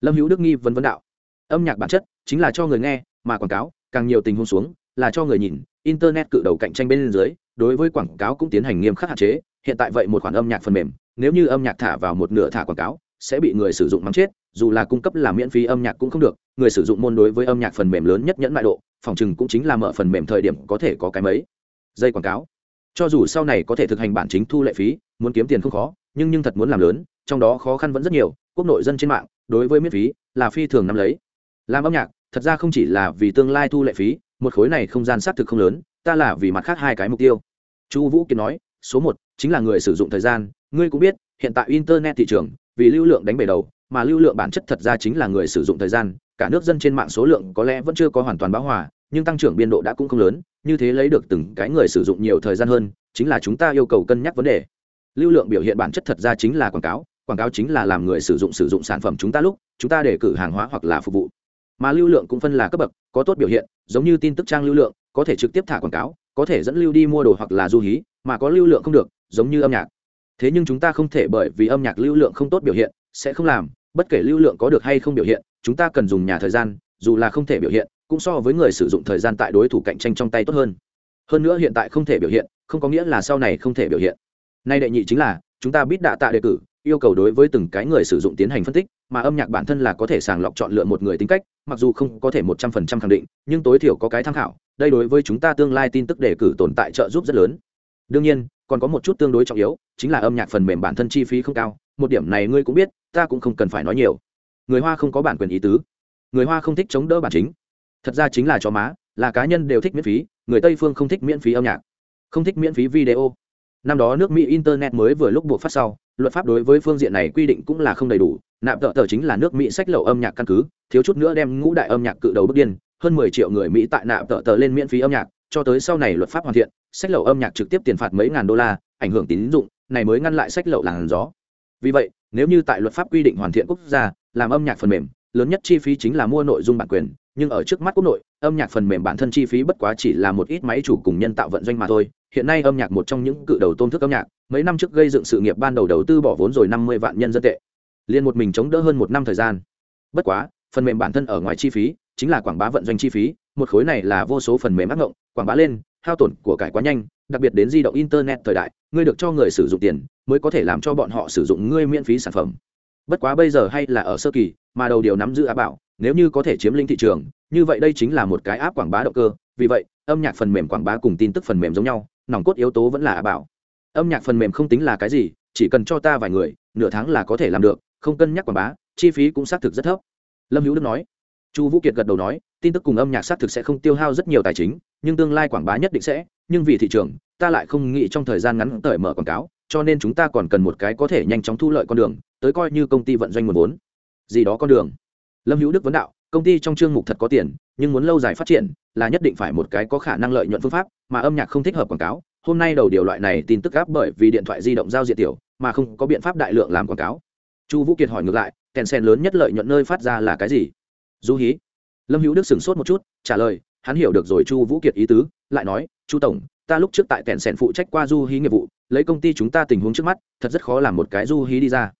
lâm hữu đức nghi vấn vấn đạo âm nhạc bản chất chính là cho người nghe mà quảng cáo càng nhiều tình huống xuống là cho người nhìn internet cự đầu cạnh tranh bên dưới đối với quảng cáo cũng tiến hành nghiêm khắc hạn chế hiện tại vậy một khoản âm nhạc phần mềm nếu như âm nhạc thả vào một nửa thả quảng cáo, sẽ bị người sử dụng mắng chết, dù là cung cấp làm miễn phí âm nhạc cũng không được, người sử dụng môn đối với âm nhạc phần mềm lớn nhất nhẫn mại độ, phòng chừng cũng chính là mở phần mềm thời điểm có thể có cái mấy dây quảng cáo. Cho dù sau này có thể thực hành bản chính thu lệ phí, muốn kiếm tiền không khó, nhưng nhưng thật muốn làm lớn, trong đó khó khăn vẫn rất nhiều, quốc nội dân trên mạng, đối với miễn phí là phi thường nắm lấy. Làm âm nhạc, thật ra không chỉ là vì tương lai thu lệ phí, một khối này không gian xác thực không lớn, ta là vì mặt khác hai cái mục tiêu. Chu vũ kiến nói, số một, chính là người sử dụng thời gian ngươi cũng biết, hiện tại internet thị trường, vì lưu lượng đánh bể đầu, mà lưu lượng bản chất thật ra chính là người sử dụng thời gian. Cả nước dân trên mạng số lượng có lẽ vẫn chưa có hoàn toàn bão hòa, nhưng tăng trưởng biên độ đã cũng không lớn, như thế lấy được từng cái người sử dụng nhiều thời gian hơn, chính là chúng ta yêu cầu cân nhắc vấn đề. Lưu lượng biểu hiện bản chất thật ra chính là quảng cáo quảng cáo chính là làm người sử dụng sử dụng sản phẩm chúng ta lúc, chúng ta để cử hàng hóa hoặc là phục vụ. Mà lưu lượng cũng phân là cấp bậc, có tốt biểu hiện, giống như tin tức trang lưu lượng, có thể trực tiếp thả quảng cáo, có thể dẫn lưu đi mua đồ hoặc là du hí, mà có lưu lượng không được, giống như âm nhạc thế nhưng chúng ta không thể bởi vì âm nhạc lưu lượng không tốt biểu hiện, sẽ không làm, bất kể lưu lượng có được hay không biểu hiện, chúng ta cần dùng nhà thời gian, dù là không thể biểu hiện, cũng so với người sử dụng thời gian tại đối thủ cạnh tranh trong tay tốt hơn. Hơn nữa hiện tại không thể biểu hiện, không có nghĩa là sau này không thể biểu hiện. Nay đệ nhị chính là, chúng ta biết đạ tạ đề cử, yêu cầu đối với từng cái người sử dụng tiến hành phân tích, mà âm nhạc bản thân là có thể sàng lọc chọn lựa một người tính cách, mặc dù không có thể một trăm phần trăm khẳng định, nhưng tối thiểu có cái tham khảo, đây đối với chúng ta tương lai tin tức đề cử tồn tại trợ giúp rất lớn. Đương nhiên còn có một chút tương đối trọng yếu, chính là âm nhạc phần mềm bản thân chi phí không cao, một điểm này ngươi cũng biết, ta cũng không cần phải nói nhiều. Người hoa không có bản quyền ý tứ. Người hoa không thích chống đỡ bản chính. Thật ra chính là cho má, là cá nhân đều thích miễn phí, người tây phương không thích miễn phí âm nhạc, không thích miễn phí video. Năm đó nước mỹ internet mới vừa lúc buộc phát sau, luật pháp đối với phương diện này quy định cũng là không đầy đủ, nạp tợ tờ chính là nước mỹ sách lậu âm nhạc căn cứ, thiếu chút nữa đem ngũ đại âm nhạc cự đầu bước điên, hơn mười triệu người mỹ tại nạp tợ tờ lên miễn phí âm nhạc, cho tới sau này luật pháp hoàn thiện sách lậu âm nhạc trực tiếp tiền phạt mấy ngàn đô la, ảnh hưởng tín dụng, này mới ngăn lại sách lậu làn gió. Vì vậy, nếu như tại luật pháp quy định hoàn thiện quốc gia, làm âm nhạc phần mềm, lớn nhất chi phí chính là mua nội dung bản quyền, nhưng ở trước mắt quốc nội, âm nhạc phần mềm bản thân chi phí bất quá chỉ là một ít máy chủ cùng nhân tạo vận doanh mà thôi. Hiện nay âm nhạc một trong những cự đầu tôn thức âm nhạc, mấy năm trước gây dựng sự nghiệp ban đầu đầu tư bỏ vốn rồi năm mươi vạn nhân dân tệ. Liền một mình chống đỡ hơn một năm thời gian. Bất quá, phần mềm bản thân ở ngoài chi phí, chính là quảng bá vận doanh chi phí, một khối này là vô số phần mềm ác ngộng, quảng bá lên hao tổn của cải quá nhanh, đặc biệt đến di động internet thời đại, ngươi được cho người sử dụng tiền, mới có thể làm cho bọn họ sử dụng ngươi miễn phí sản phẩm. Bất quá bây giờ hay là ở sơ kỳ, mà đầu điều nắm giữ á bảo, nếu như có thể chiếm lĩnh thị trường, như vậy đây chính là một cái áp quảng bá động cơ. Vì vậy, âm nhạc phần mềm quảng bá cùng tin tức phần mềm giống nhau, nòng cốt yếu tố vẫn là á bảo. Âm nhạc phần mềm không tính là cái gì, chỉ cần cho ta vài người, nửa tháng là có thể làm được, không cân nhắc quảng bá, chi phí cũng xác thực rất thấp. Lâm hữu đức nói. Chu vũ kiệt gật đầu nói, tin tức cùng âm nhạc xác thực sẽ không tiêu hao rất nhiều tài chính nhưng tương lai quảng bá nhất định sẽ, nhưng vì thị trường, ta lại không nghĩ trong thời gian ngắn cởi mở quảng cáo, cho nên chúng ta còn cần một cái có thể nhanh chóng thu lợi con đường, tới coi như công ty vận doanh nguồn vốn. Gì đó con đường. Lâm hữu đức vấn đạo, công ty trong chương mục thật có tiền, nhưng muốn lâu dài phát triển, là nhất định phải một cái có khả năng lợi nhuận phương pháp, mà âm nhạc không thích hợp quảng cáo. Hôm nay đầu điều loại này tin tức gáp bởi vì điện thoại di động giao diện tiểu, mà không có biện pháp đại lượng làm quảng cáo. Chu vũ kiệt hỏi ngược lại kèn sen lớn nhất lợi nhuận nơi phát ra là cái gì? Du hí. Lâm hữu đức sửng sốt một chút, trả lời hắn hiểu được rồi chu vũ kiệt ý tứ, lại nói, chu tổng, ta lúc trước tại kẹn sẻn phụ trách qua du hí nghiệp vụ, lấy công ty chúng ta tình huống trước mắt, thật rất khó làm một cái du hí đi ra.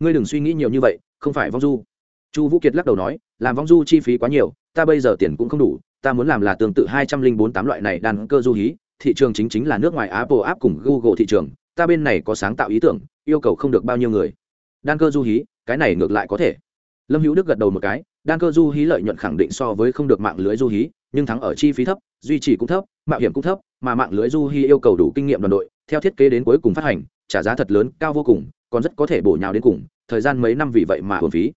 Ngươi đừng suy nghĩ nhiều như vậy, không phải vong du. Chu vũ kiệt lắc đầu nói, làm vong du chi phí quá nhiều, ta bây giờ tiền cũng không đủ, ta muốn làm là tương tự hai trăm linh bốn tám loại này đan cơ du hí, thị trường chính chính là nước ngoài apple app cùng google thị trường, ta bên này có sáng tạo ý tưởng, yêu cầu không được bao nhiêu người. Đan cơ du hí, cái này ngược lại có thể. Lâm hữu đức gật đầu một cái đan cơ du hí lợi nhuận khẳng định so với không được mạng lưới du hí nhưng thắng ở chi phí thấp, duy trì cũng thấp, mạo hiểm cũng thấp, mà mạng lưới du hi yêu cầu đủ kinh nghiệm đoàn đội, theo thiết kế đến cuối cùng phát hành, trả giá thật lớn, cao vô cùng, còn rất có thể bổ nhào đến cùng, thời gian mấy năm vì vậy mà hồn phí.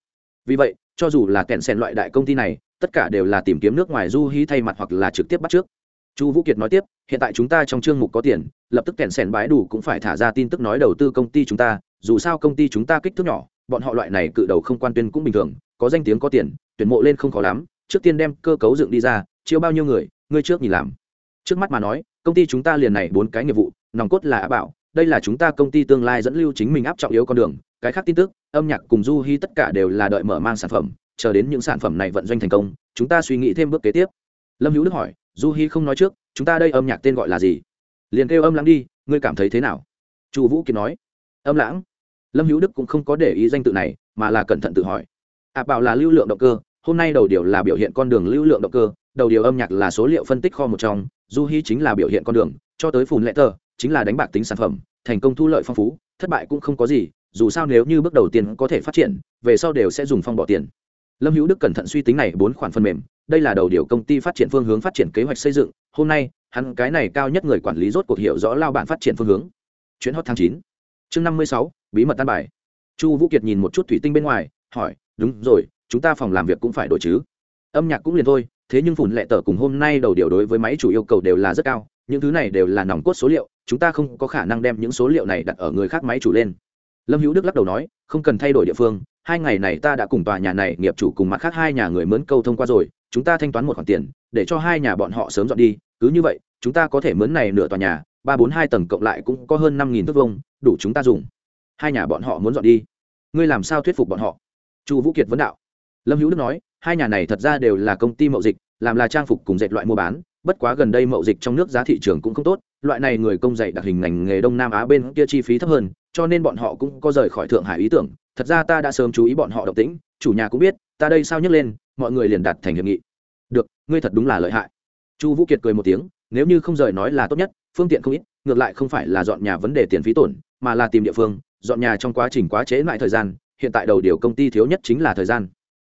Vì vậy, cho dù là kẹn sen loại đại công ty này, tất cả đều là tìm kiếm nước ngoài du hi thay mặt hoặc là trực tiếp bắt trước. Chu vũ kiệt nói tiếp, hiện tại chúng ta trong chương mục có tiền, lập tức kẹn sen bái đủ cũng phải thả ra tin tức nói đầu tư công ty chúng ta, dù sao công ty chúng ta kích thước nhỏ, bọn họ loại này cự đầu không quan tuyên cũng bình thường, có danh tiếng có tiền, tuyển mộ lên không khó lắm trước tiên đem cơ cấu dựng đi ra chiếu bao nhiêu người ngươi trước nhìn làm. Trước mắt mà nói công ty chúng ta liền này bốn cái nghiệp vụ nòng cốt là á bảo đây là chúng ta công ty tương lai dẫn lưu chính mình áp trọng yếu con đường. Cái khác tin tức âm nhạc cùng du hy tất cả đều là đợi mở mang sản phẩm chờ đến những sản phẩm này vận doanh thành công chúng ta suy nghĩ thêm bước kế tiếp. Lâm hữu đức hỏi du hy không nói trước chúng ta đây âm nhạc tên gọi là gì? Liền kêu âm lãng đi ngươi cảm thấy thế nào? Chu vũ kiệt nói âm lãng. Lâm hữu đức cũng không có để ý danh tự này mà là cẩn thận tự hỏi. Ạ à, bảo là lưu lượng động cơ hôm nay đầu điều là biểu hiện con đường lưu lượng động cơ, đầu điều âm nhạc là số liệu phân tích kho một trong, du hy chính là biểu hiện con đường, cho tới phùn lệ tờ, chính là đánh bạc tính sản phẩm, thành công thu lợi phong phú, thất bại cũng không có gì, dù sao nếu như bước đầu tiên có thể phát triển, về sau đều sẽ dùng phong bỏ tiền. Lâm hữu đức cẩn thận suy tính này bốn khoản phần mềm, đây là đầu điều công ty phát triển phương hướng phát triển kế hoạch xây dựng, hôm nay, hắn cái này cao nhất người quản lý rốt cuộc hiểu rõ lao bản phát triển phương hướng. Chuyến hot tháng chín, chương năm mươi sáu, bí mật tan bài. Chu vũ kiệt nhìn một chút thủy tinh bên ngoài, hỏi, đúng rồi chúng ta phòng làm việc cũng phải đổi chứ. Âm nhạc cũng liền thôi, thế nhưng phủn lệ tờ cùng hôm nay đầu điều đối với máy chủ yêu cầu đều là rất cao, những thứ này đều là nòng cốt số liệu, chúng ta không có khả năng đem những số liệu này đặt ở người khác máy chủ lên. Lâm hữu đức lắc đầu nói, không cần thay đổi địa phương, hai ngày này ta đã cùng tòa nhà này nghiệp chủ cùng mặt khác hai nhà người mướn câu thông qua rồi, chúng ta thanh toán một khoản tiền, để cho hai nhà bọn họ sớm dọn đi, cứ như vậy, chúng ta có thể mướn này nửa tòa nhà, ba bốn hai tầng cộng lại cũng có hơn năm nghìn thước vông đủ chúng ta dùng. Hai nhà bọn họ muốn dọn đi. Ngươi làm sao thuyết phục bọn họ? Chu vũ kiệt vấn đạo lâm hữu đức nói, hai nhà này thật ra đều là công ty mậu dịch, làm là trang phục cùng dệt loại mua bán, bất quá gần đây mậu dịch trong nước giá thị trường cũng không tốt, loại này người công dạy đặc hình ngành nghề đông nam á bên kia chi phí thấp hơn, cho nên bọn họ cũng có rời khỏi thượng hải ý tưởng. Thật ra ta đã sớm chú ý bọn họ độc tĩnh, chủ nhà cũng biết, ta đây sao nhấc lên, mọi người liền đặt thành hiệp nghị. Được, ngươi thật đúng là lợi hại. Chu vũ kiệt cười một tiếng, nếu như không rời nói là tốt nhất, phương tiện không ít, ngược lại không phải là dọn nhà vấn đề tiền phí tổn, mà là tìm địa phương, dọn nhà trong quá trình quá trễ lại thời gian, hiện tại đầu điều công ty thiếu nhất chính là thời gian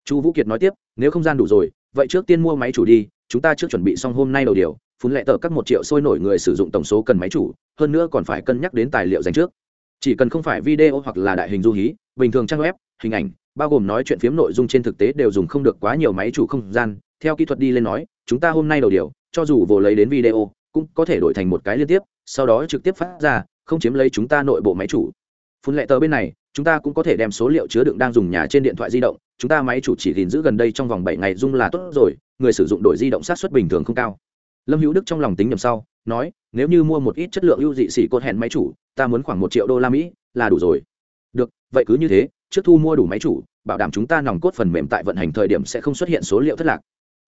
chu vũ kiệt nói tiếp, nếu không gian đủ rồi, vậy trước tiên mua máy chủ đi, chúng ta trước chuẩn bị xong hôm nay đầu điều, phun lệ tờ các một triệu sôi nổi người sử dụng tổng số cần máy chủ, hơn nữa còn phải cân nhắc đến tài liệu dành trước. Chỉ cần không phải video hoặc là đại hình du hí, bình thường trang web, hình ảnh, bao gồm nói chuyện phiếm nội dung trên thực tế đều dùng không được quá nhiều máy chủ không gian, theo kỹ thuật đi lên nói, chúng ta hôm nay đầu điều, cho dù vồ lấy đến video, cũng có thể đổi thành một cái liên tiếp, sau đó trực tiếp phát ra, không chiếm lấy chúng ta nội bộ máy chủ. Phun lệ tờ bên này chúng ta cũng có thể đem số liệu chứa đựng đang dùng nhà trên điện thoại di động, chúng ta máy chủ chỉ gìn giữ gần đây trong vòng bảy ngày dung là tốt rồi, người sử dụng đổi di động sát xuất bình thường không cao. Lâm hữu đức trong lòng tính nhầm sau, nói, nếu như mua một ít chất lượng ưu dị xỉ cột hẹn máy chủ, ta muốn khoảng một triệu đô la mỹ, là đủ rồi. Được, vậy cứ như thế, trước thu mua đủ máy chủ, bảo đảm chúng ta nòng cốt phần mềm tại vận hành thời điểm sẽ không xuất hiện số liệu thất lạc.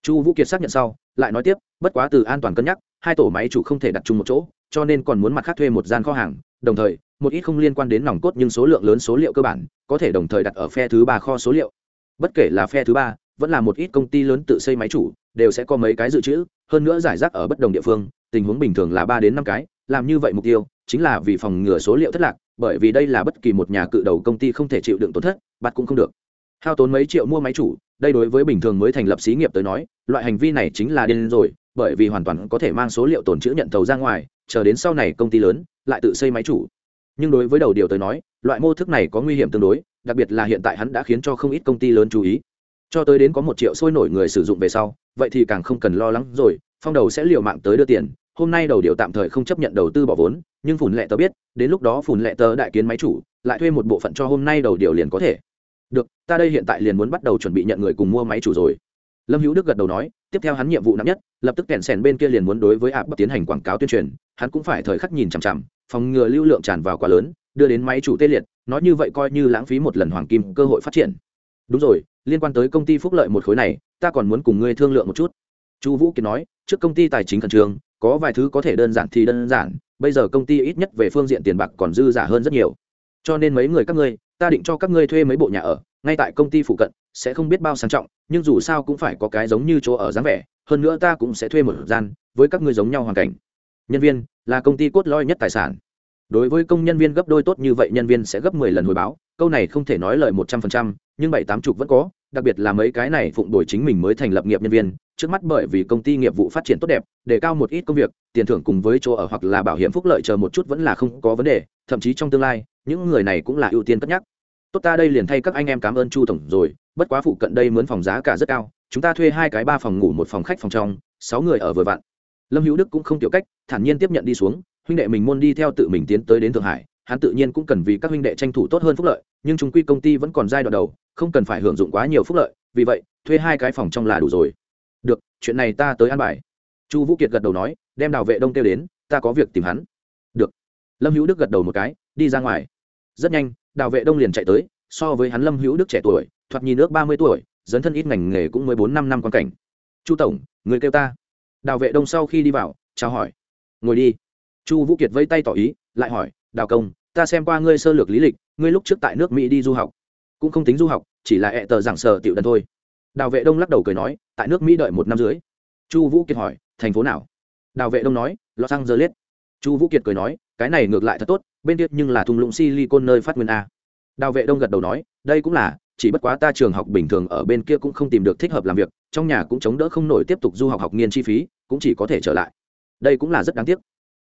Chu vũ kiệt xác nhận sau, lại nói tiếp, bất quá từ an toàn cân nhắc, hai tổ máy chủ không thể đặt chung một chỗ, cho nên còn muốn mặt khác thuê một gian kho hàng, đồng thời một ít không liên quan đến nòng cốt nhưng số lượng lớn số liệu cơ bản, có thể đồng thời đặt ở phe thứ ba kho số liệu. Bất kể là phe thứ ba, vẫn là một ít công ty lớn tự xây máy chủ, đều sẽ có mấy cái dự trữ, hơn nữa giải rác ở bất đồng địa phương, tình huống bình thường là ba đến năm cái, làm như vậy mục tiêu chính là vì phòng ngừa số liệu thất lạc, bởi vì đây là bất kỳ một nhà cự đầu công ty không thể chịu đựng tổn thất bạt cũng không được. Hao tốn mấy triệu mua máy chủ, đây đối với bình thường mới thành lập xí nghiệp tới nói, loại hành vi này chính là điên rồi, bởi vì hoàn toàn có thể mang số liệu tồn chữ nhận thầu ra ngoài, chờ đến sau này công ty lớn lại tự xây máy chủ nhưng đối với đầu điều tới nói, loại mô thức này có nguy hiểm tương đối, đặc biệt là hiện tại hắn đã khiến cho không ít công ty lớn chú ý. Cho tới đến có một triệu sôi nổi người sử dụng về sau, vậy thì càng không cần lo lắng rồi, phong đầu sẽ liều mạng tới đưa tiền. Hôm nay đầu điều tạm thời không chấp nhận đầu tư bỏ vốn, nhưng phùn lệ tớ biết, đến lúc đó phùn lệ tớ đại kiến máy chủ, lại thuê một bộ phận cho hôm nay đầu điều liền có thể. Được, ta đây hiện tại liền muốn bắt đầu chuẩn bị nhận người cùng mua máy chủ rồi. Lâm hữu đức gật đầu nói, tiếp theo hắn nhiệm vụ nặng nhất, lập tức kẹn sèn bên kia liền muốn đối với áp tiến hành quảng cáo tuyên truyền, hắn cũng phải thời khắc nhìn chằm chằm phòng ngừa lưu lượng tràn vào quá lớn, đưa đến máy chủ tê liệt nói như vậy coi như lãng phí một lần hoàng kim cơ hội phát triển. Đúng rồi, liên quan tới công ty phúc lợi một khối này, ta còn muốn cùng ngươi thương lượng một chút. Chu vũ kiệt nói, trước công ty tài chính khẩn trương, có vài thứ có thể đơn giản thì đơn giản, bây giờ công ty ít nhất về phương diện tiền bạc còn dư giả hơn rất nhiều. Cho nên mấy người các ngươi, ta định cho các ngươi thuê mấy bộ nhà ở, ngay tại công ty phụ cận, sẽ không biết bao sang trọng, nhưng dù sao cũng phải có cái giống như chỗ ở dáng vẻ, hơn nữa ta cũng sẽ thuê một gian, với các ngươi giống nhau hoàn cảnh nhân viên, là công ty cốt lõi nhất tài sản. Đối với công nhân viên gấp đôi tốt như vậy, nhân viên sẽ gấp mười lần hồi báo. Câu này không thể nói lời một trăm phần trăm, nhưng bảy tám chục vẫn có. Đặc biệt là mấy cái này phụng đổi chính mình mới thành lập nghiệp nhân viên, trước mắt bởi vì công ty nghiệp vụ phát triển tốt đẹp đề cao một ít công việc, tiền thưởng cùng với chỗ ở hoặc là bảo hiểm phúc lợi chờ một chút vẫn là không có vấn đề. Thậm chí trong tương lai, những người này cũng là ưu tiên cất nhắc. Tốt ta đây liền thay các anh em cảm ơn chu tổng rồi, bất quá phụ cận đây mướn phòng giá cả rất cao, chúng ta thuê hai cái ba phòng ngủ, một phòng khách phòng trong, sáu người ở vừa vặn lâm hữu đức cũng không tiểu cách, thản nhiên tiếp nhận đi xuống, huynh đệ mình môn đi theo tự mình tiến tới đến thượng hải, hắn tự nhiên cũng cần vì các huynh đệ tranh thủ tốt hơn phúc lợi, nhưng chúng quy công ty vẫn còn giai đoạn đầu, không cần phải hưởng dụng quá nhiều phúc lợi, vì vậy, thuê hai cái phòng trong là đủ rồi. Được, chuyện này ta tới an bài. Chu vũ kiệt gật đầu nói, đem đào vệ đông kêu đến, ta có việc tìm hắn. Được. Lâm hữu đức gật đầu một cái, đi ra ngoài. Rất nhanh, đào vệ đông liền chạy tới, so với hắn lâm hữu đức trẻ tuổi, thoạt nhìn nước ba mươi tuổi, dấn thân ít ngành nghề cũng mới bốn năm năm quan cảnh. Chu tổng, người kêu ta đào vệ đông sau khi đi vào, chào hỏi. Ngồi đi. Chu vũ kiệt vẫy tay tỏ ý, lại hỏi, đào công, ta xem qua ngươi sơ lược lý lịch, ngươi lúc trước tại nước mỹ đi du học. Cũng không tính du học, chỉ là hẹ tờ giảng sở tiểu đần thôi. Đào vệ đông lắc đầu cười nói, tại nước mỹ đợi một năm dưới chu vũ kiệt hỏi, thành phố nào? Đào vệ đông nói, los angeles. Chu vũ kiệt cười nói, cái này ngược lại thật tốt, bên kia nhưng là thung lũng silicon nơi phát nguyên a. Đào vệ đông gật đầu nói, đây cũng là chỉ bất quá ta trường học bình thường ở bên kia cũng không tìm được thích hợp làm việc, trong nhà cũng chống đỡ không nổi tiếp tục du học học nghiên chi phí, cũng chỉ có thể trở lại. Đây cũng là rất đáng tiếc.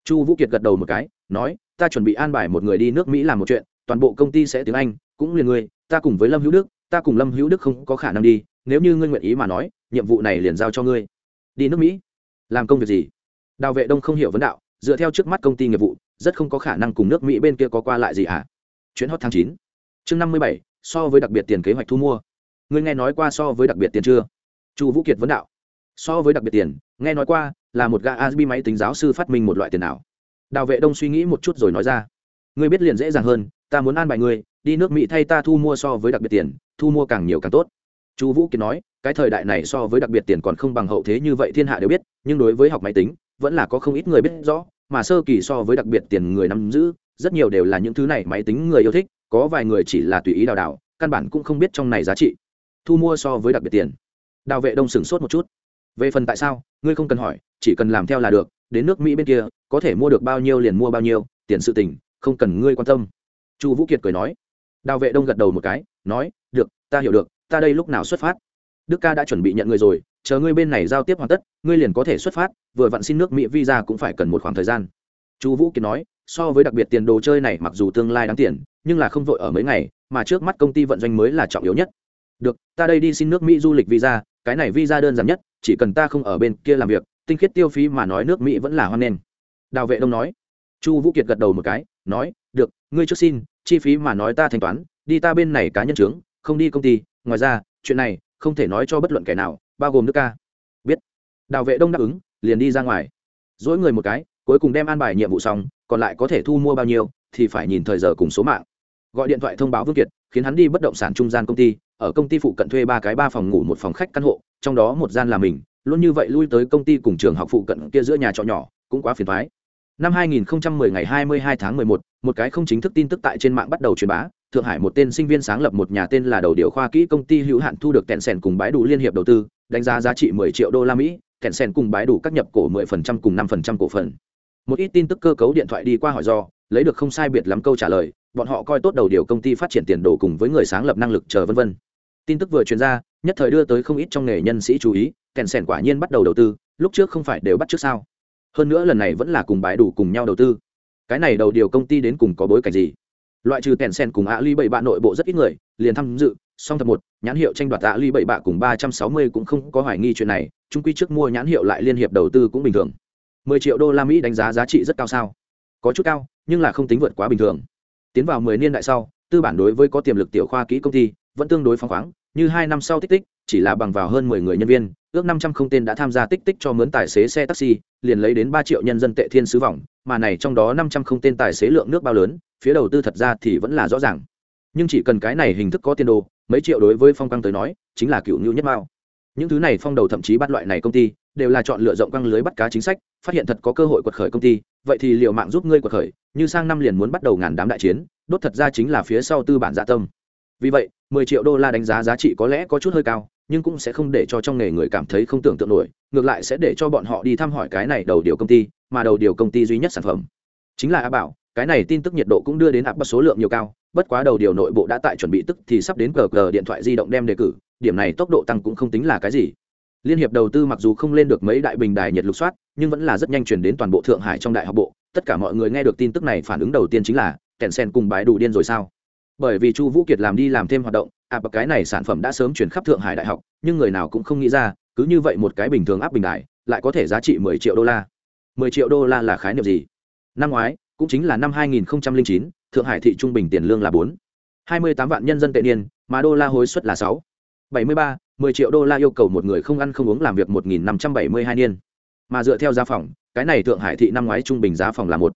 Chu vũ kiệt gật đầu một cái, nói, ta chuẩn bị an bài một người đi nước mỹ làm một chuyện, toàn bộ công ty sẽ tiếng anh, cũng liền ngươi, ta cùng với lâm hữu đức, ta cùng lâm hữu đức không có khả năng đi, nếu như ngươi nguyện ý mà nói, nhiệm vụ này liền giao cho ngươi. Đi nước mỹ? Làm công việc gì? Đào vệ đông không hiểu vấn đạo, dựa theo trước mắt công ty nghiệp vụ, rất không có khả năng cùng nước mỹ bên kia có qua lại gì hả? À? chuyến hot tháng chín. Chương năm mươi bảy so với đặc biệt tiền kế hoạch thu mua. Ngươi nghe nói qua so với đặc biệt tiền chưa? Chu vũ kiệt vấn đạo. So với đặc biệt tiền, nghe nói qua, là một gã asbi máy tính giáo sư phát minh một loại tiền nào đào vệ đông suy nghĩ một chút rồi nói ra. Ngươi biết liền dễ dàng hơn, ta muốn an bài ngươi, đi nước mỹ thay ta thu mua so với đặc biệt tiền, thu mua càng nhiều càng tốt. Chu vũ kiệt nói, cái thời đại này so với đặc biệt tiền còn không bằng hậu thế như vậy thiên hạ đều biết, nhưng đối với học máy tính, vẫn là có không ít người biết rõ, mà sơ kỳ so với đặc biệt tiền người nắm giữ, rất nhiều đều là những thứ này máy tính người yêu thích có vài người chỉ là tùy ý đào đào, căn bản cũng không biết trong này giá trị. Thu mua so với đặc biệt tiền. Đào vệ đông sửng sốt một chút. Về phần tại sao, ngươi không cần hỏi, chỉ cần làm theo là được, đến nước mỹ bên kia, có thể mua được bao nhiêu liền mua bao nhiêu, tiền sự tình, không cần ngươi quan tâm. Chu vũ kiệt cười nói. Đào vệ đông gật đầu một cái, nói, được, ta hiểu được, ta đây lúc nào xuất phát? Đức ca đã chuẩn bị nhận người rồi, chờ ngươi bên này giao tiếp hoàn tất, ngươi liền có thể xuất phát, vừa vặn xin nước mỹ visa cũng phải cần một khoảng thời gian. Chu vũ kiệt nói so với đặc biệt tiền đồ chơi này mặc dù tương lai đáng tiền, nhưng là không vội ở mấy ngày, mà trước mắt công ty vận doanh mới là trọng yếu nhất. Được, ta đây đi xin nước mỹ du lịch visa, cái này visa đơn giản nhất, chỉ cần ta không ở bên kia làm việc, tinh khiết tiêu phí mà nói nước mỹ vẫn là hoan nghênh. Đào vệ đông nói. Chu vũ kiệt gật đầu một cái, nói, được, ngươi trước xin, chi phí mà nói ta thanh toán, đi ta bên này cá nhân trướng, không đi công ty. Ngoài ra, chuyện này không thể nói cho bất luận kẻ nào, bao gồm nước ca. Biết. Đào vệ đông đáp ứng, liền đi ra ngoài. Dỗi người một cái, cuối cùng đem an bài nhiệm vụ xong còn lại có thể thu mua bao nhiêu thì phải nhìn thời giờ cùng số mạng. Gọi điện thoại thông báo vương kiệt khiến hắn đi bất động sản trung gian công ty ở công ty phụ cận thuê ba cái ba phòng ngủ một phòng khách căn hộ trong đó một gian là mình luôn như vậy lui tới công ty cùng trường học phụ cận kia giữa nhà trọ nhỏ cũng quá phiền thoái năm 2010 ngày 22 tháng 11, một cái không chính thức tin tức tại trên mạng bắt đầu truyền bá thượng hải một tên sinh viên sáng lập một nhà tên là đầu điều khoa kỹ công ty hữu hạn thu được kẹn sẻn cùng bãi đủ liên hiệp đầu tư đánh giá giá trị 10 triệu đô la mỹ kẹn sẻn cùng bãi đủ các nhập cổ 10% cùng 5% cổ phần một ít tin tức cơ cấu điện thoại đi qua hỏi do, lấy được không sai biệt lắm câu trả lời, bọn họ coi tốt đầu điều công ty phát triển tiền đồ cùng với người sáng lập năng lực chờ vân vân. Tin tức vừa truyền ra, nhất thời đưa tới không ít trong nghề nhân sĩ chú ý, kèn sèn quả nhiên bắt đầu đầu tư, lúc trước không phải đều bắt trước sao? Hơn nữa lần này vẫn là cùng bãi đủ cùng nhau đầu tư. Cái này đầu điều công ty đến cùng có bối cảnh gì? Loại trừ kèn sèn cùng ạ ly bảy bạ nội bộ rất ít người, liền tham dự, song thập một, nhãn hiệu tranh đoạt ạ ly bảy bạ cùng ba trăm sáu mươi cũng không có hoài nghi chuyện này trung quy trước mua nhãn hiệu lại liên hiệp đầu tư cũng bình thường mười triệu đô la mỹ đánh giá giá trị rất cao sao? Có chút cao, nhưng là không tính vượt quá bình thường. Tiến vào mười niên đại sau, tư bản đối với có tiềm lực tiểu khoa kỹ công ty vẫn tương đối phóng khoáng, như hai năm sau tích tích, chỉ là bằng vào hơn mười người nhân viên, ước năm trăm không tên đã tham gia tích tích cho mướn tài xế xe taxi, liền lấy đến ba triệu nhân dân tệ thiên sứ vòng mà này trong đó năm trăm không tên tài xế lượng nước bao lớn, phía đầu tư thật ra thì vẫn là rõ ràng. Nhưng chỉ cần cái này hình thức có tiền đồ, mấy triệu đối với phong quang tới nói, chính là cựu ngưu nhất mao. Những thứ này phong đầu thậm chí bắt loại này công ty, đều là chọn lựa rộng quang lưới bắt cá chính sách phát hiện thật có cơ hội quật khởi công ty, vậy thì liệu mạng giúp ngươi quật khởi, như sang năm liền muốn bắt đầu ngàn đám đại chiến, đốt thật ra chính là phía sau tư bản dạ tâm. Vì vậy 10 triệu đô la đánh giá giá trị có lẽ có chút hơi cao, nhưng cũng sẽ không để cho trong nghề người cảm thấy không tưởng tượng nổi, ngược lại sẽ để cho bọn họ đi thăm hỏi cái này đầu điều công ty, mà đầu điều công ty duy nhất sản phẩm. Chính là a bảo, cái này tin tức nhiệt độ cũng đưa đến áp số lượng nhiều cao, bất quá đầu điều nội bộ đã tại chuẩn bị tức thì sắp đến cờ cờ điện thoại di động đem đề cử, điểm này tốc độ tăng cũng không tính là cái gì. Liên hiệp đầu tư mặc dù không lên được mấy đại bình đài nhiệt lục soát nhưng vẫn là rất nhanh chuyển đến toàn bộ thượng hải trong đại học bộ. Tất cả mọi người nghe được tin tức này phản ứng đầu tiên chính là kèn sen cùng bái đủ điên rồi sao? Bởi vì chu vũ kiệt làm đi làm thêm hoạt động ạ à, cái này sản phẩm đã sớm chuyển khắp thượng hải đại học nhưng người nào cũng không nghĩ ra cứ như vậy một cái bình thường áp bình đại lại có thể giá trị mười triệu đô la. Mười triệu đô la là khái niệm gì? Năm ngoái cũng chính là năm hai nghìn chín thượng hải thị trung bình tiền lương là bốn. Hai mươi tám vạn nhân dân tệ niên mà đô la hối suất là sáu. Bảy mươi ba mười triệu đô la yêu cầu một người không ăn không uống làm việc một nghìn năm trăm bảy mươi hai niên mà dựa theo giá phòng, cái này thượng hải thị năm ngoái trung bình giá phòng là một,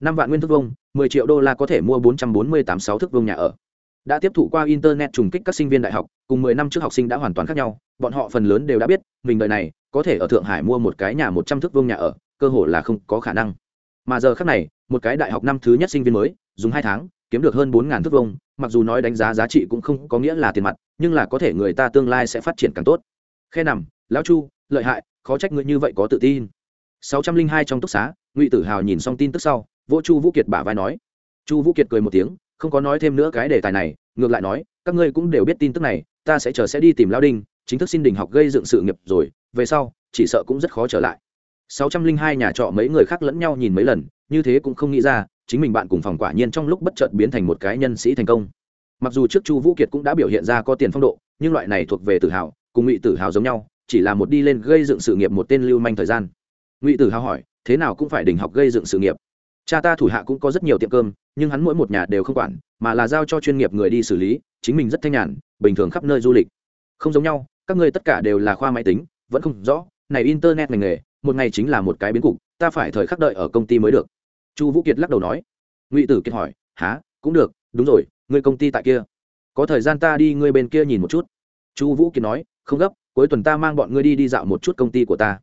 năm vạn nguyên thức vông mười triệu đô la có thể mua bốn trăm bốn mươi tám sáu thức vông nhà ở. Đã tiếp thụ qua internet trùng kích các sinh viên đại học, cùng mười năm trước học sinh đã hoàn toàn khác nhau, bọn họ phần lớn đều đã biết, mình đời này, có thể ở thượng hải mua một cái nhà một trăm thước vuông nhà ở, cơ hội là không có khả năng. Mà giờ khác này, một cái đại học năm thứ nhất sinh viên mới, dùng hai tháng, kiếm được hơn bốn ngàn thước vuông, mặc dù nói đánh giá giá trị cũng không có nghĩa là tiền mặt, nhưng là có thể người ta tương lai sẽ phát triển càng tốt. Khe nằm, lão chu, lợi hại khó trách người như vậy có tự tin. Sáu trăm linh hai trong túc xá, ngụy tử hào nhìn xong tin tức sau, vỗ chu vũ kiệt bả vai nói. Chu vũ kiệt cười một tiếng, không có nói thêm nữa cái đề tài này, ngược lại nói, các ngươi cũng đều biết tin tức này, ta sẽ chờ sẽ đi tìm lao đinh, chính thức xin đình học gây dựng sự nghiệp rồi, về sau, chỉ sợ cũng rất khó trở lại. Sáu trăm linh hai nhà trọ mấy người khác lẫn nhau nhìn mấy lần, như thế cũng không nghĩ ra, chính mình bạn cùng phòng quả nhiên trong lúc bất chợt biến thành một cái nhân sĩ thành công. Mặc dù trước chu vũ kiệt cũng đã biểu hiện ra có tiền phong độ, nhưng loại này thuộc về tự hào, cùng ngụy tử hào giống nhau chỉ là một đi lên gây dựng sự nghiệp một tên lưu manh thời gian. Ngụy tử hào hỏi, thế nào cũng phải đình học gây dựng sự nghiệp. Cha ta thủ hạ cũng có rất nhiều tiệm cơm, nhưng hắn mỗi một nhà đều không quản, mà là giao cho chuyên nghiệp người đi xử lý, chính mình rất thanh nhàn, bình thường khắp nơi du lịch. Không giống nhau, các ngươi tất cả đều là khoa máy tính, vẫn không rõ, này internet ngành nghề, một ngày chính là một cái biến cục, ta phải thời khắc đợi ở công ty mới được. Chu vũ kiệt lắc đầu nói. Ngụy tử kiệt hỏi há cũng được, đúng rồi, ngươi công ty tại kia. Có thời gian ta đi ngươi bên kia nhìn một chút. Chu vũ kiệt nói không gấp, cuối tuần ta mang bọn ngươi đi đi dạo một chút công ty của ta.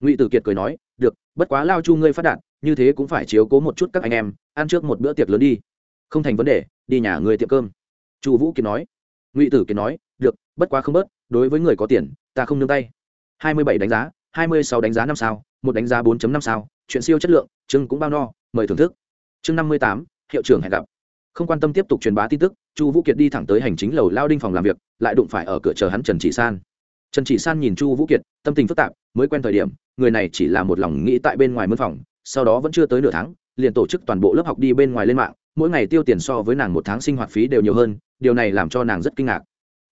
Ngụy tử kiệt cười nói, được, bất quá lao chu ngươi phát đạt, như thế cũng phải chiếu cố một chút các anh em, ăn trước một bữa tiệc lớn đi. Không thành vấn đề, đi nhà người tiệm cơm. Chu vũ kiệt nói. Ngụy tử kiệt nói, được, bất quá không bớt, đối với người có tiền, ta không nương tay. Hai mươi bảy đánh giá, hai mươi sáu đánh giá năm sao, một đánh giá bốn năm sao, chuyện siêu chất lượng chưng cũng bao no, mời thưởng thức. Chương năm mươi tám, hiệu trưởng hẹn gặp. Không quan tâm tiếp tục truyền bá tin tức chu vũ kiệt đi thẳng tới hành chính lầu lao đinh phòng làm việc, lại đụng phải ở cửa chờ hắn trần chỉ san. Trần chỉ san nhìn chu vũ kiệt, tâm tình phức tạp, mới quen thời điểm, người này chỉ là một lòng nghĩ tại bên ngoài mân phòng, sau đó vẫn chưa tới nửa tháng, liền tổ chức toàn bộ lớp học đi bên ngoài lên mạng, mỗi ngày tiêu tiền so với nàng một tháng sinh hoạt phí đều nhiều hơn, điều này làm cho nàng rất kinh ngạc.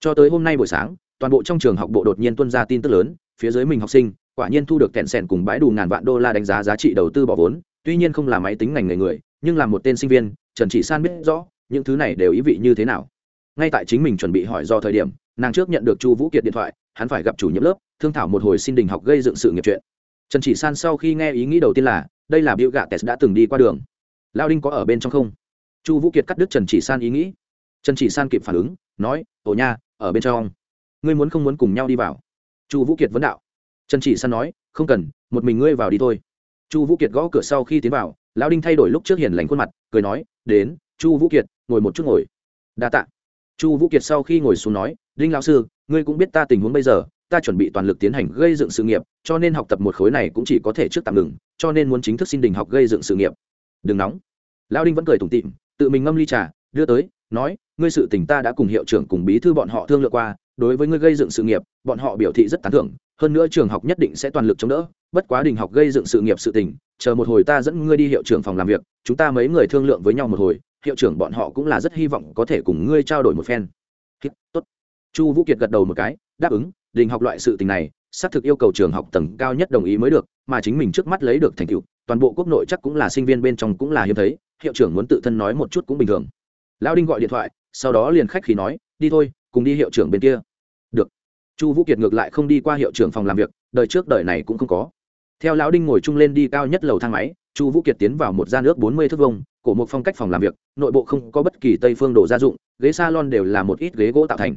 Cho tới hôm nay buổi sáng, toàn bộ trong trường học bộ đột nhiên tuân ra tin tức lớn, phía dưới mình học sinh, quả nhiên thu được kẹn sẻn cùng bãi đủ ngàn vạn đô la đánh giá giá trị đầu tư bỏ vốn, tuy nhiên không là máy tính ngành nghề người, nhưng là một tên sinh viên, trần chỉ san biết rõ những thứ này đều ý vị như thế nào? Ngay tại chính mình chuẩn bị hỏi do thời điểm, nàng trước nhận được chu vũ kiệt điện thoại, hắn phải gặp chủ nhiệm lớp, thương thảo một hồi xin đình học gây dựng sự nghiệp chuyện. Trần chỉ san sau khi nghe ý nghĩ đầu tiên là, đây là biểu gạ tes đã từng đi qua đường. Lao đinh có ở bên trong không? Chu vũ kiệt cắt đứt trần chỉ san ý nghĩ. Trần chỉ san kịp phản ứng, nói, ồ nha, ở bên trong. Ngươi muốn không muốn cùng nhau đi vào? Chu vũ kiệt vấn đạo. Trần chỉ san nói, không cần, một mình ngươi vào đi thôi. Chu vũ kiệt gõ cửa sau khi tiến vào, lão đinh thay đổi lúc trước hiền lành khuôn mặt, cười nói, đến, chu vũ kiệt ngồi một chút ngồi. Đa t ạ chu vũ kiệt sau khi ngồi xuống nói, đinh lão sư, ngươi cũng biết ta tình huống bây giờ, ta chuẩn bị toàn lực tiến hành gây dựng sự nghiệp, cho nên học tập một khối này cũng chỉ có thể trước tạm ngừng, cho nên muốn chính thức xin đình học gây dựng sự nghiệp. Đừng nóng. Lão đinh vẫn cười tủm tịm tự mình ngâm ly trà, đưa tới, nói, ngươi sự tình ta đã cùng hiệu trưởng cùng bí thư bọn họ thương lượng qua, đối với ngươi gây dựng sự nghiệp, bọn họ biểu thị rất tán thưởng, hơn nữa trường học nhất định sẽ toàn lực chống đỡ, bất quá đình học gây dựng sự nghiệp sự tình, chờ một hồi ta dẫn ngươi đi hiệu trưởng phòng làm việc, chúng ta mấy người thương lượng với nhau một hồi hiệu trưởng bọn họ cũng là rất hy vọng có thể cùng ngươi trao đổi một phen. Tốt. Chu vũ kiệt gật đầu một cái, đáp ứng, đình học loại sự tình này, xác thực yêu cầu trường học tầng cao nhất đồng ý mới được, mà chính mình trước mắt lấy được thành tựu, toàn bộ quốc nội chắc cũng là sinh viên bên trong cũng là hiếm thấy, hiệu trưởng muốn tự thân nói một chút cũng bình thường. Lão đinh gọi điện thoại, sau đó liền khách khí nói, đi thôi, cùng đi hiệu trưởng bên kia. Được. Chu vũ kiệt ngược lại không đi qua hiệu trưởng phòng làm việc, đời trước đời này cũng không có. Theo lão đinh ngồi chung lên đi cao nhất lầu thang máy, chu vũ kiệt tiến vào một gian nước bốn mươi thước vông cổ một phong cách phòng làm việc, nội bộ không có bất kỳ tây phương đồ gia dụng, ghế salon đều là một ít ghế gỗ tạo thành.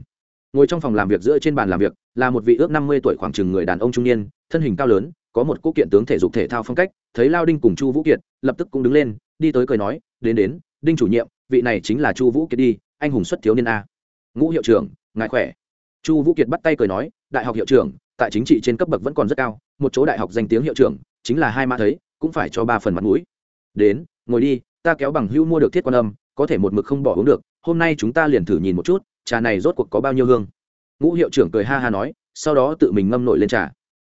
Ngồi trong phòng làm việc giữa trên bàn làm việc là một vị ước năm mươi tuổi khoảng chừng người đàn ông trung niên, thân hình cao lớn, có một cỗ kiện tướng thể dục thể thao phong cách, thấy lao đinh cùng chu vũ kiệt, lập tức cũng đứng lên, đi tới cười nói, đến đến, đinh chủ nhiệm, vị này chính là chu vũ kiệt đi, anh hùng xuất thiếu niên a. Ngũ hiệu trưởng, ngài khỏe. Chu vũ kiệt bắt tay cười nói, đại học hiệu trưởng, tại chính trị trên cấp bậc vẫn còn rất cao, một chỗ đại học danh tiếng hiệu trưởng, chính là hai mã thấy, cũng phải cho ba phần mặt mũi. Đến, ngồi đi ta kéo bằng hữu mua được thiết quan âm, có thể một mực không bỏ uống được, hôm nay chúng ta liền thử nhìn một chút, trà này rốt cuộc có bao nhiêu hương. Ngũ hiệu trưởng cười ha ha nói, sau đó tự mình ngâm nổi lên trà.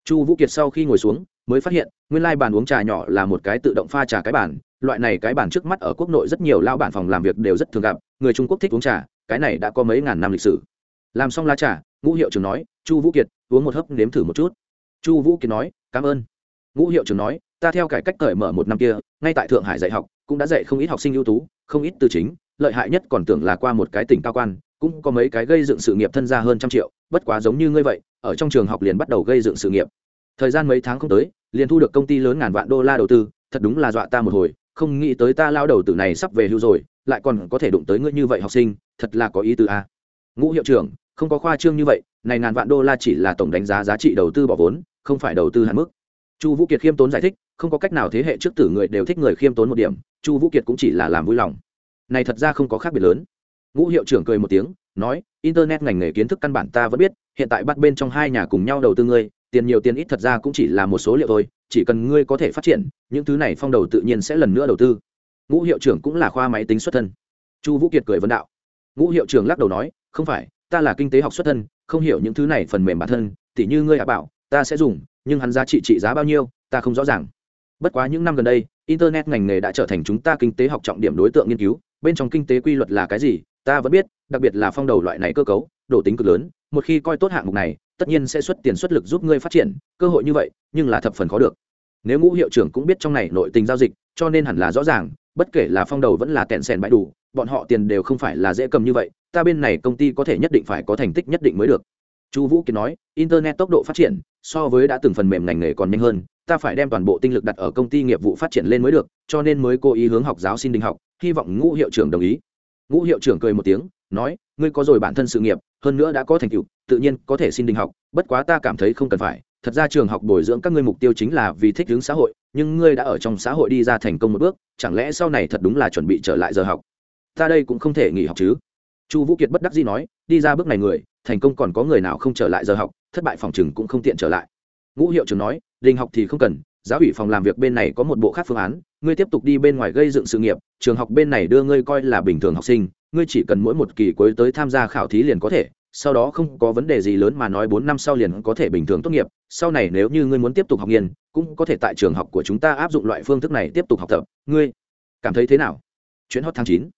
Chu vũ kiệt sau khi ngồi xuống, mới phát hiện, nguyên lai bàn uống trà nhỏ là một cái tự động pha trà cái bản loại này cái bản trước mắt ở quốc nội rất nhiều lao bản phòng làm việc đều rất thường gặp, người trung quốc thích uống trà, cái này đã có mấy ngàn năm lịch sử. Làm xong lá trà, ngũ hiệu trưởng nói, chu vũ kiệt, uống một hớp nếm thử một chút. Chu vũ kiệt nói, cảm ơn. Ngũ hiệu trưởng nói, ta theo cải cách cởi mở một năm kia, ngay tại thượng hải dạy học cũng đã dạy không ít học sinh ưu tú, không ít từ chính, lợi hại nhất còn tưởng là qua một cái tỉnh cao quan, cũng có mấy cái gây dựng sự nghiệp thân gia hơn trăm triệu, bất quá giống như ngươi vậy, ở trong trường học liền bắt đầu gây dựng sự nghiệp. Thời gian mấy tháng không tới, liền thu được công ty lớn ngàn vạn đô la đầu tư, thật đúng là dọa ta một hồi, không nghĩ tới ta lao đầu tử này sắp về hưu rồi, lại còn có thể đụng tới ngươi như vậy học sinh, thật là có ý tứ a. Ngũ hiệu trưởng, không có khoa trương như vậy, này ngàn vạn đô la chỉ là tổng đánh giá giá trị đầu tư bỏ vốn, không phải đầu tư hạn mức. Chu vũ kiệt khiêm tốn giải thích không có cách nào thế hệ trước tử người đều thích người khiêm tốn một điểm, chu vũ kiệt cũng chỉ là làm vui lòng. Này thật ra không có khác biệt lớn. Ngũ hiệu trưởng cười một tiếng, nói, internet ngành nghề kiến thức căn bản ta vẫn biết, hiện tại bắt bên trong hai nhà cùng nhau đầu tư ngươi, tiền nhiều tiền ít thật ra cũng chỉ là một số liệu thôi, chỉ cần ngươi có thể phát triển, những thứ này phong đầu tự nhiên sẽ lần nữa đầu tư. Ngũ hiệu trưởng cũng là khoa máy tính xuất thân. Chu vũ kiệt cười vấn đạo. Ngũ hiệu trưởng lắc đầu nói, không phải, ta là kinh tế học xuất thân, không hiểu những thứ này phần mềm bản thân, tỉ như ngươi hạ bảo, ta sẽ dùng, nhưng hắn giá trị trị giá bao nhiêu, ta không rõ ràng bất quá những năm gần đây, internet ngành nghề đã trở thành chúng ta kinh tế học trọng điểm đối tượng nghiên cứu. Bên trong kinh tế quy luật là cái gì, ta vẫn biết, đặc biệt là phong đầu loại này cơ cấu độ tính cực lớn. Một khi coi tốt hạng mục này, tất nhiên sẽ xuất tiền xuất lực giúp ngươi phát triển. Cơ hội như vậy, nhưng là thập phần khó được. Nếu ngũ hiệu trưởng cũng biết trong này nội tình giao dịch, cho nên hẳn là rõ ràng, bất kể là phong đầu vẫn là tẹn sèn bãi đủ, bọn họ tiền đều không phải là dễ cầm như vậy, ta bên này công ty có thể nhất định phải có thành tích nhất định mới được. Chu vũ kiệt nói, internet tốc độ phát triển, so với đã từng phần mềm ngành nghề còn nhanh hơn ta phải đem toàn bộ tinh lực đặt ở công ty nghiệp vụ phát triển lên mới được, cho nên mới cố ý hướng học giáo xin đình học, hy vọng ngũ hiệu trưởng đồng ý. Ngũ hiệu trưởng cười một tiếng, nói, ngươi có rồi bản thân sự nghiệp, hơn nữa đã có thành tựu, tự nhiên có thể xin đình học, bất quá ta cảm thấy không cần phải. Thật ra trường học bồi dưỡng các ngươi mục tiêu chính là vì thích ứng xã hội, nhưng ngươi đã ở trong xã hội đi ra thành công một bước, chẳng lẽ sau này thật đúng là chuẩn bị trở lại giờ học? Ta đây cũng không thể nghỉ học chứ. Chu vũ kiệt bất đắc dĩ nói, đi ra bước này người, thành công còn có người nào không trở lại giờ học, thất bại phòng chừng cũng không tiện trở lại. Ngũ hiệu trưởng nói đình học thì không cần, giáo ủy phòng làm việc bên này có một bộ khác phương án, ngươi tiếp tục đi bên ngoài gây dựng sự nghiệp, trường học bên này đưa ngươi coi là bình thường học sinh, ngươi chỉ cần mỗi một kỳ cuối tới tham gia khảo thí liền có thể, sau đó không có vấn đề gì lớn mà nói bốn năm sau liền có thể bình thường tốt nghiệp, sau này nếu như ngươi muốn tiếp tục học nghiên, cũng có thể tại trường học của chúng ta áp dụng loại phương thức này tiếp tục học tập. Ngươi cảm thấy thế nào? Chuyến hot tháng chín.